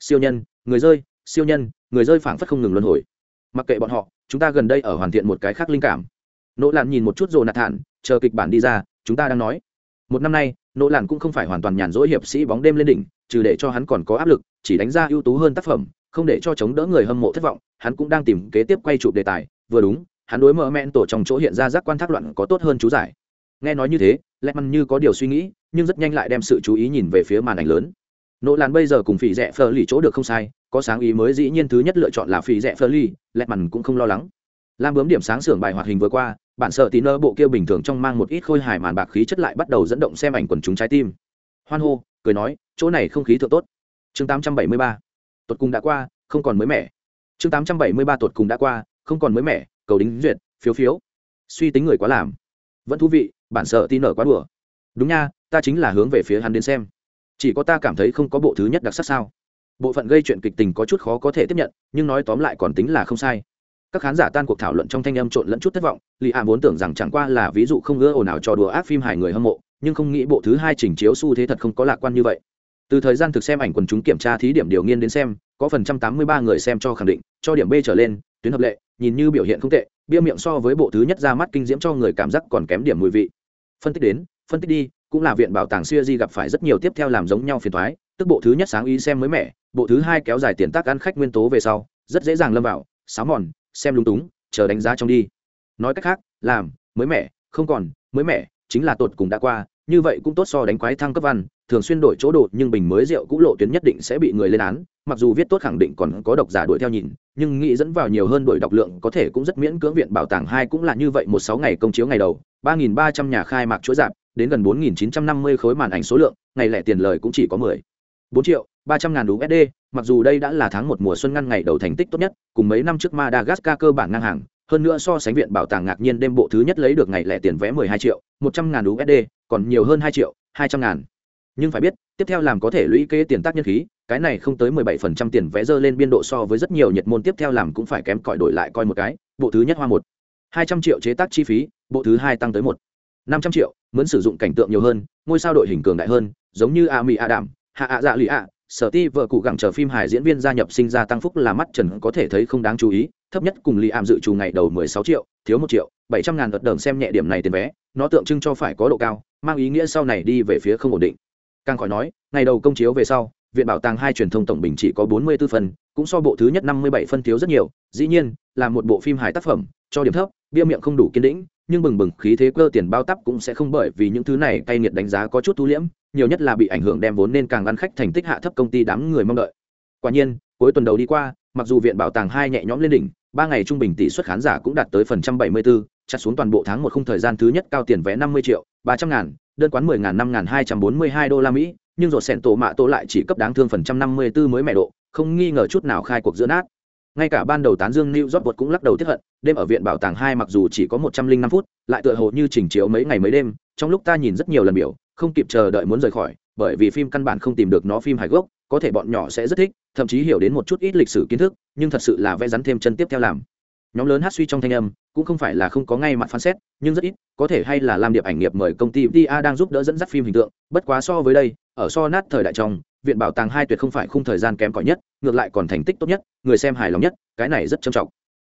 Siêu nhân, người rơi, siêu nhân, người rơi phảng phất không ngừng luân hồi. Mặc kệ bọn họ, chúng ta gần đây ở hoàn thiện một cái khác linh cảm. Nỗ lạn nhìn một chút rồi nạt thản chờ kịch bản đi ra, chúng ta đang nói. Một năm nay, nỗ lạn cũng không phải hoàn toàn nhàn rỗi hiệp sĩ bóng đêm lên đỉnh, trừ để cho hắn còn có áp lực, chỉ đánh ra ưu tú hơn tác phẩm, không để cho chống đỡ người hâm mộ thất vọng hắn cũng đang tìm kế tiếp quay chụp đề tài, vừa đúng, hắn đối mở mẹn tổ trong chỗ hiện ra giác quan thác loạn có tốt hơn chú giải. Nghe nói như thế lẹ măn như có điều suy nghĩ, nhưng rất nhanh lại đem sự chú ý nhìn về phía màn ảnh lớn. Nỗ làn bây giờ cùng phỉ rẽ phơ lì chỗ được không sai, có sáng ý mới dĩ nhiên thứ nhất lựa chọn là phỉ rẽ phơ lì lẹ măn cũng không lo lắng. Lam bướm điểm sáng xưởng bài hoạt hình vừa qua, bạn sợ tí nơ bộ kia bình thường trong mang một ít khôi hài màn bạc khí chất lại bắt đầu dẫn động xem ảnh quần chúng trái tim. Hoan hô, cười nói, chỗ này không khí thượng tốt. Chương 873. tuột cùng đã qua, không còn mới mẻ chương 873 tuột cùng đã qua, không còn mới mẻ, cầu đính duyệt, phiếu phiếu. Suy tính người quá làm. Vẫn thú vị, bản sợ tin nở quá đùa. Đúng nha, ta chính là hướng về phía hắn đến xem. Chỉ có ta cảm thấy không có bộ thứ nhất đặc sắc sao. Bộ phận gây chuyện kịch tình có chút khó có thể tiếp nhận, nhưng nói tóm lại còn tính là không sai. Các khán giả tan cuộc thảo luận trong thanh âm trộn lẫn chút thất vọng lì ạ vốn tưởng rằng chẳng qua là ví dụ không ưa ồn ào trò đùa ác phim hài người hâm mộ, nhưng không nghĩ bộ thứ hai trình chiếu xu thế thật không có lạc quan như vậy. Từ thời gian thực xem ảnh quần chúng kiểm tra thí điểm điều nghiên đến xem có phần trăm tám mươi ba người xem cho khẳng định, cho điểm b trở lên, tuyến hợp lệ, nhìn như biểu hiện không tệ, bia miệng so với bộ thứ nhất ra mắt kinh diễm cho người cảm giác còn kém điểm mùi vị. Phân tích đến, phân tích đi, cũng là viện bảo tàng siêu di gặp phải rất nhiều tiếp theo làm giống nhau phiền thoái tức bộ thứ nhất sáng ý xem mới mẻ, bộ thứ hai kéo dài tiền tác ăn khách nguyên tố về sau, rất dễ dàng lâm vào, sáo mòn, xem lung túng, chờ đánh giá trong đi. Nói cách khác, làm, mới mẻ, không còn, mới mẻ, chính là tột cùng đã qua như vậy cũng tốt so đánh quái thăng cấp văn, thường xuyên đổi chỗ đồ, nhưng bình mới rượu cũ lộ tuyến nhất định sẽ bị người lên án, mặc dù viết tốt khẳng định còn có độc giả đuổi theo nhìn, nhưng nghĩ dẫn vào nhiều hơn đội đọc lượng có thể cũng rất miễn cưỡng viện bảo tàng hai cũng là như vậy một sáu ngày công chiếu ngày đầu, ba nghìn ba trăm nhà khai mạc chuỗi dạp đến gần bốn nghìn chín trăm năm mươi khối màn ảnh số lượng, ngày lẻ tiền lời cũng chỉ có mười. bốn triệu, ba trăm ngàn usd mặc dù đây đã là tháng một mùa xuân ngăn ngày đầu thành tích tốt nhất, cùng mấy năm trước madagascar cơ bản ngang hàng hơn nữa so sánh viện bảo tàng ngạc nhiên đêm bộ thứ nhất lấy được ngày lẻ tiền vé mười hai triệu, một trăm ngàn usd còn nhiều hơn 2 triệu, hai trăm ngàn. Nhưng phải biết, tiếp theo làm có thể lũy kế tiền tác nhân khí, cái này không tới mười bảy phần trăm tiền vé dơ lên biên độ so với rất nhiều nhiệt môn tiếp theo làm cũng phải kém cỏi đổi lại coi một cái, bộ thứ nhất hoa một. Hai trăm triệu chế tác chi phí, bộ thứ hai tăng tới một. Năm trăm triệu muốn sử dụng cảnh tượng nhiều hơn, ngôi sao đội hình cường đại hơn, giống như Ami mỹ hạ ạ dạ Lị ạ sở ti vợ cụ gặng chờ phim hài diễn viên gia nhập sinh ra tăng phúc là mắt trần có thể thấy không đáng chú ý, thấp nhất cùng lì ảm dự trù ngày đầu mười sáu triệu, thiếu một triệu, bảy trăm ngàn đợt đờn xem nhẹ điểm này tiền vé, nó tượng trưng cho phải có độ cao, mang ý nghĩa sau này đi về phía không ổn định. Càng khỏi nói, ngày đầu công chiếu về sau, viện bảo tàng hai truyền thông tổng bình chỉ có bốn mươi 44 phần, cũng so bộ thứ nhất năm mươi bảy phân thiếu rất nhiều, dĩ nhiên, là một bộ phim hài tác phẩm, cho điểm thấp bia miệng không đủ kiên định, nhưng bừng bừng khí thế cơ tiền bao tắp cũng sẽ không bởi vì những thứ này cay nghiệt đánh giá có chút thu liễm, nhiều nhất là bị ảnh hưởng đem vốn nên càng ăn khách thành tích hạ thấp công ty đám người mong đợi. Quả nhiên, cuối tuần đầu đi qua, mặc dù viện bảo tàng hai nhẹ nhõm lên đỉnh, ba ngày trung bình tỷ suất khán giả cũng đạt tới phần trăm bảy mươi bốn chặt xuống toàn bộ tháng một không thời gian thứ nhất cao tiền vé năm mươi triệu, ba trăm ngàn, đơn quán mười ngàn năm ngàn hai trăm bốn mươi hai đô la mỹ, nhưng rồi sẹn tổ mạ tổ lại chỉ cấp đáng thương phần trăm năm mươi bốn mới mẹ độ, không nghi ngờ chút nào khai cuộc giữa nát ngay cả ban đầu tán dương new york cũng lắc đầu tiếp hận, đêm ở viện bảo tàng hai mặc dù chỉ có một trăm linh năm phút, lại tựa hồ như trình chiếu mấy ngày mấy đêm, trong lúc ta nhìn rất nhiều lần biểu, không kịp chờ đợi muốn rời khỏi, bởi vì phim căn bản không tìm được nó phim hài gốc, có thể bọn nhỏ sẽ rất thích, thậm chí hiểu đến một chút ít lịch sử kiến thức, nhưng thật sự là vẽ rắn thêm chân tiếp theo làm. Nhóm lớn hát suy trong thanh âm, cũng không phải là không có ngay mặt phán xét, nhưng rất ít, có thể hay là làm điệp ảnh nghiệp mời công ty TA đang giúp đỡ dẫn dắt phim hình tượng, bất quá so với đây, ở so nát thời đại trong viện bảo tàng hai tuyệt không phải khung thời gian kém cỏi nhất ngược lại còn thành tích tốt nhất người xem hài lòng nhất cái này rất trầm trọng.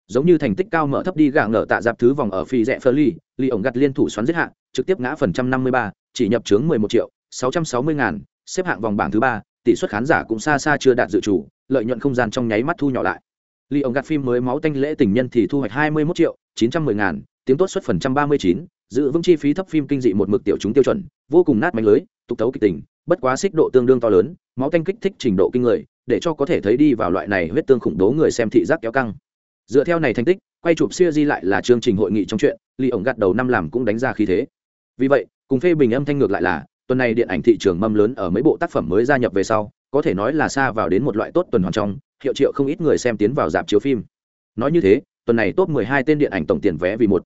Giống như thành tích cao mở thấp đi gạ ngờ tạ dạp thứ vòng ở phi rẽ phơ ly ly ổng gặt liên thủ xoắn giết hạng, trực tiếp ngã phần trăm năm mươi ba chỉ nhập chướng mười một triệu sáu trăm sáu mươi ngàn xếp hạng vòng bảng thứ ba tỷ suất khán giả cũng xa xa chưa đạt dự chủ lợi nhuận không gian trong nháy mắt thu nhỏ lại. Ly ổng gặt phim mới máu tanh lễ tình nhân thì thu hoạch hai mươi một triệu chín trăm mười ngàn tiếng tốt suất phần trăm ba mươi chín giữ vững chi phí thấp phim kinh dị một mực tiểu chúng tiêu chuẩn vô cùng nát mạnh lưới tục tấu kịch tình bất quá xích độ tương đương to lớn máu tanh kích thích trình độ kinh người để cho có thể thấy đi vào loại này huyết tương khủng bố người xem thị giác kéo căng. Dựa theo này thành tích quay chụp siêu di lại là chương trình hội nghị trong chuyện ly ổng gạt đầu năm làm cũng đánh ra khí thế. Vì vậy cùng phê bình âm thanh ngược lại là tuần này điện ảnh thị trường mâm lớn ở mấy bộ tác phẩm mới gia nhập về sau có thể nói là xa vào đến một loại tốt tuần hoàn trong hiệu triệu không ít người xem tiến vào dạp chiếu phim. Nói như thế tuần này top 12 tên điện ảnh tổng tiền vé vì một.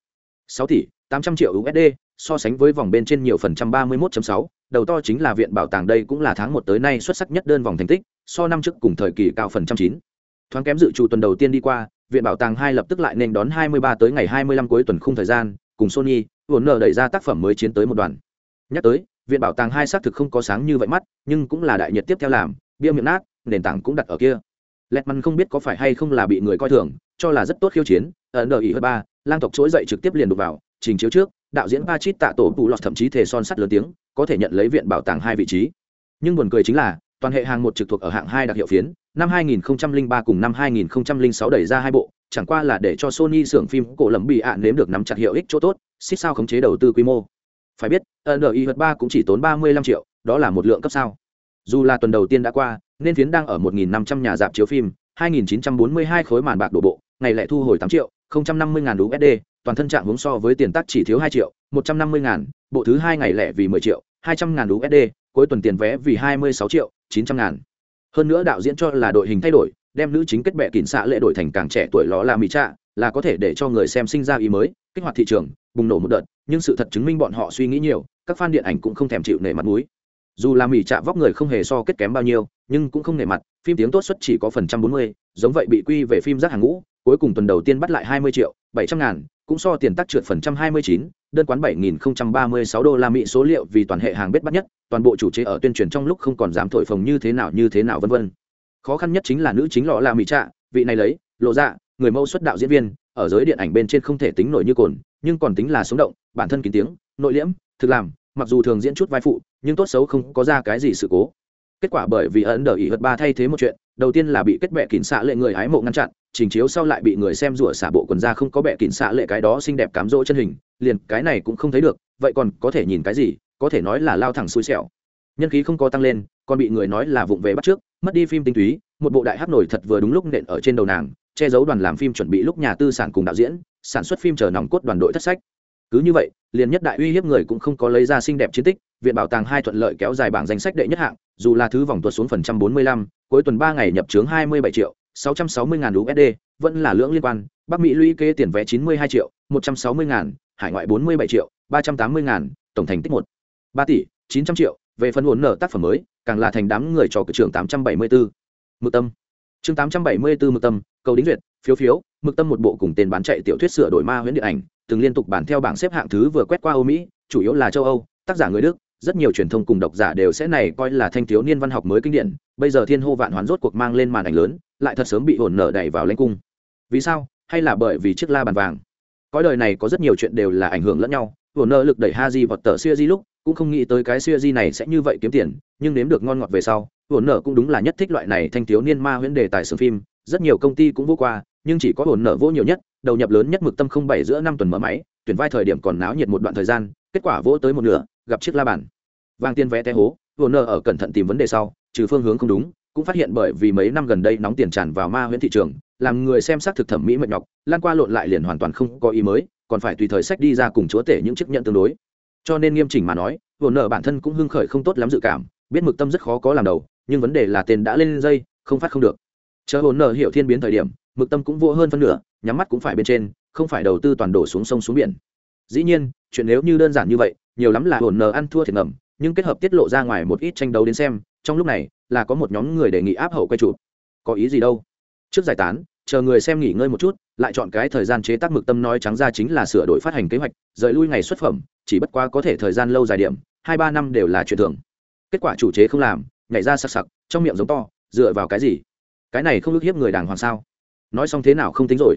sáu tỷ tám trăm triệu usd so sánh với vòng bên trên nhiều phần trăm ba mươi 31.6, đầu to chính là viện bảo tàng đây cũng là tháng một tới nay xuất sắc nhất đơn vòng thành tích, so năm trước cùng thời kỳ cao phần trăm chín. Thoáng kém dự trù tuần đầu tiên đi qua, viện bảo tàng hai lập tức lại nên đón 23 tới ngày 25 cuối tuần khung thời gian, cùng sony vốn nở đẩy ra tác phẩm mới chiến tới một đoàn. Nhắc tới, viện bảo tàng hai xác thực không có sáng như vậy mắt, nhưng cũng là đại nhiệt tiếp theo làm, bia miệng nát, nền tảng cũng đặt ở kia. Lẹt không biết có phải hay không là bị người coi thường, cho là rất tốt khiêu chiến ở nở ý hơn ba, lang tộc trỗi dậy trực tiếp liền đục vào, trình chiếu trước đạo diễn Pachit tạ tổ bù lọt thậm chí thể son sắt lớn tiếng, có thể nhận lấy viện bảo tàng hai vị trí. Nhưng buồn cười chính là, toàn hệ hàng một trực thuộc ở hạng hai đặc hiệu phiến, năm 2003 cùng năm 2006 đẩy ra hai bộ, chẳng qua là để cho sony xưởng phim cổ lầm bị ạn nếm được nắm chặt hiệu ích chỗ tốt, xích sao khống chế đầu tư quy mô. Phải biết NI vật ba cũng chỉ tốn 35 triệu, đó là một lượng cấp sao. Dù là tuần đầu tiên đã qua, nên phiến đang ở 1.500 nhà rạp chiếu phim 2.942 khối màn bạc đổ bộ, ngày lại thu hồi 8 triệu 050 ngàn USD toàn thân trạng hướng so với tiền tác chỉ thiếu 2 triệu 150 ngàn, bộ thứ hai ngày lẻ vì 10 triệu 200 ngàn USD cuối tuần tiền vé vì 26 triệu 900 ngàn. Hơn nữa đạo diễn cho là đội hình thay đổi, đem nữ chính kết bệ kín xạ lệ đổi thành càng trẻ tuổi ló là mỹ trạ, là có thể để cho người xem sinh ra ý mới, kích hoạt thị trường, bùng nổ một đợt, nhưng sự thật chứng minh bọn họ suy nghĩ nhiều, các fan điện ảnh cũng không thèm chịu nể mặt mũi. Dù là mỹ trạ vóc người không hề so kết kém bao nhiêu, nhưng cũng không nể mặt, phim tiếng tốt xuất chỉ có phần trăm bốn mươi, giống vậy bị quy về phim rác hàng ngũ, cuối cùng tuần đầu tiên bắt lại hai mươi triệu bảy trăm ngàn, cũng so tiền tác trượt phần trăm hai mươi chín, đơn quán bảy nghìn ba mươi sáu đô la mỹ số liệu vì toàn hệ hàng bết bắt nhất, toàn bộ chủ chế ở tuyên truyền trong lúc không còn dám thổi phồng như thế nào, như thế nào, vân vân. Khó khăn nhất chính là nữ chính lọ là mỹ trạ, vị này lấy, lộ dạ người mẫu xuất đạo diễn viên, ở giới điện ảnh bên trên không thể tính nổi như cồn, nhưng còn tính là sống động, bản thân kín tiếng, nội liễm, thực làm, mặc dù thường diễn chút vai phụ, nhưng tốt xấu không có ra cái gì sự cố. Kết quả bởi vì ấn đờ ý vật ba thay thế một chuyện đầu tiên là bị kết bệ kín xạ lệ người hái mộ ngăn chặn, trình chiếu sau lại bị người xem rủa xả bộ quần ra không có bệ kín xạ lệ cái đó xinh đẹp cám dỗ chân hình, liền cái này cũng không thấy được, vậy còn có thể nhìn cái gì, có thể nói là lao thẳng xui xẻo. Nhân khí không có tăng lên, còn bị người nói là vụng về bắt trước, mất đi phim tinh túy, một bộ đại hát nổi thật vừa đúng lúc nện ở trên đầu nàng, che giấu đoàn làm phim chuẩn bị lúc nhà tư sản cùng đạo diễn, sản xuất phim chờ nòng cốt đoàn đội thất sách. Cứ như vậy, liền nhất đại uy hiếp người cũng không có lấy ra xinh đẹp chiến tích, viện bảo tàng hai thuận lợi kéo dài bảng danh sách đệ nhất hạng dù là thứ vòng tuột xuống phần trăm bốn mươi lăm, cuối tuần ba ngày nhập trướng hai mươi bảy triệu, sáu trăm sáu mươi ngàn usd vẫn là lưỡng liên quan. Bắc mỹ lũy kế tiền vé chín mươi hai triệu, một trăm sáu mươi ngàn, hải ngoại bốn mươi bảy triệu, ba trăm tám mươi ngàn, tổng thành tích một. Ba tỷ, chín trăm triệu, về phần hồn nở tác phẩm mới, càng là thành đám người trò cử trường tám trăm bảy mươi bốn mực tâm. Chương tám trăm bảy mươi bốn mực tâm, cầu đính duyệt, phiếu phiếu, mực tâm một bộ cùng tên bán chạy tiểu thuyết sửa đổi ma huyễn điện ảnh, từng liên tục bản theo bảng xếp hạng thứ vừa quét qua âu mỹ, chủ yếu là châu âu, tác giả người đức rất nhiều truyền thông cùng độc giả đều sẽ này coi là thanh thiếu niên văn học mới kinh điển. Bây giờ thiên hô vạn hoán rốt cuộc mang lên màn ảnh lớn, lại thật sớm bị hồn nở đẩy vào lãnh cung. Vì sao? Hay là bởi vì chiếc la bàn vàng? Cõi đời này có rất nhiều chuyện đều là ảnh hưởng lẫn nhau. Hồn nở lực đẩy ha di vào tờ xuya di lúc, cũng không nghĩ tới cái xuya di này sẽ như vậy kiếm tiền, nhưng nếm được ngon ngọt về sau, hồn nở cũng đúng là nhất thích loại này thanh thiếu niên ma huyễn đề tài sử phim. Rất nhiều công ty cũng vô qua, nhưng chỉ có hồn nở vô nhiều nhất, đầu nhập lớn nhất mực tâm không bảy giữa năm tuần mở máy, tuyển vai thời điểm còn náo nhiệt một đoạn thời gian, kết quả vỗ tới một nửa gặp chiếc la bàn. Vang tiên vé té hố hồn nở ở cẩn thận tìm vấn đề sau, trừ phương hướng không đúng, cũng phát hiện bởi vì mấy năm gần đây nóng tiền tràn vào ma huyễn thị trường, làm người xem xác thực thẩm mỹ mệt nhọc, lan qua lộn lại liền hoàn toàn không có ý mới, còn phải tùy thời sách đi ra cùng chúa tể những chiếc nhận tương đối. Cho nên nghiêm chỉnh mà nói hồn nở bản thân cũng hưng khởi không tốt lắm dự cảm, biết mực tâm rất khó có làm đầu, nhưng vấn đề là tên đã lên dây, không phát không được. Chờ hồn nở hiểu thiên biến thời điểm, mực tâm cũng vô hơn phân nửa, nhắm mắt cũng phải bên trên, không phải đầu tư toàn đổ xuống sông xuống biển. Dĩ nhiên, chuyện nếu như đơn giản như vậy nhiều lắm là hồn nờ ăn thua thiệt ngầm, nhưng kết hợp tiết lộ ra ngoài một ít tranh đấu đến xem, trong lúc này là có một nhóm người đề nghị áp hậu quay chụp. Có ý gì đâu? Trước giải tán, chờ người xem nghỉ ngơi một chút, lại chọn cái thời gian chế tác mực tâm nói trắng ra chính là sửa đổi phát hành kế hoạch, rời lui ngày xuất phẩm, chỉ bất quá có thể thời gian lâu dài điểm, hai ba năm đều là chuyện thường. Kết quả chủ chế không làm, nhảy ra sặc sặc, trong miệng giống to, dựa vào cái gì? Cái này không ức hiếp người đàng hoàng sao? Nói xong thế nào không tính rồi?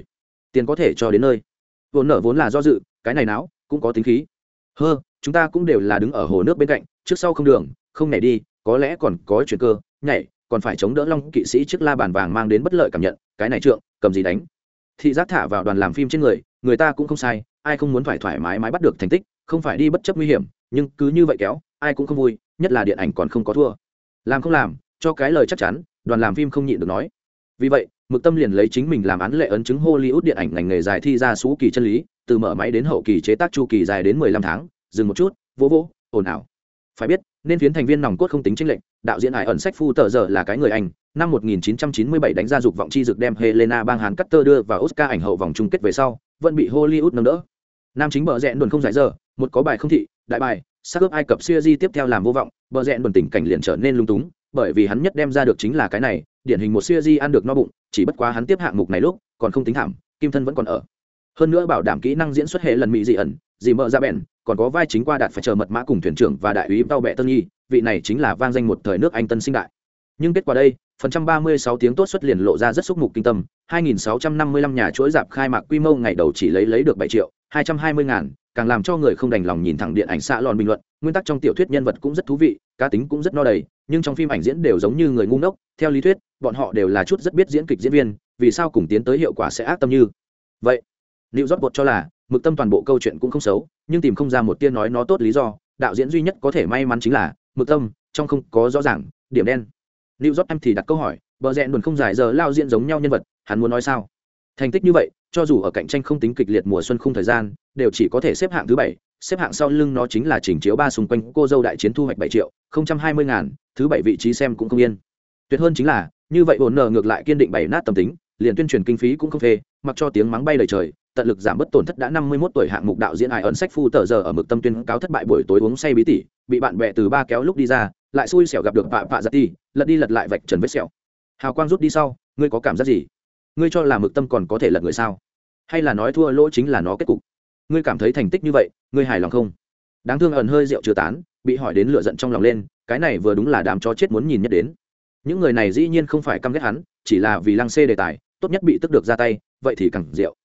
Tiền có thể cho đến nơi. Vốn nở vốn là do dự, cái này não cũng có tính khí hơ, chúng ta cũng đều là đứng ở hồ nước bên cạnh, trước sau không đường, không nhảy đi, có lẽ còn có chuyện cơ, nhảy, còn phải chống đỡ long kỵ sĩ trước la bàn vàng mang đến bất lợi cảm nhận, cái này trượng, cầm gì đánh? Thị giác thả vào đoàn làm phim trên người người ta cũng không sai, ai không muốn phải thoải mái mái bắt được thành tích, không phải đi bất chấp nguy hiểm, nhưng cứ như vậy kéo, ai cũng không vui, nhất là điện ảnh còn không có thua. Làm không làm, cho cái lời chắc chắn, đoàn làm phim không nhịn được nói. Vì vậy, mực tâm liền lấy chính mình làm án lệ ấn chứng hollywood điện ảnh ngành nghề dài thi ra xú kỳ chân lý từ mở máy đến hậu kỳ chế tác chu kỳ dài đến mười lăm tháng, dừng một chút, vỗ vỗ, ồn ào. Phải biết, nên phiến thành viên nòng cốt không tính tranh lệnh đạo diễn hải ẩn sách phu tờ giờ là cái người anh, năm 1997 đánh ra dục vọng chi dực đem helena bang hàn cutter đưa vào oscar ảnh hậu vòng chung kết về sau, vẫn bị hollywood nâng đỡ. Nam chính bờ rẽ đồn không giải giờ, một có bài không thị, đại bài, sắc ướp ai cập siêu di tiếp theo làm vô vọng, bờ rẽ đồn tình cảnh liền trở nên lung túng, bởi vì hắn nhất đem ra được chính là cái này, điển hình một siêu di ăn được no bụng, chỉ bất quá hắn tiếp hạng mục này lúc, còn không tính thảm kim thân vẫn còn ở hơn nữa bảo đảm kỹ năng diễn xuất hệ lần mỹ dị ẩn dị mợ ra bèn, còn có vai chính qua đạt phải chờ mật mã cùng thuyền trưởng và đại úy tàu bẹ tân nhi, vị này chính là vang danh một thời nước anh tân sinh đại. Nhưng kết quả đây, phần trăm ba mươi sáu tiếng tốt xuất liền lộ ra rất xúc mục kinh tâm 2655 nhà chuỗi dạp khai mạc quy mô ngày đầu chỉ lấy lấy được bảy triệu hai trăm hai mươi ngàn, càng làm cho người không đành lòng nhìn thẳng điện ảnh xạ lòn bình luận, nguyên tắc trong tiểu thuyết nhân vật cũng rất thú vị, cá tính cũng rất no đầy, nhưng trong phim ảnh diễn đều giống như người ngu ngốc, theo lý thuyết, bọn họ đều là chút rất biết diễn kịch diễn viên, vì sao cùng tiến tới hiệu quả sẽ ác tâm như vậy? Liệu rót bột cho là, mực tâm toàn bộ câu chuyện cũng không xấu, nhưng tìm không ra một tia nói nó tốt lý do. Đạo diễn duy nhất có thể may mắn chính là, mực tâm, trong không có rõ ràng, điểm đen. Liệu rót em thì đặt câu hỏi, bờ rẽn đồn không giải giờ lao diễn giống nhau nhân vật, hắn muốn nói sao? Thành tích như vậy, cho dù ở cạnh tranh không tính kịch liệt mùa xuân không thời gian, đều chỉ có thể xếp hạng thứ bảy, xếp hạng sau lưng nó chính là chỉnh chiếu ba xung quanh cô dâu đại chiến thu hoạch bảy triệu, không trăm hai mươi ngàn, thứ bảy vị trí xem cũng không yên. Tuyệt hơn chính là, như vậy ổn nở ngược lại kiên định bảy nát tâm tính, liền tuyên truyền kinh phí cũng không phê, mặc cho tiếng mắng bay lời trời tận lực giảm bớt tổn thất đã năm mươi 51 tuổi hạng mục đạo diễn ai ấn sách phu tờ giờ ở mực tâm tuyên cáo thất bại buổi tối uống say bí tỉ, bị bạn bè từ ba kéo lúc đi ra, lại xui xẻo gặp được vạ vạ dạ giật ti lật đi lật lại vạch trần vết sẹo. Hào quang rút đi sau, ngươi có cảm giác gì? Ngươi cho là mực tâm còn có thể lật người sao? Hay là nói thua lỗ chính là nó kết cục? Ngươi cảm thấy thành tích như vậy, ngươi hài lòng không? Đáng thương ẩn hơi rượu chưa tán, bị hỏi đến lửa giận trong lòng lên, cái này vừa đúng là đám chó chết muốn nhìn nhất đến. Những người này dĩ nhiên không phải căm ghét hắn, chỉ là vì lăng xê đề tài, tốt nhất bị tức được ra tay, vậy thì càng rượu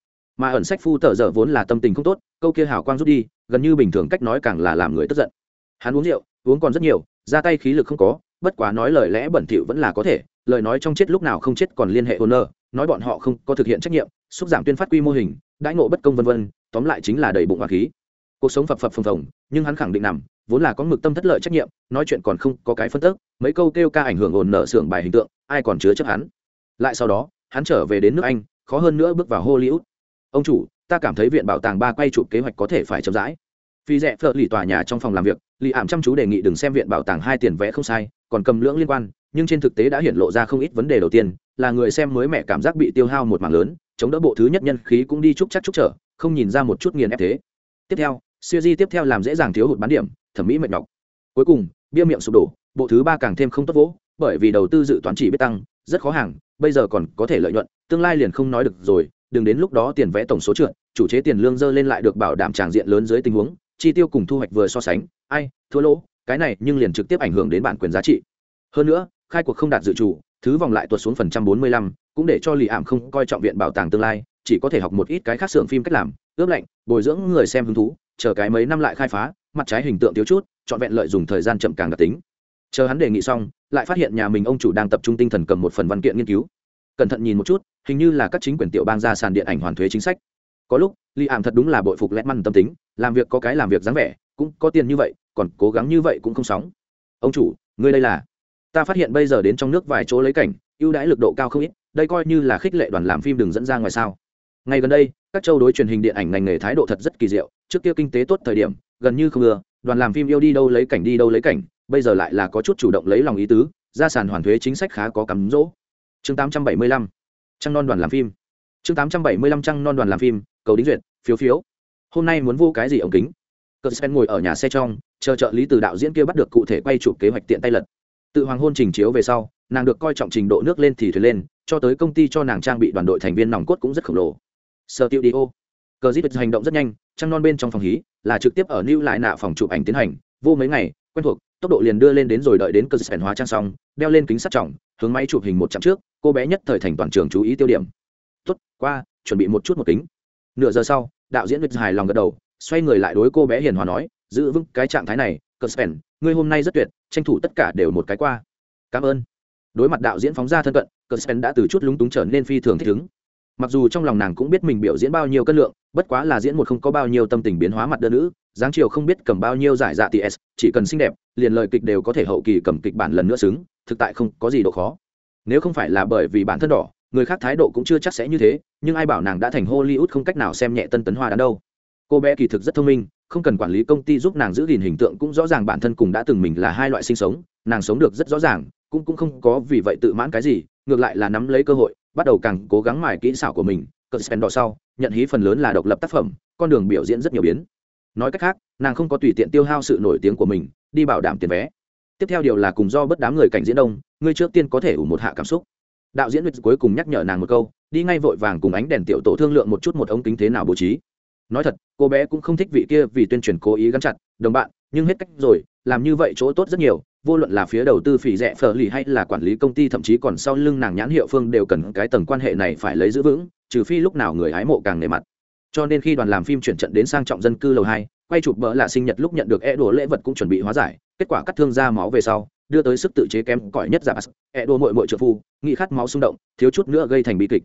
mà ẩn sách phu tờ dở vốn là tâm tình không tốt, câu kia hào quang rút đi, gần như bình thường cách nói càng là làm người tức giận. Hắn uống rượu, uống còn rất nhiều, ra tay khí lực không có, bất quá nói lời lẽ bẩn thỉu vẫn là có thể, lời nói trong chết lúc nào không chết còn liên hệ hôn nơ nói bọn họ không có thực hiện trách nhiệm, xúc giảm tuyên phát quy mô hình, đãi ngộ bất công vân vân, tóm lại chính là đầy bụng hoa khí. Cuộc sống phập phập phồng phồng, nhưng hắn khẳng định nằm, vốn là có mực tâm thất lợi trách nhiệm, nói chuyện còn không có cái phân tức, mấy câu kêu ca ảnh hưởng ồn nợ xưởng bài hình tượng, ai còn chứa chấp hắn? Lại sau đó, hắn trở về đến nước anh, khó hơn nữa bước vào hollywood ông chủ, ta cảm thấy viện bảo tàng ba quay chụp kế hoạch có thể phải chậm rãi. Phi rẽ phở lì tòa nhà trong phòng làm việc, lì ảm chăm chú đề nghị đừng xem viện bảo tàng hai tiền vẽ không sai, còn cầm lưỡng liên quan, nhưng trên thực tế đã hiện lộ ra không ít vấn đề đầu tiên, là người xem mới mẹ cảm giác bị tiêu hao một mảng lớn, chống đỡ bộ thứ nhất nhân khí cũng đi chúc chắc chúc trở, không nhìn ra một chút nghiền ép thế. Tiếp theo, siêu di tiếp theo làm dễ dàng thiếu hụt bán điểm, thẩm mỹ mệt nhọc. Cuối cùng, bia miệng sụp đổ, bộ thứ ba càng thêm không tốt vỗ, bởi vì đầu tư dự toán chỉ biết tăng, rất khó hàng, bây giờ còn có thể lợi nhuận, tương lai liền không nói được rồi đừng đến lúc đó tiền vẽ tổng số trượt, chủ chế tiền lương dơ lên lại được bảo đảm tràng diện lớn dưới tình huống, chi tiêu cùng thu hoạch vừa so sánh, ai, thua lỗ, cái này nhưng liền trực tiếp ảnh hưởng đến bản quyền giá trị. Hơn nữa, khai cuộc không đạt dự trù thứ vòng lại tuột xuống phần trăm bốn mươi lăm, cũng để cho lì ảm không coi trọng viện bảo tàng tương lai, chỉ có thể học một ít cái khác xưởng phim cách làm, ướp lạnh, bồi dưỡng người xem hứng thú, chờ cái mấy năm lại khai phá, mặt trái hình tượng thiếu chút, trọn vẹn lợi dùng thời gian chậm càng đặc tính. Chờ hắn đề nghị xong, lại phát hiện nhà mình ông chủ đang tập trung tinh thần cầm một phần văn kiện nghiên cứu. Cẩn thận nhìn một chút hình như là các chính quyền tiểu bang ra sàn điện ảnh hoàn thuế chính sách. Có lúc li ảm thật đúng là bội phục lét măn tâm tính, làm việc có cái làm việc dáng vẻ, cũng có tiền như vậy, còn cố gắng như vậy cũng không sóng. Ông chủ, ngươi đây là? Ta phát hiện bây giờ đến trong nước vài chỗ lấy cảnh, ưu đãi lực độ cao không ít, đây coi như là khích lệ đoàn làm phim đừng dẫn ra ngoài sao. Ngay gần đây, các châu đối truyền hình điện ảnh ngành nghề thái độ thật rất kỳ diệu, trước kia kinh tế tốt thời điểm, gần như không ưa, đoàn làm phim yêu đi đâu lấy cảnh đi đâu lấy cảnh, bây giờ lại là có chút chủ động lấy lòng ý tứ, ra sàn hoàn thuế chính sách khá có cắm rỗ chương 875 trăng non đoàn làm phim. Chương 875 trăng non đoàn làm phim, cầu đính duyệt, phiếu phiếu. Hôm nay muốn vô cái gì ống kính? Cờ sen ngồi ở nhà xe trong, chờ trợ lý từ đạo diễn kia bắt được cụ thể quay chụp kế hoạch tiện tay lật. Tự hoàng hôn trình chiếu về sau, nàng được coi trọng trình độ nước lên thì thuyền lên, cho tới công ty cho nàng trang bị đoàn đội thành viên nòng cốt cũng rất khổng lồ. Sơ tiêu đi ô cờ dít hành động rất nhanh, trăng non bên trong phòng hí là trực tiếp ở lưu lại nạ phòng chụp ảnh tiến hành, vô mấy ngày, quen thuộc, tốc độ liền đưa lên đến rồi đợi đến cơ sở hóa trang xong, đeo lên kính sắt trọng hướng máy chụp hình một chặng trước cô bé nhất thời thành toàn trường chú ý tiêu điểm. Tốt qua chuẩn bị một chút một kính. Nửa giờ sau đạo diễn việt hài lòng gật đầu xoay người lại đối cô bé hiền hòa nói giữ vững cái trạng thái này Cuspen, ngươi hôm nay rất tuyệt tranh thủ tất cả đều một cái qua. Cảm ơn. Đối mặt đạo diễn phóng ra thân cận Cuspen đã từ chút lúng túng trở nên phi thường thích ứng. Mặc dù trong lòng nàng cũng biết mình biểu diễn bao nhiêu cân lượng bất quá là diễn một không có bao nhiêu tâm tình biến hóa mặt đơn nữ dáng chiều không biết cầm bao nhiêu giải dạ ts chỉ cần xinh đẹp liền lời kịch đều có thể hậu kỳ cầm kịch bản lần nữa xứng thực tại không có gì độ khó. Nếu không phải là bởi vì bản thân đỏ, người khác thái độ cũng chưa chắc sẽ như thế, nhưng ai bảo nàng đã thành hollywood không cách nào xem nhẹ tân tấn hoa đán đâu. Cô bé kỳ thực rất thông minh, không cần quản lý công ty giúp nàng giữ gìn hình tượng cũng rõ ràng bản thân cùng đã từng mình là hai loại sinh sống, nàng sống được rất rõ ràng, cũng cũng không có vì vậy tự mãn cái gì, ngược lại là nắm lấy cơ hội, bắt đầu càng cố gắng mài kỹ xảo của mình cỡ spen đỏ sau, nhận hí phần lớn là độc lập tác phẩm, con đường biểu diễn rất nhiều biến. Nói cách khác, nàng không có tùy tiện tiêu hao sự nổi tiếng của mình, đi bảo đảm tiền vé tiếp theo điều là cùng do bất đám người cảnh diễn đông, ngươi trước tiên có thể ủ một hạ cảm xúc. Đạo diễn cuối cùng nhắc nhở nàng một câu, đi ngay vội vàng cùng ánh đèn tiểu tổ thương lượng một chút một ống kính thế nào bố trí. Nói thật, cô bé cũng không thích vị kia vì tuyên truyền cố ý gắn chặt, đồng bạn, nhưng hết cách rồi, làm như vậy chỗ tốt rất nhiều, vô luận là phía đầu tư, phỉ rẻ, phở lì hay là quản lý công ty, thậm chí còn sau lưng nàng nhãn hiệu phương đều cần cái tầng quan hệ này phải lấy giữ vững, trừ phi lúc nào người hái mộ càng nề mặt. Cho nên khi đoàn làm phim chuyển trận đến sang trọng dân cư lầu hai quay chụp bỡ là sinh nhật lúc nhận được e đồ lễ vật cũng chuẩn bị hóa giải, kết quả cắt thương ra máu về sau, đưa tới sức tự chế kém cỏi nhất giả e đồ mội mội trợ phu nghị khát máu xung động, thiếu chút nữa gây thành bi kịch.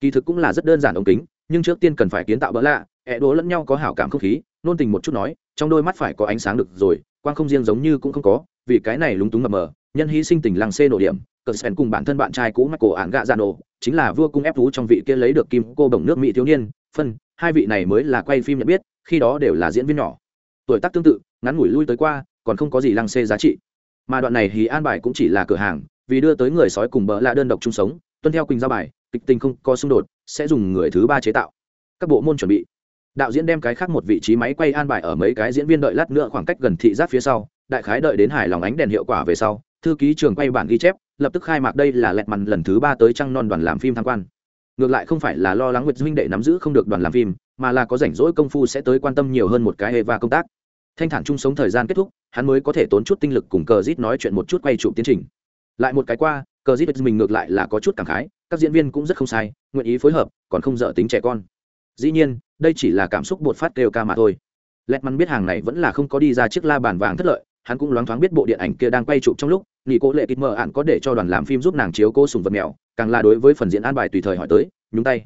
Kỳ thực cũng là rất đơn giản ống kính, nhưng trước tiên cần phải kiến tạo bỡ lạ. E đồ lẫn nhau có hảo cảm không khí, nôn tình một chút nói, trong đôi mắt phải có ánh sáng được rồi, quang không riêng giống như cũng không có, vì cái này lúng túng mập mờ, nhân hy sinh tình lăng xê nổ điểm, cờ spen cùng bản thân bạn trai cũ mắc cổ ạn gạ dạ nổ chính là vua cung ép thú trong vị kia lấy được kim cô bồng nước mỹ thiếu niên, phân hai vị này mới là quay phim nhận biết, khi đó đều là diễn viên nhỏ. Tuổi tác tương tự, ngắn ngủi lui tới qua, còn không có gì lăng xê giá trị. Mà đoạn này thì an bài cũng chỉ là cửa hàng, vì đưa tới người sói cùng bỡ là đơn độc chung sống, tuân theo quỳnh giao bài, kịch tình không có xung đột, sẽ dùng người thứ ba chế tạo. Các bộ môn chuẩn bị. Đạo diễn đem cái khác một vị trí máy quay an bài ở mấy cái diễn viên đợi lát nữa khoảng cách gần thị giác phía sau, đại khái đợi đến hài lòng ánh đèn hiệu quả về sau, thư ký trường quay bản ghi chép, lập tức khai mạc đây là lẹt mằn lần thứ ba tới trăng non đoàn làm phim tham quan ngược lại không phải là lo lắng nguyệt huynh đệ nắm giữ không được đoàn làm phim, mà là có rảnh rỗi công phu sẽ tới quan tâm nhiều hơn một cái hệ và công tác. Thanh thản chung sống thời gian kết thúc, hắn mới có thể tốn chút tinh lực cùng cờ rít nói chuyện một chút quay trụ tiến trình. Lại một cái qua, cờ rít mình ngược lại là có chút cảm khái, các diễn viên cũng rất không sai, nguyện ý phối hợp, còn không dở tính trẻ con. Dĩ nhiên, đây chỉ là cảm xúc bột phát kêu ca mà thôi. Lẹt mắn biết hàng này vẫn là không có đi ra chiếc la bàn vàng thất lợi, hắn cũng loáng thoáng biết bộ điện ảnh kia đang quay chụp trong lúc nghỉ cố lệ kịch mờ ạn có để cho đoàn làm phim giúp nàng chiếu cô sùng vật mèo càng là đối với phần diễn an bài tùy thời hỏi tới, nhúng tay.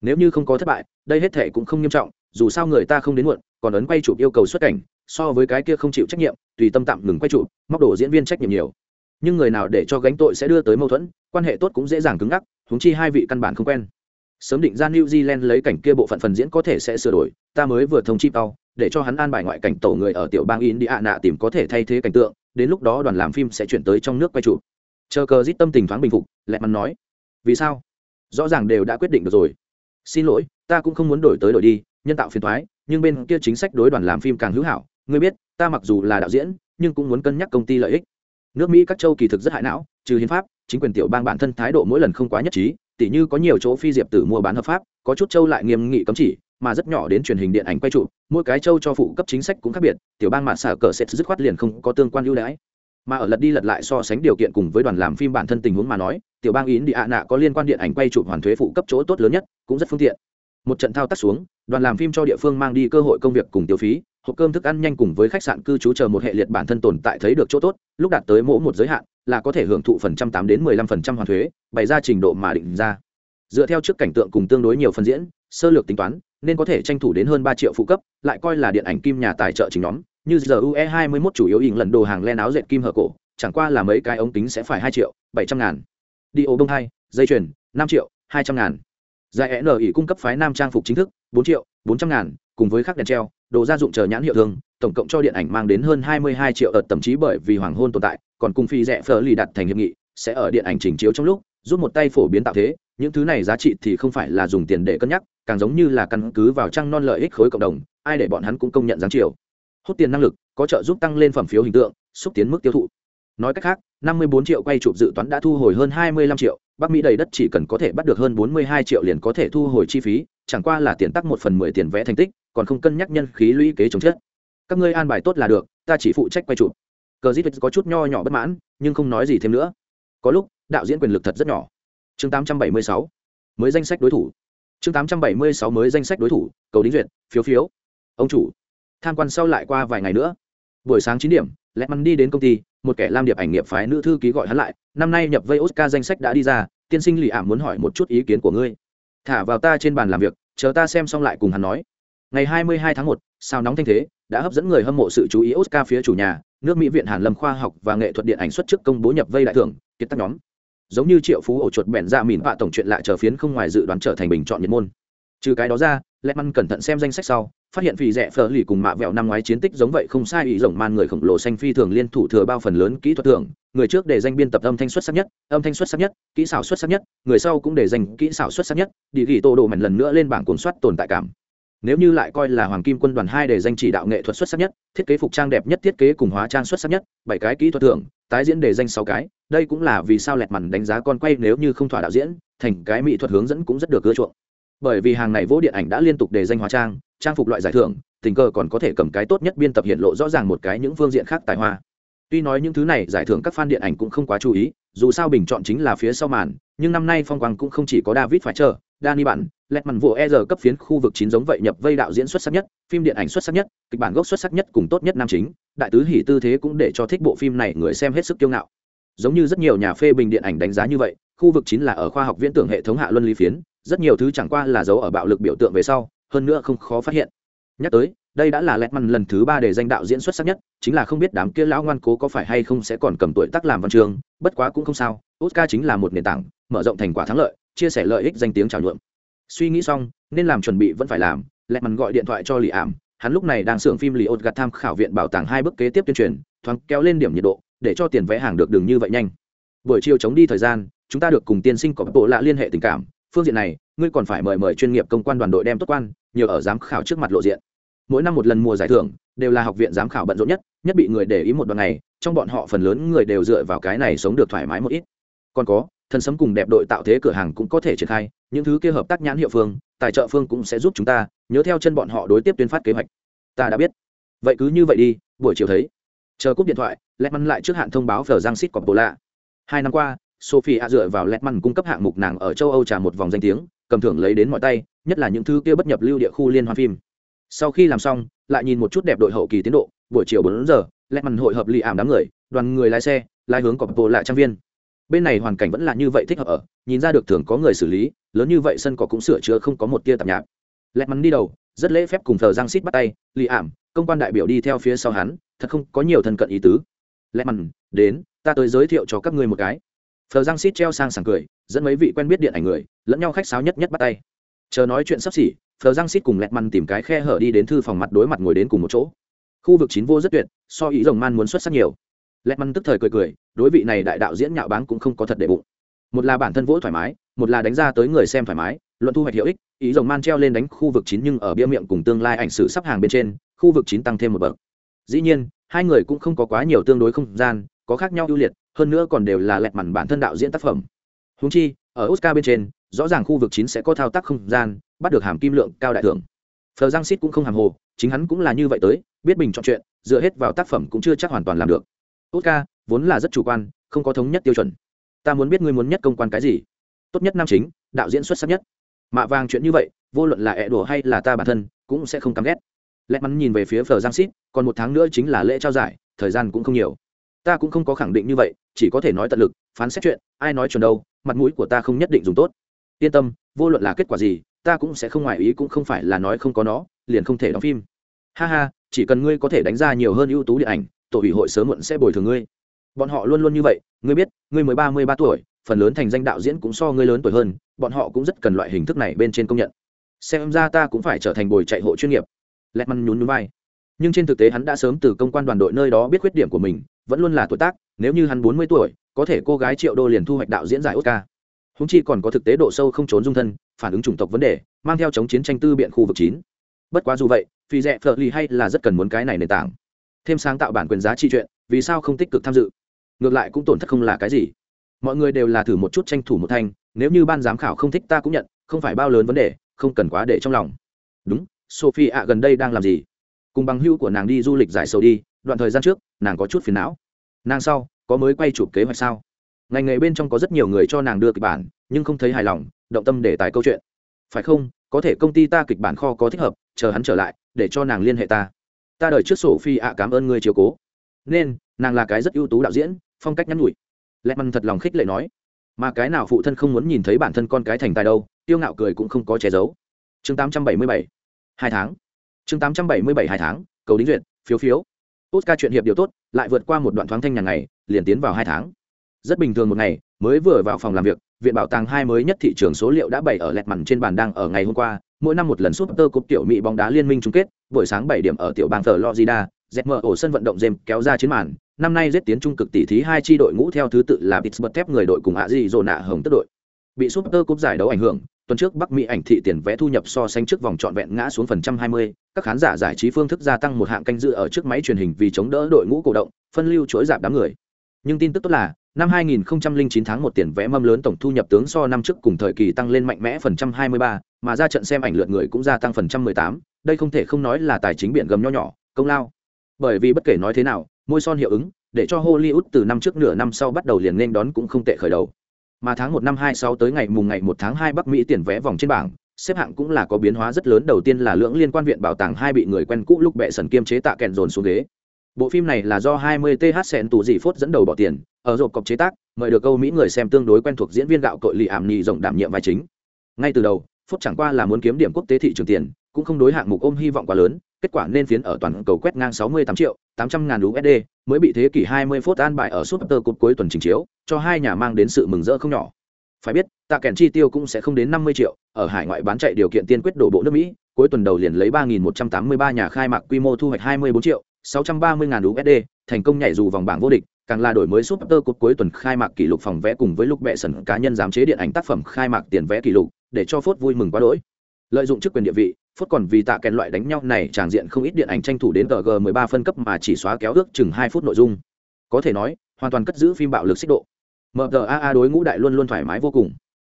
Nếu như không có thất bại, đây hết thể cũng không nghiêm trọng, dù sao người ta không đến muộn, còn ấn quay chụp yêu cầu xuất cảnh, so với cái kia không chịu trách nhiệm, tùy tâm tạm ngừng quay chụp, móc đổ diễn viên trách nhiệm nhiều. Nhưng người nào để cho gánh tội sẽ đưa tới mâu thuẫn, quan hệ tốt cũng dễ dàng cứng ngắc húng chi hai vị căn bản không quen. Sớm định ra new zealand lấy cảnh kia bộ phận phần diễn có thể sẽ sửa đổi, ta mới vừa thông chi tao để cho hắn an bài ngoại cảnh tổ người ở tiểu bang indiana tìm có thể thay thế cảnh tượng, đến lúc đó đoàn làm phim sẽ chuyển tới trong nước quay chụp. Chờ cờ giết tâm tình thoáng bình phục lẹ mắn nói vì sao? Rõ ràng đều đã quyết định được rồi. Xin lỗi, ta cũng không muốn đổi tới đổi đi, nhân tạo phiền thoái, nhưng bên kia chính sách đối đoàn làm phim càng hữu hảo. Ngươi biết, ta mặc dù là đạo diễn, nhưng cũng muốn cân nhắc công ty lợi ích. Nước mỹ các châu kỳ thực rất hại não, trừ hiến pháp, chính quyền tiểu bang bản thân thái độ mỗi lần không quá nhất trí, tỉ như có nhiều chỗ phi diệp tử mua bán hợp pháp, có chút châu lại nghiêm nghị cấm chỉ, mà rất nhỏ đến truyền hình điện ảnh quay trụ mỗi cái châu cho phụ cấp chính sách cũng khác biệt, tiểu bang mạn xả cờ sẽ dứt khoát liền không có tương quan ưu đãi mà ở lật đi lật lại so sánh điều kiện cùng với đoàn làm phim bản thân tình huống mà nói, tiểu bang yến đi ạ nạ có liên quan điện ảnh quay chụp hoàn thuế phụ cấp chỗ tốt lớn nhất, cũng rất phương tiện. Một trận thao tác xuống, đoàn làm phim cho địa phương mang đi cơ hội công việc cùng tiêu phí, hộp cơm thức ăn nhanh cùng với khách sạn cư trú chờ một hệ liệt bản thân tồn tại thấy được chỗ tốt, lúc đạt tới mỗi một giới hạn, là có thể hưởng thụ phần trăm tám đến mười lăm phần trăm hoàn thuế, bày ra trình độ mà định ra. Dựa theo trước cảnh tượng cùng tương đối nhiều phần diễn, sơ lược tính toán nên có thể tranh thủ đến hơn ba triệu phụ cấp, lại coi là điện ảnh kim nhà tài trợ chính nhóm. Như giờ ue hai mươi mốt chủ yếu hình lần đồ hàng len áo dệt kim hở cổ, chẳng qua là mấy cái ống kính sẽ phải hai triệu, bảy trăm ngàn. Đi ô bông hai, dây chuyền, năm triệu, hai trăm ngàn. Giải n ỉ cung cấp phái nam trang phục chính thức, bốn triệu, bốn trăm ngàn, cùng với khắc đèn treo, đồ gia dụng chờ nhãn hiệu thường, tổng cộng cho điện ảnh mang đến hơn hai mươi hai triệu ợt tậm chí bởi vì hoàng hôn tồn tại, còn cùng phi rẻ phở lì đặt thành hiệp nghị, sẽ ở điện ảnh trình chiếu trong lúc, giúp một tay phổ biến tạo thế những thứ này giá trị thì không phải là dùng tiền để cân nhắc, càng giống như là căn cứ vào trăng non lợi ích khối cộng đồng, ai để bọn hắn cũng công nhận giáng chiều. Hút tiền năng lực, có trợ giúp tăng lên phẩm phiếu hình tượng, xúc tiến mức tiêu thụ. Nói cách khác 54 triệu quay chụp dự toán đã thu hồi hơn 25 triệu, bắc mỹ đầy đất chỉ cần có thể bắt được hơn 42 triệu liền có thể thu hồi chi phí, chẳng qua là tiền tắc một phần mười tiền vẽ thành tích, còn không cân nhắc nhân khí lũy kế chống chết các ngươi an bài tốt là được, ta chỉ phụ trách quay chụp. Cờ dít có chút nho nhỏ bất mãn, nhưng không nói gì thêm nữa. Có lúc, đạo diễn quyền lực thật rất nhỏ chương 876 mới danh sách đối thủ. Chương 876 mới danh sách đối thủ cầu đính duyệt phiếu phiếu. Ông chủ tham quan sau lại qua vài ngày nữa. Buổi sáng chín điểm lẹ mắn đi đến công ty một kẻ lam điệp ảnh nghiệp phái nữ thư ký gọi hắn lại năm nay nhập vây oscar danh sách đã đi ra tiên sinh lì ảm muốn hỏi một chút ý kiến của ngươi. Thả vào ta trên bàn làm việc chờ ta xem xong lại cùng hắn nói. Ngày 22 tháng 1, sao nóng thanh thế đã hấp dẫn người hâm mộ sự chú ý oscar phía chủ nhà nước mỹ viện hàn lâm khoa học và nghệ thuật điện ảnh xuất trước công bố nhập vây đại thưởng kiệt tác nhóm giống như triệu phú ổ chuột bẹn ra mìn vạ tổng chuyện lại chờ phiến không ngoài dự đoán trở thành bình chọn nhiệt môn. Trừ cái đó ra lẹ măn cẩn thận xem danh sách sau, phát hiện vì rẻ phở lì cùng mạ vẹo năm ngoái chiến tích giống vậy không sai ý rồng man người khổng lồ xanh phi thường liên thủ thừa bao phần lớn kỹ thuật thưởng, người trước để danh biên tập âm thanh xuất sắc nhất, âm thanh xuất sắc nhất, kỹ xảo xuất sắc nhất, người sau cũng để danh kỹ xảo xuất sắc nhất địa ghi tô đồ mạnh lần nữa lên bảng cuốn soát tồn tại cảm. Nếu như lại coi là hoàng kim quân đoàn hai để danh chỉ đạo nghệ thuật xuất sắc nhất, thiết kế phục trang đẹp nhất, thiết kế cùng hóa trang xuất sắc nhất, bảy cái kỹ thuật thưởng tái diễn để danh sáu cái, đây cũng là vì sao lẹt mằn đánh giá con quay nếu như không thỏa đạo diễn, thành cái mỹ thuật hướng dẫn cũng rất được ưa chuộng. Bởi vì hàng này vỗ điện ảnh đã liên tục đề danh hóa trang trang phục loại giải thưởng, tình cờ còn có thể cầm cái tốt nhất biên tập hiện lộ rõ ràng một cái những phương diện khác tài hoa. Tuy nói những thứ này giải thưởng các fan điện ảnh cũng không quá chú ý, dù sao bình chọn chính là phía sau màn, nhưng năm nay phong quang cũng không chỉ có david phải chờ Danny bản, lẹt màn vụ e giờ cấp phiến khu vực chín giống vậy nhập vây đạo diễn xuất sắc nhất, phim điện ảnh xuất sắc nhất, kịch bản gốc xuất sắc nhất cùng tốt nhất nam chính, đại tứ hỉ tư thế cũng để cho thích bộ phim này người xem hết sức kiêu ngạo. Giống như rất nhiều nhà phê bình điện ảnh đánh giá như vậy, khu vực chín là ở khoa học viễn tưởng hệ thống hạ luân lý phiến, rất nhiều thứ chẳng qua là dấu ở bạo lực biểu tượng về sau, hơn nữa không khó phát hiện. Nhắc tới, đây đã là lẹt mằn lần thứ ba để danh đạo diễn xuất sắc nhất, chính là không biết đám kia lão ngoan cố có phải hay không sẽ còn cầm tuổi tác làm văn trường, bất quá cũng không sao, Oscar chính là một nền tảng, mở rộng thành quả thắng lợi, chia sẻ lợi ích danh tiếng trào nhuộm. Suy nghĩ xong nên làm chuẩn bị vẫn phải làm lẹ mằn gọi điện thoại cho lì ảm. Hắn lúc này đang xưởng phim lì ột gạt tham khảo viện bảo tàng hai bước kế tiếp tuyên truyền thoáng kéo lên điểm nhiệt độ để cho tiền vé hàng được đường như vậy nhanh. Buổi chiều chống đi thời gian chúng ta được cùng tiên sinh của bộ lạ liên hệ tình cảm. Phương diện này ngươi còn phải mời mời chuyên nghiệp công quan đoàn đội đem tốt quan nhiều ở giám khảo trước mặt lộ diện. Mỗi năm một lần mùa giải thưởng đều là học viện giám khảo bận rộn nhất nhất bị người để ý một đoạn này trong bọn họ phần lớn người đều dựa vào cái này sống được thoải mái một ít còn có, thần sấm cùng đẹp đội tạo thế cửa hàng cũng có thể triển khai, những thứ kia hợp tác nhãn hiệu phương, tài trợ phương cũng sẽ giúp chúng ta, nhớ theo chân bọn họ đối tiếp tuyên phát kế hoạch. Ta đã biết. Vậy cứ như vậy đi, buổi chiều thấy. Chờ cúp điện thoại lẹt măn lại trước hạn thông báo phở giang xít cọp bồ lạ hai năm qua, sophie a dựa vào lẹt măn cung cấp hạng mục nàng ở châu âu trả một vòng danh tiếng, cầm thưởng lấy đến mọi tay, nhất là những thứ kia bất nhập lưu địa khu liên hoan phim. Sau khi làm xong, lại nhìn một chút đẹp đội hậu kỳ tiến độ, buổi chiều bốn giờ lẹt măn hội hợp lì ảm đám người, đoàn người lái xe, lái hướng cọp bồ lạ trang viên bên này hoàn cảnh vẫn là như vậy thích hợp ở, nhìn ra được thường có người xử lý, lớn như vậy sân cỏ cũng sửa chữa không có một tia tạp nhạp. Lẹt mắn đi đầu, rất lễ phép cùng thờ giang xít bắt tay, lì ảm, công quan đại biểu đi theo phía sau hắn, thật không có nhiều thân cận ý tứ. Lẹt mắn, đến, ta tới giới thiệu cho các ngươi một cái. Thờ giang xít treo sang sảng cười, dẫn mấy vị quen biết điện ảnh người, lẫn nhau khách sáo nhất nhất bắt tay. Chờ nói chuyện sắp xỉ, thờ giang xít cùng lẹt mắn tìm cái khe hở đi đến thư phòng mặt đối mặt ngồi đến cùng một chỗ. Khu vực chín vô rất tuyệt, so ý rồng man muốn xuất sắc nhiều. Lẹt mắn tức thời cười cười đối vị này đại đạo diễn nhạo báng cũng không có thật để bụng. Một là bản thân vỗ thoải mái, một là đánh ra tới người xem thoải mái, luận thu hoạch hiệu ích, ý rồng man treo lên đánh khu vực chín nhưng ở bia miệng cùng tương lai ảnh sử sắp hàng bên trên, khu vực chín tăng thêm một bậc. Dĩ nhiên, hai người cũng không có quá nhiều tương đối không gian, có khác nhau ưu liệt, hơn nữa còn đều là lẹt mằn bản thân đạo diễn tác phẩm. Húng chi, ở oscar bên trên, rõ ràng khu vực chín sẽ có thao tác không gian, bắt được hàm kim lượng cao đại thưởng. Phờ giang xít cũng không hàm hồ, chính hắn cũng là như vậy tới, biết bình chọn chuyện, dựa hết vào tác phẩm cũng chưa chắc hoàn toàn làm được. Oscar vốn là rất chủ quan, không có thống nhất tiêu chuẩn. Ta muốn biết ngươi muốn nhất công quan cái gì? Tốt nhất nam chính, đạo diễn xuất sắc nhất. Mạ vàng chuyện như vậy, vô luận là ẹ đùa hay là ta bản thân, cũng sẽ không căm ghét. Lẽ mắn nhìn về phía phờ giang xít còn một tháng nữa chính là lễ trao giải, thời gian cũng không nhiều. Ta cũng không có khẳng định như vậy, chỉ có thể nói tận lực, phán xét chuyện, ai nói chuẩn đâu, mặt mũi của ta không nhất định dùng tốt. Yên tâm, vô luận là kết quả gì, ta cũng sẽ không ngoài ý cũng không phải là nói không có nó, liền không thể đóng phim. Ha ha, chỉ cần ngươi có thể đánh ra nhiều hơn ưu tú điện ảnh, tổ ủy hội sớm muộn sẽ bồi thường ngươi bọn họ luôn luôn như vậy, ngươi biết, ngươi mới ba mươi ba tuổi, phần lớn thành danh đạo diễn cũng so ngươi lớn tuổi hơn, bọn họ cũng rất cần loại hình thức này bên trên công nhận. Xem ra ta cũng phải trở thành bồi chạy hộ chuyên nghiệp. Lẹt măn nhún núi vai. Nhưng trên thực tế hắn đã sớm từ công quan đoàn đội nơi đó biết khuyết điểm của mình, vẫn luôn là tuổi tác, nếu như hắn bốn mươi tuổi, có thể cô gái triệu đô liền thu hoạch đạo diễn giải oscar. Húng chi còn có thực tế độ sâu không trốn dung thân, phản ứng chủng tộc vấn đề, mang theo chống chiến tranh tư biện khu vực chín. Bất quá dù vậy, phi rẽ phở ly hay là rất cần muốn cái này nền tảng. Thêm sáng tạo bản quyền giá trị chuyện, vì sao không tích cực tham dự? Ngược lại cũng tổn thất không là cái gì. Mọi người đều là thử một chút tranh thủ một thanh, nếu như ban giám khảo không thích ta cũng nhận, không phải bao lớn vấn đề, không cần quá để trong lòng. Đúng sophie ạ gần đây đang làm gì? Cùng bằng hữu của nàng đi du lịch giải sầu đi, đoạn thời gian trước, nàng có chút phiền não. Nàng sau, có mới quay chụp kế hoạch sao? Ngành nghề bên trong có rất nhiều người cho nàng đưa kịch bản, nhưng không thấy hài lòng, động tâm để tài câu chuyện. Phải không, có thể công ty ta kịch bản kho có thích hợp, chờ hắn trở lại, để cho nàng liên hệ ta. Ta đợi trước sổ phi ạ cảm ơn người chiều cố. Nên, nàng là cái rất ưu tú đạo diễn phong cách nhắn nhủi. Lẹ mằn thật lòng khích lệ nói, mà cái nào phụ thân không muốn nhìn thấy bản thân con cái thành tài đâu, tiêu ngạo cười cũng không có che giấu. Chương tám trăm bảy mươi bảy, hai tháng. Chương tám trăm bảy mươi bảy, hai tháng, cầu đính duyệt, phiếu phiếu. Tốt ca chuyện hiệp điều tốt, lại vượt qua một đoạn thoáng thanh nhàn ngày, liền tiến vào hai tháng. Rất bình thường một ngày, mới vừa vào phòng làm việc, viện bảo tàng hai mới nhất thị trường số liệu đã bày ở lẹt mằn trên bàn đang ở ngày hôm qua. Mỗi năm một lần súp tơ cúp tiểu mỹ bóng đá liên minh chung kết, buổi sáng bảy điểm ở tiểu bang florida dẹp mở ổ sân vận động dêm kéo ra chiến màn năm nay giết tiến trung cực tỷ thí hai chi đội ngũ theo thứ tự là pittsburgh thép người đội cùng ạ di dồn nạ hồng tức đội. Bị super cúp giải đấu ảnh hưởng tuần trước bắc mỹ ảnh thị tiền vẽ thu nhập so sánh trước vòng trọn vẹn ngã xuống phần trăm hai mươi. Các khán giả giải trí phương thức gia tăng một hạng canh dự ở trước máy truyền hình vì chống đỡ đội ngũ cổ động phân lưu chuỗi giảm đám người. Nhưng tin tức tốt là năm 2009 tháng một tiền vẽ mâm lớn tổng thu nhập tướng so năm trước cùng thời kỳ tăng lên mạnh mẽ phần trăm 23, mà ra trận xem ảnh lượt người cũng gia tăng phần trăm 18, đây không thể không nói là tài chính biển gầm nho nhỏ, công lao. Bởi vì bất kể nói thế nào, môi son hiệu ứng, để cho Hollywood từ năm trước nửa năm sau bắt đầu liền nên đón cũng không tệ khởi đầu. Mà tháng một năm 26 tới ngày mùng ngày một tháng hai Bắc Mỹ tiền vẽ vòng trên bảng, xếp hạng cũng là có biến hóa rất lớn. Đầu tiên là lưỡng liên quan viện bảo tàng hai bị người quen cũ lúc bệ sần kiêm chế tạ kèn dồn xuống ghế. Bộ phim này là do 20 th sen tù dị phốt dẫn đầu bỏ tiền ở rộp cọc chế tác mời được câu mỹ người xem tương đối quen thuộc diễn viên gạo cội lì ảm nhì rộng đảm nhiệm vai chính. Ngay từ đầu phốt chẳng qua là muốn kiếm điểm quốc tế thị trường tiền cũng không đối hạng mục ôm hy vọng quá lớn kết quả nên phiến ở toàn cầu quét ngang 68 triệu 800 ngàn USD mới bị thế kỷ 20 phút an bài ở Super Cup cuối tuần trình chiếu cho hai nhà mang đến sự mừng rỡ không nhỏ phải biết tạ kèn chi tiêu cũng sẽ không đến 50 triệu ở hải ngoại bán chạy điều kiện tiên quyết đổ bộ nước mỹ cuối tuần đầu liền lấy 3.183 nhà khai mạc quy mô thu hoạch 24 triệu 630 ngàn USD, thành công nhảy dù vòng bảng vô địch, càng là đổi mới Super Cup cuối tuần khai mạc kỷ lục phòng vé cùng với lúc bệ sẩn cá nhân giám chế điện ảnh tác phẩm khai mạc tiền vé kỷ lục, để cho Phốt vui mừng quá đỗi. Lợi dụng chức quyền địa vị, Phốt còn vì tạ kèn loại đánh nhau này tràng diện không ít điện ảnh tranh thủ đến tờ G13 phân cấp mà chỉ xóa kéo ước chừng hai phút nội dung. Có thể nói, hoàn toàn cất giữ phim bạo lực xích độ. MGAA đối ngũ đại luôn luôn thoải mái vô cùng.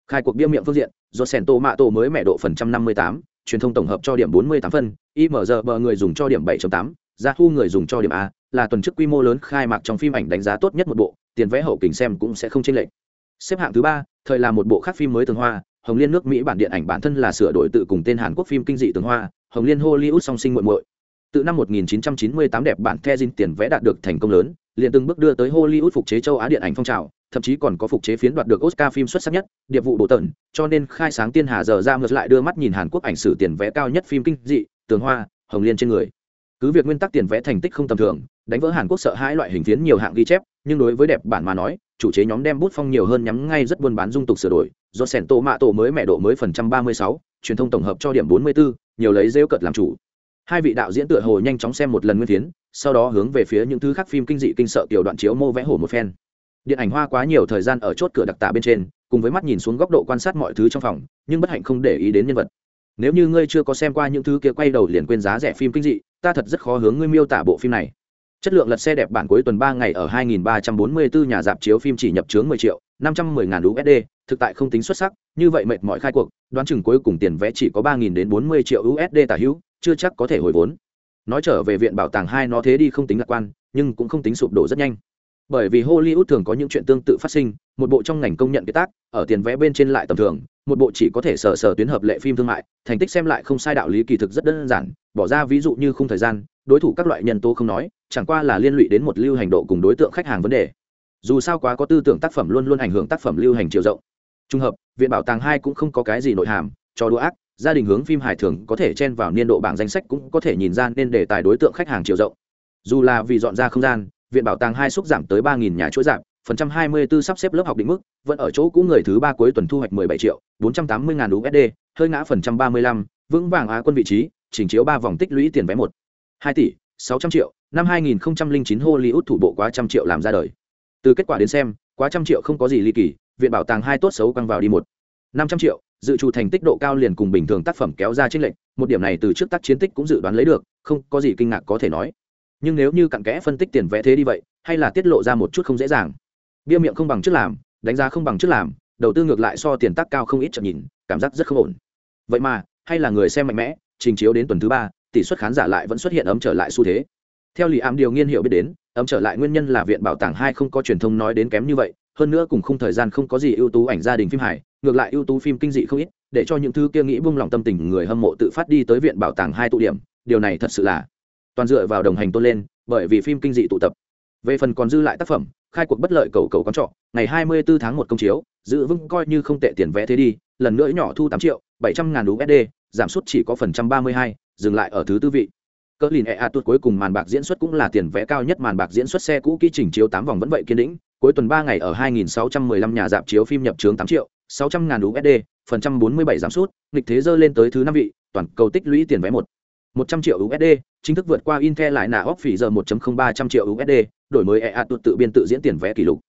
Khai cuộc bia miệng phương diện, do Sento mạ tổ mới mẹ độ phần trăm 58, truyền thông tổng hợp cho điểm 48 phân, IMG bờ người dùng cho điểm 7.8, ra thu người dùng cho điểm a là tuần trước quy mô lớn khai mạc trong phim ảnh đánh giá tốt nhất một bộ tiền vẽ hậu kình xem cũng sẽ không chênh lệch xếp hạng thứ ba thời là một bộ khác phim mới thường hoa hồng liên nước mỹ bản điện ảnh bản thân là sửa đổi tự cùng tên hàn quốc phim kinh dị tường hoa hồng liên hollywood song sinh muội muội. Từ năm 1998 đẹp bản Thezin tiền vẽ đạt được thành công lớn, liền từng bước đưa tới Hollywood phục chế châu Á điện ảnh phong trào, thậm chí còn có phục chế phiến đoạt được Oscar phim xuất sắc nhất, điệp vụ độ tận, cho nên khai sáng tiên hà giờ ra ngược lại đưa mắt nhìn Hàn Quốc ảnh sử tiền vẽ cao nhất phim kinh dị, tường hoa, hồng liên trên người. Cứ việc nguyên tắc tiền vẽ thành tích không tầm thường đánh vỡ hàn quốc sợ hai loại hình phiến nhiều hạng ghi chép nhưng đối với đẹp bản mà nói chủ chế nhóm đem bút phong nhiều hơn nhắm ngay rất buôn bán dung tục sửa đổi do sẻn tổ mạ tổ mới mẹ độ mới phần trăm ba mươi sáu, truyền thông tổng hợp cho điểm bốn mươi bốn nhiều lấy rêu cợt làm chủ. Hai vị đạo diễn tựa hồ nhanh chóng xem một lần nguyên tiến sau đó hướng về phía những thứ khác phim kinh dị kinh sợ tiểu đoạn chiếu mô vẽ hổ một phen. Điện ảnh hoa quá nhiều thời gian ở chốt cửa đặc tả bên trên, cùng với mắt nhìn xuống góc độ quan sát mọi thứ trong phòng, nhưng bất hạnh không để ý đến nhân vật. Nếu như ngươi chưa có xem qua những thứ kia quay đầu liền quên giá rẻ phim kinh dị, ta thật rất khó hướng ngươi miêu tả bộ phim này. Chất lượng lật xe đẹp bản cuối tuần ba ngày ở 2.344 nhà dạp chiếu phim chỉ nhập chướng 10 triệu 510 ngàn USD thực tại không tính xuất sắc, như vậy mệt mỏi khai cuộc, đoán chừng cuối cùng tiền vé chỉ có ba nghìn đến 40 triệu USD tả hữu, chưa chắc có thể hồi vốn. Nói trở về viện bảo tàng hai nó thế đi không tính lạc quan, nhưng cũng không tính sụp đổ rất nhanh. Bởi vì hollywood thường có những chuyện tương tự phát sinh, một bộ trong ngành công nhận cái tác, ở tiền vẽ bên trên lại tầm thường, một bộ chỉ có thể sở sở tuyến hợp lệ phim thương mại, thành tích xem lại không sai đạo lý kỳ thực rất đơn giản, bỏ ra ví dụ như không thời gian, đối thủ các loại nhân tố không nói, chẳng qua là liên lụy đến một lưu hành độ cùng đối tượng khách hàng vấn đề. Dù sao quá có tư tưởng tác phẩm luôn luôn ảnh hưởng tác phẩm lưu hành chiều rộng trung hợp, viện bảo tàng hai cũng không có cái gì nội hàm, cho đũa ác, gia đình hướng phim hài thường có thể chen vào niên độ bảng danh sách cũng có thể nhìn ra nên đề tài đối tượng khách hàng chiều rộng. Dù là vì dọn ra không gian, viện bảo tàng hai xúc giảm tới ba nhà chuỗi giảm, phần trăm hai mươi 24 sắp xếp lớp học định mức, vẫn ở chỗ cũ người thứ ba cuối tuần thu hoạch 17 triệu 480 ngàn USD hơi ngã phần trăm 35 vững vàng á quân vị trí chỉnh chiếu ba vòng tích lũy tiền vé một. hai tỷ sáu trăm triệu, năm hai nghìn chín Hollywood thủ bộ quá trăm triệu làm ra đời. Từ kết quả đến xem, quá trăm triệu không có gì ly kỳ viện bảo tàng hai tốt xấu quăng vào đi một. Năm trăm triệu, dự trù thành tích độ cao liền cùng bình thường tác phẩm kéo ra trên lệnh một điểm này từ trước tác chiến tích cũng dự đoán lấy được, không có gì kinh ngạc có thể nói. Nhưng nếu như cặn kẽ phân tích tiền vẽ thế đi vậy, hay là tiết lộ ra một chút không dễ dàng. Bia miệng không bằng trước làm, đánh giá không bằng trước làm, đầu tư ngược lại so tiền tác cao không ít chậm nhìn, cảm giác rất không ổn. Vậy mà, hay là người xem mạnh mẽ, trình chiếu đến tuần thứ ba, tỷ suất khán giả lại vẫn xuất hiện ấm trở lại xu thế. Theo lì ám điều nghiên hiệu biết đến, ấm trở lại nguyên nhân là viện bảo tàng hai không có truyền thông nói đến kém như vậy hơn nữa cùng không thời gian không có gì ưu tú ảnh gia đình phim hài ngược lại ưu tú phim kinh dị không ít để cho những thứ kia nghĩ buông lòng tâm tình người hâm mộ tự phát đi tới viện bảo tàng hai tụ điểm điều này thật sự là toàn dựa vào đồng hành tôn lên bởi vì phim kinh dị tụ tập. Về phần còn dư lại tác phẩm khai cuộc bất lợi cầu cầu con trọ ngày 24 tháng một công chiếu giữ vững coi như không tệ tiền vé thế đi lần nữa nhỏ thu 8 triệu 700 ngàn USD giảm sút chỉ có phần trăm 32, dừng lại ở thứ tư vị. Cỡ lìn e a tuột cuối cùng màn bạc diễn xuất cũng là tiền vé cao nhất màn bạc diễn xuất xe cũ kỹ trình chiếu tám vòng vẫn vậy kiên định cuối tuần ba ngày ở 2.615 nhà dạp chiếu phim nhập trướng 8 triệu 600 ngàn USD phần trăm 47 giảm sút, nghịch thế dơ lên tới thứ năm vị, toàn cầu tích lũy tiền vé một. 100 triệu USD chính thức vượt qua Intel lại nạ phỉ giờ 1.0300 triệu USD đổi mới EA tuột tự biên tự diễn tiền vé kỷ lục.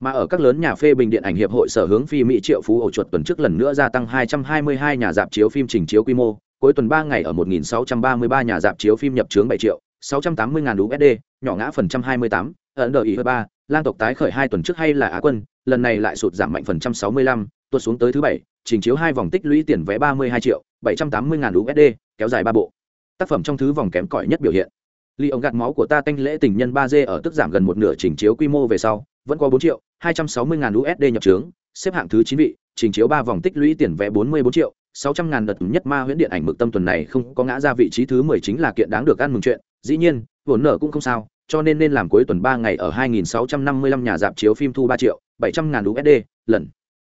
Mà ở các lớn nhà phê bình điện ảnh hiệp hội sở hướng phi mỹ triệu phú ổ chuột tuần trước lần nữa gia tăng 222 nhà dạp chiếu phim trình chiếu quy mô, cuối tuần 3 ngày ở 1633 nhà dạp chiếu phim nhập chướng 7 triệu 680 ngàn USD nhỏ ngã phần trăm 28 ấn đợi ý 3 lang tộc tái khởi hai tuần trước hay là á quân, lần này lại sụt giảm mạnh phần trăm 65 tuột xuống tới thứ bảy, trình chiếu hai vòng tích lũy tiền vé 32 triệu 780 ngàn USD kéo dài ba bộ. Tác phẩm trong thứ vòng kém cỏi nhất biểu hiện. Ly ông gạt máu của ta tanh lễ tình nhân ba d ở tức giảm gần một nửa trình chiếu quy mô về sau, vẫn có bốn triệu hai trăm sáu mươi ngàn usd nhập trướng, xếp hạng thứ chín vị, trình chiếu ba vòng tích lũy tiền vé bốn mươi bốn triệu sáu trăm ngàn đợt nhất ma huyễn điện ảnh mực tâm tuần này không có ngã ra vị trí thứ mười chính là kiện đáng được ăn mừng chuyện. Dĩ nhiên, vốn nợ cũng không sao cho nên nên làm cuối tuần ba ngày ở hai nghìn sáu trăm năm mươi lăm nhà dạp chiếu phim thu ba triệu, bảy trăm ngàn USD lần.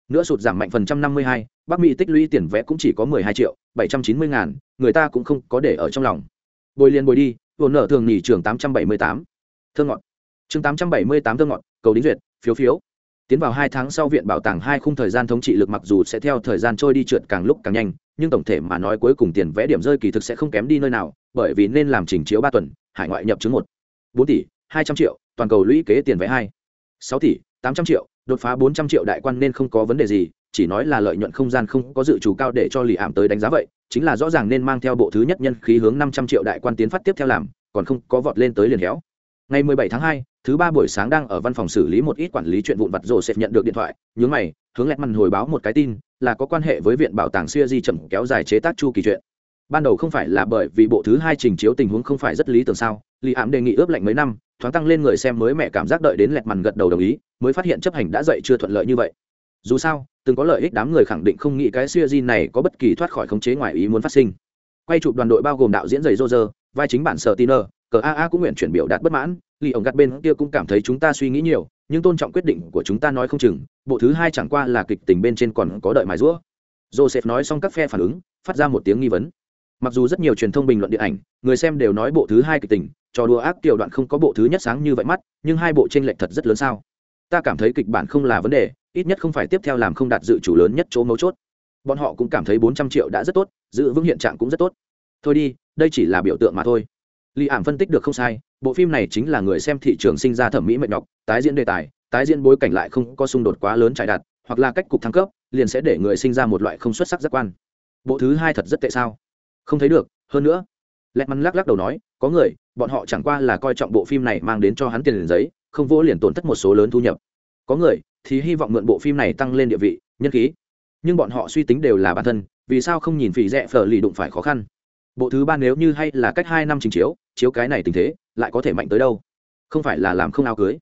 Nữa sụt giảm mạnh phần trăm năm mươi hai, bắc mỹ tích lũy tiền vé cũng chỉ có mười hai triệu, bảy trăm chín mươi ngàn, người ta cũng không có để ở trong lòng. Bồi liền bồi đi vốn nợ thường nghỉ trường tám trăm bảy mươi tám. Thương ngọn chương tám trăm bảy mươi tám thương ngọn cầu đính duyệt, phiếu phiếu. Tiến vào hai tháng sau viện bảo tàng hai khung thời gian thống trị lực mặc dù sẽ theo thời gian trôi đi trượt càng lúc càng nhanh, nhưng tổng thể mà nói cuối cùng tiền vẽ điểm rơi kỳ thực sẽ không kém đi nơi nào, bởi vì nên làm trình chiếu ba tuần, hải ngoại nhập chứng một bốn tỷ, hai trăm triệu, toàn cầu lũy kế tiền vé hai. Sáu tỷ, tám trăm triệu, đột phá bốn trăm triệu đại quan nên không có vấn đề gì, chỉ nói là lợi nhuận không gian không có dự trù cao để cho lì ảm tới đánh giá vậy, chính là rõ ràng nên mang theo bộ thứ nhất nhân khí hướng năm trăm triệu đại quan tiến phát tiếp theo làm, còn không có vọt lên tới liền héo. Ngày mười bảy tháng hai, thứ ba buổi sáng đang ở văn phòng xử lý một ít quản lý chuyện vụn vặt rồi sẽ nhận được điện thoại, nhướng mày, hướng lẹt mằn hồi báo một cái tin, là có quan hệ với viện bảo tàng xuya di chậm kéo dài chế tác chu kỳ chuyện ban đầu không phải là bởi vì bộ thứ hai trình chiếu tình huống không phải rất lý tưởng sao? Lì ảm đề nghị ướp lạnh mấy năm, thoáng tăng lên người xem mới mẹ cảm giác đợi đến lẹt mằn gật đầu đồng ý, mới phát hiện chấp hành đã dậy chưa thuận lợi như vậy. Dù sao, từng có lợi ích đám người khẳng định không nghĩ cái siêu di này có bất kỳ thoát khỏi khống chế ngoài ý muốn phát sinh. Quay chụp đoàn đội bao gồm đạo diễn giày rô rơ vai chính bản sở tiner, cờ aa cũng nguyện chuyển biểu đạt bất mãn lì ổng gắt bên kia cũng cảm thấy chúng ta suy nghĩ nhiều, nhưng tôn trọng quyết định của chúng ta nói không chừng, bộ thứ hai chẳng qua là kịch tình bên trên còn có đợi mài rũa. Joseph nói xong các phe phản ứng, phát ra một tiếng nghi vấn mặc dù rất nhiều truyền thông bình luận điện ảnh, người xem đều nói bộ thứ hai kịch tình, trò đùa ác tiểu đoạn không có bộ thứ nhất sáng như vậy mắt, nhưng hai bộ tranh lệch thật rất lớn sao? Ta cảm thấy kịch bản không là vấn đề, ít nhất không phải tiếp theo làm không đạt dự chủ lớn nhất chỗ mấu chốt. Bọn họ cũng cảm thấy bốn trăm triệu đã rất tốt, giữ vững hiện trạng cũng rất tốt. Thôi đi, đây chỉ là biểu tượng mà thôi. Lý ảm phân tích được không sai, bộ phim này chính là người xem thị trường sinh ra thẩm mỹ mệt nhọc, tái diễn đề tài, tái diễn bối cảnh lại không có xung đột quá lớn trải đặt hoặc là cách cục thăng cấp, liền sẽ để người sinh ra một loại không xuất sắc giác quan. Bộ thứ hai thật rất tệ sao? Không thấy được, hơn nữa lẹt mắn lắc lắc đầu nói, có người, bọn họ chẳng qua là coi trọng bộ phim này mang đến cho hắn tiền liền giấy, không vô liền tổn thất một số lớn thu nhập. Có người thì hy vọng mượn bộ phim này tăng lên địa vị, nhân khí. Nhưng bọn họ suy tính đều là bản thân, vì sao không nhìn phỉ rẽ phở lì đụng phải khó khăn? Bộ thứ ba nếu như hay là cách hai năm trình chiếu chiếu cái này tình thế, lại có thể mạnh tới đâu? Không phải là làm không áo cưới.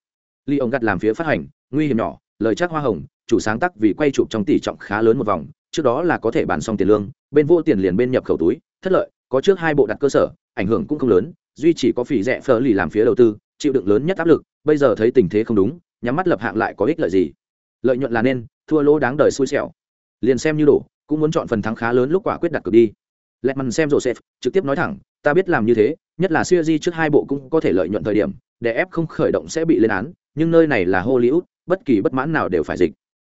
Ly ông gặt làm phía phát hành, nguy hiểm nhỏ, lời chắc hoa hồng, chủ sáng tác vì quay chụp trong tỷ trọng khá lớn một vòng, trước đó là có thể bàn xong tiền lương, bên vô tiền liền bên nhập khẩu túi thất lợi, có trước hai bộ đặt cơ sở, ảnh hưởng cũng không lớn, duy chỉ có phỉ rẻ phở lì làm phía đầu tư, chịu đựng lớn nhất áp lực, bây giờ thấy tình thế không đúng, nhắm mắt lập hạng lại có ích lợi gì. Lợi nhuận là nên, thua lỗ đáng đời xui xẻo. Liền xem như đổ cũng muốn chọn phần thắng khá lớn lúc quả quyết đặt cược đi. Lẹt mằn xem joseph trực tiếp nói thẳng, ta biết làm như thế, nhất là siêu di trước hai bộ cũng có thể lợi nhuận thời điểm, để ép không khởi động sẽ bị lên án, nhưng nơi này là hollywood, bất kỳ bất mãn nào đều phải dịch.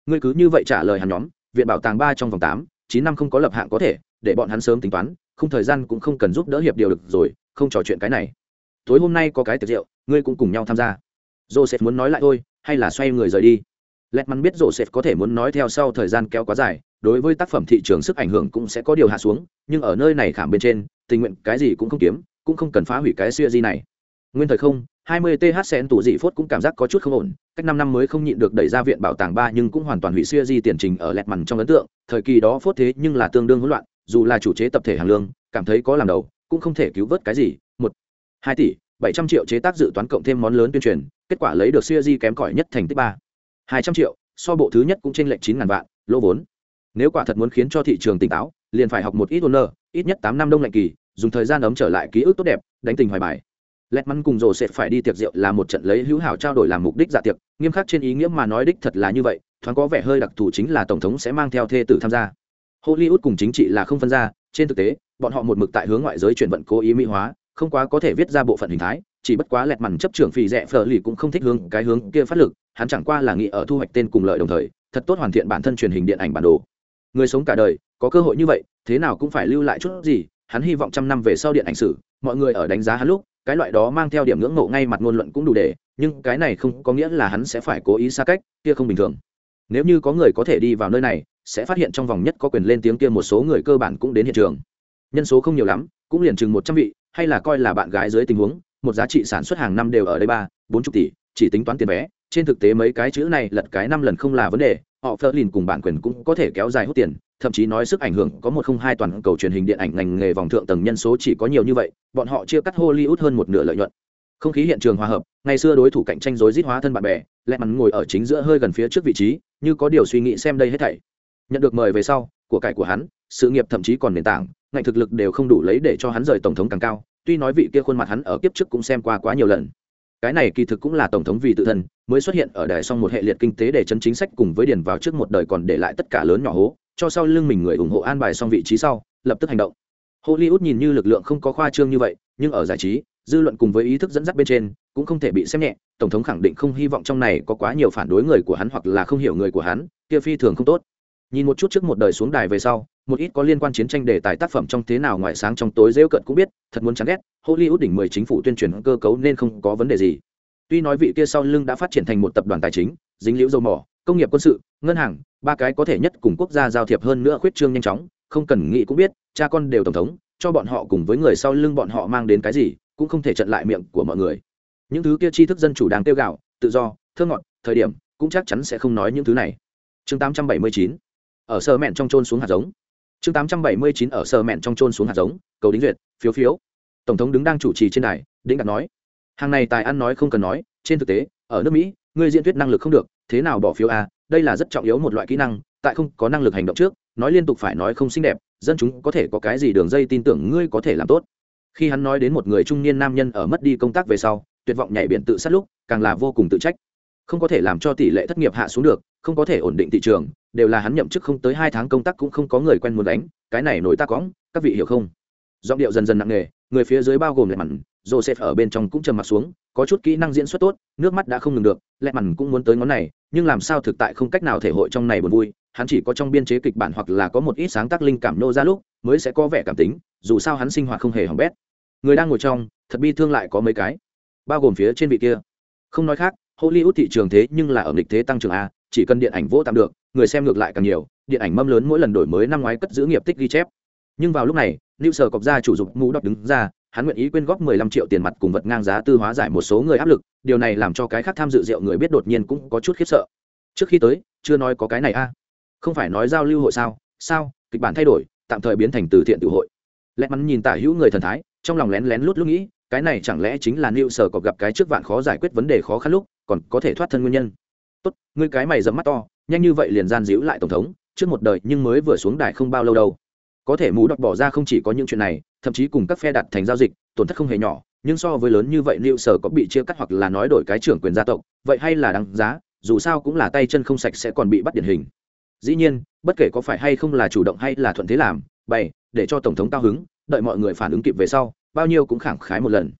Ngươi cứ như vậy trả lời hắn nhóm, viện bảo tàng ba trong vòng tám, chín năm không có lập hạng có thể, để bọn hắn sớm tính toán không thời gian cũng không cần giúp đỡ hiệp điều được rồi, không trò chuyện cái này. Tối hôm nay có cái tiệc rượu, ngươi cũng cùng nhau tham gia. Joseph muốn nói lại thôi, hay là xoay người rời đi? Lẹt mắn biết joseph có thể muốn nói theo sau thời gian kéo quá dài, đối với tác phẩm thị trường sức ảnh hưởng cũng sẽ có điều hạ xuống, nhưng ở nơi này khảm bên trên, tình nguyện cái gì cũng không kiếm, cũng không cần phá hủy cái siêu di này. Nguyên thời không 20 th sen tủ dị phốt cũng cảm giác có chút không ổn, cách năm năm mới không nhịn được đẩy ra viện bảo tàng ba nhưng cũng hoàn toàn hủy siêu di tiền trình ở lẹt mằn trong ấn tượng, thời kỳ đó phốt thế nhưng là tương đương hỗn loạn dù là chủ chế tập thể hàng lương, cảm thấy có làm đầu, cũng không thể cứu vớt cái gì. Một, hai tỷ, bảy trăm triệu chế tác dự toán cộng thêm món lớn tuyên truyền, kết quả lấy được siêu di kém cỏi nhất thành tích ba. Hai trăm triệu, so bộ thứ nhất cũng trên lệnh chín ngàn vạn, lỗ vốn. Nếu quả thật muốn khiến cho thị trường tỉnh táo, liền phải học một ít ôn ít nhất tám năm đông lạnh kỳ, dùng thời gian ấm trở lại ký ức tốt đẹp, đánh tình hoài bài. Lẹt mắn cùng rồ sẽ phải đi tiệc rượu là một trận lấy hữu hảo trao đổi làm mục đích dạ tiệc, nghiêm khắc trên ý nghĩa mà nói đích thật là như vậy, thoáng có vẻ hơi đặc thù chính là tổng thống sẽ mang theo thê tử tham gia hollywood cùng chính trị là không phân ra, trên thực tế, bọn họ một mực tại hướng ngoại giới chuyển vận cố ý mỹ hóa, không quá có thể viết ra bộ phận hình thái, chỉ bất quá lẹt mằn chấp trưởng phì rẽ phở lì cũng không thích hướng cái hướng kia phát lực, hắn chẳng qua là nghĩ ở thu hoạch tên cùng lợi đồng thời, thật tốt hoàn thiện bản thân truyền hình điện ảnh bản đồ. Người sống cả đời, có cơ hội như vậy, thế nào cũng phải lưu lại chút gì, hắn hy vọng trăm năm về sau điện ảnh sử, mọi người ở đánh giá hắn lúc, cái loại đó mang theo điểm ngưỡng mộ ngay mặt ngôn luận cũng đủ để, nhưng cái này không có nghĩa là hắn sẽ phải cố ý xa cách, kia không bình thường. Nếu như có người có thể đi vào nơi này sẽ phát hiện trong vòng nhất có quyền lên tiếng kia một số người cơ bản cũng đến hiện trường. Nhân số không nhiều lắm, cũng liền chừng một trăm vị, hay là coi là bạn gái dưới tình huống, một giá trị sản xuất hàng năm đều ở đây ba, bốn chục tỷ, chỉ tính toán tiền vé. Trên thực tế mấy cái chữ này lật cái năm lần không là vấn đề, họ phớt lìn cùng bản quyền cũng có thể kéo dài hút tiền, thậm chí nói sức ảnh hưởng có một không hai toàn cầu truyền hình điện ảnh ngành nghề vòng thượng tầng nhân số chỉ có nhiều như vậy, bọn họ chia cắt hollywood hơn một nửa lợi nhuận. Không khí hiện trường hòa hợp, ngày xưa đối thủ cạnh tranh rối rít hóa thân bạn bè lẹ mắn ngồi ở chính giữa hơi gần phía trước vị trí, như có điều suy nghĩ xem đây hết thảy nhận được mời về sau, của cải của hắn, sự nghiệp thậm chí còn nền tảng, ngành thực lực đều không đủ lấy để cho hắn rời tổng thống càng cao, tuy nói vị kia khuôn mặt hắn ở kiếp trước cũng xem qua quá nhiều lần. Cái này kỳ thực cũng là tổng thống vì tự thân, mới xuất hiện ở đài xong một hệ liệt kinh tế để chân chính sách cùng với điền vào trước một đời còn để lại tất cả lớn nhỏ hố, cho sau lưng mình người ủng hộ an bài xong vị trí sau, lập tức hành động. Hollywood nhìn như lực lượng không có khoa trương như vậy, nhưng ở giải trí, dư luận cùng với ý thức dẫn dắt bên trên, cũng không thể bị xem nhẹ, tổng thống khẳng định không hy vọng trong này có quá nhiều phản đối người của hắn hoặc là không hiểu người của hắn, kia phi thường không tốt nhìn một chút trước một đời xuống đài về sau, một ít có liên quan chiến tranh đề tài tác phẩm trong thế nào ngoại sáng trong tối rêu cận cũng biết, thật muốn chán ghét, hollywood đỉnh mười chính phủ tuyên truyền cơ cấu nên không có vấn đề gì. Tuy nói vị kia sau lưng đã phát triển thành một tập đoàn tài chính, dính liễu dầu mỏ, công nghiệp quân sự, ngân hàng, ba cái có thể nhất cùng quốc gia giao thiệp hơn nữa khuyết trương nhanh chóng, không cần nghĩ cũng biết, cha con đều tổng thống, cho bọn họ cùng với người sau lưng bọn họ mang đến cái gì, cũng không thể chặn lại miệng của mọi người. Những thứ kia tri thức dân chủ đáng tiêu gạo tự do, thơ ngọt, thời điểm, cũng chắc chắn sẽ không nói những thứ này. Chương 879 ở sơ mẹn trong trôn xuống hạt giống. Chương 879 ở sơ mẹn trong trôn xuống hạt giống, cầu đính duyệt, phiếu phiếu. Tổng thống đứng đang chủ trì trên đài, đĩnh đạt nói. Hàng này tài ăn nói không cần nói, trên thực tế, ở nước mỹ người diễn thuyết năng lực không được, thế nào bỏ phiếu a đây là rất trọng yếu một loại kỹ năng, tại không có năng lực hành động trước, nói liên tục phải nói không xinh đẹp, dân chúng có thể có cái gì đường dây tin tưởng ngươi có thể làm tốt. Khi hắn nói đến một người trung niên nam nhân ở mất đi công tác về sau, tuyệt vọng nhảy biển tự sát lúc, càng là vô cùng tự trách. Không có thể làm cho tỷ lệ thất nghiệp hạ xuống được, không có thể ổn định thị trường đều là hắn nhậm chức không tới hai tháng công tác cũng không có người quen muốn đánh, cái này nổi ta cóng các vị hiểu không? Giọng điệu dần dần nặng nề, người phía dưới bao gồm lẹ mặn joseph ở bên trong cũng trầm mặt xuống, có chút kỹ năng diễn xuất tốt, nước mắt đã không ngừng được lẹ mặn cũng muốn tới ngón này, nhưng làm sao thực tại không cách nào thể hội trong này buồn vui, hắn chỉ có trong biên chế kịch bản hoặc là có một ít sáng tác linh cảm nô ra lúc, mới sẽ có vẻ cảm tính, dù sao hắn sinh hoạt không hề hỏng bét. Người đang ngồi trong, thật bi thương lại có mấy cái, bao gồm phía trên vị kia. Không nói khác, hollywood thị trường thế nhưng là ở nghịch thế tăng trưởng a, chỉ cần điện ảnh vô tạm được người xem ngược lại càng nhiều, điện ảnh mâm lớn mỗi lần đổi mới năm ngoái cất giữ nghiệp tích ghi chép. Nhưng vào lúc này lưu sở cọc gia chủ dục mũ đọc đứng ra, hắn nguyện ý quyên góp 15 triệu tiền mặt cùng vật ngang giá tư hóa giải một số người áp lực, điều này làm cho cái khác tham dự rượu người biết đột nhiên cũng có chút khiếp sợ. Trước khi tới, chưa nói có cái này a. À? Không phải nói giao lưu hội sao? Sao? Kịch bản thay đổi, tạm thời biến thành từ thiện tự hội. Lẽ mắn nhìn tả hữu người thần thái, trong lòng lén lén lút lúc nghĩ, cái này chẳng lẽ chính là lưu sở cọc gặp cái trước vạn khó giải quyết vấn đề khó khăn lúc, còn có thể thoát thân nguyên nhân. Tốt, ngươi cái mày dẫm mắt to nhanh như vậy liền gian díu lại tổng thống, trước một đời nhưng mới vừa xuống đài không bao lâu đâu. Có thể mù đọc bỏ ra không chỉ có những chuyện này, thậm chí cùng các phe đặt thành giao dịch, tổn thất không hề nhỏ, nhưng so với lớn như vậy liệu sở có bị chia cắt hoặc là nói đổi cái trưởng quyền gia tộc, vậy hay là đáng giá, dù sao cũng là tay chân không sạch sẽ còn bị bắt điển hình. Dĩ nhiên, bất kể có phải hay không là chủ động hay là thuận thế làm, bày, để cho tổng thống cao hứng, đợi mọi người phản ứng kịp về sau, bao nhiêu cũng khẳng khái một lần.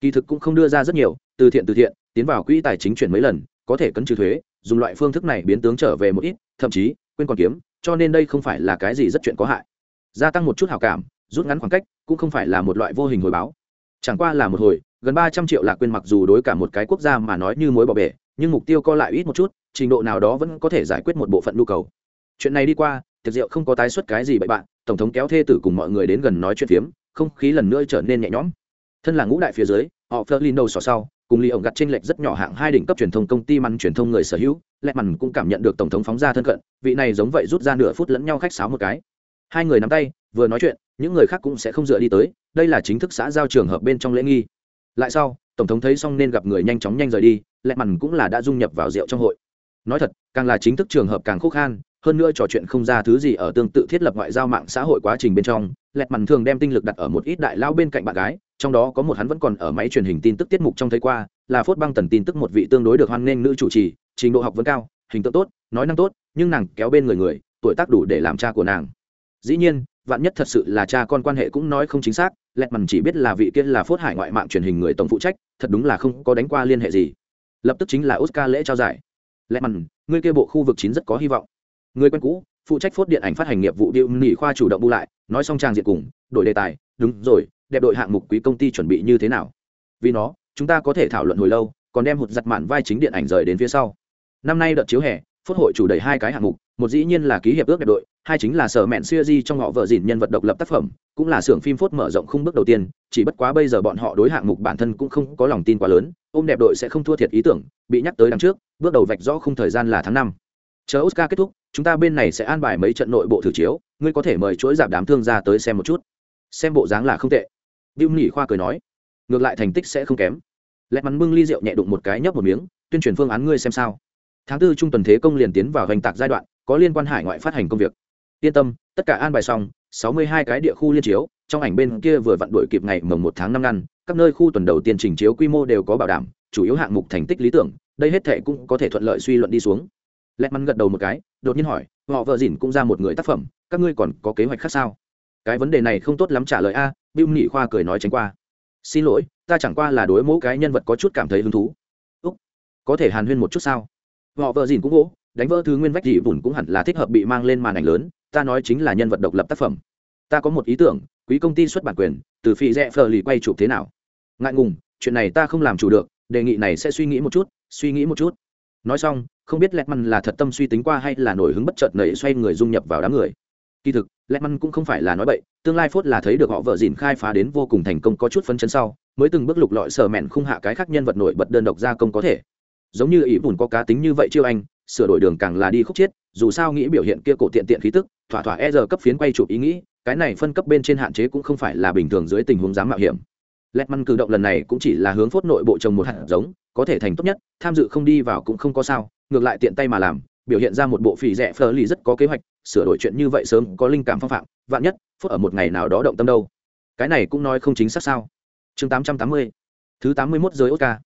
Kỳ thực cũng không đưa ra rất nhiều, từ thiện từ thiện, tiến vào quỹ tài chính chuyển mấy lần, có thể cấn trừ thuế dùng loại phương thức này biến tướng trở về một ít, thậm chí, quên còn kiếm, cho nên đây không phải là cái gì rất chuyện có hại. Gia tăng một chút hào cảm, rút ngắn khoảng cách, cũng không phải là một loại vô hình hồi báo. Chẳng qua là một hồi, gần ba trăm triệu lạc quên mặc dù đối cả một cái quốc gia mà nói như mối bỏ bể, nhưng mục tiêu co lại ít một chút, trình độ nào đó vẫn có thể giải quyết một bộ phận nhu cầu. Chuyện này đi qua, tiệc rượu không có tái xuất cái gì bậy bạn, tổng thống kéo thê tử cùng mọi người đến gần nói chuyện phiếm, không khí lần nữa trở nên nhẹ nhõm. Thân là ngũ đại phía dưới, họ phơ lin đầu sỏ sau cùng ly ổng gặt trên lệch rất nhỏ hạng hai đỉnh cấp truyền thông công ty măn truyền thông người sở hữu lẹ mằn cũng cảm nhận được tổng thống phóng ra thân cận, vị này giống vậy rút ra nửa phút lẫn nhau khách sáo một cái. Hai người nắm tay, vừa nói chuyện, những người khác cũng sẽ không dựa đi tới, đây là chính thức xã giao trường hợp bên trong lễ nghi. Lại sau, tổng thống thấy xong nên gặp người nhanh chóng nhanh rời đi lẹ mằn cũng là đã dung nhập vào rượu trong hội. Nói thật, càng là chính thức trường hợp càng khúc khan, hơn nữa trò chuyện không ra thứ gì ở tương tự thiết lập ngoại giao mạng xã hội quá trình bên trong, lẹt mằn thường đem tinh lực đặt ở một ít đại lao bên cạnh bạn gái trong đó có một hắn vẫn còn ở máy truyền hình tin tức tiết mục trong thấy qua, là phốt băng tần tin tức một vị tương đối được hoan nghênh nữ chủ trì, trình độ học vấn cao, hình tượng tốt, nói năng tốt, nhưng nàng kéo bên người người, tuổi tác đủ để làm cha của nàng. Dĩ nhiên, vạn nhất thật sự là cha con quan hệ cũng nói không chính xác lẹt mằn chỉ biết là vị kia là phốt hải ngoại mạng truyền hình người tổng phụ trách, thật đúng là không có đánh qua liên hệ gì. Lập tức chính là oscar lễ trao giải. Lẹt mằn người kia bộ khu vực chín rất có hy vọng. Người quen cũ, phụ trách phốt điện ảnh phát hành nghiệp vụ điệu nghỉ khoa chủ động bu lại, nói xong trang diện cùng, đổi đề tài, đúng rồi đẹp đội hạng mục quý công ty chuẩn bị như thế nào. Vì nó, chúng ta có thể thảo luận hồi lâu, còn đem hụt giặt mạn vai chính điện ảnh rời đến phía sau. Năm nay đợt chiếu hè, phốt hội chủ đầy hai cái hạng mục, một dĩ nhiên là ký hiệp ước đẹp đội, hai chính là sở mẹn siêu di trong họ vợ dìn nhân vật độc lập tác phẩm, cũng là xưởng phim phốt mở rộng khung bước đầu tiên, chỉ bất quá bây giờ bọn họ đối hạng mục bản thân cũng không có lòng tin quá lớn, ôm đẹp đội sẽ không thua thiệt ý tưởng, bị nhắc tới đằng trước, bước đầu vạch rõ khung thời gian là tháng năm. Chờ oscar kết thúc, chúng ta bên này sẽ an bài mấy trận nội bộ thử chiếu, ngươi có thể mời chuỗi giảm đám thương ra tới xem một chút. Xem bộ dáng là không tệ. Bill Nhỉ khoa cười nói, ngược lại thành tích sẽ không kém. Lẹt mắn bưng ly rượu nhẹ đụng một cái nhấp một miếng, tuyên truyền phương án ngươi xem sao. Tháng tư trung tuần thế công liền tiến vào hành tạc giai đoạn, có liên quan hải ngoại phát hành công việc. Yên tâm, tất cả an bài xong, sáu mươi hai cái địa khu liên chiếu, trong ảnh bên kia vừa vặn đuổi kịp ngày mồng một tháng năm ngăn, các nơi khu tuần đầu tiên trình chiếu quy mô đều có bảo đảm, chủ yếu hạng mục thành tích lý tưởng, đây hết thệ cũng có thể thuận lợi suy luận đi xuống. Lẹt mắn gật đầu một cái, đột nhiên hỏi, họ vợ dỉn cũng ra một người tác phẩm, các ngươi còn có kế hoạch khác sao? Cái vấn đề này không tốt lắm trả lời a, Biêu Nghị khoa cười nói tránh qua. Xin lỗi, ta chẳng qua là đối mẫu cái nhân vật có chút cảm thấy hứng thú. Úc, có thể hàn huyên một chút sao? Họ vợ dìn cũng gỗ, đánh vỡ thứ nguyên vách dị vụn cũng hẳn là thích hợp bị mang lên màn ảnh lớn. Ta nói chính là nhân vật độc lập tác phẩm. Ta có một ý tưởng, quý công ty xuất bản quyền, từ phi rẽ phờ lì quay chụp thế nào? Ngại ngùng, chuyện này ta không làm chủ được, đề nghị này sẽ suy nghĩ một chút, suy nghĩ một chút. Nói xong, không biết Lẹt Măn là thật tâm suy tính qua hay là nổi hứng bất chợt nảy xoay người dung nhập vào đám người kỳ thực lẽ măn cũng không phải là nói bậy, tương lai phốt là thấy được họ vợ dìn khai phá đến vô cùng thành công có chút phân chân sau, mới từng bước lục lọi sờ mẹn khung hạ cái khác nhân vật nổi bật đơn độc gia công có thể. Giống như ý bùn có cá tính như vậy chiêu anh, sửa đổi đường càng là đi khúc chiết dù sao nghĩ biểu hiện kia cổ tiện tiện khí tức, thỏa thỏa e giờ cấp phiến quay chụp ý nghĩ, cái này phân cấp bên trên hạn chế cũng không phải là bình thường dưới tình huống dám mạo hiểm. Lẹt măn cử động lần này cũng chỉ là hướng phốt nội bộ trồng một hạt giống, có thể thành tốt nhất, tham dự không đi vào cũng không có sao, ngược lại tiện tay mà làm, biểu hiện ra một bộ phỉ rẻ phờ lì rất có kế hoạch sửa đổi chuyện như vậy sớm có linh cảm phong phạm, vạn nhất phút ở một ngày nào đó động tâm đâu. Cái này cũng nói không chính xác sao? Chương tám trăm tám mươi, thứ tám mươi mốt giới oscar.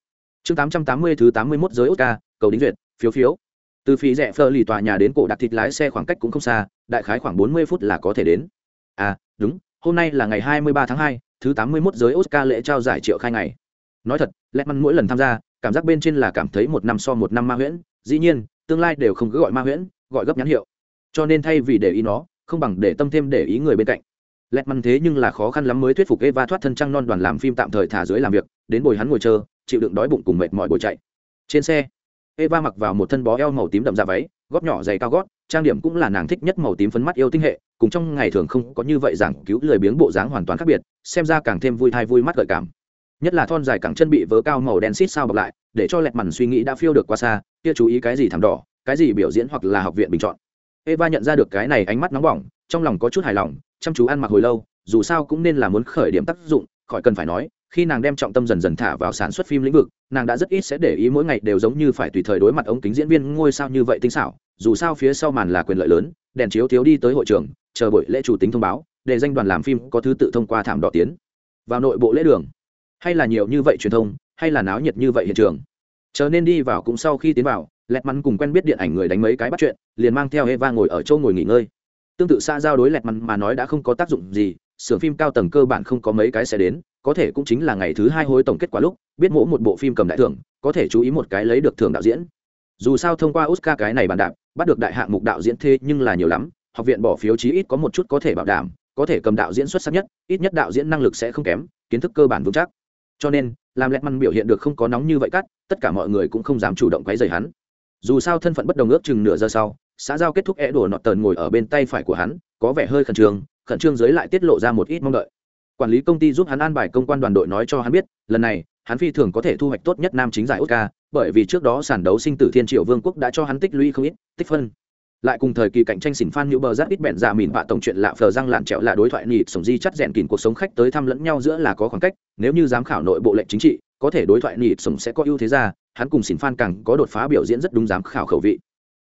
Chương tám trăm tám mươi, thứ tám mươi mốt giới oscar, cầu đính duyệt, phiếu phiếu. Từ phí rẻ phơ lì tòa nhà đến cổ đặt thịt lái xe khoảng cách cũng không xa, đại khái khoảng bốn mươi phút là có thể đến. À đúng, hôm nay là ngày hai mươi ba tháng hai, thứ tám mươi mốt giới oscar lễ trao giải triệu khai ngày. Nói thật, lẽ măn mỗi lần tham gia, cảm giác bên trên là cảm thấy một năm so một năm ma huyễn. Dĩ nhiên, tương lai đều không cứ gọi ma huyễn, gọi gấp nhãn hiệu cho nên thay vì để ý nó, không bằng để tâm thêm để ý người bên cạnh. Lẹt măn thế nhưng là khó khăn lắm mới thuyết phục eva thoát thân trăng non đoàn làm phim tạm thời thả dưới làm việc, đến bồi hắn ngồi chờ, chịu đựng đói bụng cùng mệt mỏi bồi chạy. Trên xe, eva mặc vào một thân bó eo màu tím đậm da váy, gót nhỏ dày cao gót, trang điểm cũng là nàng thích nhất màu tím phấn mắt yêu tinh hệ, cùng trong ngày thường không có như vậy giảng cứu lười biếng bộ dáng hoàn toàn khác biệt, xem ra càng thêm vui thai vui mắt gợi cảm. Nhất là thon dài cẳng chân bị vớ cao màu đen xít sao bọc lại, để cho lẹt mằn suy nghĩ đã phiêu được qua xa, kia chú ý cái gì thảm đỏ, cái gì biểu diễn hoặc là học viện bình chọn eva nhận ra được cái này ánh mắt nóng bỏng, trong lòng có chút hài lòng, chăm chú ăn mặc hồi lâu, dù sao cũng nên là muốn khởi điểm tác dụng, khỏi cần phải nói, khi nàng đem trọng tâm dần dần thả vào sản xuất phim lĩnh vực, nàng đã rất ít sẽ để ý mỗi ngày đều giống như phải tùy thời đối mặt ống kính diễn viên ngôi sao như vậy tinh xảo, dù sao phía sau màn là quyền lợi lớn, đèn chiếu thiếu đi tới hội trường, chờ buổi lễ chủ tính thông báo, để danh đoàn làm phim có thứ tự thông qua thảm đỏ tiến vào nội bộ lễ đường. Hay là nhiều như vậy truyền thông, hay là náo nhiệt như vậy hiện trường. Chờ nên đi vào cũng sau khi tiến vào lẹt mắn cùng quen biết điện ảnh người đánh mấy cái bắt chuyện, liền mang theo eva ngồi ở châu ngồi nghỉ ngơi. Tương tự xa giao đối lẹt mắn mà nói đã không có tác dụng gì sưởng phim cao tầng cơ bản không có mấy cái sẽ đến, có thể cũng chính là ngày thứ hai hối tổng kết quả lúc, biết mỗi một bộ phim cầm đại thưởng, có thể chú ý một cái lấy được thưởng đạo diễn. Dù sao thông qua oscar cái này bàn đạp, bắt được đại hạng mục đạo diễn thế nhưng là nhiều lắm, học viện bỏ phiếu chí ít có một chút có thể bảo đảm, có thể cầm đạo diễn xuất sắc nhất, ít nhất đạo diễn năng lực sẽ không kém, kiến thức cơ bản vững chắc. Cho nên, làm lẹt măn biểu hiện được không có nóng như vậy cắt, tất cả mọi người cũng không dám chủ động quấy rầy hắn dù sao thân phận bất đồng ước chừng nửa giờ sau, xã giao kết thúc e é đổ nọt tờn ngồi ở bên tay phải của hắn, có vẻ hơi khẩn trương khẩn trương dưới lại tiết lộ ra một ít mong đợi. Quản lý công ty giúp hắn an bài công quan đoàn đội nói cho hắn biết, lần này, hắn phi thường có thể thu hoạch tốt nhất nam chính giải oscar, bởi vì trước đó sản đấu sinh tử thiên triệu vương quốc đã cho hắn tích lũy không ít, tích phân. Lại cùng thời kỳ cạnh tranh xỉn phan hữu bờ rất ít bẹn dạ mìn vạ tổng chuyện lạ phờ răng lạn trẹo là đối thoại nịt sống di chắt rèn kìn cuộc sống khách tới thăm lẫn nhau giữa là có khoảng cách, nếu như giám khảo nội bộ lệnh chính trị, có thể đối thoại nịt sống sẽ có ưu thế ra hắn cùng xỉn phan càng có đột phá biểu diễn rất đúng giám khảo khẩu vị.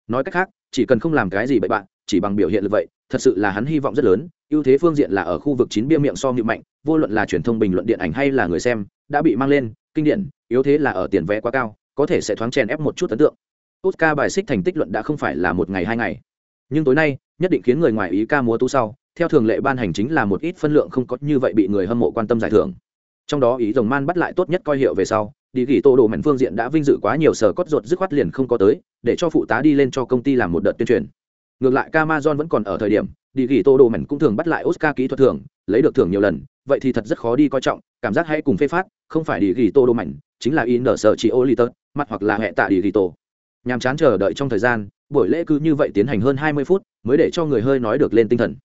Nói cách khác, chỉ cần không làm cái gì bậy bạn, chỉ bằng biểu hiện như vậy, thật sự là hắn hy vọng rất lớn, ưu thế phương diện là ở khu vực chín bia miệng so nhự mạnh, vô luận là truyền thông bình luận điện ảnh hay là người xem, đã bị mang lên, kinh điển, yếu thế là ở tiền vé quá cao, có thể sẽ thoáng chèn ép một chút ấn tượng. Oscar bài xích thành tích luận đã không phải là một ngày hai ngày. Nhưng tối nay, nhất định khiến người ngoài ý ca múa tu sau, theo thường lệ ban hành chính là một ít phân lượng không có như vậy bị người hâm mộ quan tâm giải thưởng. Trong đó ý rồng man bắt lại tốt nhất coi hiệu về sau đi ghi tô đồ mảnh phương diện đã vinh dự quá nhiều, sở cốt ruột dứt khoát liền không có tới, để cho phụ tá đi lên cho công ty làm một đợt tuyên truyền. Ngược lại Camazon vẫn còn ở thời điểm, đi ghi tô đồ mảnh cũng thường bắt lại oscar kỹ thuật thưởng, lấy được thưởng nhiều lần, vậy thì thật rất khó đi coi trọng, cảm giác hay cùng phê phát, không phải đi ghi tô đồ mảnh, chính là in nở sở chỉ ô lì tớt mặt hoặc là hệ tạ đi ghi tô. Nhàm chán chờ đợi trong thời gian, buổi lễ cứ như vậy tiến hành hơn hai mươi phút, mới để cho người hơi nói được lên tinh thần.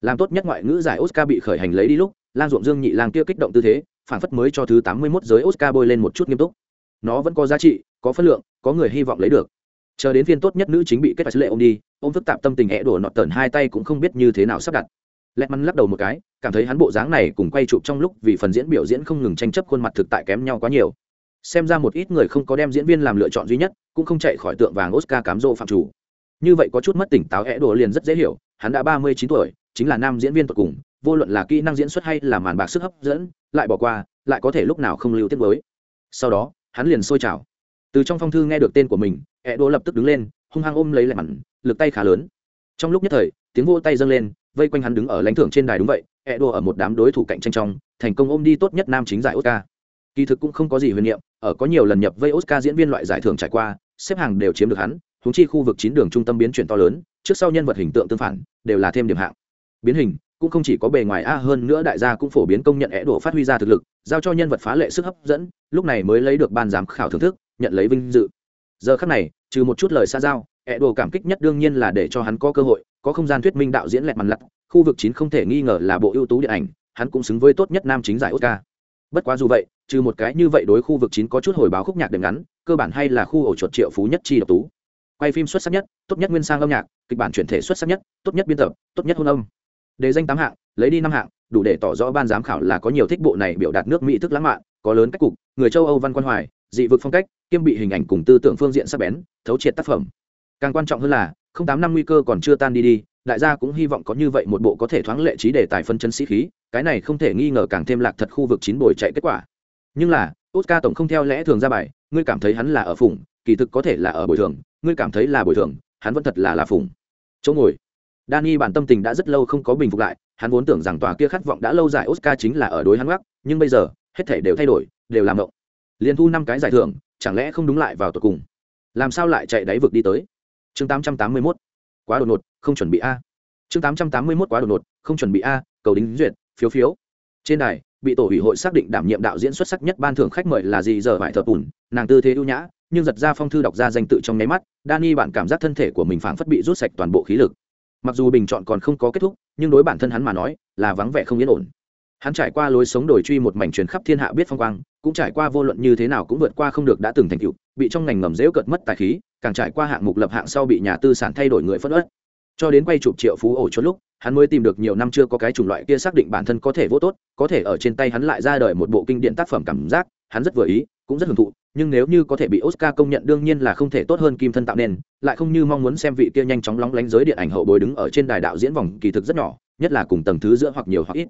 Làm tốt nhất ngoại ngữ giải oscar bị khởi hành lấy đi lúc, Lan ruộng dương nhị lang kia kích động tư thế phản phất mới cho thứ tám mươi 81 giới oscar bôi lên một chút nghiêm túc. Nó vẫn có giá trị, có phân lượng, có người hy vọng lấy được. Chờ đến phiên tốt nhất nữ chính bị kết phải lệ ông đi, ông phức tạp tâm tình hẽ đổ nọt tẩn hai tay cũng không biết như thế nào sắp đặt. Lẹt mắn lắc đầu một cái, cảm thấy hắn bộ dáng này cùng quay chụp trong lúc vì phần diễn biểu diễn không ngừng tranh chấp khuôn mặt thực tại kém nhau quá nhiều. Xem ra một ít người không có đem diễn viên làm lựa chọn duy nhất, cũng không chạy khỏi tượng vàng oscar cám dỗ phạm chủ. Như vậy có chút mất tỉnh táo hẽ đổ liền rất dễ hiểu, hắn đã ba mươi chín tuổi, chính là nam diễn viên tột cùng vô luận là kỹ năng diễn xuất hay là màn bạc sức hấp dẫn lại bỏ qua lại có thể lúc nào không lưu tiết mới. Sau đó hắn liền sôi trào. Từ trong phong thư nghe được tên của mình hẽ đồ lập tức đứng lên hung hăng ôm lấy lại mặn lực tay khá lớn. Trong lúc nhất thời tiếng vô tay dâng lên vây quanh hắn đứng ở lãnh thưởng trên đài đúng vậy hẽ đồ ở một đám đối thủ cạnh tranh trong thành công ôm đi tốt nhất nam chính giải oscar. Kỳ thực cũng không có gì huyền nhiệm, ở có nhiều lần nhập vây oscar diễn viên loại giải thưởng trải qua xếp hàng đều chiếm được hắn húng chi khu vực chín đường trung tâm biến chuyển to lớn trước sau nhân vật hình tượng tương phản đều là thêm điểm hạng. Biến hình cũng không chỉ có bề ngoài a, hơn nữa đại gia cũng phổ biến công nhận é đổ phát huy ra thực lực, giao cho nhân vật phá lệ sức hấp dẫn, lúc này mới lấy được ban giám khảo thưởng thức, nhận lấy vinh dự. Giờ khắc này, trừ một chút lời xa giao é đổ cảm kích nhất đương nhiên là để cho hắn có cơ hội, có không gian thuyết minh đạo diễn lẹt mặt lặt khu vực chín không thể nghi ngờ là bộ ưu tú điện ảnh, hắn cũng xứng với tốt nhất nam chính giải oscar. Bất quá dù vậy, trừ một cái như vậy đối khu vực chín có chút hồi báo khúc nhạc đệm ngắn, cơ bản hay là khu ổ chuột triệu phú nhất chi độc tú. Quay phim xuất sắc nhất, tốt nhất nguyên sang âm nhạc, kịch bản chuyển thể xuất sắc nhất, tốt nhất biên tập, tốt nhất hôn âm đề danh tám hạng, lấy đi năm hạng, đủ để tỏ rõ ban giám khảo là có nhiều thích bộ này biểu đạt nước mỹ thức lãng mạn, có lớn cách cục, người châu âu văn quan hoài, dị vực phong cách, kiêm bị hình ảnh cùng tư tưởng phương diện sắc bén, thấu triệt tác phẩm. Càng quan trọng hơn là, không tám năm nguy cơ còn chưa tan đi đi, đại gia cũng hy vọng có như vậy một bộ có thể thoáng lệ trí để tài phân chân sĩ khí, cái này không thể nghi ngờ càng thêm lạc thật khu vực chín bồi chạy kết quả. Nhưng là, oscar tổng không theo lẽ thường ra bài, ngươi cảm thấy hắn là ở phủng, kỳ thực có thể là ở bồi thường, ngươi cảm thấy là bồi thường, hắn vẫn thật là là phủng. Chỗ ngồi. Danny bản tâm tình đã rất lâu không có bình phục lại, hắn vốn tưởng rằng tòa kia khát vọng đã lâu dài Oscar chính là ở đối hắn gác, nhưng bây giờ, hết thảy đều thay đổi, đều làm động. Liên thu năm cái giải thưởng, chẳng lẽ không đúng lại vào tụ cùng? Làm sao lại chạy đáy vực đi tới? Chương 881. quá đột ngột không chuẩn bị a chương tám trăm tám mươi mốt quá đột ngột không chuẩn bị a cầu đính duyệt phiếu phiếu trên đài bị tổ ủy hội xác định đảm nhiệm đạo diễn xuất sắc nhất ban thưởng khách mời là gì giờ phải thợ bùn nàng tư thế ưu nhã nhưng giật ra phong thư đọc ra danh tự trong nháy mắt Dani bạn cảm giác thân thể của mình phảng phất bị rút sạch toàn bộ khí lực mặc dù bình chọn còn không có kết thúc, nhưng đối bản thân hắn mà nói, là vắng vẻ không yên ổn. Hắn trải qua lối sống đổi truy một mảnh truyền khắp thiên hạ biết phong quang, cũng trải qua vô luận như thế nào cũng vượt qua không được đã từng thành tựu, bị trong ngành ngầm dễu cợt mất tài khí, càng trải qua hạng mục lập hạng sau bị nhà tư sản thay đổi người phất ớt. Cho đến quay chụp triệu phú ổ chốt lúc, hắn mới tìm được nhiều năm chưa có cái chủng loại kia xác định bản thân có thể vô tốt, có thể ở trên tay hắn lại ra đời một bộ kinh điển tác phẩm cảm giác, hắn rất vừa ý cũng rất hưởng thụ, nhưng nếu như có thể bị oscar công nhận đương nhiên là không thể tốt hơn kim thân tạo nên lại không như mong muốn xem vị kia nhanh chóng lóng lánh giới điện ảnh hậu bối đứng ở trên đài đạo diễn vòng kỳ thực rất nhỏ, nhất là cùng tầng thứ giữa hoặc nhiều hoặc ít.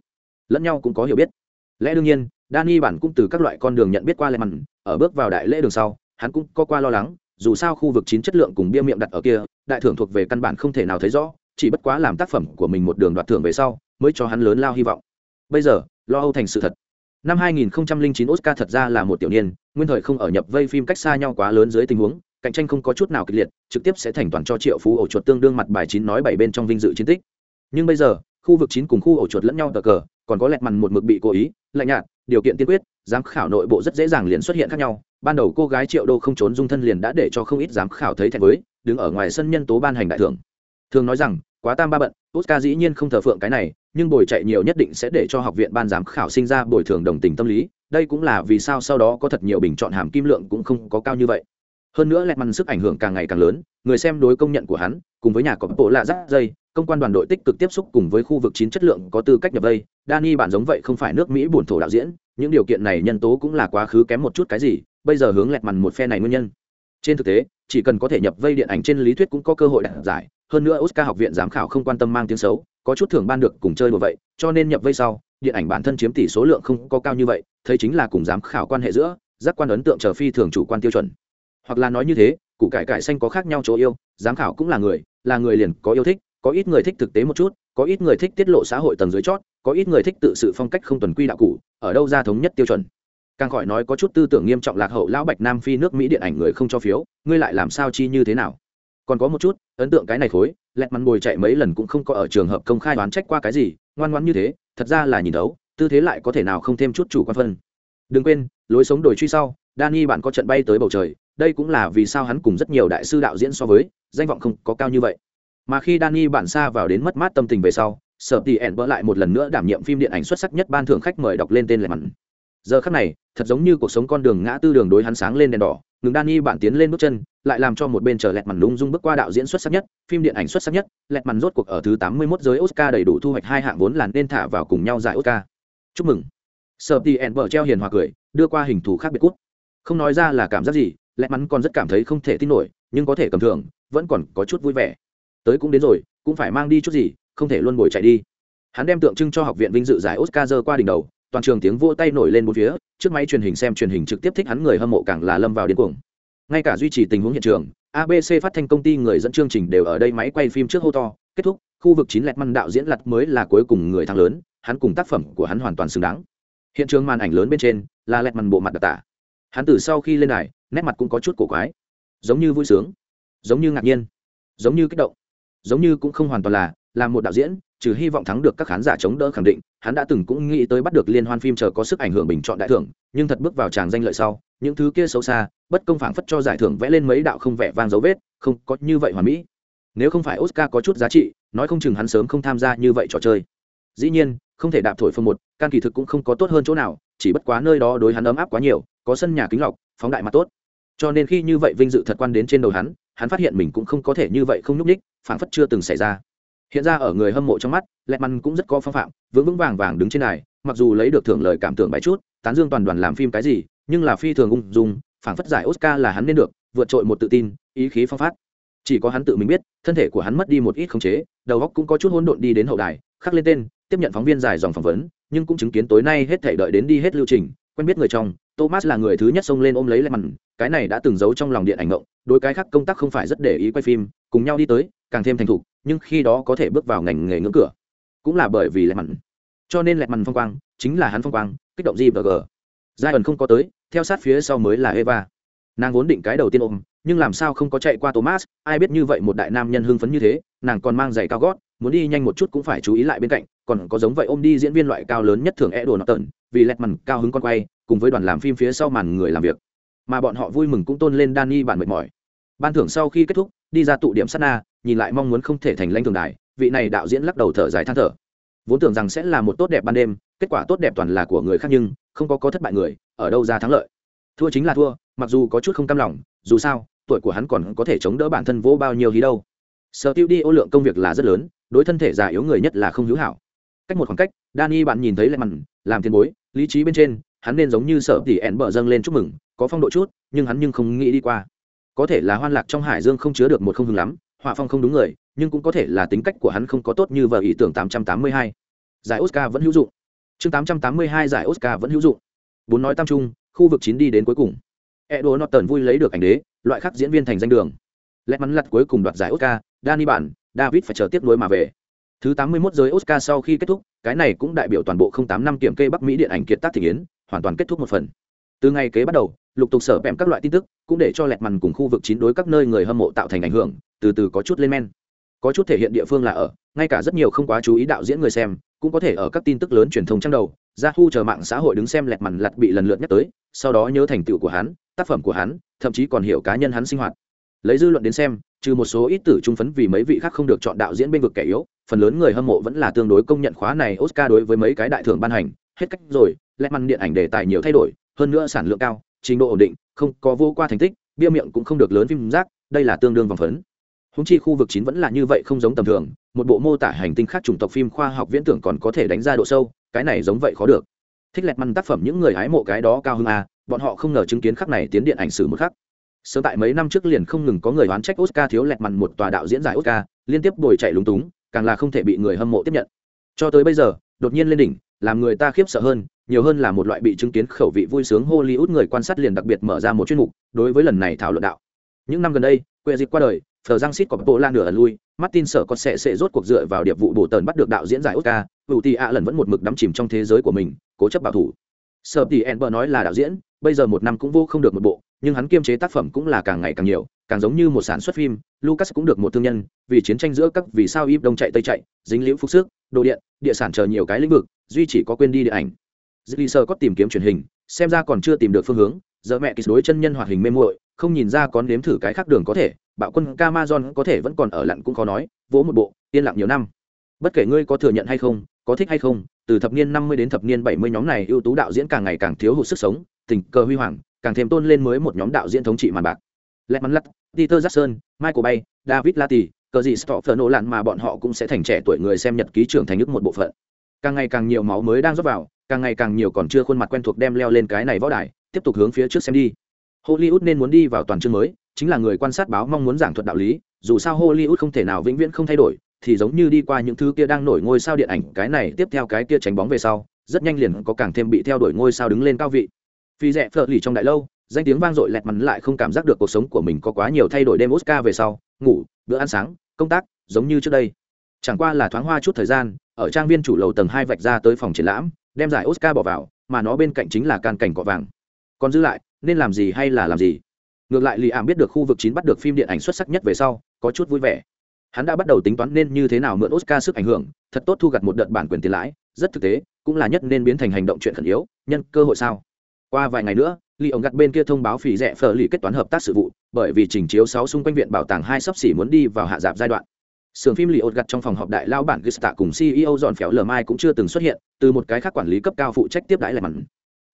Lẫn nhau cũng có hiểu biết. Lẽ đương nhiên Danny bản cũng từ các loại con đường nhận biết qua lệ mặn ở bước vào đại lễ đường sau, hắn cũng có qua lo lắng, dù sao khu vực chín chất lượng cùng bia miệng đặt ở kia, đại thưởng thuộc về căn bản không thể nào thấy rõ, chỉ bất quá làm tác phẩm của mình một đường đoạt thưởng về sau, mới cho hắn lớn lao hy vọng. Bây giờ, lo âu thành sự thật. Năm 2009 Oscar thật ra là một tiểu niên nguyên thời không ở nhập vây phim cách xa nhau quá lớn dưới tình huống, cạnh tranh không có chút nào kịch liệt, trực tiếp sẽ thành toàn cho triệu phú ổ chuột tương đương mặt bài chín nói bảy bên trong vinh dự chiến tích. Nhưng bây giờ, khu vực chín cùng khu ổ chuột lẫn nhau tờ cờ, còn có lẹt mằn một mực bị cố ý, lạnh nhạt, điều kiện tiên quyết, giám khảo nội bộ rất dễ dàng liền xuất hiện khác nhau. Ban đầu cô gái triệu đô không trốn dung thân liền đã để cho không ít giám khảo thấy thẹn với, đứng ở ngoài sân nhân tố ban hành đại thưởng. Thường nói rằng, quá tam ba bận, oscar dĩ nhiên không thờ phượng cái này, nhưng bồi chạy nhiều nhất định sẽ để cho học viện ban giám khảo sinh ra bồi thường đồng tình tâm lý đây cũng là vì sao sau đó có thật nhiều bình chọn hàm kim lượng cũng không có cao như vậy hơn nữa lẹt mằn sức ảnh hưởng càng ngày càng lớn người xem đối công nhận của hắn cùng với nhà có bộ lạ rác dây công quan đoàn đội tích cực tiếp xúc cùng với khu vực chín chất lượng có tư cách nhập vây Dani bản giống vậy không phải nước Mỹ buồn thổ đạo diễn, những điều kiện này nhân tố cũng là quá khứ kém một chút cái gì, bây giờ hướng lẹt mằn một phe này nguyên nhân. Trên thực tế, chỉ cần có thể nhập vây điện ảnh trên lý thuyết cũng có cơ hội đạt giải, hơn nữa Oscar học viện giám khảo không quan tâm mang tiếng xấu, có chút thưởng ban được cùng chơi đùa vậy, cho nên nhập vây sau, điện ảnh bản thân chiếm tỷ số lượng không có cao như vậy, thấy chính là cùng giám khảo quan hệ giữa, giác quan ấn tượng chờ phi thường chủ quan tiêu chuẩn. Hoặc là nói như thế, củ cải cải xanh có khác nhau chỗ yêu, giám khảo cũng là người, là người liền có yêu thích, có ít người thích thực tế một chút có ít người thích tiết lộ xã hội tầng dưới chót có ít người thích tự sự phong cách không tuần quy đạo cụ ở đâu ra thống nhất tiêu chuẩn. Càng khỏi nói có chút tư tưởng nghiêm trọng lạc hậu lão bạch nam phi nước mỹ điện ảnh người không cho phiếu ngươi lại làm sao chi như thế nào? Còn có một chút ấn tượng cái này khối lẹt mắn bồi chạy mấy lần cũng không có ở trường hợp công khai đoán trách qua cái gì ngoan ngoãn như thế thật ra là nhìn đấu tư thế lại có thể nào không thêm chút chủ quan phân? Đừng quên, lối sống đổi truy sau, Dani bạn có trận bay tới bầu trời, đây cũng là vì sao hắn cùng rất nhiều đại sư đạo diễn so với, danh vọng không có cao như vậy. Mà khi Dani bạn xa vào đến mất mát tâm tình về sau, sở tỷ ẻn vỡ lại một lần nữa đảm nhiệm phim điện ảnh xuất sắc nhất ban thưởng khách mời đọc lên tên lệ mặn. Giờ khắc này, thật giống như cuộc sống con đường ngã tư đường đối hắn sáng lên đèn đỏ, ngừng Dani bạn tiến lên bước chân, lại làm cho một bên chờ lẹt mặn lung dung bước qua đạo diễn xuất sắc nhất, phim điện ảnh xuất sắc nhất, lẹt mặn rốt cuộc ở thứ tám mươi 81 giới oscar đầy đủ thu hoạch hai hạng vốn là nên thả vào cùng nhau giải oscar chúc mừng. Sợ tỷ ẹn vỡ treo hiền hòa cười, đưa qua hình thù khác biệt cút. Không nói ra là cảm giác gì, lẽ mắn còn rất cảm thấy không thể tin nổi, nhưng có thể cầm thường vẫn còn có chút vui vẻ. Tới cũng đến rồi, cũng phải mang đi chút gì, không thể luôn ngồi chạy đi. Hắn đem tượng trưng cho học viện vinh dự giải oscar giơ qua đỉnh đầu, toàn trường tiếng vỗ tay nổi lên bốn phía, trước máy truyền hình xem truyền hình trực tiếp thích hắn người hâm mộ càng là lâm vào điên cuồng. Ngay cả duy trì tình huống hiện trường abc phát thanh công ty người dẫn chương trình đều ở đây máy quay phim trước hô to, kết thúc, khu vực chín lẹt măn đạo diễn lặt mới là cuối cùng người thắng lớn hắn cùng tác phẩm của hắn hoàn toàn xứng đáng. Hiện trường màn ảnh lớn bên trên là lẹt màn bộ mặt đặc tả. Hắn từ sau khi lên đài, nét mặt cũng có chút cổ quái. Giống như vui sướng, giống như ngạc nhiên, giống như kích động, giống như cũng không hoàn toàn là là một đạo diễn, trừ hy vọng thắng được các khán giả chống đỡ khẳng định, hắn đã từng cũng nghĩ tới bắt được liên hoan phim chờ có sức ảnh hưởng bình chọn đại thưởng, nhưng thật bước vào tràng danh lợi sau, những thứ kia xấu xa, bất công phảng phất cho giải thưởng vẽ lên mấy đạo không vẽ vang dấu vết, không có như vậy hoàn mỹ. Nếu không phải oscar có chút giá trị, nói không chừng hắn sớm không tham gia như vậy trò chơi dĩ nhiên, không thể đạp thổi phương một, can kỳ thực cũng không có tốt hơn chỗ nào, chỉ bất quá nơi đó đối hắn ấm áp quá nhiều, có sân nhà kính lọc, phóng đại mặt tốt. Cho nên khi như vậy vinh dự thật quan đến trên đầu hắn hắn phát hiện mình cũng không có thể như vậy không nhúc ních phảng phất chưa từng xảy ra. Hiện ra ở người hâm mộ trong mắt lẹt măn cũng rất có phong phạm, vững vững vàng vàng đứng trên này mặc dù lấy được thưởng lời cảm tưởng bài chút, tán dương toàn đoàn làm phim cái gì, nhưng là phi thường ung dung, phảng phất giải oscar là hắn nên được, vượt trội một tự tin, ý khí phong phát. Chỉ có hắn tự mình biết, thân thể của hắn mất đi một ít khống chế, đầu óc cũng có chút hỗn độn đi đến hậu đài, khắc lên tên tiếp nhận phóng viên dài dòng phỏng vấn, nhưng cũng chứng kiến tối nay hết thể đợi đến đi hết lưu trình, quen biết người trong, thomas là người thứ nhất xông lên ôm lấy lẹ mặn cái này đã từng giấu trong lòng điện ảnh ngộng, đối cái khác công tác không phải rất để ý quay phim, cùng nhau đi tới, càng thêm thành thục, nhưng khi đó có thể bước vào ngành nghề ngưỡng cửa, cũng là bởi vì lẹ mặn cho nên lẹ mặn phong quang, chính là hắn phong quang, kích động gì và g. Giai ẩn không có tới, theo sát phía sau mới là eva. Nàng vốn định cái đầu tiên ôm, nhưng làm sao không có chạy qua thomas, ai biết như vậy một đại nam nhân hưng phấn như thế, nàng còn mang giày cao gót, muốn đi nhanh một chút cũng phải chú ý lại bên cạnh còn có giống vậy ôm đi diễn viên loại cao lớn nhất thường é đồ nọ tợn vì lẹt mằn cao hứng con quay, cùng với đoàn làm phim phía sau màn người làm việc. Mà bọn họ vui mừng cũng tôn lên Danny bản mệt mỏi. Ban thưởng sau khi kết thúc, đi ra tụ điểm sát na, nhìn lại mong muốn không thể thành lãnh thường đài, vị này đạo diễn lắc đầu thở dài than thở. Vốn tưởng rằng sẽ là một tốt đẹp ban đêm, kết quả tốt đẹp toàn là của người khác nhưng, không có có thất bại người, ở đâu ra thắng lợi. Thua chính là thua, mặc dù có chút không cam lòng, dù sao, tuổi của hắn còn có thể chống đỡ bản thân vô bao nhiêu hí đâu. Sở tiêu đi ô lượng công việc là rất lớn, đối thân thể già yếu người nhất là không hữu hảo cách một khoảng cách Dani bạn nhìn thấy lệ mặn làm tiền bối lý trí bên trên hắn nên giống như sợ tỉ ẹn bờ dâng lên chúc mừng có phong độ chút nhưng hắn nhưng không nghĩ đi qua có thể là hoan lạc trong hải dương không chứa được một không hứng lắm họa phong không đúng người nhưng cũng có thể là tính cách của hắn không có tốt như vợ ý tưởng 882. giải oscar vẫn hữu dụng chương 882 giải oscar vẫn hữu dụng bốn nói tam trung khu vực chín đi đến cuối cùng Edo Norton vui lấy được ảnh đế, loại khác diễn viên thành danh đường. lẽ mắn lật cuối cùng đoạt giải Oscar, Danny bản, David phải chờ tiếp nối mà về. Thứ 81 giới Oscar sau khi kết thúc, cái này cũng đại biểu toàn bộ 08 năm kiểm kê Bắc Mỹ điện ảnh kiệt tác thị yến, hoàn toàn kết thúc một phần. Từ ngày kế bắt đầu, lục tục sở bẹm các loại tin tức, cũng để cho lẹt mằn cùng khu vực chín đối các nơi người hâm mộ tạo thành ảnh hưởng, từ từ có chút lên men. Có chút thể hiện địa phương là ở, ngay cả rất nhiều không quá chú ý đạo diễn người xem, cũng có thể ở các tin tức lớn truyền thông trang đầu, ra thu chờ mạng xã hội đứng xem lẹt mằn lật bị lần lượt nhắc tới, sau đó nhớ thành tựu của hắn, tác phẩm của hắn thậm chí còn hiểu cá nhân hắn sinh hoạt lấy dư luận đến xem, trừ một số ít tử trung phấn vì mấy vị khác không được chọn đạo diễn bên vực kẻ yếu, phần lớn người hâm mộ vẫn là tương đối công nhận khóa này oscar đối với mấy cái đại thưởng ban hành, hết cách rồi, lẽ măn điện ảnh đề tài nhiều thay đổi, hơn nữa sản lượng cao, trình độ ổn định, không có vô qua thành tích, bia miệng cũng không được lớn phim rác, đây là tương đương vòng phấn. Húng chi khu vực chín vẫn là như vậy không giống tầm thường, một bộ mô tả hành tinh khác chủng tộc phim khoa học viễn tưởng còn có thể đánh ra độ sâu, cái này giống vậy khó được. Thích lẹt măn tác phẩm những người hái mộ cái đó cao hơn a à, bọn họ không ngờ chứng kiến khắc này tiến điện ảnh sử một khắc sớm tại mấy năm trước liền không ngừng có người oán trách oscar thiếu lẹt mằn một tòa đạo diễn giải oscar, liên tiếp bồi chạy lúng túng, càng là không thể bị người hâm mộ tiếp nhận. Cho tới bây giờ, đột nhiên lên đỉnh, làm người ta khiếp sợ hơn, nhiều hơn là một loại bị chứng kiến khẩu vị vui sướng hollywood người quan sát liền đặc biệt mở ra một chuyên mục đối với lần này thảo luận đạo. Những năm gần đây quệ dịch qua đời thờ giang xít có bộ lan nửa ẩn lui, martin sợ có sẽ sẽ rốt cuộc dựa vào điệp vụ bổ tần bắt được đạo diễn giải oscar vụ tị ạ lần vẫn một mực đắm chìm trong thế giới của mình, cố chấp bảo thủ. Sợ tì ẹn bờ nói là đạo diễn, bây giờ một năm cũng vô không được một bộ nhưng hắn kiêm chế tác phẩm cũng là càng ngày càng nhiều, càng giống như một sản xuất phim, lucas cũng được một thương nhân, vì chiến tranh giữa các vì sao ít đông chạy tây chạy, dính liễu phúc sức, đồ điện, địa sản chờ nhiều cái lĩnh vực, duy chỉ có quên đi địa ảnh. Dì sơ có tìm kiếm truyền hình, xem ra còn chưa tìm được phương hướng, giờ mẹ kịch đối chân nhân hoạt hình mê muội, không nhìn ra có nếm thử cái khác đường có thể, bạo quân Camazon có thể vẫn còn ở lặn cũng khó nói, vỗ một bộ, yên lặng nhiều năm. Bất kể ngươi có thừa nhận hay không, có thích hay không, từ thập niên năm mươi đến thập niên bảy mươi nhóm này ưu tú đạo diễn càng ngày càng thiếu hụt sức sống, tình cờ huy hoàng càng thêm tôn lên mới một nhóm đạo diễn thống trị màn bạc. Lẹt mắn lắt, peter jackson, michael bay, david lati, cờ gì stopher nổ lặn mà bọn họ cũng sẽ thành trẻ tuổi người xem nhật ký trưởng thành nước một bộ phận. Càng ngày càng nhiều máu mới đang rót vào, càng ngày càng nhiều còn chưa khuôn mặt quen thuộc đem leo lên cái này võ đài, tiếp tục hướng phía trước xem đi. Hollywood nên muốn đi vào toàn chương mới, chính là người quan sát báo mong muốn giảng thuật đạo lý, dù sao hollywood không thể nào vĩnh viễn không thay đổi, thì giống như đi qua những thứ kia đang nổi ngôi sao điện ảnh, cái này tiếp theo cái kia tránh bóng về sau, rất nhanh liền có càng thêm bị theo đuổi ngôi sao đứng lên cao vị phi rẽ phở lì trong đại lâu, danh tiếng vang dội lẹt mắn lại không cảm giác được cuộc sống của mình có quá nhiều thay đổi đêm oscar về sau, ngủ, bữa ăn sáng, công tác, giống như trước đây. Chẳng qua là thoáng hoa chút thời gian, ở trang viên chủ lầu tầng hai vạch ra tới phòng triển lãm, đem giải oscar bỏ vào, mà nó bên cạnh chính là can cảnh cọ vàng. Còn giữ lại, nên làm gì hay là làm gì? Ngược lại lì ảm biết được khu vực chín bắt được phim điện ảnh xuất sắc nhất về sau, có chút vui vẻ. Hắn đã bắt đầu tính toán nên như thế nào mượn oscar sức ảnh hưởng, thật tốt thu gặt một đợt bản quyền tiền lãi, rất thực tế, cũng là nhất nên biến thành hành động chuyện khẩn yếu, nhân cơ hội sao? Qua vài ngày nữa Lý ông gặt bên kia thông báo phỉ rẻ phở lì kết toán hợp tác sự vụ, bởi vì trình chiếu sáu xung quanh viện bảo tàng hai sắp xỉ muốn đi vào hạ dạp giai đoạn. Sưởng phim Lý ông gặt trong phòng họp đại lao bản Gista cùng CEO dọn phéo lờ mai cũng chưa từng xuất hiện, từ một cái khác quản lý cấp cao phụ trách tiếp đãi lại mặn.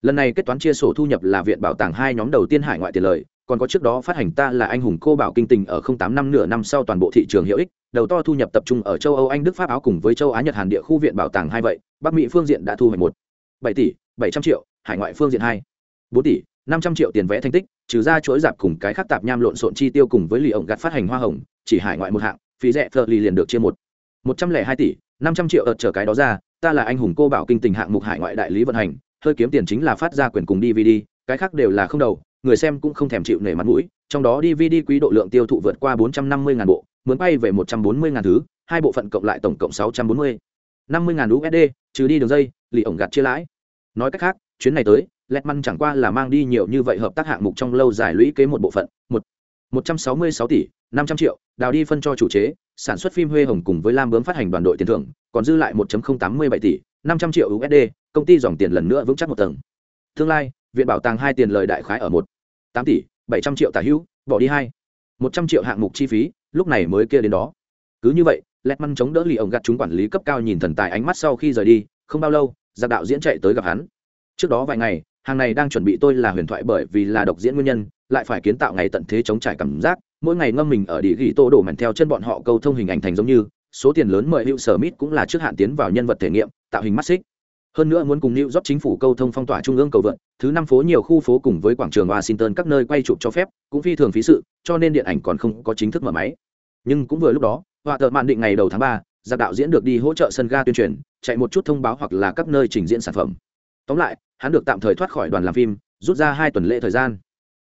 Lần này kết toán chia sổ thu nhập là viện bảo tàng hai nhóm đầu tiên hải ngoại tiền lời, còn có trước đó phát hành ta là anh hùng cô bảo kinh tình ở 08 năm nửa năm sau toàn bộ thị trường hiệu ích, đầu to thu nhập tập trung ở châu Âu Anh Đức Pháp Áo cùng với châu Á Nhật Hàn địa khu viện bảo tàng hai vậy, Bắc Mỹ phương diện đã thu hồi một 7 tỷ 700 triệu, hải ngoại phương diện hai bốn tỷ, năm trăm triệu tiền vẽ thành tích, trừ ra chuỗi dạp cùng cái khác tạp nham lộn xộn chi tiêu cùng với lì ổng gạt phát hành hoa hồng, chỉ hải ngoại một hạng, phí rẻ thợ lì liền được chia một. Một trăm lẻ hai tỷ, năm trăm triệu ợt trở cái đó ra, ta là anh hùng cô bảo kinh tình hạng mục hải ngoại đại lý vận hành, hơi kiếm tiền chính là phát ra quyền cùng dvd cái khác đều là không đầu, người xem cũng không thèm chịu nể mặt mũi, trong đó dvd quý độ lượng tiêu thụ vượt qua bốn trăm năm mươi ngàn bộ mướn bay về một trăm bốn mươi ngàn thứ, hai bộ phận cộng lại tổng cộng sáu trăm bốn mươi. năm mươi ngàn usd trừ đi đường dây, lì ổng gạt chia lãi. Nói cách khác, chuyến này tới lẹt măn chẳng qua là mang đi nhiều như vậy hợp tác hạng mục trong lâu dài lũy kế một bộ phận, một 166 tỷ 500 triệu, đào đi phân cho chủ chế, sản xuất phim huê hồng cùng với lam bướm phát hành đoàn đội tiền thưởng, còn dư lại 1.087 tỷ 500 triệu usd công ty dòng tiền lần nữa vững chắc một tầng. Tương lai, viện bảo tàng hai tiền lời đại khái ở một, tám tỷ 700 triệu tả hữu, bỏ đi hai 100 triệu hạng mục chi phí, lúc này mới kia đến đó. Cứ như vậy, lẹt măn chống đỡ lì ổng gặt chúng quản lý cấp cao nhìn thần tài ánh mắt sau khi rời đi, không bao lâu, giặc đạo diễn chạy tới gặp hắn. Trước đó vài ngày hàng này đang chuẩn bị tôi là huyền thoại bởi vì là độc diễn nguyên nhân lại phải kiến tạo ngày tận thế chống trải cảm giác mỗi ngày ngâm mình ở địa ghi tô đổ mảnh theo chân bọn họ câu thông hình ảnh thành giống như số tiền lớn mời hữu sở mít cũng là trước hạn tiến vào nhân vật thể nghiệm tạo hình mắt xích hơn nữa muốn cùng New York chính phủ câu thông phong tỏa trung ương cầu vượt, thứ năm phố nhiều khu phố cùng với quảng trường Washington các nơi quay chụp cho phép, cũng phi thường phí sự, cho nên điện ảnh còn không có chính thức mở máy. Nhưng cũng vừa lúc đó, họa tờ mạn định ngày đầu tháng ba, giặc đạo diễn được đi hỗ trợ sân ga tuyên truyền, chạy một chút thông báo hoặc là các nơi trình diễn sản phẩm. Tóm lại, hắn được tạm thời thoát khỏi đoàn làm phim, rút ra hai tuần lễ thời gian.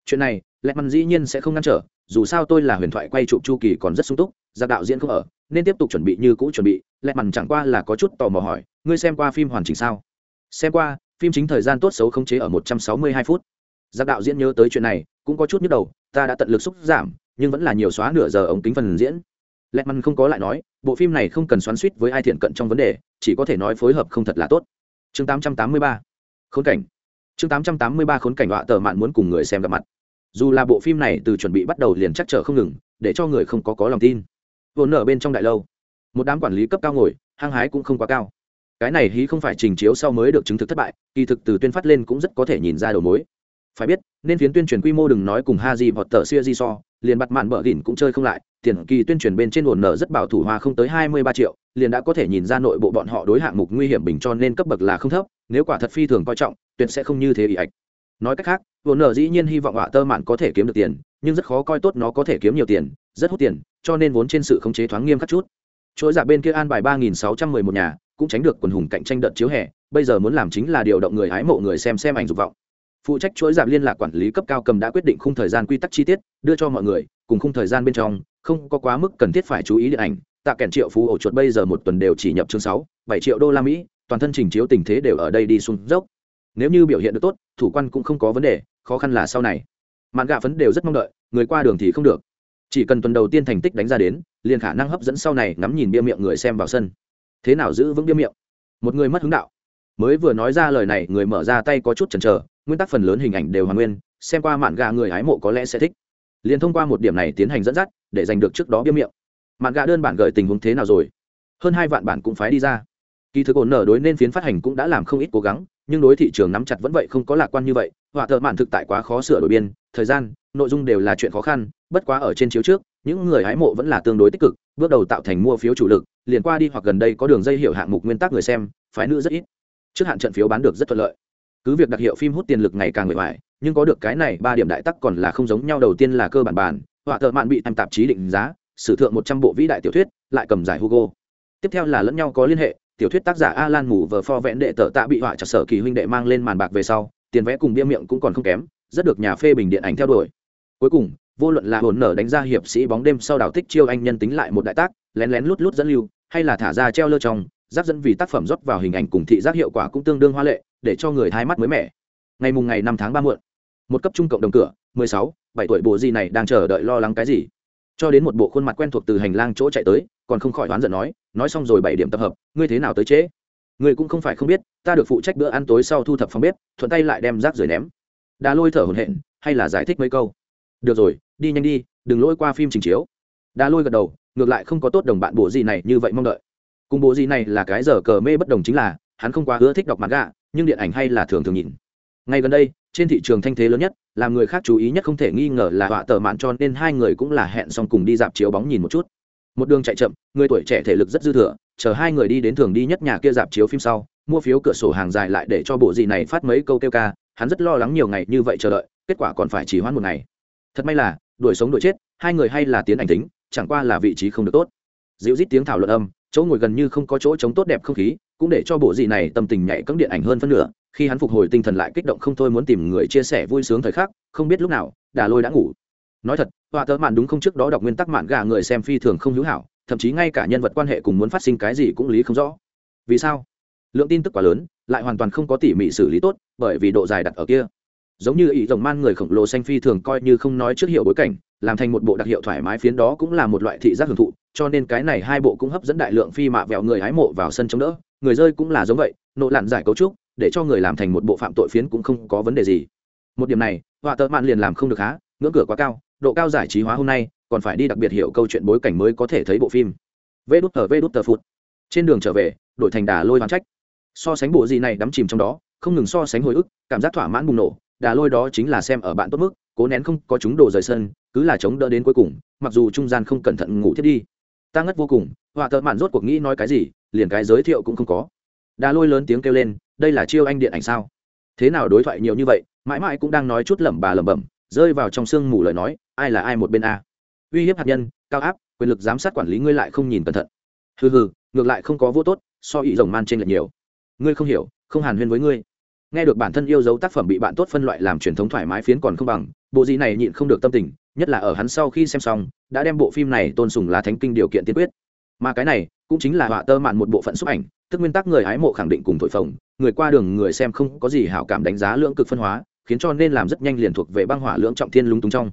Chuyện này, lẹ măn dĩ nhiên sẽ không ngăn trở, dù sao tôi là huyền thoại quay chụp chu kỳ còn rất sung túc, giặc đạo diễn không ở, nên tiếp tục chuẩn bị như cũ chuẩn bị. lẹ măn chẳng qua là có chút tò mò hỏi, ngươi xem qua phim hoàn chỉnh sao? xem qua phim chính thời gian tốt xấu khống chế ở một trăm sáu mươi hai phút giặc đạo diễn nhớ tới chuyện này cũng có chút nhức đầu ta đã tận lực xúc giảm nhưng vẫn là nhiều xóa nửa giờ ống kính phần diễn lẹt măn không có lại nói bộ phim này không cần xoắn suýt với ai thiện cận trong vấn đề chỉ có thể nói phối hợp không thật là tốt chương tám trăm tám mươi ba khốn cảnh. Chương tám trăm tám mươi ba khốn cảnh họa tờ mạn muốn cùng người xem gặp mặt. Dù là bộ phim này từ chuẩn bị bắt đầu liền chắc trở không ngừng, để cho người không có có lòng tin. Vốn ở bên trong đại lâu, một đám quản lý cấp cao ngồi, hăng hái cũng không quá cao. Cái này hí không phải trình chiếu sau mới được chứng thực thất bại, kỳ thực từ tuyên phát lên cũng rất có thể nhìn ra đầu mối phải biết, nên phiến tuyên truyền quy mô đừng nói cùng ha di hoặc tờ Xưa di so, liền bắt mạn bờ đỉnh cũng chơi không lại, tiền kỳ tuyên truyền bên trên ổn nở rất bảo thủ hoa không tới hai mươi ba triệu, liền đã có thể nhìn ra nội bộ bọn họ đối hạng mục nguy hiểm bình cho nên cấp bậc là không thấp, nếu quả thật phi thường coi trọng, tuyệt sẽ không như thế ý ạch. Nói cách khác ổn nở dĩ nhiên hy vọng họa tơ mạn có thể kiếm được tiền, nhưng rất khó coi tốt nó có thể kiếm nhiều tiền, rất hút tiền, cho nên vốn trên sự khống chế thoáng nghiêm khắc chút. Chuỗi giả dạ bên kia an bài ba nghìn sáu trăm mười một nhà, cũng tránh được quần hùng cạnh tranh đợt chiếu hè, bây giờ muốn làm chính là điều động người hái mộ người xem xem ảnh dục vọng phụ trách chuỗi giảm liên lạc quản lý cấp cao cầm đã quyết định khung thời gian quy tắc chi tiết, đưa cho mọi người, cùng khung thời gian bên trong, không có quá mức cần thiết phải chú ý điện ảnh. Tạ kèn triệu phú ổ chuột bây giờ một tuần đều chỉ nhập chương sáu, bảy triệu đô la mỹ, toàn thân trình chiếu tình thế đều ở đây đi xuống dốc. Nếu như biểu hiện được tốt, thủ quan cũng không có vấn đề, khó khăn là sau này. Mạn gạ phấn đều rất mong đợi, người qua đường thì không được. Chỉ cần tuần đầu tiên thành tích đánh ra đến, liền khả năng hấp dẫn sau này ngắm nhìn bia miệng người xem vào sân. Thế nào giữ vững bia miệng? Một người mất hứng đạo. Mới vừa nói ra lời này, người mở ra tay có chút chần chờ nguyên tắc phần lớn hình ảnh đều hoàn nguyên, xem qua mạn gà người hái mộ có lẽ sẽ thích. Liền thông qua một điểm này tiến hành dẫn dắt, để giành được trước đó bia miệng. Mạn gà đơn bản gợi tình huống thế nào rồi? Hơn hai vạn bản cũng phái đi ra. Kỳ thực ổn nở đối nên phiến phát hành cũng đã làm không ít cố gắng, nhưng đối thị trường nắm chặt vẫn vậy không có lạc quan như vậy, họa thợ mạn thực tại quá khó sửa đổi biên, thời gian, nội dung đều là chuyện khó khăn, bất quá ở trên chiếu trước, những người hái mộ vẫn là tương đối tích cực, bước đầu tạo thành mua phiếu chủ lực, liền qua đi hoặc gần đây có đường dây hiểu hạng mục nguyên tắc người xem, phái nữ rất ít. Trước hạn trận phiếu bán được rất thuận lợi cứ việc đặc hiệu phim hút tiền lực ngày càng người hoài nhưng có được cái này ba điểm đại tắc còn là không giống nhau. Đầu tiên là cơ bản bản, họa thợ mạn bị em tạp chí định giá, sử thượng một trăm bộ vĩ đại tiểu thuyết, lại cầm giải hugo. Tiếp theo là lẫn nhau có liên hệ, tiểu thuyết tác giả alan mù vờ pho vẽn đệ tờ tạ bị họa chặt sở kỳ huynh đệ mang lên màn bạc về sau, tiền vẽ cùng bia miệng cũng còn không kém, rất được nhà phê bình điện ảnh theo đuổi. Cuối cùng, vô luận là hồn nở đánh ra hiệp sĩ bóng đêm sau đảo tích chiêu anh nhân tính lại một đại tác, lén lén lút lút dẫn lưu, hay là thả ra treo lơ trong giáp dẫn vì tác phẩm rót vào hình ảnh cùng thị giác hiệu quả cũng tương đương hoa lệ để cho người hai mắt mới mẻ. Ngày mùng ngày năm tháng ba muộn, một cấp trung cộng đồng cửa, mười sáu, bảy tuổi bộ gì này đang chờ đợi lo lắng cái gì? Cho đến một bộ khuôn mặt quen thuộc từ hành lang chỗ chạy tới, còn không khỏi đoán giận nói nói xong rồi bảy điểm tập hợp, ngươi thế nào tới trễ? Ngươi cũng không phải không biết, ta được phụ trách bữa ăn tối sau thu thập phòng bếp, thuận tay lại đem rác rưởi ném. Đã lôi thở hổn hển, hay là giải thích mấy câu? Được rồi, đi nhanh đi, đừng lỗi qua phim trình chiếu. Đã lôi gật đầu, ngược lại không có tốt đồng bạn bộ gì này như vậy mong đợi. Cùng bộ gì này là cái giờ cờ mê bất đồng chính là, hắn không quá ưa thích đọc mặt gạ nhưng điện ảnh hay là thường thường nhìn. Ngay gần đây, trên thị trường thanh thế lớn nhất, làm người khác chú ý nhất không thể nghi ngờ là họa tờ mạn cho nên hai người cũng là hẹn xong cùng đi dạp chiếu bóng nhìn một chút. Một đường chạy chậm, người tuổi trẻ thể lực rất dư thừa, chờ hai người đi đến thường đi nhất nhà kia dạp chiếu phim sau, mua phiếu cửa sổ hàng dài lại để cho bộ gì này phát mấy câu kêu ca, hắn rất lo lắng nhiều ngày như vậy chờ đợi, kết quả còn phải chỉ hoãn một ngày. Thật may là, đuổi sống đuổi chết, hai người hay là tiến ảnh tính, chẳng qua là vị trí không được tốt. Dịu rít tiếng thảo luận âm, chỗ ngồi gần như không có chỗ chống tốt đẹp không khí cũng để cho bộ gì này tâm tình nhạy cấm điện ảnh hơn phân nửa, khi hắn phục hồi tinh thần lại kích động không thôi muốn tìm người chia sẻ vui sướng thời khắc, không biết lúc nào, đà lôi đã ngủ. Nói thật, họa tớ mạn đúng không trước đó đọc nguyên tắc mạn gà người xem phi thường không hữu hảo, thậm chí ngay cả nhân vật quan hệ cùng muốn phát sinh cái gì cũng lý không rõ. Vì sao? Lượng tin tức quá lớn, lại hoàn toàn không có tỉ mỉ xử lý tốt, bởi vì độ dài đặt ở kia. Giống như ý rồng man người khổng lồ xanh phi thường coi như không nói trước hiệu bối cảnh, làm thành một bộ đặc hiệu thoải mái phiến đó cũng là một loại thị giác hưởng thụ, cho nên cái này hai bộ cũng hấp dẫn đại lượng phi mạ vẹo người hái mộ vào sân chống đỡ người rơi cũng là giống vậy, nộ lặn giải cấu trúc, để cho người làm thành một bộ phạm tội phiến cũng không có vấn đề gì. Một điểm này, họa tợ mạn liền làm không được há ngưỡng cửa quá cao, độ cao giải trí hóa hôm nay, còn phải đi đặc biệt hiểu câu chuyện bối cảnh mới có thể thấy bộ phim. Vê đút tờ, vê đút tờ phụt. Trên đường trở về, đổi thành đà lôi hoàn trách. So sánh bộ gì này đắm chìm trong đó, không ngừng so sánh hồi ức, cảm giác thỏa mãn bùng nổ, đà lôi đó chính là xem ở bạn tốt mức, cố nén không có chúng đồ rời sân, cứ là chống đỡ đến cuối cùng, mặc dù trung gian không cẩn thận ngủ thiết đi ta ngất vô cùng, họa thợ mạn rốt cuộc nghĩ nói cái gì, liền cái giới thiệu cũng không có. Đà lôi lớn tiếng kêu lên, đây là chiêu anh điện ảnh sao? Thế nào đối thoại nhiều như vậy, mãi mãi cũng đang nói chút lẩm bà lẩm bẩm, rơi vào trong sương mù lời nói, ai là ai một bên a? Uy hiếp hạt nhân, cao áp, quyền lực giám sát quản lý ngươi lại không nhìn cẩn thận. Hừ hừ, ngược lại không có vô tốt, so ý rồng man trên lệch nhiều. Ngươi không hiểu, không hàn huyên với ngươi. Nghe được bản thân yêu dấu tác phẩm bị bạn tốt phân loại làm truyền thống thoải mái phiến còn không bằng, bộ gì này nhịn không được tâm tình, nhất là ở hắn sau khi xem xong đã đem bộ phim này tôn sùng là thánh kinh điều kiện tiên quyết. Mà cái này cũng chính là họa tơ mạn một bộ phận xúc ảnh, tức nguyên tắc người hái mộ khẳng định cùng thổi phồng, người qua đường người xem không có gì hảo cảm đánh giá lưỡng cực phân hóa, khiến cho nên làm rất nhanh liền thuộc về băng hỏa lưỡng trọng thiên lung tung trong.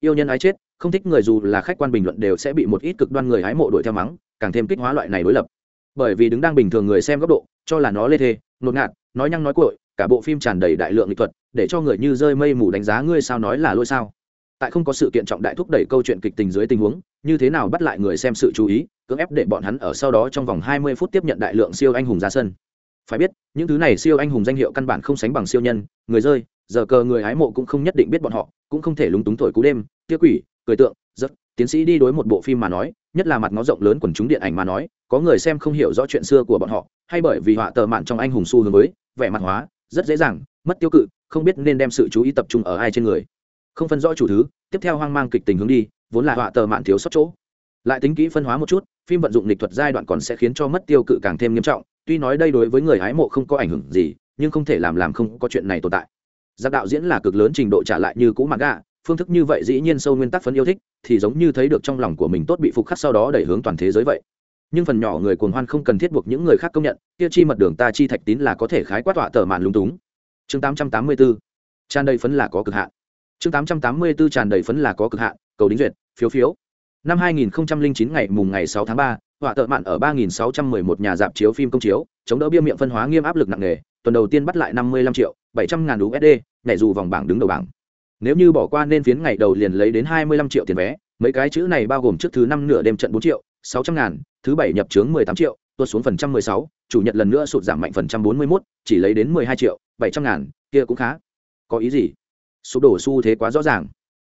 Yêu nhân ái chết, không thích người dù là khách quan bình luận đều sẽ bị một ít cực đoan người hái mộ đuổi theo mắng, càng thêm kích hóa loại này đối lập. Bởi vì đứng đang bình thường người xem góc độ, cho là nó lê thê, nột ngạt, nói nhăng nói cội cả bộ phim tràn đầy đại lượng nghệ thuật, để cho người như rơi mây mù đánh giá ngươi sao nói là lỗi sao tại không có sự kiện trọng đại thúc đẩy câu chuyện kịch tình dưới tình huống như thế nào bắt lại người xem sự chú ý cưỡng ép để bọn hắn ở sau đó trong vòng 20 phút tiếp nhận đại lượng siêu anh hùng ra sân. Phải biết những thứ này siêu anh hùng danh hiệu căn bản không sánh bằng siêu nhân người rơi giờ cờ người hái mộ cũng không nhất định biết bọn họ cũng không thể lúng túng thổi cú đêm tia quỷ cười tượng rất tiến sĩ đi đối một bộ phim mà nói nhất là mặt ngó rộng lớn quần chúng điện ảnh mà nói có người xem không hiểu rõ chuyện xưa của bọn họ hay bởi vì họa tờ mạn trong anh hùng xu hướng mới, vẻ mặt hóa rất dễ dàng mất tiêu cự không biết nên đem sự chú ý tập trung ở ai trên người không phân rõ chủ thứ, tiếp theo hoang mang kịch tình hướng đi, vốn là họa tờ mạn thiếu sót chỗ. Lại tính kỹ phân hóa một chút, phim vận dụng lịch thuật giai đoạn còn sẽ khiến cho mất tiêu cự càng thêm nghiêm trọng, tuy nói đây đối với người hái mộ không có ảnh hưởng gì, nhưng không thể làm làm không có chuyện này tồn tại. Giác đạo diễn là cực lớn trình độ trả lại như cũ mặc gà phương thức như vậy dĩ nhiên sâu nguyên tắc phấn yêu thích, thì giống như thấy được trong lòng của mình tốt bị phục khắc sau đó đẩy hướng toàn thế giới vậy. Nhưng phần nhỏ người cuồng hoan không cần thiết buộc những người khác công nhận, kia chi mật đường ta chi thạch tín là có thể khái quát tọa tờ màn lung túng. Chương 884 tràn đầy phấn là có cực hạn chương 884 tràn đầy phấn là có cực hạn cầu đính duyệt phiếu phiếu. Năm 2009 ngày mùng ngày 6 tháng 3, họa tợ mạn ở 3.611 nhà dạp chiếu phim công chiếu chống đỡ bia miệng phân hóa nghiêm áp lực nặng nề tuần đầu tiên bắt lại 55 triệu 700 ngàn USD nhảy dù vòng bảng đứng đầu bảng. Nếu như bỏ qua nên phiến ngày đầu liền lấy đến 25 triệu tiền vé mấy cái chữ này bao gồm trước thứ năm nửa đêm trận 4 triệu 600 ngàn thứ bảy nhập trướng 18 triệu tuột xuống phần trăm 16, chủ nhật lần nữa sụt giảm mạnh phần trăm 41, chỉ lấy đến 12 triệu 700 ngàn kia cũng khá. Có ý gì? Sụp đổ xu thế quá rõ ràng.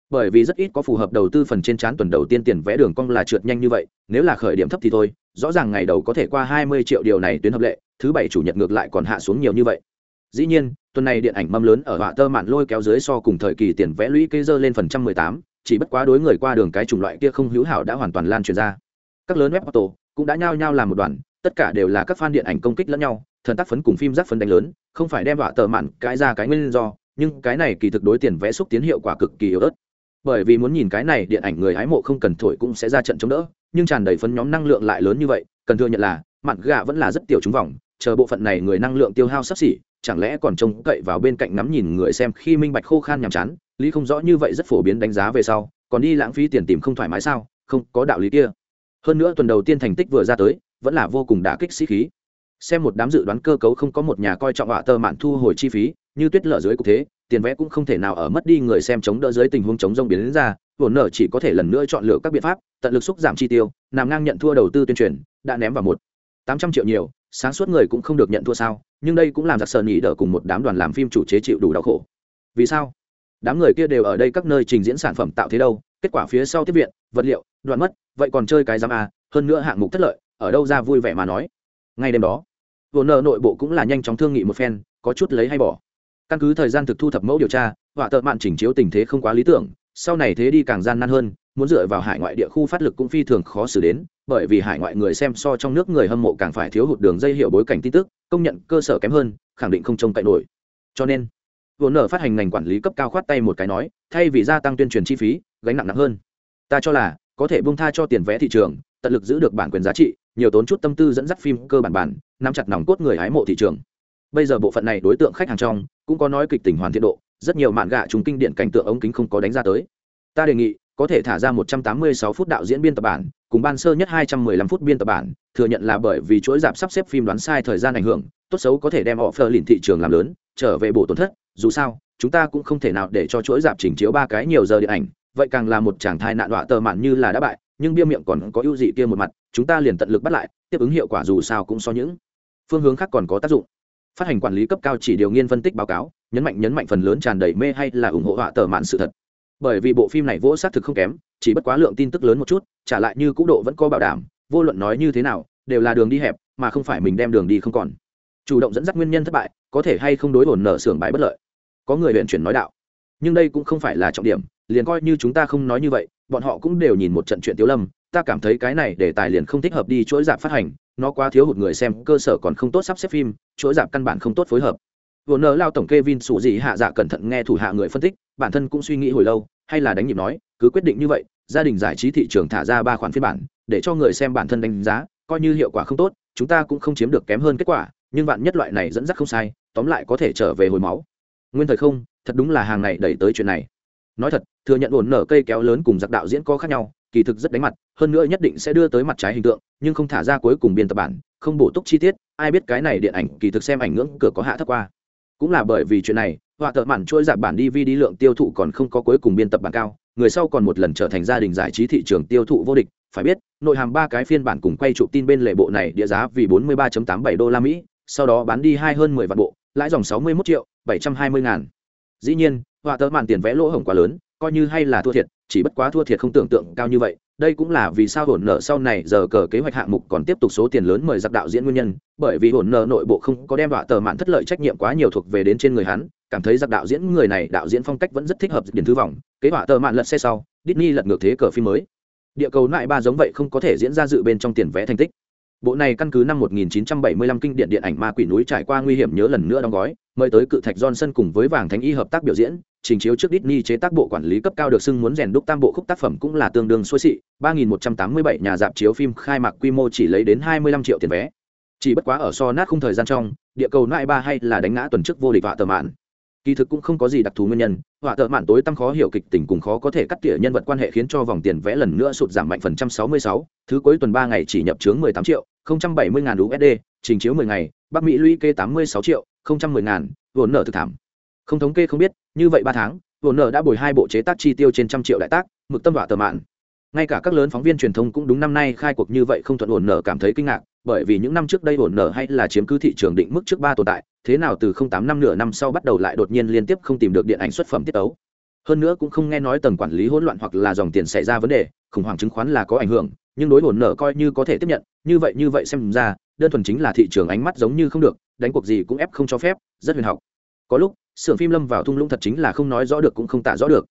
Bởi vì rất ít có phù hợp đầu tư phần trên trán tuần đầu tiên tiền vẽ đường cong là trượt nhanh như vậy nếu là khởi điểm thấp thì thôi rõ ràng ngày đầu có thể qua 20 triệu điều này tuyến hợp lệ thứ bảy chủ nhật ngược lại còn hạ xuống nhiều như vậy. Dĩ nhiên tuần này điện ảnh mâm lớn ở họa tơ mạn lôi kéo dưới so cùng thời kỳ tiền vẽ lũy kê dơ lên phần trăm 18, chỉ bất quá đối người qua đường cái chủng loại kia không hữu hảo đã hoàn toàn lan truyền ra. Các lớn web auto cũng đã nhao nhao làm một đoàn tất cả đều là các fan điện ảnh công kích lẫn nhau thần tác phấn cùng phim giác phấn đánh lớn không phải đem họa tờ mạn cái ra cái nguyên do nhưng cái này kỳ thực đối tiền vẽ xúc tiến hiệu quả cực kỳ yếu ớt. Bởi vì muốn nhìn cái này điện ảnh người hái mộ không cần thổi cũng sẽ ra trận chống đỡ, nhưng tràn đầy phấn nhóm năng lượng lại lớn như vậy, cần thừa nhận là mặn gà vẫn là rất tiểu trúng vòng, chờ bộ phận này người năng lượng tiêu hao sắp xỉ, chẳng lẽ còn trông cậy vào bên cạnh ngắm nhìn người xem khi minh bạch khô khan nhàm chán, lý không rõ như vậy rất phổ biến đánh giá về sau, còn đi lãng phí tiền tìm không thoải mái sao, không, có đạo lý kia. Hơn nữa tuần đầu tiên thành tích vừa ra tới, vẫn là vô cùng đả kích sĩ khí. Xem một đám dự đoán cơ cấu không có một nhà coi trọng họa tơ mạn thu hồi chi phí như tuyết lở dưới cục thế, tiền vẽ cũng không thể nào ở mất đi người xem chống đỡ dưới tình huống chống rông biến đến ra vốn nở chỉ có thể lần nữa chọn lựa các biện pháp, tận lực xúc giảm chi tiêu, nằm ngang nhận thua đầu tư tuyên truyền, đã ném vào một tám trăm triệu nhiều, sáng suốt người cũng không được nhận thua sao, nhưng đây cũng làm giặc sờ nhị đỡ cùng một đám đoàn làm phim chủ chế chịu đủ đau khổ. Vì sao? Đám người kia đều ở đây các nơi trình diễn sản phẩm tạo thế đâu, kết quả phía sau tiếp viện, vật liệu, đoạn mất, vậy còn chơi cái giám a, hơn nữa hạng mục thất lợi, ở đâu ra vui vẻ mà nói. Ngay đêm đó vồn nợ nội bộ cũng là nhanh chóng thương nghị một phen, có chút lấy hay bỏ căn cứ thời gian thực thu thập mẫu điều tra, họa tợ mạn chỉnh chiếu tình thế không quá lý tưởng, sau này thế đi càng gian nan hơn, muốn dựa vào hải ngoại địa khu phát lực cũng phi thường khó xử đến, bởi vì hải ngoại người xem so trong nước người hâm mộ càng phải thiếu hụt đường dây hiệu bối cảnh tin tức, công nhận cơ sở kém hơn, khẳng định không trông cậy nổi. Cho nên, vốn nở phát hành ngành quản lý cấp cao khoát tay một cái nói, thay vì gia tăng tuyên truyền chi phí, gánh nặng nặng hơn. Ta cho là, có thể bung tha cho tiền vẽ thị trường, tận lực giữ được bản quyền giá trị, nhiều tốn chút tâm tư dẫn dắt phim cơ bản bản, nắm chặt nòng cốt người hái mộ thị trường bây giờ bộ phận này đối tượng khách hàng trong cũng có nói kịch tình hoàn thiện độ, rất nhiều mạn gạ chúng kinh điện cảnh tượng ống kính không có đánh ra tới. Ta đề nghị, có thể thả ra 186 phút đạo diễn biên tập bản, cùng ban sơ nhất 215 phút biên tập bản, thừa nhận là bởi vì chuỗi dạp sắp xếp phim đoán sai thời gian ảnh hưởng, tốt xấu có thể đem họ phờ lìn thị trường làm lớn, trở về bổ tổn thất, dù sao, chúng ta cũng không thể nào để cho chuỗi dạp chỉnh chiếu ba cái nhiều giờ điện ảnh, vậy càng là một chàng thai nạn đọa tờ mạn như là đã bại, nhưng bia miệng còn có ưu dị kia một mặt, chúng ta liền tận lực bắt lại, tiếp ứng hiệu quả dù sao cũng so những phương hướng khác còn có tác dụng phát hành quản lý cấp cao chỉ điều nghiên phân tích báo cáo, nhấn mạnh nhấn mạnh phần lớn tràn đầy mê hay là ủng hộ họa tờ mạn sự thật. Bởi vì bộ phim này vỗ xác thực không kém, chỉ bất quá lượng tin tức lớn một chút, trả lại như cũ độ vẫn có bảo đảm, vô luận nói như thế nào, đều là đường đi hẹp, mà không phải mình đem đường đi không còn. Chủ động dẫn dắt nguyên nhân thất bại, có thể hay không đối ổn nở xưởng bãi bất lợi. Có người huyện chuyển nói đạo. Nhưng đây cũng không phải là trọng điểm, liền coi như chúng ta không nói như vậy, bọn họ cũng đều nhìn một trận chuyện tiếu lâm, ta cảm thấy cái này để tài liền không thích hợp đi chuỗi giảm phát hành nó quá thiếu hụt người xem, cơ sở còn không tốt sắp xếp phim, chuỗi dạp căn bản không tốt phối hợp. Vừa nợ lao tổng kê vin sụ gì hạ dạ cẩn thận nghe thủ hạ người phân tích, bản thân cũng suy nghĩ hồi lâu, hay là đánh nhịp nói, cứ quyết định như vậy, gia đình giải trí thị trường thả ra ba khoản phiên bản, để cho người xem bản thân đánh giá, coi như hiệu quả không tốt, chúng ta cũng không chiếm được kém hơn kết quả, nhưng vạn nhất loại này dẫn dắt không sai, tóm lại có thể trở về hồi máu. Nguyên thời không, thật đúng là hàng này đẩy tới chuyện này. Nói thật, thừa nhận ổn nở cây kéo lớn cùng giặc đạo diễn có khác nhau kỳ thực rất đánh mặt, hơn nữa nhất định sẽ đưa tới mặt trái hình tượng, nhưng không thả ra cuối cùng biên tập bản, không bổ túc chi tiết, ai biết cái này điện ảnh kỳ thực xem ảnh ngưỡng cửa có hạ thấp qua. Cũng là bởi vì chuyện này, họa thợ mạn chuỗi giảm bản dvd lượng tiêu thụ còn không có cuối cùng biên tập bản cao, người sau còn một lần trở thành gia đình giải trí thị trường tiêu thụ vô địch, phải biết, nội hàm ba cái phiên bản cùng quay trụ tin bên lệ bộ này địa giá vì 43.87 đô la mỹ, sau đó bán đi hai hơn 10 vạn bộ, lãi dòng 61 triệu 720 ngàn. Dĩ nhiên, họa thợ màn tiền vẽ lỗ hổng quá lớn coi như hay là thua thiệt, chỉ bất quá thua thiệt không tưởng tượng cao như vậy, đây cũng là vì sao hồn nợ sau này giờ cờ kế hoạch hạng mục còn tiếp tục số tiền lớn mời giặc đạo diễn nguyên nhân, bởi vì hồn nợ nội bộ không có đem đọa tờ mạn thất lợi trách nhiệm quá nhiều thuộc về đến trên người hắn, cảm thấy giặc đạo diễn người này, đạo diễn phong cách vẫn rất thích hợp điển thư vọng, kế họa tờ mạn lật xe sau, Disney lật ngược thế cờ phim mới. Địa cầu lại ba giống vậy không có thể diễn ra dự bên trong tiền vẽ thành tích. Bộ này căn cứ năm 1975 kinh điển điện ảnh ma quỷ núi trải qua nguy hiểm nhớ lần nữa đóng gói, mời tới cự thạch johnson cùng với vàng thánh y hợp tác biểu diễn trình chiếu trước Disney chế tác bộ quản lý cấp cao được xưng muốn rèn đúc tam bộ khúc tác phẩm cũng là tương đương xuôi xị. 3.187 nhà dạp chiếu phim khai mạc quy mô chỉ lấy đến 25 triệu tiền vé. Chỉ bất quá ở so nát không thời gian trong, địa cầu loại ba hay là đánh ngã tuần trước vô địch vạ tờ mạn. Kỳ thực cũng không có gì đặc thù nguyên nhân, vạ tờ mạn tối tăm khó hiểu kịch tình cùng khó có thể cắt tỉa nhân vật quan hệ khiến cho vòng tiền vẽ lần nữa sụt giảm mạnh phần trăm sáu mươi sáu, thứ cuối tuần ba ngày chỉ nhập chướng mười tám triệu, không trăm bảy mươi ngàn usd trình chiếu mười ngày, bắc mỹ lũy kê tám mươi sáu triệu, không trăm mười ngàn, vốn nợ thực thảm không thống kê không biết, như vậy ba tháng vốn nợ đã bồi hai bộ chế tác chi tiêu trên trăm triệu đại tác, mực tâm họa tờ mạn. Ngay cả các lớn phóng viên truyền thông cũng đúng năm nay khai cuộc như vậy không thuận ổn nở cảm thấy kinh ngạc, bởi vì những năm trước đây ổn nở hay là chiếm cứ thị trường định mức trước ba tồn tại, thế nào từ không tám năm nửa năm sau bắt đầu lại đột nhiên liên tiếp không tìm được điện ảnh xuất phẩm tiết ấu hơn nữa cũng không nghe nói tầng quản lý hỗn loạn hoặc là dòng tiền xảy ra vấn đề, khủng hoảng chứng khoán là có ảnh hưởng, nhưng đối ổn nở coi như có thể tiếp nhận, như vậy như vậy xem ra, đơn thuần chính là thị trường ánh mắt giống như không được, đánh cuộc gì cũng ép không cho phép, rất huyền học. Có lúc xưởng phim lâm vào thung lũng thật chính là không nói rõ được cũng không tả rõ được.